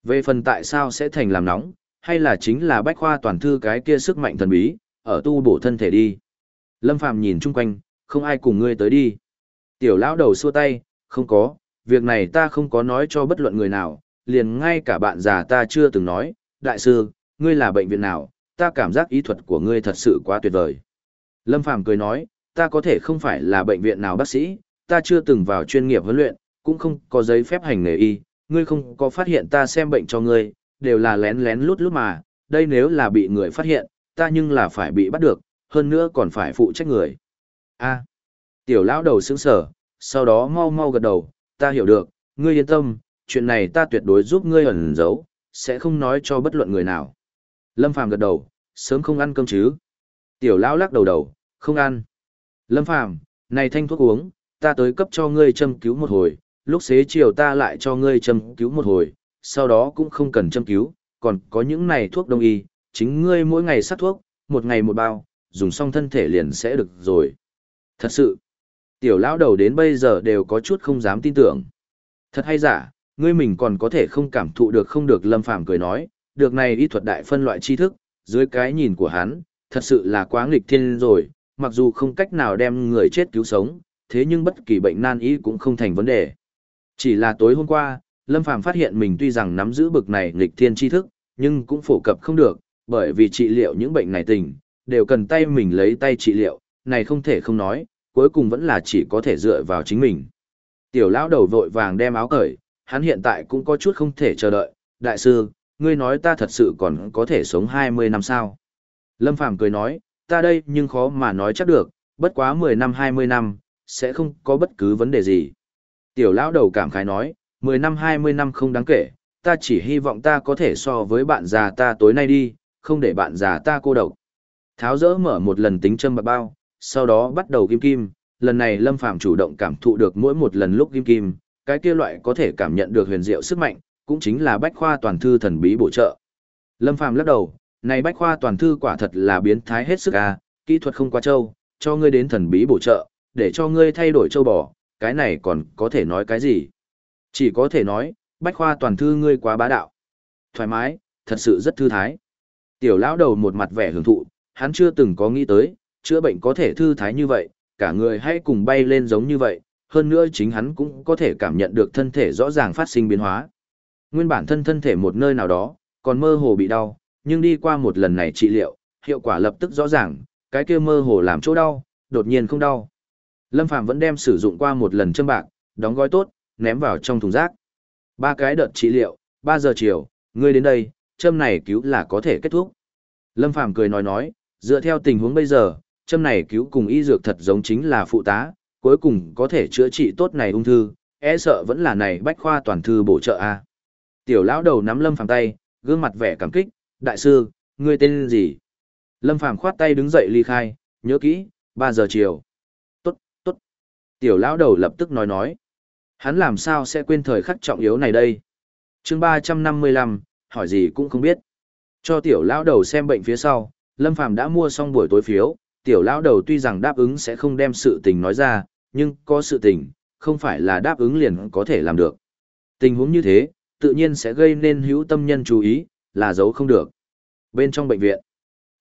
Speaker 1: Về phần tại sao sẽ thành làm nóng, hay là chính là bách khoa toàn thư cái kia sức mạnh thần bí, ở tu bổ thân thể đi. Lâm Phàm nhìn chung quanh, không ai cùng ngươi tới đi. Tiểu lão đầu xua tay, không có, việc này ta không có nói cho bất luận người nào, liền ngay cả bạn già ta chưa từng nói, đại sư, ngươi là bệnh viện nào, ta cảm giác ý thuật của ngươi thật sự quá tuyệt vời. Lâm Phàm cười nói, ta có thể không phải là bệnh viện nào bác sĩ, ta chưa từng vào chuyên nghiệp huấn luyện, cũng không có giấy phép hành nghề y, ngươi không có phát hiện ta xem bệnh cho ngươi, đều là lén lén lút lút mà, đây nếu là bị người phát hiện, ta nhưng là phải bị bắt được, hơn nữa còn phải phụ trách người. A. tiểu lão đầu sững sờ, sau đó mau mau gật đầu, ta hiểu được, ngươi yên tâm, chuyện này ta tuyệt đối giúp ngươi ẩn giấu, sẽ không nói cho bất luận người nào. Lâm Phàm gật đầu, sớm không ăn cơm chứ. Tiểu lão lắc đầu đầu, không ăn. Lâm Phàm, này thanh thuốc uống, ta tới cấp cho ngươi châm cứu một hồi, lúc xế chiều ta lại cho ngươi châm cứu một hồi, sau đó cũng không cần châm cứu, còn có những này thuốc đông y, chính ngươi mỗi ngày sát thuốc, một ngày một bao, dùng xong thân thể liền sẽ được rồi. Thật sự, tiểu lão đầu đến bây giờ đều có chút không dám tin tưởng. Thật hay giả, ngươi mình còn có thể không cảm thụ được không được lâm phàm cười nói, được này y thuật đại phân loại tri thức, dưới cái nhìn của hắn, thật sự là quá nghịch thiên rồi, mặc dù không cách nào đem người chết cứu sống, thế nhưng bất kỳ bệnh nan y cũng không thành vấn đề. Chỉ là tối hôm qua, Lâm Phàm phát hiện mình tuy rằng nắm giữ bực này nghịch thiên tri thức, nhưng cũng phổ cập không được, bởi vì trị liệu những bệnh này tình, đều cần tay mình lấy tay trị liệu, này không thể không nói, cuối cùng vẫn là chỉ có thể dựa vào chính mình. Tiểu lão đầu vội vàng đem áo cởi, hắn hiện tại cũng có chút không thể chờ đợi, đại sư, ngươi nói ta thật sự còn có thể sống 20 năm sao? Lâm Phàm cười nói, ta đây nhưng khó mà nói chắc được, bất quá 10 năm 20 năm, sẽ không có bất cứ vấn đề gì. Tiểu lão đầu cảm khái nói, 10 năm 20 năm không đáng kể, ta chỉ hy vọng ta có thể so với bạn già ta tối nay đi, không để bạn già ta cô độc. Tháo dỡ mở một lần tính châm bạc bao, sau đó bắt đầu kim kim, lần này Lâm Phàm chủ động cảm thụ được mỗi một lần lúc kim kim, cái kia loại có thể cảm nhận được huyền diệu sức mạnh, cũng chính là bách khoa toàn thư thần bí bổ trợ. Lâm Phàm lắc đầu, này bách khoa toàn thư quả thật là biến thái hết sức à, kỹ thuật không quá trâu, cho ngươi đến thần bí bổ trợ, để cho ngươi thay đổi châu bò, cái này còn có thể nói cái gì? Chỉ có thể nói, bách khoa toàn thư ngươi quá bá đạo. Thoải mái, thật sự rất thư thái. Tiểu lão đầu một mặt vẻ hưởng thụ, hắn chưa từng có nghĩ tới, chữa bệnh có thể thư thái như vậy, cả người hay cùng bay lên giống như vậy, hơn nữa chính hắn cũng có thể cảm nhận được thân thể rõ ràng phát sinh biến hóa. Nguyên bản thân thân thể một nơi nào đó, còn mơ hồ bị đau, nhưng đi qua một lần này trị liệu, hiệu quả lập tức rõ ràng, cái kia mơ hồ làm chỗ đau, đột nhiên không đau. Lâm Phàm vẫn đem sử dụng qua một lần châm bạc, đóng gói tốt, ném vào trong thùng rác. Ba cái đợt trị liệu, 3 giờ chiều, ngươi đến đây, châm này cứu là có thể kết thúc. Lâm Phàm cười nói nói, dựa theo tình huống bây giờ, châm này cứu cùng y dược thật giống chính là phụ tá, cuối cùng có thể chữa trị tốt này ung thư, e sợ vẫn là này bách khoa toàn thư bổ trợ a. Tiểu lão đầu nắm Lâm Phàm tay, gương mặt vẻ cảm kích, đại sư, ngươi tên gì? Lâm Phàm khoát tay đứng dậy ly khai, nhớ kỹ, 3 giờ chiều. Tốt, tốt. Tiểu lão đầu lập tức nói nói. Hắn làm sao sẽ quên thời khắc trọng yếu này đây? chương 355, hỏi gì cũng không biết. Cho tiểu lão đầu xem bệnh phía sau, Lâm Phàm đã mua xong buổi tối phiếu, tiểu lão đầu tuy rằng đáp ứng sẽ không đem sự tình nói ra, nhưng có sự tình, không phải là đáp ứng liền có thể làm được. Tình huống như thế, tự nhiên sẽ gây nên hữu tâm nhân chú ý, là giấu không được. Bên trong bệnh viện,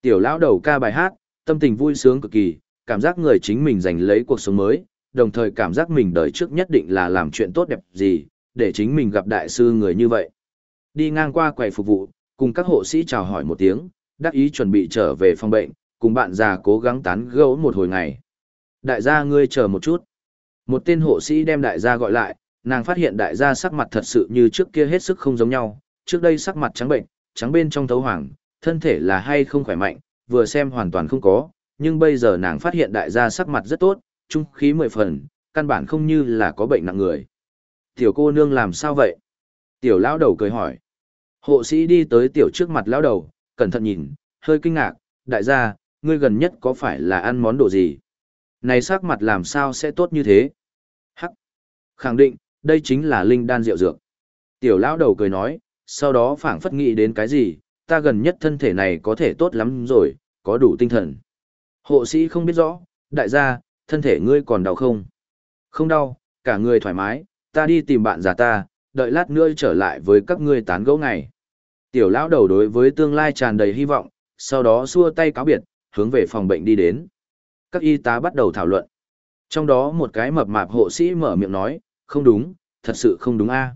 Speaker 1: tiểu lão đầu ca bài hát, tâm tình vui sướng cực kỳ, cảm giác người chính mình giành lấy cuộc sống mới, đồng thời cảm giác mình đời trước nhất định là làm chuyện tốt đẹp gì, để chính mình gặp đại sư người như vậy. Đi ngang qua quầy phục vụ, cùng các hộ sĩ chào hỏi một tiếng, đắc ý chuẩn bị trở về phòng bệnh, cùng bạn già cố gắng tán gẫu một hồi ngày. Đại gia ngươi chờ một chút. Một tên hộ sĩ đem đại gia gọi lại, nàng phát hiện đại gia sắc mặt thật sự như trước kia hết sức không giống nhau, trước đây sắc mặt trắng bệnh, trắng bên trong thấu hoàng, thân thể là hay không khỏe mạnh, vừa xem hoàn toàn không có, nhưng bây giờ nàng phát hiện đại gia sắc mặt rất tốt, trung khí mười phần, căn bản không như là có bệnh nặng người. Tiểu cô nương làm sao vậy? Tiểu lão đầu cười hỏi. Hộ sĩ đi tới tiểu trước mặt lão đầu, cẩn thận nhìn, hơi kinh ngạc, đại gia, ngươi gần nhất có phải là ăn món đồ gì? Này sắc mặt làm sao sẽ tốt như thế? Hắc. Khẳng định, đây chính là linh đan rượu dược. Tiểu lão đầu cười nói, sau đó phảng phất nghĩ đến cái gì, ta gần nhất thân thể này có thể tốt lắm rồi, có đủ tinh thần. Hộ sĩ không biết rõ, đại gia, thân thể ngươi còn đau không? Không đau, cả người thoải mái, ta đi tìm bạn già ta, đợi lát nữa trở lại với các ngươi tán gẫu ngày. Tiểu lão đầu đối với tương lai tràn đầy hy vọng, sau đó xua tay cáo biệt, hướng về phòng bệnh đi đến. Các y tá bắt đầu thảo luận. Trong đó một cái mập mạp hộ sĩ mở miệng nói, không đúng, thật sự không đúng a.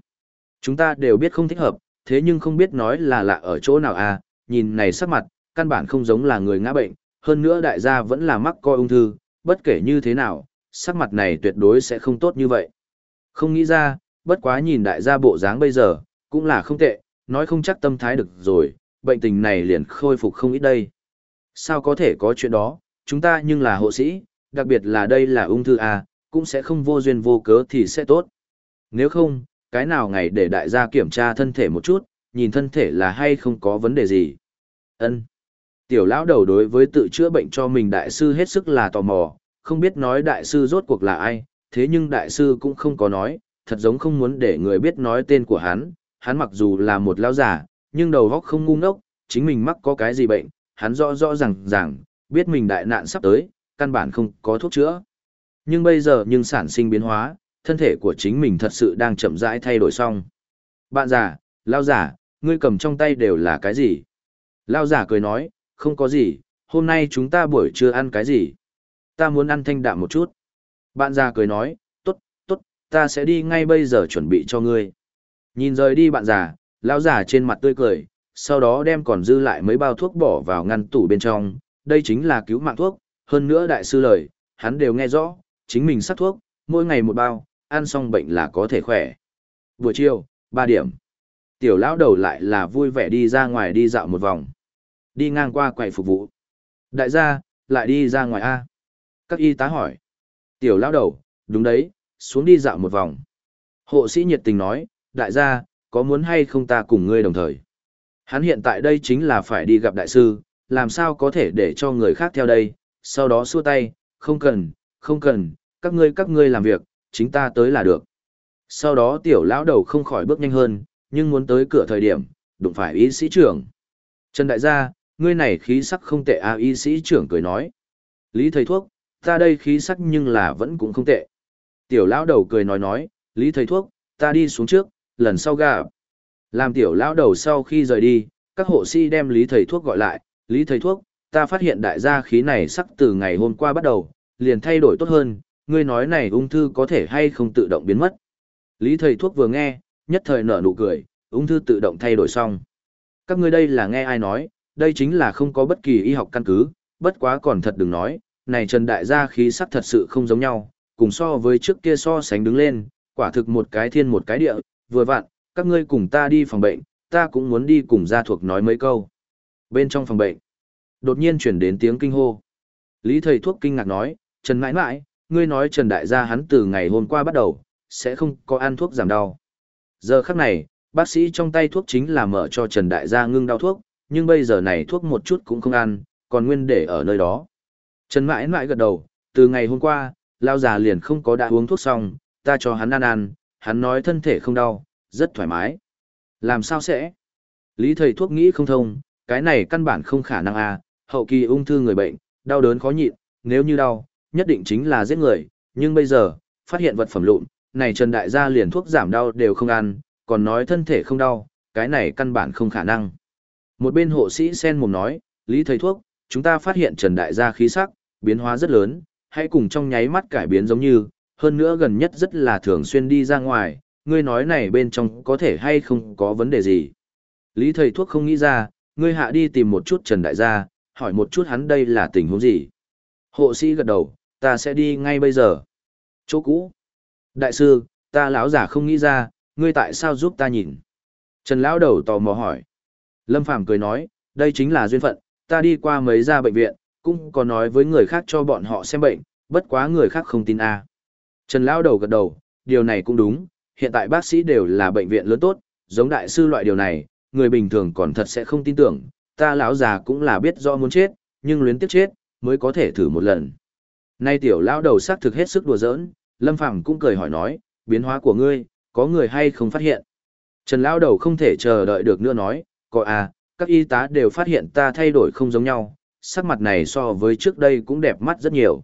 Speaker 1: Chúng ta đều biết không thích hợp, thế nhưng không biết nói là lạ ở chỗ nào à nhìn này sắc mặt, căn bản không giống là người ngã bệnh, hơn nữa đại gia vẫn là mắc coi ung thư, bất kể như thế nào, sắc mặt này tuyệt đối sẽ không tốt như vậy. Không nghĩ ra, bất quá nhìn đại gia bộ dáng bây giờ, cũng là không tệ, nói không chắc tâm thái được rồi, bệnh tình này liền khôi phục không ít đây. Sao có thể có chuyện đó, chúng ta nhưng là hộ sĩ, đặc biệt là đây là ung thư à cũng sẽ không vô duyên vô cớ thì sẽ tốt. Nếu không, cái nào ngày để đại gia kiểm tra thân thể một chút, nhìn thân thể là hay không có vấn đề gì. Ân. Tiểu lão đầu đối với tự chữa bệnh cho mình đại sư hết sức là tò mò, không biết nói đại sư rốt cuộc là ai, thế nhưng đại sư cũng không có nói, thật giống không muốn để người biết nói tên của hắn, hắn mặc dù là một lão giả, nhưng đầu óc không ngu ngốc, chính mình mắc có cái gì bệnh, hắn rõ rõ ràng ràng, biết mình đại nạn sắp tới, căn bản không có thuốc chữa. Nhưng bây giờ nhưng sản sinh biến hóa, thân thể của chính mình thật sự đang chậm rãi thay đổi xong. Bạn già, lao giả, ngươi cầm trong tay đều là cái gì? Lao giả cười nói, không có gì, hôm nay chúng ta buổi trưa ăn cái gì? Ta muốn ăn thanh đạm một chút. Bạn già cười nói, tốt, tốt, ta sẽ đi ngay bây giờ chuẩn bị cho ngươi. Nhìn rời đi bạn già, lao giả trên mặt tươi cười, sau đó đem còn dư lại mấy bao thuốc bỏ vào ngăn tủ bên trong, đây chính là cứu mạng thuốc, hơn nữa đại sư lời, hắn đều nghe rõ, chính mình sắc thuốc, mỗi ngày một bao, ăn xong bệnh là có thể khỏe. Buổi chiều, 3 điểm. Tiểu lão đầu lại là vui vẻ đi ra ngoài đi dạo một vòng. Đi ngang qua quầy phục vụ. Đại gia, lại đi ra ngoài A. Các y tá hỏi. Tiểu lão đầu, đúng đấy, xuống đi dạo một vòng. Hộ sĩ nhiệt tình nói, đại gia, có muốn hay không ta cùng ngươi đồng thời. Hắn hiện tại đây chính là phải đi gặp đại sư, làm sao có thể để cho người khác theo đây, sau đó xua tay, không cần, không cần, các ngươi các ngươi làm việc, chính ta tới là được. Sau đó tiểu lão đầu không khỏi bước nhanh hơn, nhưng muốn tới cửa thời điểm, đụng phải y sĩ trưởng. Trần đại gia, ngươi này khí sắc không tệ à y sĩ trưởng cười nói. Lý thầy thuốc, ta đây khí sắc nhưng là vẫn cũng không tệ. Tiểu lão đầu cười nói nói, Lý thầy thuốc, ta đi xuống trước, lần sau gặp. Làm tiểu lão đầu sau khi rời đi, các hộ sĩ đem Lý thầy thuốc gọi lại, Lý thầy thuốc, ta phát hiện đại gia khí này sắc từ ngày hôm qua bắt đầu, liền thay đổi tốt hơn, ngươi nói này ung thư có thể hay không tự động biến mất. Lý thầy thuốc vừa nghe, nhất thời nở nụ cười, ung thư tự động thay đổi xong. Các ngươi đây là nghe ai nói, đây chính là không có bất kỳ y học căn cứ, bất quá còn thật đừng nói, này Trần Đại gia khí sắc thật sự không giống nhau, cùng so với trước kia so sánh đứng lên, quả thực một cái thiên một cái địa, vừa vặn, các ngươi cùng ta đi phòng bệnh, ta cũng muốn đi cùng gia thuộc nói mấy câu. Bên trong phòng bệnh, đột nhiên chuyển đến tiếng kinh hô. Lý thầy thuốc kinh ngạc nói, Trần mãi mãi, ngươi nói Trần Đại gia hắn từ ngày hôm qua bắt đầu, sẽ không có ăn thuốc giảm đau. Giờ khắc này, bác sĩ trong tay thuốc chính là mở cho Trần Đại gia ngưng đau thuốc, nhưng bây giờ này thuốc một chút cũng không ăn, còn nguyên để ở nơi đó. Trần mãi mãi gật đầu, từ ngày hôm qua, lao già liền không có đã uống thuốc xong, ta cho hắn ăn ăn, hắn nói thân thể không đau, rất thoải mái. Làm sao sẽ? Lý thầy thuốc nghĩ không thông, cái này căn bản không khả năng à, hậu kỳ ung thư người bệnh, đau đớn khó nhịn, nếu như đau, nhất định chính là giết người, nhưng bây giờ, phát hiện vật phẩm lụn, này Trần Đại gia liền thuốc giảm đau đều không ăn, còn nói thân thể không đau, cái này căn bản không khả năng. Một bên hộ sĩ sen mồm nói, Lý thầy thuốc, chúng ta phát hiện Trần Đại gia khí sắc, biến hóa rất lớn, hãy cùng trong nháy mắt cải biến giống như, hơn nữa gần nhất rất là thường xuyên đi ra ngoài, ngươi nói này bên trong có thể hay không có vấn đề gì. Lý thầy thuốc không nghĩ ra, ngươi hạ đi tìm một chút Trần Đại gia, hỏi một chút hắn đây là tình huống gì. Hộ sĩ gật đầu, ta sẽ đi ngay bây giờ. Chỗ cũ. Đại sư, ta lão giả không nghĩ ra, ngươi tại sao giúp ta nhìn? Trần lão đầu tò mò hỏi. Lâm Phàm cười nói, đây chính là duyên phận, ta đi qua mấy gia bệnh viện, cũng có nói với người khác cho bọn họ xem bệnh, bất quá người khác không tin a. Trần lão đầu gật đầu, điều này cũng đúng, hiện tại bác sĩ đều là bệnh viện lớn tốt, giống đại sư loại điều này, người bình thường còn thật sẽ không tin tưởng, ta lão già cũng là biết rõ muốn chết, nhưng luyến tiếc chết, mới có thể thử một lần. Nay tiểu lão đầu xác thực hết sức đùa giỡn, Lâm Phàm cũng cười hỏi nói, biến hóa của ngươi, có người hay không phát hiện? Trần lão đầu không thể chờ đợi được nữa nói, có à, các y tá đều phát hiện ta thay đổi không giống nhau, sắc mặt này so với trước đây cũng đẹp mắt rất nhiều.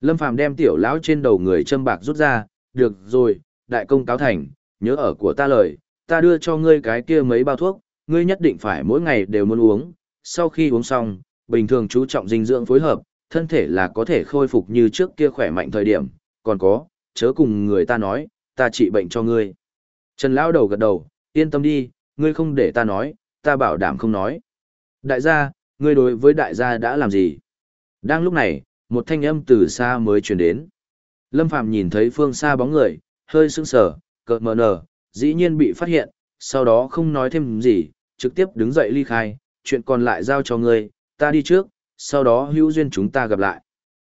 Speaker 1: Lâm Phàm đem tiểu lão trên đầu người châm bạc rút ra, được rồi, đại công cáo thành, nhớ ở của ta lời, ta đưa cho ngươi cái kia mấy bao thuốc, ngươi nhất định phải mỗi ngày đều muốn uống, sau khi uống xong, bình thường chú trọng dinh dưỡng phối hợp, thân thể là có thể khôi phục như trước kia khỏe mạnh thời điểm, còn có, chớ cùng người ta nói, ta trị bệnh cho ngươi. Trần Lão đầu gật đầu, yên tâm đi, ngươi không để ta nói, ta bảo đảm không nói. Đại gia, ngươi đối với đại gia đã làm gì? Đang lúc này, một thanh âm từ xa mới truyền đến. Lâm Phàm nhìn thấy phương xa bóng người, hơi sững sờ, cợt mờ nở, dĩ nhiên bị phát hiện, sau đó không nói thêm gì, trực tiếp đứng dậy ly khai, chuyện còn lại giao cho ngươi, ta đi trước, sau đó hữu duyên chúng ta gặp lại.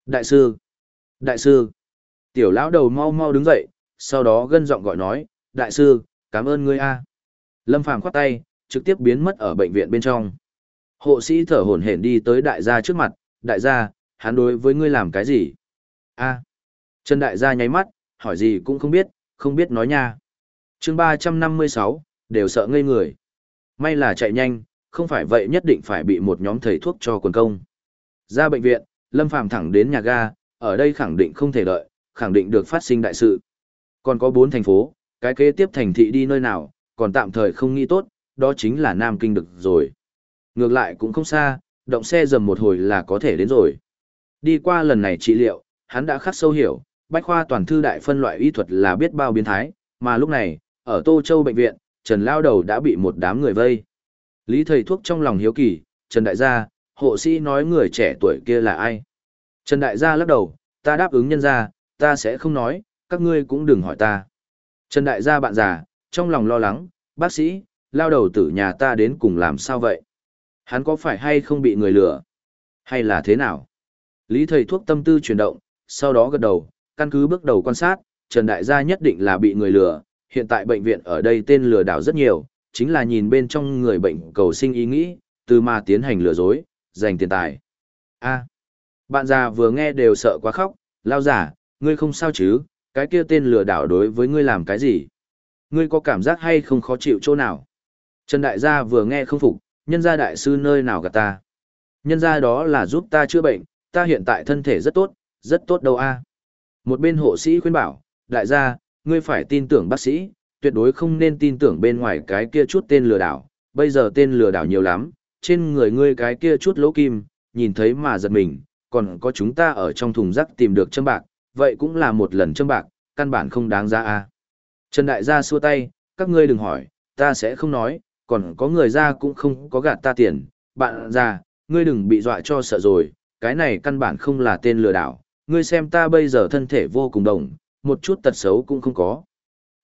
Speaker 1: Đại sư! Đại sư! Tiểu lão đầu mau mau đứng dậy, sau đó gân giọng gọi nói, đại sư, cảm ơn ngươi a. Lâm Phàm khoát tay, trực tiếp biến mất ở bệnh viện bên trong. Hộ sĩ thở hổn hển đi tới đại gia trước mặt, đại gia, hắn đối với ngươi làm cái gì? a Trần đại gia nháy mắt, hỏi gì cũng không biết, không biết nói nha. chương ba trăm năm mươi sáu đều sợ ngây người. May là chạy nhanh, không phải vậy nhất định phải bị một nhóm thầy thuốc cho quần công. Ra bệnh viện, Lâm Phàm thẳng đến nhà ga, ở đây khẳng định không thể đợi, khẳng định được phát sinh đại sự. Còn có bốn thành phố, cái kế tiếp thành thị đi nơi nào, còn tạm thời không nghĩ tốt, đó chính là Nam Kinh được rồi. Ngược lại cũng không xa, động xe dầm một hồi là có thể đến rồi. Đi qua lần này trị liệu, hắn đã khắc sâu hiểu, bách khoa toàn thư đại phân loại y thuật là biết bao biến thái, mà lúc này, ở Tô Châu bệnh viện, Trần Lao Đầu đã bị một đám người vây. Lý thầy thuốc trong lòng hiếu kỳ, Trần Đại gia, hộ sĩ nói người trẻ tuổi kia là ai? Trần Đại gia lắc đầu, ta đáp ứng nhân gia, ta sẽ không nói, các ngươi cũng đừng hỏi ta. Trần Đại gia bạn già, trong lòng lo lắng, bác sĩ, lao đầu tử nhà ta đến cùng làm sao vậy? Hắn có phải hay không bị người lừa? Hay là thế nào? Lý thầy thuốc tâm tư chuyển động, sau đó gật đầu, căn cứ bước đầu quan sát, Trần Đại gia nhất định là bị người lừa, hiện tại bệnh viện ở đây tên lừa đảo rất nhiều, chính là nhìn bên trong người bệnh cầu sinh ý nghĩ, từ mà tiến hành lừa dối, giành tiền tài. A. bạn già vừa nghe đều sợ quá khóc, lao giả, ngươi không sao chứ, cái kia tên lừa đảo đối với ngươi làm cái gì? Ngươi có cảm giác hay không khó chịu chỗ nào? Trần Đại gia vừa nghe không phục, nhân gia đại sư nơi nào gặp ta? Nhân gia đó là giúp ta chữa bệnh, ta hiện tại thân thể rất tốt, rất tốt đâu a. Một bên hộ sĩ khuyên bảo, đại gia, ngươi phải tin tưởng bác sĩ, tuyệt đối không nên tin tưởng bên ngoài cái kia chút tên lừa đảo, bây giờ tên lừa đảo nhiều lắm, trên người ngươi cái kia chút lỗ kim, nhìn thấy mà giật mình, còn có chúng ta ở trong thùng rác tìm được châm bạc, vậy cũng là một lần châm bạc, căn bản không đáng giá a. Trần Đại gia xua tay, các ngươi đừng hỏi, ta sẽ không nói, còn có người ra cũng không có gạt ta tiền, bạn già, ngươi đừng bị dọa cho sợ rồi, cái này căn bản không là tên lừa đảo, ngươi xem ta bây giờ thân thể vô cùng đồng, một chút tật xấu cũng không có.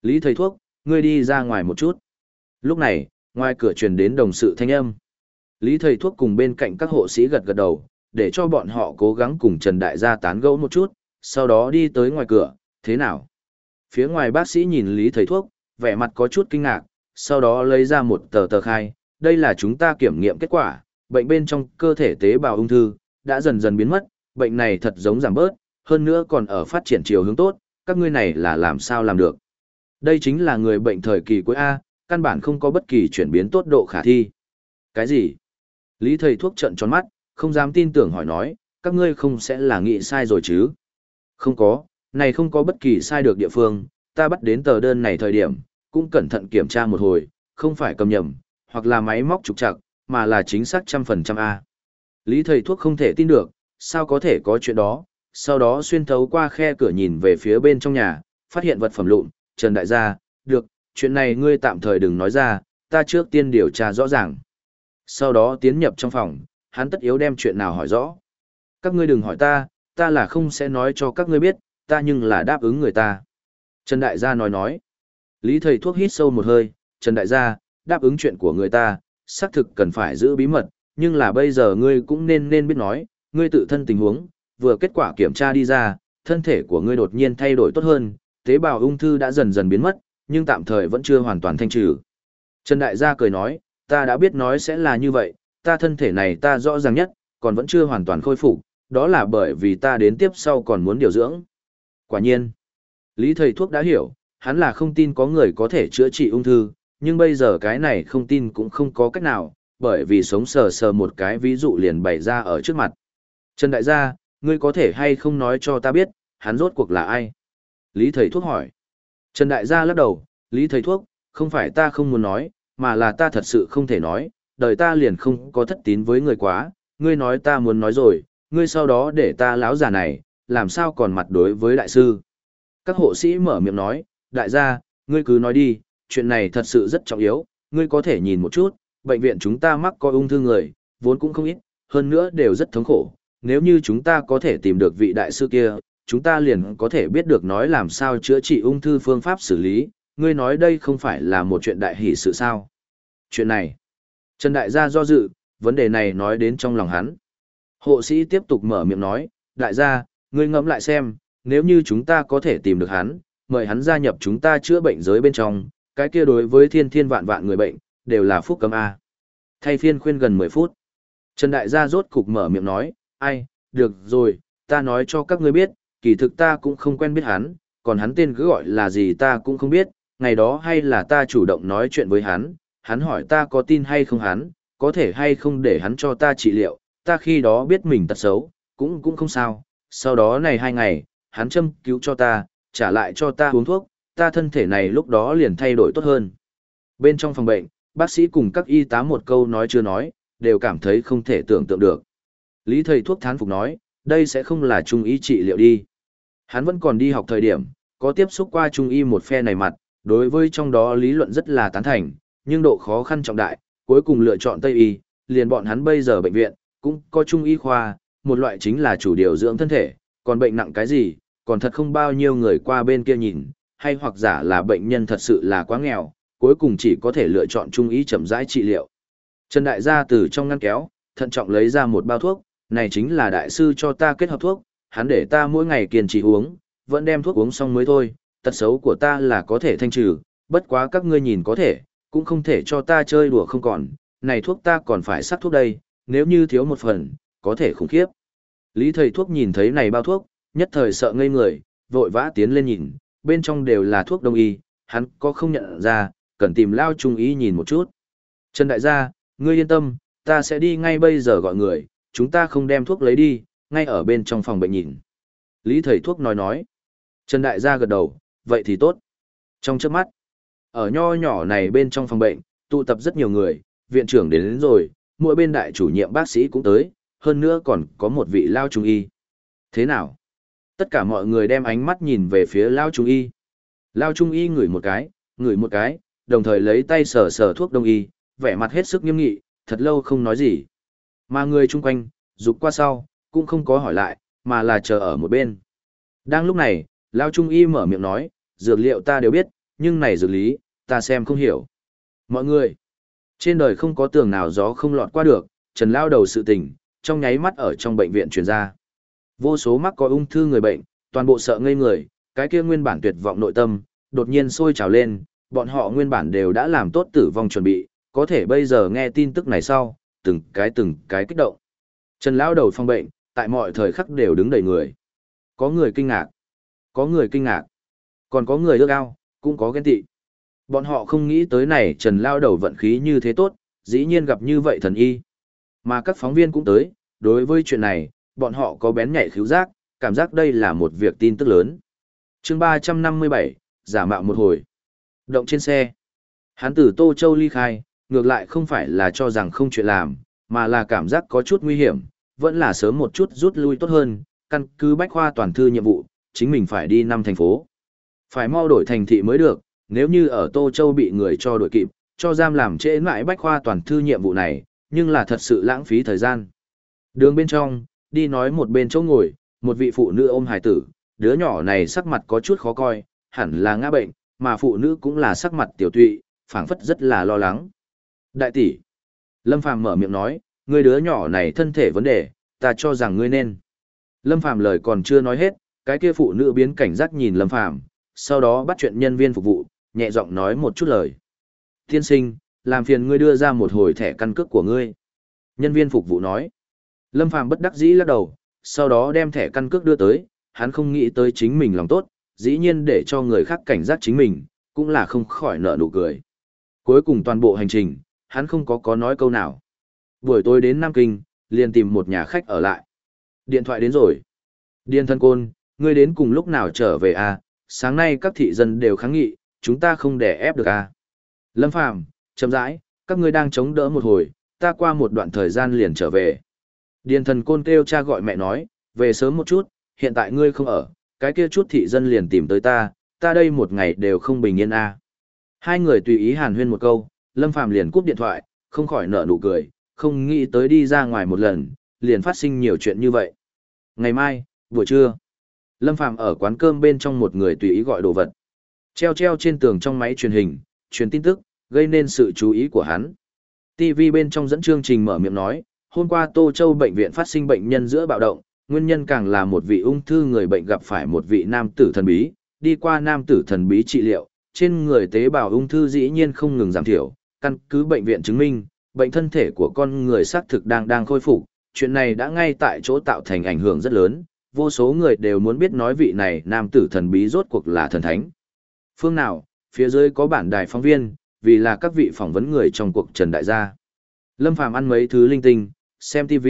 Speaker 1: Lý thầy thuốc, ngươi đi ra ngoài một chút. Lúc này, ngoài cửa truyền đến đồng sự thanh âm. Lý thầy thuốc cùng bên cạnh các hộ sĩ gật gật đầu, để cho bọn họ cố gắng cùng Trần Đại gia tán gẫu một chút, sau đó đi tới ngoài cửa, thế nào? Phía ngoài bác sĩ nhìn Lý thầy thuốc, vẻ mặt có chút kinh ngạc, sau đó lấy ra một tờ tờ khai, đây là chúng ta kiểm nghiệm kết quả, bệnh bên trong cơ thể tế bào ung thư, đã dần dần biến mất, bệnh này thật giống giảm bớt, hơn nữa còn ở phát triển chiều hướng tốt, các ngươi này là làm sao làm được. Đây chính là người bệnh thời kỳ cuối A, căn bản không có bất kỳ chuyển biến tốt độ khả thi. Cái gì? Lý thầy thuốc trận tròn mắt, không dám tin tưởng hỏi nói, các ngươi không sẽ là nghĩ sai rồi chứ? Không có, này không có bất kỳ sai được địa phương, ta bắt đến tờ đơn này thời điểm, cũng cẩn thận kiểm tra một hồi, không phải cầm nhầm, hoặc là máy móc trục trặc, mà là chính xác trăm phần trăm A. Lý thầy thuốc không thể tin được, sao có thể có chuyện đó, sau đó xuyên thấu qua khe cửa nhìn về phía bên trong nhà, phát hiện vật phẩm lụn, Trần Đại gia, được, chuyện này ngươi tạm thời đừng nói ra, ta trước tiên điều tra rõ ràng. Sau đó tiến nhập trong phòng, hắn tất yếu đem chuyện nào hỏi rõ. Các ngươi đừng hỏi ta, ta là không sẽ nói cho các ngươi biết, ta nhưng là đáp ứng người ta. Trần Đại gia nói nói. Lý thầy thuốc hít sâu một hơi, Trần Đại gia, đáp ứng chuyện của người ta, xác thực cần phải giữ bí mật, nhưng là bây giờ ngươi cũng nên nên biết nói, ngươi tự thân tình huống, vừa kết quả kiểm tra đi ra, thân thể của ngươi đột nhiên thay đổi tốt hơn, tế bào ung thư đã dần dần biến mất, nhưng tạm thời vẫn chưa hoàn toàn thanh trừ. Trần Đại gia cười nói, ta đã biết nói sẽ là như vậy, ta thân thể này ta rõ ràng nhất, còn vẫn chưa hoàn toàn khôi phục, đó là bởi vì ta đến tiếp sau còn muốn điều dưỡng. Quả nhiên, Lý thầy thuốc đã hiểu, hắn là không tin có người có thể chữa trị ung thư, nhưng bây giờ cái này không tin cũng không có cách nào, bởi vì sống sờ sờ một cái ví dụ liền bày ra ở trước mặt. Trần Đại gia, ngươi có thể hay không nói cho ta biết, hắn rốt cuộc là ai? Lý thầy thuốc hỏi. Trần Đại gia lắc đầu, Lý thầy thuốc, không phải ta không muốn nói, mà là ta thật sự không thể nói, đời ta liền không có thất tín với người quá, ngươi nói ta muốn nói rồi, ngươi sau đó để ta lão già này, làm sao còn mặt đối với đại sư. Các hộ sĩ mở miệng nói, đại gia, ngươi cứ nói đi, chuyện này thật sự rất trọng yếu, ngươi có thể nhìn một chút, bệnh viện chúng ta mắc coi ung thư người, vốn cũng không ít, hơn nữa đều rất thống khổ. Nếu như chúng ta có thể tìm được vị đại sư kia, chúng ta liền có thể biết được nói làm sao chữa trị ung thư phương pháp xử lý, ngươi nói đây không phải là một chuyện đại hỷ sự sao. Chuyện này, Trần Đại gia do dự, vấn đề này nói đến trong lòng hắn. Hộ sĩ tiếp tục mở miệng nói, đại gia, ngươi ngẫm lại xem, nếu như chúng ta có thể tìm được hắn, mời hắn gia nhập chúng ta chữa bệnh giới bên trong, cái kia đối với thiên thiên vạn vạn người bệnh, đều là phúc cấm A. Thay phiên khuyên gần 10 phút. Trần Đại gia rốt cục mở miệng nói, ai, được rồi, ta nói cho các ngươi biết, kỳ thực ta cũng không quen biết hắn, còn hắn tên cứ gọi là gì ta cũng không biết, ngày đó hay là ta chủ động nói chuyện với hắn, hắn hỏi ta có tin hay không hắn, có thể hay không để hắn cho ta trị liệu, ta khi đó biết mình tật xấu, cũng cũng không sao, sau đó này hai ngày, hắn châm cứu cho ta, trả lại cho ta uống thuốc, ta thân thể này lúc đó liền thay đổi tốt hơn. Bên trong phòng bệnh, bác sĩ cùng các y tá một câu nói chưa nói, đều cảm thấy không thể tưởng tượng được. Lý thầy thuốc thán phục nói, đây sẽ không là trung ý trị liệu đi. Hắn vẫn còn đi học thời điểm, có tiếp xúc qua trung y một phe này mặt, đối với trong đó lý luận rất là tán thành, nhưng độ khó khăn trọng đại, cuối cùng lựa chọn Tây y, liền bọn hắn bây giờ bệnh viện, cũng có trung y khoa, một loại chính là chủ điều dưỡng thân thể, còn bệnh nặng cái gì, còn thật không bao nhiêu người qua bên kia nhìn, hay hoặc giả là bệnh nhân thật sự là quá nghèo, cuối cùng chỉ có thể lựa chọn trung y chậm rãi trị liệu. Trần Đại gia từ trong ngăn kéo, thận trọng lấy ra một bao thuốc, này chính là đại sư cho ta kết hợp thuốc, hắn để ta mỗi ngày kiên trì uống, vẫn đem thuốc uống xong mới thôi, tật xấu của ta là có thể thanh trừ, bất quá các ngươi nhìn có thể, cũng không thể cho ta chơi đùa không còn, này thuốc ta còn phải sắc thuốc đây, nếu như thiếu một phần, có thể khủng khiếp. Lý thầy thuốc nhìn thấy này bao thuốc, nhất thời sợ ngây người, vội vã tiến lên nhìn, bên trong đều là thuốc đông y, hắn có không nhận ra, cần tìm lao trung y nhìn một chút. Trần đại gia, ngươi yên tâm, ta sẽ đi ngay bây giờ gọi người, chúng ta không đem thuốc lấy đi, ngay ở bên trong phòng bệnh nhìn. Lý thầy thuốc nói nói. Trần đại gia gật đầu, vậy thì tốt. Trong trước mắt, ở nho nhỏ này bên trong phòng bệnh, tụ tập rất nhiều người, viện trưởng đến, đến rồi, mỗi bên đại chủ nhiệm bác sĩ cũng tới, hơn nữa còn có một vị lao trung y. Thế nào? Tất cả mọi người đem ánh mắt nhìn về phía lao trung y. Lao trung y ngửi một cái, ngửi một cái, đồng thời lấy tay sờ sờ thuốc đông y, vẻ mặt hết sức nghiêm nghị, thật lâu không nói gì. Mà người chung quanh, rụt qua sau, cũng không có hỏi lại, mà là chờ ở một bên. Đang lúc này, Lao Trung Y mở miệng nói, dược liệu ta đều biết, nhưng này dược lý, ta xem không hiểu. Mọi người, trên đời không có tường nào gió không lọt qua được, Trần Lao đầu sự tình, trong nháy mắt ở trong bệnh viện truyền ra. Vô số mắc có ung thư người bệnh, toàn bộ sợ ngây người, cái kia nguyên bản tuyệt vọng nội tâm, đột nhiên sôi trào lên, bọn họ nguyên bản đều đã làm tốt tử vong chuẩn bị, có thể bây giờ nghe tin tức này sau, từng cái từng cái kích động. Trần Lão đầu phong bệnh, tại mọi thời khắc đều đứng đầy người. Có người kinh ngạc, có người kinh ngạc, còn có người ước ao, cũng có ghen tị. Bọn họ không nghĩ tới này Trần Lão đầu vận khí như thế tốt, dĩ nhiên gặp như vậy thần y. Mà các phóng viên cũng tới, đối với chuyện này, bọn họ có bén nhạy khiếu giác, cảm giác đây là một việc tin tức lớn. chương 357, giả mạo một hồi. Động trên xe. Hắn từ Tô Châu ly khai, ngược lại không phải là cho rằng không chuyện làm, mà là cảm giác có chút nguy hiểm, vẫn là sớm một chút rút lui tốt hơn, căn cứ bách khoa toàn thư nhiệm vụ, chính mình phải đi năm thành phố. Phải mau đổi thành thị mới được, nếu như ở Tô Châu bị người cho đổi kịp, cho giam làm trễ mãi bách khoa toàn thư nhiệm vụ này, nhưng là thật sự lãng phí thời gian. Đường bên trong, đi nói một bên chỗ ngồi, một vị phụ nữ ôm hài tử, đứa nhỏ này sắc mặt có chút khó coi, hẳn là ngã bệnh, mà phụ nữ cũng là sắc mặt tiểu tụy, phảng phất rất là lo lắng. Đại tỷ, Lâm Phàm mở miệng nói, ngươi đứa nhỏ này thân thể vấn đề, ta cho rằng ngươi nên. Lâm Phàm lời còn chưa nói hết, cái kia phụ nữ biến cảnh giác nhìn Lâm Phàm, sau đó bắt chuyện nhân viên phục vụ, nhẹ giọng nói một chút lời. Tiên sinh, làm phiền ngươi đưa ra một hồi thẻ căn cước của ngươi. Nhân viên phục vụ nói. Lâm Phàm bất đắc dĩ lắc đầu, sau đó đem thẻ căn cước đưa tới, hắn không nghĩ tới chính mình lòng tốt, dĩ nhiên để cho người khác cảnh giác chính mình, cũng là không khỏi nợ nụ cười. Cuối cùng toàn bộ hành trình, hắn không có có nói câu nào. Buổi tối đến Nam Kinh, liền tìm một nhà khách ở lại. Điện thoại đến rồi. Điên thân côn, ngươi đến cùng lúc nào trở về à, sáng nay các thị dân đều kháng nghị, chúng ta không để ép được à. Lâm Phàm chậm rãi, các ngươi đang chống đỡ một hồi, ta qua một đoạn thời gian liền trở về. Điền thần côn kêu cha gọi mẹ nói, về sớm một chút, hiện tại ngươi không ở, cái kia chút thị dân liền tìm tới ta, ta đây một ngày đều không bình yên à. Hai người tùy ý hàn huyên một câu, Lâm Phàm liền cúp điện thoại, không khỏi nở nụ cười, không nghĩ tới đi ra ngoài một lần, liền phát sinh nhiều chuyện như vậy. Ngày mai, buổi trưa, Lâm Phàm ở quán cơm bên trong một người tùy ý gọi đồ vật. Treo treo trên tường trong máy truyền hình, truyền tin tức, gây nên sự chú ý của hắn. TV bên trong dẫn chương trình mở miệng nói, hôm qua Tô Châu bệnh viện phát sinh bệnh nhân giữa bạo động, nguyên nhân càng là một vị ung thư người bệnh gặp phải một vị nam tử thần bí, đi qua nam tử thần bí trị liệu, trên người tế bào ung thư dĩ nhiên không ngừng giảm thiểu, căn cứ bệnh viện chứng minh, bệnh thân thể của con người xác thực đang đang khôi phục, chuyện này đã ngay tại chỗ tạo thành ảnh hưởng rất lớn, vô số người đều muốn biết nói vị này nam tử thần bí rốt cuộc là thần thánh. Phương nào, phía dưới có bản đài phóng viên, vì là các vị phỏng vấn người trong cuộc Trần Đại gia. Lâm Phàm ăn mấy thứ linh tinh, xem TV,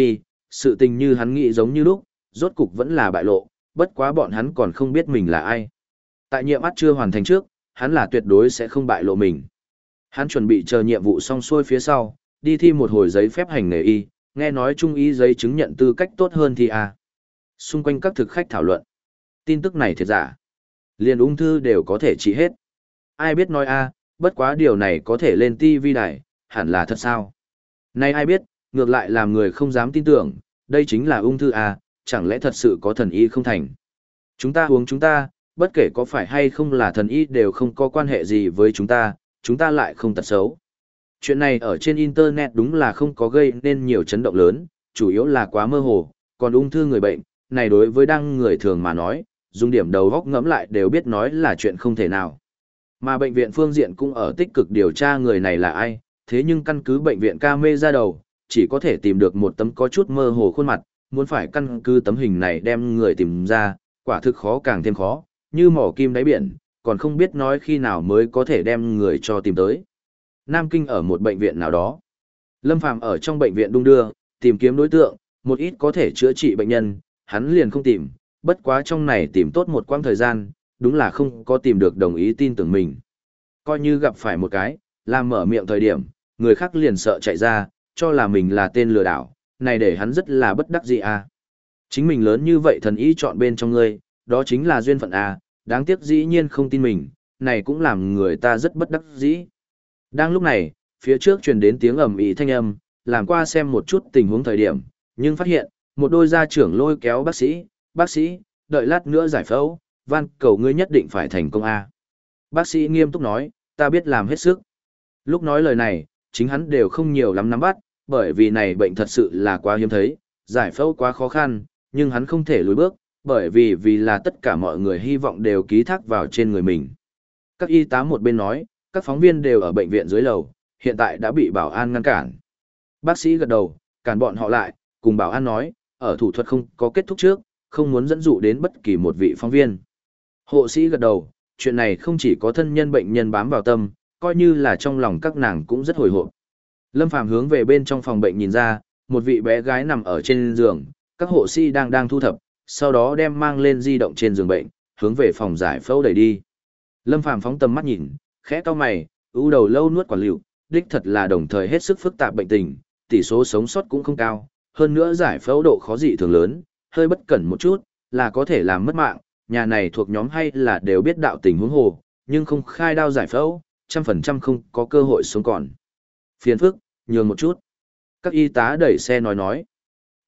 Speaker 1: sự tình như hắn nghĩ giống như lúc, rốt cục vẫn là bại lộ, bất quá bọn hắn còn không biết mình là ai. Tại nhiệm ắt chưa hoàn thành trước, hắn là tuyệt đối sẽ không bại lộ mình. Hắn chuẩn bị chờ nhiệm vụ xong xuôi phía sau, đi thi một hồi giấy phép hành nghề y, nghe nói trung y giấy chứng nhận tư cách tốt hơn thì à. Xung quanh các thực khách thảo luận. Tin tức này thiệt giả. Liền ung thư đều có thể trị hết. Ai biết nói a, bất quá điều này có thể lên TV đài, hẳn là thật sao? Nay ai biết, ngược lại làm người không dám tin tưởng, đây chính là ung thư a, chẳng lẽ thật sự có thần y không thành? Chúng ta uống chúng ta, bất kể có phải hay không là thần y đều không có quan hệ gì với chúng ta, chúng ta lại không tật xấu. Chuyện này ở trên Internet đúng là không có gây nên nhiều chấn động lớn, chủ yếu là quá mơ hồ, còn ung thư người bệnh, này đối với đang người thường mà nói, dùng điểm đầu góc ngẫm lại đều biết nói là chuyện không thể nào. Mà bệnh viện phương diện cũng ở tích cực điều tra người này là ai, thế nhưng căn cứ bệnh viện ca mê ra đầu, chỉ có thể tìm được một tấm có chút mơ hồ khuôn mặt, muốn phải căn cứ tấm hình này đem người tìm ra, quả thực khó càng thêm khó, như mỏ kim đáy biển, còn không biết nói khi nào mới có thể đem người cho tìm tới. Nam Kinh ở một bệnh viện nào đó. Lâm Phàm ở trong bệnh viện đung đưa, tìm kiếm đối tượng, một ít có thể chữa trị bệnh nhân, hắn liền không tìm, bất quá trong này tìm tốt một quãng thời gian, đúng là không có tìm được đồng ý tin tưởng mình. Coi như gặp phải một cái, làm mở miệng thời điểm, người khác liền sợ chạy ra, cho là mình là tên lừa đảo, này để hắn rất là bất đắc dĩ à. Chính mình lớn như vậy thần ý chọn bên trong ngươi, đó chính là duyên phận à, đáng tiếc dĩ nhiên không tin mình, này cũng làm người ta rất bất đắc dĩ. Đang lúc này, phía trước truyền đến tiếng ầm ĩ thanh âm, làm qua xem một chút tình huống thời điểm, nhưng phát hiện, một đôi gia trưởng lôi kéo bác sĩ, bác sĩ, đợi lát nữa giải phẫu, van cầu ngươi nhất định phải thành công A. Bác sĩ nghiêm túc nói, ta biết làm hết sức. Lúc nói lời này, chính hắn đều không nhiều lắm nắm bắt, bởi vì này bệnh thật sự là quá hiếm thấy, giải phẫu quá khó khăn, nhưng hắn không thể lùi bước, bởi vì vì là tất cả mọi người hy vọng đều ký thác vào trên người mình. Các y tá một bên nói, các phóng viên đều ở bệnh viện dưới lầu, hiện tại đã bị bảo an ngăn cản. Bác sĩ gật đầu, cản bọn họ lại, cùng bảo an nói, ở thủ thuật không có kết thúc trước, không muốn dẫn dụ đến bất kỳ một vị phóng viên. Hộ sĩ gật đầu, chuyện này không chỉ có thân nhân bệnh nhân bám vào tâm, coi như là trong lòng các nàng cũng rất hồi hộp. Lâm Phàm hướng về bên trong phòng bệnh nhìn ra, một vị bé gái nằm ở trên giường, các hộ sĩ đang đang thu thập, sau đó đem mang lên di động trên giường bệnh, hướng về phòng giải phẫu đẩy đi. Lâm Phàm phóng tầm mắt nhìn, khẽ cau mày, ưu đầu lâu nuốt quả liệu, đích thật là đồng thời hết sức phức tạp bệnh tình, tỷ số sống sót cũng không cao, hơn nữa giải phẫu độ khó dị thường lớn, hơi bất cẩn một chút, là có thể làm mất mạng, nhà này thuộc nhóm hay là đều biết đạo tình huống hồ, nhưng không khai đao giải phẫu, trăm phần trăm không có cơ hội sống còn. Phiền phức, nhường một chút. Các y tá đẩy xe nói nói.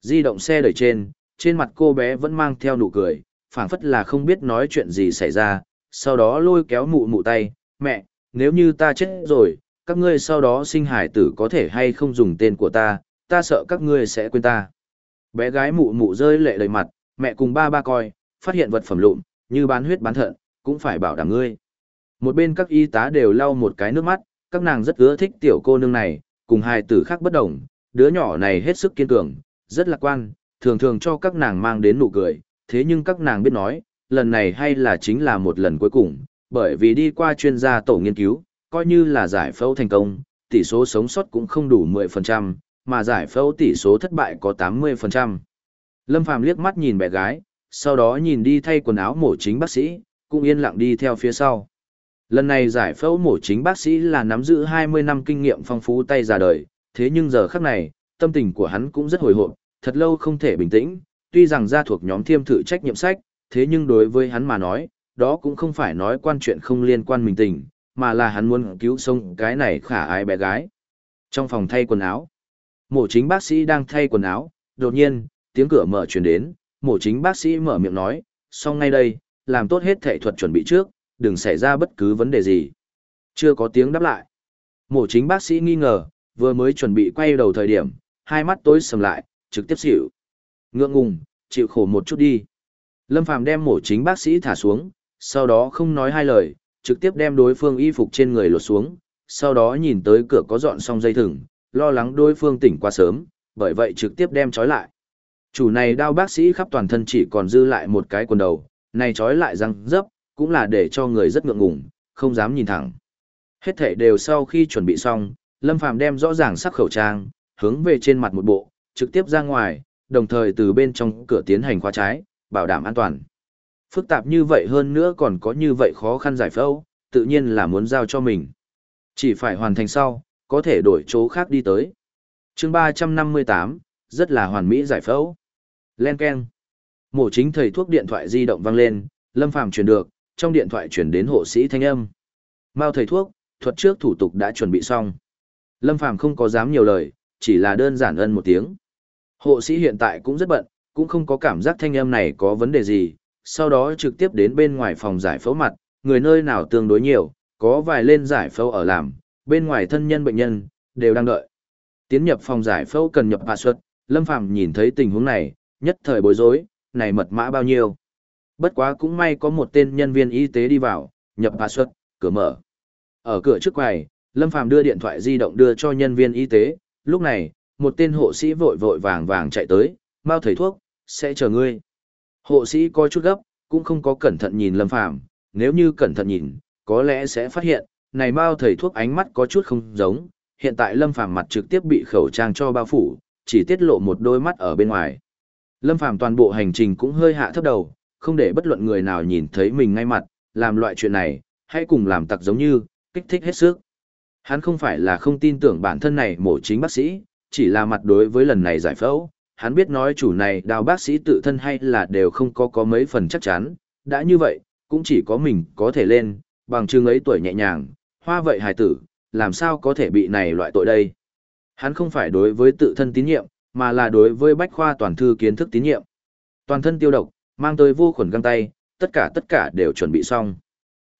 Speaker 1: Di động xe đẩy trên, trên mặt cô bé vẫn mang theo nụ cười, phảng phất là không biết nói chuyện gì xảy ra, sau đó lôi kéo mụ mụ tay, mẹ, nếu như ta chết rồi, các ngươi sau đó sinh hải tử có thể hay không dùng tên của ta, ta sợ các ngươi sẽ quên ta. Bé gái mụ mụ rơi lệ đầy mặt, mẹ cùng ba ba coi, phát hiện vật phẩm lụn, như bán huyết bán thận, cũng phải bảo đảm ngươi. Một bên các y tá đều lau một cái nước mắt, các nàng rất ưa thích tiểu cô nương này, cùng hai tử khác bất đồng, đứa nhỏ này hết sức kiên cường, rất lạc quan, thường thường cho các nàng mang đến nụ cười, thế nhưng các nàng biết nói, lần này hay là chính là một lần cuối cùng, bởi vì đi qua chuyên gia tổ nghiên cứu, coi như là giải phẫu thành công, tỷ số sống sót cũng không đủ 10%, mà giải phẫu tỷ số thất bại có 80%. Lâm Phàm liếc mắt nhìn bé gái, sau đó nhìn đi thay quần áo mổ chính bác sĩ, cũng yên lặng đi theo phía sau. Lần này giải phẫu mổ chính bác sĩ là nắm giữ 20 năm kinh nghiệm phong phú tay già đời, thế nhưng giờ khắc này, tâm tình của hắn cũng rất hồi hộp, thật lâu không thể bình tĩnh, tuy rằng ra thuộc nhóm thiêm thử trách nhiệm sách, thế nhưng đối với hắn mà nói, đó cũng không phải nói quan chuyện không liên quan mình tình, mà là hắn muốn cứu sống cái này khả ái bé gái. Trong phòng thay quần áo, Mổ chính bác sĩ đang thay quần áo, đột nhiên, tiếng cửa mở truyền đến, mổ chính bác sĩ mở miệng nói, xong ngay đây, làm tốt hết thể thuật chuẩn bị trước, đừng xảy ra bất cứ vấn đề gì. Chưa có tiếng đáp lại. Mổ chính bác sĩ nghi ngờ, vừa mới chuẩn bị quay đầu thời điểm, hai mắt tối sầm lại, trực tiếp xỉu. Ngượng ngùng, chịu khổ một chút đi. Lâm Phàm đem mổ chính bác sĩ thả xuống, sau đó không nói hai lời, trực tiếp đem đối phương y phục trên người lột xuống, sau đó nhìn tới cửa có dọn xong dây thừng, lo lắng đối phương tỉnh quá sớm, bởi vậy trực tiếp đem trói lại. Chủ này đao bác sĩ khắp toàn thân chỉ còn dư lại một cái quần đầu, này trói lại răng dấp, cũng là để cho người rất ngượng ngùng, không dám nhìn thẳng. Hết thể đều sau khi chuẩn bị xong, Lâm Phàm đem rõ ràng sắc khẩu trang, hướng về trên mặt một bộ, trực tiếp ra ngoài, đồng thời từ bên trong cửa tiến hành khóa trái, bảo đảm an toàn. Phức tạp như vậy hơn nữa còn có như vậy khó khăn giải phẫu, tự nhiên là muốn giao cho mình. Chỉ phải hoàn thành sau, có thể đổi chỗ khác đi tới. chương 358, rất là hoàn mỹ giải phẫu. Len Ken. Mổ chính thầy thuốc điện thoại di động vang lên, Lâm Phàm truyền được, trong điện thoại chuyển đến hộ sĩ thanh âm. Mao thầy thuốc, thuật trước thủ tục đã chuẩn bị xong. Lâm Phàm không có dám nhiều lời, chỉ là đơn giản ân một tiếng. Hộ sĩ hiện tại cũng rất bận, cũng không có cảm giác thanh âm này có vấn đề gì, sau đó trực tiếp đến bên ngoài phòng giải phẫu mặt, người nơi nào tương đối nhiều, có vài lên giải phẫu ở làm, bên ngoài thân nhân bệnh nhân, đều đang đợi. Tiến nhập phòng giải phẫu cần nhập hạ suất, Lâm Phàm nhìn thấy tình huống này, nhất thời bối rối, này mật mã bao nhiêu. Bất quá cũng may có một tên nhân viên y tế đi vào, nhập hạ suất, cửa mở. Ở cửa trước quầy, Lâm Phàm đưa điện thoại di động đưa cho nhân viên y tế, lúc này, một tên hộ sĩ vội vội vàng vàng chạy tới, mau thầy thuốc, sẽ chờ ngươi. Hộ sĩ coi chút gấp, cũng không có cẩn thận nhìn Lâm Phàm nếu như cẩn thận nhìn, có lẽ sẽ phát hiện, này bao thầy thuốc ánh mắt có chút không giống, hiện tại Lâm Phàm mặt trực tiếp bị khẩu trang cho bao phủ, chỉ tiết lộ một đôi mắt ở bên ngoài. Lâm Phàm toàn bộ hành trình cũng hơi hạ thấp đầu, không để bất luận người nào nhìn thấy mình ngay mặt, làm loại chuyện này, hãy cùng làm tặc giống như, kích thích hết sức. Hắn không phải là không tin tưởng bản thân này mổ chính bác sĩ, chỉ là mặt đối với lần này giải phẫu, hắn biết nói chủ này đào bác sĩ tự thân hay là đều không có có mấy phần chắc chắn, đã như vậy, cũng chỉ có mình có thể lên, bằng chứng ấy tuổi nhẹ nhàng, hoa vậy hài tử, làm sao có thể bị này loại tội đây. Hắn không phải đối với tự thân tín nhiệm, mà là đối với bách khoa toàn thư kiến thức tín nhiệm. Toàn thân tiêu độc, mang tới vô khuẩn găng tay, tất cả tất cả đều chuẩn bị xong.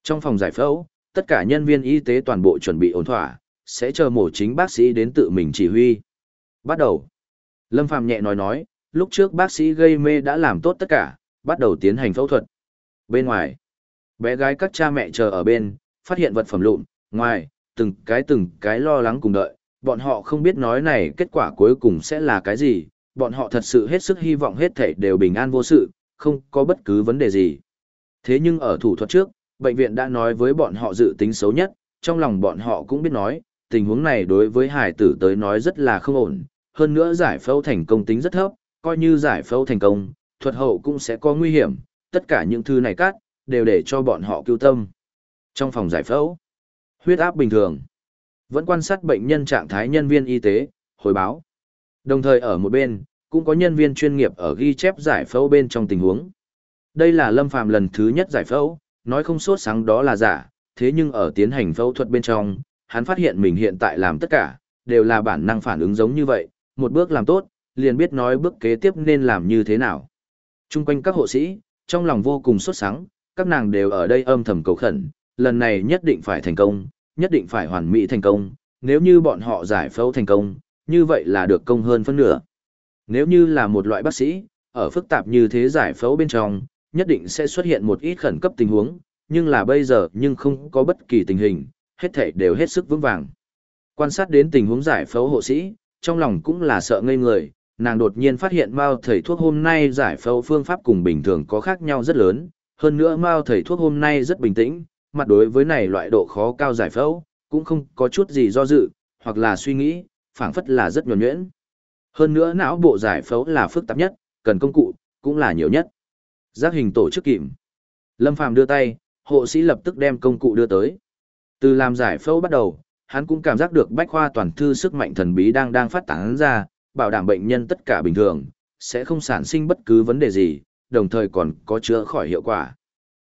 Speaker 1: Trong phòng giải phẫu, tất cả nhân viên y tế toàn bộ chuẩn bị ổn thỏa, sẽ chờ mổ chính bác sĩ đến tự mình chỉ huy. Bắt đầu. Lâm Phàm nhẹ nói nói, lúc trước bác sĩ gây mê đã làm tốt tất cả, bắt đầu tiến hành phẫu thuật. Bên ngoài, bé gái các cha mẹ chờ ở bên, phát hiện vật phẩm lụn, ngoài, từng cái từng cái lo lắng cùng đợi, bọn họ không biết nói này kết quả cuối cùng sẽ là cái gì, bọn họ thật sự hết sức hy vọng hết thảy đều bình an vô sự, không có bất cứ vấn đề gì. Thế nhưng ở thủ thuật trước, bệnh viện đã nói với bọn họ dự tính xấu nhất, trong lòng bọn họ cũng biết nói, tình huống này đối với hải tử tới nói rất là không ổn, hơn nữa giải phẫu thành công tính rất thấp, coi như giải phẫu thành công, thuật hậu cũng sẽ có nguy hiểm, tất cả những thứ này cắt, đều để cho bọn họ cứu tâm. Trong phòng giải phẫu, huyết áp bình thường, vẫn quan sát bệnh nhân trạng thái nhân viên y tế, hồi báo. Đồng thời ở một bên, cũng có nhân viên chuyên nghiệp ở ghi chép giải phẫu bên trong tình huống. Đây là Lâm Phàm lần thứ nhất giải phẫu, nói không sốt sáng đó là giả, thế nhưng ở tiến hành phẫu thuật bên trong, hắn phát hiện mình hiện tại làm tất cả, đều là bản năng phản ứng giống như vậy, một bước làm tốt, liền biết nói bước kế tiếp nên làm như thế nào. Trung quanh các hộ sĩ, trong lòng vô cùng sốt sáng, các nàng đều ở đây âm thầm cầu khẩn, lần này nhất định phải thành công, nhất định phải hoàn mỹ thành công, nếu như bọn họ giải phẫu thành công, như vậy là được công hơn phân nửa. Nếu như là một loại bác sĩ, ở phức tạp như thế giải phẫu bên trong, nhất định sẽ xuất hiện một ít khẩn cấp tình huống, nhưng là bây giờ nhưng không có bất kỳ tình hình, hết thảy đều hết sức vững vàng. Quan sát đến tình huống giải phẫu hộ sĩ, trong lòng cũng là sợ ngây người, nàng đột nhiên phát hiện Mao thầy thuốc hôm nay giải phẫu phương pháp cùng bình thường có khác nhau rất lớn, hơn nữa Mao thầy thuốc hôm nay rất bình tĩnh, mặt đối với này loại độ khó cao giải phẫu, cũng không có chút gì do dự, hoặc là suy nghĩ, phảng phất là rất nhuần nhuyễn. Hơn nữa não bộ giải phẫu là phức tạp nhất, cần công cụ, cũng là nhiều nhất. Giác hình tổ chức kìm. Lâm Phàm đưa tay, hộ sĩ lập tức đem công cụ đưa tới. Từ làm giải phẫu bắt đầu, hắn cũng cảm giác được bách khoa toàn thư sức mạnh thần bí đang đang phát tán ra, bảo đảm bệnh nhân tất cả bình thường, sẽ không sản sinh bất cứ vấn đề gì, đồng thời còn có chữa khỏi hiệu quả.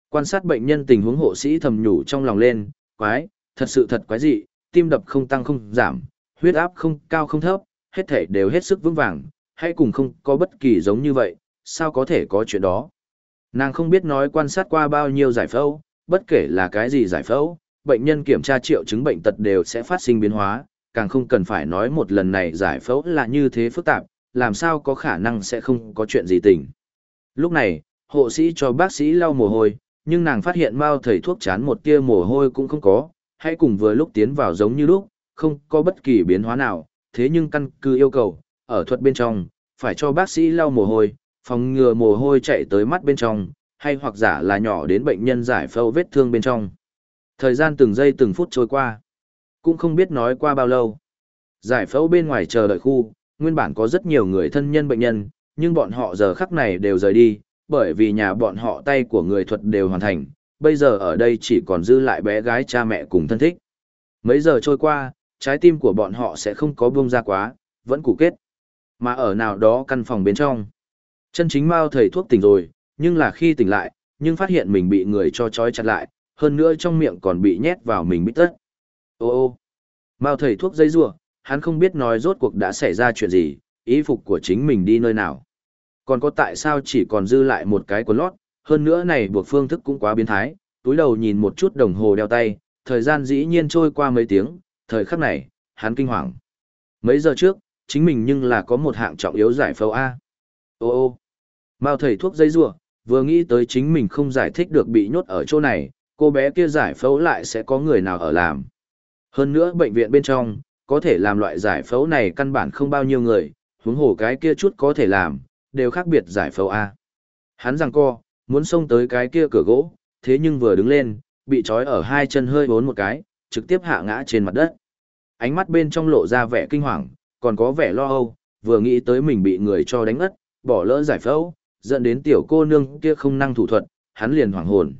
Speaker 1: Quan sát bệnh nhân tình huống hộ sĩ thầm nhủ trong lòng lên, quái, thật sự thật quái dị, tim đập không tăng không giảm, huyết áp không cao không thấp, hết thể đều hết sức vững vàng, hay cùng không có bất kỳ giống như vậy, sao có thể có chuyện đó. Nàng không biết nói quan sát qua bao nhiêu giải phẫu, bất kể là cái gì giải phẫu, bệnh nhân kiểm tra triệu chứng bệnh tật đều sẽ phát sinh biến hóa, càng không cần phải nói một lần này giải phẫu là như thế phức tạp, làm sao có khả năng sẽ không có chuyện gì tỉnh. Lúc này, hộ sĩ cho bác sĩ lau mồ hôi, nhưng nàng phát hiện Mao thầy thuốc chán một tia mồ hôi cũng không có, hãy cùng vừa lúc tiến vào giống như lúc, không có bất kỳ biến hóa nào, thế nhưng căn cứ yêu cầu, ở thuật bên trong, phải cho bác sĩ lau mồ hôi, phòng ngừa mồ hôi chạy tới mắt bên trong, hay hoặc giả là nhỏ đến bệnh nhân giải phẫu vết thương bên trong. Thời gian từng giây từng phút trôi qua, cũng không biết nói qua bao lâu. Giải phẫu bên ngoài chờ đợi khu, nguyên bản có rất nhiều người thân nhân bệnh nhân, nhưng bọn họ giờ khắc này đều rời đi, bởi vì nhà bọn họ tay của người thuật đều hoàn thành, bây giờ ở đây chỉ còn dư lại bé gái cha mẹ cùng thân thích. Mấy giờ trôi qua, trái tim của bọn họ sẽ không có buông ra quá, vẫn cụ kết. Mà ở nào đó căn phòng bên trong. Chân chính Mao thầy thuốc tỉnh rồi, nhưng là khi tỉnh lại, nhưng phát hiện mình bị người cho trói chặt lại, hơn nữa trong miệng còn bị nhét vào mình bít tất. Ô ô, Mao thầy thuốc dây rùa, hắn không biết nói rốt cuộc đã xảy ra chuyện gì, ý phục của chính mình đi nơi nào. Còn có tại sao chỉ còn dư lại một cái quần lót, hơn nữa này buộc phương thức cũng quá biến thái, túi đầu nhìn một chút đồng hồ đeo tay, thời gian dĩ nhiên trôi qua mấy tiếng, thời khắc này, hắn kinh hoàng. Mấy giờ trước, chính mình nhưng là có một hạng trọng yếu giải phẫu A. Ô ô, Mao thầy thuốc dây rùa, vừa nghĩ tới chính mình không giải thích được bị nhốt ở chỗ này, cô bé kia giải phẫu lại sẽ có người nào ở làm. Hơn nữa bệnh viện bên trong, có thể làm loại giải phẫu này căn bản không bao nhiêu người, huống hồ cái kia chút có thể làm, đều khác biệt giải phẫu A. Hắn rằng co, muốn xông tới cái kia cửa gỗ, thế nhưng vừa đứng lên, bị trói ở hai chân hơi bốn một cái, trực tiếp hạ ngã trên mặt đất. Ánh mắt bên trong lộ ra vẻ kinh hoàng, còn có vẻ lo âu, vừa nghĩ tới mình bị người cho đánh ngất, bỏ lỡ giải phẫu, dẫn đến tiểu cô nương kia không năng thủ thuật, hắn liền hoảng hồn.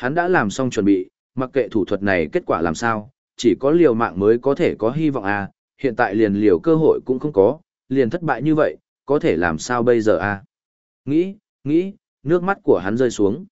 Speaker 1: Hắn đã làm xong chuẩn bị, mặc kệ thủ thuật này kết quả làm sao, chỉ có liều mạng mới có thể có hy vọng à, hiện tại liền liều cơ hội cũng không có, liền thất bại như vậy, có thể làm sao bây giờ à. Nghĩ, nghĩ, nước mắt của hắn rơi xuống.